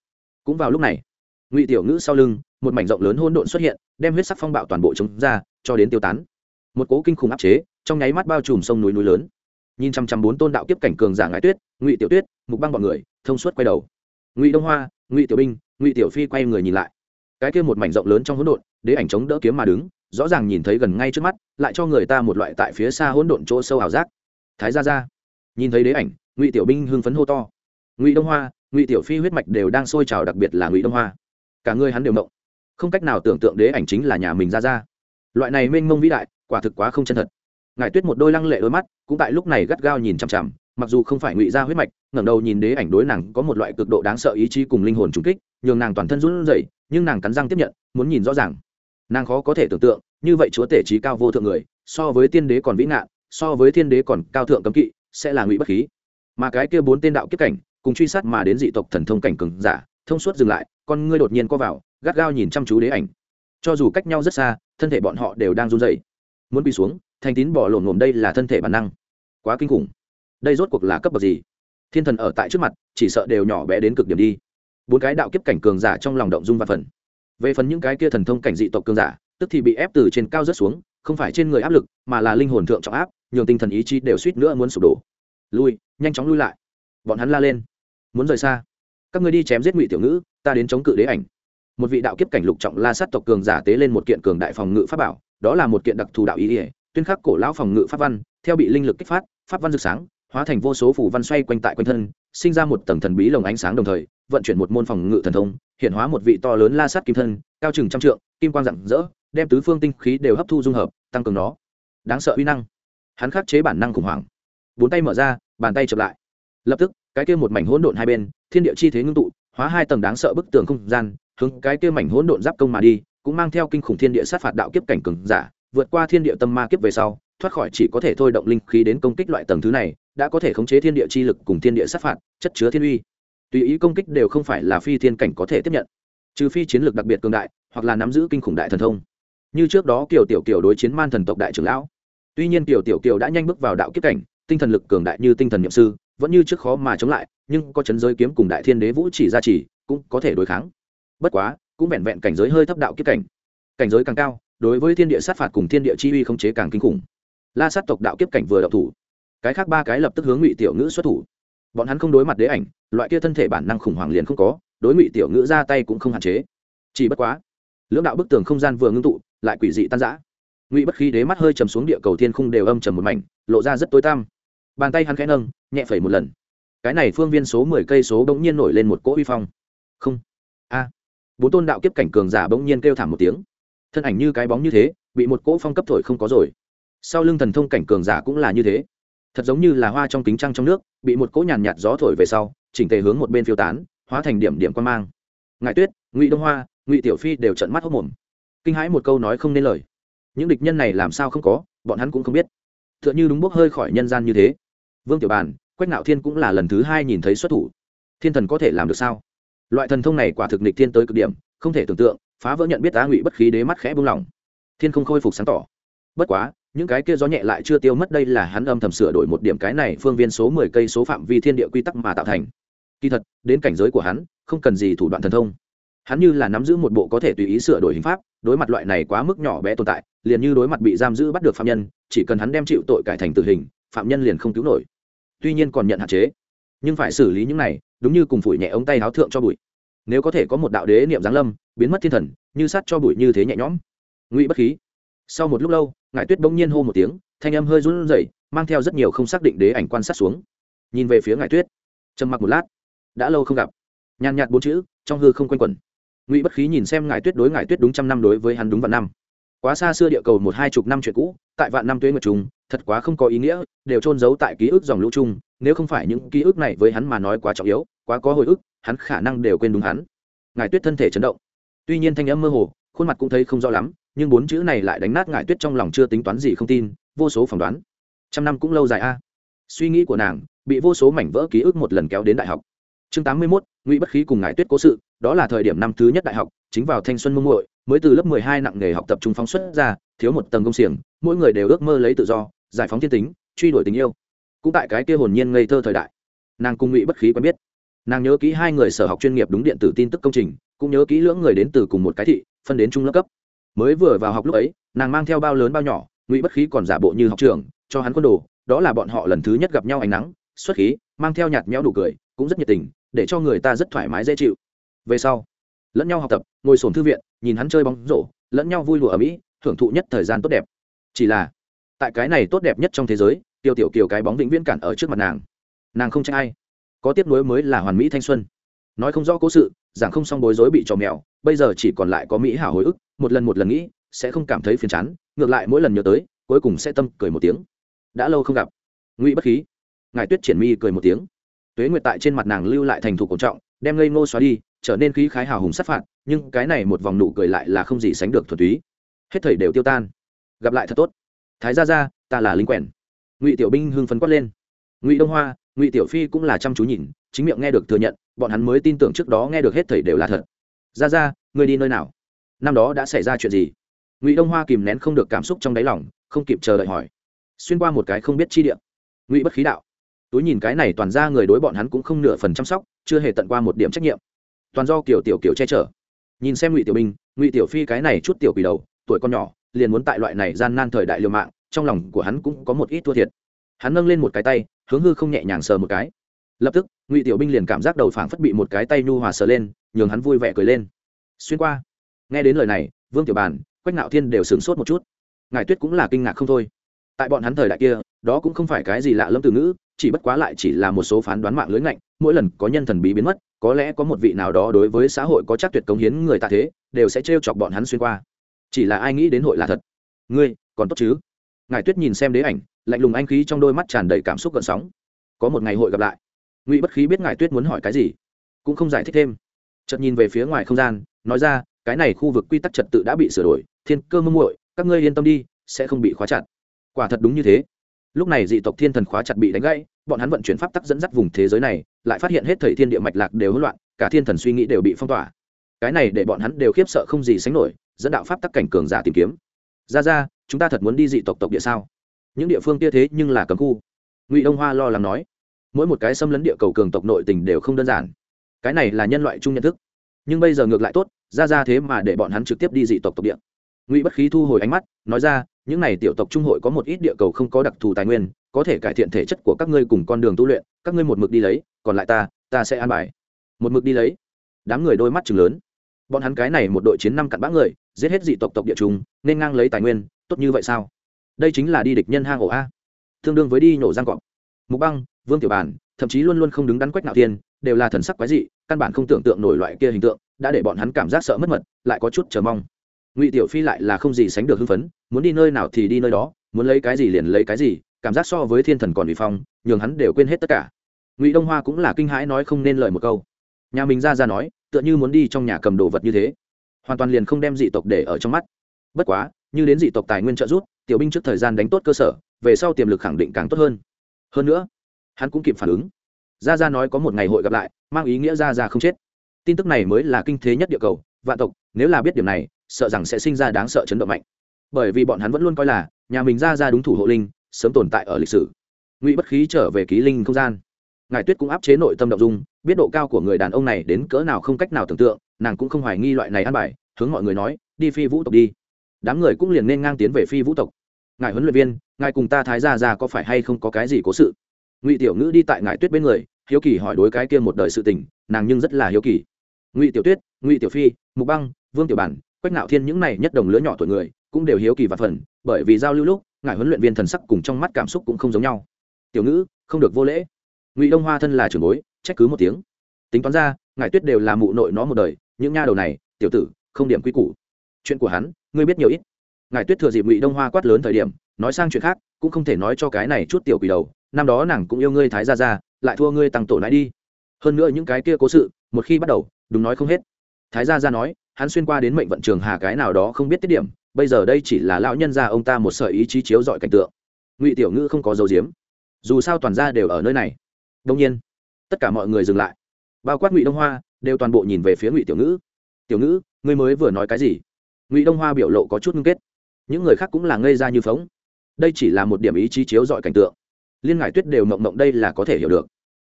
Cũng vào lúc này, ngụy tiểu ngữ sau lưng, một mảnh rộng lớn hôn độn xuất hiện, đem huyết sắc phong bạo toàn bộ chống ra, cho đến tiêu tán. Một cố kinh khủng áp chế, trong nháy mắt bao trùm sông núi núi lớn nhìn chăm chăm bốn tôn đạo kiếp cảnh cường giả ngải tuyết, ngụy tiểu tuyết, mục băng bọn người, thông suốt quay đầu. Ngụy đông hoa, ngụy tiểu binh, ngụy tiểu phi quay người nhìn lại. Cái kia một mảnh rộng lớn trong hỗn độn, đế ảnh chống đỡ kiếm mà đứng, rõ ràng nhìn thấy gần ngay trước mắt, lại cho người ta một loại tại phía xa hỗn độn chỗ sâu ảo giác. Thái ra ra nhìn thấy đế ảnh, ngụy tiểu binh hưng phấn hô to. Ngụy đông hoa, ngụy tiểu phi huyết mạch đều đang sôi trào đặc biệt là ngụy đông hoa. Cả người hắn đều mộng. Không cách nào tưởng tượng đế ảnh chính là nhà mình ra ra loại này mênh mông vĩ đại, quả thực quá không chân thật ngài tuyết một đôi lăng lệ đôi mắt, cũng tại lúc này gắt gao nhìn chằm chằm, mặc dù không phải ngụy ra huyết mạch, ngẩng đầu nhìn đế ảnh đối nàng có một loại cực độ đáng sợ ý chí cùng linh hồn trùng kích, nhường nàng toàn thân run rẩy, nhưng nàng cắn răng tiếp nhận, muốn nhìn rõ ràng. Nàng khó có thể tưởng tượng, như vậy chúa tể trí cao vô thượng người, so với tiên đế còn vĩ ngạn, so với thiên đế còn cao thượng cấm kỵ, sẽ là ngụy bất khí. Mà cái kia bốn tên đạo kiếp cảnh, cùng truy sát mà đến dị tộc thần thông cảnh cường giả, thông suốt dừng lại, con ngươi đột nhiên co vào, gắt gao nhìn chăm chú đế ảnh. Cho dù cách nhau rất xa, thân thể bọn họ đều đang run rẩy. Muốn bị xuống thành tín bỏ lổn ngồm đây là thân thể bản năng. Quá kinh khủng. Đây rốt cuộc là cấp bậc gì? Thiên thần ở tại trước mặt, chỉ sợ đều nhỏ bé đến cực điểm đi. Bốn cái đạo kiếp cảnh cường giả trong lòng động dung và phần. Về phần những cái kia thần thông cảnh dị tộc cường giả, tức thì bị ép từ trên cao rớt xuống, không phải trên người áp lực, mà là linh hồn thượng trọng áp, nhường tinh thần ý chí đều suýt nữa muốn sụp đổ. Lui, nhanh chóng lui lại. Bọn hắn la lên. Muốn rời xa. Các ngươi đi chém giết ngụy tiểu ngữ, ta đến chống cự đế ảnh. Một vị đạo kiếp cảnh lục trọng la sát tộc cường giả tế lên một kiện cường đại phòng ngự pháp bảo, đó là một kiện đặc thù đạo ý ỉa tuyên khắc cổ lão phòng ngự pháp văn, theo bị linh lực kích phát, pháp văn rực sáng, hóa thành vô số phủ văn xoay quanh tại quanh thân, sinh ra một tầng thần bí lồng ánh sáng đồng thời, vận chuyển một môn phòng ngự thần thông, hiện hóa một vị to lớn la sát kim thân, cao chừng trăm trượng, kim quang rạng rỡ, đem tứ phương tinh khí đều hấp thu dung hợp, tăng cường nó. Đáng sợ uy năng. Hắn khắc chế bản năng khủng hoảng. Bốn tay mở ra, bàn tay chậm lại. Lập tức, cái kia một mảnh hỗn độn hai bên, thiên địa chi thế ngưng tụ, hóa hai tầng đáng sợ bức tường không gian, hướng cái kia mảnh hỗn độn giáp công mà đi, cũng mang theo kinh khủng thiên địa sát phạt đạo kiếp cảnh cường giả vượt qua thiên địa tâm ma kiếp về sau, thoát khỏi chỉ có thể thôi động linh khí đến công kích loại tầng thứ này, đã có thể khống chế thiên địa chi lực cùng thiên địa sát phạt, chất chứa thiên uy. Tùy ý công kích đều không phải là phi thiên cảnh có thể tiếp nhận. Trừ phi chiến lược đặc biệt cường đại, hoặc là nắm giữ kinh khủng đại thần thông. Như trước đó kiều tiểu kiều đối chiến man thần tộc đại trưởng lão. Tuy nhiên kiều tiểu kiều đã nhanh bước vào đạo kiếp cảnh, tinh thần lực cường đại như tinh thần nhậm sư, vẫn như trước khó mà chống lại, nhưng có chấn giới kiếm cùng đại thiên đế vũ chỉ ra chỉ cũng có thể đối kháng. Bất quá, cũng vẹn vẹn cảnh giới hơi thấp đạo kiếp cảnh. Cảnh giới càng cao đối với thiên địa sát phạt cùng thiên địa chi uy không chế càng kinh khủng. La sát tộc đạo kiếp cảnh vừa đậu thủ, cái khác ba cái lập tức hướng ngụy tiểu ngữ xuất thủ. Bọn hắn không đối mặt đế ảnh, loại kia thân thể bản năng khủng hoảng liền không có, đối ngụy tiểu ngữ ra tay cũng không hạn chế. Chỉ bất quá, lưỡng đạo bức tường không gian vừa ngưng tụ, lại quỷ dị tan giã ngụy bất khí đế mắt hơi trầm xuống địa cầu thiên khung đều âm trầm một mảnh, lộ ra rất tối tăm. Bàn tay hắn khẽ nâng, nhẹ phẩy một lần. Cái này phương viên số mười cây số bỗng nhiên nổi lên một cỗ uy phong. Không. A. Bốn tôn đạo kiếp cảnh cường giả bỗng nhiên kêu thảm một tiếng thân ảnh như cái bóng như thế, bị một cỗ phong cấp thổi không có rồi. Sau lưng thần thông cảnh cường giả cũng là như thế. Thật giống như là hoa trong kính trăng trong nước, bị một cỗ nhàn nhạt gió thổi về sau, chỉnh tề hướng một bên phiêu tán, hóa thành điểm điểm quan mang. Ngại tuyết, ngụy đông hoa, ngụy tiểu phi đều trận mắt hốc mồm. Kinh hãi một câu nói không nên lời. Những địch nhân này làm sao không có, bọn hắn cũng không biết. T h ư ợ n h ư đúng bốc hơi khỏi nhân gian như thế. Vương tiểu bàn, quách nạo thiên cũng là lần thứ hai nhìn thấy xuất thủ. Thiên thần có thể làm được sao? Loại thần thông này quả thực nịch thiên tới cực điểm, không thể tưởng tượng phá vỡ nhận biết á ngụy bất khí đế mắt khẽ buông lỏng. Thiên không khôi phục sáng tỏ. Bất quá, những cái kia gió nhẹ lại chưa tiêu mất đây là hắn âm thầm sửa đổi một điểm cái này phương viên số mười cây số phạm vi thiên địa quy tắc mà tạo thành. Kỳ thật, đến cảnh giới của hắn, không cần gì thủ đoạn thần thông. Hắn như là nắm giữ một bộ có thể tùy ý sửa đổi hình pháp, đối mặt loại này quá mức nhỏ bé tồn tại, liền như đối mặt bị giam giữ bắt được phạm nhân, chỉ cần hắn đem chịu tội cải thành tử hình, phạm nhân liền không cứu nổi. Tuy nhiên còn nhận hạn chế, nhưng phải xử lý những này, đúng như cùng phủi nhẹ ống tay háo thượng cho bụi. Nếu có thể có một đạo đế niệm giáng lâm biến mất thiên thần, như sát cho bụi như thế nhẹ nhõm. Ngụy bất khí. Sau một lúc lâu ngài tuyết bỗng nhiên hô một tiếng, thanh âm hơi run rẩy, mang theo rất nhiều không xác định đế ảnh quan sát xuống. Nhìn về phía ngài tuyết, trầm mặc một lát, đã lâu không gặp. Nhàn nhạt bốn chữ, trong hư không quanh quẩn. Ngụy bất khí nhìn xem ngài tuyết đối ngài tuyết đúng trăm năm đối với hắn đúng vạn năm. Quá xa xưa địa cầu một hai chục năm chuyện cũ, tại vạn năm tuế nguyệt trùng, thật quá không có ý nghĩa, đều trôn giấu tại ký ức dòng lũ chung, nếu không phải những ký ức này với hắn mà nói quá trọng yếu, quá có hồi ức, hắn khả năng đều quên đúng hắn. Ngài tuyết thân thể chấn động tuy nhiên thanh âm mơ hồ, khuôn mặt cũng thấy không rõ lắm, nhưng bốn chữ này lại đánh nát ngải tuyết trong lòng chưa tính toán gì không tin, vô số phỏng đoán. Trăm năm cũng lâu dài a. Suy nghĩ của nàng, bị vô số mảnh vỡ ký ức một lần kéo đến đại học. Chương tám mươi mốt, ngụy bất khí cùng ngải tuyết cố sự, đó là thời điểm năm thứ nhất đại học, chính vào thanh xuân mông muội, mới từ lớp mười hai nặng nghề học tập trung phóng xuất ra, thiếu một tầng công xiềng, mỗi người đều ước mơ lấy tự do, giải phóng thiên tính, truy đuổi tình yêu. Cũng tại cái kia hồn nhiên ngây thơ thời đại, nàng cùng ngụy bất khí quen biết. Nàng nhớ kỹ hai người sở học chuyên nghiệp đúng điện tử tin tức công trình cũng nhớ kỹ lưỡng người đến từ cùng một cái thị, phân đến trung lớp cấp. Mới vừa vào học lúc ấy, nàng mang theo bao lớn bao nhỏ, ngụy bất khí còn giả bộ như học trường, cho hắn quân đồ, đó là bọn họ lần thứ nhất gặp nhau ánh nắng, xuất khí, mang theo nhạt nhẽo đủ cười, cũng rất nhiệt tình, để cho người ta rất thoải mái dễ chịu. Về sau, lẫn nhau học tập, ngồi sổn thư viện, nhìn hắn chơi bóng rổ, lẫn nhau vui lụa ở mỹ, hưởng thụ nhất thời gian tốt đẹp. Chỉ là, tại cái này tốt đẹp nhất trong thế giới, tiêu tiểu kiều cái bóng vĩnh viễn cản ở trước mặt nàng. Nàng không trách ai. Có tiếp nối mới là hoàn mỹ thanh xuân nói không rõ cố sự, giảng không xong bối rối bị trò mèo, bây giờ chỉ còn lại có mỹ hảo hồi ức, một lần một lần nghĩ, sẽ không cảm thấy phiền chán, ngược lại mỗi lần nhớ tới, cuối cùng sẽ tâm cười một tiếng. Đã lâu không gặp. Ngụy bất khí. Ngài tuyết triển mi cười một tiếng. Tuế nguyệt tại trên mặt nàng lưu lại thành thục cổ trọng, đem ngây ngô xóa đi, trở nên khí khái hào hùng sát phạt, nhưng cái này một vòng nụ cười lại là không gì sánh được thuần túy. Hết thầy đều tiêu tan. Gặp lại thật tốt. Thái ra ra ta là linh quèn ngụy tiểu binh hưng phấn quát lên. Ngụy đông hoa, ngụy tiểu phi cũng là chăm chú nhìn, chính miệng nghe được thừa nhận bọn hắn mới tin tưởng trước đó nghe được hết thầy đều là thật. Ra ra người đi nơi nào? Năm đó đã xảy ra chuyện gì? Ngụy đông hoa kìm nén không được cảm xúc trong đáy lòng, không kịp chờ đợi hỏi. Xuyên qua một cái không biết chi địa. Ngụy bất khí đạo. Túi nhìn cái này toàn ra người đối bọn hắn cũng không nửa phần chăm sóc, chưa hề tận qua một điểm trách nhiệm. Toàn do kiểu tiểu kiểu che chở. Nhìn xem ngụy tiểu binh ngụy tiểu phi cái này chút tiểu quỷ đầu, tuổi con nhỏ, liền muốn tại loại này gian nan thời đại liều mạng, trong lòng của hắn cũng có một ít thua thiệt. Hắn nâng lên một cái tay, hướng hư không nhẹ nhàng sờ một cái lập tức, ngụy tiểu binh liền cảm giác đầu phảng phất bị một cái tay nhu hòa sờ lên, nhường hắn vui vẻ cười lên. Xuyên qua. Nghe đến lời này, vương tiểu bàn quách ngạo thiên đều sửng sốt một chút. Ngài tuyết cũng là kinh ngạc không thôi. Tại bọn hắn thời đại kia, đó cũng không phải cái gì lạ lâm từ ngữ, chỉ bất quá lại chỉ là một số phán đoán mạng lưới ngạnh, mỗi lần có nhân thần bí biến mất, có lẽ có một vị nào đó đối với xã hội có chắc tuyệt cống hiến người ta thế, đều sẽ trêu chọc bọn hắn xuyên qua. Chỉ là ai nghĩ đến hội là thật? Ngươi, còn tốt chứ? Ngài tuyết nhìn xem đế ảnh, lạnh lùng anh khí trong đôi mắt tràn đầy cảm xúc gợn sóng. Có một ngày hội gặp lại ngụy bất khí biết ngài tuyết muốn hỏi cái gì cũng không giải thích thêm chợt nhìn về phía ngoài không gian nói ra cái này khu vực quy tắc trật tự đã bị sửa đổi thiên cơ mông muội các ngươi yên tâm đi sẽ không bị khóa chặt quả thật đúng như thế lúc này dị tộc thiên thần khóa chặt bị đánh gãy bọn hắn vận chuyển pháp tắc dẫn dắt vùng thế giới này lại phát hiện hết thầy thiên địa mạch lạc đều hỗn loạn cả thiên thần suy nghĩ đều bị phong tỏa cái này để bọn hắn đều khiếp sợ không gì sánh nổi dẫn đạo pháp tắc cảnh cường giả tìm kiếm ra ra chúng ta thật muốn đi dị tộc tộc địa sao những địa phương kia thế nhưng là cấm khu ngụy đông hoa lo lắng nói mỗi một cái xâm lấn địa cầu cường tộc nội tình đều không đơn giản. Cái này là nhân loại chung nhận thức. Nhưng bây giờ ngược lại tốt, ra ra thế mà để bọn hắn trực tiếp đi dị tộc tộc địa. Ngụy bất khí thu hồi ánh mắt, nói ra, những này tiểu tộc trung hội có một ít địa cầu không có đặc thù tài nguyên, có thể cải thiện thể chất của các ngươi cùng con đường tu luyện, các ngươi một mực đi lấy, còn lại ta ta sẽ an bài. Một mực đi lấy. Đám người đôi mắt chừng lớn. Bọn hắn cái này một đội chiến năm cặn bã người, giết hết dị tộc tộc địa chúng nên ngang lấy tài nguyên, tốt như vậy sao? Đây chính là đi địch nhân hang ổ a. Tương đương với đi nhổ giang cọp. Mục băng vương tiểu Bàn, thậm chí luôn luôn không đứng đắn quách nào tiên đều là thần sắc quái dị, căn bản không tưởng tượng nổi loại kia hình tượng, đã để bọn hắn cảm giác sợ mất mật, lại có chút chờ mong. Ngụy tiểu phi lại là không gì sánh được hưng phấn, muốn đi nơi nào thì đi nơi đó, muốn lấy cái gì liền lấy cái gì, cảm giác so với thiên thần còn bị phong, nhường hắn đều quên hết tất cả. Ngụy đông hoa cũng là kinh hãi nói không nên lời một câu. Nhà mình ra ra nói, tựa như muốn đi trong nhà cầm đồ vật như thế. Hoàn toàn liền không đem dị tộc để ở trong mắt. Bất quá, như đến dị tộc tài nguyên trợ giúp, tiểu binh trước thời gian đánh tốt cơ sở, về sau tiềm lực khẳng định càng tốt hơn. Hơn nữa hắn cũng kịp phản ứng. Gia gia nói có một ngày hội gặp lại, mang ý nghĩa gia gia không chết. Tin tức này mới là kinh thế nhất địa cầu, vạn tộc, nếu là biết điểm này, sợ rằng sẽ sinh ra đáng sợ chấn động mạnh. Bởi vì bọn hắn vẫn luôn coi là, nhà mình gia gia đúng thủ hộ linh, sớm tồn tại ở lịch sử. Ngụy bất khí trở về ký linh không gian. Ngài tuyết cũng áp chế nội tâm động dung, biết độ cao của người đàn ông này đến cỡ nào không cách nào tưởng tượng, nàng cũng không hoài nghi loại này ăn bài, hướng mọi người nói, đi phi vũ tộc đi. Đám người cũng liền nên ngang tiến về phi vũ tộc. Ngài huấn luyện viên, ngài cùng ta thái gia ra có phải hay không có cái gì cố sự? Ngụy tiểu ngữ đi tại Ngải tuyết bên người, hiếu kỳ hỏi đối cái kia một đời sự tình, nàng nhưng rất là hiếu kỳ. Ngụy tiểu tuyết, ngụy tiểu phi, mục băng, vương tiểu bản, quách nạo thiên những này nhất đồng lứa nhỏ tuổi người, cũng đều hiếu kỳ và phần, bởi vì giao lưu lúc, ngài huấn luyện viên thần sắc cùng trong mắt cảm xúc cũng không giống nhau. Tiểu ngữ, không được vô lễ. Ngụy đông hoa thân là trưởng bối, trách cứ một tiếng. Tính toán ra, ngài tuyết đều là mụ nội nó một đời, những nha đầu này, tiểu tử, không điểm quy củ. Chuyện của hắn, ngươi biết nhiều ít. Ngài tuyết thừa dịp ngụy đông hoa quát lớn thời điểm, nói sang chuyện khác, cũng không thể nói cho cái này chút tiểu quỷ đầu năm đó nàng cũng yêu ngươi thái gia ra lại thua ngươi tăng tổ nãi đi. Hơn nữa những cái kia cố sự, một khi bắt đầu, đúng nói không hết. Thái gia ra nói, hắn xuyên qua đến mệnh vận trường hà cái nào đó không biết tiết điểm, bây giờ đây chỉ là lão nhân gia ông ta một sợi ý chí chiếu dọi cảnh tượng. Ngụy tiểu ngữ không có dấu diếm dù sao toàn gia đều ở nơi này. Đông nhiên, tất cả mọi người dừng lại. Bao quát ngụy đông hoa, đều toàn bộ nhìn về phía ngụy tiểu ngữ. Tiểu ngữ, ngươi mới vừa nói cái gì? Ngụy đông hoa biểu lộ có chút ngưng kết. Những người khác cũng là ngây ra như phóng. Đây chỉ là một điểm ý chí chiếu dọi cảnh tượng liên ngải tuyết đều mộng mộng đây là có thể hiểu được.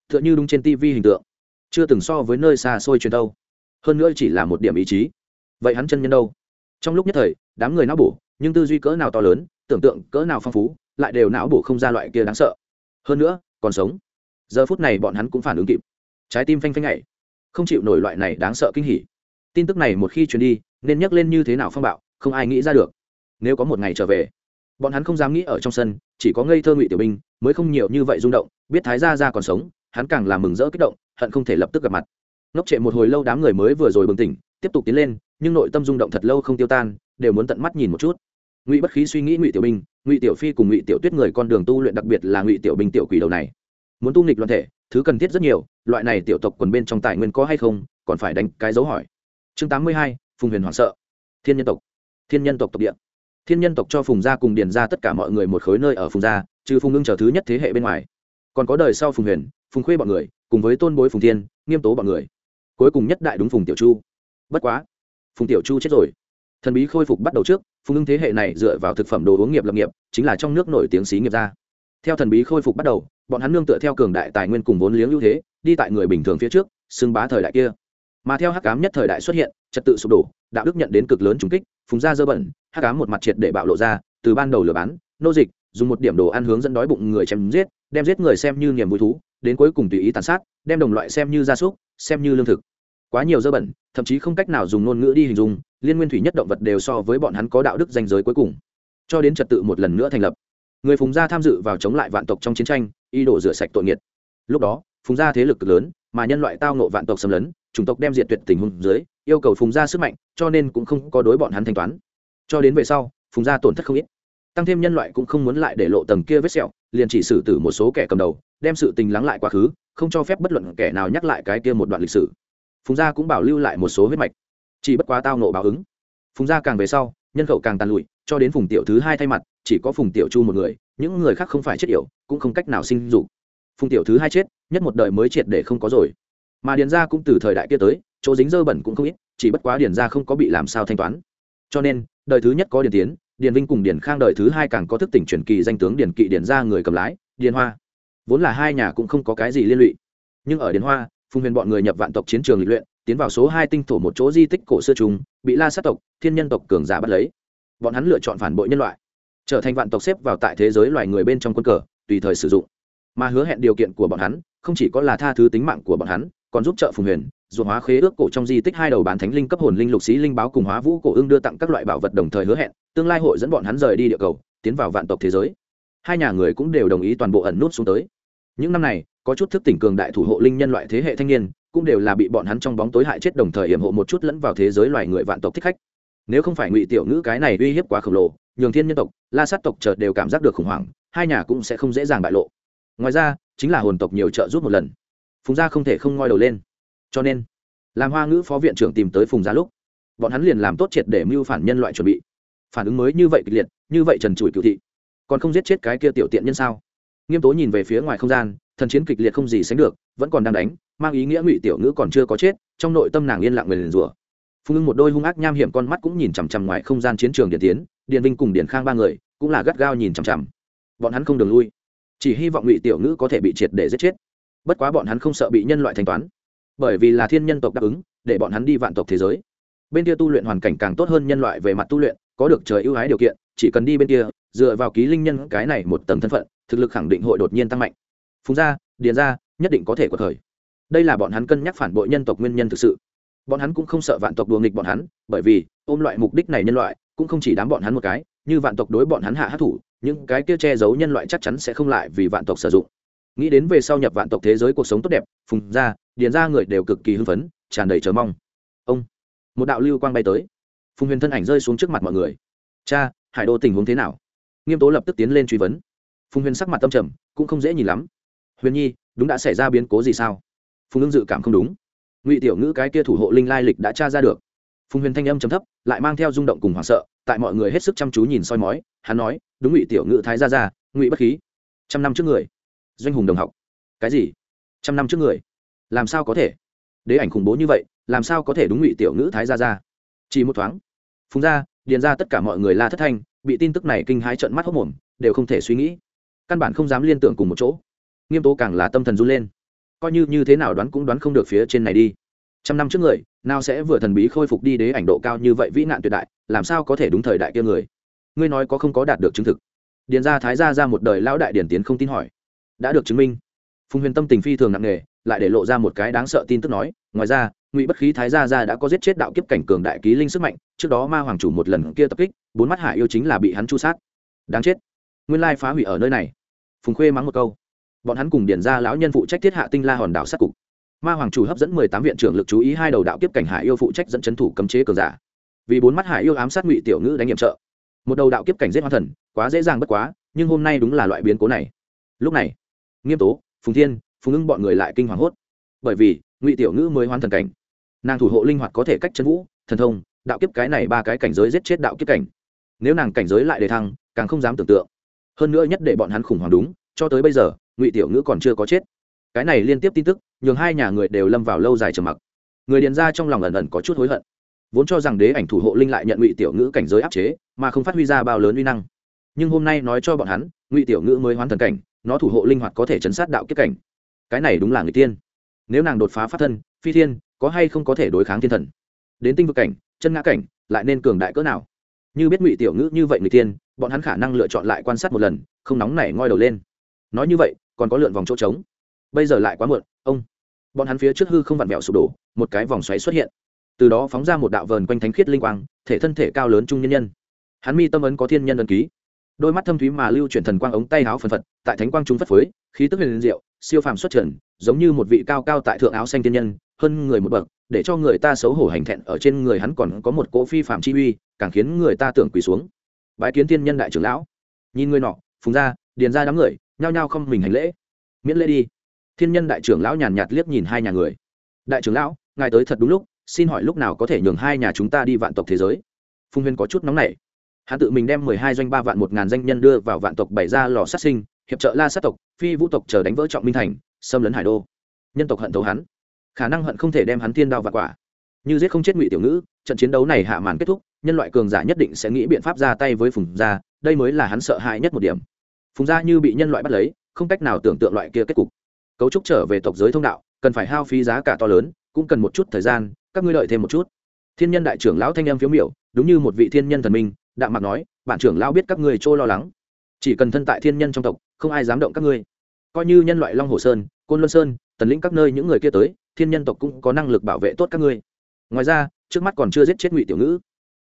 T h ư ợ n h ư đúng trên tv hình tượng. Chưa từng so với nơi xa xôi truyền đâu hơn nữa chỉ là một điểm ý chí. Vậy hắn chân nhân đâu? Trong lúc nhất thời, đám người não bổ, nhưng tư duy cỡ nào to lớn, tưởng tượng cỡ nào phong phú, lại đều não bổ không ra loại kia đáng sợ. Hơn nữa, còn sống. Giờ phút này bọn hắn cũng phản ứng kịp. Trái tim phanh phanh nhảy. Không chịu nổi loại này đáng sợ kinh hỉ. Tin tức này một khi truyền đi, nên nhắc lên như thế nào phong bạo, không ai nghĩ ra được. Nếu có một ngày trở về bọn hắn không dám nghĩ ở trong sân, chỉ có ngây thơ ngụy tiểu binh, mới không nhiều như vậy rung động, biết thái gia ra còn sống, hắn càng làm mừng rỡ kích động, hận không thể lập tức gặp mặt. Ngốc trệ một hồi lâu đám người mới vừa rồi bừng tỉnh, tiếp tục tiến lên, nhưng nội tâm rung động thật lâu không tiêu tan, đều muốn tận mắt nhìn một chút. Ngụy bất khí suy nghĩ ngụy tiểu binh, ngụy tiểu phi cùng ngụy tiểu tuyết người con đường tu luyện đặc biệt là ngụy tiểu binh tiểu quỷ đầu này. Muốn tu nghịch loạn thể, thứ cần thiết rất nhiều, loại này tiểu tộc quần bên trong tài nguyên có hay không, còn phải đánh cái dấu hỏi. Chương tám mươi hai, phùng huyền hoảng sợ. Thiên nhân tộc. Thiên nhân tộc tộc địa thiên nhân tộc cho phùng gia cùng điền ra tất cả mọi người một khối nơi ở phùng gia, trừ phùng ngưng trở thứ nhất thế hệ bên ngoài. Còn có đời sau phùng huyền, phùng khuê bọn người, cùng với tôn bối phùng thiên, nghiêm tố bọn người. Cuối cùng nhất đại đúng phùng tiểu chu. Bất quá, phùng tiểu chu chết rồi. Thần bí khôi phục bắt đầu trước, phùng ngưng thế hệ này dựa vào thực phẩm đồ uống nghiệp lập nghiệp, chính là trong nước nổi tiếng xí nghiệp ra. Theo thần bí khôi phục bắt đầu, bọn hắn nương tựa theo cường đại tài nguyên cùng vốn liếng ưu thế, đi tại người bình thường phía trước, xưng bá thời đại kia. Mà theo hắc cám nhất thời đại xuất hiện, trật tự sụp đổ, đạo đức nhận đến cực lớn trùng kích, phùng gia dơ bẩn hát cá một mặt triệt để bạo lộ ra, từ ban đầu lừa bán, nô dịch, dùng một điểm đồ ăn hướng dẫn đói bụng người chém giết, đem giết người xem như niềm vui thú, đến cuối cùng tùy ý tàn sát, đem đồng loại xem như gia súc, xem như lương thực. Quá nhiều dơ bẩn, thậm chí không cách nào dùng ngôn ngữ đi hình dung, liên nguyên thủy nhất động vật đều so với bọn hắn có đạo đức danh giới cuối cùng. Cho đến trật tự một lần nữa thành lập, người phùng gia tham dự vào chống lại vạn tộc trong chiến tranh y đổ rửa sạch tội nghiệt. Lúc đó, phùng gia thế lực cực lớn, mà nhân loại tao nộ vạn tộc xâm lấn, chủng tộc đem diệt tuyệt tình huống dưới, yêu cầu phùng gia sức mạnh, cho nên cũng không có đối bọn hắn thanh toán cho đến về sau, phùng gia tổn thất không ít. Tăng thêm nhân loại cũng không muốn lại để lộ tầng kia vết sẹo, liền chỉ xử tử một số kẻ cầm đầu, đem sự tình lắng lại quá khứ, không cho phép bất luận kẻ nào nhắc lại cái kia một đoạn lịch sử. Phùng gia cũng bảo lưu lại một số huyết mạch. Chỉ bất quá tao nộ báo ứng. Phùng gia càng về sau, nhân khẩu càng tàn lụi, cho đến phùng tiểu thứ hai thay mặt, chỉ có phùng tiểu chu một người, những người khác không phải chết yểu, cũng không cách nào sinh dục. Phùng tiểu thứ hai chết, nhất một đời mới triệt để không có rồi. Mà điền gia cũng từ thời đại kia tới, chỗ dính dơ bẩn cũng không ít, chỉ bất quá điền gia không có bị làm sao thanh toán cho nên, đời thứ nhất có điền tiến, điền vinh cùng điền khang đời thứ hai càng có thức tỉnh truyền kỳ danh tướng điền kỵ điền gia người cầm lái, điền hoa. Vốn là hai nhà cũng không có cái gì liên lụy. Nhưng ở điền hoa, phùng huyền bọn người nhập vạn tộc chiến trường lịch luyện, tiến vào số hai tinh thổ một chỗ di tích cổ xưa chúng bị la sát tộc, thiên nhân tộc cường giả bắt lấy. Bọn hắn lựa chọn phản bội nhân loại, trở thành vạn tộc xếp vào tại thế giới loài người bên trong quân cờ, tùy thời sử dụng. Mà hứa hẹn điều kiện của bọn hắn, không chỉ có là tha thứ tính mạng của bọn hắn, còn giúp trợ phùng huyền ruộng hóa khế ước cổ trong di tích hai đầu bán thánh linh cấp hồn linh lục sĩ linh báo cùng hóa vũ cổ ưng đưa tặng các loại bảo vật đồng thời hứa hẹn, tương lai hội dẫn bọn hắn rời đi địa cầu, tiến vào vạn tộc thế giới. Hai nhà người cũng đều đồng ý toàn bộ ẩn nút xuống tới. Những năm này, có chút thức tỉnh cường đại thủ hộ linh nhân loại thế hệ thanh niên, cũng đều là bị bọn hắn trong bóng tối hại chết đồng thời hiểm hộ một chút lẫn vào thế giới loài người vạn tộc thích khách. Nếu không phải ngụy tiểu ngữ cái này uy hiếp quá khổng lồ, nhường thiên nhân tộc, la sát tộc chợt đều cảm giác được khủng hoảng, hai nhà cũng sẽ không dễ dàng bại lộ. Ngoài ra, chính là hồn tộc nhiều trợ giúp một lần. Phùng gia không thể không ngoi đầu lên cho nên làm hoa ngữ phó viện trưởng tìm tới phùng gia lúc bọn hắn liền làm tốt triệt để mưu phản nhân loại chuẩn bị phản ứng mới như vậy kịch liệt như vậy trần trụi cựu thị còn không giết chết cái kia tiểu tiện nhân sao nghiêm tố nhìn về phía ngoài không gian thần chiến kịch liệt không gì sánh được vẫn còn đang đánh mang ý nghĩa ngụy tiểu ngữ còn chưa có chết trong nội tâm nàng yên lặng người liền rủa phùng ưng một đôi hung ác nham hiểm con mắt cũng nhìn chằm chằm ngoài không gian chiến trường điện tiến điện vinh cùng điện khang ba người cũng là gắt gao nhìn chằm chằm bọn hắn không đường lui chỉ hy vọng ngụy tiểu ngữ có thể bị triệt để giết chết bất quá bọn hắn không sợ bị nhân loại thanh toán bởi vì là thiên nhân tộc đáp ứng, để bọn hắn đi vạn tộc thế giới. Bên kia tu luyện hoàn cảnh càng tốt hơn nhân loại về mặt tu luyện, có được trời ưu ái điều kiện, chỉ cần đi bên kia, dựa vào ký linh nhân cái này một tầng thân phận, thực lực khẳng định hội đột nhiên tăng mạnh. Phùng gia, điền gia, nhất định có thể có thời đây là bọn hắn cân nhắc phản bội nhân tộc nguyên nhân thực sự. Bọn hắn cũng không sợ vạn tộc đùa nghịch bọn hắn, bởi vì, ôm loại mục đích này nhân loại, cũng không chỉ đám bọn hắn một cái, như vạn tộc đối bọn hắn hạ hát thủ những cái kia che giấu nhân loại chắc chắn sẽ không lại vì vạn tộc sử dụng. Nghĩ đến về sau nhập vạn tộc thế giới cuộc sống tốt đẹp, phùng gia điền ra người đều cực kỳ hưng phấn, tràn đầy chờ mong. Ông, một đạo lưu quang bay tới. Phùng huyền thân ảnh rơi xuống trước mặt mọi người. Cha, hải đô tình huống thế nào? Nghiêm tố lập tức tiến lên truy vấn. Phùng huyền sắc mặt tâm trầm, cũng không dễ nhìn lắm. Huyền nhi, đúng đã xảy ra biến cố gì sao? Phùng ưng dự cảm không đúng. Ngụy tiểu ngữ cái kia thủ hộ linh lai lịch đã tra ra được. Phùng huyền thanh âm trầm thấp, lại mang theo rung động cùng hoảng sợ, tại mọi người hết sức chăm chú nhìn soi mói, hắn nói, đúng ngụy tiểu ngữ thái ra ra ngụy bất khí. Trăm năm trước người. Doanh hùng đồng học. Cái gì? Trăm năm trước người? Làm sao có thể? Đế ảnh khủng bố như vậy, làm sao có thể đúng ngụy tiểu ngữ thái ra ra chỉ một thoáng, phùng ra, điền ra tất cả mọi người la thất thanh, bị tin tức này kinh hãi trận mắt hốc mồm, đều không thể suy nghĩ. Căn bản không dám liên tưởng cùng một chỗ. Nghiêm tố càng là tâm thần run lên. Coi như như thế nào đoán cũng đoán không được phía trên này đi. Trăm năm trước người, nào sẽ vừa thần bí khôi phục đi đế ảnh độ cao như vậy vĩ nạn tuyệt đại, làm sao có thể đúng thời đại kia người? Ngươi nói có không có đạt được chứng thực? Điền gia thái gia ra một đời lão đại điển tiến không tin hỏi. Đã được chứng minh. Phùng huyền tâm tình phi thường nặng nề lại để lộ ra một cái đáng sợ tin tức nói, ngoài ra, ngụy bất khí thái gia gia đã có giết chết đạo kiếp cảnh cường đại ký linh sức mạnh, trước đó ma hoàng chủ một lần kia tập kích, bốn mắt hải yêu chính là bị hắn chu sát. Đáng chết. Nguyên lai phá hủy ở nơi này. Phùng khuê mắng một câu. Bọn hắn cùng điển ra lão nhân phụ trách thiết hạ tinh la hòn đảo sát cục. Ma hoàng chủ hấp dẫn mười tám viện trưởng lực chú ý hai đầu đạo kiếp cảnh hải yêu phụ trách dẫn c h ấ n thủ cấm chế cường giả. Vì bốn mắt hải yêu ám sát ngụy tiểu ngữ đánh nhiệm trợ. Một đầu đạo kiếp cảnh giết hoa thần, quá dễ dàng bất quá, nhưng hôm nay đúng là loại biến cố này. Lúc này, nghiêm tố, phùng thiên phùng ưng bọn người lại kinh hoàng hốt. Bởi vì, ngụy tiểu ngữ mới hoàn thần cảnh. Nàng thủ hộ linh hoạt có thể cách chân vũ, thần thông, đạo kiếp cái này ba cái cảnh giới giết chết đạo kiếp cảnh. Nếu nàng cảnh giới lại đề thăng, càng không dám tưởng tượng. Hơn nữa nhất để bọn hắn khủng hoảng đúng, cho tới bây giờ, ngụy tiểu ngữ còn chưa có chết. Cái này liên tiếp tin tức, nhường hai nhà người đều lâm vào lâu dài trầm mặc. Người điền ra trong lòng ẩn ẩn có chút hối hận. Vốn cho rằng đế ảnh thủ hộ linh lại nhận ngụy tiểu ngữ cảnh giới áp chế, mà không phát huy ra bao lớn uy năng. Nhưng hôm nay nói cho bọn hắn, ngụy tiểu ngữ mới hoán thần cảnh, nó thủ hộ linh hoạt có thể chấn sát đạo kiếp cảnh cái này đúng là người tiên. Nếu nàng đột phá phát thân, phi thiên, có hay không có thể đối kháng thiên thần? Đến tinh vực cảnh, chân ngã cảnh, lại nên cường đại cỡ nào? Như biết ngụy tiểu ngữ như vậy người tiên, bọn hắn khả năng lựa chọn lại quan sát một lần, không nóng nảy ngoi đầu lên. Nói như vậy, còn có lượn vòng chỗ trống. Bây giờ lại quá muộn, ông. Bọn hắn phía trước hư không vặn vẹo sụp đổ, một cái vòng xoáy xuất hiện. Từ đó phóng ra một đạo vờn quanh thánh khiết linh quang, thể thân thể cao lớn trung nhân nhân. Hắn mi tâm ấn có thiên nhân ấn ký đôi mắt thâm thúy mà lưu chuyển thần quang ống tay áo phần phật, tại thánh quang trung phất phới, khí tức huyền diệu, siêu phàm xuất trần, giống như một vị cao cao tại thượng áo xanh thiên nhân, hơn người một bậc, để cho người ta xấu hổ hành thẹn ở trên người hắn còn có một cỗ phi phạm chi uy, càng khiến người ta tưởng quỳ xuống. Bái kiến thiên nhân đại trưởng lão. Nhìn người nọ, phùng ra, điền ra đám người, nhao nhao không mình hành lễ. Miễn lễ đi. Thiên nhân đại trưởng lão nhàn nhạt liếc nhìn hai nhà người. Đại trưởng lão, ngài tới thật đúng lúc, xin hỏi lúc nào có thể nhường hai nhà chúng ta đi vạn tộc thế giới? Phùng huyên có chút nóng nảy hắn tự mình đem mười hai doanh ba vạn một ngàn danh nhân đưa vào vạn tộc bày ra lò sát sinh, hiệp trợ la sát tộc, phi vũ tộc chờ đánh vỡ trọng minh thành, xâm lấn hải đô. Nhân tộc hận thấu hắn. Khả năng hận không thể đem hắn thiên đao và quả. Như giết không chết ngụy tiểu ngữ, trận chiến đấu này hạ màn kết thúc, nhân loại cường giả nhất định sẽ nghĩ biện pháp ra tay với phùng gia, đây mới là hắn sợ hãi nhất một điểm. Phùng gia như bị nhân loại bắt lấy, không cách nào tưởng tượng loại kia kết cục. Cấu trúc trở về tộc giới thông đạo, cần phải hao phí giá cả to lớn, cũng cần một chút thời gian, các ngươi lợi thêm một chút. Thiên nhân đại trưởng lão thanh em phiếu miểu, đúng như một vị thiên nhân thần minh đạm mặt nói, bản trưởng lão biết các ngươi trôi lo lắng. Chỉ cần thân tại thiên nhân trong tộc, không ai dám động các ngươi. Coi như nhân loại long hồ sơn, côn luân sơn, tần lĩnh các nơi những người kia tới, thiên nhân tộc cũng có năng lực bảo vệ tốt các ngươi. Ngoài ra, trước mắt còn chưa giết chết ngụy tiểu ngữ.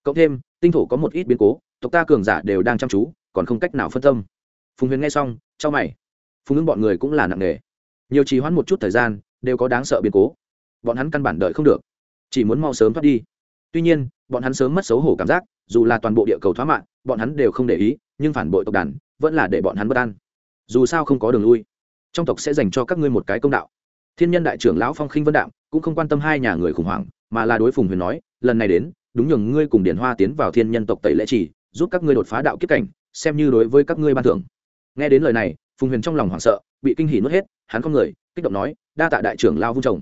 Cộng thêm, tinh thổ có một ít biến cố, tộc ta cường giả đều đang chăm chú, còn không cách nào phân tâm. Phùng huyền nghe xong cho mày. Phùng ứng bọn người cũng là nặng nề. Nhiều trì hoãn một chút thời gian, đều có đáng sợ biến cố. Bọn hắn căn bản đợi không được, chỉ muốn mau sớm thoát đi. Tuy nhiên, bọn hắn sớm mất xấu hổ cảm giác dù là toàn bộ địa cầu thoá mạng, bọn hắn đều không để ý, nhưng phản bội tộc đàn vẫn là để bọn hắn bất an. Dù sao không có đường lui, trong tộc sẽ dành cho các ngươi một cái công đạo. Thiên nhân đại trưởng lão phong khinh vân đạo cũng không quan tâm hai nhà người khủng hoảng, mà là đối phùng huyền nói, lần này đến, đúng nhường ngươi cùng điển hoa tiến vào thiên nhân tộc tẩy lễ chỉ giúp các ngươi đột phá đạo kiếp cảnh, xem như đối với các ngươi ban thưởng. Nghe đến lời này, phùng huyền trong lòng hoảng sợ, bị kinh hỉ nuốt hết, hắn không người, kích động nói, đa tạ đại trưởng lao vung chồng.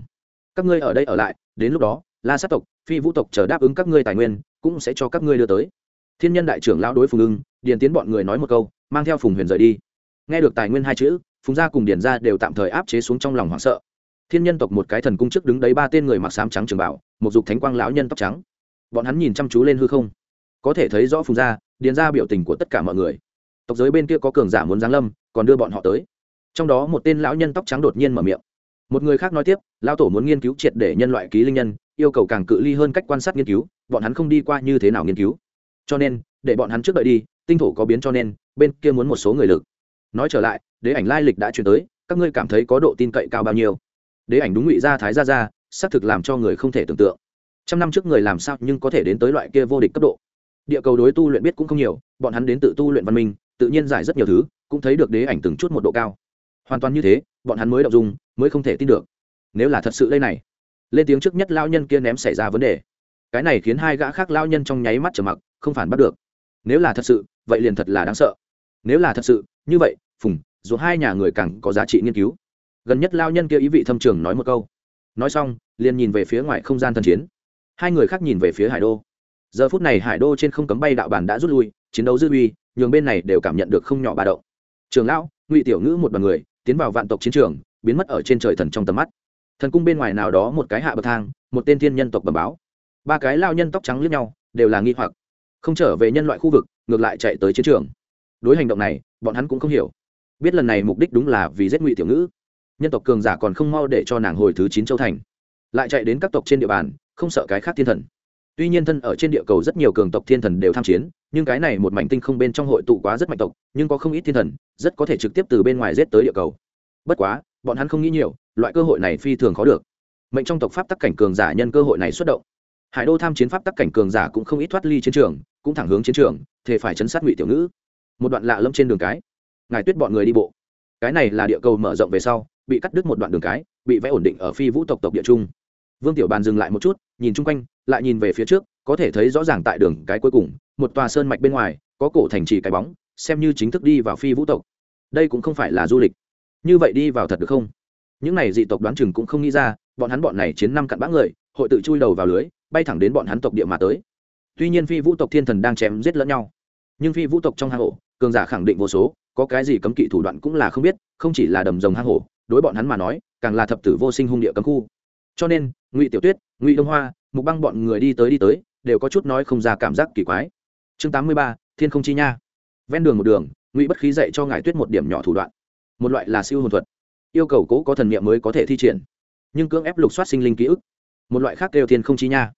Các ngươi ở đây ở lại, đến lúc đó, la sát tộc, phi vũ tộc chờ đáp ứng các ngươi tài nguyên cũng sẽ cho các ngươi đưa tới. Thiên nhân đại trưởng lao đối phùng ưng, điền tiến bọn người nói một câu, mang theo phùng huyền rời đi. Nghe được tài nguyên hai chữ, phùng gia cùng điền gia đều tạm thời áp chế xuống trong lòng hoảng sợ. Thiên nhân tộc một cái thần cung trước đứng đấy ba tên người mặc sám trắng trường bảo, một dục thánh quang lão nhân tóc trắng. Bọn hắn nhìn chăm chú lên hư không. Có thể thấy rõ phùng gia, điền gia biểu tình của tất cả mọi người. Tộc giới bên kia có cường giả muốn giáng lâm, còn đưa bọn họ tới. Trong đó một tên lão nhân tóc trắng đột nhiên mở miệng. Một người khác nói tiếp, lão tổ muốn nghiên cứu triệt để nhân loại ký linh nhân yêu cầu càng cự ly hơn cách quan sát nghiên cứu, bọn hắn không đi qua như thế nào nghiên cứu. Cho nên, để bọn hắn trước đợi đi, tinh thổ có biến cho nên, bên kia muốn một số người lực. Nói trở lại, đế ảnh lai lịch đã chuyển tới, các ngươi cảm thấy có độ tin cậy cao bao nhiêu? Đế ảnh đúng ngụy gia thái gia gia, xác thực làm cho người không thể tưởng tượng. Trăm năm trước người làm sao nhưng có thể đến tới loại kia vô địch cấp độ. Địa cầu đối tu luyện biết cũng không nhiều, bọn hắn đến tự tu luyện văn minh, tự nhiên giải rất nhiều thứ, cũng thấy được đế ảnh từng chút một độ cao. Hoàn toàn như thế, bọn hắn mới đọc dùng mới không thể tin được. Nếu là thật sự đây này lên tiếng trước nhất lao nhân kia ném xảy ra vấn đề. Cái này khiến hai gã khác lao nhân trong nháy mắt trở mặc, không phản bắt được. Nếu là thật sự, vậy liền thật là đáng sợ. Nếu là thật sự, như vậy, phùng, dù hai nhà người càng có giá trị nghiên cứu. Gần nhất lao nhân kia ý vị thâm trường nói một câu. Nói xong, liền nhìn về phía ngoài không gian thần chiến. Hai người khác nhìn về phía hải đô. Giờ phút này hải đô trên không cấm bay đạo bàn đã rút lui, chiến đấu dư uy, nhường bên này đều cảm nhận được không nhỏ bà động. Trường lão, ngụy tiểu ngữ một đoàn người, tiến vào vạn tộc chiến trường, biến mất ở trên trời thần trong tầm mắt thần cung bên ngoài nào đó một cái hạ bậc thang, một tên thiên nhân tộc bẩm báo. Ba cái lao nhân tóc trắng lướt nhau, đều là nghi hoặc. Không trở về nhân loại khu vực, ngược lại chạy tới chiến trường. Đối hành động này, bọn hắn cũng không hiểu. Biết lần này mục đích đúng là vì giết ngụy tiểu ngữ. Nhân tộc cường giả còn không mau để cho nàng hồi thứ chín châu thành. Lại chạy đến các tộc trên địa bàn, không sợ cái khác thiên thần. Tuy nhiên thân ở trên địa cầu rất nhiều cường tộc thiên thần đều tham chiến, nhưng cái này một mảnh tinh không bên trong hội tụ quá rất mạnh tộc, nhưng có không ít thiên thần, rất có thể trực tiếp từ bên ngoài giết tới địa cầu. Bất quá bọn hắn không nghĩ nhiều, loại cơ hội này phi thường khó được. Mệnh trong tộc pháp tắc cảnh cường giả nhân cơ hội này xuất động. Hải đô tham chiến pháp tắc cảnh cường giả cũng không ít thoát ly chiến trường, cũng thẳng hướng chiến trường, thề phải chấn sát ngụy tiểu ngữ. Một đoạn lạ lâm trên đường cái, ngài tuyết bọn người đi bộ. Cái này là địa cầu mở rộng về sau, bị cắt đứt một đoạn đường cái, bị vẽ ổn định ở phi vũ tộc tộc địa trung. Vương tiểu bàn dừng lại một chút, nhìn chung quanh, lại nhìn về phía trước, có thể thấy rõ ràng tại đường cái cuối cùng, một tòa sơn mạch bên ngoài, có cổ thành trì cái bóng, xem như chính thức đi vào phi vũ tộc. Đây cũng không phải là du lịch như vậy đi vào thật được không? Những này dị tộc đoán chừng cũng không nghĩ ra bọn hắn bọn này chiến năm cặn bã người hội tự chui đầu vào lưới bay thẳng đến bọn hắn tộc địa mà tới. Tuy nhiên phi vũ tộc thiên thần đang chém giết lẫn nhau nhưng phi vũ tộc trong hang hổ cường giả khẳng định vô số có cái gì cấm kỵ thủ đoạn cũng là không biết không chỉ là đầm rồng hang hổ, đối bọn hắn mà nói càng là thập tử vô sinh hung địa cấm khu. Cho nên ngụy tiểu tuyết ngụy đông hoa mục băng bọn người đi tới đi tới đều có chút nói không ra cảm giác kỳ quái. Chương tám mươi ba thiên không chi nha. Ven đường một đường ngụy bất khí dạy cho ngài tuyết một điểm nhỏ thủ đoạn một loại là siêu hồn thuật. Yêu cầu cố có thần niệm mới có thể thi triển. Nhưng cưỡng ép lục soát sinh linh ký ức, một loại khác kêu thiên không chi nha.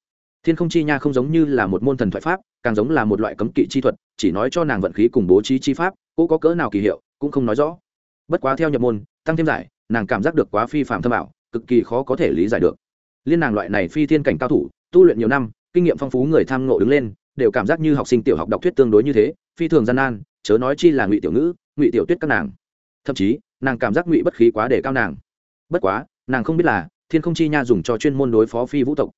Thiên không chi nha không giống như là một môn thần thoại pháp, càng giống là một loại cấm kỵ chi thuật, chỉ nói cho nàng vận khí cùng bố trí chi pháp, cố có cỡ nào kỳ hiệu, cũng không nói rõ. Bất quá theo nhập môn, tăng thêm giải, nàng cảm giác được quá phi phạm thâm ảo, cực kỳ khó có thể lý giải được. Liên nàng loại này phi thiên cảnh cao thủ, tu luyện nhiều năm, kinh nghiệm phong phú người tham ngộ đứng lên, đều cảm giác như học sinh tiểu học đọc thuyết tương đối như thế, phi thường gian nan, chớ nói chi là ngụy tiểu ngữ, ngụy tiểu tuyết các nàng thậm chí, nàng cảm giác ngụy bất khí quá để cao nàng. Bất quá, nàng không biết là, thiên không chi nha dùng cho chuyên môn đối phó phi vũ tộc.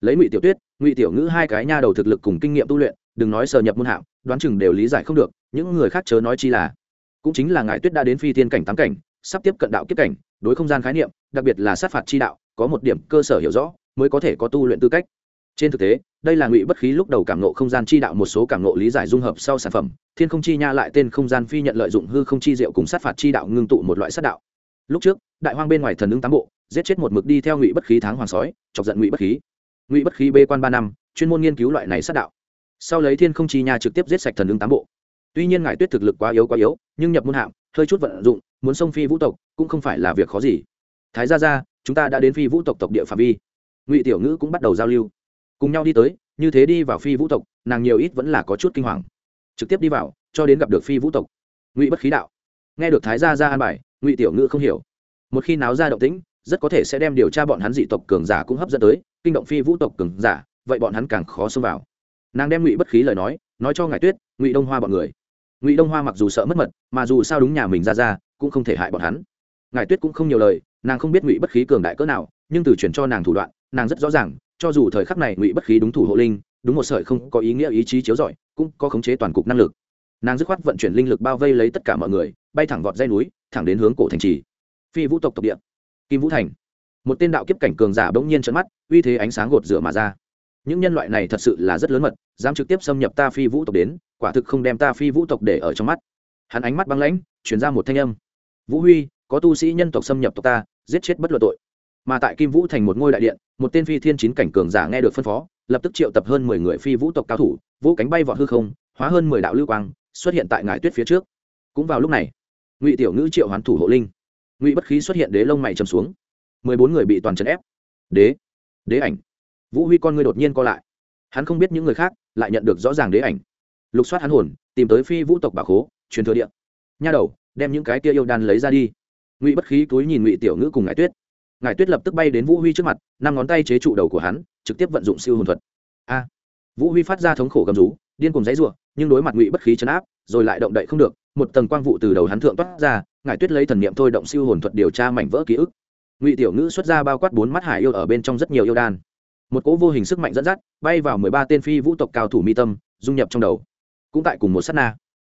Lấy ngụy tiểu tuyết, ngụy tiểu ngữ hai cái nha đầu thực lực cùng kinh nghiệm tu luyện, đừng nói sờ nhập môn hạng, đoán chừng đều lý giải không được, những người khác chớ nói chi là. Cũng chính là ngài tuyết đã đến phi thiên cảnh tám cảnh, sắp tiếp cận đạo kiếp cảnh, đối không gian khái niệm, đặc biệt là sát phạt chi đạo, có một điểm cơ sở hiểu rõ, mới có thể có tu luyện tư cách. Trên thực tế đây là ngụy bất khí lúc đầu cảm nộ không gian chi đạo một số cảm nộ lý giải dung hợp sau sản phẩm, thiên không chi nha lại tên không gian phi nhận lợi dụng hư không chi diệu cùng sát phạt chi đạo ngưng tụ một loại sát đạo. Lúc trước, đại hoang bên ngoài thần ứng tám bộ, giết chết một mực đi theo ngụy bất khí tháng hoàng sói, chọc giận ngụy bất khí. Ngụy bất khí bê quan ba năm, chuyên môn nghiên cứu loại này sát đạo. Sau lấy thiên không chi nha trực tiếp giết sạch thần ứng tám bộ. Tuy nhiên ngài tuyết thực lực quá yếu quá yếu, nhưng nhập môn hạm, hơi chút vận dụng, muốn xông phi vũ tộc, cũng không phải là việc khó gì. Thái ra ra chúng ta đã đến phi vũ tộc tộc địa phạm vi. Ngụy tiểu ngữ cũng bắt đầu giao lưu cùng nhau đi tới, như thế đi vào phi vũ tộc, nàng nhiều ít vẫn là có chút kinh hoàng. Trực tiếp đi vào, cho đến gặp được phi vũ tộc. Ngụy bất khí đạo. Nghe được thái gia ra an bài, ngụy tiểu ngữ không hiểu. Một khi náo ra động tĩnh, rất có thể sẽ đem điều tra bọn hắn dị tộc cường giả cũng hấp dẫn tới, kinh động phi vũ tộc cường giả, vậy bọn hắn càng khó xông vào. Nàng đem ngụy bất khí lời nói nói cho ngài tuyết, ngụy đông hoa bọn người. Ngụy đông hoa mặc dù sợ mất mật, mà dù sao đúng nhà mình ra ra, cũng không thể hại bọn hắn. Ngài tuyết cũng không nhiều lời, nàng không biết ngụy bất khí cường đại cỡ nào, nhưng từ chuyển cho nàng thủ đoạn, nàng rất rõ ràng cho dù thời khắc này ngụy bất khí đúng thủ hộ linh, đúng một sợi không có ý nghĩa ý chí chiếu rọi, cũng có khống chế toàn cục năng lực. Nàng dứt khoát vận chuyển linh lực bao vây lấy tất cả mọi người, bay thẳng vọt dây núi, thẳng đến hướng cổ thành trì. Phi vũ tộc tộc địa. Kim vũ thành. Một tên đạo kiếp cảnh cường giả bỗng nhiên trận mắt, uy thế ánh sáng gột rửa mà ra. Những nhân loại này thật sự là rất lớn mật, dám trực tiếp xâm nhập ta phi vũ tộc đến, quả thực không đem ta phi vũ tộc để ở trong mắt. Hắn ánh mắt băng lãnh chuyển ra một thanh âm. Vũ huy, có tu sĩ nhân tộc xâm nhập tộc ta, giết chết bất luận tội mà tại kim vũ thành một ngôi đại điện, một tên phi thiên chín cảnh cường giả nghe được phân phó, lập tức triệu tập hơn mười người phi vũ tộc cao thủ, vũ cánh bay vọt hư không, hóa hơn mười đạo lưu quang, xuất hiện tại ngải tuyết phía trước. Cũng vào lúc này, ngụy tiểu ngữ triệu hoán thủ hộ linh. Ngụy bất khí xuất hiện đế lông mày trầm xuống. Mười bốn người bị toàn trấn ép. Đế đế ảnh. Vũ huy con ngươi đột nhiên co lại. Hắn không biết những người khác, lại nhận được rõ ràng đế ảnh. Lục soát hắn hồn, tìm tới phi vũ tộc bà khố, truyền thừa điện nha đầu, đem những cái kia yêu đan lấy ra đi. Ngụy bất khí túi nhìn ngụy tiểu ngữ cùng ngải tuyết ngải tuyết lập tức bay đến vũ huy trước mặt, năm ngón tay chế trụ đầu của hắn, trực tiếp vận dụng siêu hồn thuật. A. Vũ huy phát ra thống khổ gầm rú, điên cùng giấy n nhưng đối mặt ngụy bất khí chấn áp, rồi lại động đậy không được, một tầng quang vụ từ đầu hắn thượng toát ra ngải tuyết lấy thần niệm thôi động siêu hồn thuật điều tra mảnh vỡ ký ức. Ngụy tiểu ngữ xuất ra bao quát bốn mắt hải yêu ở bên trong rất nhiều yêu đan. Một cỗ vô hình sức mạnh dẫn dắt, bay vào mười ba tên phi vũ tộc cao thủ mi tâm, dung nhập trong đầu. Cũng tại cùng một s á t na.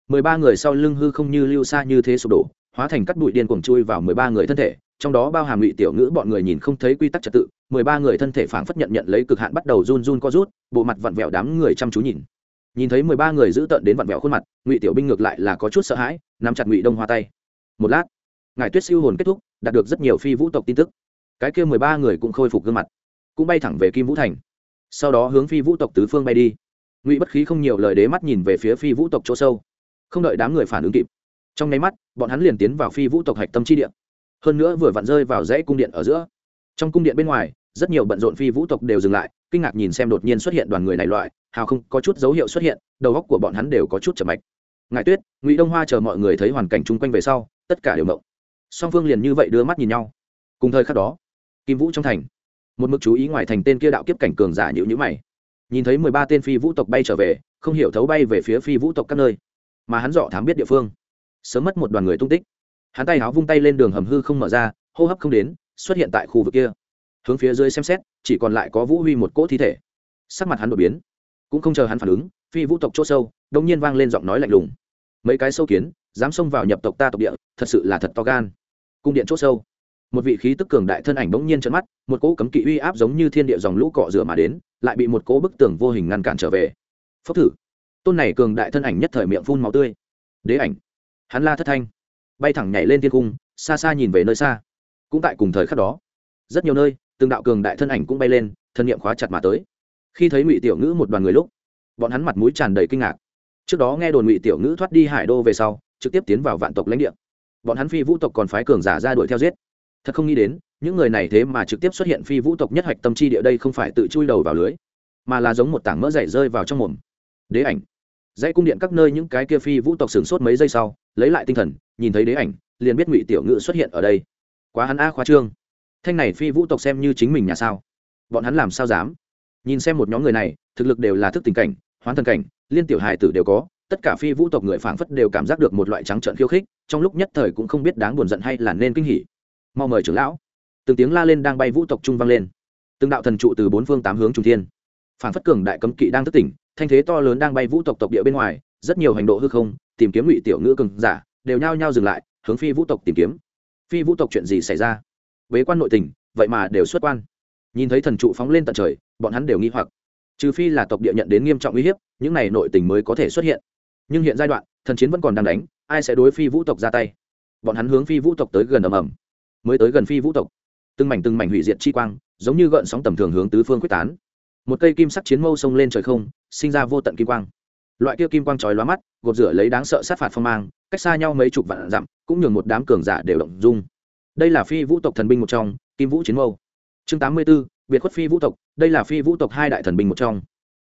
Mười ba người sau lưng hư không như lưu xa như thế sụp đổ, hóa thành cắt bụi điên cuồng chui vào mười ba người thân thể trong đó bao hàm ngụy tiểu ngữ bọn người nhìn không thấy quy tắc trật tự, mười ba người thân thể phảng phất nhận nhận lấy cực hạn bắt đầu run run co rút, bộ mặt vặn vẹo đám người chăm chú nhìn. Nhìn thấy mười ba người giữ tợn đến vặn vẹo khuôn mặt, ngụy tiểu binh ngược lại là có chút sợ hãi, nắm chặt ngụy đông hoa tay. Một lát, ngài tuyết siêu hồn kết thúc, đạt được rất nhiều phi vũ tộc tin tức. Cái kia mười ba người cũng khôi phục gương mặt, cũng bay thẳng về kim vũ thành. Sau đó hướng phi vũ tộc tứ phương bay đi. Ngụy bất khí không nhiều lời đế mắt nhìn về phía phi vũ tộc chỗ sâu, không đợi đám người phản ứng kịp. Trong nháy mắt, bọn hắn liền tiến vào phi vũ tộc hạch tâm chi địa hơn nữa vừa vặn rơi vào dãy cung điện ở giữa. Trong cung điện bên ngoài, rất nhiều bận rộn phi vũ tộc đều dừng lại, kinh ngạc nhìn xem đột nhiên xuất hiện đoàn người này loại, hào không, có chút dấu hiệu xuất hiện, đầu góc của bọn hắn đều có chút chậm mạch. Ngài tuyết, ngụy đông hoa chờ mọi người thấy hoàn cảnh chung quanh về sau, tất cả đều mộng song phương liền như vậy đưa mắt nhìn nhau. Cùng thời khắc đó, kim vũ trong thành, một mực chú ý ngoài thành tên kia đạo kiếp cảnh cường giả nhữ nhữ mày. Nhìn thấy mười ba tên phi vũ tộc bay trở về, không hiểu thấu bay về phía phi vũ tộc các nơi, mà hắn dọ thám biết địa phương. Sớm mất một đoàn người tung tích hắn tay áo vung tay lên đường hầm hư không mở ra, hô hấp không đến, xuất hiện tại khu vực kia. Hướng phía dưới xem xét, chỉ còn lại có vũ huy một cỗ thi thể. Sắc mặt hắn đột biến. Cũng không chờ hắn phản ứng, phi vũ tộc chỗ sâu đông nhiên vang lên giọng nói lạnh lùng. Mấy cái sâu kiến, dám xông vào nhập tộc ta tộc địa, thật sự là thật to gan. Cung điện chỗ sâu. Một vị khí tức cường đại thân ảnh bỗng nhiên trấn mắt, một cỗ cấm kỵ uy áp giống như thiên địa dòng lũ cọ rửa mà đến, lại bị một cỗ bức tường vô hình ngăn cản trở về. Phốc thử. Tôn này cường đại thân ảnh nhất thời miệng phun máu tươi. Đế ảnh. Hắn la thất thanh bay thẳng nhảy lên thiên cung xa xa nhìn về nơi xa. Cũng tại cùng thời khắc đó, rất nhiều nơi, từng đạo cường đại thân ảnh cũng bay lên, thân nhiệm khóa chặt mà tới. Khi thấy ngụy tiểu ngữ một đoàn người lúc, bọn hắn mặt mũi tràn đầy kinh ngạc. Trước đó nghe đồn ngụy tiểu ngữ thoát đi hải đô về sau, trực tiếp tiến vào vạn tộc lãnh địa. Bọn hắn phi vũ tộc còn phái cường giả ra đuổi theo giết. Thật không nghĩ đến, những người này thế mà trực tiếp xuất hiện phi vũ tộc nhất hạch tâm chi địa đây không phải tự chui đầu vào lưới, mà là giống một tảng mỡ dày rơi vào trong mồm. Đế ảnh dãy cung điện các nơi những cái kia phi vũ tộc sửng sốt mấy giây sau, lấy lại tinh thần, nhìn thấy đế ảnh, liền biết ngụy tiểu ngự xuất hiện ở đây. Quá hắn a khoa trương. Thanh này phi vũ tộc xem như chính mình nhà sao? Bọn hắn làm sao dám? Nhìn xem một nhóm người này, thực lực đều là thức tình cảnh, hoán thần cảnh, liên tiểu hài tử đều có, tất cả phi vũ tộc người phảng phất đều cảm giác được một loại trắng trợn khiêu khích, trong lúc nhất thời cũng không biết đáng buồn giận hay là nên kinh hỉ. Mau mời trưởng lão. Từng tiếng la lên đang bay vũ tộc trung vang lên. Từng đạo thần trụ từ bốn phương tám hướng trung thiên. Phản phất cường đại cấm kỵ đang thức tỉnh, thanh thế to lớn đang bay vũ tộc tộc địa bên ngoài, rất nhiều hành độ hư không, tìm kiếm ngụy tiểu ngữ cường giả, đều nhao nhao dừng lại, hướng phi vũ tộc tìm kiếm. Phi vũ tộc chuyện gì xảy ra? Bế quan nội tình, vậy mà đều xuất quan. Nhìn thấy thần trụ phóng lên tận trời, bọn hắn đều nghi hoặc. Trừ phi là tộc địa nhận đến nghiêm trọng uy hiếp, những này nội tình mới có thể xuất hiện. Nhưng hiện giai đoạn, thần chiến vẫn còn đang đánh, ai sẽ đối phi vũ tộc ra tay? Bọn hắn hướng phi vũ tộc tới gần ầm ầm. Mới tới gần phi vũ tộc. Từng mảnh từng mảnh hủy diệt chi quang, giống như gợn sóng tầm thường hướng tứ phương quyết tán một cây kim sắc chiến mâu xông lên trời không, sinh ra vô tận kim quang. Loại kia kim quang trói lóa mắt, gột rửa lấy đáng sợ sát phạt phong mang, cách xa nhau mấy chục vạn dặm, cũng nhường một đám cường giả đều động dung. Đây là phi vũ tộc thần binh một trong, kim vũ chiến mâu. Chương tám mươi b ố biệt khuất phi vũ tộc, đây là phi vũ tộc hai đại thần binh một trong.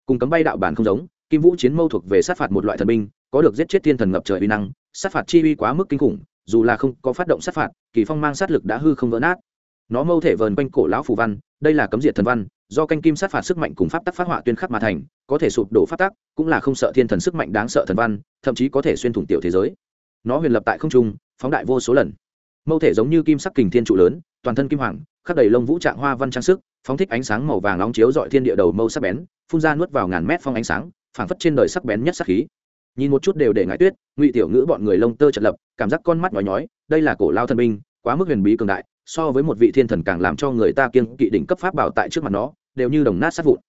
Cùng cấm bay đạo bản không giống, kim vũ chiến mâu thuộc về sát phạt một loại thần binh, có được giết chết thiên thần ngập trời uy năng, sát phạt chi uy quá mức kinh khủng, dù là không có phát động sát phạt, kỳ phong mang sát lực đã hư không vỡ nát. Nó mâu thể vờn quanh cổ lão phù văn, đây là cấm diệt thần văn do canh kim sát phạt sức mạnh cùng pháp tắc phát họa tuyên khắc mà thành, có thể sụp đổ pháp tắc, cũng là không sợ thiên thần sức mạnh đáng sợ thần văn, thậm chí có thể xuyên thủng tiểu thế giới. Nó huyền lập tại không trung, phóng đại vô số lần. Mâu thể giống như kim sắc kình thiên trụ lớn, toàn thân kim hoàng khắc đầy lông vũ trạng hoa văn trang sức, phóng thích ánh sáng màu vàng nóng chiếu dọi thiên địa đầu mâu sắc bén, phun ra nuốt vào ngàn mét phong ánh sáng, phảng phất trên đời sắc bén nhất sắc khí. Nhìn một chút đều để ngại tuyết, ngụy tiểu ngữ bọn người lông tơ chật lập, cảm giác con mắt nhói nhói, đây là cổ lao thần binh, quá mức huyền bí cường đại, so với một vị thiên thần càng làm cho người ta kiêng kỵ đỉnh cấp pháp bảo tại trước mặt nó đều như đồng nát sát vụn.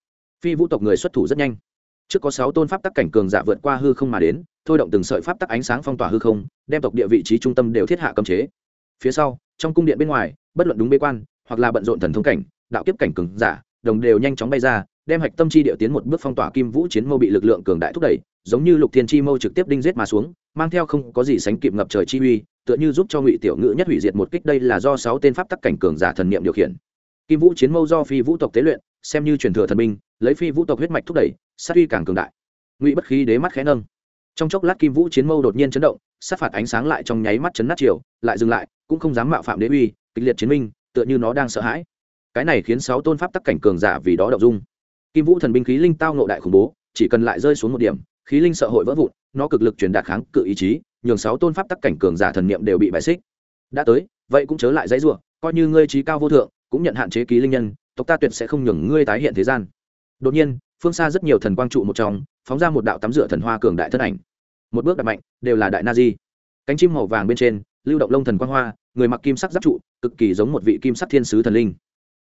Phi vũ tộc người xuất thủ rất nhanh. Trước có sáu tôn pháp tắc cảnh cường giả vượt qua hư không mà đến, thôi động từng sợi pháp tắc ánh sáng phong tỏa hư không, đem tộc địa vị trí trung tâm đều thiết hạ cấm chế. Phía sau, trong cung điện bên ngoài, bất luận đúng bế quan, hoặc là bận rộn thần thông cảnh, đạo kiếp cảnh cường giả, đồng đều nhanh chóng bay ra, đem hạch tâm chi địa tiến một bước phong tỏa kim vũ chiến mâu bị lực lượng cường đại thúc đẩy, giống như lục thiên chi mâu trực tiếp đinh giết mà xuống, mang theo không có gì sánh kịp ngập trời chi uy, tựa như giúp cho ngụy tiểu ngữ nhất hủy diệt một kích, đây là do sáu tên pháp tắc cảnh cường giả thần niệm điều khiển. Kim vũ chiến mâu do phi vũ tộc tế luyện xem như truyền thừa thần binh, lấy phi vũ tộc huyết mạch thúc đẩy, sát uy càng cường đại. Ngụy bất khí đế mắt khẽ nâng. Trong chốc lát kim vũ chiến mâu đột nhiên chấn động, sát phạt ánh sáng lại trong nháy mắt chấn nát chiều lại dừng lại, cũng không dám mạo phạm đế uy, kịch liệt chiến minh, tựa như nó đang sợ hãi. Cái này khiến sáu tôn pháp tắc cảnh cường giả vì đó đậu dung. Kim vũ thần binh khí linh tao nộ đại khủng bố, chỉ cần lại rơi xuống một điểm, khí linh sợ hội vỡ vụn, nó cực lực truyền đạt kháng cự ý chí, nhường sáu tôn pháp tắc cảnh cường giả thần niệm đều bị bài xích. Đã tới, vậy cũng chớ lại dãy rủa, coi như ngươi trí cao vô thượng, cũng nhận hạn chế ký linh nhân tộc ta tuyệt sẽ không nhường ngươi tái hiện thế gian. Đột nhiên, phương xa rất nhiều thần quang trụ một trong, phóng ra một đạo tắm rửa thần hoa cường đại thân ảnh. Một bước đặt mạnh, đều là đại na di. Cánh chim màu vàng bên trên, lưu động lông thần quang hoa, người mặc kim sắc giáp trụ, cực kỳ giống một vị kim sắc thiên sứ thần linh.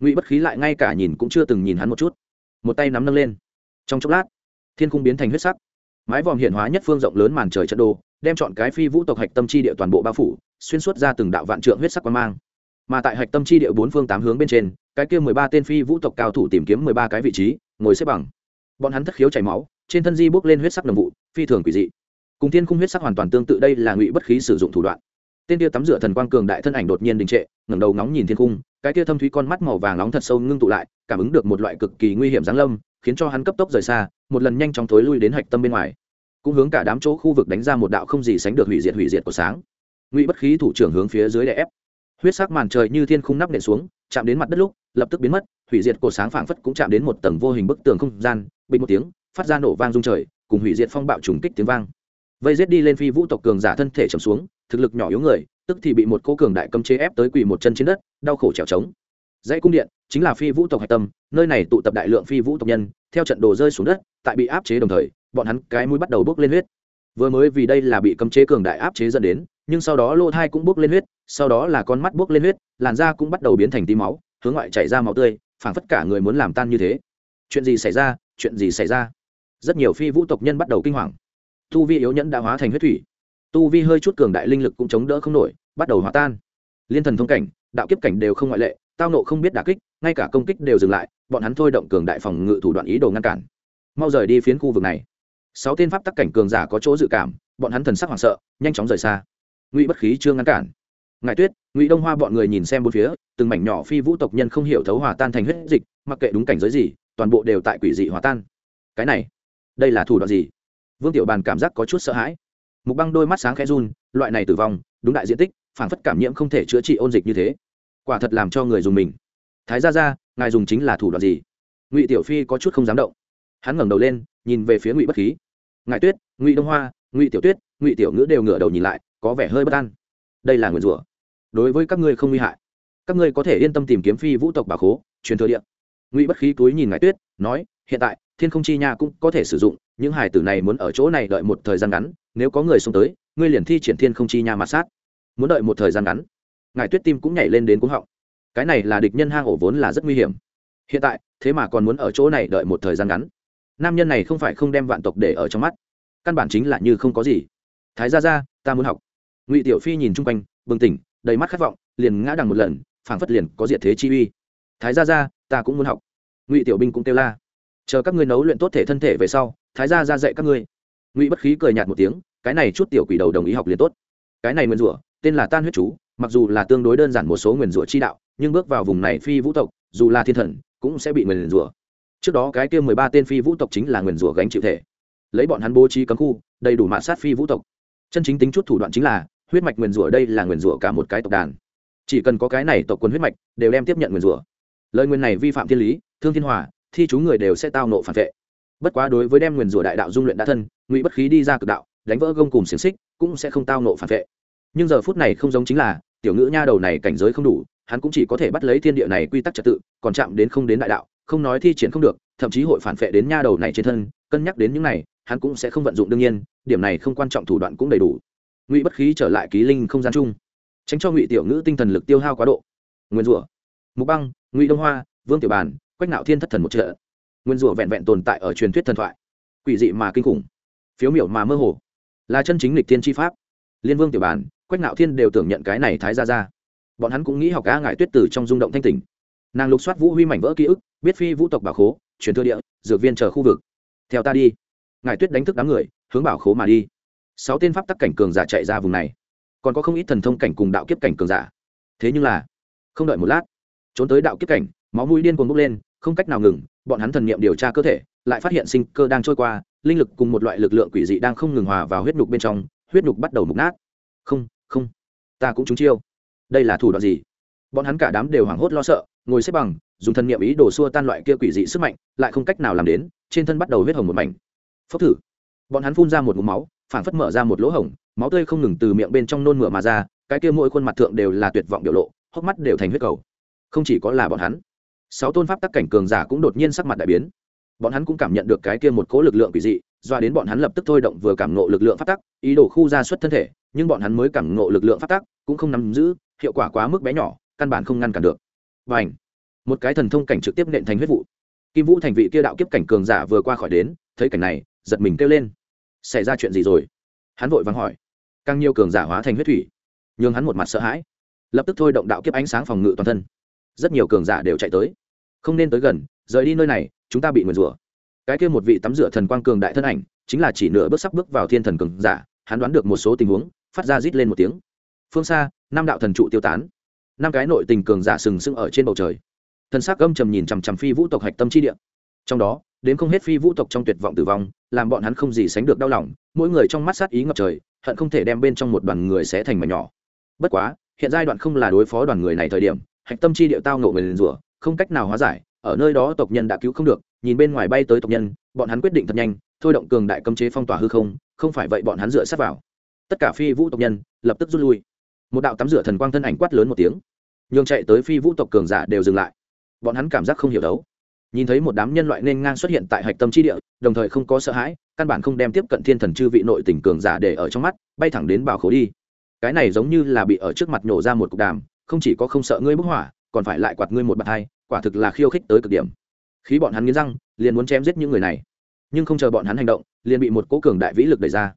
Ngụy bất khí lại ngay cả nhìn cũng chưa từng nhìn hắn một chút. Một tay nắm nâng lên. Trong chốc lát, thiên cung biến thành huyết sắc. Mái vòm hiện hóa nhất phương rộng lớn màn trời trận đồ, đem chọn cái phi vũ tộc hạch tâm chi địa toàn bộ bao phủ, xuyên suốt ra từng đạo vạn trượng huyết sắc quan mang. Mà tại hạch tâm chi địa bốn phương tám hướng bên trên cái kia mười ba tên phi vũ tộc cao thủ tìm kiếm mười ba cái vị trí, ngồi xếp bằng. Bọn hắn thất khiếu chảy máu, trên thân di bốc lên huyết sắc đồng vụ, phi thường quỷ dị. Cùng thiên khung huyết sắc hoàn toàn tương tự đây là ngụy bất khí sử dụng thủ đoạn. Tên kia tắm rửa thần quang cường đại thân ảnh đột nhiên đình trệ, ngẩng đầu ngóng nhìn thiên cung cái kia thâm thúy con mắt màu vàng nóng thật sâu ngưng tụ lại, cảm ứng được một loại cực kỳ nguy hiểm giáng lâm, khiến cho hắn cấp tốc rời xa, một lần nhanh chóng thối lui đến hạch tâm bên ngoài. Cũng hướng cả đám chỗ khu vực đánh ra một đạo không gì sánh được hủy diệt hủy diệt của sáng. Ngụy bất khí thủ trưởng hướng phía dưới đè ép. Huyết sắc màn trời như thiên khung nắp nện xuống, chạm đến mặt đất lúc lập tức biến mất, hủy diệt cổ sáng phảng phất cũng chạm đến một tầng vô hình bức tường không gian, bình một tiếng, phát ra nổ vang rung trời, cùng hủy diệt phong bạo trùng kích tiếng vang. Vây rết đi lên phi vũ tộc cường giả thân thể trầm xuống, thực lực nhỏ yếu người, tức thì bị một cô cường đại cấm chế ép tới quỳ một chân trên đất, đau khổ trèo trống. Dãy cung điện, chính là phi vũ tộc hạch tâm, nơi này tụ tập đại lượng phi vũ tộc nhân, theo trận đồ rơi xuống đất, tại bị áp chế đồng thời, bọn hắn cái mũi bắt đầu bốc lên huyết. Vừa mới vì đây là bị cấm chế cường đại áp chế dẫn đến, nhưng sau đó lô thai cũng bốc lên huyết, sau đó là con mắt bốc lên huyết, làn da cũng bắt đầu biến thành tí máu hướng ngoại chảy ra máu tươi, phảng phất cả người muốn làm tan như thế. Chuyện gì xảy ra? Chuyện gì xảy ra? Rất nhiều phi vũ tộc nhân bắt đầu kinh hoàng. Tu vi yếu nhẫn đã hóa thành huyết thủy. Tu vi hơi chút cường đại linh lực cũng chống đỡ không nổi, bắt đầu hòa tan. Liên thần thông cảnh, đạo kiếp cảnh đều không ngoại lệ, tao nộ không biết đả kích, ngay cả công kích đều dừng lại, bọn hắn thôi động cường đại phòng ngự thủ đoạn ý đồ ngăn cản. Mau rời đi phiến khu vực này. Sáu tên pháp tắc cảnh cường giả có chỗ dự cảm, bọn hắn thần sắc hoảng sợ, nhanh chóng rời xa. Ngụy bất khí chưa ngăn cản ngài tuyết, ngụy đông hoa bọn người nhìn xem bốn phía, từng mảnh nhỏ phi vũ tộc nhân không hiểu thấu hòa tan thành huyết dịch, mặc kệ đúng cảnh giới gì, toàn bộ đều tại quỷ dị hòa tan. Cái này, đây là thủ đoạn gì? Vương tiểu bàn cảm giác có chút sợ hãi. Mục băng đôi mắt sáng khẽ run, loại này tử vong, đúng đại diện tích phản phất cảm nhiễm không thể chữa trị ôn dịch như thế. Quả thật làm cho người dùng mình. Thái ra ra ngài dùng chính là thủ đoạn gì? Ngụy tiểu phi có chút không dám động. Hắn ngẩng đầu lên, nhìn về phía ngụy bất khí. Ngài tuyết, ngụy đông hoa, ngụy tiểu tuyết, ngụy tiểu ngữ đều ngửa đầu nhìn lại, có vẻ hơi bất an. Đây là nguyền rủa đối với các ngươi không nguy hại. Các ngươi có thể yên tâm tìm kiếm phi vũ tộc bà khố, truyền thừa điện ngụy bất khí túi nhìn ngài tuyết, nói, hiện tại, thiên không chi nha cũng có thể sử dụng, những hải tử này muốn ở chỗ này đợi một thời gian ngắn, nếu có người xông tới, ngươi liền thi triển thiên không chi nha mặt sát. Muốn đợi một thời gian ngắn, ngài tuyết tim cũng nhảy lên đến cuống họng. Cái này là địch nhân hang ổ vốn là rất nguy hiểm. Hiện tại, thế mà còn muốn ở chỗ này đợi một thời gian ngắn. Nam nhân này không phải không đem vạn tộc để ở trong mắt. Căn bản chính là như không có gì. Thái ra ra ta muốn học. Ngụy tiểu phi nhìn chung quanh, bừng tỉnh đầy mắt khát vọng, liền ngã đằng một lần, phảng phất liền có diệt thế chi uy. Thái gia gia, ta cũng muốn học. Ngụy tiểu binh cũng kêu la. Chờ các ngươi nấu luyện tốt thể thân thể về sau, thái gia ra dạy các ngươi. Ngụy bất khí cười nhạt một tiếng, cái này chút tiểu quỷ đầu đồng ý học liền tốt. Cái này nguyên rủa, tên là tan huyết chú, mặc dù là tương đối đơn giản một số nguyên rủa chi đạo, nhưng bước vào vùng này phi vũ tộc, dù là thiên thần, cũng sẽ bị nguyền rủa. Trước đó cái kia mười ba tên phi vũ tộc chính là nguyền rủa gánh chịu thể. Lấy bọn hắn bố trí cấm khu, đầy đủ mạ sát phi vũ tộc. Chân chính tính chút thủ đoạn chính là huyết mạch nguyền rủa đây là nguyền rủa cả một cái tộc đàn. Chỉ cần có cái này tộc quân huyết mạch, đều đem tiếp nhận nguyền rủa. Lời nguyền này vi phạm thiên lý, thương thiên hòa, thi chú người đều sẽ tao nộ phản vệ. Bất quá đối với đem nguyền rủa đại đạo dung luyện đã thân, ngụy bất khí đi ra cực đạo, đánh vỡ gông cùng xiềng xích, cũng sẽ không tao nộ phản vệ. Nhưng giờ phút này không giống chính là, tiểu ngữ nha đầu này cảnh giới không đủ, hắn cũng chỉ có thể bắt lấy thiên địa này quy tắc trật tự, còn chạm đến không đến đại đạo, không nói thi triển không được, thậm chí hội phản vệ đến nha đầu này trên thân, cân nhắc đến những này, hắn cũng sẽ không vận dụng đương nhiên, điểm này không quan trọng thủ đoạn cũng đầy đủ ngụy bất khí trở lại ký linh không gian chung, tránh cho ngụy tiểu ngữ tinh thần lực tiêu hao quá độ. Nguyên rủa, mục băng, ngụy đông hoa, vương tiểu bàn, quách nạo thiên thất thần một trợ. Nguyên rủa vẹn vẹn tồn tại ở truyền thuyết thần thoại, quỷ dị mà kinh khủng, phiếu miểu mà mơ hồ, là chân chính lịch thiên tri pháp. Liên vương tiểu bàn, quách nạo thiên đều tưởng nhận cái này thái ra ra bọn hắn cũng nghĩ học cá ngại tuyết tử trong rung động thanh tỉnh. Nàng lục soát vũ huy mảnh vỡ ký ức, biết phi vũ tộc bảo khố, truyền thừa địa, dược viên chờ khu vực. Theo ta đi. Ngài tuyết đánh thức đám người, hướng bảo khố mà đi sáu tên pháp tắc cảnh cường giả chạy ra vùng này. Còn có không ít thần thông cảnh cùng đạo kiếp cảnh cường giả. Thế nhưng là, không đợi một lát, trốn tới đạo kiếp cảnh, máu mũi điên cuồng bốc lên, không cách nào ngừng, bọn hắn thần niệm điều tra cơ thể, lại phát hiện sinh cơ đang trôi qua, linh lực cùng một loại lực lượng quỷ dị đang không ngừng hòa vào huyết nhục bên trong, huyết nhục bắt đầu mục nát. Không không, ta cũng trúng chiêu. Đây là thủ đoạn gì? Bọn hắn cả đám đều hoảng hốt lo sợ, ngồi xếp bằng, dùng thần niệm ý đồ xua tan loại kia quỷ dị sức mạnh, lại không cách nào làm đến, trên thân bắt đầu huyết hồng một mảnh. Phốc thử bọn hắn phun ra một ngụm máu phản phất mở ra một lỗ hổng, máu tươi không ngừng từ miệng bên trong nôn mửa mà ra, cái kia mỗi khuôn mặt thượng đều là tuyệt vọng biểu lộ, hốc mắt đều thành huyết cầu. Không chỉ có là bọn hắn, sáu tôn pháp tắc cảnh cường giả cũng đột nhiên sắc mặt đại biến. Bọn hắn cũng cảm nhận được cái kia một cố lực lượng quỷ dị doa đến bọn hắn lập tức thôi động vừa cảm ngộ lực lượng phát tắc, ý đồ khu ra xuất thân thể, nhưng bọn hắn mới cảm ngộ lực lượng phát tắc cũng không nắm giữ, hiệu quả quá mức bé nhỏ, căn bản không ngăn cản được. Và ảnh một cái thần thông cảnh trực tiếp nện thành huyết vụ. Kim vũ thành vị kia đạo kiếp cảnh cường giả vừa qua khỏi đến, thấy cảnh này, giật mình kêu lên xảy ra chuyện gì rồi? Hắn vội vàng hỏi. Càng nhiều cường giả hóa thành huyết thủy nhưng hắn một mặt sợ hãi. Lập tức thôi động đạo kiếp ánh sáng phòng ngự toàn thân. Rất nhiều cường giả đều chạy tới. Không nên tới gần, rời đi nơi này, chúng ta bị nguyền rủa. Cái kia một vị tắm rửa thần quang cường đại thân ảnh, chính là chỉ nửa bước sắp bước vào thiên thần cường giả, hắn đoán được một số tình huống, phát ra rít lên một tiếng. Phương xa, năm đạo thần trụ tiêu tán. Năm cái nội tình cường giả sừng sững ở trên bầu trời. Thần s á c gâm trầm nhìn chằm chằm phi vũ tộc hạch tâm chi địa. Trong đó đến không hết phi vũ tộc trong tuyệt vọng tử vong, làm bọn hắn không gì sánh được đau lòng, mỗi người trong mắt sát ý ngập trời, hận không thể đem bên trong một đoàn người sẽ thành mảnh nhỏ. Bất quá, hiện giai đoạn không là đối phó đoàn người này thời điểm, hạch tâm chi địa tao ngộ người liền rủa, không cách nào hóa giải, ở nơi đó tộc nhân đã cứu không được, nhìn bên ngoài bay tới tộc nhân, bọn hắn quyết định thật nhanh, thôi động cường đại cấm chế phong tỏa hư không không phải vậy bọn hắn dựa sát vào. Tất cả phi vũ tộc nhân, lập tức rút lui. Một đạo tắm rửa thần quang thân ảnh quát lớn một tiếng. Nhường chạy tới phi vũ tộc cường giả đều dừng lại. Bọn hắn cảm giác không hiểu đấu nhìn thấy một đám nhân loại nên ngang xuất hiện tại hạch tâm tri địa, đồng thời không có sợ hãi, căn bản không đem tiếp cận thiên thần chư vị nội tỉnh cường giả để ở trong mắt, bay thẳng đến bảo khố đi. Cái này giống như là bị ở trước mặt nhổ ra một cục đàm, không chỉ có không sợ ngươi bức hỏa còn phải lại quạt ngươi một bàn hai, quả thực là khiêu khích tới cực điểm. Khí bọn hắn nghiến răng, liền muốn chém giết những người này. Nhưng không chờ bọn hắn hành động, liền bị một cố cường đại vĩ lực đẩy ra.